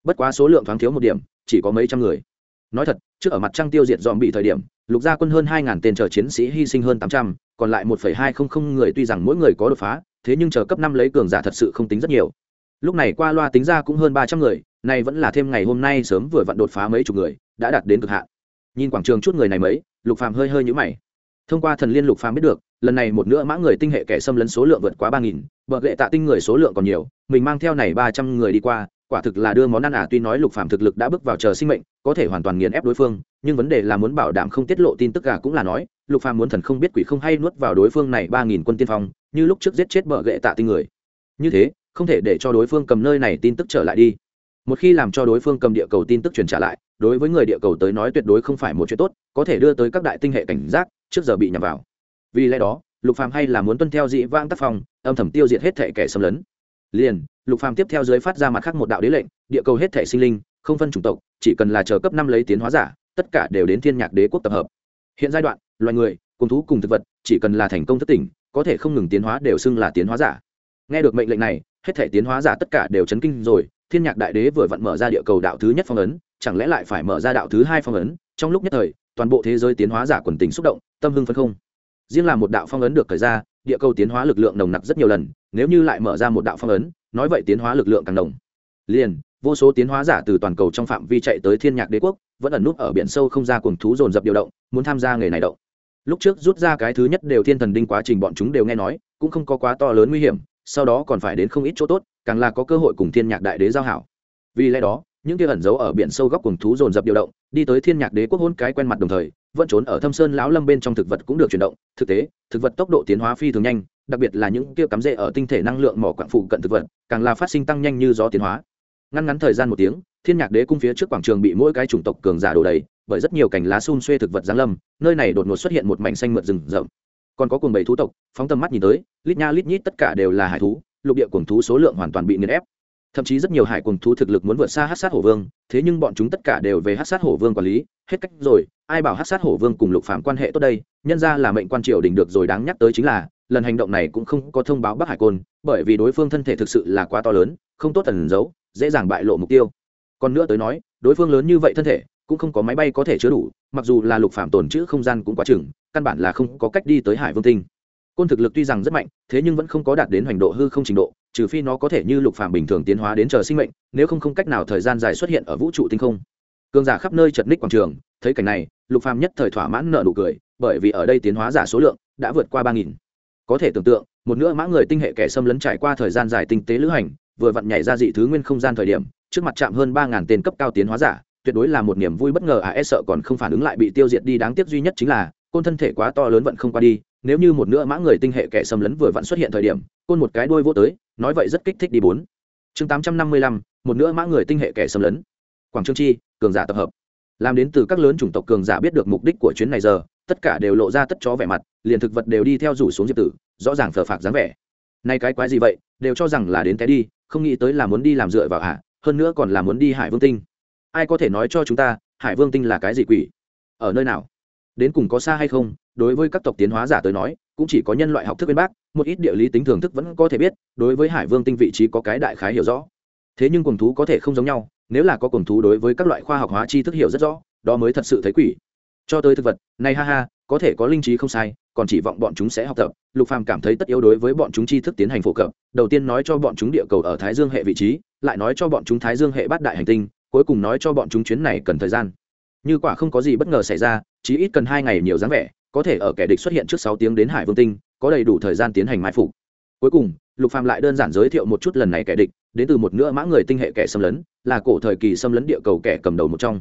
S1: Bất quá số lượng thoáng thiếu một điểm, chỉ có mấy trăm người nói thật, trước ở mặt trăng tiêu diệt dòm bị thời điểm, lục gia quân hơn hai ngàn tên chờ chiến sĩ hy sinh hơn tám trăm, còn lại một phẩy hai không không người tuy rằng mỗi người có đột phá, thế nhưng chờ cấp năm lấy cường giả thật sự không tính rất nhiều. Lúc này qua loa tính ra cũng hơn ba trăm người, nay vẫn là thêm ngày hôm nay sớm vừa vặn đột phá mấy chục người, đã đạt đến cực hạn. Nhìn quảng trường chút người này mấy, lục phàm hơi hơi nhũ mày. Thông qua thần liên lục phàm biết được, lần này một nữa mã người tinh hệ kẻ xâm lấn số lượng vượt quá ba nghìn bậc lệ tạ tinh người số lượng còn nhiều, mình mang theo này ba trăm người đi qua quả thực là đưa món ăn à tuy nói lục phàm thực lực đã bước vào chờ sinh mệnh, có thể hoàn toàn nghiền ép đối phương, nhưng vấn đề là muốn bảo đảm không tiết lộ tin tức gà cũng là nói, lục phàm muốn thần không biết quỷ không hay nuốt vào đối phương này ba nghìn quân tiên phong, như lúc trước giết chết bờ gậy tạ tinh người. Như thế, không thể để cho đối phương cầm nơi này tin tức trở lại đi. Một khi làm cho đối phương cầm địa cầu tin tức truyền trả lại, đối với người địa cầu tới nói tuyệt đối không phải một chuyện tốt, có thể đưa tới các đại tinh hệ cảnh giác, trước giờ bị nhầm vào. Vì lẽ đó, lục phàm hay là muốn tuân theo dị vãng tác phong, âm thầm tiêu diệt hết thể kẻ xâm lấn. Liền lục phàm tiếp theo dưới phát ra mặt khác một đạo đế lệnh, địa cầu hết thể sinh linh, không phân chủng tộc, chỉ cần là chờ cấp năm lấy tiến hóa giả, tất cả đều đến thiên nhạc đế quốc tập hợp. Hiện giai đoạn, loài người, cùng thú cùng thực vật, chỉ cần là thành công thất tỉnh, có thể không ngừng tiến hóa đều xưng là tiến hóa giả. Nghe được mệnh lệnh này, hết thể tiến hóa giả tất cả đều chấn kinh rồi, thiên nhạc đại đế vừa vặn mở ra địa cầu đạo thứ nhất phong ấn, chẳng lẽ lại phải mở ra đạo thứ hai phong ấn? Trong lúc nhất thời, toàn bộ thế giới tiến hóa giả quần tình xúc động, tâm hưng phân không. Riêng là một đạo phong ấn được khởi ra, địa cầu tiến hóa lực lượng nồng nặc rất nhiều lần, nếu như lại mở ra một đạo phong ấn nói vậy tiến hóa lực lượng càng đồng liền, vô số tiến hóa giả từ toàn cầu trong phạm vi chạy tới thiên nhạc đế quốc, vẫn ẩn nút ở biển sâu không ra cuồng thú dồn dập điều động, muốn tham gia nghề này động. Lúc trước rút ra cái thứ nhất đều thiên thần đinh quá trình bọn chúng đều nghe nói, cũng không có quá to lớn nguy hiểm, sau đó còn phải đến không ít chỗ tốt, càng là có cơ hội cùng thiên nhạc đại đế giao hảo. Vì lẽ đó, những kia ẩn giấu ở biển sâu góc cuồng thú dồn dập điều động, đi tới thiên nhạc đế quốc hôn cái quen mặt đồng thời, vẫn trốn ở thâm sơn lão lâm bên trong thực vật cũng được chuyển động. Thực tế, thực vật tốc độ tiến hóa phi thường nhanh đặc biệt là những kia cắm rễ ở tinh thể năng lượng mỏ quạng phụ cận thực vật, càng là phát sinh tăng nhanh như gió tiến hóa. Ngắn ngắn thời gian một tiếng, thiên nhạc đế cung phía trước quảng trường bị mỗi cái chủng tộc cường giả đổ đầy, bởi rất nhiều cành lá xun xuê thực vật giáng lâm, nơi này đột ngột xuất hiện một mảnh xanh mượt rừng rậm. Còn có cuồng bầy thú tộc, phóng tầm mắt nhìn tới, lít nha lít nhít tất cả đều là hải thú, lục địa cuồng thú số lượng hoàn toàn bị nghiền ép. Thậm chí rất nhiều hải cuồng thú thực lực muốn vượt xa hắc sát hổ vương, thế nhưng bọn chúng tất cả đều về hắc sát hổ vương quản lý, hết cách rồi, ai bảo hắc sát hổ vương cùng lục phạm quan hệ tốt đây, nhân ra là mệnh quan triều đình được rồi đáng nhắc tới chính là lần hành động này cũng không có thông báo bắc hải côn, bởi vì đối phương thân thể thực sự là quá to lớn, không tốt tần giấu, dễ dàng bại lộ mục tiêu. Còn nữa tới nói, đối phương lớn như vậy thân thể, cũng không có máy bay có thể chứa đủ, mặc dù là lục phạm tồn chữ không gian cũng quá chừng, căn bản là không có cách đi tới hải vương tinh. Côn thực lực tuy rằng rất mạnh, thế nhưng vẫn không có đạt đến hoành độ hư không trình độ, trừ phi nó có thể như lục phạm bình thường tiến hóa đến chờ sinh mệnh, nếu không không cách nào thời gian dài xuất hiện ở vũ trụ tinh không. Cường giả khắp nơi chật ních quảng trường, thấy cảnh này, lục phạm nhất thời thỏa mãn nợ nụ cười, bởi vì ở đây tiến hóa giả số lượng đã vượt qua ba nghìn có thể tưởng tượng, một nửa mã người tinh hệ kẻ xâm lấn trải qua thời gian dài tinh tế lữ hành, vừa vặn nhảy ra dị thứ nguyên không gian thời điểm, trước mặt chạm hơn ba ngàn tên cấp cao tiến hóa giả, tuyệt đối là một niềm vui bất ngờ à e sợ còn không phản ứng lại bị tiêu diệt đi, đáng tiếc duy nhất chính là, côn thân thể quá to lớn vẫn không qua đi, nếu như một nửa mã người tinh hệ kẻ xâm lấn vừa vặn xuất hiện thời điểm, côn một cái đuôi vô tới, nói vậy rất kích thích đi bốn. Chương tám trăm năm mươi lăm, một nửa mã người tinh hệ kẻ xâm lấn. Quảng trương chi, cường giả tập hợp. Làm đến từ các lớn chủng tộc cường giả biết được mục đích của chuyến này giờ tất cả đều lộ ra tất chó vẻ mặt, liền thực vật đều đi theo rủ xuống diệp tử, rõ ràng thờ phạc dáng vẻ. Nay cái quái gì vậy, đều cho rằng là đến té đi, không nghĩ tới là muốn đi làm dựa vào hạ hơn nữa còn là muốn đi hải vương tinh. Ai có thể nói cho chúng ta, hải vương tinh là cái gì quỷ? Ở nơi nào? Đến cùng có xa hay không, đối với các tộc tiến hóa giả tới nói, cũng chỉ có nhân loại học thức bên bác, một ít địa lý tính thưởng thức vẫn có thể biết, đối với hải vương tinh vị trí có cái đại khái hiểu rõ. Thế nhưng cùng thú có thể không giống nhau, nếu là có cùng thú đối với các loại khoa học hóa tri thức hiểu rất rõ, đó mới thật sự thấy quỷ cho tới thực vật, này ha ha, có thể có linh trí không sai, còn chỉ vọng bọn chúng sẽ học tập. Lục phàm cảm thấy tất yếu đối với bọn chúng tri thức tiến hành phổ cập, đầu tiên nói cho bọn chúng địa cầu ở thái dương hệ vị trí, lại nói cho bọn chúng thái dương hệ bát đại hành tinh, cuối cùng nói cho bọn chúng chuyến này cần thời gian. Như quả không có gì bất ngờ xảy ra chỉ ít cần hai ngày nhiều dáng vẻ, có thể ở kẻ địch xuất hiện trước sáu tiếng đến hải vương tinh, có đầy đủ thời gian tiến hành mai phục. Cuối cùng, lục phàm lại đơn giản giới thiệu một chút lần này kẻ địch, đến từ một nửa mã người tinh hệ kẻ xâm lấn, là cổ thời kỳ xâm lấn địa cầu kẻ cầm đầu một trong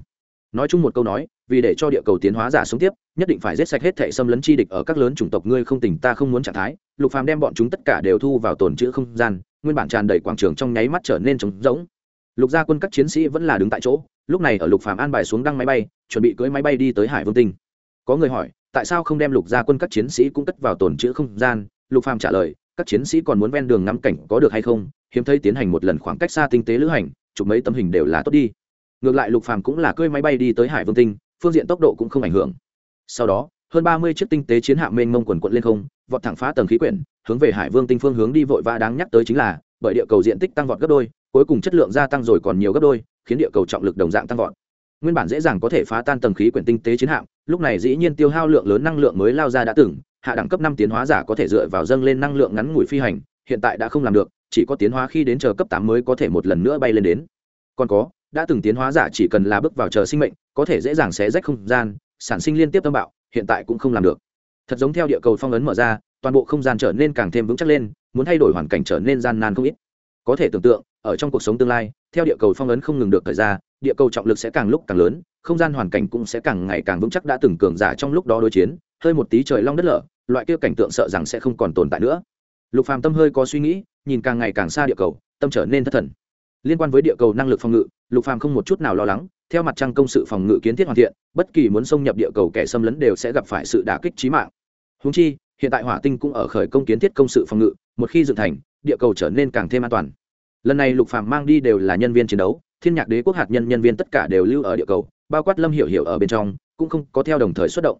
S1: nói chung một câu nói, vì để cho địa cầu tiến hóa giả sống tiếp, nhất định phải giết sạch hết thệ xâm lấn chi địch ở các lớn chủng tộc ngươi không tình ta không muốn trạng thái. Lục phàm đem bọn chúng tất cả đều thu vào tồn chữ không gian, nguyên bản tràn đầy quảng trường trong nháy mắt trở nên trống rỗng. Lục gia quân các chiến sĩ vẫn là đứng tại chỗ, lúc này ở lục phàm an bài xuống đăng máy bay, chuẩn bị cưỡi máy bay đi tới hải vương tinh. Có người hỏi, tại sao không đem lục gia quân các chiến sĩ cũng cất vào tồn chữ không gian? Lục phàm trả lời, các chiến sĩ còn muốn ven đường ngắm cảnh có được hay không? Hiếm thấy tiến hành một lần khoảng cách xa tinh tế lữ hành, chụp mấy tấm hình đều là tốt đi ngược lại lục phàm cũng là cơi máy bay đi tới hải vương tinh, phương diện tốc độ cũng không ảnh hưởng. Sau đó, hơn ba mươi chiếc tinh tế chiến hạm mênh mông quần quận lên không, vọt thẳng phá tầng khí quyển, hướng về hải vương tinh phương hướng đi vội vã đáng nhắc tới chính là, bởi địa cầu diện tích tăng vọt gấp đôi, cuối cùng chất lượng gia tăng rồi còn nhiều gấp đôi, khiến địa cầu trọng lực đồng dạng tăng vọt. Nguyên bản dễ dàng có thể phá tan tầng khí quyển tinh tế chiến hạm, lúc này dĩ nhiên tiêu hao lượng lớn năng lượng mới lao ra đã từng, hạ đẳng cấp năm tiến hóa giả có thể dựa vào dâng lên năng lượng ngắn ngủi phi hành, hiện tại đã không làm được, chỉ có tiến hóa khi đến chờ cấp tám mới có thể một lần nữa bay lên đến. Còn có đã từng tiến hóa giả chỉ cần là bước vào chờ sinh mệnh có thể dễ dàng xé rách không gian sản sinh liên tiếp tâm bạo hiện tại cũng không làm được. Thật giống theo địa cầu phong ấn mở ra toàn bộ không gian trở nên càng thêm vững chắc lên muốn thay đổi hoàn cảnh trở nên gian nan không ít. Có thể tưởng tượng ở trong cuộc sống tương lai theo địa cầu phong ấn không ngừng được thời gian, địa cầu trọng lực sẽ càng lúc càng lớn không gian hoàn cảnh cũng sẽ càng ngày càng vững chắc đã từng cường giả trong lúc đó đối chiến hơi một tí trời long đất lở loại kia cảnh tượng sợ rằng sẽ không còn tồn tại nữa. Lục phàm tâm hơi có suy nghĩ nhìn càng ngày càng xa địa cầu tâm trở nên thất thần liên quan với địa cầu năng lực phòng ngự, lục phàm không một chút nào lo lắng, theo mặt trăng công sự phòng ngự kiến thiết hoàn thiện, bất kỳ muốn xông nhập địa cầu kẻ xâm lấn đều sẽ gặp phải sự đả kích chí mạng. Húng chi, hiện tại hỏa tinh cũng ở khởi công kiến thiết công sự phòng ngự, một khi dựng thành, địa cầu trở nên càng thêm an toàn. Lần này lục phàm mang đi đều là nhân viên chiến đấu, thiên nhạc đế quốc hạt nhân nhân viên tất cả đều lưu ở địa cầu, bao quát lâm hiểu hiểu ở bên trong, cũng không có theo đồng thời xuất động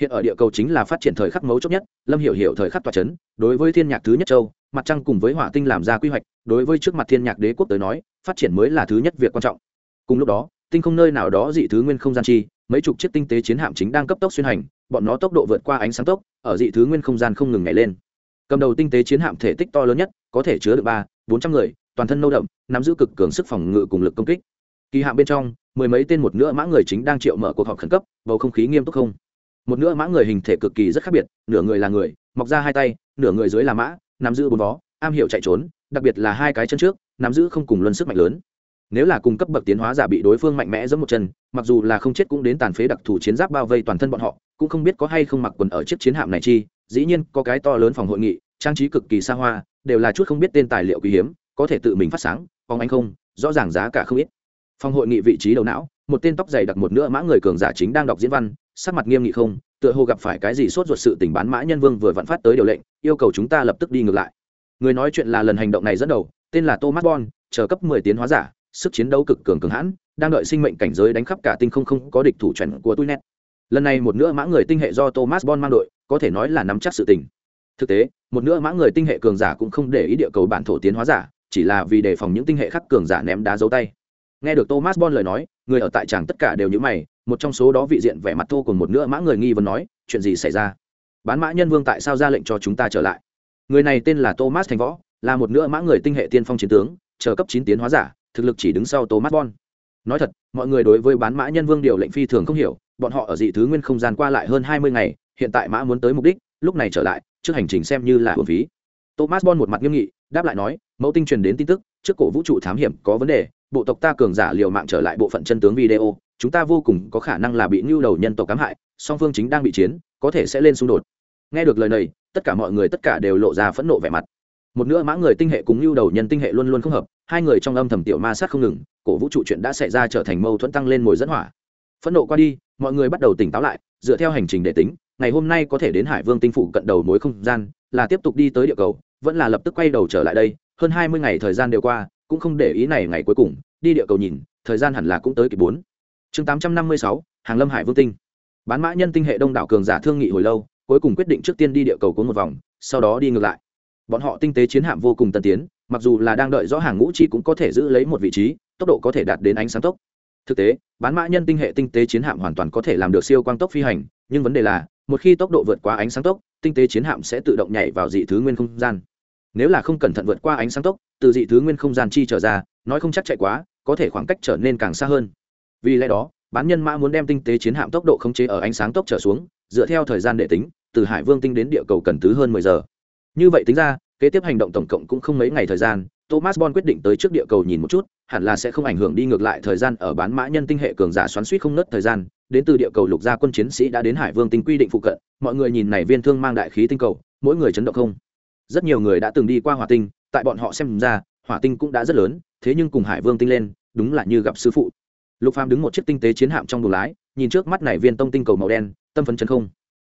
S1: hiện ở địa cầu chính là phát triển thời khắc mấu chốt nhất, lâm hiểu hiểu thời khắc tòa chấn, đối với thiên nhạc thứ nhất châu, mặt trăng cùng với hỏa tinh làm ra quy hoạch, đối với trước mặt thiên nhạc đế quốc tới nói, phát triển mới là thứ nhất việc quan trọng. Cùng lúc đó, tinh không nơi nào đó dị thứ nguyên không gian chi, mấy chục chiếc tinh tế chiến hạm chính đang cấp tốc xuyên hành, bọn nó tốc độ vượt qua ánh sáng tốc, ở dị thứ nguyên không gian không ngừng nhảy lên. Cầm đầu tinh tế chiến hạm thể tích to lớn nhất, có thể chứa được ba, bốn trăm người, toàn thân nâu đậm, nắm giữ cực cường sức phòng ngự cùng lực công kích. Kỳ hạm bên trong, mười mấy tên một nữa mã người chính đang triệu mở cuộc họp khẩn cấp, bầu không khí nghiêm túc không? Một nữa mã người hình thể cực kỳ rất khác biệt, nửa người là người, mọc ra hai tay, nửa người dưới là mã, nắm giữ bốn vó, am hiểu chạy trốn, đặc biệt là hai cái chân trước, nắm giữ không cùng luân sức mạnh lớn. Nếu là cung cấp bậc tiến hóa giả bị đối phương mạnh mẽ giẫm một chân, mặc dù là không chết cũng đến tàn phế đặc thù chiến giáp bao vây toàn thân bọn họ, cũng không biết có hay không mặc quần ở chiếc chiến hạm này chi, dĩ nhiên có cái to lớn phòng hội nghị, trang trí cực kỳ xa hoa, đều là chút không biết tên tài liệu quý hiếm, có thể tự mình phát sáng, phóng anh không, rõ ràng giá cả không ít. Phòng hội nghị vị trí đầu não một tên tóc dày đặc một nửa mã người cường giả chính đang đọc diễn văn, sắc mặt nghiêm nghị không, tựa hồ gặp phải cái gì sốt ruột sự tình bán mã nhân vương vừa vặn phát tới điều lệnh, yêu cầu chúng ta lập tức đi ngược lại. Người nói chuyện là lần hành động này dẫn đầu, tên là thomas bon chờ cấp mười tiến hóa giả, sức chiến đấu cực cường cường hãn, đang đợi sinh mệnh cảnh giới đánh khắp cả tinh không không có địch thủ chuẩn của tunet lần này một nửa mã người tinh hệ do thomas bon mang đội, có thể nói là nắm chắc sự tình. Thực tế, một nửa mã người tinh hệ cường giả cũng không để ý địa cầu bản thổ tiến hóa giả, chỉ là vì đề phòng những tinh hệ khác cường giả ném đá dấu tay nghe được thomas bon lời nói, người ở tại tràng tất cả đều như mày, một trong số đó vị diện vẻ mặt thô cùng một nữa mã người nghi vấn nói, chuyện gì xảy ra? Bán mã nhân vương tại sao ra lệnh cho chúng ta trở lại? Người này tên là thomas thành võ, là một nữa mã người tinh hệ tiên phong chiến tướng, chờ cấp chín tiến hóa giả, thực lực chỉ đứng sau thomas bon nói thật, mọi người đối với bán mã nhân vương điều lệnh phi thường không hiểu, bọn họ ở dị thứ nguyên không gian qua lại hơn hai mươi ngày, hiện tại mã muốn tới mục đích, lúc này trở lại, trước hành trình xem như là hồn phí. Thomas bon một mặt nghiêm nghị, đáp lại nói, mẫu tinh truyền đến tin tức, trước cổ vũ trụ thám hiểm có vấn đề bộ tộc ta cường giả liều mạng trở lại bộ phận chân tướng video, chúng ta vô cùng có khả năng là bị nhu đầu nhân tộc cám hại, song phương chính đang bị chiến, có thể sẽ lên xung đột. Nghe được lời này, tất cả mọi người tất cả đều lộ ra phẫn nộ vẻ mặt. Một nữa mã người tinh hệ cùng nhu đầu nhân tinh hệ luôn luôn không hợp, hai người trong âm thầm tiểu ma sát không ngừng, cổ vũ trụ chuyện đã xảy ra trở thành mâu thuẫn tăng lên mồi dẫn hỏa. Phẫn nộ qua đi, mọi người bắt đầu tỉnh táo lại, dựa theo hành trình để tính, ngày hôm nay có thể đến hải vương tinh phủ cận đầu mối không gian, là tiếp tục đi tới địa cầu, vẫn là lập tức quay đầu trở lại đây, hơn hai mươi ngày thời gian đều qua cũng không để ý này ngày cuối cùng, đi địa cầu nhìn, thời gian hẳn là cũng tới kịp bốn. Chương tám trăm năm mươi sáu, hàng lâm hải vương tinh. Bán mã nhân tinh hệ đông đảo cường giả thương nghị hồi lâu, cuối cùng quyết định trước tiên đi địa cầu cuốn một vòng, sau đó đi ngược lại. Bọn họ tinh tế chiến hạm vô cùng tân tiến, mặc dù là đang đợi rõ hàng ngũ chi cũng có thể giữ lấy một vị trí, tốc độ có thể đạt đến ánh sáng tốc. Thực tế, bán mã nhân tinh hệ tinh tế chiến hạm hoàn toàn có thể làm được siêu quang tốc phi hành, nhưng vấn đề là, một khi tốc độ vượt qua ánh sáng tốc, tinh tế chiến hạm sẽ tự động nhảy vào dị thứ nguyên không gian nếu là không cẩn thận vượt qua ánh sáng tốc, từ dị thứ nguyên không gian chi trở ra, nói không chắc chạy quá, có thể khoảng cách trở nên càng xa hơn. Vì lẽ đó, bán nhân mã muốn đem tinh tế chiến hạm tốc độ khống chế ở ánh sáng tốc trở xuống, dựa theo thời gian để tính, từ hải vương tinh đến địa cầu cần tứ hơn mười giờ. Như vậy tính ra, kế tiếp hành động tổng cộng cũng không mấy ngày thời gian, thomas bon quyết định tới trước địa cầu nhìn một chút, hẳn là sẽ không ảnh hưởng đi ngược lại thời gian ở bán mã nhân tinh hệ cường giả xoắn suýt không nớt thời gian, đến từ địa cầu lục gia quân chiến sĩ đã đến hải vương tinh quy định phụ cận, mọi người nhìn này viên thương mang đại khí tinh cầu, mỗi người chấn động không? Rất nhiều người đã từng đi qua hỏa tinh, tại bọn họ xem ra, hỏa tinh cũng đã rất lớn, thế nhưng cùng hải vương tinh lên, đúng là như gặp sư phụ. Lục phàm đứng một chiếc tinh tế chiến hạm trong buồng lái, nhìn trước mắt này viên tông tinh cầu màu đen, tâm phấn chân không.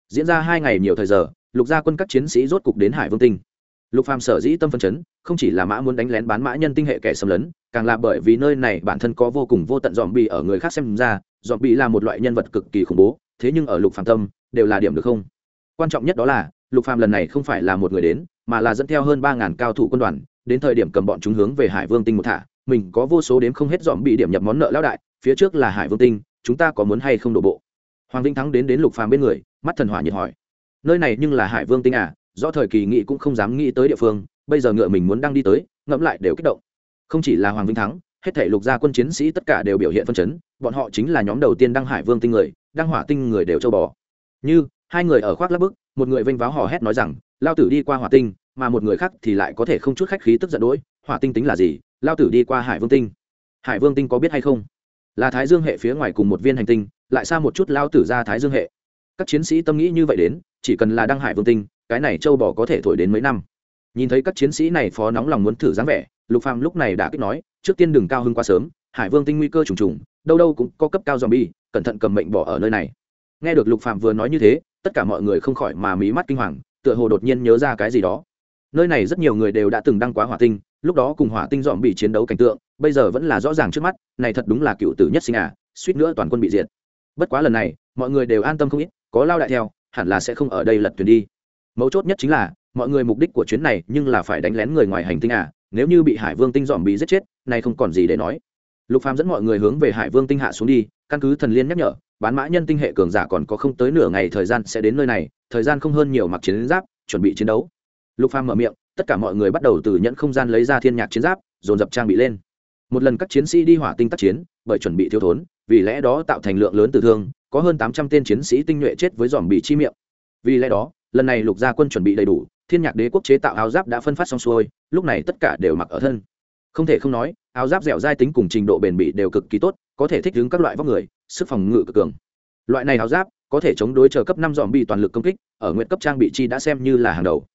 S1: Diễn ra hai ngày nhiều thời giờ, lục gia quân các chiến sĩ rốt cục đến hải vương tinh. Lục phàm sở dĩ tâm phấn chấn, không chỉ là mã muốn đánh lén bán mã nhân tinh hệ kẻ xâm lấn, càng là bởi vì nơi này bản thân có vô cùng vô tận dòm bị ở người khác xem ra dòm bị là một loại nhân vật cực kỳ khủng bố, thế nhưng ở lục phàm tâm, đều là điểm được không? Quan trọng nhất đó là, lục phàm lần này không phải là một người đến mà là dẫn theo hơn ba ngàn cao thủ quân đoàn, đến thời điểm cầm bọn chúng hướng về hải vương tinh một thả, mình có vô số đếm không hết dòm bị điểm nhập món nợ lão đại, phía trước là hải vương tinh, chúng ta có muốn hay không đổ bộ? Hoàng vĩnh thắng đến đến lục phàm bên người, mắt thần hỏa nhiệt hỏi. Nơi này nhưng là hải vương tinh à do thời kỳ nghị cũng không dám nghĩ tới địa phương, bây giờ ngựa mình muốn đang đi tới, ngẫm lại đều kích động. Không chỉ là hoàng vĩnh thắng, hết thể lục gia quân chiến sĩ tất cả đều biểu hiện phân chấn, bọn họ chính là nhóm đầu tiên đăng hải vương tinh người, đăng hỏa tinh người đều châu bò. Như, hai người ở khoác lắp bức, một người vênh váo hò hét nói rằng lao tử đi qua hỏa tinh, mà một người khác thì lại có thể không chút khách khí tức giận đỗi, hỏa tinh tính là gì? Lao tử đi qua hải vương tinh. Hải vương tinh có biết hay không? Là thái dương hệ phía ngoài cùng một viên hành tinh, lại xa một chút lao tử ra thái dương hệ. Các chiến sĩ tâm nghĩ như vậy đến, chỉ cần là đăng hải vương tinh, cái này châu bò có thể thổi đến mấy năm. Nhìn thấy các chiến sĩ này phó nóng lòng muốn thử dáng vẻ, lục phàm lúc này đã kích nói, trước tiên đừng cao hơn quá sớm, hải vương tinh nguy cơ trùng trùng, đâu đâu cũng có cấp cao dòm bi cẩn thận cầm mệnh bỏ ở nơi này. Nghe được lục phàm vừa nói như thế, tất cả mọi người không khỏi mà mí mắt kinh hoàng tựa hồ đột nhiên nhớ ra cái gì đó. Nơi này rất nhiều người đều đã từng đăng quá hỏa tinh, lúc đó cùng hỏa tinh dọn bị chiến đấu cảnh tượng, bây giờ vẫn là rõ ràng trước mắt, này thật đúng là cựu tử nhất sinh à suýt nữa toàn quân bị diệt. Bất quá lần này, mọi người đều an tâm không ít, có lao đại theo, hẳn là sẽ không ở đây lật thuyền đi. Mấu chốt nhất chính là, mọi người mục đích của chuyến này nhưng là phải đánh lén người ngoài hành tinh à nếu như bị hải vương tinh dọn bị giết chết, này không còn gì để nói. Lục phàm dẫn mọi người hướng về hải vương tinh hạ xuống đi căn cứ thần liên nhắc nhở, bán mã nhân tinh hệ cường giả còn có không tới nửa ngày thời gian sẽ đến nơi này, thời gian không hơn nhiều mặc chiến giáp, chuẩn bị chiến đấu. Lục phàm mở miệng, tất cả mọi người bắt đầu từ nhận không gian lấy ra thiên nhạc chiến giáp, dồn dập trang bị lên. Một lần các chiến sĩ đi hỏa tinh tác chiến, bởi chuẩn bị thiếu thốn, vì lẽ đó tạo thành lượng lớn tử thương, có hơn tám trăm tên chiến sĩ tinh nhuệ chết với dòm bị chi miệng. Vì lẽ đó, lần này lục gia quân chuẩn bị đầy đủ, thiên nhạc đế quốc chế tạo áo giáp đã phân phát xong xuôi, lúc này tất cả đều mặc ở thân không thể không nói, áo giáp dẻo dai tính cùng trình độ bền bỉ đều cực kỳ tốt, có thể thích ứng các loại vóc người, sức phòng ngự cực cường. Loại này áo giáp, có thể chống đối chờ cấp năm dòm bị toàn lực công kích, ở nguyện cấp trang bị chi đã xem như là hàng đầu.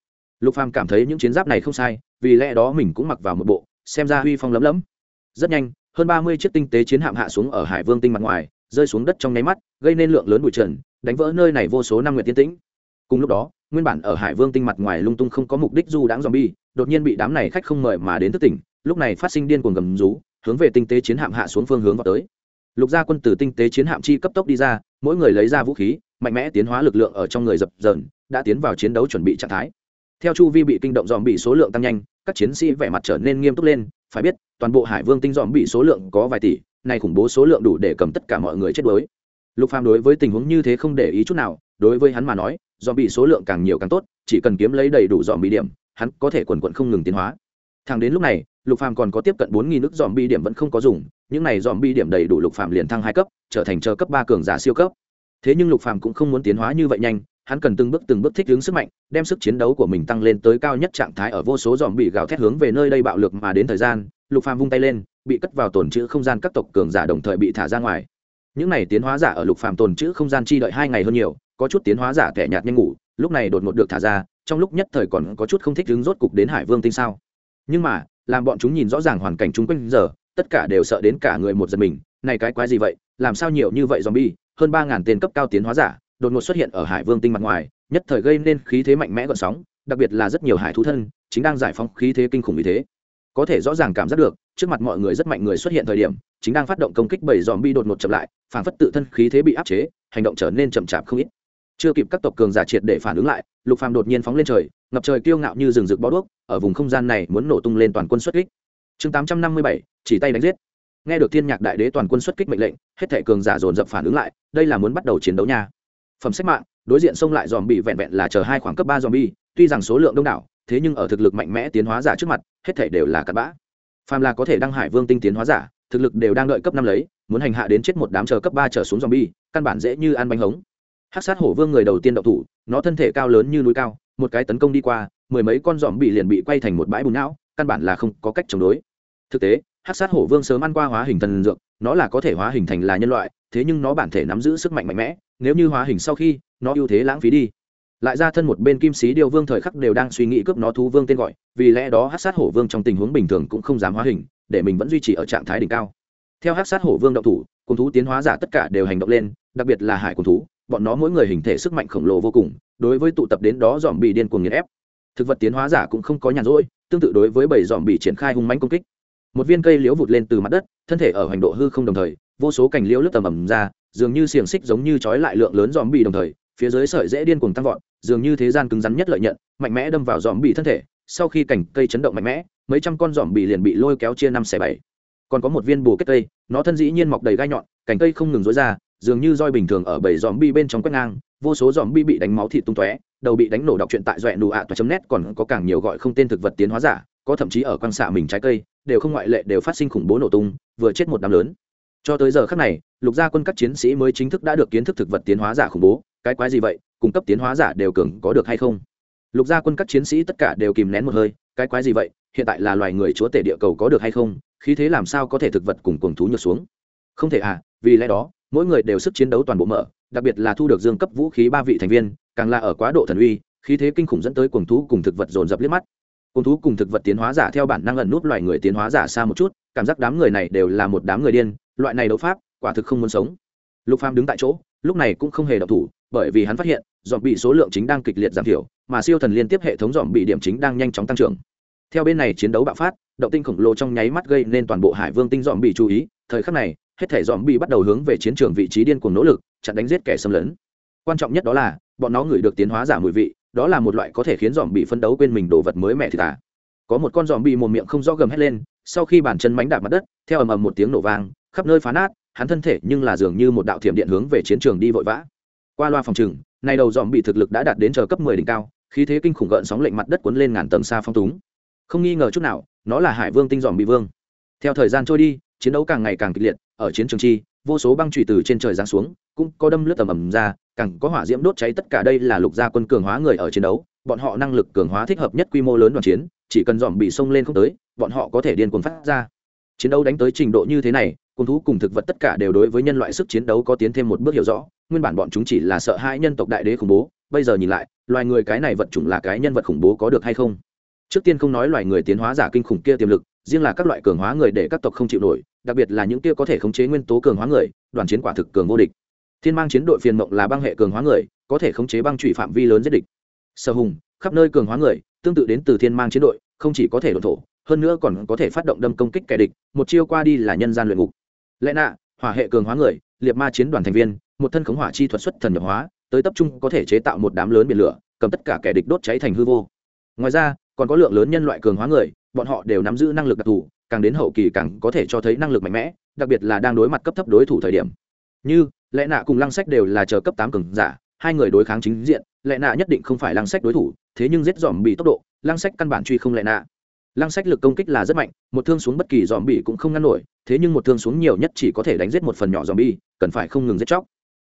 S1: Lục phàm cảm thấy những chiến giáp này không sai, vì lẽ đó mình cũng mặc vào một bộ, xem ra huy phong lấm lấm. Rất nhanh, hơn ba mươi chiếc tinh tế chiến hạm hạ xuống ở hải vương tinh mặt ngoài, rơi xuống đất trong nháy mắt, gây nên lượng lớn bụi trần, đánh vỡ nơi này vô số năm nguyện tiên tĩnh. Cùng lúc đó, nguyên bản ở hải vương tinh mặt ngoài lung tung không có mục đích du đãng bi đột nhiên bị đám này khách không mời mà đến thức tỉnh lúc này phát sinh điên cuồng gầm rú, hướng về tinh tế chiến hạm hạ xuống phương hướng vào tới. Lục gia quân từ tinh tế chiến hạm chi cấp tốc đi ra, mỗi người lấy ra vũ khí, mạnh mẽ tiến hóa lực lượng ở trong người dập dờn, đã tiến vào chiến đấu chuẩn bị trạng thái. Theo chu vi bị kinh động dòm bị số lượng tăng nhanh, các chiến sĩ vẻ mặt trở nên nghiêm túc lên, phải biết, toàn bộ hải vương tinh dòm bị số lượng có vài tỷ này khủng bố số lượng đủ để cầm tất cả mọi người chết đuối. Lục phàm đối với tình huống như thế không để ý chút nào, đối với hắn mà nói, dòm bị số lượng càng nhiều càng tốt, chỉ cần kiếm lấy đầy đủ dòm bị điểm, hắn có thể quần quận không ngừng tiến hóa thẳng đến lúc này, lục phàm còn có tiếp cận bốn nghìn nước dòm bi điểm vẫn không có dùng, những này dòm bi điểm đầy đủ lục phàm liền thăng hai cấp, trở thành chờ cấp ba cường giả siêu cấp. Thế nhưng lục phàm cũng không muốn tiến hóa như vậy nhanh, hắn cần từng bước từng bước thích ứng sức mạnh, đem sức chiến đấu của mình tăng lên tới cao nhất trạng thái ở vô số dòm bị gào thét hướng về nơi đây bạo lực mà đến thời gian, lục phàm vung tay lên, bị cất vào tồn trữ không gian các tộc cường giả đồng thời bị thả ra ngoài. Những này tiến hóa giả ở lục phàm tồn trữ không gian chi đợi hai ngày hơn nhiều, có chút tiến hóa giả kẻ nhạt nhanh ngủ, lúc này đột ngột được thả ra, trong lúc nhất thời còn có chút không thích ứng rốt cục đến hải vương tinh sao nhưng mà, làm bọn chúng nhìn rõ ràng hoàn cảnh chung quanh giờ, tất cả đều sợ đến cả người một giật mình. Này cái quái gì vậy? Làm sao nhiều như vậy zombie? Hơn ba ngàn tên cấp cao tiến hóa giả, đột ngột xuất hiện ở hải vương tinh mặt ngoài, nhất thời gây nên khí thế mạnh mẽ gợn sóng, đặc biệt là rất nhiều hải thú thân, chính đang giải phóng khí thế kinh khủng như thế. Có thể rõ ràng cảm giác được, trước mặt mọi người rất mạnh người xuất hiện thời điểm, chính đang phát động công kích bảy dòm bi đột ngột chậm lại phản phất tự thân khí thế bị áp chế, hành động trở nên chậm chạp không ít chưa kịp các tộc cường giả triệt để phản ứng lại lục phàm đột nhiên phóng lên trời ngập trời kiêu ngạo như rừng rực bó đuốc ở vùng không gian này muốn nổ tung lên toàn quân xuất kích. Chương 857, chỉ tay đánh giết. Nghe được thiên nhạc đại đế toàn quân xuất kích mệnh lệnh hết thảy cường giả dồn dập phản ứng lại đây là muốn bắt đầu chiến đấu nha. Phẩm sách mạng đối diện xông lại dòm bị vẹn vẹn là chờ hai khoảng cấp ba dòm bi tuy rằng số lượng đông đảo thế nhưng ở thực lực mạnh mẽ tiến hóa giả trước mặt hết thảy đều là cặn bã. Phàm là có thể đăng hải vương tinh tiến hóa giả thực lực đều đang đợi cấp năm lấy muốn hành hạ đến chết một đám chờ cấp ba trở xuống dòm bi căn bản dễ như ăn bánh hống hắc sát hổ vương người đầu tiên động thủ, nó thân thể cao lớn như núi cao, một cái tấn công đi qua, mười mấy con dòm bị liền bị quay thành một bãi bùn não, căn bản là không có cách chống đối. Thực tế, hắc sát hổ vương sớm ăn qua hóa hình thần dược, nó là có thể hóa hình thành là nhân loại, thế nhưng nó bản thể nắm giữ sức mạnh mạnh mẽ, nếu như hóa hình sau khi, nó ưu thế lãng phí đi. Lại ra thân một bên kim sĩ điều vương thời khắc đều đang suy nghĩ cướp nó thú vương tên gọi, vì lẽ đó hát sát hổ vương trong tình huống bình thường cũng không dám hóa hình, để mình vẫn duy trì ở trạng thái đỉnh cao. Theo hát sát hổ vương động thủ, cùng thú tiến hóa giả tất cả đều hành động lên, đặc biệt là hải cùng thú bọn nó mỗi người hình thể sức mạnh khổng lồ vô cùng, đối với tụ tập đến đó dòm bị điên cuồng nghiền ép. Thực vật tiến hóa giả cũng không có nhàn rỗi, tương tự đối với bảy dòm bị triển khai hung mãnh công kích. Một viên cây liễu vụt lên từ mặt đất, thân thể ở hành độ hư không đồng thời, vô số cành liễu lướt tầm ầm ra, dường như xiềng xích giống như trói lại lượng lớn dòm bị đồng thời, phía dưới sợi dễ điên cuồng tăng vọt, dường như thế gian cứng rắn nhất lợi nhận, mạnh mẽ đâm vào dòm bị thân thể, sau khi cành cây chấn động mạnh mẽ, mấy trăm con dòm bị liền bị lôi kéo chia năm xẻ bảy. Còn có một viên bù kết cây, nó thân dĩ nhiên mọc đầy gai nhọn, cành cây không ngừng rối ra dường như roi bình thường ở bảy dòm bi bên trong quét ngang, vô số dòm bi bị đánh máu thịt tung tóe, đầu bị đánh nổ đọc truyện tại doẹ nụ ạ toa chấm nét còn có càng nhiều gọi không tên thực vật tiến hóa giả, có thậm chí ở quan xạ mình trái cây, đều không ngoại lệ đều phát sinh khủng bố nổ tung, vừa chết một đám lớn. Cho tới giờ khắc này, lục gia quân các chiến sĩ mới chính thức đã được kiến thức thực vật tiến hóa giả khủng bố, cái quái gì vậy, cung cấp tiến hóa giả đều cường có được hay không? Lục gia quân các chiến sĩ tất cả đều kìm nén một hơi, cái quái gì vậy, hiện tại là loài người chúa tể địa cầu có được hay không, khí thế làm sao có thể thực vật cùng cuồng thú nhược xuống? Không thể à vì lẽ đó mỗi người đều sức chiến đấu toàn bộ mở, đặc biệt là thu được dương cấp vũ khí ba vị thành viên, càng là ở quá độ thần uy, khí thế kinh khủng dẫn tới cuồng thú cùng thực vật dồn dập liếc mắt. Cuồng thú cùng thực vật tiến hóa giả theo bản năng ẩn nút loài người tiến hóa giả xa một chút, cảm giác đám người này đều là một đám người điên, loại này đấu pháp, quả thực không muốn sống. Lục phàm đứng tại chỗ, lúc này cũng không hề độc thủ, bởi vì hắn phát hiện dòm bị số lượng chính đang kịch liệt giảm thiểu, mà siêu thần liên tiếp hệ thống dòm bị điểm chính đang nhanh chóng tăng trưởng. Theo bên này chiến đấu bạo phát, động tinh khổng lồ trong nháy mắt gây nên toàn bộ hải vương tinh dòm bị chú ý, thời khắc này hết thể dòm bị bắt đầu hướng về chiến trường vị trí điên cuồng nỗ lực, chặn đánh giết kẻ xâm lấn. Quan trọng nhất đó là, bọn nó ngửi được tiến hóa giả mùi vị, đó là một loại có thể khiến dòm bị phân đấu quên mình đồ vật mới mẹ thì tả có một con dòm bị một miệng không rõ gầm hét lên, sau khi bàn chân mánh đạp mặt đất, theo ầm ầm một tiếng nổ vang, khắp nơi phá nát, hắn thân thể nhưng là dường như một đạo thiểm điện hướng về chiến trường đi vội vã. Qua loa phòng trừng nay đầu dòm bị thực lực đã đạt đến chờ cấp mười đỉnh cao, khí thế kinh khủng gợn sóng lệnh mặt đất cuốn lên ngàn tầng xa phong túng. Không nghi ngờ chút nào, nó là hải vương tinh dòm bị vương. Theo thời gian trôi đi, chiến đấu càng ngày càng kịch liệt ở chiến trường chi, vô số băng trụy từ trên trời giáng xuống, cũng có đâm lướt tầm ầm ra, càng có hỏa diễm đốt cháy tất cả đây là lục gia quân cường hóa người ở chiến đấu, bọn họ năng lực cường hóa thích hợp nhất quy mô lớn đoàn chiến, chỉ cần dòm bị xông lên không tới, bọn họ có thể điên cuồng phát ra. Chiến đấu đánh tới trình độ như thế này cung thú cùng thực vật tất cả đều đối với nhân loại sức chiến đấu có tiến thêm một bước hiểu rõ, nguyên bản bọn chúng chỉ là sợ hãi nhân tộc đại đế khủng bố, bây giờ nhìn lại, loài người cái này vật chủng là cái nhân vật khủng bố có được hay không? Trước tiên không nói loài người tiến hóa giả kinh khủng kia tiềm lực riêng là các loại cường hóa người để các tộc không chịu nổi, đặc biệt là những kia có thể khống chế nguyên tố cường hóa người, đoàn chiến quả thực cường vô địch. Thiên mang chiến đội phiền mộng là băng hệ cường hóa người, có thể khống chế băng trụy phạm vi lớn giết địch. Sở hùng, khắp nơi cường hóa người, tương tự đến từ thiên mang chiến đội, không chỉ có thể đột thổ, hơn nữa còn có thể phát động đâm công kích kẻ địch, một chiêu qua đi là nhân gian luyện ngục. Lẽ nạ, hỏa hệ cường hóa người, liệt ma chiến đoàn thành viên, một thân khống hỏa chi thuật xuất thần nhập hóa, tới tập trung có thể chế tạo một đám lớn biển lửa, cầm tất cả kẻ địch đốt cháy thành hư vô. Ngoài ra, còn có lượng lớn nhân loại cường hóa người bọn họ đều nắm giữ năng lực đặc thù, càng đến hậu kỳ càng có thể cho thấy năng lực mạnh mẽ, đặc biệt là đang đối mặt cấp thấp đối thủ thời điểm. Như lẽ nạ cùng lăng sách đều là chờ cấp tám cường giả, hai người đối kháng chính diện lẽ nạ nhất định không phải lăng sách đối thủ, thế nhưng giết dòm bị tốc độ, lăng sách căn bản truy không lẽ nạ. Lăng sách lực công kích là rất mạnh, một thương xuống bất kỳ dòm bị cũng không ngăn nổi, thế nhưng một thương xuống nhiều nhất chỉ có thể đánh giết một phần nhỏ dòm bi cần phải không ngừng giết chóc.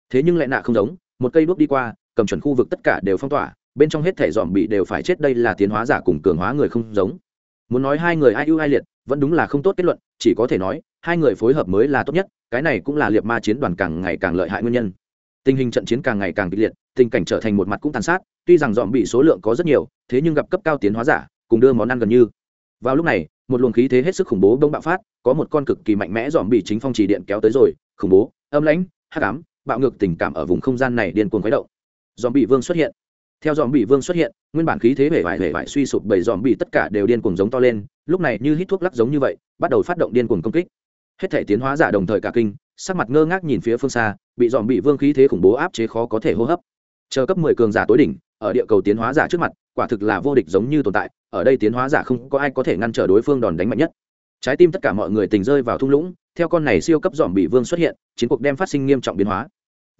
S1: Thế nhưng lẽ nạ không giống, một cây đuốc đi qua, cầm chuẩn khu vực tất cả đều phong tỏa, bên trong hết thể dòm bị đều phải chết, đây là tiến hóa giả cùng cường hóa người không giống muốn nói hai người ai ưu ai liệt, vẫn đúng là không tốt kết luận, chỉ có thể nói, hai người phối hợp mới là tốt nhất, cái này cũng là liệt ma chiến đoàn càng ngày càng lợi hại nguyên nhân. Tình hình trận chiến càng ngày càng kịch liệt, tình cảnh trở thành một mặt cũng tàn sát, tuy rằng dọn bị số lượng có rất nhiều, thế nhưng gặp cấp cao tiến hóa giả, cùng đưa món ăn gần như. Vào lúc này, một luồng khí thế hết sức khủng bố đông bạo phát, có một con cực kỳ mạnh mẽ dọn bị chính phong trì điện kéo tới rồi, khủng bố, âm lãnh, hắc ám, bạo ngược tình cảm ở vùng không gian này điên cuồng khuấy động. Dọn bị vương xuất hiện theo dòm bị vương xuất hiện, nguyên bản khí thế vẻ vải vẻ vải suy sụp bảy dòm bị tất cả đều điên cuồng giống to lên, lúc này như hít thuốc lắc giống như vậy, bắt đầu phát động điên cuồng công kích. Hết thể tiến hóa giả đồng thời cả kinh, sắc mặt ngơ ngác nhìn phía phương xa, bị dòm bị vương khí thế khủng bố áp chế khó có thể hô hấp. Chờ cấp mười cường giả tối đỉnh, ở địa cầu tiến hóa giả trước mặt, quả thực là vô địch giống như tồn tại, ở đây tiến hóa giả không có ai có thể ngăn trở đối phương đòn đánh mạnh nhất. Trái tim tất cả mọi người tình rơi vào thung lũng, theo con này siêu cấp dòm bị vương xuất hiện, chiến cuộc đem phát sinh nghiêm trọng biến hóa.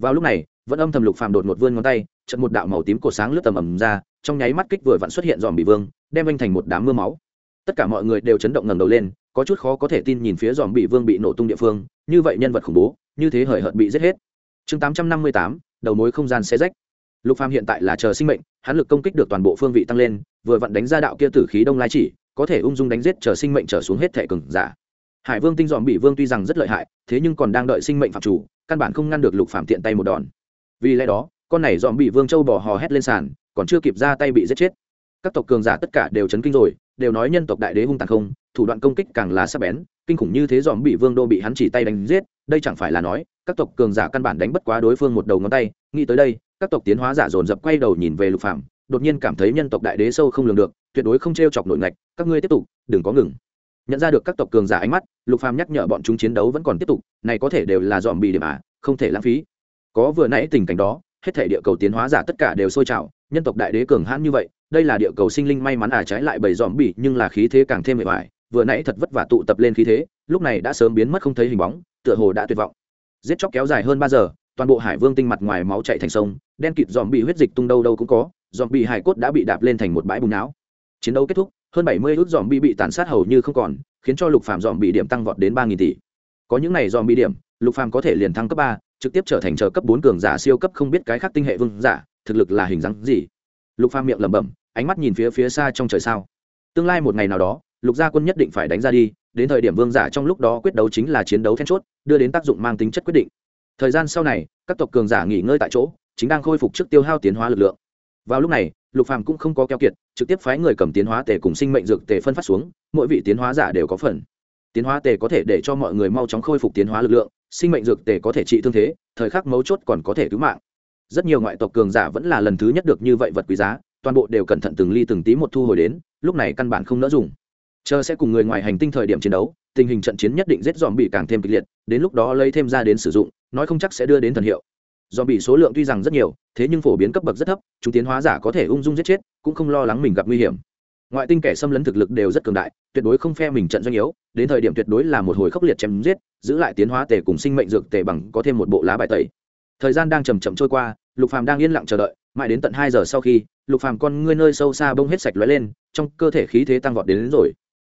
S1: Vào lúc này, vẫn âm thầm lục phàm đột một vươn ngón tay trận một đạo màu tím cổ sáng lướt tầm ầm ra, trong nháy mắt kích vừa vặn xuất hiện dòm bị vương, đem anh thành một đám mưa máu. Tất cả mọi người đều chấn động ngẩng đầu lên, có chút khó có thể tin nhìn phía dòm bị vương bị nổ tung địa phương, như vậy nhân vật khủng bố, như thế hời hợt bị giết hết. Chương tám trăm năm mươi tám, đầu mối không gian xe rách. Lục phàm hiện tại là chờ sinh mệnh, hắn lực công kích được toàn bộ phương vị tăng lên, vừa vặn đánh ra đạo kia tử khí đông lai chỉ, có thể ung dung đánh giết chờ sinh mệnh trở xuống hết thể cường giả. Hải vương tinh dòm bị vương tuy rằng rất lợi hại, thế nhưng còn đang đợi sinh mệnh phạm chủ, căn bản không ngăn được lục phàm tiện tay một đòn. Vì lẽ đó con này dòm bị vương châu bò hò hét lên sàn, còn chưa kịp ra tay bị giết chết. Các tộc cường giả tất cả đều chấn kinh rồi, đều nói nhân tộc đại đế hung tàn không, thủ đoạn công kích càng là sắc bén, kinh khủng như thế dòm bị vương đô bị hắn chỉ tay đánh giết, đây chẳng phải là nói, các tộc cường giả căn bản đánh bất quá đối phương một đầu ngón tay, nghĩ tới đây, các tộc tiến hóa giả dồn dập quay đầu nhìn về lục phạm đột nhiên cảm thấy nhân tộc đại đế sâu không lường được, tuyệt đối không t r e o chọc nội ngạch, các ngươi tiếp tục, đừng có ngừng. Nhận ra được các tộc cường giả ánh mắt, lục phàm nhắc nhở bọn chúng chiến đấu vẫn còn tiếp tục, này có thể đều là dòm bị điểm à không thể lãng phí. Có vừa nãy tình cảnh đó hết thể địa cầu tiến hóa giả tất cả đều sôi trào, nhân tộc đại đế cường hãn như vậy, đây là địa cầu sinh linh may mắn à trái lại bầy dòm bỉ nhưng là khí thế càng thêm mệt mỏi, vừa nãy thật vất vả tụ tập lên khí thế, lúc này đã sớm biến mất không thấy hình bóng, tựa hồ đã tuyệt vọng. Giết chóc kéo dài hơn ba giờ, toàn bộ hải vương tinh mặt ngoài máu chạy thành sông, đen kịt dòm bị huyết dịch tung đâu đâu cũng có dòm bị hải cốt đã bị đạp lên thành một bãi bùn não. Chiến đấu kết thúc, hơn bảy mươi ước dòm bị bị tàn sát hầu như không còn, khiến cho lục phàm dòm bị điểm tăng vọt đến ba nghìn tỷ. Có những này dòm bị điểm, lục phàm có thể liền thăng cấp ba trực tiếp trở thành chờ cấp bốn cường giả siêu cấp không biết cái khác tinh hệ vương giả, thực lực là hình dáng gì? Lục phàm miệng lẩm bẩm, ánh mắt nhìn phía phía xa trong trời sao. Tương lai một ngày nào đó, lục gia quân nhất định phải đánh ra đi, đến thời điểm vương giả trong lúc đó quyết đấu chính là chiến đấu then chốt, đưa đến tác dụng mang tính chất quyết định. Thời gian sau này, các tộc cường giả nghỉ ngơi tại chỗ, chính đang khôi phục trước tiêu hao tiến hóa lực lượng. Vào lúc này, lục phàm cũng không có keo kiệt, trực tiếp phái người cầm tiến hóa tề cùng sinh mệnh dược tề phân phát xuống, mỗi vị tiến hóa giả đều có phần. Tiến hóa tề có thể để cho mọi người mau chóng khôi phục tiến hóa lực lượng sinh mệnh dược tề có thể trị thương thế, thời khắc mấu chốt còn có thể cứu mạng. Rất nhiều ngoại tộc cường giả vẫn là lần thứ nhất được như vậy vật quý giá, toàn bộ đều cẩn thận từng ly từng tí một thu hồi đến, lúc này căn bản không nỡ dùng. Chờ sẽ cùng người ngoài hành tinh thời điểm chiến đấu, tình hình trận chiến nhất định giết dòm bị càng thêm kịch liệt, đến lúc đó lấy thêm ra đến sử dụng, nói không chắc sẽ đưa đến thần hiệu. Dòm bị số lượng tuy rằng rất nhiều, thế nhưng phổ biến cấp bậc rất thấp, chúng tiến hóa giả có thể ung dung giết chết, cũng không lo lắng mình gặp nguy hiểm ngoại tinh kẻ xâm lấn thực lực đều rất cường đại tuyệt đối không phe mình trận doanh yếu đến thời điểm tuyệt đối là một hồi khốc liệt chém giết giữ lại tiến hóa tề cùng sinh mệnh dược tề bằng có thêm một bộ lá bài tẩy. Thời gian đang chầm chậm trôi qua lục phàm đang yên lặng chờ đợi mãi đến tận hai giờ sau khi lục phàm con ngươi nơi sâu xa bông hết sạch lóe lên trong cơ thể khí thế tăng vọt đến, đến rồi.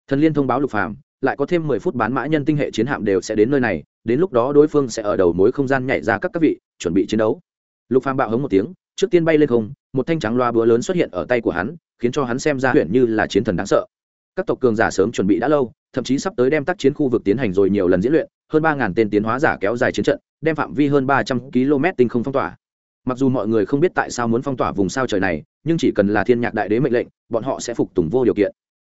S1: Thần liên thông báo lục phàm lại có thêm mười phút bán mã nhân tinh hệ chiến hạm đều sẽ đến nơi này đến lúc đó đối phương sẽ ở đầu mối không gian nhảy ra các các vị chuẩn bị chiến đấu. Lục phàm bạo hống một tiếng trước tiên bay lên không một thanh trắng loa búa lớn xuất hiện ở tay của hắn khiến cho hắn xem ra huyện như là chiến thần đáng sợ. Các tộc cường giả sớm chuẩn bị đã lâu, thậm chí sắp tới đem tác chiến khu vực tiến hành rồi nhiều lần diễn luyện, hơn ba ngàn tên tiến hóa giả kéo dài chiến trận, đem phạm vi hơn ba trăm km tinh không phong tỏa. Mặc dù mọi người không biết tại sao muốn phong tỏa vùng sao trời này, nhưng chỉ cần là thiên nhạc đại đế mệnh lệnh, bọn họ sẽ phục tùng vô điều kiện.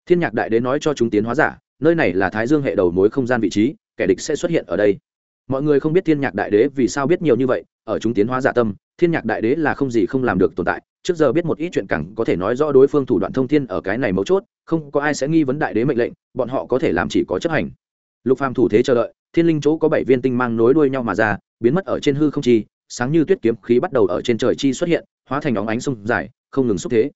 S1: Thiên nhạc đại đế nói cho chúng tiến hóa giả, nơi này là thái dương hệ đầu mối không gian vị trí, kẻ địch sẽ xuất hiện ở đây. Mọi người không biết thiên nhạc đại đế vì sao biết nhiều như vậy, ở chúng tiến hóa giả tâm thiên nhạc đại đế là không gì không làm được tồn tại, trước giờ biết một ít chuyện cẳng có thể nói rõ đối phương thủ đoạn thông thiên ở cái này mấu chốt, không có ai sẽ nghi vấn đại đế mệnh lệnh, bọn họ có thể làm chỉ có chấp hành. Lục phàm thủ thế chờ đợi, thiên linh chỗ có bảy viên tinh mang nối đuôi nhau mà ra, biến mất ở trên hư không chi, sáng như tuyết kiếm khí bắt đầu ở trên trời chi xuất hiện, hóa thành óng ánh sông dài, không ngừng xúc thế.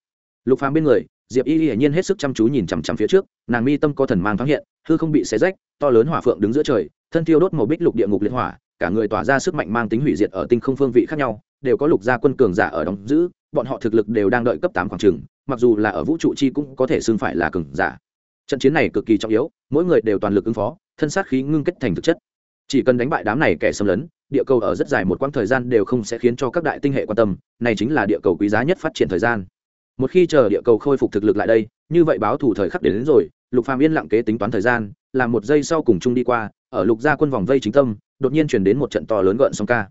S1: Lục phàm bên người, diệp y hiển nhiên hết sức chăm chú nhìn chằm chằm phía trước, nàng mi tâm có thần mang thoáng hiện, hư không bị xé rách, to lớn hỏa phượng đứng giữa trời, thân tiêu đốt màu bích lục địa ngục liệt hỏa, cả người tỏa ra sức mạnh mang tính hủy diệt ở tinh không phương vị khác nhau đều có lục gia quân cường giả ở đóng giữ bọn họ thực lực đều đang đợi cấp tám khoảng trường mặc dù là ở vũ trụ chi cũng có thể xưng phải là cường giả. Trận chiến này cực kỳ trọng yếu mỗi người đều toàn lực ứng phó thân sát khí ngưng kết thành thực chất. Chỉ cần đánh bại đám này kẻ xâm lấn địa cầu ở rất dài một quãng thời gian đều không sẽ khiến cho các đại tinh hệ quan tâm này chính là địa cầu quý giá nhất phát triển thời gian. Một khi chờ địa cầu khôi phục thực lực lại đây như vậy báo thủ thời khắc đến, đến rồi lục phàm yên lặng kế tính toán thời gian là một giây sau cùng chung đi qua ở lục gia quân vòng vây chính tâm đột nhiên chuyển đến một trận to lớn gợn sóng ca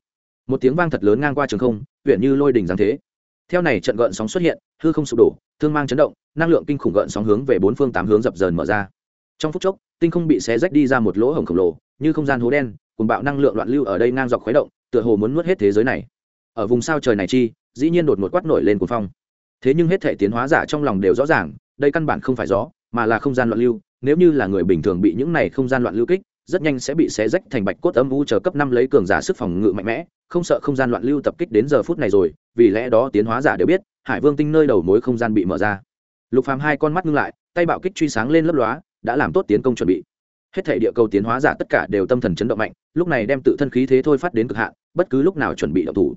S1: một tiếng vang thật lớn ngang qua trường không, huyện như lôi đỉnh giáng thế. Theo này trận gợn sóng xuất hiện, hư không sụp đổ, thương mang chấn động, năng lượng kinh khủng gợn sóng hướng về bốn phương tám hướng dập dờn mở ra. Trong phút chốc, tinh không bị xé rách đi ra một lỗ hổng khổng lồ, như không gian hố đen cùng bạo năng lượng loạn lưu ở đây ngang dọc khuấy động, tựa hồ muốn nuốt hết thế giới này. Ở vùng sao trời này chi, dĩ nhiên đột ngột quát nổi lên cuồng phong. Thế nhưng hết thể tiến hóa giả trong lòng đều rõ ràng, đây căn bản không phải gió, mà là không gian loạn lưu, nếu như là người bình thường bị những này không gian loạn lưu kích rất nhanh sẽ bị xé rách thành bạch cốt âm u chờ cấp năm lấy cường giả sức phòng ngự mạnh mẽ, không sợ không gian loạn lưu tập kích đến giờ phút này rồi, vì lẽ đó tiến hóa giả đều biết, hải vương tinh nơi đầu mối không gian bị mở ra. Lục phàm hai con mắt ngưng lại, tay bạo kích truy sáng lên lấp lóa, đã làm tốt tiến công chuẩn bị. Hết thảy địa cầu tiến hóa giả tất cả đều tâm thần chấn động mạnh, lúc này đem tự thân khí thế thôi phát đến cực hạn, bất cứ lúc nào chuẩn bị động thủ.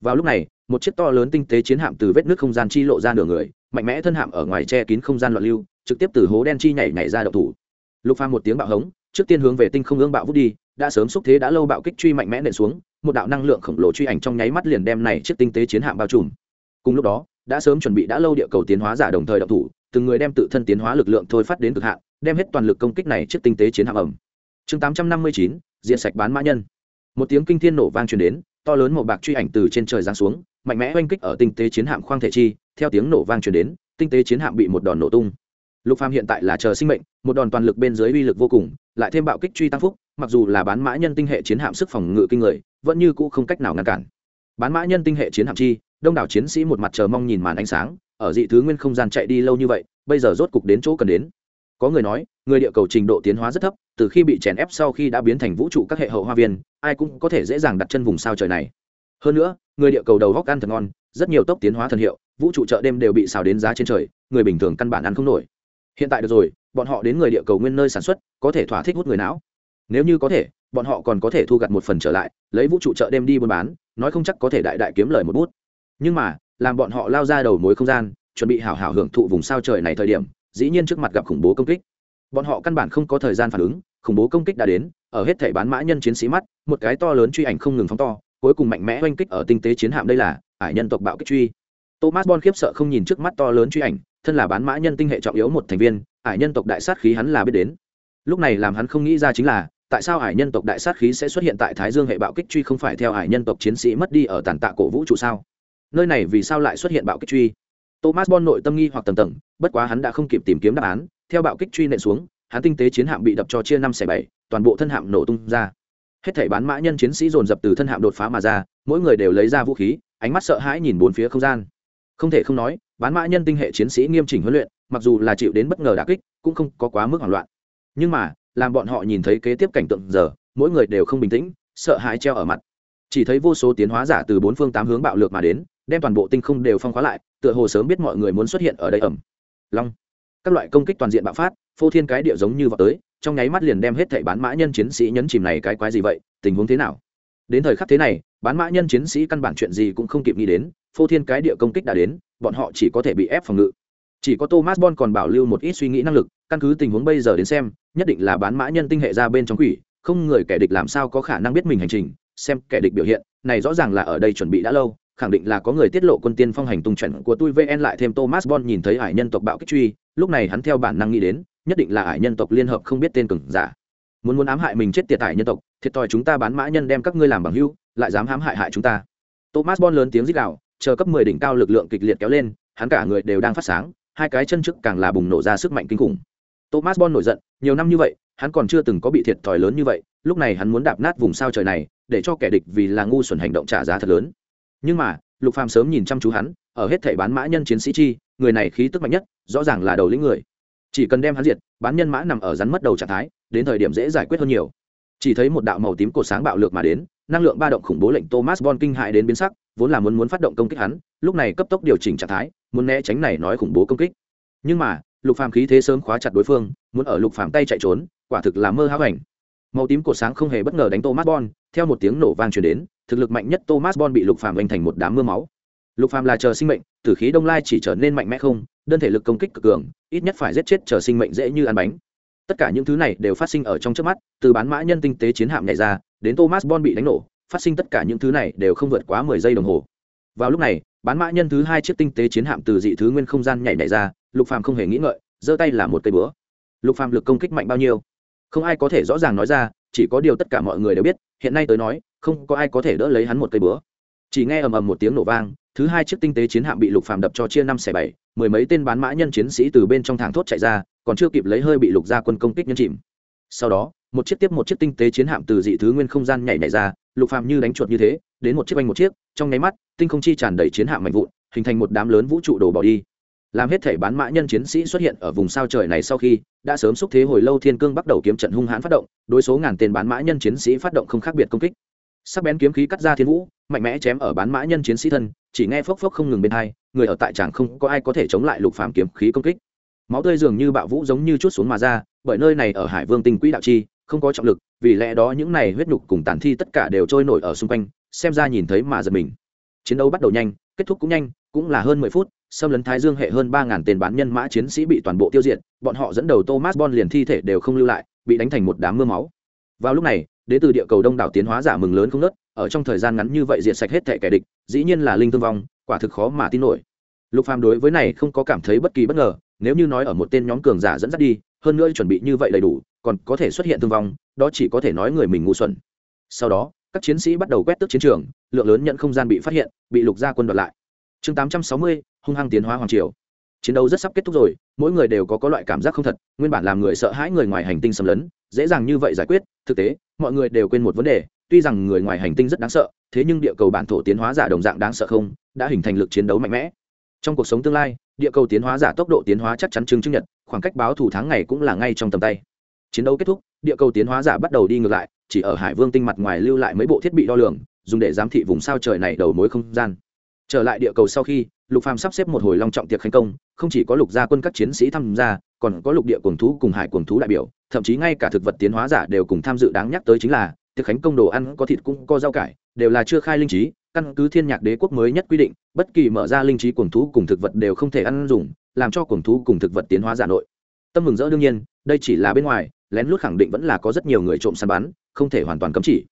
S1: Vào lúc này, một chiếc to lớn tinh tế chiến hạm từ vết nước không gian chi lộ ra nửa người, mạnh mẽ thân hạm ở ngoài che kín không gian loạn lưu, trực tiếp từ hố đen chi nhảy nhảy ra động thủ. Lục phàm một tiếng bạo hống trước tiên hướng về tinh không ương bạo vút đi đã sớm xúc thế đã lâu bạo kích truy mạnh mẽ nện xuống một đạo năng lượng khổng lồ truy ảnh trong nháy mắt liền đem này chiếc tinh tế chiến hạm bao trùm. Cùng lúc đó đã sớm chuẩn bị đã lâu địa cầu tiến hóa giả đồng thời động thủ từng người đem tự thân tiến hóa lực lượng thôi phát đến cực hạn đem hết toàn lực công kích này chiếc tinh tế chiến hạm ẩm chương 859, diện sạch bán mã nhân. Một tiếng kinh thiên nổ vang truyền đến to lớn màu bạc truy ảnh từ trên trời giáng xuống mạnh mẽ oanh kích ở tinh tế chiến hạm khoang thể chi theo tiếng nổ vang truyền đến tinh tế chiến hạm bị một đòn nổ tung lục phàm hiện tại là chờ sinh mệnh, một đòn toàn lực bên dưới uy lực vô cùng, lại thêm bạo kích truy tăng phúc, mặc dù là bán mã nhân tinh hệ chiến hạm sức phòng ngự kinh người, vẫn như cũ không cách nào ngăn cản. Bán mã nhân tinh hệ chiến hạm chi, đông đảo chiến sĩ một mặt chờ mong nhìn màn ánh sáng, ở dị thứ nguyên không gian chạy đi lâu như vậy, bây giờ rốt cục đến chỗ cần đến. Có người nói, người địa cầu trình độ tiến hóa rất thấp, từ khi bị chèn ép sau khi đã biến thành vũ trụ các hệ hậu hoa viên, ai cũng có thể dễ dàng đặt chân vùng sao trời này. Hơn nữa, người địa cầu đầu góc ăn thật ngon, rất nhiều tốc tiến hóa thần hiệu, vũ trụ chợ đêm đều bị xào đến giá trên trời, người bình thường căn bản ăn không nổi hiện tại được rồi, bọn họ đến người địa cầu nguyên nơi sản xuất, có thể thỏa thích hút người não. Nếu như có thể, bọn họ còn có thể thu gặt một phần trở lại, lấy vũ trụ chợ đem đi buôn bán, nói không chắc có thể đại đại kiếm lời một bút. Nhưng mà, làm bọn họ lao ra đầu mối không gian, chuẩn bị hảo hảo hưởng thụ vùng sao trời này thời điểm, dĩ nhiên trước mặt gặp khủng bố công kích. Bọn họ căn bản không có thời gian phản ứng, khủng bố công kích đã đến, ở hết thể bán mã nhân chiến sĩ mắt, một cái to lớn truy ảnh không ngừng phóng to, cuối cùng mạnh mẽ oanh kích ở tinh tế chiến hạm đây là, ải nhân tộc bạo kích truy. Thomas bon khiếp sợ không nhìn trước mắt to lớn truy ảnh thân là bán mã nhân tinh hệ trọng yếu một thành viên, ải nhân tộc đại sát khí hắn là biết đến. Lúc này làm hắn không nghĩ ra chính là, tại sao ải nhân tộc đại sát khí sẽ xuất hiện tại thái dương hệ bạo kích truy không phải theo ải nhân tộc chiến sĩ mất đi ở tàn tạ cổ vũ trụ sao? Nơi này vì sao lại xuất hiện bạo kích truy? Thomas bon nội tâm nghi hoặc tầng tầng, bất quá hắn đã không kịp tìm kiếm đáp án, theo bạo kích truy nện xuống, hắn tinh tế chiến hạm bị đập cho chia năm xẻ bảy, toàn bộ thân hạm nổ tung ra. Hết thảy bán mã nhân chiến sĩ dồn dập từ thân hạm đột phá mà ra, mỗi người đều lấy ra vũ khí, ánh mắt sợ hãi nhìn bốn phía không gian. Không thể không nói bán mã nhân tinh hệ chiến sĩ nghiêm chỉnh huấn luyện, mặc dù là chịu đến bất ngờ đà kích, cũng không có quá mức hoảng loạn. Nhưng mà, làm bọn họ nhìn thấy kế tiếp cảnh tượng giờ, mỗi người đều không bình tĩnh, sợ hãi treo ở mặt. Chỉ thấy vô số tiến hóa giả từ bốn phương tám hướng bạo lược mà đến, đem toàn bộ tinh không đều phong khóa lại, tựa hồ sớm biết mọi người muốn xuất hiện ở đây ẩm. Long. Các loại công kích toàn diện bạo phát, phô thiên cái địa giống như vào tới, trong nháy mắt liền đem hết thảy bán mã nhân chiến sĩ nhấn chìm này cái quái gì vậy, tình huống thế nào? Đến thời khắc thế này, bán mã nhân chiến sĩ căn bản chuyện gì cũng không kịp nghĩ đến phô thiên cái địa công kích đã đến, bọn họ chỉ có thể bị ép phòng ngự. Chỉ có thomas bon còn bảo lưu một ít suy nghĩ năng lực, căn cứ tình huống bây giờ đến xem, nhất định là bán mã nhân tinh hệ ra bên trong quỷ, không người kẻ địch làm sao có khả năng biết mình hành trình, xem kẻ địch biểu hiện, này rõ ràng là ở đây chuẩn bị đã lâu, khẳng định là có người tiết lộ quân tiên phong hành tung chuẩn của tôi vn lại thêm thomas bon nhìn thấy hải nhân tộc bạo kích truy, lúc này hắn theo bản năng nghĩ đến, nhất định là hải nhân tộc liên hợp không biết tên cường giả. Muốn muốn ám hại mình chết tiệt hải nhân tộc, thiệt thòi chúng ta bán mã nhân đem các ngươi làm bằng hưu lại dám hãm hại hại chúng ta. Thomas bon lớn tiếng rít đạo chờ cấp mười đỉnh cao lực lượng kịch liệt kéo lên, hắn cả người đều đang phát sáng, hai cái chân trước càng là bùng nổ ra sức mạnh kinh khủng. Thomas bon nổi giận, nhiều năm như vậy, hắn còn chưa từng có bị thiệt thòi lớn như vậy, lúc này hắn muốn đạp nát vùng sao trời này, để cho kẻ địch vì là ngu xuẩn hành động trả giá thật lớn. Nhưng mà, lục phàm sớm nhìn chăm chú hắn, ở hết thảy bán mã nhân chiến sĩ chi, người này khí tức mạnh nhất, rõ ràng là đầu lĩnh người. Chỉ cần đem hắn diệt, bán nhân mã nằm ở rắn mất đầu trạng thái, đến thời điểm dễ giải quyết hơn nhiều. Chỉ thấy một đạo màu tím cột sáng bạo lược mà đến năng lượng ba động khủng bố lệnh thomas bon kinh hại đến biến sắc, vốn là muốn muốn phát động công kích hắn, lúc này cấp tốc điều chỉnh trạng thái, muốn né tránh này nói khủng bố công kích. Nhưng mà, lục phàm khí thế sớm khóa chặt đối phương, muốn ở lục phàm tay chạy trốn, quả thực là mơ hão ảnh. Màu tím cổ sáng không hề bất ngờ đánh thomas bon theo một tiếng nổ vang truyền đến, thực lực mạnh nhất thomas bon bị lục phàm vành thành một đám mưa máu. Lục phàm là chờ sinh mệnh, tử khí đông lai chỉ trở nên mạnh mẽ không, đơn thể lực công kích cực cường, ít nhất phải giết chết chờ sinh mệnh dễ như ăn bánh. Tất cả những thứ này đều phát sinh ở trong trước mắt, từ bán mã nhân tinh tế chiến hạm nhảy ra đến thomas bon bị đánh nổ, phát sinh tất cả những thứ này đều không vượt quá mười giây đồng hồ. Vào lúc này, bán mã nhân thứ hai chiếc tinh tế chiến hạm từ dị thứ nguyên không gian nhảy nhảy ra, lục phàm không hề nghĩ ngợi, giơ tay là một cây búa. Lục phàm lực công kích mạnh bao nhiêu? Không ai có thể rõ ràng nói ra, chỉ có điều tất cả mọi người đều biết, hiện nay tới nói, không có ai có thể đỡ lấy hắn một cây búa. Chỉ nghe ầm ầm một tiếng nổ vang, thứ hai chiếc tinh tế chiến hạm bị lục phàm đập cho chia năm xẻ bảy, mười mấy tên bán mã nhân chiến sĩ từ bên trong thang thốt chạy ra, còn chưa kịp lấy hơi bị lục gia quân công kích nhân chìm. Sau đó một chiếc tiếp một chiếc tinh tế chiến hạm từ dị thứ nguyên không gian nhảy nhảy ra, lục phàm như đánh chuột như thế, đến một chiếc anh một chiếc, trong nháy mắt, tinh không chi tràn đầy chiến hạm mạnh vụn, hình thành một đám lớn vũ trụ đổ bỏ đi. Làm hết thể bán mã nhân chiến sĩ xuất hiện ở vùng sao trời này sau khi, đã sớm xúc thế hồi lâu thiên cương bắt đầu kiếm trận hung hãn phát động, đối số ngàn tên bán mã nhân chiến sĩ phát động không khác biệt công kích. Sắc bén kiếm khí cắt ra thiên vũ, mạnh mẽ chém ở bán mã nhân chiến sĩ thân, chỉ nghe phốc phốc không ngừng bên hai, người ở tại tràng không có ai có thể chống lại lục phàm kiếm khí công kích. Máu tươi dường như bạo vũ giống như chút xuống mà ra, bởi nơi này ở hải vương tinh quỹ đạo chi không có trọng lực, vì lẽ đó những này huyết nhục cùng tàn thi tất cả đều trôi nổi ở xung quanh, xem ra nhìn thấy mà giật mình. Chiến đấu bắt đầu nhanh, kết thúc cũng nhanh, cũng là hơn mười phút, xâm lấn thái dương hệ hơn ba ngàn tên bán nhân mã chiến sĩ bị toàn bộ tiêu diệt, bọn họ dẫn đầu thomas bon liền thi thể đều không lưu lại, bị đánh thành một đám mưa máu. Vào lúc này đến từ địa cầu đông đảo tiến hóa giả mừng lớn không nớt ở trong thời gian ngắn như vậy diệt sạch hết thẻ kẻ địch, dĩ nhiên là linh thương vong, quả thực khó mà tin nổi. Lục phàm đối với này không có cảm thấy bất kỳ bất ngờ, nếu như nói ở một tên nhóm cường giả dẫn dắt đi, hơn nữa chuẩn bị như vậy đầy đủ còn có thể xuất hiện thương vong đó chỉ có thể nói người mình ngu xuẩn. Sau đó các chiến sĩ bắt đầu quét tước chiến trường lượng lớn nhận không gian bị phát hiện bị lục gia quân đoạt lại. Chương 860, hung hăng tiến hóa hoàng triều. Chiến đấu rất sắp kết thúc rồi mỗi người đều có có loại cảm giác không thật nguyên bản làm người sợ hãi người ngoài hành tinh xâm lấn dễ dàng như vậy giải quyết thực tế mọi người đều quên một vấn đề tuy rằng người ngoài hành tinh rất đáng sợ thế nhưng địa cầu bản thổ tiến hóa giả đồng dạng đáng sợ không đã hình thành lực chiến đấu mạnh mẽ. Trong cuộc sống tương lai địa cầu tiến hóa giả tốc độ tiến hóa chắc chắn chứng chứng nhật khoảng cách báo thủ tháng ngày cũng là ngay trong tầm tay chiến đấu kết thúc, địa cầu tiến hóa giả bắt đầu đi ngược lại, chỉ ở hải vương tinh mặt ngoài lưu lại mấy bộ thiết bị đo lường, dùng để giám thị vùng sao trời này đầu mối không gian. Trở lại địa cầu sau khi, lục phàm sắp xếp một hồi long trọng tiệc khánh công, không chỉ có lục gia quân các chiến sĩ tham gia, còn có lục địa cuồng thú cùng hải cuồng thú đại biểu, thậm chí ngay cả thực vật tiến hóa giả đều cùng tham dự đáng nhắc tới chính là, tiệc khánh công đồ ăn có thịt cũng có rau cải, đều là chưa khai linh trí, căn cứ thiên nhạc đế quốc mới nhất quy định, bất kỳ mở ra linh trí cuồng thú cùng thực vật đều không thể ăn dùng, làm cho cuồng thú cùng thực vật tiến hóa giả nội. Tâm mừng rỡ đương nhiên, đây chỉ là bên ngoài lén lút khẳng định vẫn là có rất nhiều người trộm săn bắn, không thể hoàn toàn cấm chỉ.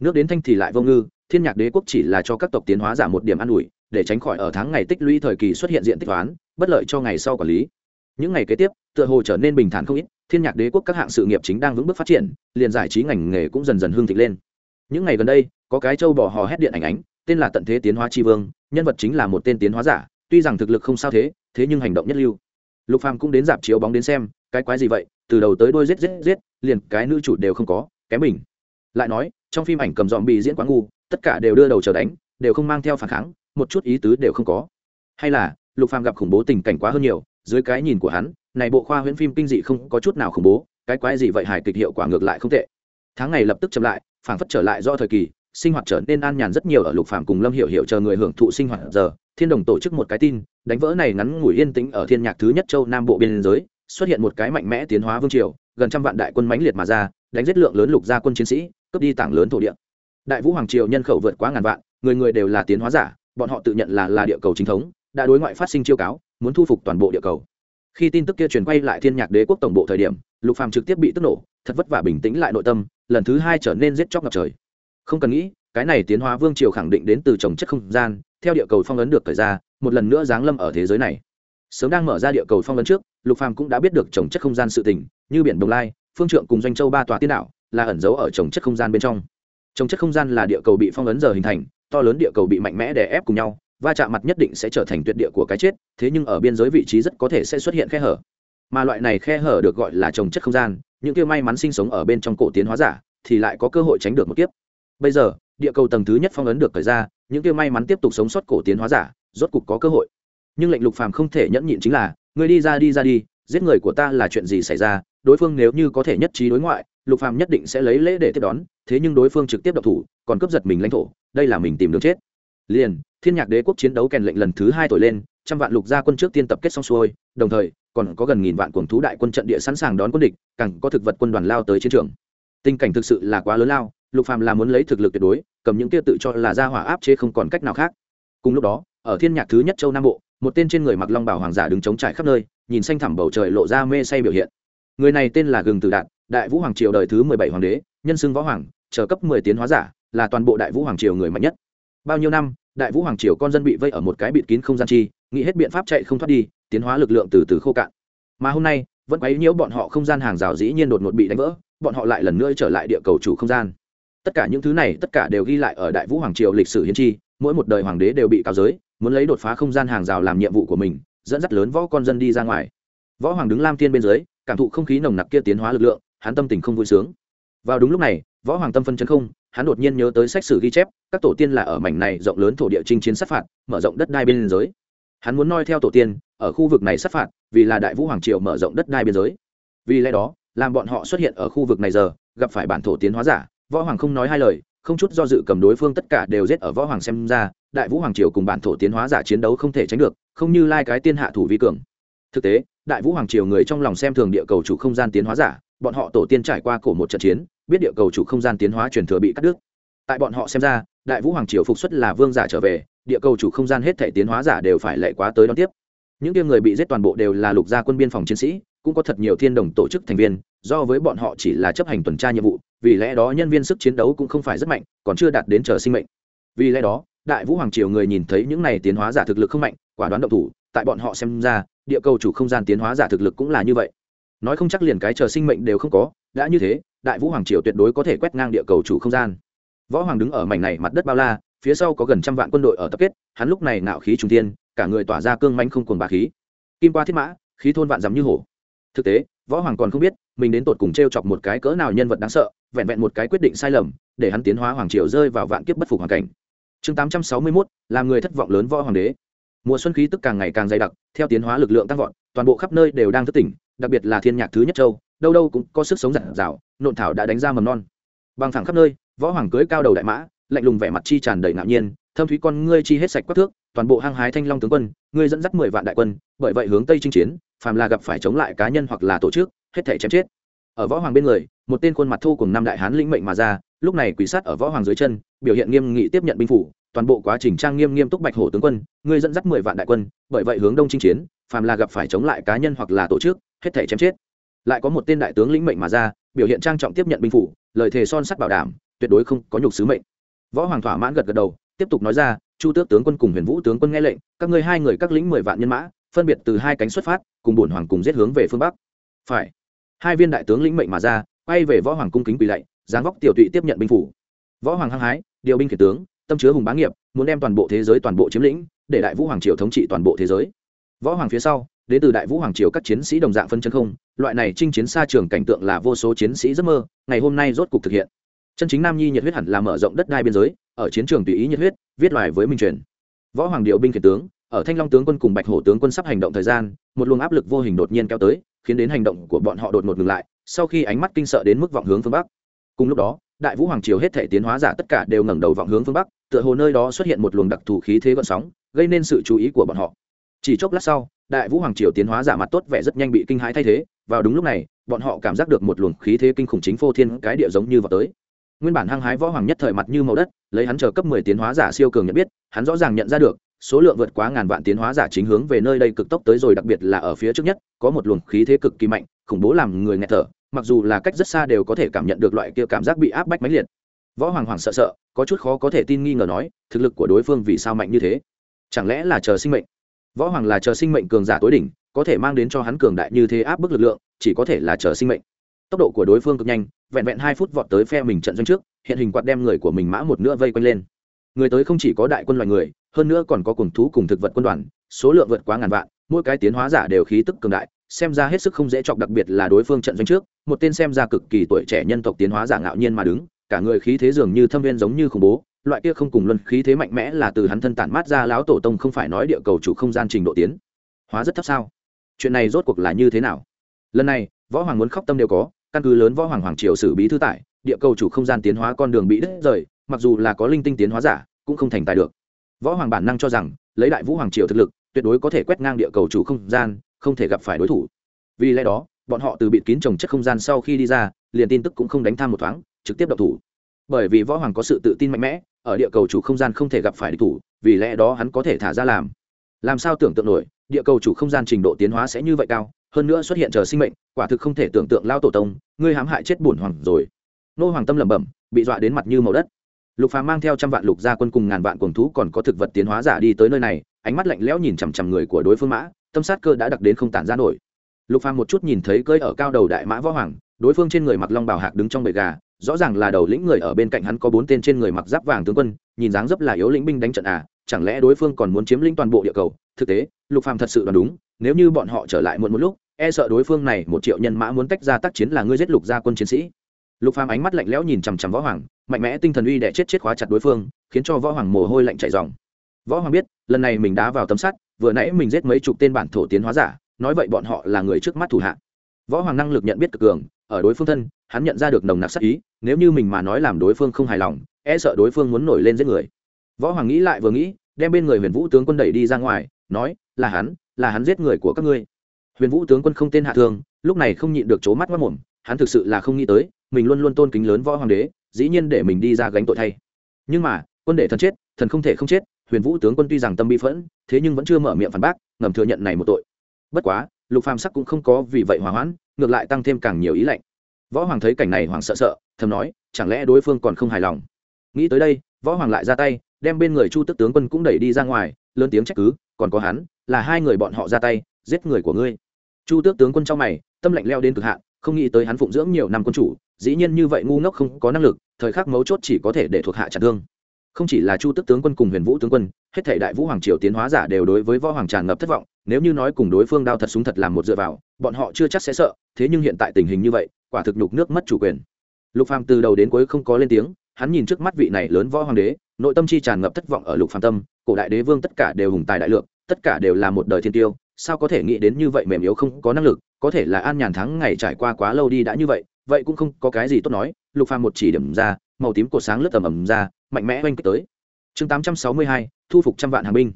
S1: Nước đến thanh thì lại vô ngư, thiên nhạc đế quốc chỉ là cho các tộc tiến hóa giả một điểm ăn ủi, để tránh khỏi ở tháng ngày tích lũy thời kỳ xuất hiện diện tích toán, bất lợi cho ngày sau quản lý. Những ngày kế tiếp, tựa hồ trở nên bình thản không ít, thiên nhạc đế quốc các hạng sự nghiệp chính đang vững bước phát triển, liền giải trí ngành nghề cũng dần dần hương thịnh lên. Những ngày gần đây, có cái châu bò hò hét điện ảnh ánh, tên là tận thế tiến hóa tri vương, nhân vật chính là một tên tiến hóa giả, tuy rằng thực lực không sao thế thế nhưng hành động nhất lưu. Lục phàm cũng đến dạp chiếu bóng đến xem cái quái gì vậy, từ đầu tới đôi giết giết giết, liền cái nữ chủ đều không có, kém mình. Lại nói, trong phim ảnh cầm dòm bị diễn quá ngu, tất cả đều đưa đầu chờ đánh, đều không mang theo phản kháng, một chút ý tứ đều không có. Hay là, lục phàm gặp khủng bố tình cảnh quá hơn nhiều, dưới cái nhìn của hắn, này bộ khoa huyễn phim kinh dị không có chút nào khủng bố, cái quái gì vậy hài kịch hiệu quả ngược lại không tệ. Tháng ngày lập tức chậm lại phảng phất trở lại do thời kỳ, sinh hoạt trở nên an nhàn rất nhiều ở lục phàm cùng lâm hiểu hiểu chờ người hưởng thụ sinh hoạt giờ, thiên đồng tổ chức một cái tin, đánh vỡ này ngắn ngủi yên tĩnh ở thiên nhạc thứ nhất châu nam bộ biên giới xuất hiện một cái mạnh mẽ tiến hóa vương triều, gần trăm vạn đại quân mãnh liệt mà ra, đánh giết lượng lớn lục gia quân chiến sĩ, cướp đi tảng lớn thổ địa. Đại vũ hoàng triều nhân khẩu vượt quá ngàn vạn, người người đều là tiến hóa giả, bọn họ tự nhận là là địa cầu chính thống, đã đối ngoại phát sinh chiêu cáo, muốn thu phục toàn bộ địa cầu. Khi tin tức kia truyền quay lại thiên nhạc đế quốc tổng bộ thời điểm, lục phàm trực tiếp bị tức nổ, thật vất vả bình tĩnh lại nội tâm, lần thứ hai trở nên giết chóc ngập trời. Không cần nghĩ, cái này tiến hóa vương triều khẳng định đến từ trồng chất không gian, theo địa cầu phong ấn được thời ra, một lần nữa giáng lâm ở thế giới này sớm đang mở ra địa cầu phong vấn trước, lục phàm cũng đã biết được trồng chất không gian sự tình, như biển đồng lai, phương trượng cùng doanh châu ba tòa tiên đảo, là ẩn giấu ở trồng chất không gian bên trong. Trồng chất không gian là địa cầu bị phong ấn giờ hình thành, to lớn địa cầu bị mạnh mẽ đè ép cùng nhau, va chạm mặt nhất định sẽ trở thành tuyệt địa của cái chết, thế nhưng ở biên giới vị trí rất có thể sẽ xuất hiện khe hở. Mà loại này khe hở được gọi là trồng chất không gian, những kia may mắn sinh sống ở bên trong cổ tiến hóa giả, thì lại có cơ hội tránh được một kiếp. Bây giờ, địa cầu tầng thứ nhất phong ấn được cởi ra, những kia may mắn tiếp tục sống sót cổ tiến hóa giả, rốt cục có cơ hội nhưng lệnh lục phàm không thể nhẫn nhịn chính là người đi ra đi ra đi, giết người của ta là chuyện gì xảy ra? Đối phương nếu như có thể nhất trí đối ngoại, lục phàm nhất định sẽ lấy lễ để tiếp đón, thế nhưng đối phương trực tiếp độc thủ, còn cướp giật mình lãnh thổ, đây là mình tìm đường chết. Liền, thiên nhạc đế quốc chiến đấu kèn lệnh lần thứ hai thổi lên, trăm vạn lục gia quân trước tiên tập kết xong xuôi, đồng thời, còn có gần nghìn vạn cuồng thú đại quân trận địa sẵn sàng đón quân địch, càng có thực vật quân đoàn lao tới chiến trường. Tình cảnh thực sự là quá lớn lao, lục phàm là muốn lấy thực lực tuyệt đối, cầm những kia tự cho là ra hỏa áp chế không còn cách nào khác. Cùng lúc đó, ở thiên nhạc thứ nhất châu nam bộ một tên trên người mặc long bảo hoàng giả đứng chống trải khắp nơi, nhìn xanh thẳm bầu trời lộ ra mê say biểu hiện. Người này tên là gừng tử đạn đại vũ hoàng triều đời thứ mười bảy hoàng đế, nhân xưng võ hoàng, chờ cấp mười tiến hóa giả, là toàn bộ đại vũ hoàng triều người mạnh nhất. Bao nhiêu năm, đại vũ hoàng triều con dân bị vây ở một cái bịt kín không gian chi, nghĩ hết biện pháp chạy không thoát đi, tiến hóa lực lượng từ từ khô cạn. Mà hôm nay, vẫn quấy nhiễu bọn họ không gian hàng rào dĩ nhiên đột ngột bị đánh vỡ, bọn họ lại lần nữa trở lại địa cầu chủ không gian. Tất cả những thứ này, tất cả đều ghi lại ở đại vũ hoàng triều lịch sử hiến chi, mỗi một đời hoàng đế đều bị cao giới muốn lấy đột phá không gian hàng rào làm nhiệm vụ của mình, dẫn dắt lớn võ con dân đi ra ngoài. Võ hoàng đứng lam tiên bên dưới, cảm thụ không khí nồng nặc kia tiến hóa lực lượng, hắn tâm tình không vui sướng. Vào đúng lúc này, võ hoàng tâm phân chân không, hắn đột nhiên nhớ tới sách sử ghi chép, các tổ tiên là ở mảnh này rộng lớn thổ địa chinh chiến sát phạt, mở rộng đất đai biên giới. Hắn muốn noi theo tổ tiên, ở khu vực này sát phạt, vì là đại vũ hoàng triều mở rộng đất đai biên giới. Vì lẽ đó, làm bọn họ xuất hiện ở khu vực này giờ, gặp phải bản thổ tiến hóa giả, võ hoàng không nói hai lời không chút do dự cầm đối phương tất cả đều giết ở võ hoàng xem ra, đại vũ hoàng triều cùng bản thổ tiến hóa giả chiến đấu không thể tránh được, không như lai cái tiên hạ thủ vi cường. Thực tế, đại vũ hoàng triều người trong lòng xem thường địa cầu chủ không gian tiến hóa giả, bọn họ tổ tiên trải qua cổ một trận chiến, biết địa cầu chủ không gian tiến hóa truyền thừa bị cắt đứt. Tại bọn họ xem ra, đại vũ hoàng triều phục xuất là vương giả trở về, địa cầu chủ không gian hết thể tiến hóa giả đều phải lệ quá tới đón tiếp. Những kia người bị giết toàn bộ đều là lục gia quân biên phòng chiến sĩ, cũng có thật nhiều thiên đồng tổ chức thành viên do với bọn họ chỉ là chấp hành tuần tra nhiệm vụ, vì lẽ đó nhân viên sức chiến đấu cũng không phải rất mạnh, còn chưa đạt đến chờ sinh mệnh. Vì lẽ đó, đại vũ hoàng triều người nhìn thấy những này tiến hóa giả thực lực không mạnh, quả đoán động thủ, tại bọn họ xem ra, địa cầu chủ không gian tiến hóa giả thực lực cũng là như vậy. Nói không chắc liền cái chờ sinh mệnh đều không có, đã như thế, đại vũ hoàng triều tuyệt đối có thể quét ngang địa cầu chủ không gian. Võ hoàng đứng ở mảnh này mặt đất bao la, phía sau có gần trăm vạn quân đội ở tập kết, hắn lúc này nạo khí trung tiên cả người tỏa ra cương manh không cuồng bà khí. Kim qua thiết mã, khí thôn vạn dắm như hổ. Thực tế võ hoàng còn không biết, mình đến tột cùng t r e o chọc một cái cỡ nào nhân vật đáng sợ, vẹn vẹn một cái quyết định sai lầm, để hắn tiến hóa hoàng triều rơi vào vạn kiếp bất phục hoàn cảnh. Chương tám trăm sáu mươi mốt, làm người thất vọng lớn võ hoàng đế. Mùa xuân khí tức càng ngày càng dày đặc, theo tiến hóa lực lượng tăng vọt, toàn bộ khắp nơi đều đang thức tỉnh, đặc biệt là thiên nhạc thứ nhất châu, đâu đâu cũng có sức sống giản dạo nộn thảo đã đánh ra mầm non. Bằng thẳng khắp nơi, võ hoàng cưới cao đầu đại mã, lạnh lùng vẻ mặt chi tràn đầy ngạo nhiên, thâm thúy con ngươi chi hết sạch quắc thước, toàn bộ hăng hái thanh long tướng quân, ngươi dẫn dắt mười vạn đại quân, bởi vậy hướng tây chinh chiến phàm là gặp phải chống lại cá nhân hoặc là tổ chức, hết thể chém chết. Ở võ hoàng bên người, một tên khuôn mặt thu cùng năm đại hán lĩnh mệnh mà ra, lúc này quỷ sát ở võ hoàng dưới chân, biểu hiện nghiêm nghị tiếp nhận binh phủ, toàn bộ quá trình trang nghiêm nghiêm túc bạch hổ tướng quân ngươi dẫn dắt mười vạn đại quân, bởi vậy hướng đông chinh chiến, phàm là gặp phải chống lại cá nhân hoặc là tổ chức, hết thể chém chết. Lại có một tên đại tướng lĩnh mệnh mà ra, biểu hiện trang trọng tiếp nhận binh phủ, lời thề son sắt bảo đảm, tuyệt đối không có nhục sứ mệnh. Võ hoàng thỏa mãn gật gật đầu, tiếp tục nói ra, chu tước tướng quân cùng huyền vũ tướng quân nghe lệnh, các ngươi hai người các lĩnh mười vạn nhân mã phân biệt từ hai cánh xuất phát, cùng bổn hoàng cùng giết hướng về phương bắc. Phải. Hai viên đại tướng lĩnh mệnh mà ra, quay về võ hoàng cung kính quỳ lạy, giáng vóc tiểu tụy tiếp nhận binh phủ. Võ hoàng hăng hái, điều binh khiển tướng, tâm chứa hùng bá nghiệp, muốn đem toàn bộ thế giới toàn bộ chiếm lĩnh, để đại vũ hoàng triều thống trị toàn bộ thế giới. Võ hoàng phía sau, đến từ đại vũ hoàng triều các chiến sĩ đồng dạng phân chân không, loại này chinh chiến xa trường cảnh tượng là vô số chiến sĩ giấc mơ, ngày hôm nay rốt cục thực hiện. Chân chính nam nhi nhiệt huyết hẳn là mở rộng đất đai biên giới, ở chiến trường tùy ý nhiệt huyết, viết loài với minh truyền. Võ hoàng điệu binh khiển tướng ở thanh long tướng quân cùng bạch hổ tướng quân sắp hành động thời gian, một luồng áp lực vô hình đột nhiên kéo tới, khiến đến hành động của bọn họ đột ngột ngừng lại, sau khi ánh mắt kinh sợ đến mức vọng hướng phương bắc. Cùng lúc đó, đại vũ hoàng triều hết thể tiến hóa giả tất cả đều ngẩng đầu vọng hướng phương bắc, tựa hồ nơi đó xuất hiện một luồng đặc thù khí thế gọn sóng, gây nên sự chú ý của bọn họ. Chỉ chốc lát sau, đại vũ hoàng triều tiến hóa giả mặt tốt vẻ rất nhanh bị kinh hãi thay thế, vào đúng lúc này, bọn họ cảm giác được một luồng khí thế kinh khủng chính phô thiên cái địa giống như vào tới. Nguyên bản hăng hái võ hoàng nhất thời mặt như màu đất, lấy hắn chờ cấp mười tiến hóa giả siêu cường nhận biết, hắn rõ ràng nhận ra được số lượng vượt quá ngàn vạn tiến hóa giả chính hướng về nơi đây cực tốc tới rồi, đặc biệt là ở phía trước nhất, có một luồng khí thế cực kỳ mạnh, khủng bố làm người nghẹt thở, mặc dù là cách rất xa đều có thể cảm nhận được loại kia cảm giác bị áp bách máy liệt. Võ hoàng hoàng sợ sợ, có chút khó có thể tin nghi ngờ nói, thực lực của đối phương vì sao mạnh như thế? Chẳng lẽ là chờ sinh mệnh? Võ hoàng là chờ sinh mệnh cường giả tối đỉnh, có thể mang đến cho hắn cường đại như thế áp bức lực lượng, chỉ có thể là chờ sinh mệnh. Tốc độ của đối phương cực nhanh, vẹn vẹn hai phút vọt tới phe mình trận doanh trước, hiện hình quạt đem người của mình mã một nữa vây quanh lên người tới không chỉ có đại quân loài người, hơn nữa còn có cùng thú cùng thực vật quân đoàn, số lượng vượt quá ngàn vạn, mỗi cái tiến hóa giả đều khí tức cường đại, xem ra hết sức không dễ chọc, đặc biệt là đối phương trận doanh trước, một tên xem ra cực kỳ tuổi trẻ nhân tộc tiến hóa giả ngạo nhiên mà đứng, cả người khí thế dường như thâm viên giống như khủng bố, loại kia không cùng luân khí thế mạnh mẽ là từ hắn thân tản mát ra lão tổ tông không phải nói địa cầu chủ không gian trình độ tiến. Hóa rất thấp sao? Chuyện này rốt cuộc là như thế nào? Lần này, võ hoàng muốn khóc tâm đều có, căn cứ lớn võ hoàng hoàng triều xử bí thư tải địa cầu chủ không gian tiến hóa con đường bị đứt rời, mặc dù là có linh tinh tiến hóa giả, cũng không thành tài được. Võ hoàng bản năng cho rằng, lấy đại vũ hoàng triều thực lực, tuyệt đối có thể quét ngang địa cầu chủ không gian, không thể gặp phải đối thủ. Vì lẽ đó, bọn họ từ bịt kín trồng chất không gian sau khi đi ra, liền tin tức cũng không đánh tham một thoáng, trực tiếp đập thủ. Bởi vì võ hoàng có sự tự tin mạnh mẽ, ở địa cầu chủ không gian không thể gặp phải địch thủ, vì lẽ đó hắn có thể thả ra làm. Làm sao tưởng tượng nổi, địa cầu chủ không gian trình độ tiến hóa sẽ như vậy cao, hơn nữa xuất hiện chờ sinh mệnh, quả thực không thể tưởng tượng lao tổ tông, ngươi hãm hại chết bổn hoàng rồi nô hoàng tâm lẩm bẩm, bị dọa đến mặt như màu đất. Lục phàm mang theo trăm vạn lục gia quân cùng ngàn vạn cuồng thú còn có thực vật tiến hóa giả đi tới nơi này, ánh mắt lạnh lẽo nhìn chằm chằm người của đối phương mã, tâm sát cơ đã đặc đến không tản ra nổi. Lục phàm một chút nhìn thấy cơi ở cao đầu đại mã võ hoàng, đối phương trên người mặc long bảo hạc đứng trong bầy gà, rõ ràng là đầu lĩnh người ở bên cạnh hắn có bốn tên trên người mặc giáp vàng tướng quân, nhìn dáng dấp là yếu lĩnh binh đánh trận à chẳng lẽ đối phương còn muốn chiếm lĩnh toàn bộ địa cầu? Thực tế, lục phàm thật sự đoán đúng, nếu như bọn họ trở lại muộn một lúc e sợ đối phương này một triệu nhân mã muốn tách ra tác chiến là ngươi giết lục gia quân chiến sĩ lục phàm ánh mắt lạnh lẽo nhìn chằm chằm võ hoàng, mạnh mẽ tinh thần uy đẻ chết chết khóa chặt đối phương, khiến cho võ hoàng mồ hôi lạnh chảy ròng. Võ hoàng biết, lần này mình đá vào tấm sắt, vừa nãy mình giết mấy chục tên bản thổ tiến hóa giả, nói vậy bọn họ là người trước mắt thủ hạ. Võ hoàng năng lực nhận biết cực cường, ở đối phương thân, hắn nhận ra được nồng nặc sắc ý, nếu như mình mà nói làm đối phương không hài lòng e sợ đối phương muốn nổi lên giết người. Võ hoàng nghĩ lại vừa nghĩ, đem bên người huyền vũ tướng quân đẩy đi ra ngoài, nói, là hắn là hắn giết người của các ngươi. Huyền vũ tướng quân không tên hạ thương, lúc này không nhịn được c mắt mất mồm, hắn thực sự là không nghĩ tới mình luôn luôn tôn kính lớn võ hoàng đế, dĩ nhiên để mình đi ra gánh tội thay. Nhưng mà, quân để thần chết, thần không thể không chết, huyền vũ tướng quân tuy rằng tâm bi phẫn, thế nhưng vẫn chưa mở miệng phản bác, ngầm thừa nhận này một tội. Bất quá, lục phàm sắc cũng không có vì vậy hòa hoãn, ngược lại tăng thêm càng nhiều ý lạnh. Võ hoàng thấy cảnh này hoàng sợ sợ, thầm nói, chẳng lẽ đối phương còn không hài lòng? Nghĩ tới đây, võ hoàng lại ra tay, đem bên người chu tức tướng quân cũng đẩy đi ra ngoài, lớn tiếng trách cứ, còn có hắn, là hai người bọn họ ra tay, giết người của ngươi. Chu tước tướng quân trong mày, tâm lạnh leo đến cực hạn, không nghĩ tới hắn phụng dưỡng nhiều năm quân chủ dĩ nhiên như vậy ngu ngốc không có năng lực, thời khắc mấu chốt chỉ có thể để thuộc hạ chặt thương. Không chỉ là chu tức tướng quân cùng huyền vũ tướng quân, hết thể đại vũ hoàng triều tiến hóa giả đều đối với võ hoàng tràn ngập thất vọng, nếu như nói cùng đối phương đao thật súng thật làm một dựa vào, bọn họ chưa chắc sẽ sợ, thế nhưng hiện tại tình hình như vậy, quả thực nhục nước mất chủ quyền. Lục phàm từ đầu đến cuối không có lên tiếng, hắn nhìn trước mắt vị này lớn võ hoàng đế, nội tâm chi tràn ngập thất vọng ở lục phàm tâm, cổ đại đế vương tất cả đều hùng tài đại lượng, tất cả đều là một đời thiên tiêu, sao có thể nghĩ đến như vậy mềm yếu không có năng lực, có thể là an nhàn thắng ngày trải qua quá lâu đi đã như vậy vậy cũng không có cái gì tốt nói lục phàm một chỉ điểm ra màu tím cột sáng lướt tầm ầm ra mạnh mẽ oanh kích tới. Chương 862, thu phục trăm vạn hàng binh.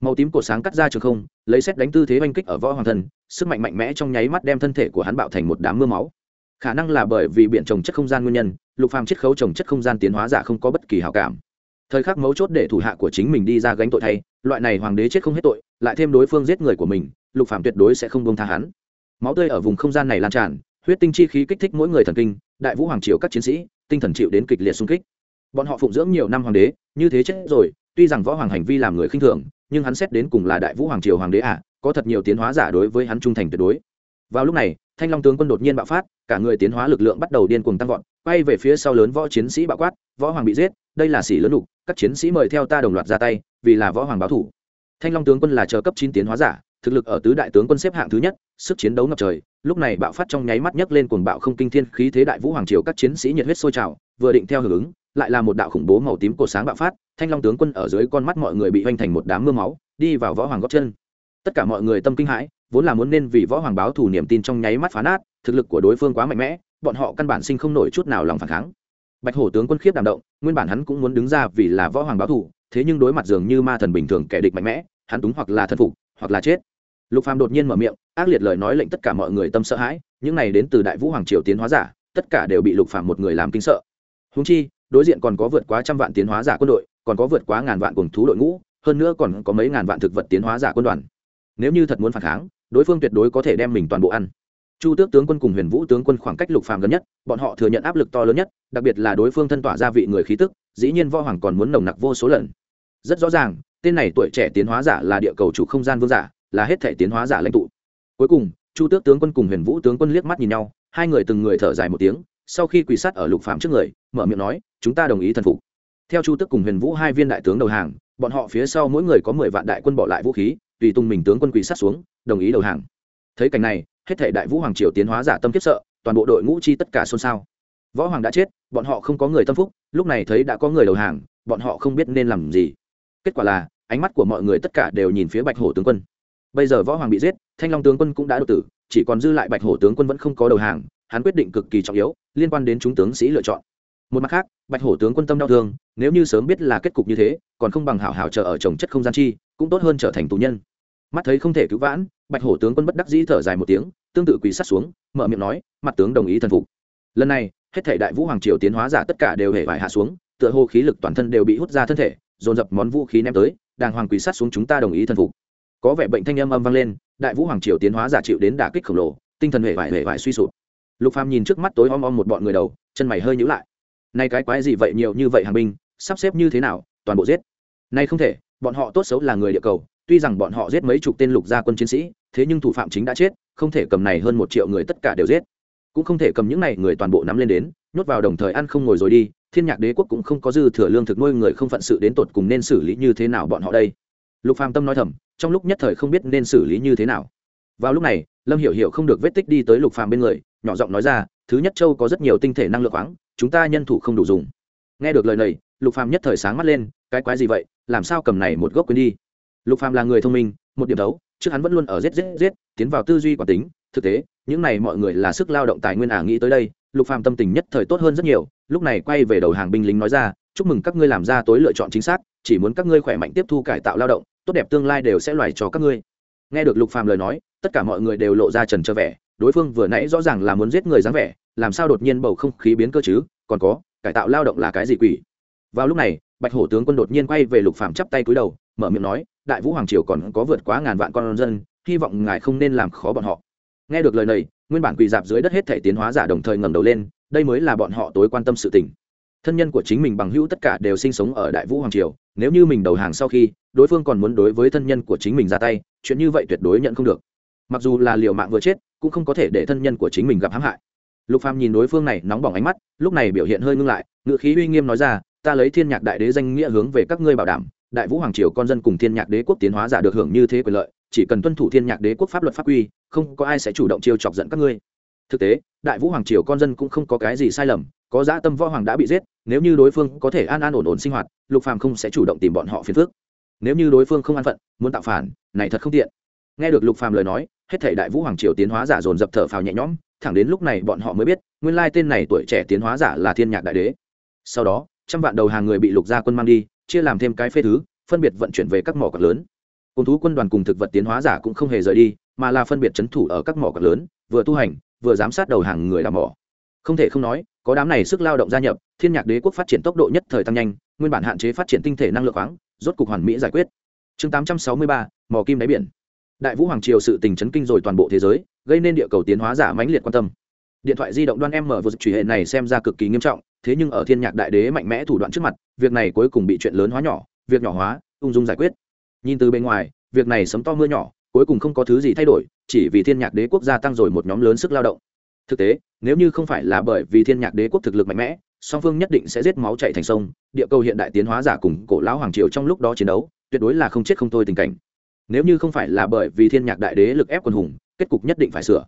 S1: Màu tím cột sáng cắt ra trường không lấy xét đánh tư thế oanh kích ở võ hoàng thần sức mạnh mạnh mẽ trong nháy mắt đem thân thể của hắn bạo thành một đám mưa máu. Khả năng là bởi vì biện trồng chất không gian nguyên nhân lục phàm chiết khấu trồng chất không gian tiến hóa giả không có bất kỳ hảo cảm. Thời khắc mấu chốt để thủ hạ của chính mình đi ra gánh tội thay loại này hoàng đế chết không hết tội lại thêm đối phương giết người của mình lục phàm tuyệt đối sẽ không buông tha hắn. Máu tươi ở vùng không gian này lan tràn huyết tinh chi khí kích thích mỗi người thần kinh, đại vũ hoàng triều các chiến sĩ, tinh thần chịu đến kịch liệt xung kích. Bọn họ phụng dưỡng nhiều năm hoàng đế, như thế chết rồi, tuy rằng võ hoàng hành vi làm người khinh thường, nhưng hắn xét đến cùng là đại vũ hoàng triều hoàng đế à có thật nhiều tiến hóa giả đối với hắn trung thành tuyệt đối. Vào lúc này, thanh long tướng quân đột nhiên bạo phát, cả người tiến hóa lực lượng bắt đầu điên cuồng tăng vọt, quay về phía sau lớn võ chiến sĩ bạo quát, võ hoàng bị giết, đây là xỉ lớn đục các chiến sĩ mời theo ta đồng loạt ra tay, vì là võ hoàng báo thủ. Thanh long tướng quân là chờ cấp chín tiến hóa giả thực lực ở tứ đại tướng quân xếp hạng thứ nhất, sức chiến đấu ngập trời. Lúc này bạo phát trong nháy mắt nhấc lên cuồng bạo không kinh thiên khí thế đại vũ hoàng triều các chiến sĩ nhiệt huyết sôi trào, vừa định theo hưởng ứng, lại là một đạo khủng bố màu tím cổ sáng bạo phát. Thanh long tướng quân ở dưới con mắt mọi người bị hoành thành một đám mưa máu, đi vào võ hoàng gót chân. Tất cả mọi người tâm kinh hãi, vốn là muốn nên vì võ hoàng báo thủ niềm tin trong nháy mắt phá nát, thực lực của đối phương quá mạnh mẽ, bọn họ căn bản sinh không nổi chút nào lòng phản kháng. Bạch hổ tướng quân khiếp đảm động, nguyên bản hắn cũng muốn đứng ra vì là võ hoàng báo thủ thế nhưng đối mặt dường như ma thần bình thường kẻ địch mạnh mẽ, hắn túng hoặc là thần phục, hoặc là chết lục phàm đột nhiên mở miệng, ác liệt lời nói lệnh tất cả mọi người tâm sợ hãi, những này đến từ đại vũ hoàng triều tiến hóa giả, tất cả đều bị lục phàm một người làm kinh sợ. Húng chi, đối diện còn có vượt quá trăm vạn tiến hóa giả quân đội, còn có vượt quá ngàn vạn cùng thú đội ngũ, hơn nữa còn có mấy ngàn vạn thực vật tiến hóa giả quân đoàn. Nếu như thật muốn phản kháng, đối phương tuyệt đối có thể đem mình toàn bộ ăn. Chu tước tướng quân cùng huyền vũ tướng quân khoảng cách lục phàm gần nhất, bọn họ thừa nhận áp lực to lớn nhất, đặc biệt là đối phương thân tỏa ra vị người khí tức, dĩ nhiên võ hoàng còn muốn nồng nặc vô số lần. Rất rõ ràng, tên này tuổi trẻ tiến hóa giả là địa cầu chủ không gian vương giả là hết thể tiến hóa giả lãnh tụ. Cuối cùng, chu tước tướng quân cùng huyền vũ tướng quân liếc mắt nhìn nhau, hai người từng người thở dài một tiếng, sau khi quỳ sát ở lục phạm trước người, mở miệng nói, chúng ta đồng ý thần phục. Theo chu tước cùng huyền vũ hai viên đại tướng đầu hàng, bọn họ phía sau mỗi người có mười vạn đại quân bỏ lại vũ khí, tùy tung mình tướng quân quỳ sát xuống, đồng ý đầu hàng. Thấy cảnh này, hết thể đại vũ hoàng triều tiến hóa giả tâm kiếp sợ, toàn bộ đội ngũ chi tất cả xôn xao. Võ hoàng đã chết, bọn họ không có người tâm phúc, lúc này thấy đã có người đầu hàng, bọn họ không biết nên làm gì. Kết quả là, ánh mắt của mọi người tất cả đều nhìn phía bạch hổ tướng quân bây giờ võ hoàng bị giết, thanh long tướng quân cũng đã đột tử, chỉ còn dư lại bạch hổ tướng quân vẫn không có đầu hàng, hắn quyết định cực kỳ trọng yếu, liên quan đến chúng tướng sĩ lựa chọn. Một mặt khác, bạch hổ tướng quân tâm đau thương, nếu như sớm biết là kết cục như thế, còn không bằng hảo hảo chờ ở trồng chất không gian chi, cũng tốt hơn trở thành tù nhân. Mắt thấy không thể cứu vãn, bạch hổ tướng quân bất đắc dĩ thở dài một tiếng, tương tự quỳ sát xuống, mở miệng nói, mặt tướng đồng ý thần phục. Lần này, hết thể đại vũ hoàng triều tiến hóa giả tất cả đều hề vải hạ xuống, tựa hồ khí lực toàn thân đều bị hút ra thân thể, dồn dập món vũ khí ném tới, đàng hoàng quỳ sát xuống, chúng ta đồng ý thần phục có vẻ bệnh thanh âm âm vang lên, đại vũ hoàng triều tiến hóa giả chịu đến đả kích khổng lồ, tinh thần hề vải hề vải suy sụp. Lục phàm nhìn trước mắt tối om om một bọn người đầu, chân mày hơi nhíu lại. Nay cái quái gì vậy, nhiều như vậy hàng binh, sắp xếp như thế nào, toàn bộ giết. Nay không thể, bọn họ tốt xấu là người địa cầu, tuy rằng bọn họ giết mấy chục tên lục gia quân chiến sĩ, thế nhưng thủ phạm chính đã chết, không thể cầm này hơn một triệu người tất cả đều giết. Cũng không thể cầm những này người toàn bộ nắm lên đến, nhốt vào đồng thời ăn không ngồi rồi đi, thiên nhạc đế quốc cũng không có dư thừa lương thực nuôi người không phận sự đến tột cùng nên xử lý như thế nào bọn họ đây. Lục phàm tâm nói thầm trong lúc nhất thời không biết nên xử lý như thế nào. Vào lúc này, lâm hiểu hiểu không được vết tích đi tới lục phàm bên người, nhỏ giọng nói ra, thứ nhất châu có rất nhiều tinh thể năng lượng khoáng, chúng ta nhân thủ không đủ dùng. Nghe được lời này, lục phàm nhất thời sáng mắt lên, cái quái gì vậy? Làm sao cầm này một gốc quên đi? Lục phàm là người thông minh, một điểm đấu, trước hắn vẫn luôn ở giết giết giết, tiến vào tư duy quản tính, thực tế, những này mọi người là sức lao động tài nguyên ả nghĩ tới đây, lục phàm tâm tình nhất thời tốt hơn rất nhiều, lúc này quay về đầu hàng binh lính nói ra, chúc mừng các ngươi làm ra tối lựa chọn chính xác, chỉ muốn các ngươi khỏe mạnh tiếp thu cải tạo lao động tốt đẹp tương lai đều sẽ loài cho các ngươi. Nghe được lục phàm lời nói, tất cả mọi người đều lộ ra trần trơ vẻ, đối phương vừa nãy rõ ràng là muốn giết người dáng vẻ, làm sao đột nhiên bầu không khí biến cơ chứ? Còn có, cải tạo lao động là cái gì quỷ? Vào lúc này, bạch hổ tướng quân đột nhiên quay về lục phàm chắp tay cúi đầu, mở miệng nói, đại vũ hoàng triều còn có vượt quá ngàn vạn con dân, hy vọng ngài không nên làm khó bọn họ. Nghe được lời này, nguyên bản quỳ dạp dưới đất hết thể tiến hóa giả đồng thời ngẩng đầu lên, đây mới là bọn họ tối quan tâm sự tình thân nhân của chính mình bằng hữu tất cả đều sinh sống ở đại vũ hoàng triều, nếu như mình đầu hàng sau khi, đối phương còn muốn đối với thân nhân của chính mình ra tay, chuyện như vậy tuyệt đối nhận không được. Mặc dù là liều mạng vừa chết, cũng không có thể để thân nhân của chính mình gặp hãm hại. Lục phàm nhìn đối phương này nóng bỏng ánh mắt, lúc này biểu hiện hơi ngưng lại ngựa khí uy nghiêm nói ra, ta lấy thiên nhạc đại đế danh nghĩa hướng về các ngươi bảo đảm, đại vũ hoàng triều con dân cùng thiên nhạc đế quốc tiến hóa giả được hưởng như thế quyền lợi, chỉ cần tuân thủ thiên nhạc đế quốc pháp luật pháp quy, không có ai sẽ chủ động chiêu chọc giận các ngươi. Thực tế, đại vũ hoàng triều con dân cũng không có cái gì sai lầm, có dã tâm võ hoàng đã bị giết nếu như đối phương có thể an an ổn ổn sinh hoạt, lục phàm không sẽ chủ động tìm bọn họ phiền phức. Nếu như đối phương không an phận, muốn tạo phản, này thật không tiện. Nghe được lục phàm lời nói, hết thảy đại vũ hoàng triều tiến hóa giả dồn dập thở phào nhẹ nhõm, thẳng đến lúc này bọn họ mới biết, nguyên lai tên này tuổi trẻ tiến hóa giả là thiên nhạc đại đế. Sau đó, trăm vạn đầu hàng người bị lục gia quân mang đi, chia làm thêm cái phê thứ, phân biệt vận chuyển về các mỏ quặng lớn. Cùng thú quân đoàn cùng thực vật tiến hóa giả cũng không hề rời đi, mà là phân biệt chấn thủ ở các mỏ quặng lớn, vừa tu hành, vừa giám sát đầu hàng người làm mỏ. Không thể không nói, có đám này sức lao động gia nhập thiên nhạc đế quốc phát triển tốc độ nhất thời tăng nhanh nguyên bản hạn chế phát triển tinh thể năng lượng khoáng rốt cục hoàn mỹ giải quyết. Chương 863, mỏ kim đáy biển. Đại vũ hoàng triều sự tình chấn kinh rồi toàn bộ thế giới gây nên địa cầu tiến hóa giả mãnh liệt quan tâm. Điện thoại di động đoan em mở vừa truy hệ này xem ra cực kỳ nghiêm trọng thế nhưng ở thiên nhạc đại đế mạnh mẽ thủ đoạn trước mặt việc này cuối cùng bị chuyện lớn hóa nhỏ việc nhỏ hóa ung dung giải quyết. Nhìn từ bên ngoài việc này sấm to mưa nhỏ cuối cùng không có thứ gì thay đổi chỉ vì thiên nhạc đế quốc gia tăng rồi một nhóm lớn sức lao động. Thực tế nếu như không phải là bởi vì thiên nhạc đế quốc thực lực mạnh mẽ song phương nhất định sẽ giết máu chạy thành sông, địa cầu hiện đại tiến hóa giả cùng cổ lão hoàng triều trong lúc đó chiến đấu, tuyệt đối là không chết không thôi tình cảnh. Nếu như không phải là bởi vì thiên nhạc đại đế lực ép quân hùng, kết cục nhất định phải sửa.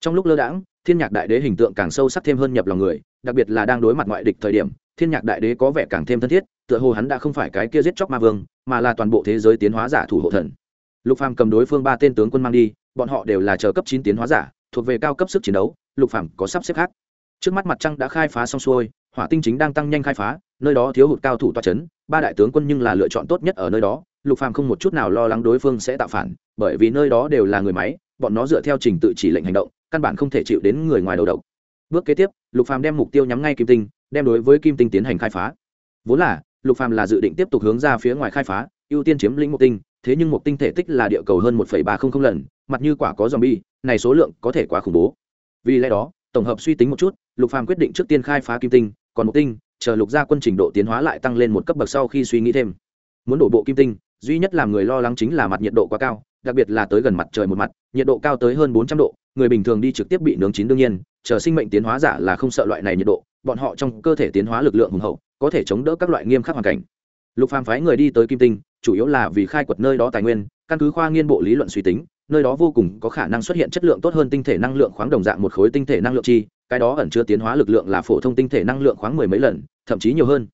S1: Trong lúc lơ đãng, thiên nhạc đại đế hình tượng càng sâu sắc thêm hơn nhập lòng người, đặc biệt là đang đối mặt ngoại địch thời điểm, thiên nhạc đại đế có vẻ càng thêm thân thiết, tựa hồ hắn đã không phải cái kia giết chóc ma vương, mà là toàn bộ thế giới tiến hóa giả thủ hộ thần. Lục phàm cầm đối phương ba tên tướng quân mang đi, bọn họ đều là chờ cấp chín tiến hóa giả, thuộc về cao cấp sức chiến đấu, lục phàm có sắp xếp khác. Trước mắt mặt trăng đã khai phá xong xuôi hỏa tinh chính đang tăng nhanh khai phá, nơi đó thiếu hụt cao thủ toa chấn, ba đại tướng quân nhưng là lựa chọn tốt nhất ở nơi đó, lục phàm không một chút nào lo lắng đối phương sẽ tạo phản, bởi vì nơi đó đều là người máy, bọn nó dựa theo trình tự chỉ lệnh hành động, căn bản không thể chịu đến người ngoài đầu độc. Bước kế tiếp, lục phàm đem mục tiêu nhắm ngay kim tinh, đem đối với kim tinh tiến hành khai phá. Vốn là, lục phàm là dự định tiếp tục hướng ra phía ngoài khai phá, ưu tiên chiếm lĩnh mục tinh, thế nhưng mục tinh thể tích là địa cầu hơn một ba trăm linh lần, mặt như quả có zombie, này số lượng có thể quá khủng bố. Vì lẽ đó, tổng hợp suy tính một chút, lục phàm quyết định trước tiên khai phá kim tinh còn một tinh, chờ lục gia quân trình độ tiến hóa lại tăng lên một cấp bậc sau khi suy nghĩ thêm. Muốn đổ bộ kim tinh, duy nhất làm người lo lắng chính là mặt nhiệt độ quá cao, đặc biệt là tới gần mặt trời một mặt, nhiệt độ cao tới hơn bốn trăm độ, người bình thường đi trực tiếp bị nướng chín đương nhiên, chờ sinh mệnh tiến hóa giả là không sợ loại này nhiệt độ, bọn họ trong cơ thể tiến hóa lực lượng hùng hậu, có thể chống đỡ các loại nghiêm khắc hoàn cảnh. Lục phàm phái người đi tới kim tinh, chủ yếu là vì khai quật nơi đó tài nguyên, căn cứ khoa nghiên bộ lý luận suy tính, nơi đó vô cùng có khả năng xuất hiện chất lượng tốt hơn tinh thể năng lượng khoáng đồng dạng một khối tinh thể năng lượng chi cái đó ẩn chứa tiến hóa lực lượng là phổ thông tinh thể năng lượng khoáng mười mấy lần, thậm chí nhiều hơn.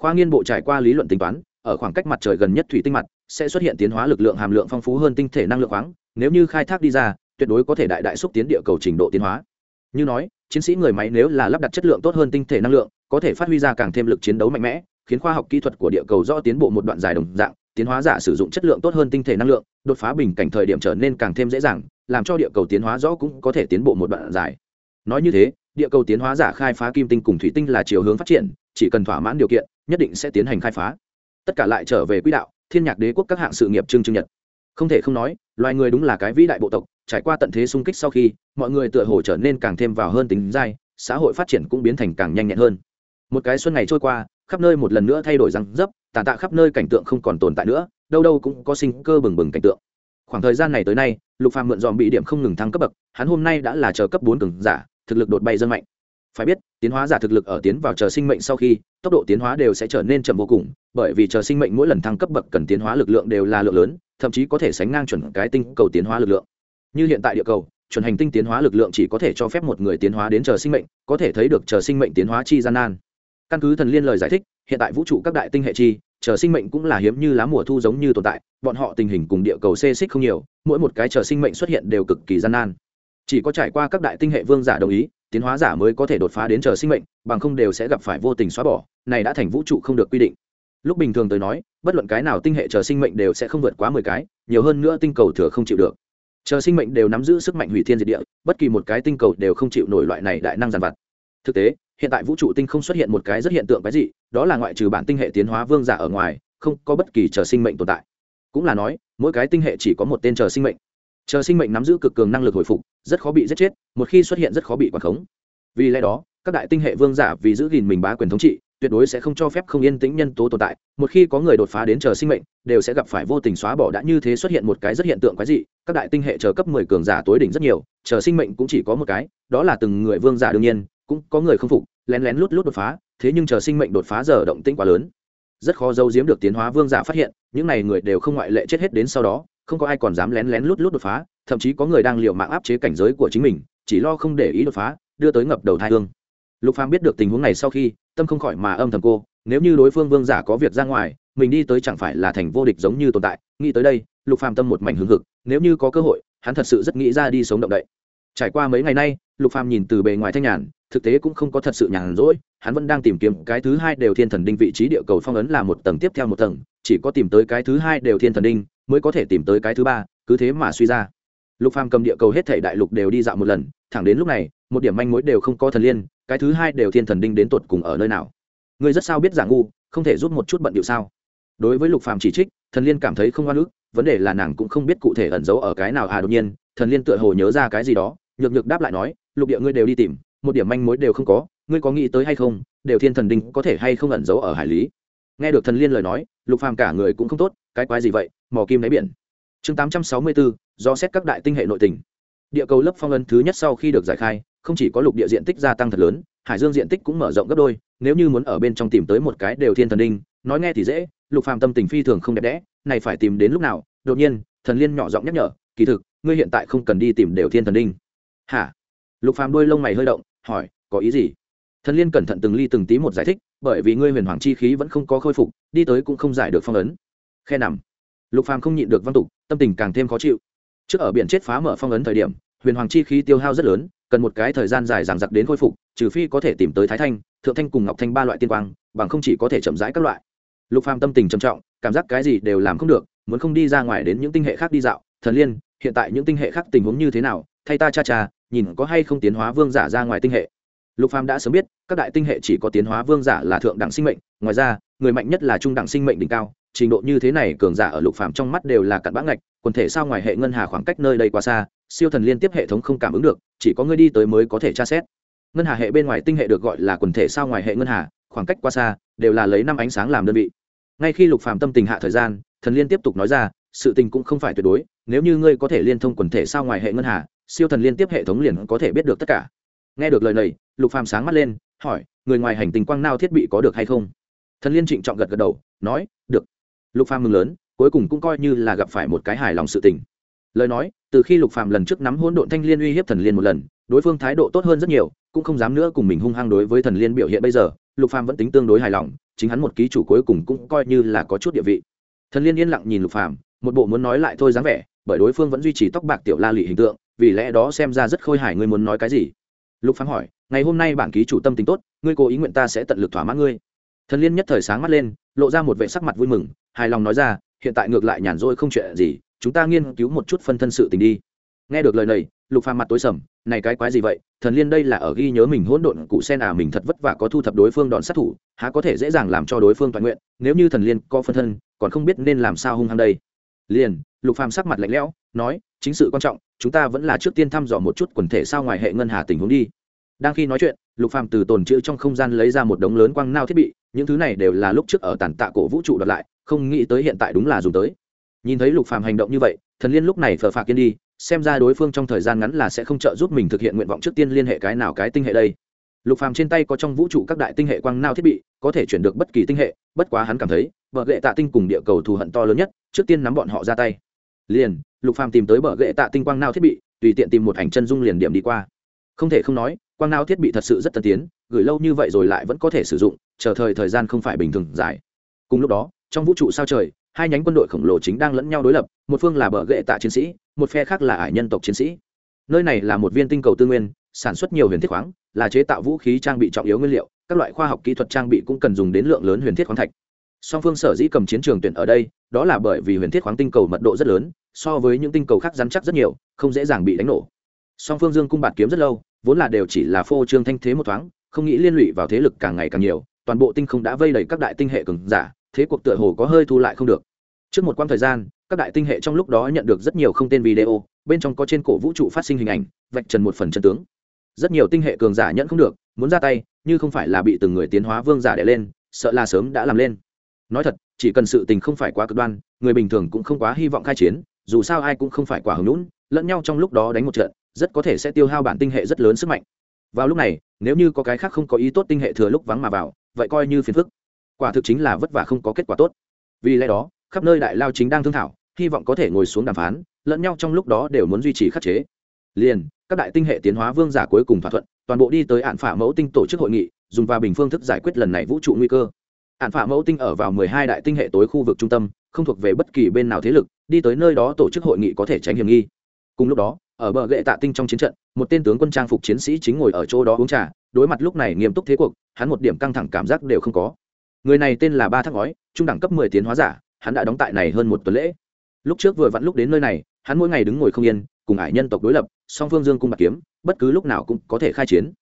S1: Khoa nghiên bộ trải qua lý luận tính toán, ở khoảng cách mặt trời gần nhất thủy tinh mặt, sẽ xuất hiện tiến hóa lực lượng hàm lượng phong phú hơn tinh thể năng lượng khoáng, nếu như khai thác đi ra, tuyệt đối có thể đại đại xúc tiến địa cầu trình độ tiến hóa. Như nói, chiến sĩ người máy nếu là lắp đặt chất lượng tốt hơn tinh thể năng lượng, có thể phát huy ra càng thêm lực chiến đấu mạnh mẽ, khiến khoa học kỹ thuật của địa cầu do tiến bộ một đoạn dài đồng dạng, tiến hóa giả sử dụng chất lượng tốt hơn tinh thể năng lượng, đột phá bình cảnh thời điểm trở nên càng thêm dễ dàng, làm cho địa cầu tiến hóa rõ cũng có thể tiến bộ một đoạn dài nói như thế, địa cầu tiến hóa giả khai phá kim tinh cùng thủy tinh là chiều hướng phát triển, chỉ cần thỏa mãn điều kiện, nhất định sẽ tiến hành khai phá. Tất cả lại trở về quỹ đạo, thiên nhạc đế quốc các hạng sự nghiệp trưng trưng nhật. Không thể không nói, loài người đúng là cái vĩ đại bộ tộc, trải qua tận thế xung kích sau khi, mọi người tựa hồ trở nên càng thêm vào hơn tính dai, xã hội phát triển cũng biến thành càng nhanh nhẹn hơn. Một cái xuân ngày trôi qua, khắp nơi một lần nữa thay đổi răng dấp tàn tạ khắp nơi cảnh tượng không còn tồn tại nữa, đâu đâu cũng có sinh cơ bừng bừng cảnh tượng. Khoảng thời gian này tới nay, lục phàm mượn dòm bị điểm không ngừng thăng cấp bậc, hắn hôm nay đã là chờ cấp bốn cường giả thực lực đột bay dân mạnh. Phải biết, tiến hóa giả thực lực ở tiến vào chờ sinh mệnh sau khi, tốc độ tiến hóa đều sẽ trở nên chậm vô cùng, bởi vì chờ sinh mệnh mỗi lần thăng cấp bậc cần tiến hóa lực lượng đều là lượng lớn, thậm chí có thể sánh ngang chuẩn cái tinh cầu tiến hóa lực lượng. Như hiện tại địa cầu, chuẩn hành tinh tiến hóa lực lượng chỉ có thể cho phép một người tiến hóa đến chờ sinh mệnh, có thể thấy được chờ sinh mệnh tiến hóa chi gian nan. Căn cứ thần liên lời giải thích, hiện tại vũ trụ các đại tinh hệ chi, chờ sinh mệnh cũng là hiếm như lá mùa thu giống như tồn tại, bọn họ tình hình cùng địa cầu xê xích không nhiều, mỗi một cái chờ sinh mệnh xuất hiện đều cực kỳ gian nan chỉ có trải qua các đại tinh hệ vương giả đồng ý, tiến hóa giả mới có thể đột phá đến chờ sinh mệnh, bằng không đều sẽ gặp phải vô tình xóa bỏ, này đã thành vũ trụ không được quy định. Lúc bình thường tới nói, bất luận cái nào tinh hệ chờ sinh mệnh đều sẽ không vượt quá mười cái, nhiều hơn nữa tinh cầu thừa không chịu được. Chờ sinh mệnh đều nắm giữ sức mạnh hủy thiên diệt địa, bất kỳ một cái tinh cầu đều không chịu nổi loại này đại năng giàn vặt. Thực tế, hiện tại vũ trụ tinh không xuất hiện một cái rất hiện tượng cái gì đó là ngoại trừ bản tinh hệ tiến hóa vương giả ở ngoài, không có bất kỳ chờ sinh mệnh tồn tại. Cũng là nói, mỗi cái tinh hệ chỉ có một tên chờ sinh mệnh chờ sinh mệnh nắm giữ cực cường năng lực hồi phục, rất khó bị giết chết, một khi xuất hiện rất khó bị quản khống. Vì lẽ đó, các đại tinh hệ vương giả vì giữ gìn mình bá quyền thống trị, tuyệt đối sẽ không cho phép không yên tĩnh nhân tố tồn tại. Một khi có người đột phá đến chờ sinh mệnh, đều sẽ gặp phải vô tình xóa bỏ đã như thế xuất hiện một cái rất hiện tượng quái dị, các đại tinh hệ chờ cấp mười cường giả tối đỉnh rất nhiều, chờ sinh mệnh cũng chỉ có một cái, đó là từng người vương giả đương nhiên, cũng có người không phục, lén lén lút lút đột phá, thế nhưng chờ sinh mệnh đột phá giờ động tĩnh quá lớn. Rất khó giấu giếm được tiến hóa vương giả phát hiện, những này người đều không ngoại lệ chết hết đến sau đó không có ai còn dám lén lén lút lút đột phá, thậm chí có người đang liều mạng áp chế cảnh giới của chính mình, chỉ lo không để ý đột phá, đưa tới ngập đầu thai hương. Lục phàm biết được tình huống này sau khi, tâm không khỏi mà âm thầm cô, nếu như đối phương vương giả có việc ra ngoài, mình đi tới chẳng phải là thành vô địch giống như tồn tại, nghĩ tới đây, lục phàm tâm một mảnh hứng hực, nếu như có cơ hội, hắn thật sự rất nghĩ ra đi sống động đậy. Trải qua mấy ngày nay, lục phàm nhìn từ bề ngoài thanh nhàn, thực tế cũng không có thật sự nhàn rỗi, hắn vẫn đang tìm kiếm cái thứ hai đều thiên thần đinh vị trí địa cầu phong ấn là một tầng tiếp theo một tầng, chỉ có tìm tới cái thứ hai đều thiên thần đinh mới có thể tìm tới cái thứ ba, cứ thế mà suy ra. Lục phàm cầm địa cầu hết thảy đại lục đều đi dạo một lần, thẳng đến lúc này, một điểm manh mối đều không có thần liên, cái thứ hai đều thiên thần đinh đến tột cùng ở nơi nào. Ngươi rất sao biết giả ngu, không thể giúp một chút bận điệu sao? Đối với lục phàm chỉ trích, thần liên cảm thấy không oan ức, vấn đề là nàng cũng không biết cụ thể ẩn giấu ở cái nào à đột nhiên, thần liên tựa hồ nhớ ra cái gì đó, nhược nhược đáp lại nói, lục địa ngươi đều đi tìm, một điểm manh mối đều không có, ngươi có nghĩ tới hay không, đều thiên thần đinh có thể hay không ẩn giấu ở hải lý? Nghe được thần liên lời nói lục phàm cả người cũng không tốt cái quái gì vậy mò kim đáy biển. Chương 864, do xét các đại tinh hệ nội tình. Địa cầu lớp phong ấn thứ nhất sau khi được giải khai không chỉ có lục địa diện tích gia tăng thật lớn hải dương diện tích cũng mở rộng gấp đôi nếu như muốn ở bên trong tìm tới một cái đều thiên thần đinh nói nghe thì dễ lục phàm tâm tình phi thường không đẹp đẽ này phải tìm đến lúc nào? Đột nhiên thần liên nhỏ giọng nhắc nhở kỳ thực ngươi hiện tại không cần đi tìm đều thiên thần đinh. Hả? Lục phàm đôi lông mày hơi động hỏi có ý gì? Thần liên cẩn thận từng ly từng tí một giải thích, bởi vì ngươi huyền hoàng chi khí vẫn không có khôi phục, đi tới cũng không giải được phong ấn. Khe nằm. Lục phàm không nhịn được văn tục, tâm tình càng thêm khó chịu. Trước ở biển chết phá mở phong ấn thời điểm, huyền hoàng chi khí tiêu hao rất lớn, cần một cái thời gian dài dằng dặc đến khôi phục, trừ phi có thể tìm tới thái thanh, thượng thanh cùng ngọc thanh ba loại tiên quang, bằng không chỉ có thể chậm rãi các loại. Lục phàm tâm tình trầm trọng, cảm giác cái gì đều làm không được, muốn không đi ra ngoài đến những tinh hệ khác đi dạo. Thần liên, hiện tại những tinh hệ khác tình huống như thế nào? Thay ta cha cha, nhìn có hay không tiến hóa vương giả ra ngoài tinh hệ? Lục phàm đã sớm biết, các đại tinh hệ chỉ có tiến hóa vương giả là thượng đẳng sinh mệnh, ngoài ra, người mạnh nhất là trung đẳng sinh mệnh đỉnh cao, trình độ như thế này cường giả ở lục phàm trong mắt đều là cặn bã ngạch, quần thể sao ngoài hệ ngân hà khoảng cách nơi đây quá xa, siêu thần liên tiếp hệ thống không cảm ứng được, chỉ có người đi tới mới có thể tra xét. Ngân hà hệ bên ngoài tinh hệ được gọi là quần thể sao ngoài hệ ngân hà, khoảng cách quá xa, đều là lấy năm ánh sáng làm đơn vị. Ngay khi lục phàm tâm tình hạ thời gian, thần liên tiếp tục nói ra, sự tình cũng không phải tuyệt đối, nếu như ngươi có thể liên thông quần thể sao ngoài hệ ngân hà, siêu thần liên tiếp hệ thống liền có thể biết được tất cả nghe được lời này, lục phàm sáng mắt lên, hỏi, người ngoài hành tinh quang nao thiết bị có được hay không? Thần liên trịnh trọng gật gật đầu, nói, được. Lục phàm mừng lớn, cuối cùng cũng coi như là gặp phải một cái hài lòng sự tình. Lời nói, từ khi lục phàm lần trước nắm hỗn độn thanh liên uy hiếp thần liên một lần, đối phương thái độ tốt hơn rất nhiều, cũng không dám nữa cùng mình hung hăng đối với thần liên biểu hiện bây giờ, lục phàm vẫn tính tương đối hài lòng, chính hắn một ký chủ cuối cùng cũng coi như là có chút địa vị. Thần liên yên lặng nhìn lục phàm, một bộ muốn nói lại thôi dáng vẻ, bởi đối phương vẫn duy trì tóc bạc tiểu la lị hình tượng, vì lẽ đó xem ra rất khôi hài ngươi muốn nói cái gì lục phàm hỏi, ngày hôm nay bản ký chủ tâm tính tốt, ngươi cố ý nguyện ta sẽ tận lực thỏa mãn ngươi. Thần liên nhất thời sáng mắt lên, lộ ra một vẻ sắc mặt vui mừng, hài lòng nói ra, hiện tại ngược lại nhàn rỗi không chuyện gì, chúng ta nghiên cứu một chút phân thân sự tình đi. Nghe được lời này, lục phàm mặt tối sầm, này cái quái gì vậy? Thần liên đây là ở ghi nhớ mình hỗn độn cụ sen à mình thật vất vả có thu thập đối phương đòn sát thủ, há có thể dễ dàng làm cho đối phương toàn nguyện, nếu như thần liên có phân thân, còn không biết nên làm sao hung hăng đây. Liền, lục phàm sắc mặt lạnh lẽo, nói, chính sự quan trọng chúng ta vẫn là trước tiên thăm dò một chút quần thể sao ngoài hệ ngân hà tình huống đi. Đang khi nói chuyện, lục phàm từ tồn trữ trong không gian lấy ra một đống lớn quang nao thiết bị, những thứ này đều là lúc trước ở tàn tạ cổ vũ trụ đoạt lại, không nghĩ tới hiện tại đúng là dùng tới. Nhìn thấy lục phàm hành động như vậy, thần liên lúc này phờ phạc kiên đi, xem ra đối phương trong thời gian ngắn là sẽ không trợ giúp mình thực hiện nguyện vọng trước tiên liên hệ cái nào cái tinh hệ đây. Lục phàm trên tay có trong vũ trụ các đại tinh hệ quang nao thiết bị, có thể chuyển được bất kỳ tinh hệ, bất quá hắn cảm thấy bờ lệ tạ tinh cùng địa cầu thù hận to lớn nhất, trước tiên nắm bọn họ ra tay. Liền lục phàm tìm tới bờ ghệ tạ tinh quang nao thiết bị, tùy tiện tìm một ảnh chân dung liền điểm đi qua. Không thể không nói, quang nao thiết bị thật sự rất tân tiến, gửi lâu như vậy rồi lại vẫn có thể sử dụng, chờ thời thời gian không phải bình thường dài. Cùng lúc đó, trong vũ trụ sao trời, hai nhánh quân đội khổng lồ chính đang lẫn nhau đối lập, một phương là bờ ghệ tạ chiến sĩ, một phe khác là ải nhân tộc chiến sĩ. Nơi này là một viên tinh cầu tư nguyên, sản xuất nhiều huyền thiết khoáng, là chế tạo vũ khí trang bị trọng yếu nguyên liệu, các loại khoa học kỹ thuật trang bị cũng cần dùng đến lượng lớn huyền thiết khoáng thạch. Song phương sở dĩ cầm chiến trường tuyển ở đây, đó là bởi vì huyền thiết khoáng tinh cầu mật độ rất lớn so với những tinh cầu khác rắn chắc rất nhiều, không dễ dàng bị đánh nổ. Song phương dương cung bạt kiếm rất lâu, vốn là đều chỉ là phô trương thanh thế một thoáng, không nghĩ liên lụy vào thế lực càng ngày càng nhiều, toàn bộ tinh không đã vây đầy các đại tinh hệ cường giả, thế cuộc tựa hồ có hơi thu lại không được. Trước một quãng thời gian, các đại tinh hệ trong lúc đó nhận được rất nhiều không tên video, bên trong có trên cổ vũ trụ phát sinh hình ảnh, vạch trần một phần chân tướng. Rất nhiều tinh hệ cường giả nhận không được, muốn ra tay nhưng không phải là bị từng người tiến hóa vương giả đẻ lên, sợ là sớm đã làm lên. Nói thật, chỉ cần sự tình không phải quá cực đoan, người bình thường cũng không quá hy vọng khai chiến dù sao ai cũng không phải quả hứng lũn lẫn nhau trong lúc đó đánh một trận, rất có thể sẽ tiêu hao bản tinh hệ rất lớn sức mạnh. Vào lúc này, nếu như có cái khác không có ý tốt tinh hệ thừa lúc vắng mà vào, vậy coi như phiền phức. Quả thực chính là vất vả không có kết quả tốt. Vì lẽ đó, khắp nơi đại lao chính đang thương thảo, hy vọng có thể ngồi xuống đàm phán, lẫn nhau trong lúc đó đều muốn duy trì khắc chế. Liền, các đại tinh hệ tiến hóa vương giả cuối cùng thỏa thuận, toàn bộ đi tới hạn phả mẫu tinh tổ chức hội nghị, dùng và bình phương thức giải quyết lần này vũ trụ nguy cơ. Hạn phả mẫu tinh ở vào mười hai đại tinh hệ tối khu vực trung tâm, không thuộc về bất kỳ bên nào thế lực đi tới nơi đó tổ chức hội nghị có thể tránh hiểm nghi. Cùng lúc đó, ở bờ gậy tạ tinh trong chiến trận, một tên tướng quân trang phục chiến sĩ chính ngồi ở chỗ đó uống trà, đối mặt lúc này nghiêm túc thế cuộc, hắn một điểm căng thẳng cảm giác đều không có. Người này tên là ba thác ngói, trung đẳng cấp mười tiến hóa giả, hắn đã đóng tại này hơn một tuần lễ. Lúc trước vừa vặn lúc đến nơi này, hắn mỗi ngày đứng ngồi không yên, cùng ải nhân tộc đối lập, song phương dương cung bạc kiếm, bất cứ lúc nào cũng có thể khai chiến.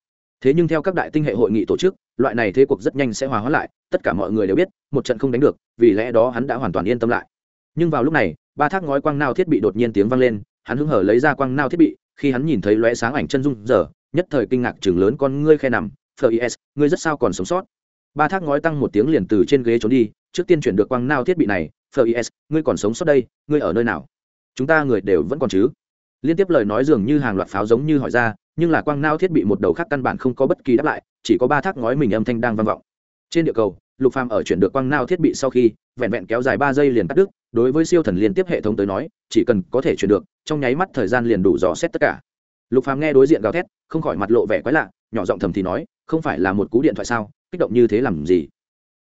S1: Thế nhưng theo các đại tinh hệ hội nghị tổ chức, loại này thế cuộc rất nhanh sẽ hòa hóa lại, tất cả mọi người đều biết, một trận không đánh được, vì lẽ đó hắn đã hoàn toàn yên tâm lại. Nhưng vào lúc này ba thác ngói quang nao thiết bị đột nhiên tiếng vang lên hắn hứng hở lấy ra quang nao thiết bị khi hắn nhìn thấy lóe sáng ảnh chân dung giờ nhất thời kinh ngạc chừng lớn con ngươi khe nằm Fis, ngươi rất sao còn sống sót? Ba thác ngói tăng một tiếng liền từ trên ghế trốn đi trước tiên chuyển được quang nao thiết bị này Fis, ngươi còn sống sót đây ngươi ở nơi nào? Chúng ta người đều vẫn còn chứ? Liên tiếp lời nói dường như hàng loạt pháo giống như hỏi ra nhưng là quang nao thiết bị một đầu khác căn bản không có bất kỳ đáp lại chỉ có ba thác ngói mình âm thanh đang vang vọng trên địa cầu, lục phàm ở chuyển được quang nao thiết bị sau khi, vẹn vẹn kéo dài ba giây liền cắt đứt, đối với siêu thần liên tiếp hệ thống tới nói, chỉ cần có thể chuyển được, trong nháy mắt thời gian liền đủ dò xét tất cả. Lục phàm nghe đối diện gào thét, không khỏi mặt lộ vẻ quái lạ, nhỏ giọng thầm thì nói, không phải là một cú điện thoại sao? Kích động như thế làm gì?